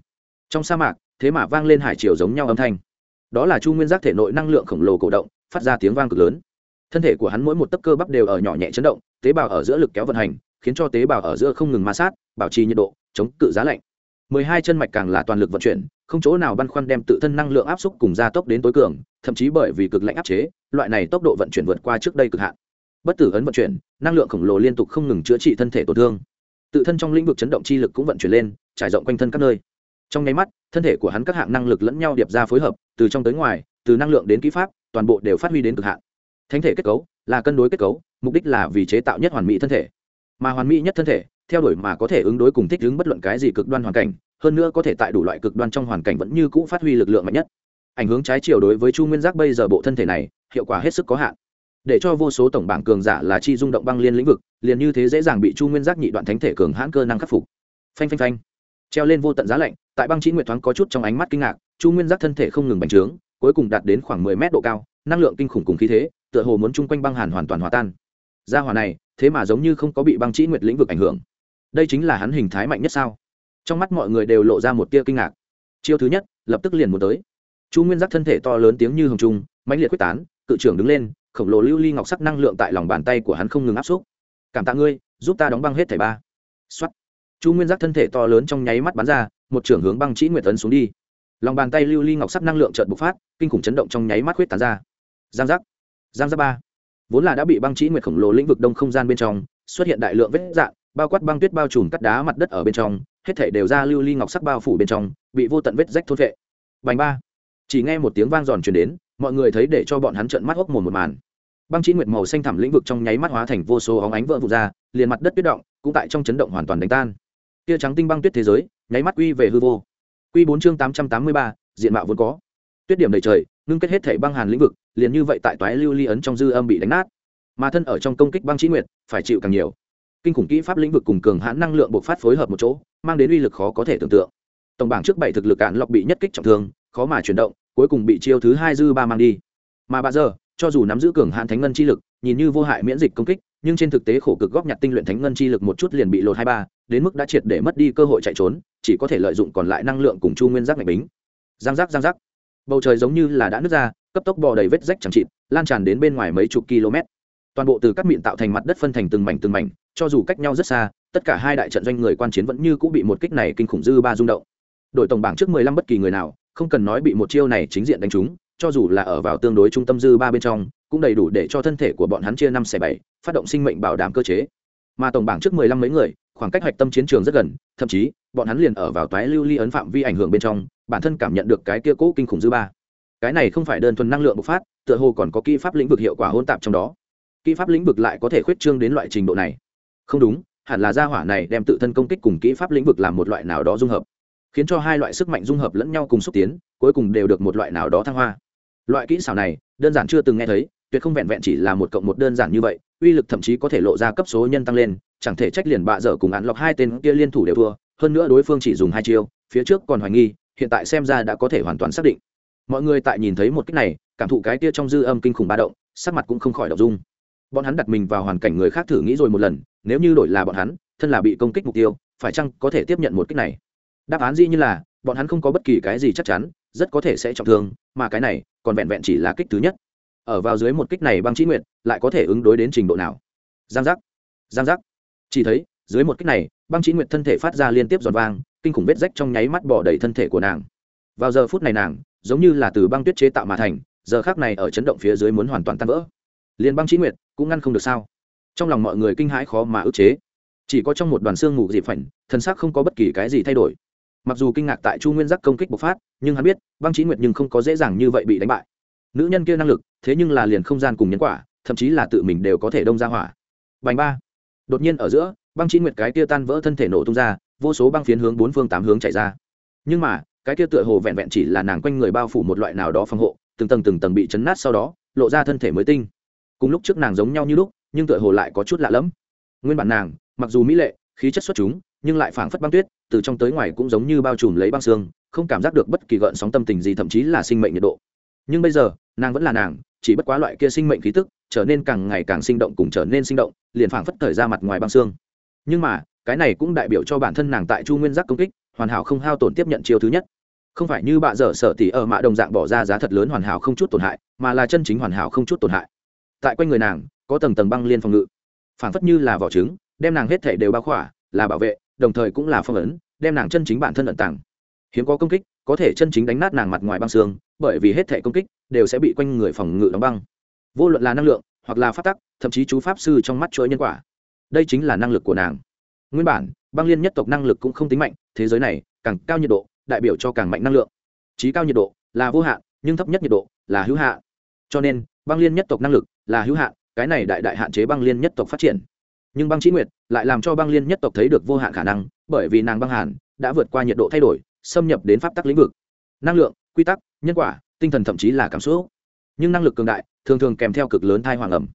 Trong sa mạc, thế mà vang lên hải chiều giống nhau âm thanh. Đó là chu nguyên giác thể nội năng lượng khổng lồ cổ động, phát ra tiếng vang cực lớn thân thể của hắn mỗi một tấc cơ bắp đều ở nhỏ nhẹ chấn động, tế bào ở giữa lực kéo vận hành, khiến cho tế bào ở giữa không ngừng ma sát, bảo trì nhiệt độ, chống cự giá lạnh. Mười hai chân mạch càng là toàn lực vận chuyển, không chỗ nào băn khoăn đem tự thân năng lượng áp xúc cùng gia tốc đến tối cường, thậm chí bởi vì cực lạnh áp chế, loại này tốc độ vận chuyển vượt qua trước đây cực hạn. Bất tử ấn vận chuyển, năng lượng khổng lồ liên tục không ngừng chữa trị thân thể tổn thương. Tự thân trong lĩnh vực chấn động chi lực cũng vận chuyển lên, trải rộng quanh thân các nơi. Trong nháy mắt, thân thể của hắn các hạng năng lực lẫn nhau điệp ra phối hợp, từ trong tới ngoài, từ năng lượng đến kỹ pháp, toàn bộ đều phát huy đến cực hạn thánh thể kết cấu là cân đối kết cấu, mục đích là vì chế tạo nhất hoàn mỹ thân thể. Mà hoàn mỹ nhất thân thể, theo đuổi mà có thể ứng đối cùng thích ứng bất luận cái gì cực đoan hoàn cảnh, hơn nữa có thể tại đủ loại cực đoan trong hoàn cảnh vẫn như cũ phát huy lực lượng mạnh nhất. Ảnh hướng trái chiều đối với chu nguyên giác bây giờ bộ thân thể này, hiệu quả hết sức có hạn. Để cho vô số tổng bảng cường giả là chi rung động băng liên lĩnh vực, liền như thế dễ dàng bị chu nguyên giác nhị đoạn thánh thể cường hãn cơ năng khắc phục. Phanh phanh phanh. Treo lên vô tận giá lạnh, tại băng trí nguyệt thoáng có chút trong ánh mắt kinh ngạc, chu nguyên giác thân thể không ngừng bành trướng, cuối cùng đạt đến khoảng mười mét độ cao năng lượng kinh khủng cùng khí thế, tựa hồ muốn chung quanh băng hàn hoàn toàn hòa tan. Gia hỏa này, thế mà giống như không có bị băng chí nguyệt lĩnh vực ảnh hưởng. Đây chính là hắn hình thái mạnh nhất sao? Trong mắt mọi người đều lộ ra một tia kinh ngạc. Chiêu thứ nhất, lập tức liền muốn tới. Chu nguyên giác thân thể to lớn tiếng như hồng trung, mãnh liệt quyết tán, cự trưởng đứng lên, khổng lồ lưu ly ngọc sắc năng lượng tại lòng bàn tay của hắn không ngừng áp xúc. Cảm tạ ngươi, giúp ta đóng băng hết thẻ ba. Xuất chu nguyên giác thân thể to lớn trong nháy mắt bắn ra, một trưởng hướng băng chỉ nguyệt tấn xuống đi. Lòng bàn tay lưu ly ngọc sắc năng lượng chợt bộc phát, kinh khủng chấn động trong nháy mắt huyết tán ra giang giác. Giang giác ba. Vốn là đã bị băng chỉ nguyệt khổng lồ lĩnh vực đông không gian bên trong, xuất hiện đại lượng vết dạn bao quát băng tuyết bao trùm cắt đá mặt đất ở bên trong, hết thể đều ra lưu ly ngọc sắc bao phủ bên trong, bị vô tận vết rách thốt vệ bành ba. Chỉ nghe một tiếng vang giòn truyền đến, mọi người thấy để cho bọn hắn trợn mắt hốc mồm một màn. Băng chỉ nguyệt màu xanh thẳm lĩnh vực trong nháy mắt hóa thành vô số óng ánh vỡ vụt ra, liền mặt đất tuyết động, cũng tại trong chấn động hoàn toàn đánh tan. Tia trắng tinh băng tuyết thế giới, nháy mắt quy về hư vô. Quy bốn chương tám trăm tám mươi ba, diện mạo vốn có. Tuyết điểm đầy trời, ngưng kết hết thể băng hàn lĩnh vực liền như vậy tại toái lưu ly ấn trong dư âm bị đánh nát. Mà thân ở trong công kích băng trí nguyệt, phải chịu càng nhiều. Kinh khủng kỹ pháp lĩnh vực cùng cường hãn năng lượng bộc phát phối hợp một chỗ, mang đến uy lực khó có thể tưởng tượng. Tổng bảng trước bảy thực lực cạn lọc bị nhất kích trọng thương, khó mà chuyển động, cuối cùng bị chiêu thứ hai dư ba mang đi. Mà bà giờ, cho dù nắm giữ cường hãn thánh ngân chi lực, nhìn như vô hại miễn dịch công kích, nhưng trên thực tế khổ cực góp nhặt tinh luyện thánh ngân chi lực một chút liền bị lột hai ba, đến mức đã triệt để mất đi cơ hội chạy trốn, chỉ có thể lợi dụng còn lại năng lượng cùng chu nguyên giác ngạch bính. Giang giác giang giác. Bầu trời giống như là đã nứt ra cấp tốc bò đầy vết rách chẳng chịt, lan tràn đến bên ngoài mấy chục km. Toàn bộ từ các miệng tạo thành mặt đất phân thành từng mảnh từng mảnh, cho dù cách nhau rất xa, tất cả hai đại trận doanh người quan chiến vẫn như cũng bị một kích này kinh khủng dư ba rung động. Đội tổng bảng trước mười lăm bất kỳ người nào, không cần nói bị một chiêu này chính diện đánh trúng, cho dù là ở vào tương đối trung tâm dư ba bên trong, cũng đầy đủ để cho thân thể của bọn hắn chia năm xẻ bảy, phát động sinh mệnh bảo đảm cơ chế. Mà tổng bảng trước mười lăm mấy người, khoảng cách hạch tâm chiến trường rất gần, thậm chí, bọn hắn liền ở vào toái lưu ly ấn phạm vi ảnh hưởng bên trong, bản thân cảm nhận được cái kia cố kinh khủng dư ba cái này không phải đơn thuần năng lượng bộc phát, tựa hồ còn có kỹ pháp lĩnh vực hiệu quả hôn tạp trong đó. Kỹ pháp lĩnh vực lại có thể khuyết trương đến loại trình độ này. Không đúng, hẳn là gia hỏa này đem tự thân công kích cùng kỹ pháp lĩnh vực làm một loại nào đó dung hợp, khiến cho hai loại sức mạnh dung hợp lẫn nhau cùng xúc tiến, cuối cùng đều được một loại nào đó thăng hoa. Loại kỹ xảo này, đơn giản chưa từng nghe thấy, tuyệt không vẹn vẹn chỉ là một cộng một đơn giản như vậy, uy lực thậm chí có thể lộ ra cấp số nhân tăng lên, chẳng thể trách liền bạ dở cùng án lọc hai tên kia liên thủ đều thua, hơn nữa đối phương chỉ dùng hai chiêu, phía trước còn hoài nghi, hiện tại xem ra đã có thể hoàn toàn xác định mọi người tại nhìn thấy một cách này, cảm thụ cái kia trong dư âm kinh khủng ba động, sắc mặt cũng không khỏi đọc dung bọn hắn đặt mình vào hoàn cảnh người khác thử nghĩ rồi một lần, nếu như đổi là bọn hắn, thân là bị công kích mục tiêu, phải chăng có thể tiếp nhận một kích này? Đáp án dĩ như là, bọn hắn không có bất kỳ cái gì chắc chắn, rất có thể sẽ trọng thương, mà cái này, còn vẹn vẹn chỉ là kích thứ nhất. Ở vào dưới một kích này băng trí nguyện lại có thể ứng đối đến trình độ nào? Giang giác giang giác. Chỉ thấy, dưới một kích này, băng trí nguyện thân thể phát ra liên tiếp giòn vang, kinh khủng vết rách trong nháy mắt bỏ đầy thân thể của nàng. Vào giờ phút này nàng giống như là từ băng tuyết chế tạo mà thành, giờ khác này ở chấn động phía dưới muốn hoàn toàn tan vỡ. Liền băng trí nguyệt, cũng ngăn không được sao? Trong lòng mọi người kinh hãi khó mà ức chế. Chỉ có trong một đoàn xương ngủ dịp phảnh thân xác không có bất kỳ cái gì thay đổi. Mặc dù kinh ngạc tại chu nguyên giác công kích bộc phát, nhưng hắn biết, băng trí nguyệt nhưng không có dễ dàng như vậy bị đánh bại. Nữ nhân kia năng lực, thế nhưng là liền không gian cùng nhân quả, thậm chí là tự mình đều có thể đông ra hỏa. Bành ba. Đột nhiên ở giữa, băng trí nguyệt cái kia tan vỡ thân thể nổ tung ra, vô số băng phiến hướng bốn phương tám hướng chạy ra. Nhưng mà cái kia tựa hồ vẹn vẹn chỉ là nàng quanh người bao phủ một loại nào đó phòng hộ, từng tầng từng tầng bị chấn nát sau đó, lộ ra thân thể mới tinh. Cùng lúc trước nàng giống nhau như lúc, nhưng tựa hồ lại có chút lạ lẫm. Nguyên bản nàng, mặc dù mỹ lệ, khí chất xuất chúng, nhưng lại phảng phất băng tuyết, từ trong tới ngoài cũng giống như bao trùm lấy băng xương, không cảm giác được bất kỳ gợn sóng tâm tình gì, thậm chí là sinh mệnh nhiệt độ. Nhưng bây giờ, nàng vẫn là nàng, chỉ bất quá loại kia sinh mệnh khí tức, trở nên càng ngày càng sinh động cùng trở nên sinh động, liền phảng phất thời ra mặt ngoài băng xương. Nhưng mà, cái này cũng đại biểu cho bản thân nàng tại chu nguyên giác công kích hoàn hảo không hao tổn tiếp nhận chiêu thứ nhất. Không phải như bạ dở sở tỉ ở mạ đồng dạng bỏ ra giá thật lớn hoàn hảo không chút tổn hại, mà là chân chính hoàn hảo không chút tổn hại. Tại quanh người nàng, có tầng tầng băng liên phòng ngự. Phảng phất như là vỏ trứng, đem nàng hết thể đều bao khỏa, là bảo vệ, đồng thời cũng là phong ấn, đem nàng chân chính bản thân ẩn tàng. Hiếm có công kích, có thể chân chính đánh nát nàng mặt ngoài băng xương, bởi vì hết thể công kích đều sẽ bị quanh người phòng ngự đóng băng. Vô luận là năng lượng, hoặc là phát tắc, thậm chí chú pháp sư trong mắt chuỗi nhân quả. Đây chính là năng lực của nàng. Nguyên bản, băng liên nhất tộc năng lực cũng không tính mạnh thế giới này càng cao nhiệt độ, đại biểu cho càng mạnh năng lượng. Trí cao nhiệt độ là vô hạn, nhưng thấp nhất nhiệt độ là hữu hạn. Cho nên, băng liên nhất tộc năng lực là hữu hạn, cái này đại đại hạn chế băng liên nhất tộc phát triển. Nhưng băng trí nguyệt lại làm cho băng liên nhất tộc thấy được vô hạn khả năng, bởi vì nàng băng hàn đã vượt qua nhiệt độ thay đổi, xâm nhập đến pháp tắc lĩnh vực. Năng lượng, quy tắc, nhân quả, tinh thần thậm chí là cảm xúc. Nhưng năng lực cường đại thường thường kèm theo cực lớn thai hoàng ẩm.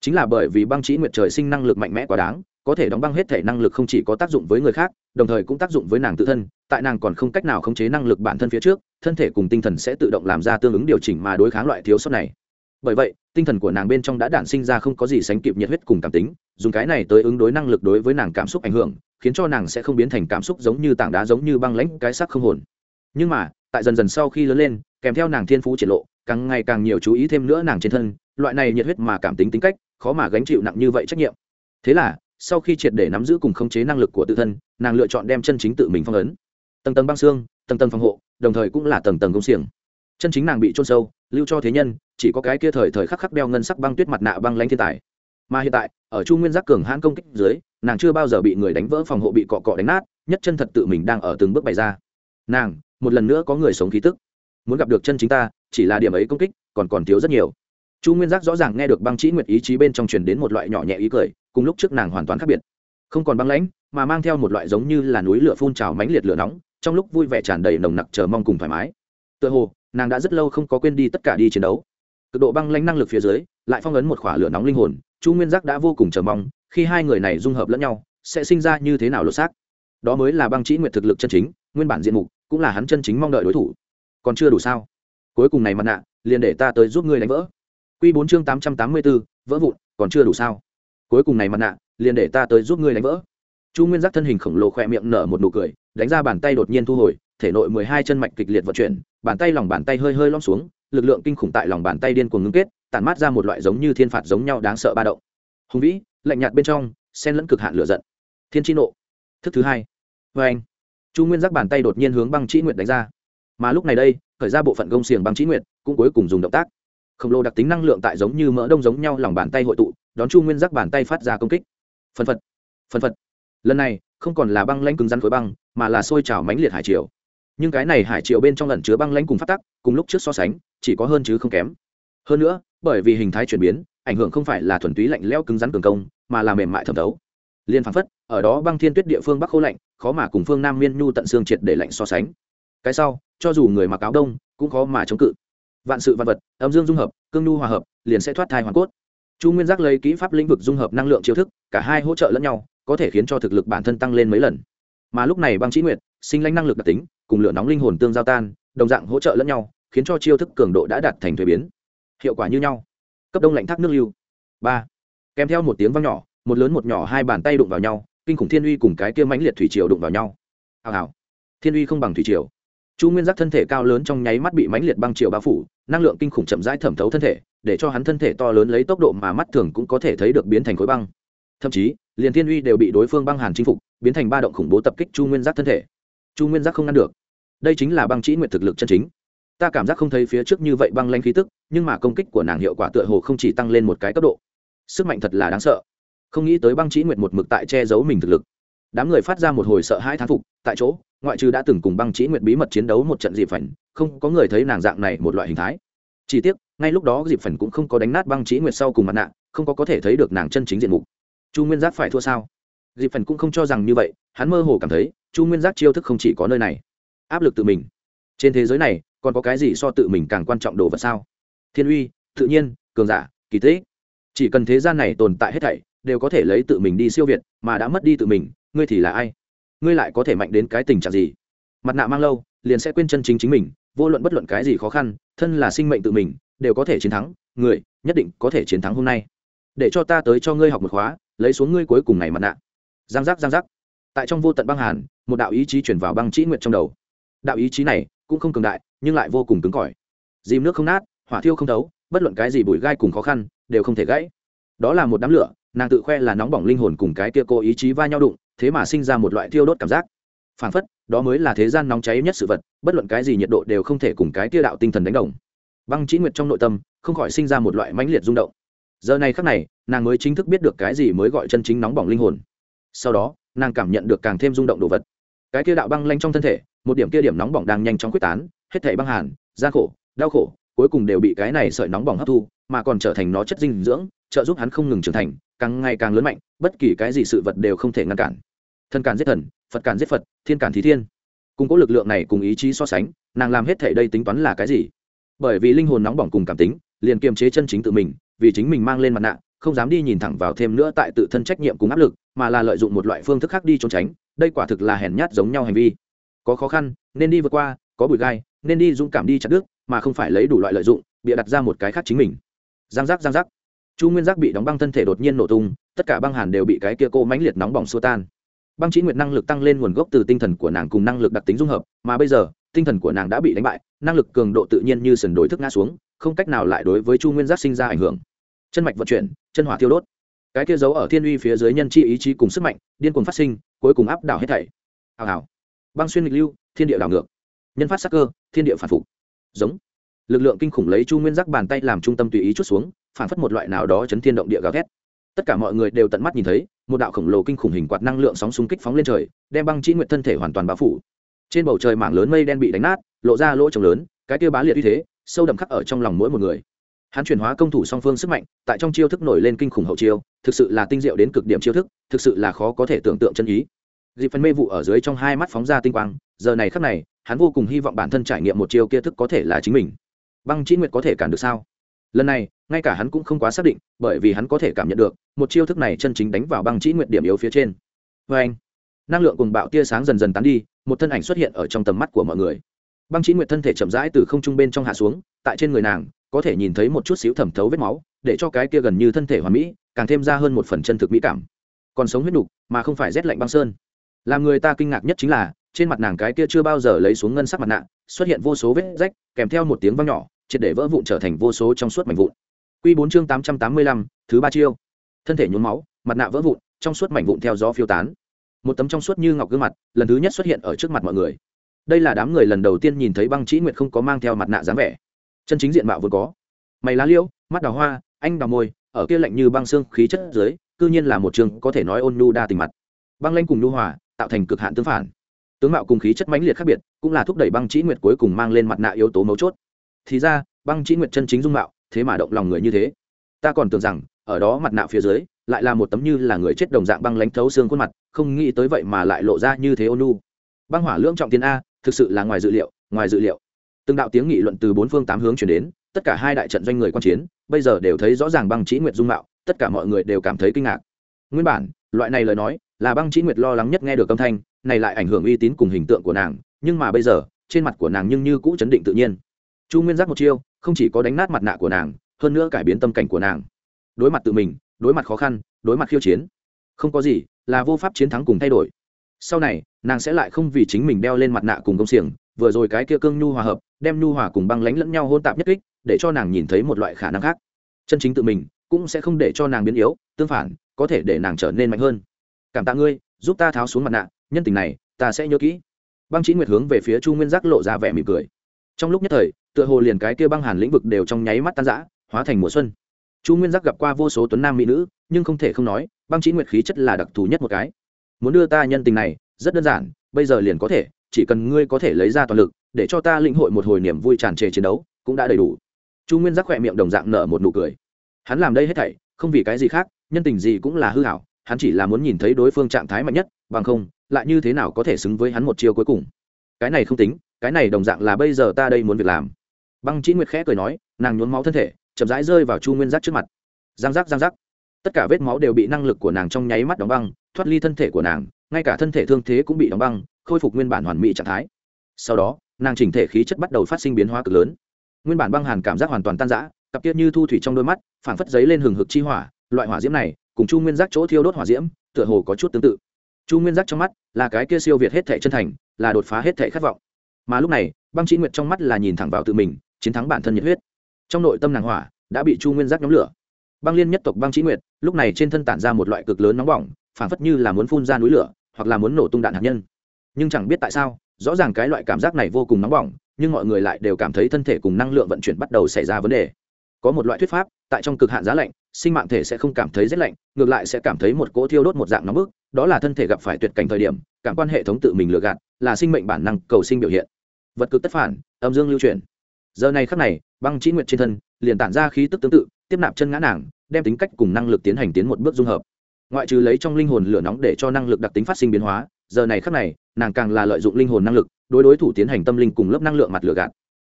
Chính là bởi vì băng trí nguyệt trời sinh năng lực mạnh mẽ quá đáng có thể đóng băng hết thể năng lực không chỉ có tác dụng với người khác, đồng thời cũng tác dụng với nàng tự thân, tại nàng còn không cách nào khống chế năng lực bản thân phía trước, thân thể cùng tinh thần sẽ tự động làm ra tương ứng điều chỉnh mà đối kháng loại thiếu sót này. Bởi vậy, tinh thần của nàng bên trong đã đản sinh ra không có gì sánh kịp nhiệt huyết cùng cảm tính, dùng cái này tới ứng đối năng lực đối với nàng cảm xúc ảnh hưởng, khiến cho nàng sẽ không biến thành cảm xúc giống như tảng đá giống như băng lãnh cái sắc không hồn. Nhưng mà, tại dần dần sau khi lớn lên, kèm theo nàng thiên phú triển lộ, càng ngày càng nhiều chú ý thêm nữa nàng trên thân, loại này nhiệt huyết mà cảm tính tính cách, khó mà gánh chịu nặng như vậy trách nhiệm. Thế là sau khi triệt để nắm giữ cùng khống chế năng lực của tự thân, nàng lựa chọn đem chân chính tự mình phong ấn. Tầng tầng băng xương, tầng tầng phòng hộ, đồng thời cũng là tầng tầng công xiềng. Chân chính nàng bị trôn sâu, lưu cho thế nhân, chỉ có cái kia thời thời khắc khắc đeo ngân sắc băng tuyết mặt nạ băng lanh thiên tài. Mà hiện tại, ở chu nguyên giác cường hãn công kích dưới, nàng chưa bao giờ bị người đánh vỡ phòng hộ bị cọ cọ đánh nát, nhất chân thật tự mình đang ở từng bước bày ra. Nàng, một lần nữa có người sống khí tức. Muốn gặp được chân chính ta, chỉ là điểm ấy công kích, còn còn thiếu rất nhiều chu nguyên giác rõ ràng nghe được băng chỉ nguyệt ý chí bên trong truyền đến một loại nhỏ nhẹ ý cười, cùng lúc trước nàng hoàn toàn khác biệt. Không còn băng lãnh, mà mang theo một loại giống như là núi lửa phun trào mãnh liệt lửa nóng, trong lúc vui vẻ tràn đầy nồng nặc chờ mong cùng thoải mái. Tựa hồ, nàng đã rất lâu không có quên đi tất cả đi chiến đấu. Cực độ băng lãnh năng lực phía dưới, lại phong ấn một khỏa lửa nóng linh hồn, chu nguyên giác đã vô cùng chờ mong, khi hai người này dung hợp lẫn nhau, sẽ sinh ra như thế nào lột xác. Đó mới là băng chỉ nguyệt thực lực chân chính, nguyên bản diện mục, cũng là hắn chân chính mong đợi đối thủ. Còn chưa đủ sao? Cuối cùng này mặt nạ, liền để ta tới giúp ngươi đánh vỡ. Quy 4 chương 884, vỡ vụn, còn chưa đủ sao? Cuối cùng này mặt nạ, liền để ta tới giúp ngươi đánh vỡ. Chu Nguyên Giác thân hình khổng lồ khẽ miệng nở một nụ cười, đánh ra bàn tay đột nhiên thu hồi, thể nội 12 chân mạch kịch liệt vận chuyển, bàn tay lòng bàn tay hơi hơi lõm xuống, lực lượng kinh khủng tại lòng bàn tay điên cuồng ngưng kết, tản mát ra một loại giống như thiên phạt giống nhau đáng sợ ba động. Hùng vĩ, lạnh nhạt bên trong, xen lẫn cực hạn lửa giận. Thiên chi nộ. Thức thứ hai. Oeng. Chu Nguyên Giác bàn tay đột nhiên hướng băng chỉ nguyệt đánh ra. Mà lúc này đây, khởi ra bộ phận gông xiềng băng chỉ nguyệt, cũng cuối cùng dùng động tác khổng lồ đặc tính năng lượng tại giống như mỡ đông giống nhau lòng bàn tay hội tụ, đón chu nguyên giác bàn tay phát ra công kích. Phân phật phân phật. Lần này, không còn là băng lãnh cứng rắn khối băng, mà là sôi trào mãnh liệt hải triều. Nhưng cái này hải triều bên trong lần chứa băng lãnh cùng phát tắc, cùng lúc trước so sánh, chỉ có hơn chứ không kém. Hơn nữa, bởi vì hình thái chuyển biến, ảnh hưởng không phải là thuần túy lạnh leo cứng rắn cường công, mà là mềm mại thẩm thấu. Liên phán phất, ở đó băng thiên tuyết địa phương bắc khô lạnh, khó mà cùng phương nam miên nhu tận xương triệt để lạnh so sánh. Cái sau, cho dù người mặc áo đông, cũng khó mà chống cự vạn sự vạn vật, âm dương dung hợp, cương nhu hòa hợp, liền sẽ thoát thai hoàn cốt. Chu nguyên giác lấy kỹ pháp lĩnh vực dung hợp năng lượng chiêu thức, cả hai hỗ trợ lẫn nhau, có thể khiến cho thực lực bản thân tăng lên mấy lần. Mà lúc này băng trí nguyệt, sinh lãnh năng lực đặc tính, cùng lửa nóng linh hồn tương giao tan, đồng dạng hỗ trợ lẫn nhau, khiến cho chiêu thức cường độ đã đạt thành thuế biến. Hiệu quả như nhau. Cấp đông lạnh thác nước lưu. Ba. Kèm theo một tiếng vang nhỏ, một lớn một nhỏ hai bàn tay đụng vào nhau, kinh khủng thiên uy cùng cái kia mãnh liệt thủy triều đụng vào nhau. Hào hào. Thiên uy không bằng thủy triều chu nguyên giác thân thể cao lớn trong nháy mắt bị mãnh liệt băng triệu bao phủ, năng lượng kinh khủng chậm rãi thẩm thấu thân thể, để cho hắn thân thể to lớn lấy tốc độ mà mắt thường cũng có thể thấy được biến thành khối băng. Thậm chí, liền thiên uy đều bị đối phương băng hàn chinh phục, biến thành ba động khủng bố tập kích chu nguyên giác thân thể. Chu nguyên giác không ngăn được. Đây chính là băng chỉ nguyện thực lực chân chính. Ta cảm giác không thấy phía trước như vậy băng lanh khí tức, nhưng mà công kích của nàng hiệu quả tựa hồ không chỉ tăng lên một cái cấp độ. Sức mạnh thật là đáng sợ. Không nghĩ tới băng chỉ nguyện một mực tại che giấu mình thực lực đám người phát ra một hồi sợ hãi thán phục, tại chỗ, ngoại trừ đã từng cùng băng chỉ nguyệt bí mật chiến đấu một trận dịp phần không có người thấy nàng dạng này một loại hình thái. Chỉ tiếc, ngay lúc đó dịp phần cũng không có đánh nát băng chỉ nguyệt sau cùng mặt nạ, không có có thể thấy được nàng chân chính diện mục. Chu nguyên giác phải thua sao? Dịp phần cũng không cho rằng như vậy, hắn mơ hồ cảm thấy, chu nguyên giác chiêu thức không chỉ có nơi này. Áp lực tự mình. Trên thế giới này, còn có cái gì so tự mình càng quan trọng đồ vật sao? Thiên uy, tự nhiên, cường giả, kỳ tích. Chỉ cần thế gian này tồn tại hết thảy, đều có thể lấy tự mình đi siêu việt, mà đã mất đi tự mình ngươi thì là ai? Ngươi lại có thể mạnh đến cái tình trạng gì? Mặt nạ mang lâu, liền sẽ quên chân chính chính mình, vô luận bất luận cái gì khó khăn, thân là sinh mệnh tự mình, đều có thể chiến thắng, người nhất định có thể chiến thắng hôm nay. Để cho ta tới cho ngươi học một khóa, lấy xuống ngươi cuối cùng này mặt nạ. Giang giác giang giác. Tại trong vô tận băng hàn, một đạo ý chí chuyển vào băng trĩ nguyện trong đầu. Đạo ý chí này cũng không cường đại, nhưng lại vô cùng cứng cỏi. Dìm nước không nát, hỏa thiêu không thấu, bất luận cái gì bụi gai cùng khó khăn, đều không thể gãy. Đó là một đám lửa, nàng tự khoe là nóng bỏng linh hồn cùng cái kia cô ý chí va nhau đụng thế mà sinh ra một loại thiêu đốt cảm giác. Phản phất, đó mới là thế gian nóng cháy nhất sự vật, bất luận cái gì nhiệt độ đều không thể cùng cái tia đạo tinh thần đánh đồng. Băng chỉ nguyệt trong nội tâm, không khỏi sinh ra một loại mãnh liệt rung động. Giờ này khắc này, nàng mới chính thức biết được cái gì mới gọi chân chính nóng bỏng linh hồn. Sau đó, nàng cảm nhận được càng thêm rung động đồ vật. Cái kia đạo băng lanh trong thân thể, một điểm kia điểm nóng bỏng đang nhanh chóng quyết tán, hết thể băng hàn, gian khổ, đau khổ, cuối cùng đều bị cái này sợi nóng bỏng hấp thu, mà còn trở thành nó chất dinh dưỡng, trợ giúp hắn không ngừng trưởng thành càng ngày càng lớn mạnh, bất kỳ cái gì sự vật đều không thể ngăn cản. Thần cản giết thần, phật cản giết phật, thiên cản thí thiên. Cùng có lực lượng này cùng ý chí so sánh, nàng làm hết thể đây tính toán là cái gì? Bởi vì linh hồn nóng bỏng cùng cảm tính, liền kiềm chế chân chính tự mình, vì chính mình mang lên mặt nạ, không dám đi nhìn thẳng vào thêm nữa tại tự thân trách nhiệm cùng áp lực, mà là lợi dụng một loại phương thức khác đi trốn tránh, đây quả thực là hèn nhát giống nhau hành vi. Có khó khăn, nên đi vượt qua, có bụi gai, nên đi dũng cảm đi chặt đứt, mà không phải lấy đủ loại lợi dụng, bịa đặt ra một cái khác chính mình. Giang giác giang giác chu nguyên giác bị đóng băng thân thể đột nhiên nổ tung, tất cả băng hàn đều bị cái kia cô mãnh liệt nóng bỏng xua tan. Băng chỉ nguyệt năng lực tăng lên nguồn gốc từ tinh thần của nàng cùng năng lực đặc tính dung hợp, mà bây giờ, tinh thần của nàng đã bị đánh bại, năng lực cường độ tự nhiên như sần đối thức ngã xuống, không cách nào lại đối với chu nguyên giác sinh ra ảnh hưởng. Chân mạch vận chuyển, chân hỏa thiêu đốt. Cái kia giấu ở thiên uy phía dưới nhân chi ý chí cùng sức mạnh, điên cuồng phát sinh, cuối cùng áp đảo hết thảy. Hào hào. Băng xuyên nghịch lưu, thiên địa đảo ngược. Nhân phát sắc cơ, thiên địa phản phục. Giống. Lực lượng kinh khủng lấy chu nguyên giác bàn tay làm trung tâm tùy ý chút xuống phản phất một loại nào đó chấn thiên động địa gào thét. Tất cả mọi người đều tận mắt nhìn thấy, một đạo khổng lồ kinh khủng hình quạt năng lượng sóng xung kích phóng lên trời, đem băng chi nguyện thân thể hoàn toàn bao phủ. Trên bầu trời mảng lớn mây đen bị đánh nát, lộ ra lỗ trồng lớn, cái kia bá liệt uy thế, sâu đậm khắc ở trong lòng mỗi một người. Hắn chuyển hóa công thủ song phương sức mạnh, tại trong chiêu thức nổi lên kinh khủng hậu chiêu, thực sự là tinh diệu đến cực điểm chiêu thức, thực sự là khó có thể tưởng tượng chân ý. Dịp phần mê vụ ở dưới trong hai mắt phóng ra tinh quang, giờ này khắc này, hắn vô cùng hy vọng bản thân trải nghiệm một chiêu kia thức có thể là chính mình. Băng chi nguyệt có thể cản được sao? Lần này ngay cả hắn cũng không quá xác định, bởi vì hắn có thể cảm nhận được, một chiêu thức này chân chính đánh vào băng chỉ nguyệt điểm yếu phía trên. Vê anh, năng lượng cùng bạo tia sáng dần dần tán đi, một thân ảnh xuất hiện ở trong tầm mắt của mọi người. Băng chỉ nguyệt thân thể chậm rãi từ không trung bên trong hạ xuống, tại trên người nàng, có thể nhìn thấy một chút xíu thẩm thấu vết máu, để cho cái kia gần như thân thể hoàn mỹ, càng thêm ra hơn một phần chân thực mỹ cảm. Còn sống huyết đục mà không phải rét lạnh băng sơn. Làm người ta kinh ngạc nhất chính là, trên mặt nàng cái kia chưa bao giờ lấy xuống ngân sắc mặt nạ, xuất hiện vô số vết rách, kèm theo một tiếng vang nhỏ, triệt để vỡ vụn trở thành vô số trong suốt mảnh vụn. Quy bốn chương tám trăm tám mươi lăm thứ ba chiêu. Thân thể nhuốm máu mặt nạ vỡ vụn trong suốt mảnh vụn theo gió phiêu tán. Một tấm trong suốt như ngọc gương mặt lần thứ nhất xuất hiện ở trước mặt mọi người. Đây là đám người lần đầu tiên nhìn thấy băng chỉ nguyệt không có mang theo mặt nạ dáng vẻ. Chân chính diện mạo vừa có. Mày lá liễu, mắt đào hoa anh đào môi ở kia lạnh như băng xương khí chất dưới cư nhiên là một trường có thể nói ôn nhu đa tình mặt. Băng lanh cùng nhu hòa tạo thành cực hạn tương phản. Tướng mạo cùng khí chất mãnh liệt khác biệt cũng là thúc đẩy băng chỉ nguyệt cuối cùng mang lên mặt nạ yếu tố mấu chốt. Thì ra băng chỉ nguyệt chân chính dung mạo thế mà động lòng người như thế. Ta còn tưởng rằng, ở đó mặt nạ phía dưới, lại là một tấm như là người chết đồng dạng băng lánh thấu xương khuôn mặt, không nghĩ tới vậy mà lại lộ ra như thế ôn nhu. Băng hỏa lưỡng trọng tiên a, thực sự là ngoài dự liệu, ngoài dự liệu. Từng đạo tiếng nghị luận từ bốn phương tám hướng chuyển đến, tất cả hai đại trận doanh người quan chiến, bây giờ đều thấy rõ ràng băng chỉ nguyệt dung mạo, tất cả mọi người đều cảm thấy kinh ngạc. Nguyên bản, loại này lời nói, là băng chỉ nguyệt lo lắng nhất nghe được âm thanh, này lại ảnh hưởng uy tín cùng hình tượng của nàng, nhưng mà bây giờ, trên mặt của nàng nhưng như cũ chấn định tự nhiên. Chu nguyên giác một chiêu không chỉ có đánh nát mặt nạ của nàng, hơn nữa cải biến tâm cảnh của nàng. Đối mặt tự mình, đối mặt khó khăn, đối mặt khiêu chiến. Không có gì, là vô pháp chiến thắng cùng thay đổi. Sau này, nàng sẽ lại không vì chính mình đeo lên mặt nạ cùng công xiềng, vừa rồi cái kia cương nhu hòa hợp, đem nhu hòa cùng băng lánh lẫn nhau hôn tạp nhất kích, để cho nàng nhìn thấy một loại khả năng khác. Chân chính tự mình, cũng sẽ không để cho nàng biến yếu, tương phản, có thể để nàng trở nên mạnh hơn. Cảm tạ ngươi, giúp ta tháo xuống mặt nạ, nhân tình này, ta sẽ nhớ kỹ. Băng chí nguyệt hướng về phía chu nguyên giác lộ ra vẻ mỉm cười trong lúc nhất thời, tựa hồ liền cái kia băng hàn lĩnh vực đều trong nháy mắt tan rã, hóa thành mùa xuân. Chu nguyên giác gặp qua vô số tuấn nam mỹ nữ, nhưng không thể không nói, băng chỉ nguyệt khí chất là đặc thù nhất một cái. Muốn đưa ta nhân tình này, rất đơn giản, bây giờ liền có thể, chỉ cần ngươi có thể lấy ra toàn lực, để cho ta lĩnh hội một hồi niềm vui tràn trề chiến đấu, cũng đã đầy đủ. Chu nguyên giác khỏe miệng đồng dạng nở một nụ cười. Hắn làm đây hết thảy, không vì cái gì khác, nhân tình gì cũng là hư hảo, hắn chỉ là muốn nhìn thấy đối phương trạng thái mạnh nhất, bằng không, lại như thế nào có thể xứng với hắn một chiêu cuối cùng cái này không tính, cái này đồng dạng là bây giờ ta đây muốn việc làm. Băng chín nguyệt khẽ cười nói, nàng nhuốm máu thân thể, chậm rãi rơi vào chu nguyên giác trước mặt. Giang giác giang giác. Tất cả vết máu đều bị năng lực của nàng trong nháy mắt đóng băng, thoát ly thân thể của nàng, ngay cả thân thể thương thế cũng bị đóng băng, khôi phục nguyên bản hoàn mỹ trạng thái. Sau đó, nàng chỉnh thể khí chất bắt đầu phát sinh biến hóa cực lớn. Nguyên bản băng hàn cảm giác hoàn toàn tan rã, cặp kia như thu thủy trong đôi mắt, phảng phất giấy lên hừng hực chi hỏa, loại hỏa diễm này, cùng chu nguyên giác chỗ thiêu đốt hỏa diễm, tựa hồ có chút tương tự. Chu nguyên giác trong mắt là cái kia siêu việt hết thể chân thành là đột phá hết thể khát vọng. Mà lúc này, băng trí nguyệt trong mắt là nhìn thẳng vào tự mình, chiến thắng bản thân nhiệt huyết. Trong nội tâm nàng hỏa, đã bị chu nguyên giác nhóm lửa. Băng liên nhất tộc băng trí nguyệt, lúc này trên thân tản ra một loại cực lớn nóng bỏng, phảng phất như là muốn phun ra núi lửa, hoặc là muốn nổ tung đạn hạt nhân. Nhưng chẳng biết tại sao, rõ ràng cái loại cảm giác này vô cùng nóng bỏng, nhưng mọi người lại đều cảm thấy thân thể cùng năng lượng vận chuyển bắt đầu xảy ra vấn đề. Có một loại thuyết pháp, tại trong cực hạn giá lạnh sinh mạng thể sẽ không cảm thấy rét lạnh, ngược lại sẽ cảm thấy một cỗ thiêu đốt một dạng nóng bức, đó là thân thể gặp phải tuyệt cảnh thời điểm, cảm quan hệ thống tự mình lừa gạt, là sinh mệnh bản năng cầu sinh biểu hiện. Vật cực tất phản, âm dương lưu chuyển. Giờ này khắc này, băng trí nguyệt trên thân, liền tản ra khí tức tương tự, tiếp nạp chân ngã nàng, đem tính cách cùng năng lực tiến hành tiến một bước dung hợp. Ngoại trừ lấy trong linh hồn lửa nóng để cho năng lực đặc tính phát sinh biến hóa, giờ này khắc này, nàng càng là lợi dụng linh hồn năng lực, đối đối thủ tiến hành tâm linh cùng lớp năng lượng mặt lửa gạt.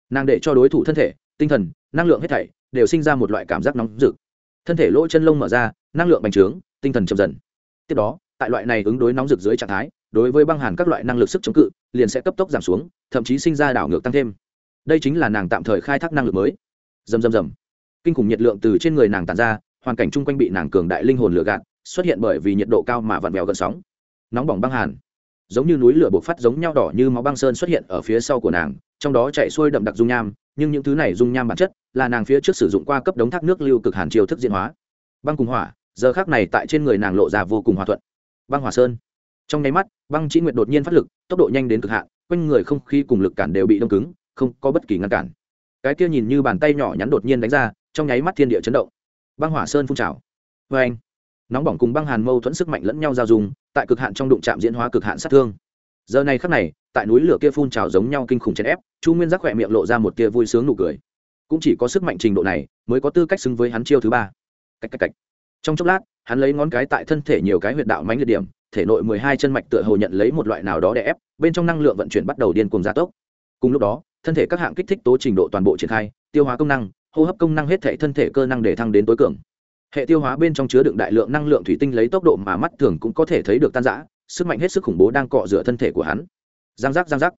Nàng để cho đối thủ thân thể, tinh thần, năng lượng hết thảy, đều sinh ra một loại cảm giác nóng rực thân thể lỗ chân lông mở ra, năng lượng bành trướng, tinh thần chậm dần. Tiếp đó, tại loại này ứng đối nóng rực dưới trạng thái, đối với băng hàn các loại năng lực sức chống cự, liền sẽ cấp tốc giảm xuống, thậm chí sinh ra đảo ngược tăng thêm. Đây chính là nàng tạm thời khai thác năng lực mới. Dầm dầm dầm kinh khủng nhiệt lượng từ trên người nàng tàn ra, hoàn cảnh chung quanh bị nàng cường đại linh hồn lửa gạt, xuất hiện bởi vì nhiệt độ cao mà vặn vẹo gần sóng. Nóng bỏng băng hàn. Giống như núi lửa bộc phát giống nhau đỏ như máu băng sơn xuất hiện ở phía sau của nàng, trong đó chạy xuôi đậm đặc dung nham, nhưng những thứ này dung nham bản chất là nàng phía trước sử dụng qua cấp đống thác nước lưu cực hàn chiêu thức diễn hóa. Băng cùng hỏa, giờ khác này tại trên người nàng lộ ra vô cùng hòa thuận. Băng hỏa sơn. Trong nháy mắt, băng chỉ nguyệt đột nhiên phát lực, tốc độ nhanh đến cực hạn, quanh người không khí cùng lực cản đều bị đông cứng, không có bất kỳ ngăn cản. Cái kia nhìn như bàn tay nhỏ nhắn đột nhiên đánh ra, trong nháy mắt thiên địa chấn động. Băng hỏa sơn phun trào. Vê anh nóng bỏng cùng băng hàn mâu thuẫn sức mạnh lẫn nhau giao dùng tại cực hạn trong đụng chạm diễn hóa cực hạn sát thương. Giờ này khắc này, tại núi lửa kia phun trào giống nhau kinh khủng chèn ép, chu nguyên giác khỏe miệng lộ ra một tia vui sướng nụ cười cũng chỉ có sức mạnh trình độ này mới có tư cách xứng với hắn chiêu thứ ba. Cách cách cách. Trong chốc lát, hắn lấy ngón cái tại thân thể nhiều cái huyệt đạo mánh liệt điểm, thể nội mười hai chân mạch tựa hồ nhận lấy một loại nào đó đè ép, bên trong năng lượng vận chuyển bắt đầu điên cuồng gia tốc. Cùng lúc đó, thân thể các hạng kích thích tố trình độ toàn bộ triển khai, tiêu hóa công năng, hô hấp công năng hết thể thân thể cơ năng để thăng đến tối cường. Hệ tiêu hóa bên trong chứa đựng đại lượng năng lượng thủy tinh lấy tốc độ mà mắt thường cũng có thể thấy được tan rã, sức mạnh hết sức khủng bố đang cọ rửa thân thể của hắn. Giang giác giang giác.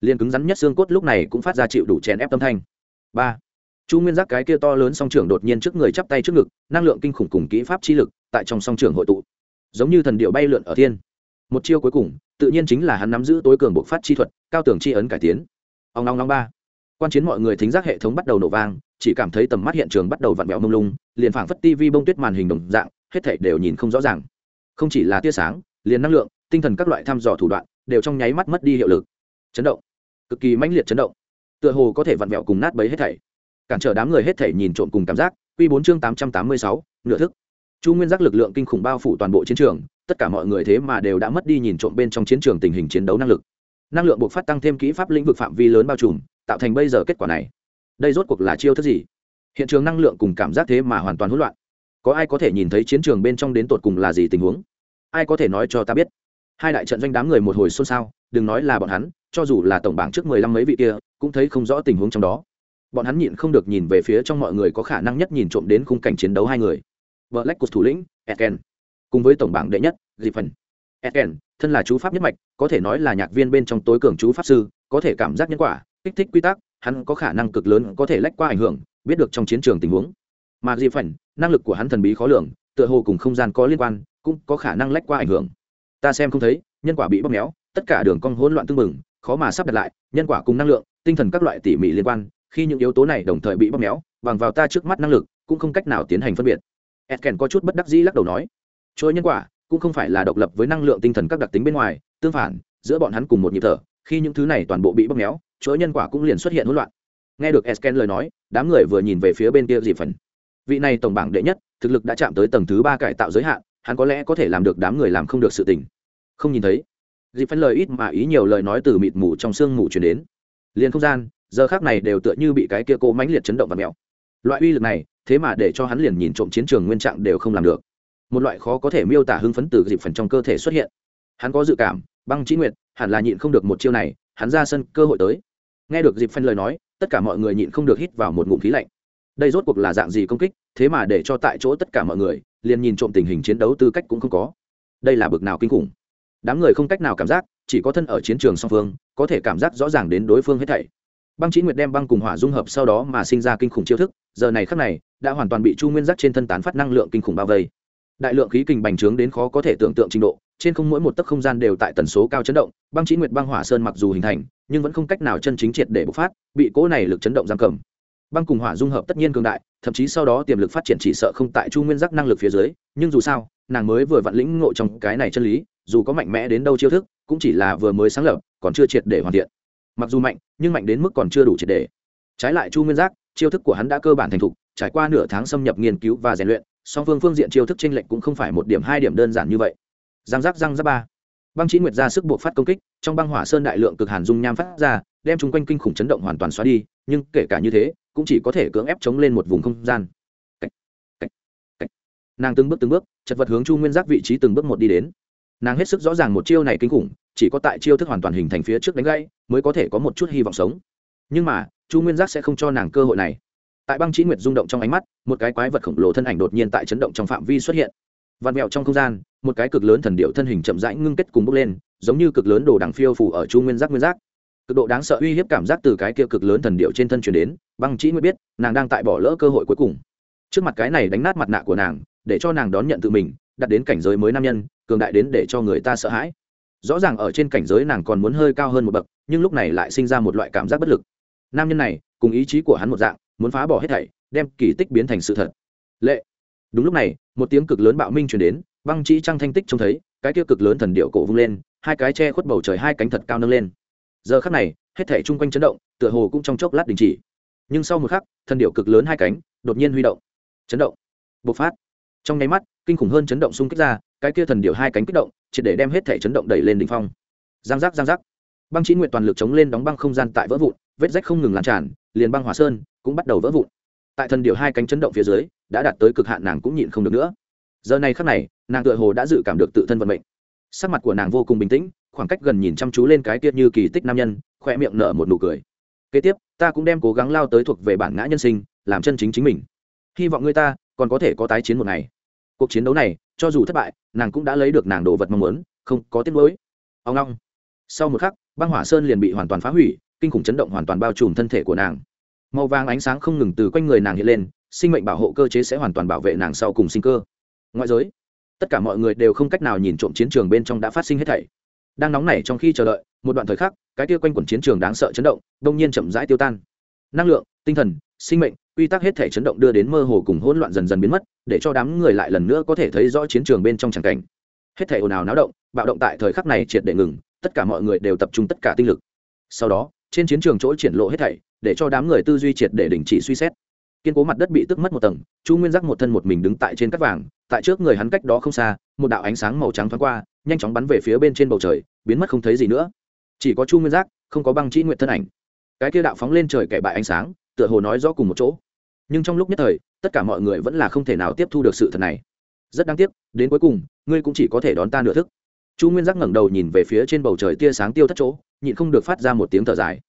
Liền cứng rắn nhất xương cốt lúc này cũng phát ra chịu đủ chèn ép tâm thanh. Ba chu nguyên giác cái kia to lớn song trưởng đột nhiên trước người chắp tay trước ngực, năng lượng kinh khủng cùng kỹ pháp chi lực tại trong song trưởng hội tụ. Giống như thần điệu bay lượn ở thiên. Một chiêu cuối cùng, tự nhiên chính là hắn nắm giữ tối cường bộc phát chi thuật, cao tưởng chi ấn cải tiến. Ông long long ba. Quan chiến mọi người thính giác hệ thống bắt đầu nổ vang, chỉ cảm thấy tầm mắt hiện trường bắt đầu vặn vẹo mông lung, liền phảng phất tivi bông tuyết màn hình đồng dạng, hết thảy đều nhìn không rõ ràng. Không chỉ là tia sáng, liền năng lượng, tinh thần các loại thăm dò thủ đoạn, đều trong nháy mắt mất đi hiệu lực. Chấn động. Cực kỳ mãnh liệt chấn động. Tựa hồ có thể vặn vẹo cùng nát bấy hết thảy cản trở đám người hết thể nhìn trộm cùng cảm giác, quy bốn chương tám trăm tám mươi sáu, nửa thức. Chu nguyên giác lực lượng kinh khủng bao phủ toàn bộ chiến trường, tất cả mọi người thế mà đều đã mất đi nhìn trộm bên trong chiến trường tình hình chiến đấu năng lực. Năng lượng buộc phát tăng thêm kỹ pháp lĩnh vực phạm vi lớn bao trùm, tạo thành bây giờ kết quả này. Đây rốt cuộc là chiêu thức gì? Hiện trường năng lượng cùng cảm giác thế mà hoàn toàn hỗn loạn. Có ai có thể nhìn thấy chiến trường bên trong đến tột cùng là gì tình huống? Ai có thể nói cho ta biết? Hai đại trận doanh đám người một hồi xôn xao, đừng nói là bọn hắn, cho dù là tổng bảng trước mười lăm mấy vị kia, cũng thấy không rõ tình huống trong đó bọn hắn nhịn không được nhìn về phía trong mọi người có khả năng nhất nhìn trộm đến khung cảnh chiến đấu hai người. Vợ lách của thủ lĩnh eken cùng với tổng bảng đệ nhất dịp phần eken thân là chú pháp nhất mạch, có thể nói là nhạc viên bên trong tối cường chú pháp sư, có thể cảm giác nhân quả, kích thích quy tắc, hắn có khả năng cực lớn có thể lách qua ảnh hưởng, biết được trong chiến trường tình huống. Mà dịp phần năng lực của hắn thần bí khó lường, tựa hồ cùng không gian có liên quan, cũng có khả năng lách qua ảnh hưởng. Ta xem không thấy, nhân quả bị bóp méo, tất cả đường cong hỗn loạn tương mừng khó mà sắp đặt lại, nhân quả cùng năng lượng, tinh thần các loại tỉ mỉ liên quan khi những yếu tố này đồng thời bị bóp méo, bằng vào ta trước mắt năng lực, cũng không cách nào tiến hành phân biệt. Edken có chút bất đắc dĩ lắc đầu nói trôi nhân quả cũng không phải là độc lập với năng lượng tinh thần các đặc tính bên ngoài, tương phản, giữa bọn hắn cùng một nhịp thở, khi những thứ này toàn bộ bị bóp méo, chuỗi nhân quả cũng liền xuất hiện hỗn loạn. Nghe được esken lời nói, đám người vừa nhìn về phía bên kia dị phần. Vị này tổng bảng đệ nhất, thực lực đã chạm tới tầng thứ ba cải tạo giới hạn, hắn có lẽ có thể làm được đám người làm không được sự tình. Không nhìn thấy. Dị phần lời ít mà ý nhiều lời nói từ mịt mù trong sương mù chuyển đến. Liền không gian giờ khác này đều tựa như bị cái kia cô mãnh liệt chấn động và mèo. Loại uy lực này, thế mà để cho hắn liền nhìn trộm chiến trường nguyên trạng đều không làm được. Một loại khó có thể miêu tả hưng phấn từ dịp phần trong cơ thể xuất hiện. Hắn có dự cảm, băng trí nguyệt, hẳn là nhịn không được một chiêu này, hắn ra sân, cơ hội tới. Nghe được dịp phân lời nói, tất cả mọi người nhịn không được hít vào một ngụm khí lạnh. Đây rốt cuộc là dạng gì công kích, thế mà để cho tại chỗ tất cả mọi người, liền nhìn trộm tình hình chiến đấu tư cách cũng không có. Đây là bực nào kinh khủng. Đám người không cách nào cảm giác, chỉ có thân ở chiến trường song phương, có thể cảm giác rõ ràng đến đối phương hết thảy băng chí nguyệt đem băng cùng hỏa dung hợp sau đó mà sinh ra kinh khủng chiêu thức, giờ này khắc này, đã hoàn toàn bị chu nguyên giác trên thân tán phát năng lượng kinh khủng bao vây. Đại lượng khí kình bành trướng đến khó có thể tưởng tượng trình độ, trên không mỗi một tấc không gian đều tại tần số cao chấn động, băng chí nguyệt băng hỏa sơn mặc dù hình thành, nhưng vẫn không cách nào chân chính triệt để bộc phát, bị cỗ này lực chấn động giam cầm. Băng cùng hỏa dung hợp tất nhiên cường đại, thậm chí sau đó tiềm lực phát triển chỉ sợ không tại chu nguyên giác năng lực phía dưới, nhưng dù sao, nàng mới vừa vặn lĩnh ngộ trong cái này chân lý, dù có mạnh mẽ đến đâu chiêu thức, cũng chỉ là vừa mới sáng lập, còn chưa triệt để hoàn thiện mặc dù mạnh nhưng mạnh đến mức còn chưa đủ triệt đề. trái lại chu nguyên giác chiêu thức của hắn đã cơ bản thành thục trải qua nửa tháng xâm nhập nghiên cứu và rèn luyện song phương phương diện chiêu thức tranh lệch cũng không phải một điểm hai điểm đơn giản như vậy giang giác giang giác ba băng chí nguyệt ra sức buộc phát công kích trong băng hỏa sơn đại lượng cực hàn dung nham phát ra đem chung quanh kinh khủng chấn động hoàn toàn xóa đi nhưng kể cả như thế cũng chỉ có thể cưỡng ép chống lên một vùng không gian Cách, cách, cách. nàng từng bước từng bước chật vật hướng chu nguyên giác vị trí từng bước một đi đến nàng hết sức rõ ràng một chiêu này kinh khủng, chỉ có tại chiêu thức hoàn toàn hình thành phía trước đánh gãy, mới có thể có một chút hy vọng sống. Nhưng mà, chu nguyên giác sẽ không cho nàng cơ hội này. Tại băng trí nguyệt rung động trong ánh mắt, một cái quái vật khổng lồ thân ảnh đột nhiên tại chấn động trong phạm vi xuất hiện. Vạt mẹo trong không gian, một cái cực lớn thần điệu thân hình chậm rãi ngưng kết cùng bốc lên, giống như cực lớn đồ đằng phiêu phủ ở chu nguyên giác nguyên giác. Cực độ đáng sợ uy hiếp cảm giác từ cái kia cực lớn thần điệu trên thân chuyển đến, băng chỉ mới biết, nàng đang tại bỏ lỡ cơ hội cuối cùng. Trước mặt cái này đánh nát mặt nạ của nàng, để cho nàng đón nhận tự mình, đặt đến cảnh giới mới nam nhân cường đại đến để cho người ta sợ hãi. Rõ ràng ở trên cảnh giới nàng còn muốn hơi cao hơn một bậc, nhưng lúc này lại sinh ra một loại cảm giác bất lực. Nam nhân này, cùng ý chí của hắn một dạng, muốn phá bỏ hết thảy, đem kỳ tích biến thành sự thật. Lệ. Đúng lúc này, một tiếng cực lớn bạo minh chuyển đến, băng chỉ trăng thanh tích trông thấy, cái kia cực lớn thần điệu cổ vung lên, hai cái che khuất bầu trời hai cánh thật cao nâng lên. Giờ khắc này, hết thảy chung quanh chấn động, tựa hồ cũng trong chốc lát đình chỉ. Nhưng sau một khắc, thần điệu cực lớn hai cánh đột nhiên huy động. Chấn động. Bộc phát. Trong nháy mắt, kinh khủng hơn chấn động xung kích ra cái kia thần điệu hai cánh kích động chỉ để đem hết thể chấn động đẩy lên đỉnh phong. Giang giác giang giác. Băng trí nguyện toàn lực chống lên đóng băng không gian tại vỡ vụn, vết rách không ngừng lan tràn, liền băng hỏa sơn cũng bắt đầu vỡ vụn. Tại thần điệu hai cánh chấn động phía dưới, đã đạt tới cực hạn nàng cũng nhịn không được nữa. Giờ này khắc này, nàng tựa hồ đã dự cảm được tự thân vận mệnh. Sắc mặt của nàng vô cùng bình tĩnh, khoảng cách gần nhìn chăm chú lên cái tiết như kỳ tích nam nhân khoe miệng nở một nụ cười. Kế tiếp, ta cũng đem cố gắng lao tới thuộc về bản ngã nhân sinh, làm chân chính chính mình. Hy vọng người ta còn có thể có tái chiến một ngày. Cuộc chiến đấu này cho dù thất bại, nàng cũng đã lấy được nàng đồ vật mong muốn, không có tiếc lối ông long. Sau một khắc, băng hỏa sơn liền bị hoàn toàn phá hủy, kinh khủng chấn động hoàn toàn bao trùm thân thể của nàng. Màu vàng ánh sáng không ngừng từ quanh người nàng hiện lên, sinh mệnh bảo hộ cơ chế sẽ hoàn toàn bảo vệ nàng sau cùng sinh cơ. Ngoại giới, tất cả mọi người đều không cách nào nhìn trộm chiến trường bên trong đã phát sinh hết thảy. Đang nóng nảy trong khi chờ đợi, một đoạn thời khắc, cái kia quanh quẩn chiến trường đáng sợ chấn động, đông nhiên chậm rãi tiêu tan. Năng lượng, tinh thần, sinh mệnh quy tắc hết thể chấn động đưa đến mơ hồ cùng hỗn loạn dần dần biến mất, để cho đám người lại lần nữa có thể thấy rõ chiến trường bên trong tràng cảnh. Hết thể ồn ào náo động, bạo động tại thời khắc này triệt để ngừng, tất cả mọi người đều tập trung tất cả tinh lực. Sau đó, trên chiến trường chỗ triển lộ hết thảy, để cho đám người tư duy triệt để đình chỉ suy xét. Kiên cố mặt đất bị tức mất một tầng, chu nguyên giác một thân một mình đứng tại trên cắt vàng, tại trước người hắn cách đó không xa, một đạo ánh sáng màu trắng thoáng qua, nhanh chóng bắn về phía bên trên bầu trời, biến mất không thấy gì nữa. Chỉ có chu nguyên giác, không có băng chỉ nguyện thân ảnh. Cái kia đạo phóng lên trời kẻ bại ánh sáng, tựa hồ nói rõ cùng một chỗ nhưng trong lúc nhất thời, tất cả mọi người vẫn là không thể nào tiếp thu được sự thật này. Rất đáng tiếc, đến cuối cùng, ngươi cũng chỉ có thể đón ta nửa thức. Chu nguyên giác ngẩng đầu nhìn về phía trên bầu trời tia sáng tiêu thất chỗ, nhịn không được phát ra một tiếng thở dài.